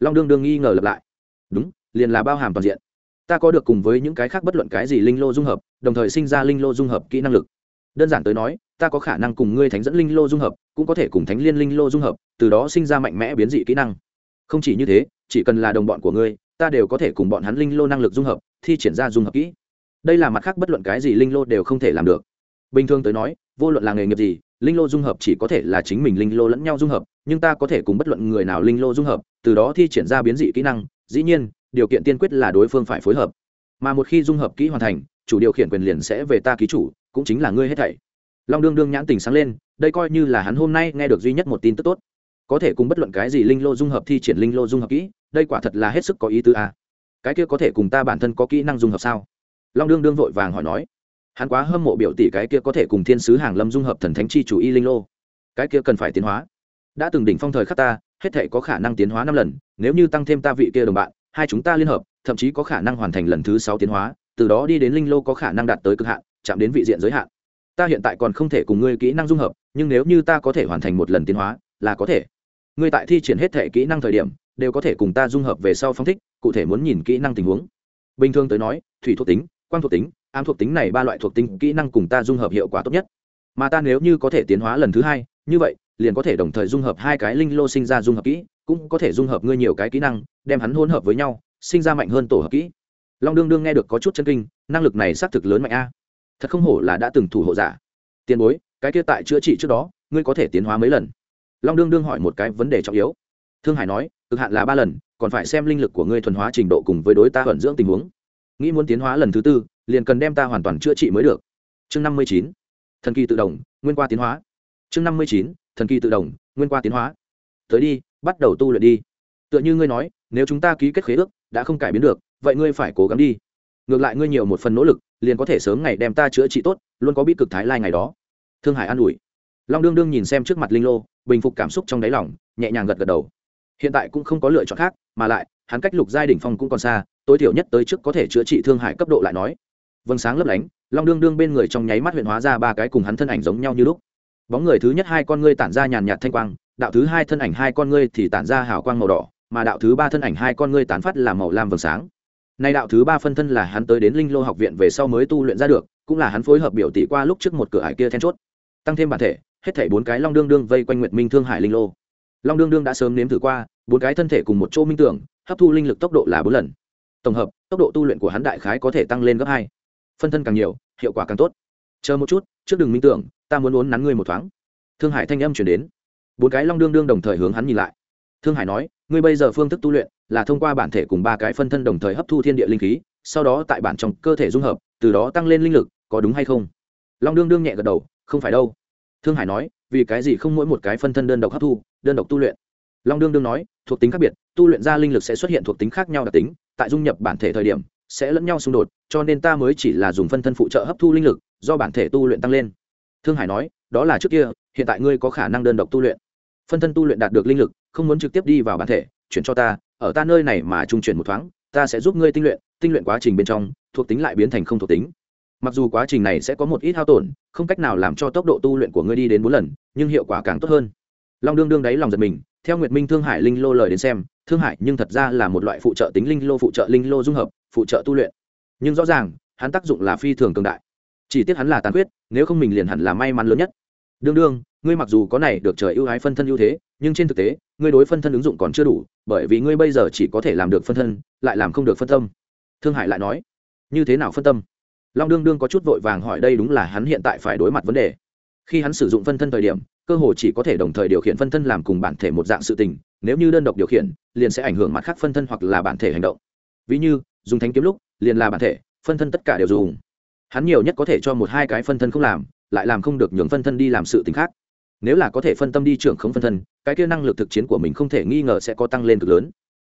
long đương đương nghi ngờ lặp lại đúng liền là bao hàm toàn diện ta có được cùng với những cái khác bất luận cái gì linh lô dung hợp đồng thời sinh ra linh lô dung hợp kỹ năng lực đơn giản tới nói ta có khả năng cùng ngươi thánh dẫn linh lô dung hợp cũng có thể cùng thánh liên linh lô dung hợp, từ đó sinh ra mạnh mẽ biến dị kỹ năng. Không chỉ như thế, chỉ cần là đồng bọn của ngươi, ta đều có thể cùng bọn hắn linh lô năng lực dung hợp, thi triển ra dung hợp kỹ. Đây là mặt khác bất luận cái gì linh lô đều không thể làm được. Bình thường tới nói, vô luận là nghề nghiệp gì, linh lô dung hợp chỉ có thể là chính mình linh lô lẫn nhau dung hợp, nhưng ta có thể cùng bất luận người nào linh lô dung hợp, từ đó thi triển ra biến dị kỹ năng, dĩ nhiên, điều kiện tiên quyết là đối phương phải phối hợp. Mà một khi dung hợp kỹ hoàn thành, chủ điều khiển quyền liền sẽ về ta ký chủ, cũng chính là ngươi hết thảy. Long đương đương nhãn tình sáng lên đây coi như là hắn hôm nay nghe được duy nhất một tin tức tốt. Có thể cùng bất luận cái gì linh lô dung hợp thi triển linh lô dung hợp kỹ, đây quả thật là hết sức có ý tứ a à. cái kia có thể cùng ta bản thân có kỹ năng dung hợp sao? Long đương đương vội vàng hỏi nói. Hắn quá hâm mộ biểu tỷ cái kia có thể cùng thiên sứ hàng lâm dung hợp thần thánh chi chủ y linh lô. Cái kia cần phải tiến hóa. Đã từng đỉnh phong thời khắc ta, hết thể có khả năng tiến hóa năm lần, nếu như tăng thêm ta vị kia đồng bạn, hai chúng ta liên hợp, thậm chí có khả năng hoàn thành lần thứ sáu tiến hóa, từ đó đi đến linh lô có khả năng đạt tới cực hạn, chạm đến vị diện giới hạn. Ta hiện tại còn không thể cùng ngươi kỹ năng dung hợp nhưng nếu như ta có thể hoàn thành một lần tiến hóa, là có thể. Ngươi tại thi triển hết thể kỹ năng thời điểm, đều có thể cùng ta dung hợp về sau phong thích, cụ thể muốn nhìn kỹ năng tình huống. Bình thường tới nói, thủy thuộc tính, quang thuộc tính, ám thuộc tính này ba loại thuộc tính kỹ năng cùng ta dung hợp hiệu quả tốt nhất. Mà ta nếu như có thể tiến hóa lần thứ hai, như vậy, liền có thể đồng thời dung hợp hai cái linh lô sinh ra dung hợp kỹ, cũng có thể dung hợp ngươi nhiều cái kỹ năng, đem hắn hỗn hợp với nhau, sinh ra mạnh hơn tổ hợp kỹ. Long đương đương nghe được có chút chân kinh, năng lực này xác thực lớn mạnh a. Thật không hổ là đã từng thủ hộ giả. Tiền bối cái kia tại chữa trị trước đó, ngươi có thể tiến hóa mấy lần? Long đương đương hỏi một cái vấn đề trọng yếu. Thương hải nói, cực hạn là ba lần, còn phải xem linh lực của ngươi thuần hóa trình độ cùng với đối ta vận dưỡng tình huống. Nghĩ muốn tiến hóa lần thứ tư, liền cần đem ta hoàn toàn chữa trị mới được. Chương năm mươi chín, thần kỳ tự động, nguyên qua tiến hóa. Chương năm mươi chín, thần kỳ tự động, nguyên qua tiến hóa. Tới đi, bắt đầu tu luyện đi. Tựa như ngươi nói, nếu chúng ta ký kết khế ước, đã không cải biến được, vậy ngươi phải cố gắng đi. Ngược lại ngươi nhiều một phần nỗ lực, liền có thể sớm ngày đem ta chữa trị tốt, luôn có bi cực thái lai ngày đó thương hải an ủi. Long đương đương nhìn xem trước mặt linh lô, bình phục cảm xúc trong đáy lòng, nhẹ nhàng gật gật đầu. Hiện tại cũng không có lựa chọn khác, mà lại, hắn cách lục giai đ ỉ n h phong cũng còn xa, tối thiểu nhất tới trước có thể chữa trị thương hải cấp độ lại nói. Vâng sáng lấp lánh, long đương đương bên người trong nháy mắt huyện hóa ra ba cái cùng hắn thân ảnh giống nhau như lúc. Bóng người thứ nhất hai con ngươi tản ra nhàn nhạt thanh quang, đạo thứ hai thân ảnh hai con ngươi thì tản ra hào quang màu đỏ, mà đạo thứ ba thân ảnh hai con ngươi tán phát là màu lam vầng sáng. Nay đạo thứ ba phân thân là hắn tới đến linh lô học viện về sau mới tu luyện ra được, cũng là hắn phối hợp biểu tỷ qua lúc trước một cửa hải kia then chốt tăng thêm bản thể, hết thảy bốn cái long đương đương vây quanh nguyệt minh thương hải linh lô. Long đương đương đã sớm nếm thử qua, bốn cái thân thể cùng một chỗ minh tưởng, hấp thu linh lực tốc độ là bốn lần. Tổng hợp, tốc độ tu luyện của hắn đại khái có thể tăng lên gấp hai. Phân thân càng nhiều, hiệu quả càng tốt. Chờ một chút, trước đừng minh tưởng, ta muốn uốn nắn ngươi một thoáng. Thương hải thanh âm chuyển đến. Bốn cái long đương đương đồng thời hướng hắn nhìn lại. Thương hải nói, ngươi bây giờ phương thức tu luyện là thông qua bản thể cùng ba cái phân thân đồng thời hấp thu thiên địa linh khí, sau đó tại bản trong cơ thể dung hợp, từ đó tăng lên linh lực, có đúng hay không? Long đương đương nhẹ gật đầu không phải đâu. Thương hải nói, vì cái gì không mỗi một cái phân thân đơn độc hấp thu, đơn độc tu luyện? Long đương đương nói, thuộc tính khác biệt, tu luyện ra linh lực sẽ xuất hiện thuộc tính khác nhau đặc tính, tại dung nhập bản thể thời điểm, sẽ lẫn nhau xung đột, cho nên ta mới chỉ là dùng phân thân phụ trợ hấp thu linh lực, do bản thể tu luyện tăng lên. Thương hải nói, đó là trước kia, hiện tại ngươi có khả năng đơn độc tu luyện. Phân thân tu luyện đạt được linh lực, không muốn trực tiếp đi vào bản thể, chuyển cho ta, ở ta nơi này mà trung chuyển một thoáng, ta sẽ giúp ngươi tinh luyện tinh luyện quá trình bên trong, thuộc tính lại biến thành không thuộc tính mặc dù quá trình này sẽ có một ít hao tổn, không cách nào làm cho tốc độ tu luyện của ngươi đi đến bốn lần, nhưng hiệu quả càng tốt hơn. Long đương đương đáy lòng giật mình, theo nguyệt minh thương hải linh lô lời đến xem, thương hải nhưng thật ra là một loại phụ trợ tính linh lô phụ trợ linh lô dung hợp, phụ trợ tu luyện. Nhưng rõ ràng, hắn tác dụng là phi thường cường đại. Chỉ tiếc hắn là tàn quyết nếu không mình liền hẳn là may mắn lớn nhất. Đương đương, ngươi mặc dù có này được trời ưu ái phân thân ưu thế, nhưng trên thực tế, ngươi đối phân thân ứng dụng còn chưa đủ, bởi vì ngươi bây giờ chỉ có thể làm được phân thân, lại làm không được phân tâm. Thương hải lại nói, như thế nào phân tâm? Long đương đương có chút vội vàng hỏi đây đúng là hắn hiện tại phải đối mặt vấn đề. Khi hắn sử dụng phân thân thời điểm, cơ hồ chỉ có thể đồng thời điều khiển phân thân làm cùng bản thể một dạng sự tình, nếu như đơn độc điều khiển, liền sẽ ảnh hưởng mặt khác phân thân hoặc là bản thể hành động. Ví như, dùng thánh kiếm lúc, liền là bản thể, phân thân tất cả đều dùng. Hắn nhiều nhất có thể cho một hai cái phân thân không làm, lại làm không được nhường phân thân đi làm sự tình khác. Nếu là có thể phân tâm đi trưởng không phân thân, cái kia năng lực thực chiến của mình không thể nghi ngờ sẽ có tăng lên cực lớn.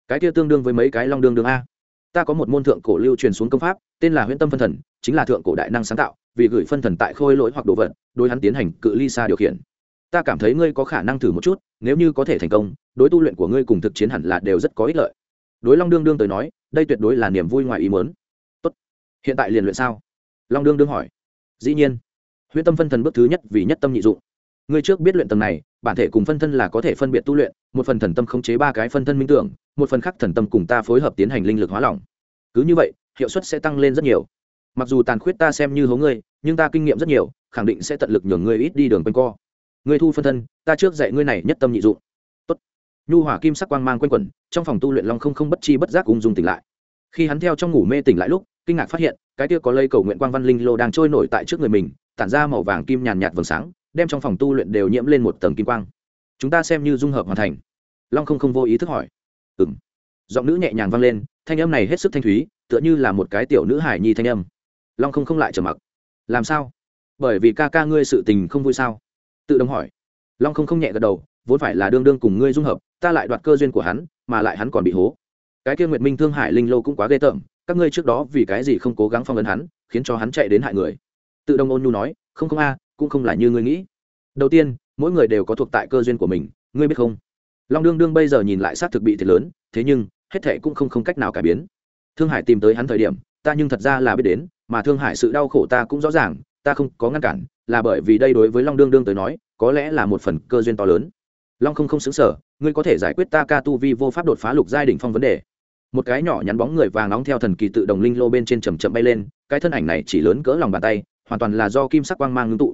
Cái kia tương đương với mấy cái long đương đương a ta có một môn thượng cổ lưu truyền xuống công pháp, tên là huyễn tâm phân thần, chính là thượng cổ đại năng sáng tạo, vì gửi phân thần tại khôi lỗi hoặc đồ vật, đối hắn tiến hành cự ly xa điều khiển. Ta cảm thấy ngươi có khả năng thử một chút, nếu như có thể thành công, đối tu luyện của ngươi cùng thực chiến hẳn là đều rất có ích lợi. Đối long đương đương tới nói, đây tuyệt đối là niềm vui ngoài ý mớn tốt. Hiện tại liền luyện sao? Long đương đương hỏi. Dĩ nhiên. Huyễn tâm phân thần bước thứ nhất vì nhất tâm nhị dụng. Ngươi trước biết luyện tầng này bản thể cùng phân thân là có thể phân biệt tu luyện, một phần thần tâm khống chế ba cái phân thân minh tưởng, một phần khác thần tâm cùng ta phối hợp tiến hành linh lực hóa lỏng. Cứ như vậy, hiệu suất sẽ tăng lên rất nhiều. Mặc dù tàn khuyết ta xem như hố ngươi, nhưng ta kinh nghiệm rất nhiều, khẳng định sẽ tận lực nhường ngươi ít đi đường quanh co. Ngươi thu phân thân, ta trước dạy ngươi này nhất tâm nhị dụng. Tốt. nhu hỏa kim sắc quang mang quanh quẩn, trong phòng tu luyện long không không bất chi bất giác ung dung tỉnh lại. Khi hắn theo trong ngủ mê tỉnh lại lúc, kinh ngạc phát hiện, cái kia có lây cầu nguyện quang văn linh lô đang trôi nổi tại trước người mình, tản ra màu vàng kim nhàn nhạt vầng sáng đem trong phòng tu luyện đều nhiễm lên một tầng kim quang. Chúng ta xem như dung hợp hoàn thành. Long không không vô ý thức hỏi. Ừm, giọng nữ nhẹ nhàng vang lên thanh âm này hết sức thanh thúy tựa như là một cái tiểu nữ hải nhi thanh âm. Long không không lại trở mặc. Làm sao? Bởi vì ca ca ngươi sự tình không vui sao? Tự động hỏi. Long không không nhẹ gật đầu vốn phải là đương đương cùng ngươi dung hợp ta lại đoạt cơ duyên của hắn mà lại hắn còn bị hố. Cái kia nguyệt minh thương hải linh lô cũng quá ghê tởm các ngươi trước đó vì cái gì không cố gắng phong ấn hắn khiến cho hắn chạy đến hại người? Tự động ôn nhu nói không không a cũng không là như ngươi nghĩ. Đầu tiên, mỗi người đều có thuộc tại cơ duyên của mình, ngươi biết không? Long đương đương bây giờ nhìn lại sát thực bị thiệt lớn, thế nhưng, hết thệ cũng không không cách nào cải biến. Thương hải tìm tới hắn thời điểm, ta nhưng thật ra là biết đến, mà thương hải sự đau khổ ta cũng rõ ràng, ta không có ngăn cản, là bởi vì đây đối với long đương đương tới nói, có lẽ là một phần cơ duyên to lớn. Long không không xứng sở, ngươi có thể giải quyết ta ca tu vi vô pháp đột phá lục giai đ ỉ n h phong vấn đề. Một cái nhỏ nhắn bóng người vàng nóng theo thần kỳ tự đồng linh lô bên trên chầm chậm bay lên, cái thân ảnh này chỉ lớn cỡ lòng bàn tay, hoàn toàn là do kim sắc quang mang ngưng tụ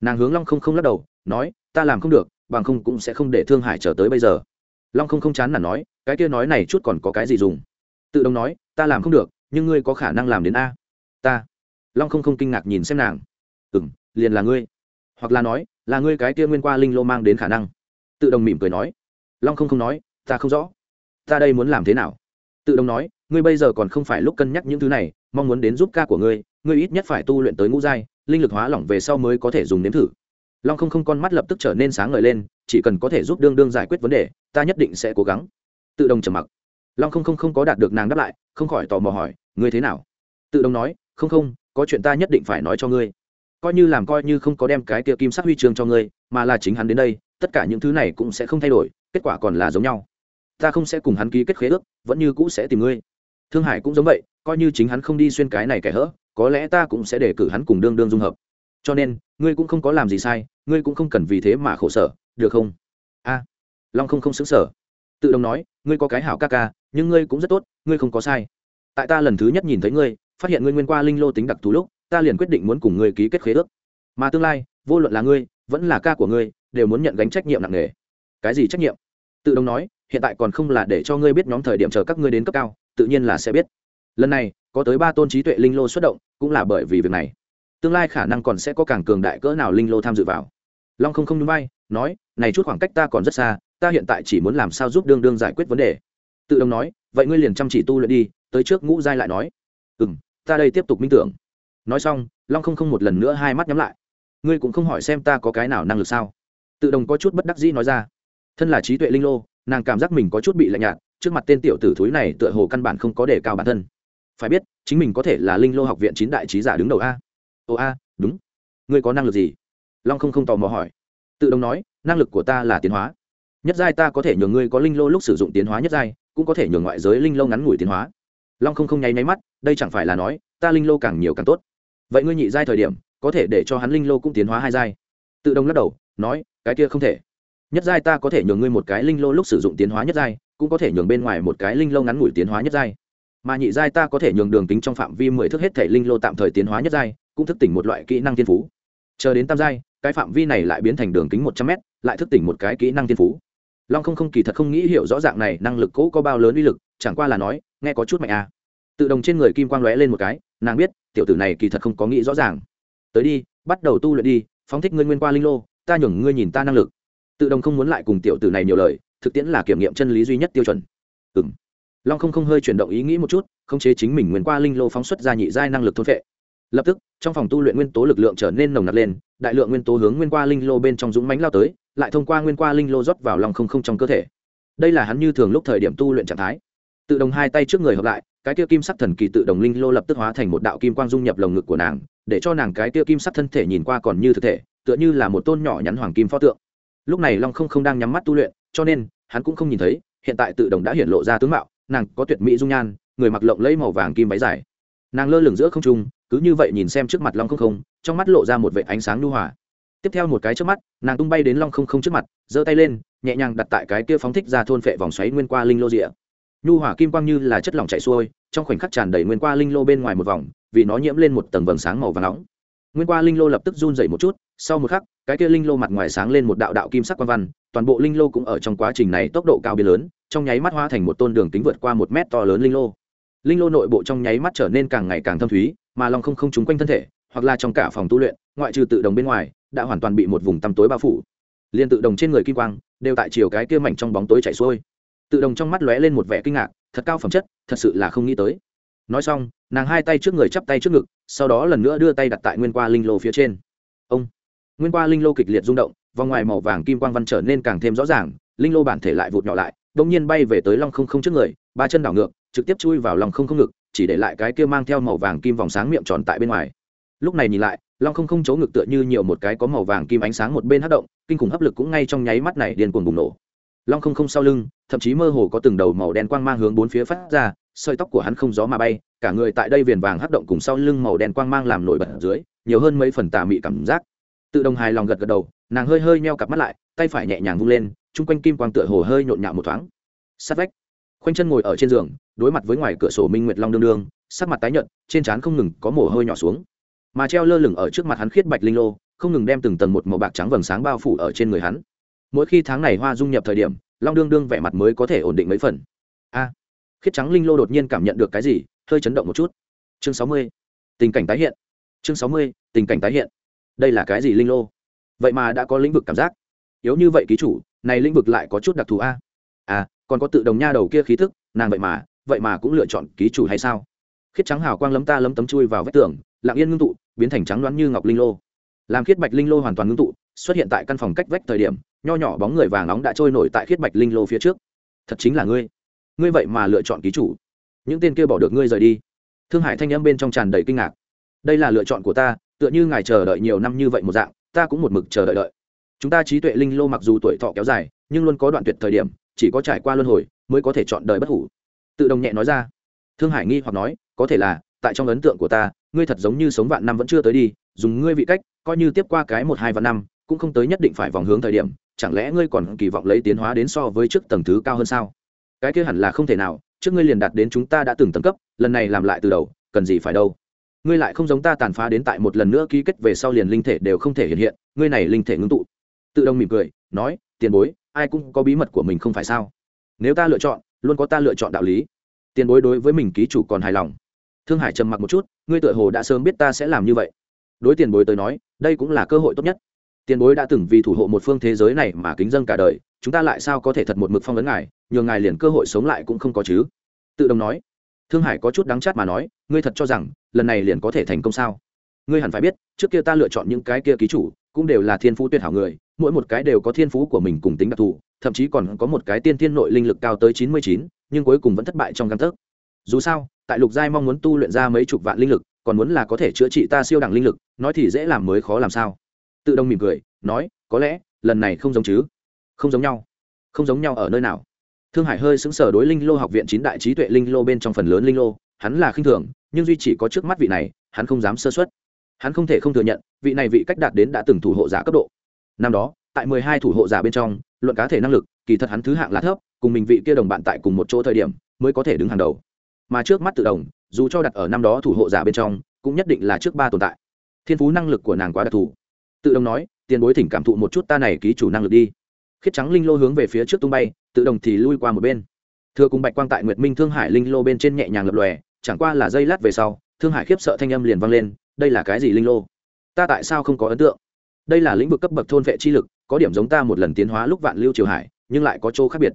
nàng hướng long không không lắc đầu, nói, ta làm không được, bằng không cũng sẽ không để thương hải trở tới bây giờ. Long không không chán là nói, cái kia nói này chút còn có cái gì dùng? Tự động nói, ta làm không được, nhưng ngươi có khả năng làm đến a. Ta. Long không không kinh ngạc nhìn xem nàng. Ừ m liền là ngươi. Hoặc là nói, là ngươi cái kia nguyên qua linh lô mang đến khả năng. Tự đồng mỉm cười nói. Long không không nói, ta không rõ. Ta đây muốn làm thế nào? Tự đồng nói, ngươi bây giờ còn không phải lúc cân nhắc những thứ này, mong muốn đến giúp ca của ngươi ngươi ít nhất phải tu luyện tới ngũ giai linh lực hóa lỏng về sau mới có thể dùng nếm thử. Long không không con mắt lập tức trở nên sáng ngời lên, chỉ cần có thể giúp đương đương giải quyết vấn đề, ta nhất định sẽ cố gắng. Tự đồng trầm mặc. Long không không không có đạt được nàng đáp lại, không khỏi tò mò hỏi, ngươi thế nào? Tự đồng nói, không không, có chuyện ta nhất định phải nói cho ngươi. Coi như làm coi như không có đem cái kia kim sắc huy chương cho ngươi, mà là chính hắn đến đây, tất cả những thứ này cũng sẽ không thay đổi, kết quả còn là giống nhau. Ta không sẽ cùng hắn ký kết khế ước, vẫn như cũ sẽ tìm ngươi. Thương hải cũng giống vậy, coi như chính hắn không đi xuyên cái này kẻ hỡ có lẽ ta cũng sẽ để cử hắn cùng đương đương dung hợp. Cho nên, ngươi cũng không có làm gì sai, ngươi cũng không cần vì thế mà khổ sở, được không? A. Long không không xứng sở tự đồng nói, ngươi có cái hảo ca ca, nhưng ngươi cũng rất tốt, ngươi không có sai. Tại ta lần thứ nhất nhìn thấy ngươi, phát hiện ngươi nguyên qua linh lô tính đặc thù lúc, ta liền quyết định muốn cùng ngươi ký kết khế ước. Mà tương lai, vô luận là ngươi, vẫn là ca của ngươi, đều muốn nhận gánh trách nhiệm nặng nề. Cái gì trách nhiệm? Tự đồng nói, hiện tại còn không là để cho ngươi biết nhóm thời điểm chờ các ngươi đến cấp cao, tự nhiên là sẽ biết lần này, có tới ba tôn trí tuệ linh lô xuất động, cũng là bởi vì việc này. Tương lai khả năng còn sẽ có càng cường đại cỡ nào linh lô tham dự vào. Long không không núi bay nói, này chút khoảng cách ta còn rất xa, ta hiện tại chỉ muốn làm sao giúp đương đương giải quyết vấn đề. Tự đồng nói, vậy ngươi liền chăm chỉ tu luyện đi, tới trước ngũ giai lại nói. Ừ m ta đây tiếp tục minh tưởng. Nói xong, long không không một lần nữa hai mắt nhắm lại. Ngươi cũng không hỏi xem ta có cái nào năng lực sao? Tự đồng có chút bất đắc dĩ nói ra. Thân là trí tuệ linh lô, nàng cảm giác mình có chút bị lạnh nhạt, trước mặt tên tiểu tử thúi này tựa hồ căn bản không có đề cao bản thân phải biết, chính mình có thể là linh lô học viện chín đại trí giả đứng đầu a. Ồ a, đúng. Ngươi có năng lực gì? Long không không tò mò hỏi. Tự đồng nói, năng lực của ta là tiến hóa. Nhất giai ta có thể nhường ngươi có linh lô lúc sử dụng tiến hóa nhất giai, cũng có thể nhường ngoại giới linh lô ngắn ngủi tiến hóa. Long không không nháy nháy mắt, đây chẳng phải là nói, ta linh lô càng nhiều càng tốt. Vậy ngươi nhị giai thời điểm, có thể để cho hắn linh lô cũng tiến hóa hai giai. Tự đồng lắc đầu, nói, cái kia không thể. Nhất giai ta có thể nhường ngươi một cái linh lô lúc sử dụng tiến hóa nhất giai, cũng có thể nhường bên ngoài một cái linh lô ngắn ngủi tiến hóa nhất giai mà nhị giai ta có thể nhường đường tính trong phạm vi mười thước hết thể linh lô tạm thời tiến hóa nhất giai, cũng thức tỉnh một loại kỹ năng thiên phú. Chờ đến tam giai, cái phạm vi này lại biến thành đường kính một trăm mét, lại thức tỉnh một cái kỹ năng thiên phú. Long không không kỳ thật không nghĩ hiểu rõ ràng này năng lực cũ có bao lớn uy lực, chẳng qua là nói, nghe có chút mạnh à. tự đồng trên người kim quang lóe lên một cái, nàng biết, tiểu tử này kỳ thật không có nghĩ rõ ràng. Tới đi, bắt đầu tu luyện đi, phóng thích ngươi nguyên qua linh lô, ta nhường ngươi nhìn ta năng lực. Tự đồng không muốn lại cùng tiểu tử này nhiều lời, thực tiễn là kiểm nghiệm chân lý duy nhất tiêu chuẩn. Ừ m long không không hơi chuyển động ý nghĩ một chút, khống chế chính mình nguyên qua linh lô phóng xuất ra nhị giai năng lực thôn vệ lập tức, trong phòng tu luyện nguyên tố lực lượng trở nên nồng nặc lên, đại lượng nguyên tố hướng nguyên qua linh lô bên trong dũng mánh lao tới, lại thông qua nguyên qua linh lô rót vào lòng không không trong cơ thể. Đây là hắn như thường lúc thời điểm tu luyện trạng thái. Tự đồng hai tay trước người hợp lại, cái kia kim sắc thần kỳ tự đồng linh lô lập tức hóa thành một đạo kim quang dung nhập lồng ngực của nàng, để cho nàng cái kia kim sắc thân thể nhìn qua còn như thực thể, tựa như là một tôn nhỏ nhắn hoàng kim pho tượng. Lúc này long không không đang nhắm mắt tu luyện, cho nên, hắn cũng không nhìn thấy, hiện tại tự đồng đã hiện lộ ra tướng mạo nàng có tuyệt mỹ dung nhan, người mặc lộng lấy màu vàng kim váy dài. Nàng lơ lửng giữa không trung, cứ như vậy nhìn xem trước mặt long không không, trong mắt lộ ra một vệ ánh sáng nhu hòa. Tiếp theo một cái trước mắt, nàng tung bay đến long không không trước mặt, giơ tay lên, nhẹ nhàng đặt tại cái kia phóng thích ra thôn phệ vòng xoáy nguyên qua linh lô rịa nhu hỏa kim quang như là chất lỏng chảy xuôi, trong khoảnh khắc tràn đầy nguyên qua linh lô bên ngoài một vòng, vì nó nhiễm lên một tầng vầng sáng màu và nóng. Nguyên qua linh lô lập tức run dậy một chút sau một khắc, cái kia linh lô mặt ngoài sáng lên một đạo đạo kim sắc quang văn, toàn bộ linh lô cũng ở trong quá trình này tốc độ cao biến lớn, trong nháy mắt hóa thành một tôn đường kính vượt qua một mét to lớn linh lô. Linh lô nội bộ trong nháy mắt trở nên càng ngày càng thâm thúy, mà lòng không không trúng quanh thân thể, hoặc là trong cả phòng tu luyện, ngoại trừ tự đồng bên ngoài, đã hoàn toàn bị một vùng tăm tối bao phủ. Liên tự đồng trên người kim quang, đều tại chiều cái kia mảnh trong bóng tối chảy xuôi. Tự đồng trong mắt lóe lên một vẻ kinh ngạc, thật cao phẩm chất, thật sự là không nghĩ tới. Nói xong, nàng hai tay trước người chắp tay trước ngực, sau đó lần nữa đưa tay đặt tại nguyên qua linh lô phía trên. Ông! Nguyên qua linh lô kịch liệt rung động, vòng ngoài màu vàng kim quang văn trở nên càng thêm rõ ràng, linh lô bản thể lại vụt nhỏ lại đông nhiên bay về tới long không không trước người, ba chân đảo ngược, trực tiếp chui vào lòng không không ngực, chỉ để lại cái kia mang theo màu vàng kim vòng sáng miệng tròn tại bên ngoài. Lúc này nhìn lại, long không không chấu ngực tựa như nhiều một cái có màu vàng kim ánh sáng một bên hất động, kinh khủng hấp lực cũng ngay trong nháy mắt này điên cuồng bùng nổ. Long không không sau lưng, thậm chí mơ hồ có từng đầu màu đen quang mang hướng bốn phía phát ra, sợi tóc của hắn không gió mà bay, cả người tại đây viền vàng hất động cùng sau lưng màu đen quang mang làm nổi bật ở dưới, nhiều hơn mấy phần tà mị cảm giác tự đồng hài lòng gật gật đầu, nàng hơi hơi meo cặp mắt lại, tay phải nhẹ nhàng vung lên, chung quanh kim quang tựa hồ hơi nhộn nhạo một thoáng. Sát vách. Khoanh chân ngồi ở trên giường, đối mặt với ngoài cửa sổ minh nguyệt long đương đương, sắc mặt tái nhợt, trên trán không ngừng có mồ hôi nhỏ xuống. Mà treo lơ lửng ở trước mặt hắn khiết bạch linh lô, không ngừng đem từng tầng một màu bạc trắng vầng sáng bao phủ ở trên người hắn. Mỗi khi tháng này hoa dung nhập thời điểm, long đương đương vẻ mặt mới có thể ổn định mấy phần. A! Khiết trắng linh lô đột nhiên cảm nhận được cái gì, hơi chấn động một chút. Chương sáu mươi. Tình cảnh tái hiện. Chương sáu mươi, tình cảnh tái hiện đây là cái gì linh lô? Vậy mà đã có lĩnh vực cảm giác. Yếu như vậy ký chủ, này lĩnh vực lại có chút đặc thù a. À còn có tự đồng nha đầu kia khí thức, nàng vậy mà vậy mà cũng lựa chọn ký chủ hay sao? Khiết trắng hào quang lấm ta lấm tấm chui vào vách tường, lặng yên ngưng tụ, biến thành trắng đoán như ngọc linh lô. Làm khiết bạch linh lô hoàn toàn ngưng tụ, xuất hiện tại căn phòng cách vách thời điểm, nho nhỏ bóng người vàng nóng đã trôi nổi tại khiết bạch linh lô phía trước. Thật chính là ngươi. Ngươi vậy mà lựa chọn ký chủ. Những tên kia bỏ được ngươi rời đi. Thương hải thanh âm bên trong tràn đầy kinh ngạc. Đây là lựa chọn của ta tựa như ngài chờ đợi nhiều năm như vậy một dạng, ta cũng một mực chờ đợi đợi. Chúng ta trí tuệ linh lô mặc dù tuổi thọ kéo dài, nhưng luôn có đoạn tuyệt thời điểm, chỉ có trải qua luân hồi mới có thể chọn đời bất hủ. Tự đồng nhẹ nói ra. Thương hải nghi hoặc nói, có thể là, tại trong ấn tượng của ta, ngươi thật giống như sống vạn năm vẫn chưa tới đi, dùng ngươi vị cách, coi như tiếp qua cái một hai vạn năm, cũng không tới nhất định phải vòng hướng thời điểm, chẳng lẽ ngươi còn kỳ vọng lấy tiến hóa đến so với trước tầng thứ cao hơn sao? Cái kia hẳn là không thể nào, trước ngươi liền đạt đến chúng ta đã từng tầng cấp, lần này làm lại từ đầu, cần gì phải đâu? Ngươi lại không giống ta tàn phá đến tại một lần nữa ký kết về sau liền linh thể đều không thể hiện hiện, ngươi này linh thể ngưng tụ. Tự động mỉm cười, nói, tiền bối, ai cũng có bí mật của mình không phải sao? Nếu ta lựa chọn, luôn có ta lựa chọn đạo lý. Tiền bối đối với mình ký chủ còn hài lòng. Thương hải trầm mặc một chút, ngươi tựa hồ đã sớm biết ta sẽ làm như vậy. Đối tiền bối tới nói, đây cũng là cơ hội tốt nhất. Tiền bối đã từng vì thủ hộ một phương thế giới này mà kính dân cả đời, chúng ta lại sao có thể thật một mực phong ấn ngài, nhường ngài liền cơ hội sống lại cũng không có chứ? Tự đồng nói thương hải có chút đắng chát mà nói, ngươi thật cho rằng, lần này liền có thể thành công sao? Ngươi hẳn phải biết, trước kia ta lựa chọn những cái kia ký chủ, cũng đều là thiên phú tuyệt hảo người, mỗi một cái đều có thiên phú của mình cùng tính đặc thù, thậm chí còn có một cái tiên thiên nội linh lực cao tới chín mươi chín, nhưng cuối cùng vẫn thất bại trong căn thức dù sao, tại lục giai mong muốn tu luyện ra mấy chục vạn linh lực, còn muốn là có thể chữa trị ta siêu đẳng linh lực, nói thì dễ làm mới khó làm sao? Tự Đông mỉm cười, nói, có lẽ, lần này không giống chứ? Không giống nhau. Không giống nhau ở nơi nào? Thương hải hơi xứng sở đối linh lô học viện chín đại trí tuệ linh lô bên trong phần lớn linh lô, hắn là khinh thường, nhưng duy chỉ có trước mắt vị này, hắn không dám sơ xuất hắn không thể không thừa nhận, vị này vị cách đạt đến đã từng thủ hộ giả cấp độ. Năm đó, tại mười hai thủ hộ giả bên trong, luận cá thể năng lực, kỳ thật hắn thứ hạng là thấp, cùng mình vị kia đồng bạn tại cùng một chỗ thời điểm, mới có thể đứng hàng đầu. Mà trước mắt tự đồng, dù cho đặt ở năm đó thủ hộ giả bên trong, cũng nhất định là trước ba tồn tại. Thiên phú năng lực của nàng quá đặc thù. Tự đồng nói, tiền bối thỉnh cảm thụ một chút ta này ký chủ năng lực đi khiết trắng linh lô hướng về phía trước tung bay, tự đồng thì lui qua một bên. Thưa cùng bạch quang tại nguyệt minh thương hải linh lô bên trên nhẹ nhàng lập lòe, chẳng qua là dây lát về sau, thương hải khiếp sợ thanh âm liền vang lên, đây là cái gì linh lô? Ta tại sao không có ấn tượng? Đây là lĩnh vực cấp bậc thôn vệ chi lực, có điểm giống ta một lần tiến hóa lúc vạn lưu triều hải, nhưng lại có chỗ khác biệt.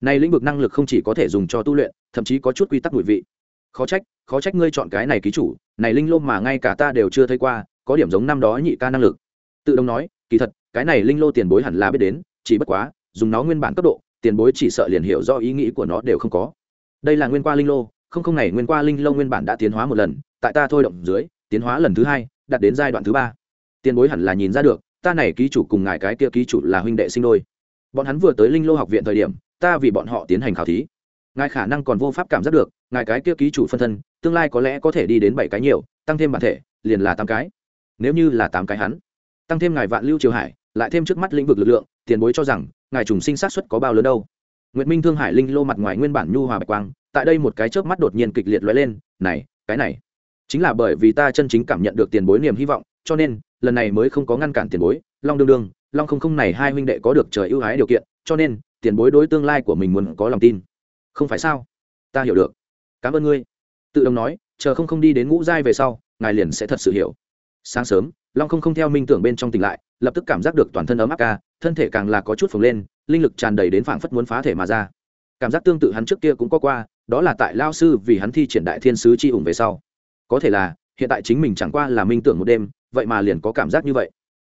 Này lĩnh vực năng lực không chỉ có thể dùng cho tu luyện, thậm chí có chút quy tắc mùi vị. Khó trách khó trách ngươi chọn cái này ký chủ, này linh lô mà ngay cả ta đều chưa thấy qua, có điểm giống năm đó nhị ca năng lực. Tự động nói, kỳ thật, cái này linh lô tiền bối hẳn là biết đến chỉ bất quá, dùng nó nguyên bản cấp độ, tiền bối chỉ sợ liền hiểu do ý nghĩ của nó đều không có. Đây là nguyên qua linh lô, không không này nguyên qua linh lô nguyên bản đã tiến hóa một lần, tại ta thôi động dưới, tiến hóa lần thứ hai, đạt đến giai đoạn thứ ba. Tiền bối hẳn là nhìn ra được, ta này ký chủ cùng ngài cái kia ký chủ là huynh đệ sinh đôi. Bọn hắn vừa tới linh lô học viện thời điểm, ta vì bọn họ tiến hành khảo thí. Ngài khả năng còn vô pháp cảm giác được, ngài cái kia ký chủ phân thân, tương lai có lẽ có thể đi đến bảy cái nhiều, tăng thêm bản thể, liền là tám cái. Nếu như là tám cái hắn, tăng thêm ngài vạn lưu triều hải lại thêm trước mắt lĩnh vực lực lượng, tiền bối cho rằng, ngài trùng sinh sát xuất có bao lớn đâu. Nguyệt minh thương hải linh lô mặt ngoài nguyên bản nhu hòa bạch quang, tại đây một cái chớp mắt đột nhiên kịch liệt lóe lên, này, cái này, chính là bởi vì ta chân chính cảm nhận được tiền bối niềm hy vọng, cho nên, lần này mới không có ngăn cản tiền bối, long đương đương, long không không này hai huynh đệ có được trời ưu ái điều kiện, cho nên, tiền bối đối tương lai của mình muốn có lòng tin. Không phải sao? Ta hiểu được. Cảm ơn ngươi. Tự đồng nói, chờ không không đi đến ngũ giai về sau, ngài liền sẽ thật sự hiểu. Sáng sớm, long không không theo minh tưởng bên trong tỉnh lại lập tức cảm giác được toàn thân ấm áp ca, thân thể càng là có chút phồng lên, linh lực tràn đầy đến phảng phất muốn phá thể mà ra. Cảm giác tương tự hắn trước kia cũng có qua, đó là tại lao sư vì hắn thi triển đại thiên sứ chi ủng về sau. Có thể là, hiện tại chính mình chẳng qua là minh tưởng một đêm, vậy mà liền có cảm giác như vậy.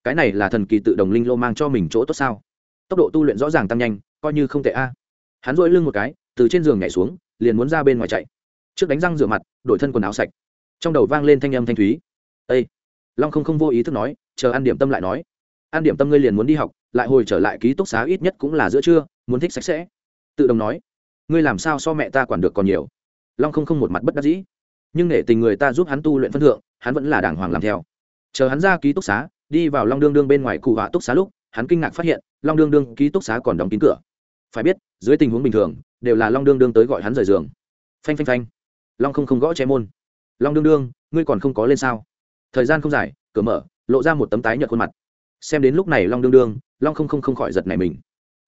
Cái này là thần kỳ tự đồng linh lô mang cho mình chỗ tốt sao? Tốc độ tu luyện rõ ràng tăng nhanh, coi như không tệ a. Hắn dội lưng một cái, từ trên giường nhảy xuống, liền muốn ra bên ngoài chạy. Trước đánh răng rửa mặt, đổi thân quần áo sạch. Trong đầu vang lên thanh âm thanh thúy. Ây long không không vô ý thức nói, chờ ăn điểm tâm lại nói ăn điểm tâm ngươi liền muốn đi học, lại hồi trở lại ký túc xá ít nhất cũng là giữa trưa, muốn thích sạch sẽ. Tự đồng nói, ngươi làm sao so mẹ ta quản được còn nhiều? Long không không một mặt bất đắc dĩ. Nhưng để tình người ta giúp hắn tu luyện phân thượng, hắn vẫn là đàng hoàng làm theo. Chờ hắn ra ký túc xá, đi vào long đương đương bên ngoài cụ họa túc xá lúc, hắn kinh ngạc phát hiện, long đương đương ký túc xá còn đóng kín cửa. Phải biết, dưới tình huống bình thường, đều là long đương đương tới gọi hắn rời giường. Phanh phanh phanh. Long không không gõ che môn. Long đương đương, ngươi còn không có lên sao? Thời gian không dài, cửa mở, lộ ra một tấm tái nhợt khuôn mặt xem đến lúc này long đương đương, long không không không khỏi giật này mình.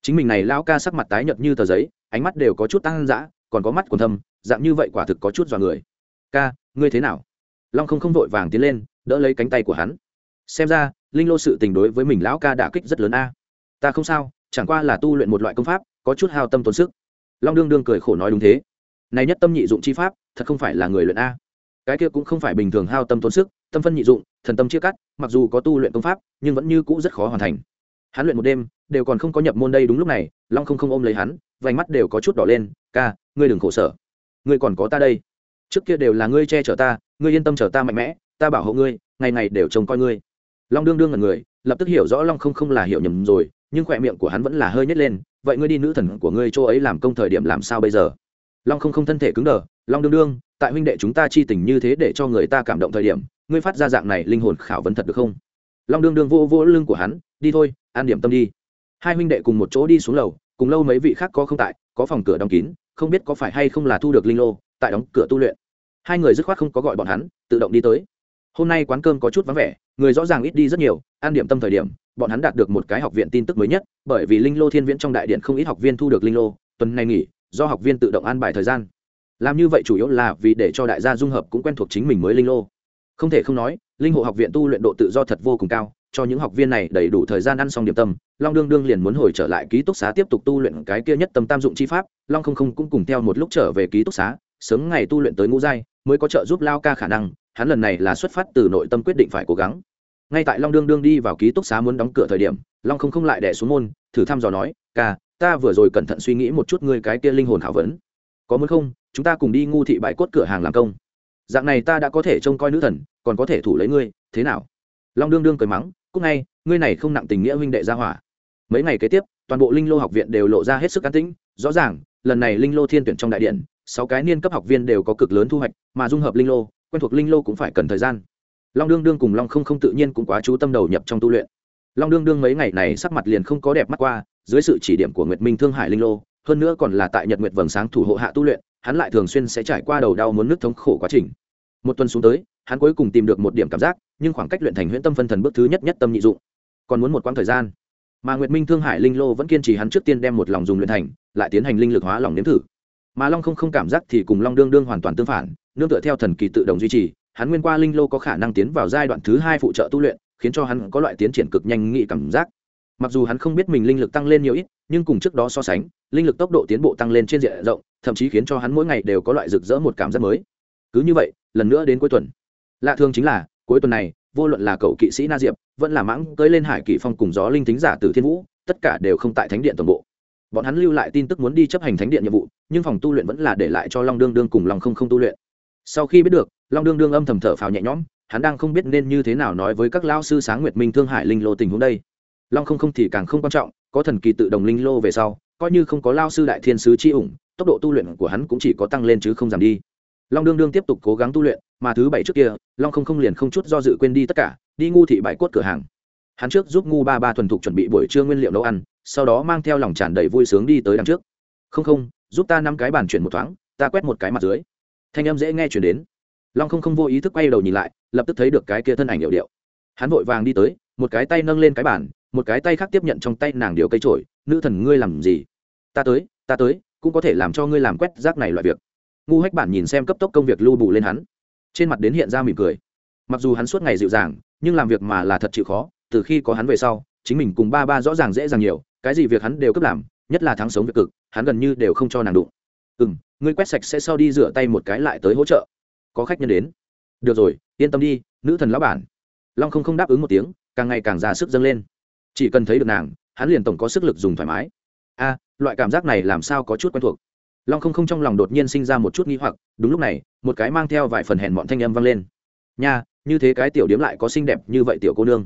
Chính mình này lão ca sắc mặt tái nhợt như tờ giấy, ánh mắt đều có chút tăng dã, còn có mắt còn thâm, dạng như vậy quả thực có chút dọa người. Ca, ngươi thế nào? Long không không vội vàng tiến lên, đỡ lấy cánh tay của hắn. Xem ra, linh lô sự tình đối với mình lão ca đã kích rất lớn a. Ta không sao, chẳng qua là tu luyện một loại công pháp, có chút hao tâm tốn sức. Long đương đương cười khổ nói đúng thế. Này nhất tâm nhị dụng chi pháp, thật không phải là người luyện a cái kia cũng không phải bình thường hao tâm tốn sức, tâm phân nhị dụng, thần tâm chia cắt, mặc dù có tu luyện công pháp, nhưng vẫn như cũ rất khó hoàn thành. Hắn luyện một đêm, đều còn không có nhập môn đây đúng lúc này, long không không ôm lấy hắn, vành mắt đều có chút đỏ lên, ca, ngươi đừng khổ sở. Ngươi còn có ta đây. Trước kia đều là ngươi che chở ta, ngươi yên tâm chở ta mạnh mẽ, ta bảo hộ ngươi, ngày ngày đều trông coi ngươi. Long đương đương là người, lập tức hiểu rõ long không không là hiểu nhầm rồi, nhưng khỏe miệng của hắn vẫn là hơi nhét lên, vậy ngươi đi nữ thần của ngươi chỗ ấy làm công thời điểm làm sao bây giờ? Long không không thân thể cứng đờ, long đương đương, tại huynh đệ chúng ta chi tình như thế để cho người ta cảm động thời điểm, ngươi phát ra dạng này linh hồn khảo vấn thật được không? Long đương đương vô vô lưng của hắn, đi thôi, an điểm tâm đi. Hai huynh đệ cùng một chỗ đi xuống lầu, cùng lâu mấy vị khác có không tại, có phòng cửa đóng kín, không biết có phải hay không là thu được linh lô, tại đóng cửa tu luyện. Hai người dứt khoát không có gọi bọn hắn, tự động đi tới. Hôm nay quán cơm có chút vắng vẻ, người rõ ràng ít đi rất nhiều, an điểm tâm thời điểm, bọn hắn đạt được một cái học viện tin tức mới nhất, bởi vì linh lô thiên viễn trong đại điện không ít học viên thu được linh lô, tuần này nghỉ do học viên tự động an bài thời gian. Làm như vậy chủ yếu là vì để cho đại gia dung hợp cũng quen thuộc chính mình mới linh lô. Không thể không nói, linh hộ học viện tu luyện độ tự do thật vô cùng cao, cho những học viên này đầy đủ thời gian ăn xong điểm tâm, long đương đương liền muốn hồi trở lại ký túc xá tiếp tục tu luyện cái kia nhất tâm tam dụng chi pháp, long không không cũng cùng theo một lúc trở về ký túc xá, sớm ngày tu luyện tới ngũ giai, mới có trợ giúp lao ca khả năng, hắn lần này là xuất phát từ nội tâm quyết định phải cố gắng. Ngay tại long đương đương đi vào ký túc xá muốn đóng cửa thời điểm, long không không lại đẻ xuống môn, thử thăm dò nói, ca ta vừa rồi cẩn thận suy nghĩ một chút ngươi cái kia linh hồn khảo vấn. Có muốn không? Chúng ta cùng đi ngu thị bãi cốt cửa hàng làm công. Dạng này ta đã có thể trông coi nữ thần, còn có thể thủ lấy ngươi. Thế nào? Long đương đương cười mắng, cúc ngay, ngươi này không nặng tình nghĩa huynh đệ gia hỏa. Mấy ngày kế tiếp, toàn bộ linh lô học viện đều lộ ra hết sức an tĩnh. Rõ ràng, lần này linh lô thiên tuyển trong đại điện, sáu cái niên cấp học viên đều có cực lớn thu hoạch, mà dung hợp linh lô, quen thuộc linh lô cũng phải cần thời gian. Long đương đương cùng long không không tự nhiên cũng quá chú tâm đầu nhập trong tu luyện. Long đương đương mấy ngày này sắc mặt liền không có đẹp mắt qua dưới sự chỉ điểm của nguyệt minh thương hải linh lô, hơn nữa còn là tại nhật nguyệt vầng sáng thủ hộ hạ tu luyện, hắn lại thường xuyên sẽ trải qua đầu đau muốn nước thống khổ quá trình. Một tuần xuống tới, hắn cuối cùng tìm được một điểm cảm giác, nhưng khoảng cách luyện thành huyễn tâm phân thần bước thứ nhất nhất tâm nhị dụng. Còn muốn một quãng thời gian. Mà nguyệt minh thương hải linh lô vẫn kiên trì hắn trước tiên đem một lòng dùng luyện thành, lại tiến hành linh lực hóa lòng nếm thử. Mà long không không cảm giác thì cùng long đương đương hoàn toàn tương phản, nương tựa theo thần kỳ tự động duy trì, hắn nguyên qua linh lô có khả năng tiến vào giai đoạn thứ hai phụ trợ tu luyện, khiến cho hắn có loại tiến triển cực nhanh nghị cảm giác mặc dù hắn không biết mình linh lực tăng lên nhiều ít, nhưng cùng trước đó so sánh, linh lực tốc độ tiến bộ tăng lên trên diện rộng, thậm chí khiến cho hắn mỗi ngày đều có loại rực rỡ một cảm giác mới. Cứ như vậy, lần nữa đến cuối tuần. Lạ thường chính là, cuối tuần này, vô luận là cậu kỵ sĩ na diệp, vẫn là mãng tới lên hải Kỵ phong cùng gió linh tính giả từ thiên vũ, tất cả đều không tại thánh điện toàn bộ. Bọn hắn lưu lại tin tức muốn đi chấp hành thánh điện nhiệm vụ, nhưng phòng tu luyện vẫn là để lại cho long đương đương cùng lòng không không tu luyện. Sau khi biết được, long đương đương âm thầm thở phào nhẹ nhõm, hắn đang không biết nên như thế nào nói với các lao sư sáng nguyệt minh thương hải linh lô tình huống đây long không không thì càng không quan trọng, có thần kỳ tự đồng linh lô về sau, coi như không có lao sư đại thiên sứ chi ủng, tốc độ tu luyện của hắn cũng chỉ có tăng lên chứ không giảm đi. Long đương đương tiếp tục cố gắng tu luyện, mà thứ bảy trước kia, long không không liền không chút do dự quên đi tất cả, đi ngu thị bãi cốt cửa hàng. Hắn trước giúp ngu ba ba thuần thục chuẩn bị buổi trưa nguyên liệu nấu ăn, sau đó mang theo lòng tràn đầy vui sướng đi tới đằng trước. Không không, giúp ta năm cái bàn chuyển một thoáng, ta quét một cái mặt dưới. Thanh âm dễ nghe chuyển đến. Long không không vô ý thức quay đầu nhìn lại, lập tức thấy được cái kia thân ảnh hiệu điệu hắn vội vàng đi tới, một cái tay nâng lên cái bàn, một cái tay khác tiếp nhận trong tay nàng điều cây trổi, nữ thần, ngươi làm gì? Ta tới ta tới, cũng có thể làm cho ngươi làm quét rác này loại việc. Ngu hách bản nhìn xem cấp tốc công việc lưu bù lên hắn, trên mặt đến hiện ra mỉm cười. Mặc dù hắn suốt ngày dịu dàng, nhưng làm việc mà là thật chịu khó, từ khi có hắn về sau, chính mình cùng ba ba rõ ràng dễ dàng nhiều, cái gì việc hắn đều cấp làm, nhất là thắng sống việc cực, hắn gần như đều không cho nàng đụng. Ừ m ngươi quét sạch sẽ sau đi rửa tay một cái lại tới hỗ trợ. Có khách nhân đến. Được rồi, yên tâm đi, nữ thần lão bản long không không đáp ứng một tiếng, càng ngày càng ra sức dâng lên. Chỉ cần thấy được nàng, hắn liền tổng có sức lực dùng thoải mái. A, loại cảm giác này làm sao có chút quen thuộc? Long không không trong lòng đột nhiên sinh ra một chút nghi hoặc, đúng lúc này, một cái mang theo vài phần hèn bọn thanh âm vang lên. Nha, như thế cái tiểu điếm lại có xinh đẹp như vậy tiểu cô nương.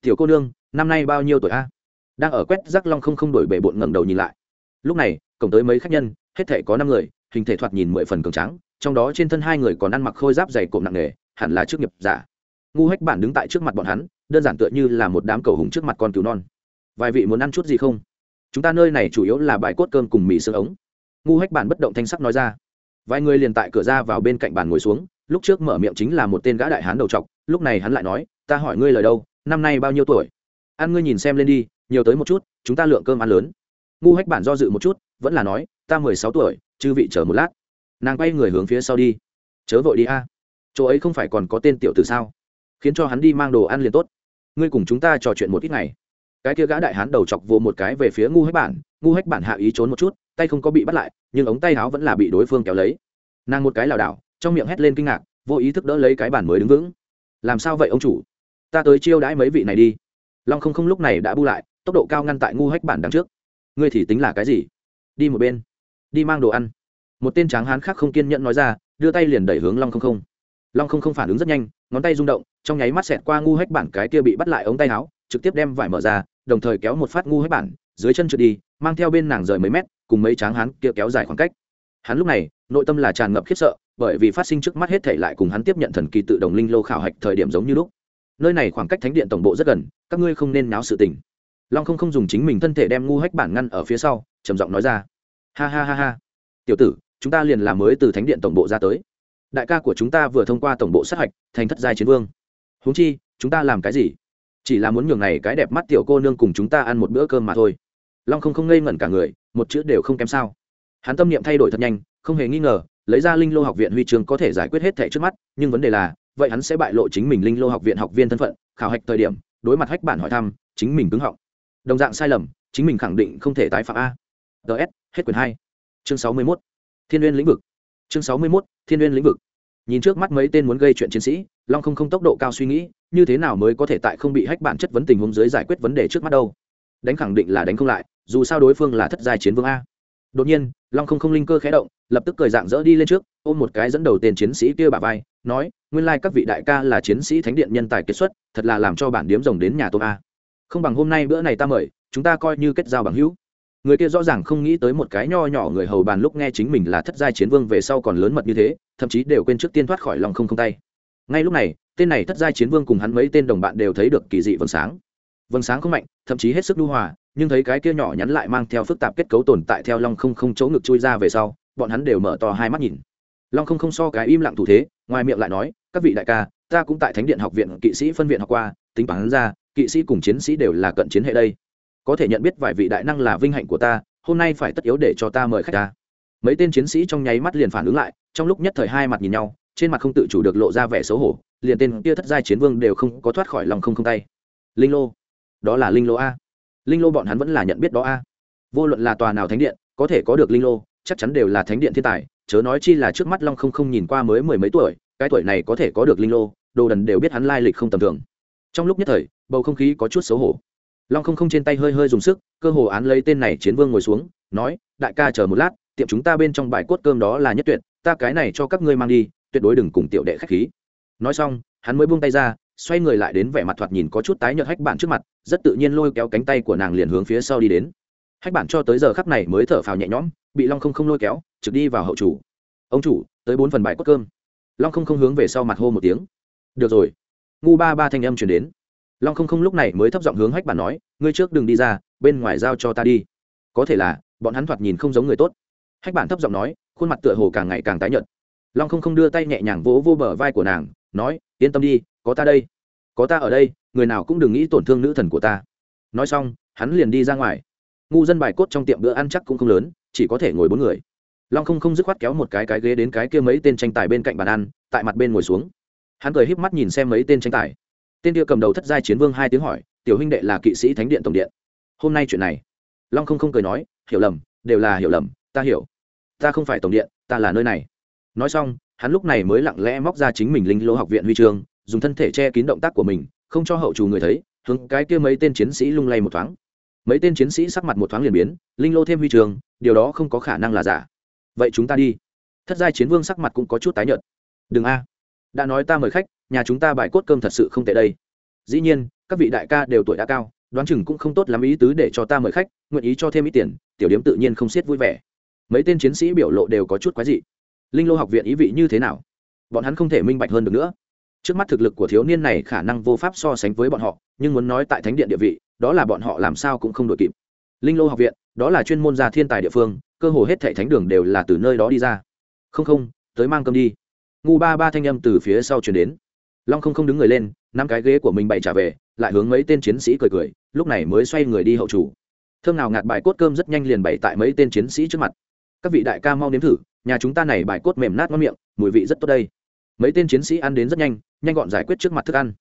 Tiểu cô nương, năm nay bao nhiêu tuổi a? Đang ở quét rắc long không không đổi bể bộn ngẩng đầu nhìn lại. Lúc này, cổng tới mấy khách nhân, hết thể có năm người, hình thể thoạt nhìn mười phần cường trắng trong đó trên thân hai người còn ăn mặc khôi giáp dày cộm nặng nề, hẳn là chức nghiệp giả ngu hách bản đứng tại trước mặt bọn hắn, đơn giản tựa như là một đám cầu hùng trước mặt con cứu non. Vài vị muốn ăn chút gì không? Chúng ta nơi này chủ yếu là bài cốt cơm cùng mì xương ống. Ngu hách bản bất động thanh sắc nói ra. Vài người liền tại cửa ra vào bên cạnh bàn ngồi xuống, lúc trước mở miệng chính là một tên gã đại hán đầu t lúc này hắn lại nói, ta hỏi ngươi lời đâu, năm nay bao nhiêu tuổi? Ăn ngươi nhìn xem lên đi, nhiều tới một chút, chúng ta lượng cơm ăn lớn. Ngu hách bản do dự một chút, vẫn là nói, ta mười sáu tuổi, chư vị chờ một lát. Nàng quay người hướng phía sau đi. Chớ vội đi a, chỗ ấy không phải còn có tên tiểu từ sao? Khiến cho hắn đi mang đồ ăn liền tốt. Ngươi cùng chúng ta trò chuyện một ít ngày. Cái kia gã đại hán đầu chọc vô một cái về phía ngu hách bản, ngu hách bản hạ ý trốn một chút, tay không có bị bắt lại, nhưng ống tay áo vẫn là bị đối phương kéo lấy. Nàng một cái lảo đảo, trong miệng hét lên kinh ngạc, vô ý thức đỡ lấy cái bản mới đứng vững. Làm sao vậy ông chủ? Ta tới chiêu đãi mấy vị này đi. Long không không lúc này đã bu lại, tốc độ cao ngăn tại ngu hách bản đằng trước. Ngươi thì tính là cái gì? Đi một bên. Đi mang đồ ăn. Một tên tráng hán khác không kiên nhẫn nói ra, đưa tay liền đẩy hướng long không không. Long không không phản ứng rất nhanh, ngón tay rung động trong nháy mắt xẹt qua ngu hách bản cái kia bị bắt lại ống tay áo, trực tiếp đem vải mở ra, đồng thời kéo một phát ngu hách bản, dưới chân trượt đi, mang theo bên nàng rời mấy mét, cùng mấy tráng hắn kia kéo dài khoảng cách. Hắn lúc này, nội tâm là tràn ngập khiếp sợ, bởi vì phát sinh trước mắt hết thể lại cùng hắn tiếp nhận thần kỳ tự động linh lô khảo hạch thời điểm giống như lúc. Nơi này khoảng cách thánh điện tổng bộ rất gần, các ngươi không nên náo sự tình. Long không không dùng chính mình thân thể đem ngu hách bản ngăn ở phía sau, trầm giọng nói ra. Ha ha ha ha. Tiểu tử, chúng ta liền làm mới từ thánh điện tổng bộ ra tới. Đại ca của chúng ta vừa thông qua tổng bộ sát hạch, thành thất giai chiến vương huống chi, chúng ta làm cái gì? Chỉ là muốn nhường này cái đẹp mắt tiểu cô nương cùng chúng ta ăn một bữa cơm mà thôi. Long không không ngây ngẩn cả người, một chữ đều không kém sao. Hắn tâm niệm thay đổi thật nhanh, không hề nghi ngờ, lấy ra linh lô học viện huy trường có thể giải quyết hết thẻ trước mắt, nhưng vấn đề là, vậy hắn sẽ bại lộ chính mình linh lô học viện học viên thân phận, khảo hạch thời điểm, đối mặt hách bản hỏi thăm, chính mình cứng họng. Đồng dạng sai lầm, chính mình khẳng định không thể tái phạm a. Ts hết quyền hai. Chương sáu mươi mốt. Thiên n lĩnh vực. Chương sáu mươi mốt, thiên n lĩnh vực nhìn trước mắt mấy tên muốn gây chuyện chiến sĩ, long không không tốc độ cao suy nghĩ, như thế nào mới có thể tại không bị hách bản chất vấn tình huống dưới giải quyết vấn đề trước mắt đâu? Đánh khẳng định là đánh không lại, dù sao đối phương là thất giai chiến vương a. Đột nhiên, long không không linh cơ khé động, lập tức cười dạng dỡ đi lên trước, ôm một cái dẫn đầu tên chiến sĩ kia bà vai, nói, nguyên lai các vị đại ca là chiến sĩ thánh điện nhân tài kết xuất, thật là làm cho bản điếm rồng đến nhà tôm a. Không bằng hôm nay bữa này ta mời, chúng ta coi như kết giao bằng hữu người kia rõ ràng không nghĩ tới một cái nho nhỏ người hầu bàn lúc nghe chính mình là thất giai chiến vương về sau còn lớn mật như thế, thậm chí đều quên trước tiên thoát khỏi lòng không không tay. Ngay lúc này, tên này thất giai chiến vương cùng hắn mấy tên đồng bạn đều thấy được kỳ dị vầng sáng. Vầng sáng không mạnh, thậm chí hết sức lưu hòa, nhưng thấy cái kia nhỏ nhắn lại mang theo phức tạp kết cấu tồn tại theo long không không chỗ ngực chui ra về sau, bọn hắn đều mở to hai mắt nhìn. Long không không so cái im lặng thủ thế, ngoài miệng lại nói, các vị đại ca, ta cũng tại thánh điện học viện kỵ sĩ phân viện học qua, tính bản ra, kỵ sĩ cùng chiến sĩ đều là cận chiến hệ đây có thể nhận biết vài vị đại năng là vinh hạnh của ta, hôm nay phải tất yếu để cho ta mời khách ta. Mấy tên chiến sĩ trong nháy mắt liền phản ứng lại, trong lúc nhất thời hai mặt nhìn nhau, trên mặt không tự chủ được lộ ra vẻ xấu hổ, liền tên kia thất giai chiến vương đều không có thoát khỏi lòng không không tay. Linh lô. Đó là linh lô a. Linh lô bọn hắn vẫn là nhận biết đó a. Vô luận là tòa nào thánh điện, có thể có được linh lô, chắc chắn đều là thánh điện thiên tài, chớ nói chi là trước mắt long không không nhìn qua mới mười mấy tuổi, cái tuổi này có thể có được linh lô, đồ đần đều biết hắn lai lịch không tầm thường. Trong lúc nhất thời, bầu không khí có chút xấu hổ long không không trên tay hơi hơi dùng sức, cơ hồ án lấy tên này chiến vương ngồi xuống, nói, đại ca chờ một lát, tiệm chúng ta bên trong bài cốt cơm đó là nhất tuyệt, ta cái này cho các ngươi mang đi, tuyệt đối đừng cùng tiểu đệ khách khí. Nói xong, hắn mới buông tay ra, xoay người lại đến vẻ mặt thoạt nhìn có chút tái nhợt hách bản trước mặt, rất tự nhiên lôi kéo cánh tay của nàng liền hướng phía sau đi đến. Hách bản cho tới giờ khắc này mới thở phào nhẹ nhõm, bị long không không lôi kéo, trực đi vào hậu chủ. Ông chủ, tới bốn phần bài cốt cơm. Long không không hướng về sau mặt hô một tiếng. Được rồi. Ngu ba ba thanh âm chuyển đến long không không lúc này mới thấp giọng hướng hách bản nói, ngươi trước đừng đi ra, bên ngoài giao cho ta đi. Có thể là, bọn hắn thoạt nhìn không giống người tốt. Hách bản thấp giọng nói, khuôn mặt tựa hồ càng ngày càng tái nhợt. Long không không đưa tay nhẹ nhàng vỗ vô bờ vai của nàng, nói, yên tâm đi, có ta đây. Có ta ở đây, người nào cũng đừng nghĩ tổn thương nữ thần của ta. Nói xong, hắn liền đi ra ngoài. Ngu dân bài cốt trong tiệm bữa ăn chắc cũng không lớn, chỉ có thể ngồi bốn người. Long không không dứt khoát kéo một cái cái ghế đến cái kia mấy tên tranh tài bên cạnh bàn ăn, tại mặt bên ngồi xuống. Hắn cười híp mắt nhìn xem mấy tên tranh tài tên kia cầm đầu thất giai chiến vương hai tiếng hỏi, tiểu huynh đệ là kỵ sĩ thánh điện tổng điện. Hôm nay chuyện này. Long không không cười nói, hiểu lầm, đều là hiểu lầm, ta hiểu. Ta không phải tổng điện, ta là nơi này. Nói xong, hắn lúc này mới lặng lẽ móc ra chính mình linh lô học viện huy chương, dùng thân thể che kín động tác của mình, không cho hậu trù người thấy, hướng cái kia mấy tên chiến sĩ lung lay một thoáng. Mấy tên chiến sĩ sắc mặt một thoáng liền biến, linh lô thêm huy trường điều đó không có khả năng là giả. Vậy chúng ta đi. Thất giai chiến vương sắc mặt cũng có chút tái nhợt. Đừng a, đã nói ta mời khách nhà chúng ta bài cốt cơm thật sự không tệ đây. Dĩ nhiên, các vị đại ca đều tuổi đã cao, đoán chừng cũng không tốt lắm ý tứ để cho ta mời khách, nguyện ý cho thêm ít tiền, tiểu điếm tự nhiên không xiết vui vẻ. Mấy tên chiến sĩ biểu lộ đều có chút quái dị. Linh lô học viện ý vị như thế nào? Bọn hắn không thể minh bạch hơn được nữa. Trước mắt thực lực của thiếu niên này khả năng vô pháp so sánh với bọn họ, nhưng muốn nói tại thánh điện địa vị, đó là bọn họ làm sao cũng không đội kịp. Linh lô học viện, đó là chuyên môn gia thiên tài địa phương, cơ hồ hết thệ thánh đường đều là từ nơi đó đi ra. Không không, tới mang cơm đi. Ngu ba ba thanh âm từ phía sau chuyển đến long không không đứng người lên năm cái ghế của mình bày trả về, lại hướng mấy tên chiến sĩ cười cười, lúc này mới xoay người đi hậu chủ. Thơm nào ngạt bài cốt cơm rất nhanh liền bày tại mấy tên chiến sĩ trước mặt. Các vị đại ca mau nếm thử, nhà chúng ta này bài cốt mềm nát ngon miệng, mùi vị rất tốt đây. Mấy tên chiến sĩ ăn đến rất nhanh nhanh gọn giải quyết trước mặt thức ăn.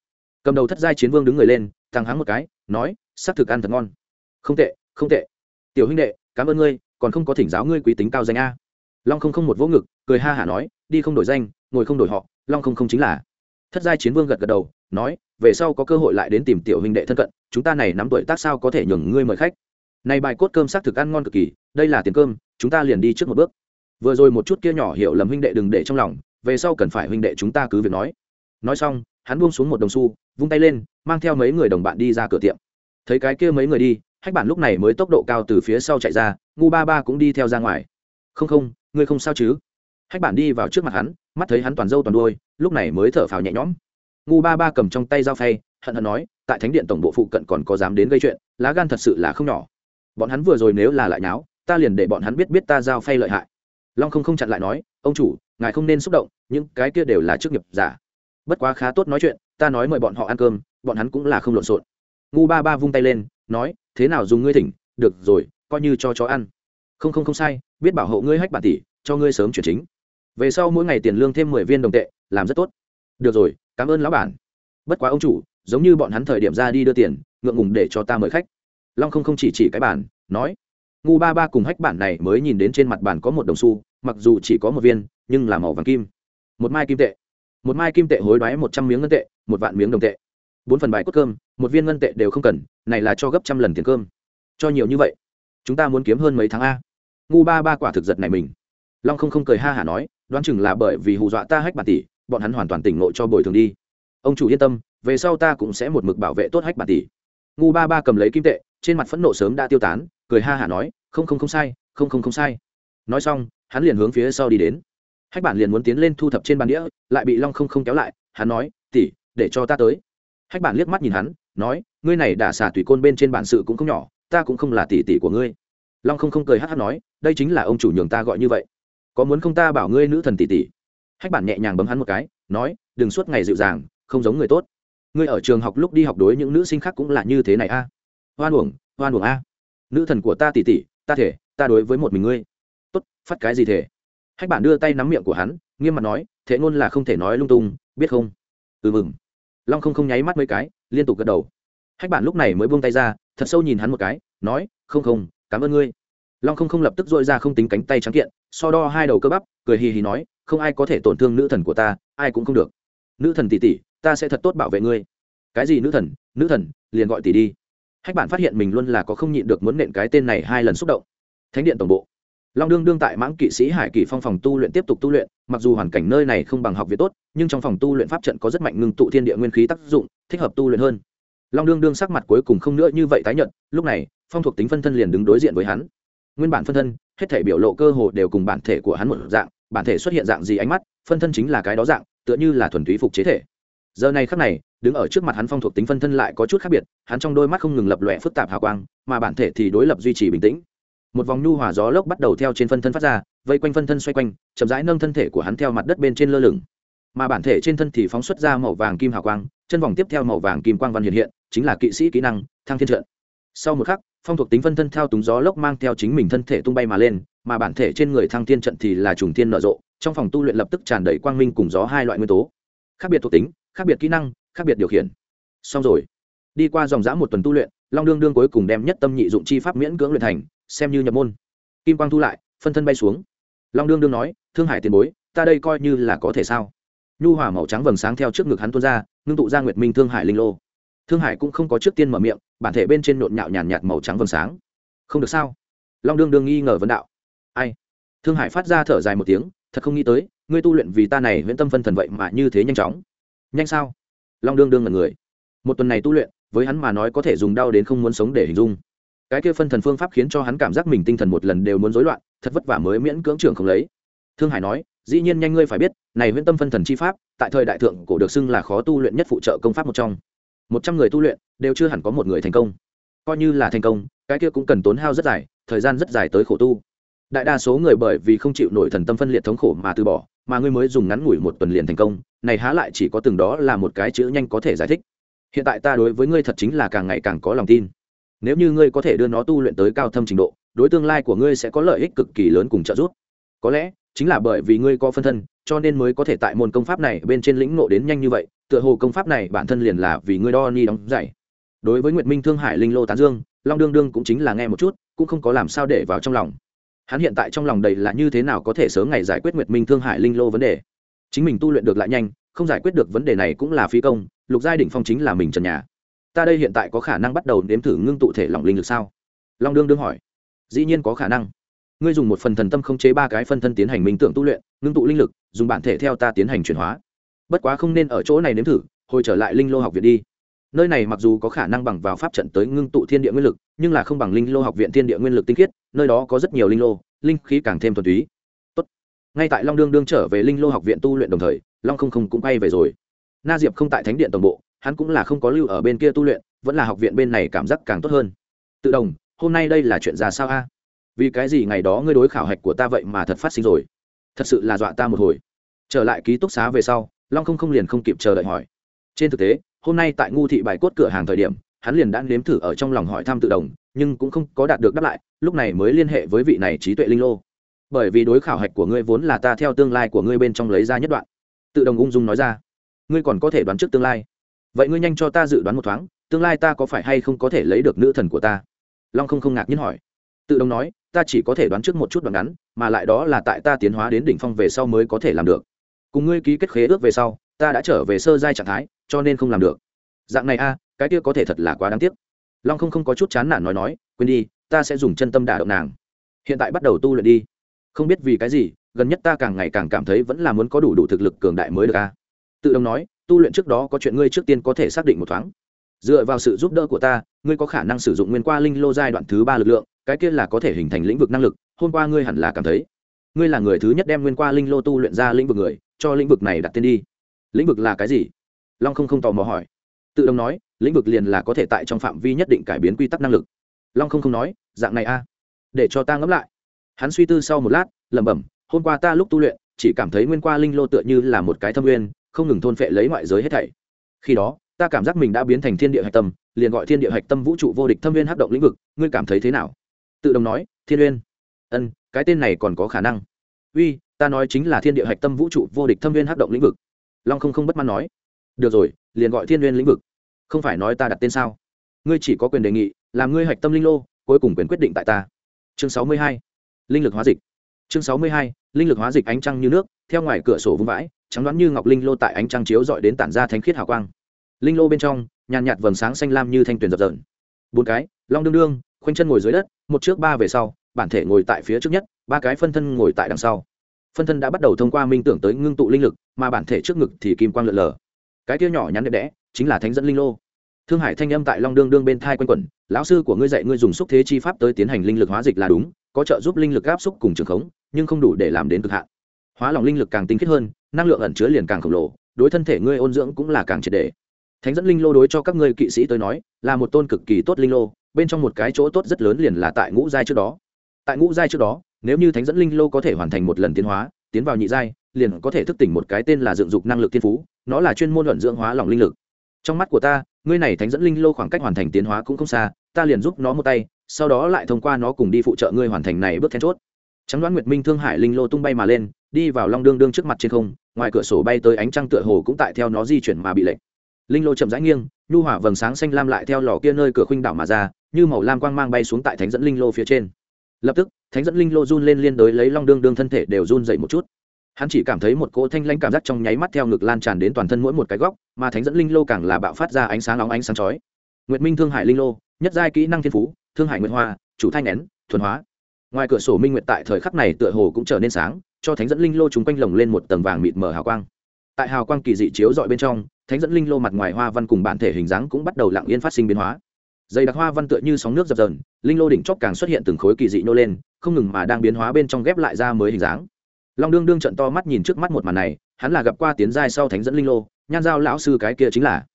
Cầm đầu thất giai chiến vương đứng người lên, thằng háng một cái, nói s ắ c thực ăn thật ngon. Không tệ không tệ. Tiểu huynh đệ, cảm ơn ngươi, còn không có thỉnh giáo ngươi quý tính cao danh a. Long không không một vỗ ngực, cười ha hả nói, đi không đổi danh, ngồi không đổi họ, long không không chính là thất giai chiến vương gật gật đầu, nói, về sau có cơ hội lại đến tìm tiểu huynh đệ thân cận, chúng ta này nắm tuổi tác sao có thể nhường ngươi mời khách? Này bài cốt cơm xác thực ăn ngon cực kỳ, đây là tiền cơm, chúng ta liền đi trước một bước. Vừa rồi một chút kia nhỏ hiểu lầm huynh đệ đừng để trong lòng, về sau cần phải huynh đệ chúng ta cứ việc nói. Nói xong, hắn buông xuống một đồng xu, vung tay lên, mang theo mấy người đồng bạn đi ra cửa tiệm. Thấy cái kia mấy người đi, hách bản lúc này mới tốc độ cao từ phía sau chạy ra, ngu ba ba cũng đi theo ra ngoài. Không không, ngươi không sao chứ? Hách bản đi vào trước mặt hắn, mắt thấy hắn toàn dâu toàn đuôi, lúc này mới thở phào nhẹ nhõm. Ngu ba ba cầm trong tay dao phay, hận hận nói, tại thánh điện tổng bộ phụ cận còn có dám đến gây chuyện, lá gan thật sự là không nhỏ. Bọn hắn vừa rồi nếu là lại nháo, ta liền để bọn hắn biết biết ta dao phay lợi hại. Long không không chặn lại nói, ông chủ, ngài không nên xúc động, những cái kia đều là chức nghiệp giả. Bất quá khá tốt nói chuyện, ta nói mời bọn họ ăn cơm, bọn hắn cũng là không lộn xộn. Ngu ba ba vung tay lên, nói, thế nào dùng ngươi thỉnh, được rồi, coi như cho chó ăn. Không không không sai, biết bảo hộ ngươi hách bản tỷ, cho ngươi sớm chuyển chính về sau mỗi ngày tiền lương thêm mười viên đồng tệ, làm rất tốt. Được rồi, cảm ơn lão bản. Bất quá ông chủ, giống như bọn hắn thời điểm ra đi đưa tiền, ngượng ngùng để cho ta mời khách. Long không không chỉ chỉ cái bản nói. Ngu ba ba cùng hách bản này mới nhìn đến trên mặt bản có một đồng xu, mặc dù chỉ có một viên, nhưng là màu vàng kim. Một mai kim tệ. Một mai kim tệ hối đoái một trăm miếng ngân tệ, một vạn miếng đồng tệ. Bốn phần bài cốt cơm, một viên ngân tệ đều không cần, này là cho gấp trăm lần tiền cơm. Cho nhiều như vậy, chúng ta muốn kiếm hơn mấy tháng a? Ngu ba ba quả thực giật này mình. Long không không cười ha hả nói đoán chừng là bởi vì hù dọa ta hách bản tỷ, bọn hắn hoàn toàn tỉnh ngộ cho bồi thường đi. Ông chủ yên tâm, về sau ta cũng sẽ một mực bảo vệ tốt hách bản tỷ. Ngu ba ba cầm lấy kim tệ, trên mặt phẫn nộ sớm đã tiêu tán, cười ha hả nói, không không không sai, không không không sai. Nói xong, hắn liền hướng phía sau đi đến. Hách bản liền muốn tiến lên thu thập trên bàn đĩa, lại bị long không không kéo lại, hắn nói, tỷ, để cho ta tới. Hách bản liếc mắt nhìn hắn, nói, ngươi này đã xả tùy côn bên trên bản sự cũng không nhỏ, ta cũng không là tỷ tỷ của ngươi. Long không không cười hát hát nói, đây chính là ông chủ nhường ta gọi như vậy có muốn không ta bảo ngươi nữ thần tỷ tỷ? Hách bản nhẹ nhàng bấm hắn một cái, nói, đừng suốt ngày dịu dàng, không giống người tốt. Ngươi ở trường học lúc đi học đối những nữ sinh khác cũng là như thế này a. À? hoan uổng hoan uổng a. Nữ thần của ta tỷ tỷ, ta thể, ta đối với một mình ngươi. Tốt, phát cái gì thể? Hách bản đưa tay nắm miệng của hắn, nghiêm mặt nói thế ngôn là không thể nói lung tung, biết không? Ừ mừng. Long không không nháy mắt mấy cái, liên tục gật đầu. Hách bản lúc này mới buông tay ra, thật sâu nhìn hắn một cái, nói, không không, cảm ơn ngươi long không không lập tức dội ra không tính cánh tay trắng kiện, so đo hai đầu cơ bắp, cười hì hì nói, không ai có thể tổn thương nữ thần của ta, ai cũng không được. Nữ thần tỷ tỷ, ta sẽ thật tốt bảo vệ ngươi. Cái gì nữ thần? Nữ thần, liền gọi tỷ đi. Hách bản phát hiện mình luôn là có không nhịn được muốn nện cái tên này hai lần xúc động. Thánh điện tổng bộ. Long đương đương tại mãng kỵ sĩ hải kỳ phong phòng tu luyện tiếp tục tu luyện, mặc dù hoàn cảnh nơi này không bằng học viện tốt, nhưng trong phòng tu luyện pháp trận có rất mạnh ngưng tụ thiên địa nguyên khí tác dụng, thích hợp tu luyện hơn. Long đương đương sắc mặt cuối cùng không nữa như vậy tái nhận lúc này, phong thuộc tính phân thân liền đứng đối diện với hắn nguyên bản phân thân, hết thể biểu lộ cơ hồ đều cùng bản thể của hắn một dạng, bản thể xuất hiện dạng gì ánh mắt, phân thân chính là cái đó dạng, tựa như là thuần túy phục chế thể. Giờ này khắc này, đứng ở trước mặt hắn phong thuộc tính phân thân lại có chút khác biệt, hắn trong đôi mắt không ngừng lập lòe phức tạp hào quang, mà bản thể thì đối lập duy trì bình tĩnh. Một vòng nhu hòa gió lốc bắt đầu theo trên phân thân phát ra, vây quanh phân thân xoay quanh, chậm rãi nâng thân thể của hắn theo mặt đất bên trên lơ lửng. Mà bản thể trên thân thì phóng xuất ra màu vàng kim hào quang, chân vòng tiếp theo màu vàng kim quang văn hiện hiện, chính là kỵ sĩ kỹ năng, thăng thiên trợn sau một khắc, phong thuộc tính phân thân theo túng gió lốc mang theo chính mình thân thể tung bay mà lên, mà bản thể trên người thăng thiên trận thì là trùng thiên nở rộ, trong phòng tu luyện lập tức tràn đầy quang minh cùng gió hai loại nguyên tố. Khác biệt thuộc tính, khác biệt kỹ năng, khác biệt điều khiển. Xong rồi. Đi qua dòng dã một tuần tu luyện, long đương đương cuối cùng đem nhất tâm nhị dụng chi pháp miễn cưỡng luyện thành, xem như nhập môn. Kim quang thu lại, phân thân bay xuống. Long đương đương nói, thương hải tiền bối, ta đây coi như là có thể sao? Nhu hỏa màu trắng vầng sáng theo trước ngực hắn tuôn ra, ngưng tụ ra nguyệt minh thương hải linh lô thương hải cũng không có trước tiên mở miệng, bản thể bên trên nhộn nhạo nhàn nhạt màu trắng vầng sáng. Không được sao? Long đương đương nghi ngờ vấn đạo. Ai? Thương hải phát ra thở dài một tiếng, thật không nghĩ tới, ngươi tu luyện vì ta này huyễn tâm phân thần vậy mà như thế nhanh chóng. Nhanh sao? Long đương đương là người. Một tuần này tu luyện, với hắn mà nói có thể dùng đau đến không muốn sống để hình dung. Cái kia phân thần phương pháp khiến cho hắn cảm giác mình tinh thần một lần đều muốn rối loạn, thật vất vả mới miễn cưỡng trưởng không lấy. Thương hải nói, dĩ nhiên nhanh ngươi phải biết, này huyễn tâm phân thần chi pháp, tại thời đại thượng cổ được xưng là khó tu luyện nhất phụ trợ công pháp một trong một trăm người tu luyện, đều chưa hẳn có một người thành công. Coi như là thành công, cái kia cũng cần tốn hao rất dài, thời gian rất dài tới khổ tu. Đại đa số người bởi vì không chịu nổi thần tâm phân liệt thống khổ mà từ bỏ, mà ngươi mới dùng ngắn ngủi một tuần liền thành công, này há lại chỉ có từng đó là một cái chữ nhanh có thể giải thích. Hiện tại ta đối với ngươi thật chính là càng ngày càng có lòng tin. Nếu như ngươi có thể đưa nó tu luyện tới cao thâm trình độ, đối tương lai của ngươi sẽ có lợi ích cực kỳ lớn cùng trợ giúp. Có lẽ, chính là bởi vì ngươi có phân thân cho nên mới có thể tại môn công pháp này bên trên lĩnh ngộ đến nhanh như vậy, tựa hồ công pháp này bản thân liền là vì ngươi đo ni đóng dạy đối với nguyệt minh thương hải linh lô tán dương, long đương đương cũng chính là nghe một chút, cũng không có làm sao để vào trong lòng. Hắn hiện tại trong lòng đầy là như thế nào có thể sớm ngày giải quyết nguyệt minh thương hải linh lô vấn đề? Chính mình tu luyện được lại nhanh, không giải quyết được vấn đề này cũng là phí công, lục giai đỉnh phong chính là mình trần nhà. Ta đây hiện tại có khả năng bắt đầu nếm thử ngưng tụ thể lỏng linh lực sao? Long đương đương hỏi. Dĩ nhiên có khả năng ngươi dùng một phần thần tâm khống chế ba cái phân thân tiến hành minh tưởng tu luyện, ngưng tụ linh lực, dùng bản thể theo ta tiến hành chuyển hóa. Bất quá không nên ở chỗ này nếm thử, hồi trở lại linh lô học viện đi. Nơi này mặc dù có khả năng bằng vào pháp trận tới ngưng tụ thiên địa nguyên lực, nhưng là không bằng linh lô học viện thiên địa nguyên lực tinh khiết, nơi đó có rất nhiều linh lô, linh khí càng thêm thuần túy. Tốt. ngay tại long đương đương trở về linh lô học viện tu luyện đồng thời, long không không cũng bay về rồi. Na diệp không tại thánh điện tổng bộ, hắn cũng là không có lưu ở bên kia tu luyện, vẫn là học viện bên này cảm giác càng tốt hơn. Tự đồng hôm nay đây là chuyện ra sao a? Vì cái gì ngày đó ngươi đối khảo hạch của ta vậy mà thật phát sinh rồi? Thật sự là dọa ta một hồi. Trở lại ký túc xá về sau, long không không liền không kịp chờ đợi hỏi. Trên thực tế, hôm nay tại ngu thị bài cốt cửa hàng thời điểm, hắn liền đã nếm thử ở trong lòng hỏi thăm tự đồng, nhưng cũng không có đạt được đáp lại, lúc này mới liên hệ với vị này trí tuệ linh lô. Bởi vì đối khảo hạch của ngươi vốn là ta theo tương lai của ngươi bên trong lấy ra nhất đoạn. Tự đồng ung dung nói ra. Ngươi còn có thể đoán trước tương lai. Vậy ngươi nhanh cho ta dự đoán một thoáng, tương lai ta có phải hay không có thể lấy được nữ thần của ta? Long không không ngạc nhiên hỏi. Tự đồng nói ta chỉ có thể đoán trước một chút đoạn ngắn, mà lại đó là tại ta tiến hóa đến đỉnh phong về sau mới có thể làm được. Cùng ngươi ký kết khế ước về sau, ta đã trở về sơ giai trạng thái, cho nên không làm được. Dạng này a, cái kia có thể thật là quá đáng tiếc. Long không không có chút chán nản nói nói, quên đi, ta sẽ dùng chân tâm đả động nàng. Hiện tại bắt đầu tu luyện đi. Không biết vì cái gì, gần nhất ta càng ngày càng cảm thấy vẫn là muốn có đủ đủ thực lực cường đại mới được a. Tự đồng nói, tu luyện trước đó có chuyện ngươi trước tiên có thể xác định một thoáng. Dựa vào sự giúp đỡ của ta, ngươi có khả năng sử dụng nguyên qua linh lô giai đoạn thứ ba lực lượng cái kia là có thể hình thành lĩnh vực năng lực, hôm qua ngươi hẳn là cảm thấy. Ngươi là người thứ nhất đem nguyên qua linh lô tu luyện ra lĩnh vực người, cho lĩnh vực này đặt tên đi. Lĩnh vực là cái gì? Long không không tò mò hỏi. Tự động nói, lĩnh vực liền là có thể tại trong phạm vi nhất định cải biến quy tắc năng lực. Long không không nói, dạng này a. Để cho ta ngẫm lại. Hắn suy tư sau một lát, lẩm bẩm, hôm qua ta lúc tu luyện, chỉ cảm thấy nguyên qua linh lô tựa như là một cái thâm nguyên, không ngừng thôn phệ lấy ngoại giới hết thảy. Khi đó, ta cảm giác mình đã biến thành thiên địa hạch tâm, liền gọi thiên địa hạch tâm vũ trụ vô địch thâm viên hát động lĩnh vực, ngươi cảm thấy thế nào? Tự Đồng nói, thiên uyên. Ân, cái tên này còn có khả năng. Uy, ta nói chính là thiên địa hạch tâm vũ trụ vô địch thâm viên hắc động lĩnh vực. Long không không bất mãn nói. Được rồi, liền gọi thiên uyên lĩnh vực. Không phải nói ta đặt tên sao? Ngươi chỉ có quyền đề nghị, làm ngươi hạch tâm linh lô, cuối cùng quyền quyết định tại ta. Chương sáu mươi hai, linh lực hóa dịch. Chương sáu mươi hai, linh lực hóa dịch ánh trăng như nước, theo ngoài cửa sổ vung vãi, trắng đoán như ngọc linh lô tại ánh trăng chiếu dọi đến tản ra thánh khiết hào quang. Linh lô bên trong, nhàn nhạt vầng sáng xanh lam như thanh tuyền dập dởn bốn cái, long đương đương khoanh chân ngồi dưới đất, một trước ba về sau, bản thể ngồi tại phía trước nhất, ba cái phân thân ngồi tại đằng sau. Phân thân đã bắt đầu thông qua minh tưởng tới ngưng tụ linh lực, mà bản thể trước ngực thì kim quang lượn lờ. Cái kia nhỏ nhắn đẹp đẽ, chính là thánh dẫn linh lô. Thương hải thanh âm tại long đương đương bên thai quanh quẩn, lão sư của ngươi dạy ngươi dùng xúc thế chi pháp tới tiến hành linh lực hóa dịch là đúng, có trợ giúp linh lực áp xúc cùng trường khống, nhưng không đủ để làm đến cực hạn. Hóa lòng linh lực càng tinh khiết hơn, năng lượng ẩn chứa liền càng khổng lồ, đối thân thể ngươi ôn dưỡng cũng là càng triệt đề thánh dẫn linh lô đối cho các ngươi kỵ sĩ tới nói, là một tôn cực kỳ tốt linh lô bên trong một cái chỗ tốt rất lớn liền là tại ngũ giai trước đó. Tại ngũ giai trước đó, nếu như thánh dẫn linh lô có thể hoàn thành một lần tiến hóa, tiến vào nhị giai, liền có thể thức tỉnh một cái tên là dựng dục năng lực thiên phú, nó là chuyên môn luận dưỡng hóa lòng linh lực. Trong mắt của ta, ngươi này thánh dẫn linh lô khoảng cách hoàn thành tiến hóa cũng không xa, ta liền giúp nó một tay, sau đó lại thông qua nó cùng đi phụ trợ ngươi hoàn thành này bước then chốt. Trắng đoán nguyệt minh thương hải linh lô tung bay mà lên, đi vào long đương đương trước mặt trên không, ngoài cửa sổ bay tới ánh trăng tựa hồ cũng tại theo nó di chuyển mà bị lệnh linh lô chậm rãi nghiêng, nhu hỏa vầng sáng xanh lam lại theo lò kia nơi cửa khuynh đảo mà ra, như màu lam quang mang bay xuống tại thánh dẫn linh lô phía trên. Lập tức, thánh dẫn linh lô run lên liên đối lấy long đương đương thân thể đều run dậy một chút. Hắn chỉ cảm thấy một cỗ thanh lãnh cảm giác trong nháy mắt theo ngực lan tràn đến toàn thân mỗi một cái góc, mà thánh dẫn linh lô càng là bạo phát ra ánh sáng nóng ánh sáng chói. Nguyệt minh thương hải linh lô, nhất giai kỹ năng thiên phú, thương hải nguyệt hoa, chủ thanh nén, thuần hóa. Ngoài cửa sổ minh nguyệt tại thời khắc này tựa hồ cũng trở nên sáng, cho thánh dẫn linh lô chúng quanh lồng lên một tầng vàng mịt mờ hào quang tại hào quang kỳ dị chiếu dọi bên trong, thánh dẫn linh lô mặt ngoài hoa văn cùng bản thể hình dáng cũng bắt đầu lặng yên phát sinh biến hóa. Dày đặc hoa văn tựa như sóng nước dập dờn, linh lô đỉnh chóp càng xuất hiện từng khối kỳ dị nô lên, không ngừng mà đang biến hóa bên trong ghép lại ra mới hình dáng. Long đương đương trận to mắt nhìn trước mắt một màn này, hắn là gặp qua tiến giai sau thánh dẫn linh lô, nhan giao lão sư cái kia chính là.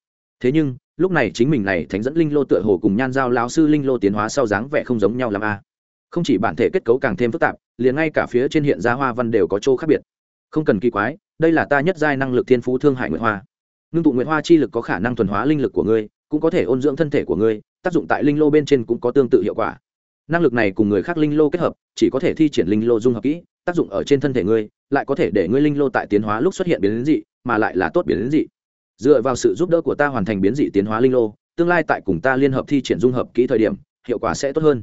Thế nhưng, lúc này chính mình này thánh dẫn linh lô tựa hồ cùng nhan giao lão sư linh lô tiến hóa sau dáng vẻ không giống nhau làm a. Không chỉ bản thể kết cấu càng thêm phức tạp, liền ngay cả phía trên hiện ra hoa văn đều có chỗ khác biệt. Không cần kỳ quái đây là ta nhất giai năng lực thiên phú thương hải nguyệt hoa. Ngưng tụ nguyệt hoa chi lực có khả năng thuần hóa linh lực của ngươi, cũng có thể ôn dưỡng thân thể của ngươi, tác dụng tại linh lô bên trên cũng có tương tự hiệu quả. Năng lực này cùng người khác linh lô kết hợp, chỉ có thể thi triển linh lô dung hợp kỹ, tác dụng ở trên thân thể ngươi, lại có thể để ngươi linh lô tại tiến hóa lúc xuất hiện biến dị, mà lại là tốt biến dị. Dựa vào sự giúp đỡ của ta hoàn thành biến dị tiến hóa linh lô, tương lai tại cùng ta liên hợp thi triển dung hợp kỹ thời điểm, hiệu quả sẽ tốt hơn.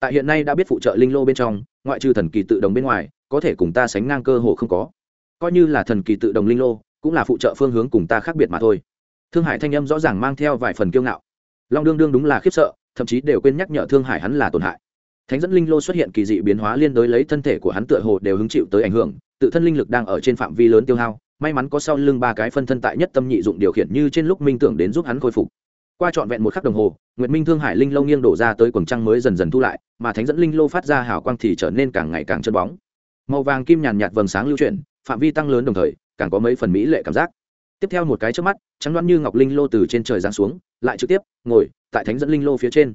Tại hiện nay đã biết phụ trợ linh lô bên trong, ngoại trừ thần kỳ tự động bên ngoài, có thể cùng ta sánh ngang cơ hồ không có coi như là thần kỳ tự động linh lô, cũng là phụ trợ phương hướng cùng ta khác biệt mà thôi. Thương hải thanh âm rõ ràng mang theo vài phần kiêu ngạo. Long đương đương đúng là khiếp sợ, thậm chí đều quên nhắc nhở thương hải hắn là tổn hại. Thánh dẫn linh lô xuất hiện kỳ dị biến hóa liên đối lấy thân thể của hắn tựa hồ đều hứng chịu tới ảnh hưởng, tự thân linh lực đang ở trên phạm vi lớn tiêu hao, may mắn có sau lưng ba cái phân thân tại nhất tâm nhị dụng điều khiển như trên lúc minh tưởng đến giúp hắn khôi phục. Qua trọn vẹn một khắc đồng hồ, nguyệt minh thương hải linh lô nghiêng đổ ra tới quần trăng mới dần dần thu lại, mà thánh dẫn linh lô phát ra hào quang thì trở nên càng ngày càng chân bóng. Màu vàng kim nhàn nhạt vầng sáng lưu chuyển phạm vi tăng lớn đồng thời, càng có mấy phần mỹ lệ cảm giác. Tiếp theo một cái trước mắt, trắng đoán như ngọc linh lô từ trên trời giáng xuống, lại trực tiếp ngồi tại thánh dẫn linh lô phía trên.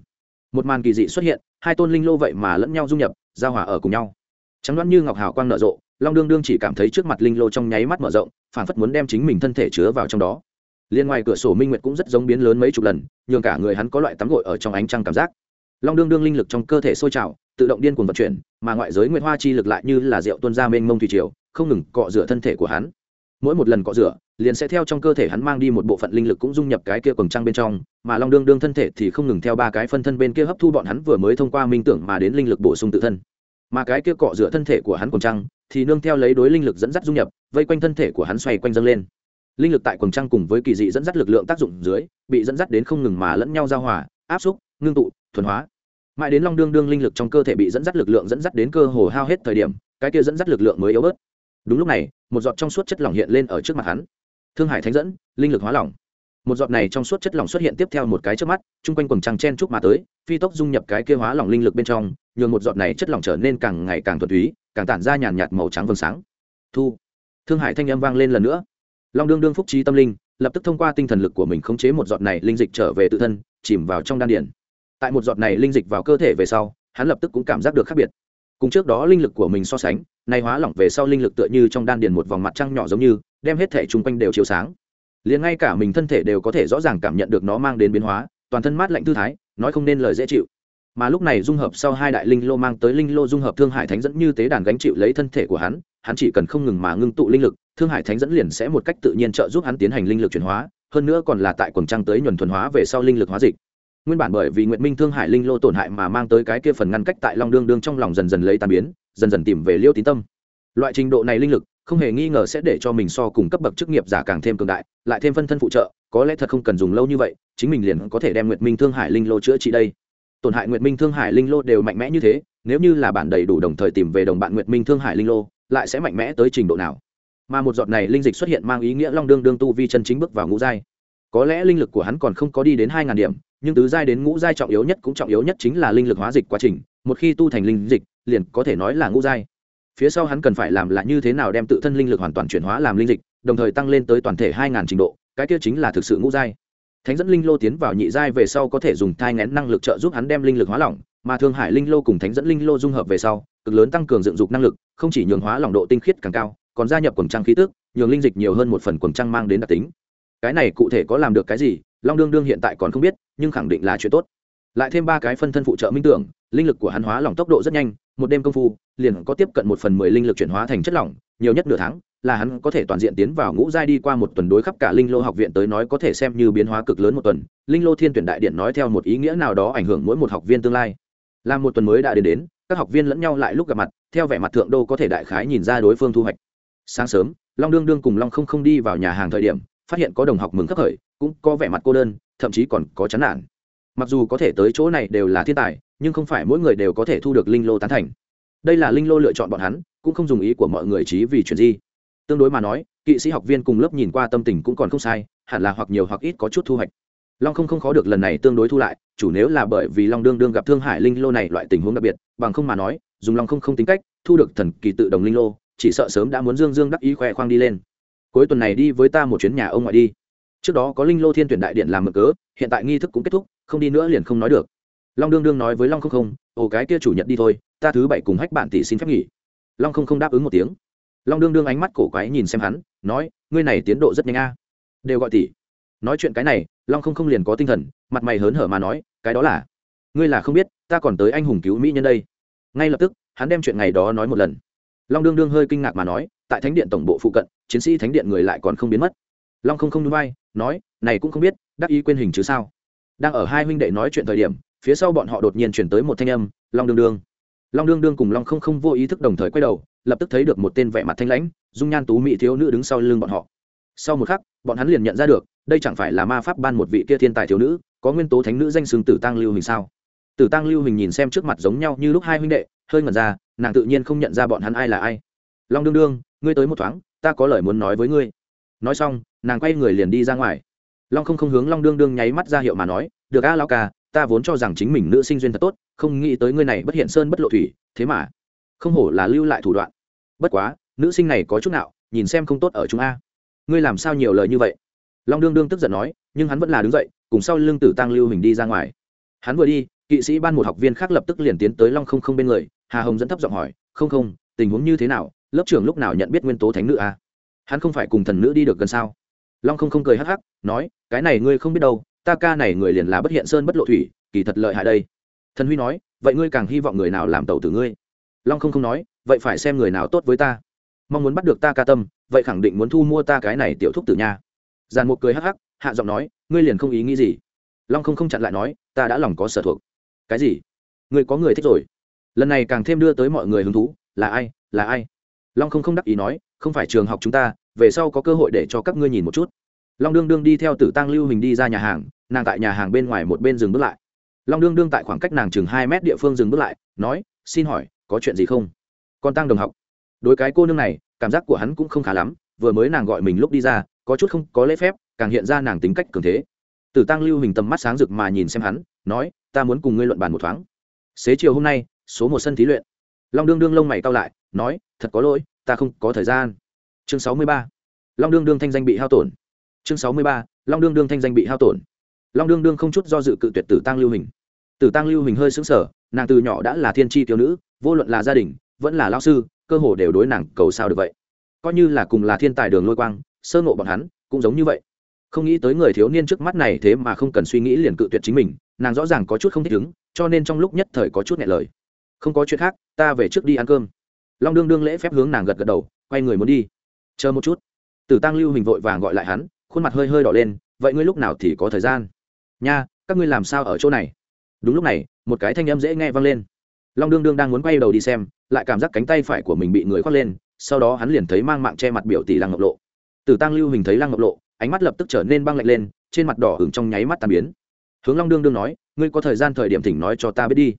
Một màn kỳ dị xuất hiện, hai tôn linh lô vậy mà lẫn nhau dung nhập, giao hòa ở cùng nhau. Trắng đoán như ngọc hào quang nở rộ, long đương đương chỉ cảm thấy trước mặt linh lô trong nháy mắt mở rộng phản phất muốn đem chính mình thân thể chứa vào trong đó. Liên ngoài cửa sổ minh nguyệt cũng rất giống biến lớn mấy chục lần, nhường cả người hắn có loại tắm gội ở trong ánh trăng cảm giác. Long đương đương linh lực trong cơ thể sôi trào, tự động điên cuồng vận chuyển, mà ngoại giới nguyệt hoa chi lực lại như là rượu tuôn ra mênh mông thủy triều không ngừng cọ rửa thân thể của hắn. Mỗi một lần cọ rửa, liền sẽ theo trong cơ thể hắn mang đi một bộ phận linh lực cũng dung nhập cái kia quầng trăng bên trong, mà long đương đương thân thể thì không ngừng theo ba cái phân thân bên kia hấp thu bọn hắn vừa mới thông qua minh tưởng mà đến linh lực bổ sung tự thân. Mà cái kia cọ rửa thân thể của hắn quầng trăng thì nương theo lấy đối linh lực dẫn dắt dung nhập, vây quanh thân thể của hắn xoay quanh dâng lên. Linh lực tại quầng trăng cùng với kỳ dị dẫn dắt lực lượng tác dụng dưới, bị dẫn dắt đến không ngừng mà lẫn nhau giao hòa, áp xúc, ngưng tụ, thuần hóa. Mãi đến long đương đương linh lực trong cơ thể bị dẫn dắt lực lượng dẫn dắt đến cơ hồ hao hết thời điểm, cái kia dẫn dắt lực lượng mới yếu bớt đúng lúc này, một giọt trong suốt chất lỏng hiện lên ở trước mặt hắn. Thương hải thánh dẫn, linh lực hóa lỏng. Một giọt này trong suốt chất lỏng xuất hiện tiếp theo một cái trước mắt, chung quanh quần trăng chen chúc mà tới, phi tốc dung nhập cái kia hóa lỏng linh lực bên trong, nhường một giọt này chất lỏng trở nên càng ngày càng thuần túy, càng tản ra nhàn nhạt màu trắng vầng sáng. Thu. Thương hải thanh âm vang lên lần nữa. Long đương đương phúc trí tâm linh, lập tức thông qua tinh thần lực của mình khống chế một giọt này linh dịch trở về tự thân, chìm vào trong đan điển tại một giọt này linh dịch vào cơ thể về sau, hắn lập tức cũng cảm giác được khác biệt. Cùng trước đó linh lực của mình so sánh này hóa lỏng về sau linh lực tựa như trong đan điền một vòng mặt trăng nhỏ giống như, đem hết thể chung quanh đều chiếu sáng. Liền ngay cả mình thân thể đều có thể rõ ràng cảm nhận được nó mang đến biến hóa, toàn thân mát lạnh thư thái, nói không nên lời dễ chịu. Mà lúc này dung hợp sau hai đại linh lô mang tới linh lô dung hợp thương hải thánh dẫn như tế đàn gánh chịu lấy thân thể của hắn hắn chỉ cần không ngừng mà ngưng tụ linh lực, thương hải thánh dẫn liền sẽ một cách tự nhiên trợ giúp hắn tiến hành linh lực chuyển hóa, hơn nữa còn là tại quần trăng tới nhuần thuần hóa về sau linh lực hóa dịch. Nguyên bản bởi vì Nguyện minh thương hải linh lô tổn hại mà mang tới cái kia phần ngăn cách tại long đương đương trong lòng dần dần lấy tan biến dần dần tìm về liêu tín tâm. Loại trình độ này linh lực, không hề nghi ngờ sẽ để cho mình so cùng cấp bậc chức nghiệp giả càng thêm cường đại, lại thêm phân thân phụ trợ, có lẽ thật không cần dùng lâu như vậy, chính mình liền có thể đem nguyệt minh thương hải linh lô chữa trị đây. Tổn hại nguyệt minh thương hải linh lô đều mạnh mẽ như thế, nếu như là bản đầy đủ đồng thời tìm về đồng bạn nguyệt minh thương hải linh lô, lại sẽ mạnh mẽ tới trình độ nào? Mà một giọt này linh dịch xuất hiện mang ý nghĩa long đương đương tu vi chân chính bước vào ngũ giai. Có lẽ linh lực của hắn còn không có đi đến hai ngàn điểm, nhưng tứ giai đến ngũ giai trọng yếu nhất cũng trọng yếu nhất chính là linh lực hóa dịch quá trình một khi tu thành linh dịch, liền có thể nói là ngũ giai. Phía sau hắn cần phải làm là như thế nào đem tự thân linh lực hoàn toàn chuyển hóa làm linh dịch, đồng thời tăng lên tới toàn thể hai ngàn trình độ, cái kia chính là thực sự ngũ giai. Thánh dẫn linh lô tiến vào nhị giai về sau có thể dùng thai ngén năng lực trợ giúp hắn đem linh lực hóa lỏng, mà thương hải linh lô cùng thánh dẫn linh lô dung hợp về sau, cực lớn tăng cường dựng dục năng lực, không chỉ nhường hóa lỏng độ tinh khiết càng cao, còn gia nhập quần trang khí tức, nhường linh dịch nhiều hơn một phần quần trang mang đến đặc tính. Cái này cụ thể có làm được cái gì, long đương đương hiện tại còn không biết, nhưng khẳng định là chuyện tốt. Lại thêm ba cái phân thân phụ trợ minh tưởng linh lực của hắn hóa lỏng tốc độ rất nhanh, một đêm công phu, liền có tiếp cận một phần mười linh lực chuyển hóa thành chất lỏng, nhiều nhất nửa tháng, là hắn có thể toàn diện tiến vào ngũ giai đi qua một tuần đối khắp cả linh lô học viện tới nói có thể xem như biến hóa cực lớn một tuần. Linh lô thiên tuyển đại điện nói theo một ý nghĩa nào đó ảnh hưởng mỗi một học viên tương lai. Là một tuần mới đã đến đến, các học viên lẫn nhau lại lúc gặp mặt, theo vẻ mặt thượng đô có thể đại khái nhìn ra đối phương thu hoạch. Sáng sớm, long đương đương cùng long không không đi vào nhà hàng thời điểm, phát hiện có đồng học mừng khắc khởi, cũng có vẻ mặt cô đơn, thậm chí còn có chán nản. Mặc dù có thể tới chỗ này đều là thiên tài nhưng không phải mỗi người đều có thể thu được linh lô tán thành. Đây là linh lô lựa chọn bọn hắn, cũng không dùng ý của mọi người trí vì chuyện gì tương đối mà nói, kỵ sĩ học viên cùng lớp nhìn qua tâm tình cũng còn không sai, hẳn là hoặc nhiều hoặc ít có chút thu hoạch. Long không không khó được lần này tương đối thu lại, chủ nếu là bởi vì long đương đương gặp thương hải linh lô này loại tình huống đặc biệt, bằng không mà nói, dùng long không không tính cách, thu được thần kỳ tự đồng linh lô, chỉ sợ sớm đã muốn dương dương đắc ý khoe khoang đi lên. Cuối tuần này đi với ta một chuyến nhà ông ngoại đi. Trước đó có linh lô thiên tuyển đại điện làm mở cớ, hiện tại nghi thức cũng kết thúc, không đi nữa liền không nói được long đương đương nói với long không không, ồ, cái kia chủ nhật đi thôi, ta thứ bảy cùng hách bạn tỷ xin phép nghỉ. Long không không đáp ứng một tiếng. Long đương đương ánh mắt cổ quái nhìn xem hắn, nói, ngươi này tiến độ rất nhanh a. Đều gọi tỷ. Nói chuyện cái này, long không không liền có tinh thần, mặt mày hớn hở mà nói, cái đó là, ngươi là không biết, ta còn tới anh hùng cứu mỹ nhân đây. Ngay lập tức, hắn đem chuyện ngày đó nói một lần. Long đương đương hơi kinh ngạc mà nói, tại thánh điện tổng bộ phụ cận, chiến sĩ thánh điện người lại còn không biến mất. Long không không núi bay nói, này cũng không biết, đắc ý quên hình chứ sao? Đang ở hai huynh đệ nói chuyện thời điểm phía sau bọn họ đột nhiên chuyển tới một thanh âm, long đương đương. Long đương đương cùng long không không vô ý thức đồng thời quay đầu, lập tức thấy được một tên vẻ mặt thanh lãnh, dung nhan tú mỹ thiếu nữ đứng sau lưng bọn họ. Sau một khắc, bọn hắn liền nhận ra được, đây chẳng phải là ma pháp ban một vị kia thiên tài thiếu nữ, có nguyên tố thánh nữ danh xưng tử tăng lưu hình sao? Tử tăng lưu hình nhìn xem trước mặt giống nhau như lúc hai huynh đệ, hơi ngẩn ra, nàng tự nhiên không nhận ra bọn hắn ai là ai. Long đương đương, ngươi tới một thoáng, ta có lời muốn nói với ngươi. Nói xong, nàng quay người liền đi ra ngoài. Long không không hướng long đương đương nháy mắt ra hiệu mà nói, được a lao ca ta vốn cho rằng chính mình nữ sinh duyên thật tốt, không nghĩ tới ngươi này bất hiện sơn bất lộ thủy, thế mà, không hổ là lưu lại thủ đoạn. Bất quá, nữ sinh này có chút nào, nhìn xem không tốt ở chúng a. Ngươi làm sao nhiều lời như vậy? Long đương đương tức giận nói, nhưng hắn vẫn là đứng dậy, cùng sau lưng tử tăng lưu mình đi ra ngoài. Hắn vừa đi, kỵ sĩ ban một học viên khác lập tức liền tiến tới long không không bên người, hà hồng dẫn thấp giọng hỏi, không không, tình huống như thế nào? Lớp trưởng lúc nào nhận biết nguyên tố thánh nữ a? Hắn không phải cùng thần nữ đi được gần sao? Long không không cười hắc hắc, nói, cái này ngươi không biết đâu ta ca này người liền là bất hiện sơn bất lộ thủy, kỳ thật lợi hại đây. Thần huy nói, vậy ngươi càng hy vọng người nào làm tẩu tử ngươi? Long không không nói, vậy phải xem người nào tốt với ta. Mong muốn bắt được ta ca tâm, vậy khẳng định muốn thu mua ta cái này tiểu thúc tử nha. Giàn một cười hắc hắc, hạ giọng nói, ngươi liền không ý nghĩ gì. Long không không chặn lại nói, ta đã lòng có sở thuộc. Cái gì? Ngươi có người thích rồi. Lần này càng thêm đưa tới mọi người hứng thú, là ai là ai? Long không không đắc ý nói, không phải trường học chúng ta, về sau có cơ hội để cho các ngươi nhìn một chút long đương đương đi theo tử tăng lưu hình đi ra nhà hàng, nàng tại nhà hàng bên ngoài một bên dừng bước lại. Long đương đương tại khoảng cách nàng chừng hai mét địa phương dừng bước lại, nói, xin hỏi, có chuyện gì không? Con tăng đồng học. Đối cái cô nương này, cảm giác của hắn cũng không khá lắm, vừa mới nàng gọi mình lúc đi ra, có chút không có lễ phép, càng hiện ra nàng tính cách cường thế. Tử tăng lưu hình tầm mắt sáng rực mà nhìn xem hắn, nói, ta muốn cùng ngươi luận bàn một thoáng. Xế chiều hôm nay, số một sân thí luyện. Long đương đương lông mày cao lại, nói, thật có lỗi, ta không có thời gian. Chương sáu mươi ba. Long đương đương thanh danh bị hao tổn chương sáu mươi ba, long đương đương thanh danh bị hao tổn. Long đương đương không chút do dự cự tuyệt tử tăng lưu hình. Tử tăng lưu hình hơi xứng sở nàng từ nhỏ đã là thiên tri tiểu nữ, vô luận là gia đình, vẫn là lao sư, cơ hồ đều đối nàng cầu sao được vậy. Coi như là cùng là thiên tài đường lôi quang, sơ ngộ bọn hắn, cũng giống như vậy. Không nghĩ tới người thiếu niên trước mắt này thế mà không cần suy nghĩ liền cự tuyệt chính mình, nàng rõ ràng có chút không thích ứng, cho nên trong lúc nhất thời có chút nhẹ lời. Không có chuyện khác, ta về trước đi ăn cơm. Long đương đương lễ phép hướng nàng gật gật đầu, quay người muốn đi. Chờ một chút. Tử tăng lưu hình vội vàng gọi lại hắn khuôn mặt hơi hơi đỏ lên, vậy ngươi lúc nào thì có thời gian? Nha, các ngươi làm sao ở chỗ này? Đúng lúc này, một cái thanh âm dễ nghe vang lên. Long đương đương đang muốn quay đầu đi xem, lại cảm giác cánh tay phải của mình bị người khoác lên, sau đó hắn liền thấy mang mạng che mặt biểu tỷ lăng ngọc lộ. Tử tăng lưu hình thấy lăng ngọc lộ, ánh mắt lập tức trở nên băng lạnh lên, trên mặt đỏ hửng trong nháy mắt tàn biến. Hướng long đương đương nói, ngươi có thời gian thời điểm thỉnh nói cho ta biết đi.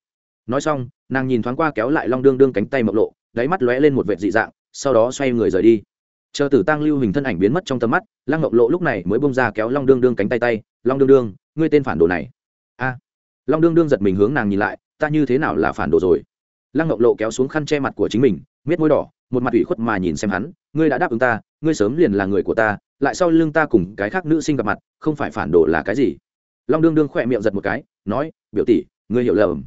Nói xong, nàng nhìn thoáng qua kéo lại long đương đương cánh tay mộc lộ, đáy mắt lóe lên một vệt dị dạng, sau đó xoay người rời đi chờ tử tăng lưu hình thân ảnh biến mất trong tầm mắt, lăng ngọc lộ lúc này mới bông ra kéo long đương đương cánh tay tay, long đương đương, ngươi tên phản đồ này. A. Long đương đương giật mình hướng nàng nhìn lại, ta như thế nào là phản đồ rồi? Lăng ngọc lộ kéo xuống khăn che mặt của chính mình, miết môi đỏ, một mặt ủy khuất mà nhìn xem hắn, ngươi đã đáp ứng ta, ngươi sớm liền là người của ta, lại sau lưng ta cùng cái khác nữ sinh gặp mặt, không phải phản đồ là cái gì? Long đương đương khỏe miệng giật một cái, nói, biểu tỷ, ngươi hiểu lầm.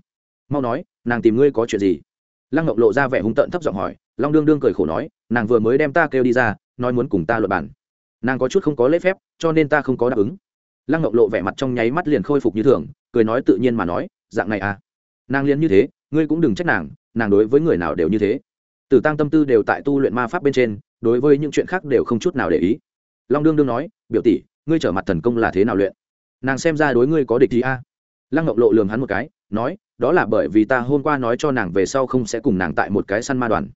Mau nói, nàng tìm ngươi có chuyện gì? Lăng ngọc lộ ra vẻ hung tợn thấp giọng hỏi, long đương đương cười khổ nói, nàng vừa mới đem ta kêu đi ra, nói muốn cùng ta luận bản nàng có chút không có lễ phép, cho nên ta không có đáp ứng. Lăng ngọc lộ vẻ mặt trong nháy mắt liền khôi phục như thường, cười nói tự nhiên mà nói, dạng này à. Nàng liền như thế, ngươi cũng đừng trách nàng nàng đối với người nào đều như thế. Tử tăng tâm tư đều tại tu luyện ma pháp bên trên, đối với những chuyện khác đều không chút nào để ý. Long đương đương nói, biểu tỷ, ngươi trở mặt thần công là thế nào luyện? Nàng xem ra đối ngươi có địch gì a. À? lăng ngọc lộ lường hắn một cái nói, đó là bởi vì ta hôm qua nói cho nàng về sau không sẽ cùng nàng tại một cái săn ma đoàn.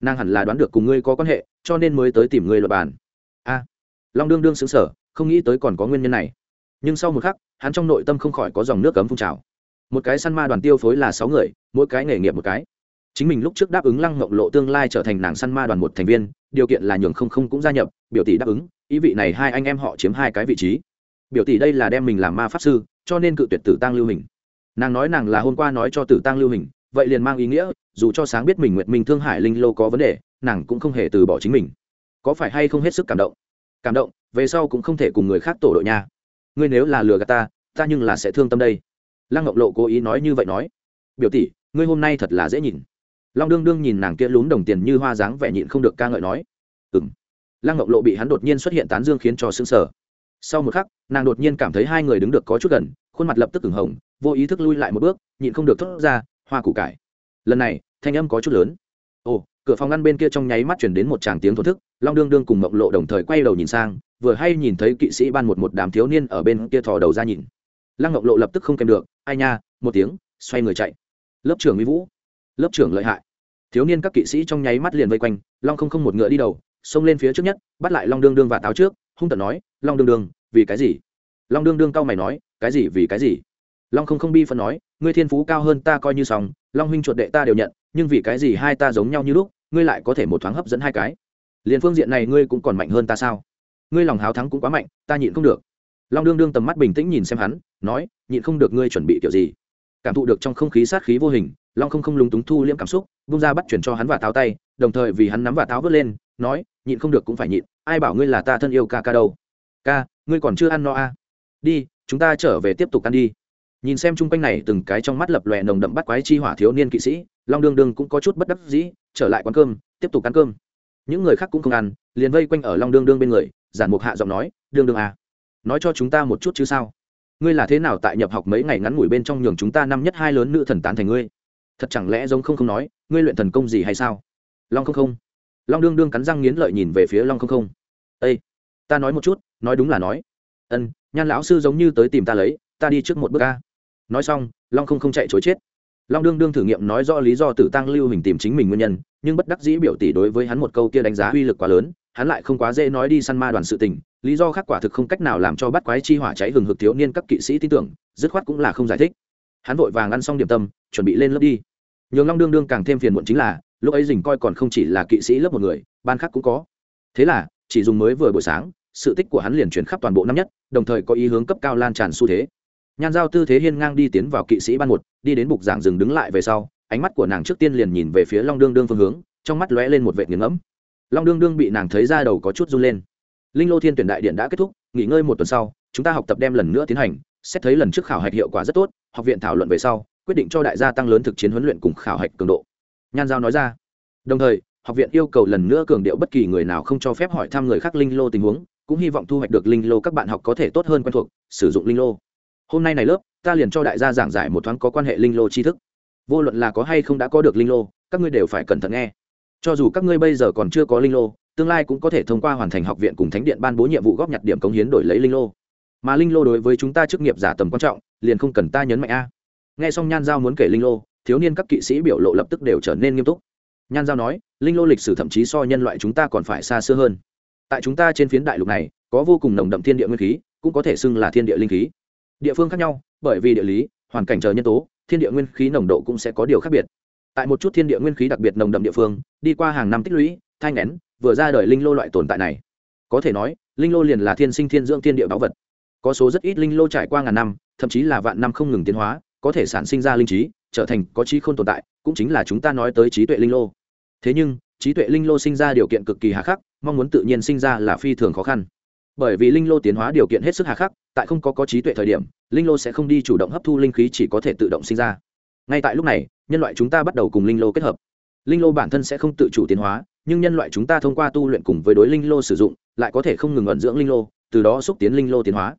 Nàng hẳn là đoán được cùng ngươi có quan hệ, cho nên mới tới tìm ngươi luật bàn. A. Long đương đương xứng sở không nghĩ tới còn có nguyên nhân này. Nhưng sau một khắc, hắn trong nội tâm không khỏi có dòng nước cấm phun trào. Một cái săn ma đoàn tiêu phối là sáu người, mỗi cái nghề nghiệp một cái. Chính mình lúc trước đáp ứng lăng ngọc lộ tương lai trở thành nàng săn ma đoàn một thành viên, điều kiện là nhường không không cũng gia nhập, biểu tỷ đáp ứng, ý vị này hai anh em họ chiếm hai cái vị trí. Biểu tỷ đây là đem mình làm ma pháp sư, cho nên cự tuyệt tử tăng lưu hình nàng nói nàng là hôm qua nói cho tử tăng lưu hình, vậy liền mang ý nghĩa, dù cho sáng biết mình nguyện mình thương hải linh lô có vấn đề, nàng cũng không hề từ bỏ chính mình. Có phải hay không hết sức cảm động? Cảm động, về sau cũng không thể cùng người khác tổ đội nha. Ngươi nếu là lừa gạt ta ta nhưng là sẽ thương tâm đây. Lăng ngọc lộ cố ý nói như vậy nói. Biểu tỷ, ngươi hôm nay thật là dễ nhìn. Long đương đương nhìn nàng kia lún đồng tiền như hoa dáng vẻ nhịn không được ca ngợi nói. Ừ m lăng ngọc lộ bị hắn đột nhiên xuất hiện tán dương khiến cho xứng sở sau một khắc, nàng đột nhiên cảm thấy hai người đứng được có chút gần, khuôn mặt lập tức ửng hồng vô ý thức lui lại một bước, nhịn không được thốt ra, hoa củ cải. Lần này, thanh âm có chút lớn. Ồ, cửa phòng ngăn bên kia trong nháy mắt chuyển đến một tràng tiếng thổn thức, long đương đương cùng mộng lộ đồng thời quay đầu nhìn sang, vừa hay nhìn thấy kỵ sĩ ban một một đám thiếu niên ở bên kia thò đầu ra nhìn. Lăng ngọc lộ lập tức không kèm được, ai nha, một tiếng, xoay người chạy. Lớp trưởng mỹ vũ. Lớp trưởng lợi hại. Thiếu niên các kỵ sĩ trong nháy mắt liền vây quanh, long không không một ngựa đi đầu, xông lên phía trước nhất, bắt lại long đương đương và táo trước, hung tận nói, long đương đương, vì cái gì? Long đương đương cao mày nói, cái gì vì cái gì? Long không không bi phân nói, ngươi thiên phú cao hơn ta coi như xong, long huynh chuột đệ ta đều nhận, nhưng vì cái gì hai ta giống nhau như lúc, ngươi lại có thể một thoáng hấp dẫn hai cái? Liền phương diện này ngươi cũng còn mạnh hơn ta sao? Ngươi lòng háo thắng cũng quá mạnh, ta nhịn không được. Long đương đương tầm mắt bình tĩnh nhìn xem hắn, nói, nhịn không được ngươi chuẩn bị kiểu gì? Cảm thụ được trong không khí sát khí vô hình, long không không lúng túng thu liễm cảm xúc bung ra bắt chuyển cho hắn và táo tay, đồng thời vì hắn nắm và táo vớt lên, nói, nhịn không được cũng phải nhịn, ai bảo ngươi là ta thân yêu ca ca đâu? Ca, ngươi còn chưa ăn no à. đi, chúng ta trở về tiếp tục ăn đi nhìn xem chung quanh này từng cái trong mắt lập lòe nồng đậm bắt quái chi hỏa thiếu niên kỵ sĩ, long đương đương cũng có chút bất đắc dĩ, trở lại quán cơm, tiếp tục ăn cơm. Những người khác cũng không ăn, liền vây quanh ở long đương đương bên người, giản mục hạ giọng nói, đương đương à nói cho chúng ta một chút chứ sao? Ngươi là thế nào tại nhập học mấy ngày ngắn ngủi bên trong nhường chúng ta năm nhất hai lớn nữ thần tán thành ngươi? Thật chẳng lẽ giống không không nói, ngươi luyện thần công gì hay sao? Long không không. Long đương đương cắn răng nghiến lợi nhìn về phía long không không. Ây ta nói một chút, nói đúng là nói. Ân, nhan lão sư giống như tới tìm ta lấy, ta đi trước một bước ca nói xong, long không không chạy chối chết. Long đương đương thử nghiệm nói rõ lý do tử tăng lưu hình tìm chính mình nguyên nhân, nhưng bất đắc dĩ biểu tỷ đối với hắn một câu kia đánh giá uy lực quá lớn, hắn lại không quá dễ nói đi săn ma đoàn sự tình, lý do khác quả thực không cách nào làm cho bắt quái chi hỏa cháy hừng hực thiếu niên các kỵ sĩ tin tưởng, dứt khoát cũng là không giải thích. Hắn vội vàng ăn xong điểm tâm, chuẩn bị lên lớp đi. Nhường long đương đương càng thêm phiền muộn chính là, lúc ấy dình coi còn không chỉ là kỵ sĩ lớp một người, ban khác cũng có. Thế là, chỉ dùng mới vừa buổi sáng, sự tích của hắn liền chuyển khắp toàn bộ năm nhất, đồng thời có ý hướng cấp cao lan tràn xu thế nhan giao tư thế hiên ngang đi tiến vào kỵ sĩ ban một, đi đến bục giảng dừng đứng lại về sau, ánh mắt của nàng trước tiên liền nhìn về phía long đương đương phương hướng, trong mắt lóe lên một vệ nghiền ngẫm. Long đương đương bị nàng thấy ra đầu có chút run lên. Linh lô thiên tuyển đại điện đã kết thúc, nghỉ ngơi một tuần sau, chúng ta học tập đem lần nữa tiến hành, xét thấy lần trước khảo hạch hiệu quả rất tốt, học viện thảo luận về sau, quyết định cho đại gia tăng lớn thực chiến huấn luyện cùng khảo hạch cường độ. Nhan giao nói ra. Đồng thời, học viện yêu cầu lần nữa cường điệu bất kỳ người nào không cho phép hỏi thăm người khác linh lô tình huống, cũng hy vọng thu hoạch được linh lô các bạn học có thể tốt hơn quen thuộc, sử dụng linh lô hôm nay này lớp, ta liền cho đại gia giảng giải một thoáng có quan hệ linh lô tri thức. Vô luận là có hay không đã có được linh lô, các ngươi đều phải cẩn thận nghe. Cho dù các ngươi bây giờ còn chưa có linh lô, tương lai cũng có thể thông qua hoàn thành học viện cùng thánh điện ban bố nhiệm vụ góp nhặt điểm cống hiến đổi lấy linh lô. Mà linh lô đối với chúng ta chức nghiệp giả tầm quan trọng, liền không cần ta nhấn mạnh a. Nghe xong nhan giao muốn kể linh lô, thiếu niên các kỵ sĩ biểu lộ lập tức đều trở nên nghiêm túc. Nhan giao nói, linh lô lịch sử thậm chí so nhân loại chúng ta còn phải xa xưa hơn. Tại chúng ta trên phiến đại lục này, có vô cùng nồng đậm thiên địa nguyên khí, cũng có thể xưng là thiên địa linh khí địa phương khác nhau, bởi vì địa lý, hoàn cảnh chờ nhân tố, thiên địa nguyên khí nồng độ cũng sẽ có điều khác biệt. Tại một chút thiên địa nguyên khí đặc biệt nồng đậm địa phương, đi qua hàng năm tích lũy, thai ngén vừa ra đời linh lô loại tồn tại này. Có thể nói, linh lô liền là thiên sinh thiên dưỡng thiên địa báu vật. Có số rất ít linh lô trải qua ngàn năm, thậm chí là vạn năm không ngừng tiến hóa, có thể sản sinh ra linh trí, trở thành có trí không tồn tại, cũng chính là chúng ta nói tới trí tuệ linh lô. Thế nhưng, trí tuệ linh lô sinh ra điều kiện cực kỳ hà khắc, mong muốn tự nhiên sinh ra là phi thường khó khăn. Bởi vì linh lô tiến hóa điều kiện hết sức hà khắc tại không có có trí tuệ thời điểm linh lô sẽ không đi chủ động hấp thu linh khí chỉ có thể tự động sinh ra ngay tại lúc này nhân loại chúng ta bắt đầu cùng linh lô kết hợp linh lô bản thân sẽ không tự chủ tiến hóa nhưng nhân loại chúng ta thông qua tu luyện cùng với đối linh lô sử dụng lại có thể không ngừng ẩn dưỡng linh lô từ đó xúc tiến linh lô tiến hóa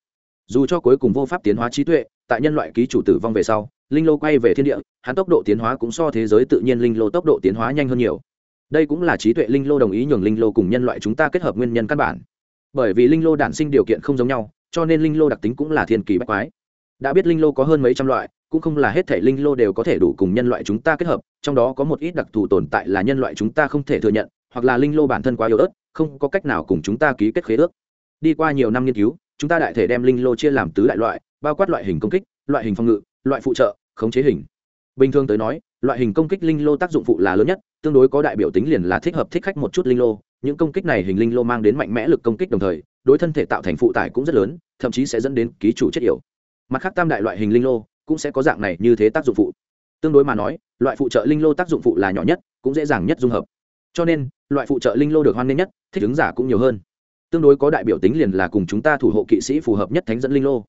dù cho cuối cùng vô pháp tiến hóa trí tuệ tại nhân loại ký chủ tử vong về sau linh lô quay về thiên địa hắn tốc độ tiến hóa cũng so thế giới tự nhiên linh lô tốc độ tiến hóa nhanh hơn nhiều đây cũng là trí tuệ linh lô đồng ý nhường linh lô cùng nhân loại chúng ta kết hợp nguyên nhân căn bản bởi vì linh lô đản sinh điều kiện không giống nhau cho nên linh lô đặc tính cũng là thiên kỳ bách quái. Đã biết linh lô có hơn mấy trăm loại, cũng không là hết thể linh lô đều có thể đủ cùng nhân loại chúng ta kết hợp, trong đó có một ít đặc thù tồn tại là nhân loại chúng ta không thể thừa nhận, hoặc là linh lô bản thân quá yếu ớt, không có cách nào cùng chúng ta ký kết khế ước. Đi qua nhiều năm nghiên cứu, chúng ta đại thể đem linh lô chia làm tứ đại loại, bao quát loại hình công kích, loại hình phòng ngự, loại phụ trợ, khống chế hình. Bình thường tới nói, loại hình công kích linh lô tác dụng phụ là lớn nhất, tương đối có đại biểu tính liền là thích hợp thích khách một chút linh lô, những công kích này hình linh lô mang đến mạnh mẽ lực công kích đồng thời đối thân thể tạo thành phụ tải cũng rất lớn, thậm chí sẽ dẫn đến ký chủ chết yểu. Mặt khác tam đại loại hình linh lô cũng sẽ có dạng này như thế tác dụng phụ. Tương đối mà nói, loại phụ trợ linh lô tác dụng phụ là nhỏ nhất, cũng dễ dàng nhất dung hợp. Cho nên, loại phụ trợ linh lô được hoan nghênh nhất, thích ứng giả cũng nhiều hơn. Tương đối có đại biểu tính liền là cùng chúng ta thủ hộ kỵ sĩ phù hợp nhất thánh dẫn linh lô.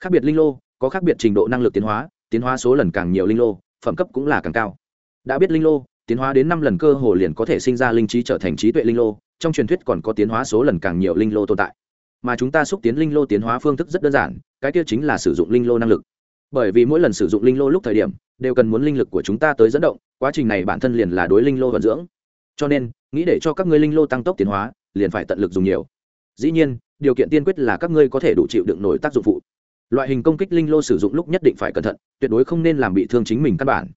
Khác biệt linh lô, có khác biệt trình độ năng lực tiến hóa tiến hóa số lần càng nhiều linh lô, phẩm cấp cũng là càng cao. Đã biết linh lô, tiến hóa đến năm lần cơ hồ liền có thể sinh ra linh trí trở thành trí tuệ linh lô trong truyền thuyết còn có tiến hóa số lần càng nhiều linh lô tồn tại. Mà chúng ta xúc tiến linh lô tiến hóa phương thức rất đơn giản, cái kia chính là sử dụng linh lô năng lực. Bởi vì mỗi lần sử dụng linh lô lúc thời điểm, đều cần muốn linh lực của chúng ta tới dẫn động, quá trình này bản thân liền là đối linh lô vận dưỡng. Cho nên, nghĩ để cho các ngươi linh lô tăng tốc tiến hóa, liền phải tận lực dùng nhiều. Dĩ nhiên, điều kiện tiên quyết là các ngươi có thể đủ chịu đựng nổi tác dụng phụ. Loại hình công kích linh lô sử dụng lúc nhất định phải cẩn thận, tuyệt đối không nên làm bị thương chính mình căn bản.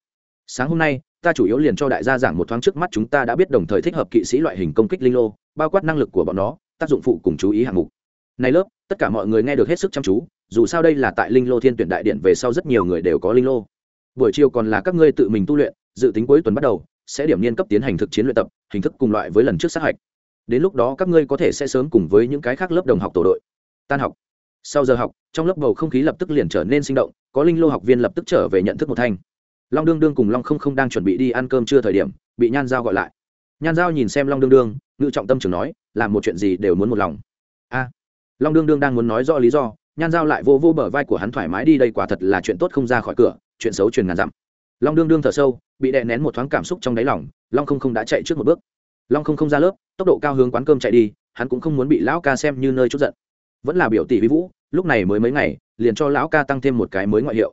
Sáng hôm nay ta chủ yếu liền cho đại gia giảng một thoáng trước mắt chúng ta đã biết đồng thời thích hợp kỵ sĩ loại hình công kích linh lô, bao quát năng lực của bọn nó, tác dụng phụ cùng chú ý hạng mục. Này lớp, tất cả mọi người nghe được hết sức chăm chú, dù sao đây là tại linh lô thiên tuyển đại điện về sau rất nhiều người đều có linh lô. Buổi chiều còn là các ngươi tự mình tu luyện, dự tính cuối tuần bắt đầu, sẽ điểm niên cấp tiến hành thực chiến luyện tập, hình thức cùng loại với lần trước sát hạch. Đến lúc đó các ngươi có thể sẽ sớm cùng với những cái khác lớp đồng học tổ đội. Tan học. Sau giờ học, trong lớp bầu không khí lập tức liền trở nên sinh động, có linh lô học viên lập tức trở về nhận thức một thanh long đương đương cùng long không không đang chuẩn bị đi ăn cơm chưa thời điểm, bị nhan giao gọi lại. Nhan giao nhìn xem long đương đương, ngự trọng tâm trường nói, làm một chuyện gì đều muốn một lòng. A. Long đương đương đang muốn nói rõ lý do, nhan giao lại vô vô bờ vai của hắn thoải mái đi, đây quả thật là chuyện tốt không ra khỏi cửa, chuyện xấu truyền ngàn dặm. Long đương đương thở sâu, bị đè nén một thoáng cảm xúc trong đáy lòng, long không không đã chạy trước một bước. Long không không ra lớp, tốc độ cao hướng quán cơm chạy đi, hắn cũng không muốn bị lão ca xem như nơi chút giận. Vẫn là biểu tỷ vi vũ, lúc này mới mấy ngày, liền cho lão ca tăng thêm một cái mới ngoại hiệu.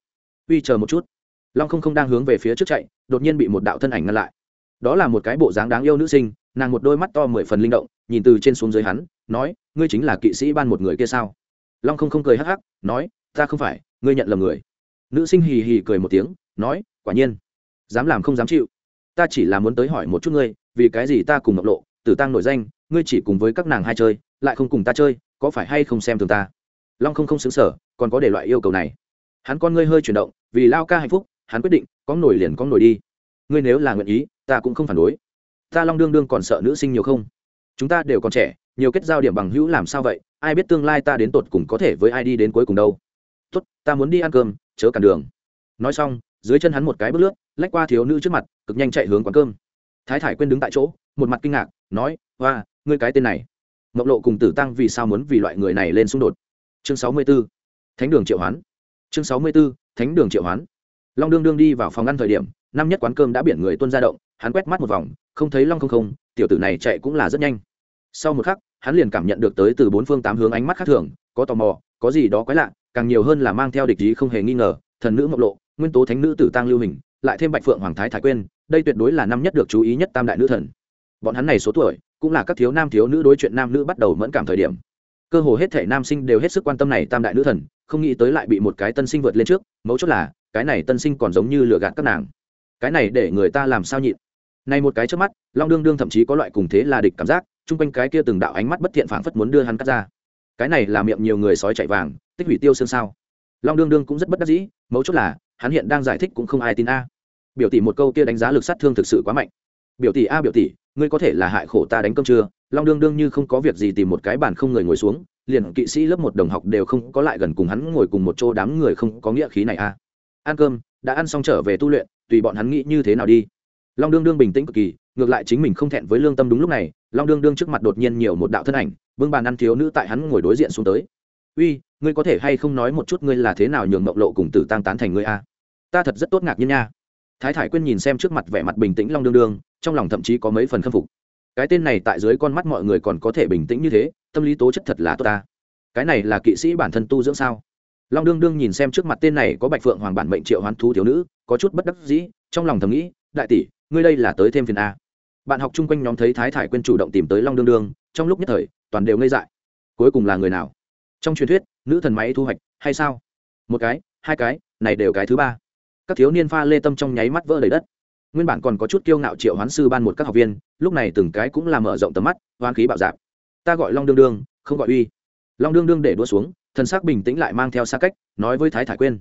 Uy, chờ một chút long không không đang hướng về phía trước chạy, đột nhiên bị một đạo thân ảnh ngăn lại. Đó là một cái bộ dáng đáng yêu nữ sinh, nàng một đôi mắt to mười phần linh động, nhìn từ trên xuống dưới hắn, nói, ngươi chính là kỵ sĩ ban một người kia sao? Long không không cười hắc hắc, nói, ta không phải, ngươi nhận lầm người. Nữ sinh hì hì cười một tiếng, nói, quả nhiên, dám làm không dám chịu. Ta chỉ là muốn tới hỏi một chút ngươi, vì cái gì ta cùng mộc lộ, tử tăng nổi danh, ngươi chỉ cùng với các nàng hai chơi, lại không cùng ta chơi, có phải hay không xem thường ta? Long không không xứng sở còn có để loại yêu cầu này. Hắn con ngươi hơi chuyển động, vì lao ca hạnh phúc hắn quyết định, có nổi liền có nổi đi. Ngươi nếu là nguyện ý, ta cũng không phản đối. Ta long đương đương còn sợ nữ sinh nhiều không? Chúng ta đều còn trẻ, nhiều kết giao điểm bằng hữu làm sao vậy? Ai biết tương lai ta đến tột cùng có thể với ai đi đến cuối cùng đâu? Tốt, ta muốn đi ăn cơm, chớ cản đường. Nói xong, dưới chân hắn một cái bước lướt, lách qua thiếu nữ trước mặt, cực nhanh chạy hướng quán cơm. Thái thải quên đứng tại chỗ, một mặt kinh ngạc, nói hoa ngươi cái tên này. Mộng lộ cùng tử tăng vì sao muốn vì loại người này lên xung đột? Chương sáu mươi b ố thánh đường triệu hoán. Chương sáu mươi b ố thánh đường triệu hoán long đương đương đi vào phòng ăn thời điểm, năm nhất quán cơm đã biển người tuân ra động, hắn quét mắt một vòng, không thấy long không không, tiểu tử này chạy cũng là rất nhanh. Sau một khắc, hắn liền cảm nhận được tới từ bốn phương tám hướng ánh mắt khác thường, có tò mò, có gì đó quái lạ, càng nhiều hơn là mang theo địch ý không hề nghi ngờ, thần nữ mộc lộ, nguyên tố thánh nữ tử tăng lưu hình, lại thêm bạch phượng hoàng thái thái quên đây tuyệt đối là năm nhất được chú ý nhất tam đại nữ thần. Bọn hắn này số tuổi, cũng là các thiếu nam thiếu nữ đối chuyện nam nữ bắt đầu mẫn cảm thời điểm. Cơ hồ hết thể nam sinh đều hết sức quan tâm này tam đại nữ thần không nghĩ tới lại bị một cái tân sinh vượt lên trước, mấu chốt là, cái này tân sinh còn giống như lừa gạt các nàng. Cái này để người ta làm sao nhịn? Này một cái trước mắt, long đương đương thậm chí có loại cùng thế là địch cảm giác, chung quanh cái kia từng đạo ánh mắt bất thiện phảng phất muốn đưa hắn cắt ra. Cái này là miệng nhiều người sói chạy vàng, tích hủy tiêu xương sao? Long đương đương cũng rất bất đắc dĩ, mấu chốt là, hắn hiện đang giải thích cũng không ai tin a. Biểu tỷ một câu kia đánh giá lực sát thương thực sự quá mạnh. Biểu tỷ a, biểu tỷ, ngươi có thể là hại khổ ta đánh cơm chưa? long đương đương như không có việc gì tìm một cái bàn không người ngồi xuống liền kỵ sĩ lớp một đồng học đều không có lại gần cùng hắn ngồi cùng một chỗ, đám người không có nghĩa khí này a ăn cơm, đã ăn xong trở về tu luyện, tùy bọn hắn nghĩ như thế nào đi. Long đương đương bình tĩnh cực kỳ, ngược lại chính mình không thẹn với lương tâm đúng lúc này, long đương đương trước mặt đột nhiên nhiều một đạo thân ảnh, vương bàn ăn thiếu nữ tại hắn ngồi đối diện xuống tới. Uy, ngươi có thể hay không nói một chút ngươi là thế nào nhường mộng lộ cùng tử tăng tán thành ngươi a? Ta thật rất tốt ngạc nhiên nha. Thái thải quyên nhìn xem trước mặt vẻ mặt bình tĩnh long đương đương, trong lòng thậm chí có mấy phần khâm phục. Cái tên này tại dưới con mắt mọi người còn có thể bình tĩnh như thế tâm lý tố chất thật là tốt ta. Cái này là kỵ sĩ bản thân tu dưỡng sao? Long đương đương nhìn xem trước mặt tên này có bạch phượng hoàng bản mệnh triệu hoán thú thiếu nữ, có chút bất đắc dĩ, trong lòng thầm nghĩ, đại tỷ, ngươi đây là tới thêm phiền a. Bạn học chung quanh nhóm thấy thái thải quên chủ động tìm tới long đương đương, trong lúc nhất thời, toàn đều ngây dại. Cuối cùng là người nào? Trong truyền thuyết, nữ thần máy thu hoạch, hay sao? Một cái, hai cái, này đều cái thứ ba. Các thiếu niên pha lê tâm trong nháy mắt vỡ đầy đất. Nguyên bản còn có chút kiêu ngạo triệu hoán sư ban một các học viên, lúc này từng cái cũng làm mở rộng tầm mắt hoán khí bạo dạp ta gọi long đương đương, không gọi uy. Long đương đương để đua xuống, thần sắc bình tĩnh lại mang theo xa cách, nói với thái thải quên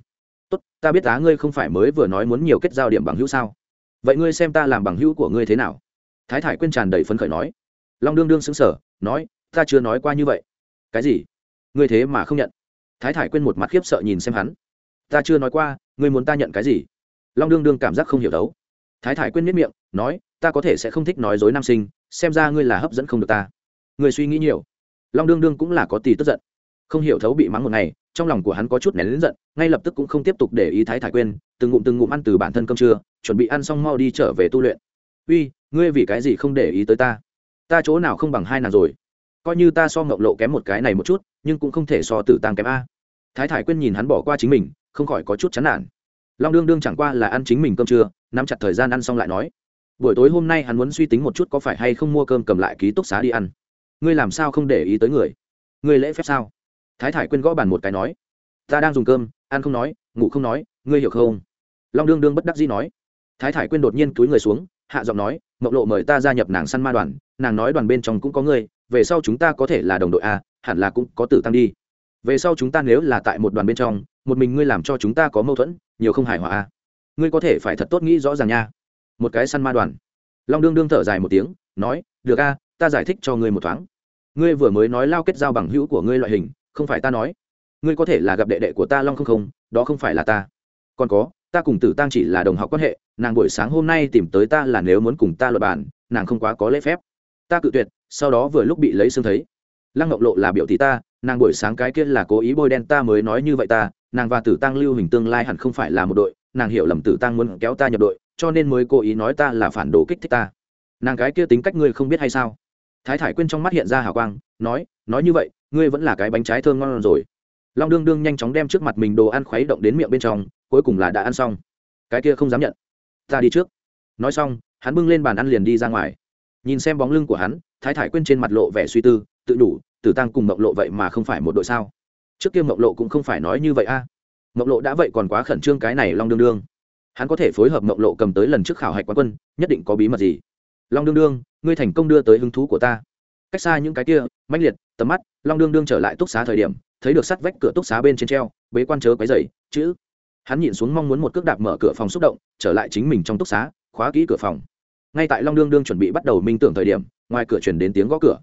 tốt, ta biết á ngươi không phải mới vừa nói muốn nhiều kết giao điểm bằng hữu sao? Vậy ngươi xem ta làm bằng hữu của ngươi thế nào? Thái thải quên tràn đầy phấn khởi nói. Long đương đương xứng sở nói, ta chưa nói qua như vậy. Cái gì? Ngươi thế mà không nhận. Thái thải quên một mặt khiếp sợ nhìn xem hắn. Ta chưa nói qua, ngươi muốn ta nhận cái gì? Long đương đương cảm giác không hiểu đấu. Thái thải quên miết miệng, nói, ta có thể sẽ không thích nói dối nam sinh, xem ra ngươi là hấp dẫn không được ta. Người suy nghĩ nhiều. Long đương đương cũng là có tỷ tức giận. Không hiểu thấu bị mắng một ngày, trong lòng của hắn có chút nén lớn giận, ngay lập tức cũng không tiếp tục để ý thái thải quên từng ngụm từng ngụm ăn từ bản thân cơm trưa, chuẩn bị ăn xong mau đi trở về tu luyện. Uy, ngươi vì cái gì không để ý tới ta? Ta chỗ nào không bằng hai nàng rồi? Coi như ta so ngộng lộ kém một cái này một chút, nhưng cũng không thể so tử tăng kém a. Thái thải quên nhìn hắn bỏ qua chính mình, không khỏi có chút chán nản. Long đương đương chẳng qua là ăn chính mình cơm trưa, nắm chặt thời gian ăn xong lại nói, buổi tối hôm nay hắn muốn suy tính một chút có phải hay không mua cơm cầm lại ký túc xá đi ăn ngươi làm sao không để ý tới người? Ngươi lễ phép sao? Thái thải quên gõ bàn một cái nói. Ta đang dùng cơm, ăn không nói, ngủ không nói, ngươi hiểu không? Long đương đương bất đắc dĩ nói. Thái thải quên đột nhiên túi người xuống, hạ giọng nói mộng lộ mời ta gia nhập nàng săn ma đoàn, nàng nói đoàn bên trong cũng có ngươi, về sau chúng ta có thể là đồng đội a, hẳn là cũng có tử tăng đi. Về sau chúng ta nếu là tại một đoàn bên trong, một mình ngươi làm cho chúng ta có mâu thuẫn, nhiều không hài hòa a. Ngươi có thể phải thật tốt nghĩ rõ ràng nha. Một cái săn ma đoàn. Long đương đương thở dài một tiếng, nói, được a, ta giải thích cho ngươi một thoáng ngươi vừa mới nói lao kết giao bằng hữu của ngươi loại hình, không phải ta nói. Ngươi có thể là gặp đệ đệ của ta long không không, đó không phải là ta. Còn có, ta cùng tử tăng chỉ là đồng học quan hệ, nàng buổi sáng hôm nay tìm tới ta là nếu muốn cùng ta luật bản nàng không quá có lễ phép. Ta cự tuyệt, sau đó vừa lúc bị lấy xương thấy. Lăng ngọc lộ là biểu tỷ ta, nàng buổi sáng cái kia là cố ý bôi đen ta mới nói như vậy ta, nàng và tử tăng lưu hình tương lai hẳn không phải là một đội, nàng hiểu lầm tử tăng muốn kéo ta nhập đội, cho nên mới cố ý nói ta là phản đồ kích thích ta. Nàng cái kia tính cách ngươi không biết hay sao? Thái thải quyên trong mắt hiện ra hào quang, nói nói như vậy, ngươi vẫn là cái bánh trái thơm ngon rồi. Long đương đương nhanh chóng đem trước mặt mình đồ ăn khuấy động đến miệng bên trong, cuối cùng là đã ăn xong. Cái kia không dám nhận. Ta đi trước. Nói xong, hắn bưng lên bàn ăn liền đi ra ngoài. Nhìn xem bóng lưng của hắn, thái thải Quyên trên mặt lộ vẻ suy tư, tự đủ, tử tăng cùng mộng lộ vậy mà không phải một đội sao? Trước kia mộng lộ cũng không phải nói như vậy a. À. mộng lộ đã vậy còn quá khẩn trương cái này long đương đương. Hắn có thể phối hợp mộng lộ cầm tới lần trước khảo hạch quán quân, nhất định có bí mật gì? Long đương đương, ngươi thành công đưa tới hứng thú của ta. Cách xa những cái kia, mãnh liệt, tầm mắt, long đương đương trở lại túc xá thời điểm, thấy được sắt vách cửa túc xá bên trên treo, bế quan chớ quấy dày chữ. Hắn nhìn xuống mong muốn một cước đạp mở cửa phòng xúc động, trở lại chính mình trong túc xá, khóa kỹ cửa phòng. Ngay tại long đương đương chuẩn bị bắt đầu minh tưởng thời điểm, ngoài cửa chuyển đến tiếng gõ cửa.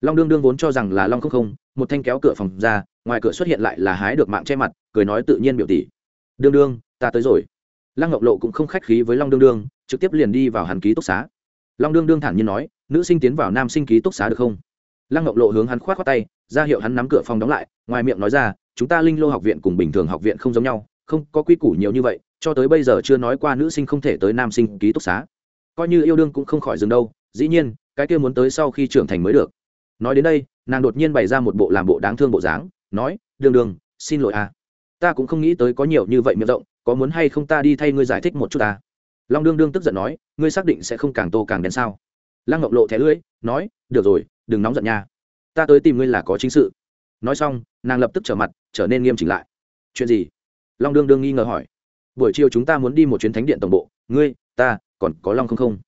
Long đương đương vốn cho rằng là long không không, một thanh kéo cửa phòng ra, ngoài cửa xuất hiện lại là hái được mạng che mặt, cười nói tự nhiên biểu tỷ. Đương đương, ta tới rồi. Lăng ngọc lộ cũng không khách khí với long đương đương, trực tiếp liền đi vào hàn ký túc xá long đương đương thản nhiên nói, nữ sinh tiến vào nam sinh ký túc xá được không? Lăng ngọc lộ hướng hắn k h o á t khoác tay, ra hiệu hắn nắm cửa phòng đóng lại, ngoài miệng nói ra, chúng ta linh lô học viện cùng bình thường học viện không giống nhau, không có quy củ nhiều như vậy, cho tới bây giờ chưa nói qua nữ sinh không thể tới nam sinh ký túc xá. Coi như yêu đương cũng không khỏi dừng đâu, dĩ nhiên, cái kia muốn tới sau khi trưởng thành mới được. Nói đến đây, nàng đột nhiên bày ra một bộ làm bộ đáng thương bộ dáng, nói, đương đương, xin lỗi à. Ta cũng không nghĩ tới có nhiều như vậy miệng rộng, có muốn hay không ta đi thay ngươi giải thích một chút à long đương đương tức giận nói, ngươi xác định sẽ không càng tô càng đen sao? Lăng ngọc lộ thẻ lưỡi, nói, được rồi, đừng nóng giận nha. Ta tới tìm ngươi là có chính sự. Nói xong, nàng lập tức trở mặt, trở nên nghiêm chỉnh lại. Chuyện gì? Long đương đương nghi ngờ hỏi. Buổi chiều chúng ta muốn đi một chuyến thánh điện tổng bộ. Ngươi, ta, còn có long không không.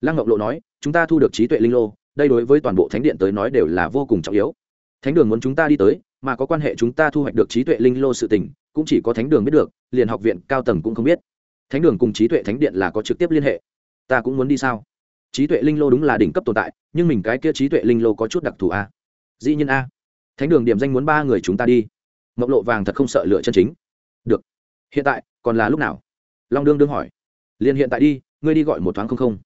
Lăng ngọc lộ nói, chúng ta thu được trí tuệ linh lô, đây đối với toàn bộ thánh điện tới nói đều là vô cùng trọng yếu. Thánh đường muốn chúng ta đi tới, mà có quan hệ chúng ta thu hoạch được trí tuệ linh lô sự tình, cũng chỉ có thánh đường biết được, liền học viện cao tầng cũng không biết thánh đường cùng trí tuệ thánh điện là có trực tiếp liên hệ. Ta cũng muốn đi sao? Trí tuệ linh lô đúng là đỉnh cấp tồn tại, nhưng mình cái kia trí tuệ linh lô có chút đặc thù a. Dĩ nhiên a. Thánh đường điểm danh muốn ba người chúng ta đi. Mộc lộ vàng thật không sợ lựa chân chính. Được. Hiện tại, còn là lúc nào? Long đương đương hỏi. Liền hiện tại đi, ngươi đi gọi một thoáng không không.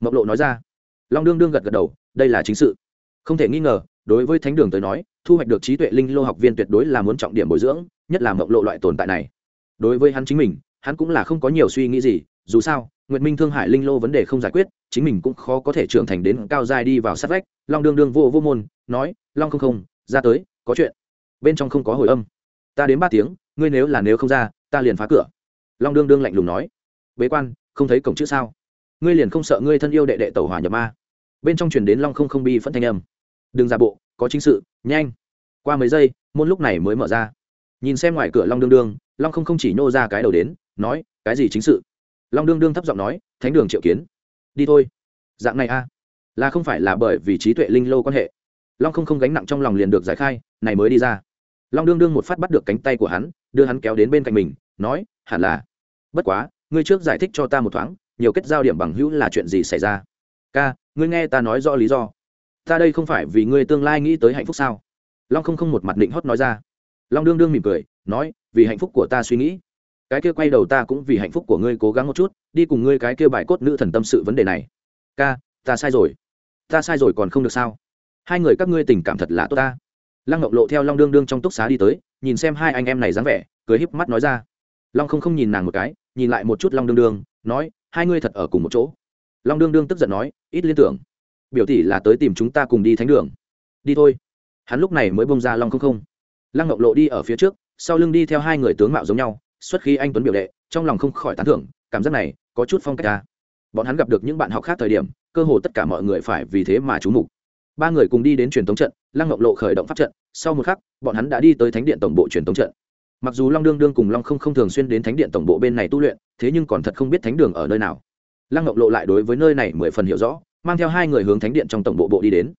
Mộc lộ nói ra. Long đương đương gật gật đầu, đây là chính sự. Không thể nghi ngờ, đối với thánh đường tới nói, thu hoạch được trí tuệ linh lô học viên tuyệt đối là muốn trọng điểm bồi dưỡng, nhất là mộc lộ loại tồn tại này. Đối với hắn chính mình hắn cũng là không có nhiều suy nghĩ gì, dù sao, nguyệt minh thương hải linh lô vấn đề không giải quyết, chính mình cũng khó có thể trưởng thành đến cao dài đi vào sát vách. Long đương đương vô vô môn, nói, long không không, ra tới, có chuyện. Bên trong không có hồi âm. Ta đến ba tiếng, ngươi nếu là nếu không ra, ta liền phá cửa. Long đương đương lạnh lùng nói, bế quan, không thấy cổng chữ sao? Ngươi liền không sợ ngươi thân yêu đệ đệ tẩu hỏa nhập ma? Bên trong truyền đến long không không bi phân thanh âm. Đừng ra bộ, có chính sự, nhanh. Qua mấy giây, môn lúc này mới mở ra. Nhìn xem ngoài cửa long đương đương, long không không chỉ nhô ra cái đầu đến nói, cái gì chính sự? Long đương đương thấp giọng nói, thánh đường triệu kiến. Đi thôi. Dạng này a là không phải là bởi vì trí tuệ linh lô quan hệ? Long không không gánh nặng trong lòng liền được giải khai, này mới đi ra. Long đương đương một phát bắt được cánh tay của hắn, đưa hắn kéo đến bên cạnh mình, nói, hẳn là. Bất quá, ngươi trước giải thích cho ta một thoáng, nhiều kết giao điểm bằng hữu là chuyện gì xảy ra? Ca, ngươi nghe ta nói rõ lý do. Ta đây không phải vì ngươi tương lai nghĩ tới hạnh phúc sao? Long không không một mặt định hót nói ra. Long đương đương mỉm cười, nói, vì hạnh phúc của ta suy nghĩ cái kia quay đầu ta cũng vì hạnh phúc của ngươi cố gắng một chút, đi cùng ngươi cái kia bài cốt nữ thần tâm sự vấn đề này. Ca, ta sai rồi. Ta sai rồi còn không được sao? Hai người các ngươi tình cảm thật là tốt ta. Lăng ngọc lộ theo long đương đương trong túc xá đi tới, nhìn xem hai anh em này dáng vẻ, cười híp mắt nói ra. Long không không nhìn nàng một cái, nhìn lại một chút long đương đương, nói, hai ngươi thật ở cùng một chỗ. Long đương đương tức giận nói, ít liên tưởng. Biểu tỷ là tới tìm chúng ta cùng đi thánh đường. Đi thôi. Hắn lúc này mới bông ra long không không. Lăng ngọc lộ đi ở phía trước, sau lưng đi theo hai người tướng mạo giống nhau xuất khi anh tuấn biểu đệ, trong lòng không khỏi tán thưởng, cảm giác này có chút phong cách ta. Bọn hắn gặp được những bạn học khác thời điểm, cơ hồ tất cả mọi người phải vì thế mà chú mục. Ba người cùng đi đến truyền thống trận, lăng ngọc lộ khởi động pháp trận, sau một khắc, bọn hắn đã đi tới thánh điện tổng bộ truyền thống trận. Mặc dù long đương đương cùng long không không thường xuyên đến thánh điện tổng bộ bên này tu luyện, thế nhưng còn thật không biết thánh đường ở nơi nào. Lăng ngọc lộ lại đối với nơi này mười phần hiểu rõ, mang theo hai người hướng thánh điện trong tổng bộ bộ đi đến.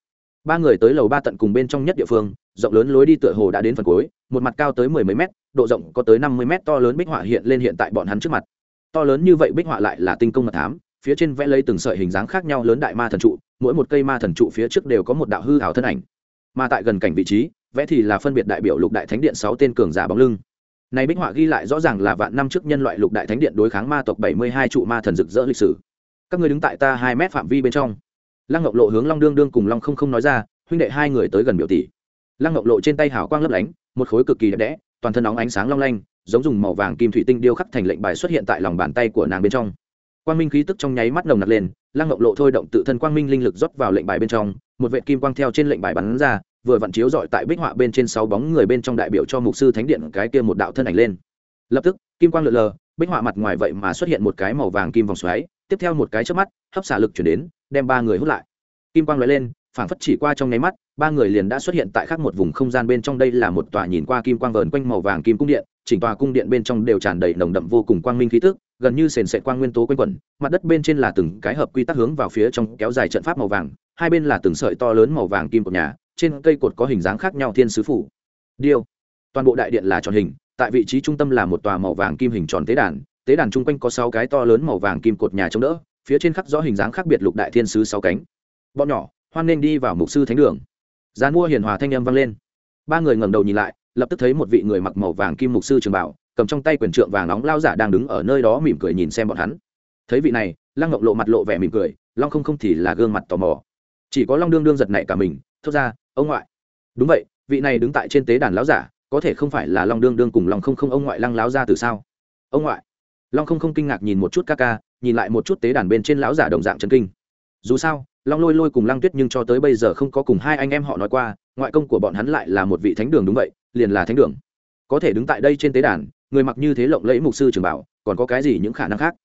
Ba người tới lầu ba tận cùng bên trong nhất địa phương rộng lớn lối đi tựa hồ đã đến phần cuối, một mặt cao tới mười mấy mét, độ rộng có tới năm mươi mét, to lớn bích họa hiện lên hiện tại bọn hắn trước mặt. To lớn như vậy bích họa lại là tinh công mật thám, phía trên vẽ lấy từng sợi hình dáng khác nhau lớn đại ma thần trụ, mỗi một cây ma thần trụ phía trước đều có một đạo hư ảo thân ảnh. Mà tại gần cảnh vị trí, vẽ thì là phân biệt đại biểu lục đại thánh điện sáu tên cường giả bóng lưng. Này bích họa ghi lại rõ ràng là vạn năm trước nhân loại lục đại thánh điện đối kháng ma tộc bảy mươi hai trụ ma thần rực rỡ lịch sử. Các người đứng tại ta hai mét phạm vi bên trong. Lăng ngọc lộ hướng long đương đương cùng long không không nói ra, huynh đệ hai người tới gần biểu tỷ lăng ngọc lộ trên tay hảo quang lấp lánh, một khối cực kỳ đẹp đẽ, toàn thân nóng ánh sáng long lanh, giống dùng màu vàng kim thủy tinh điêu khắc thành lệnh bài xuất hiện tại lòng bàn tay của nàng bên trong. Quang minh khí tức trong nháy mắt nồng nặc lên, lăng ngọc lộ thôi động tự thân quang minh linh lực rót vào lệnh bài bên trong, một vệ kim quang theo trên lệnh bài bắn ra, vừa vặn chiếu dọi tại bích họa bên trên sáu bóng người bên trong đại biểu cho mục sư thánh điện cái kia một đạo thân ảnh lên. Lập tức, kim quang lượn lờ, bích họa mặt ngoài vậy mà xuất hiện một cái màu vàng kim vòng xoáy, tiếp theo một cái trước mắt, hấp xả lực chuyển đến, đem ba người hút lại. Kim quang lóe lên phảng phất chỉ qua trong nháy mắt, ba người liền đã xuất hiện tại khác một vùng không gian bên trong. Đây là một tòa nhìn qua kim quang vờn quanh màu vàng kim cung điện, chỉnh tòa cung điện bên trong đều tràn đầy nồng đậm vô cùng quang minh khí tức, gần như sền sệt quang nguyên tố quanh quẩn. Mặt đất bên trên là từng cái hợp quy tắc hướng vào phía trong kéo dài trận pháp màu vàng, hai bên là từng sợi to lớn màu vàng kim của nhà, trên cây cột có hình dáng khác nhau thiên sứ phủ. Điêu. Toàn bộ đại điện là tròn hình, tại vị trí trung tâm là một tòa màu vàng kim hình tròn tế đàn tế đàn chung quanh có sáu cái to lớn màu vàng kim cột nhà chống đỡ, phía trên khắc rõ hình dáng khác biệt lục đại thiên sứ sáu cánh. Bọn nhỏ hoan nên đi vào mục sư thánh đường. Gian mua hiền hòa thanh âm vang lên. Ba người ngẩng đầu nhìn lại, lập tức thấy một vị người mặc màu vàng kim mục sư trường bảo, cầm trong tay quyền trượng vàng nóng lao giả đang đứng ở nơi đó mỉm cười nhìn xem bọn hắn. Thấy vị này, lăng ngọc lộ mặt lộ vẻ mỉm cười, long không không thì là gương mặt tò mò. Chỉ có long đương đương giật nảy cả mình, thốt ra, ông ngoại. Đúng vậy, vị này đứng tại trên tế đàn lão giả, có thể không phải là long đương đương cùng long không không ông ngoại lăng láo ra từ sao? Ông ngoại. Long không không kinh ngạc nhìn một chút ca ca, nhìn lại một chút tế đàn bên trên lão giả đồng dạng chân kinh dù sao, long lôi lôi cùng lăng tuyết nhưng cho tới bây giờ không có cùng hai anh em họ nói qua, ngoại công của bọn hắn lại là một vị thánh đường đúng vậy, liền là thánh đường. Có thể đứng tại đây trên tế đàn, người mặc như thế lộng lẫy mục sư trường bảo, còn có cái gì những khả năng khác?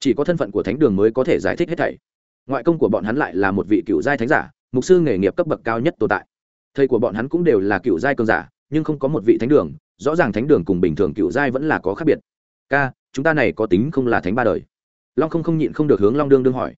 Chỉ có thân phận của thánh đường mới có thể giải thích hết thảy. Ngoại công của bọn hắn lại là một vị cựu giai thánh giả, mục sư nghề nghiệp cấp bậc cao nhất tồn tại. Thầy của bọn hắn cũng đều là cựu giai cường giả, nhưng không có một vị thánh đường, rõ ràng thánh đường cùng bình thường cựu giai vẫn là có khác biệt. Ca, chúng ta này có tính không là thánh ba đời. Long không không nhịn không được hướng long đương đương hỏi.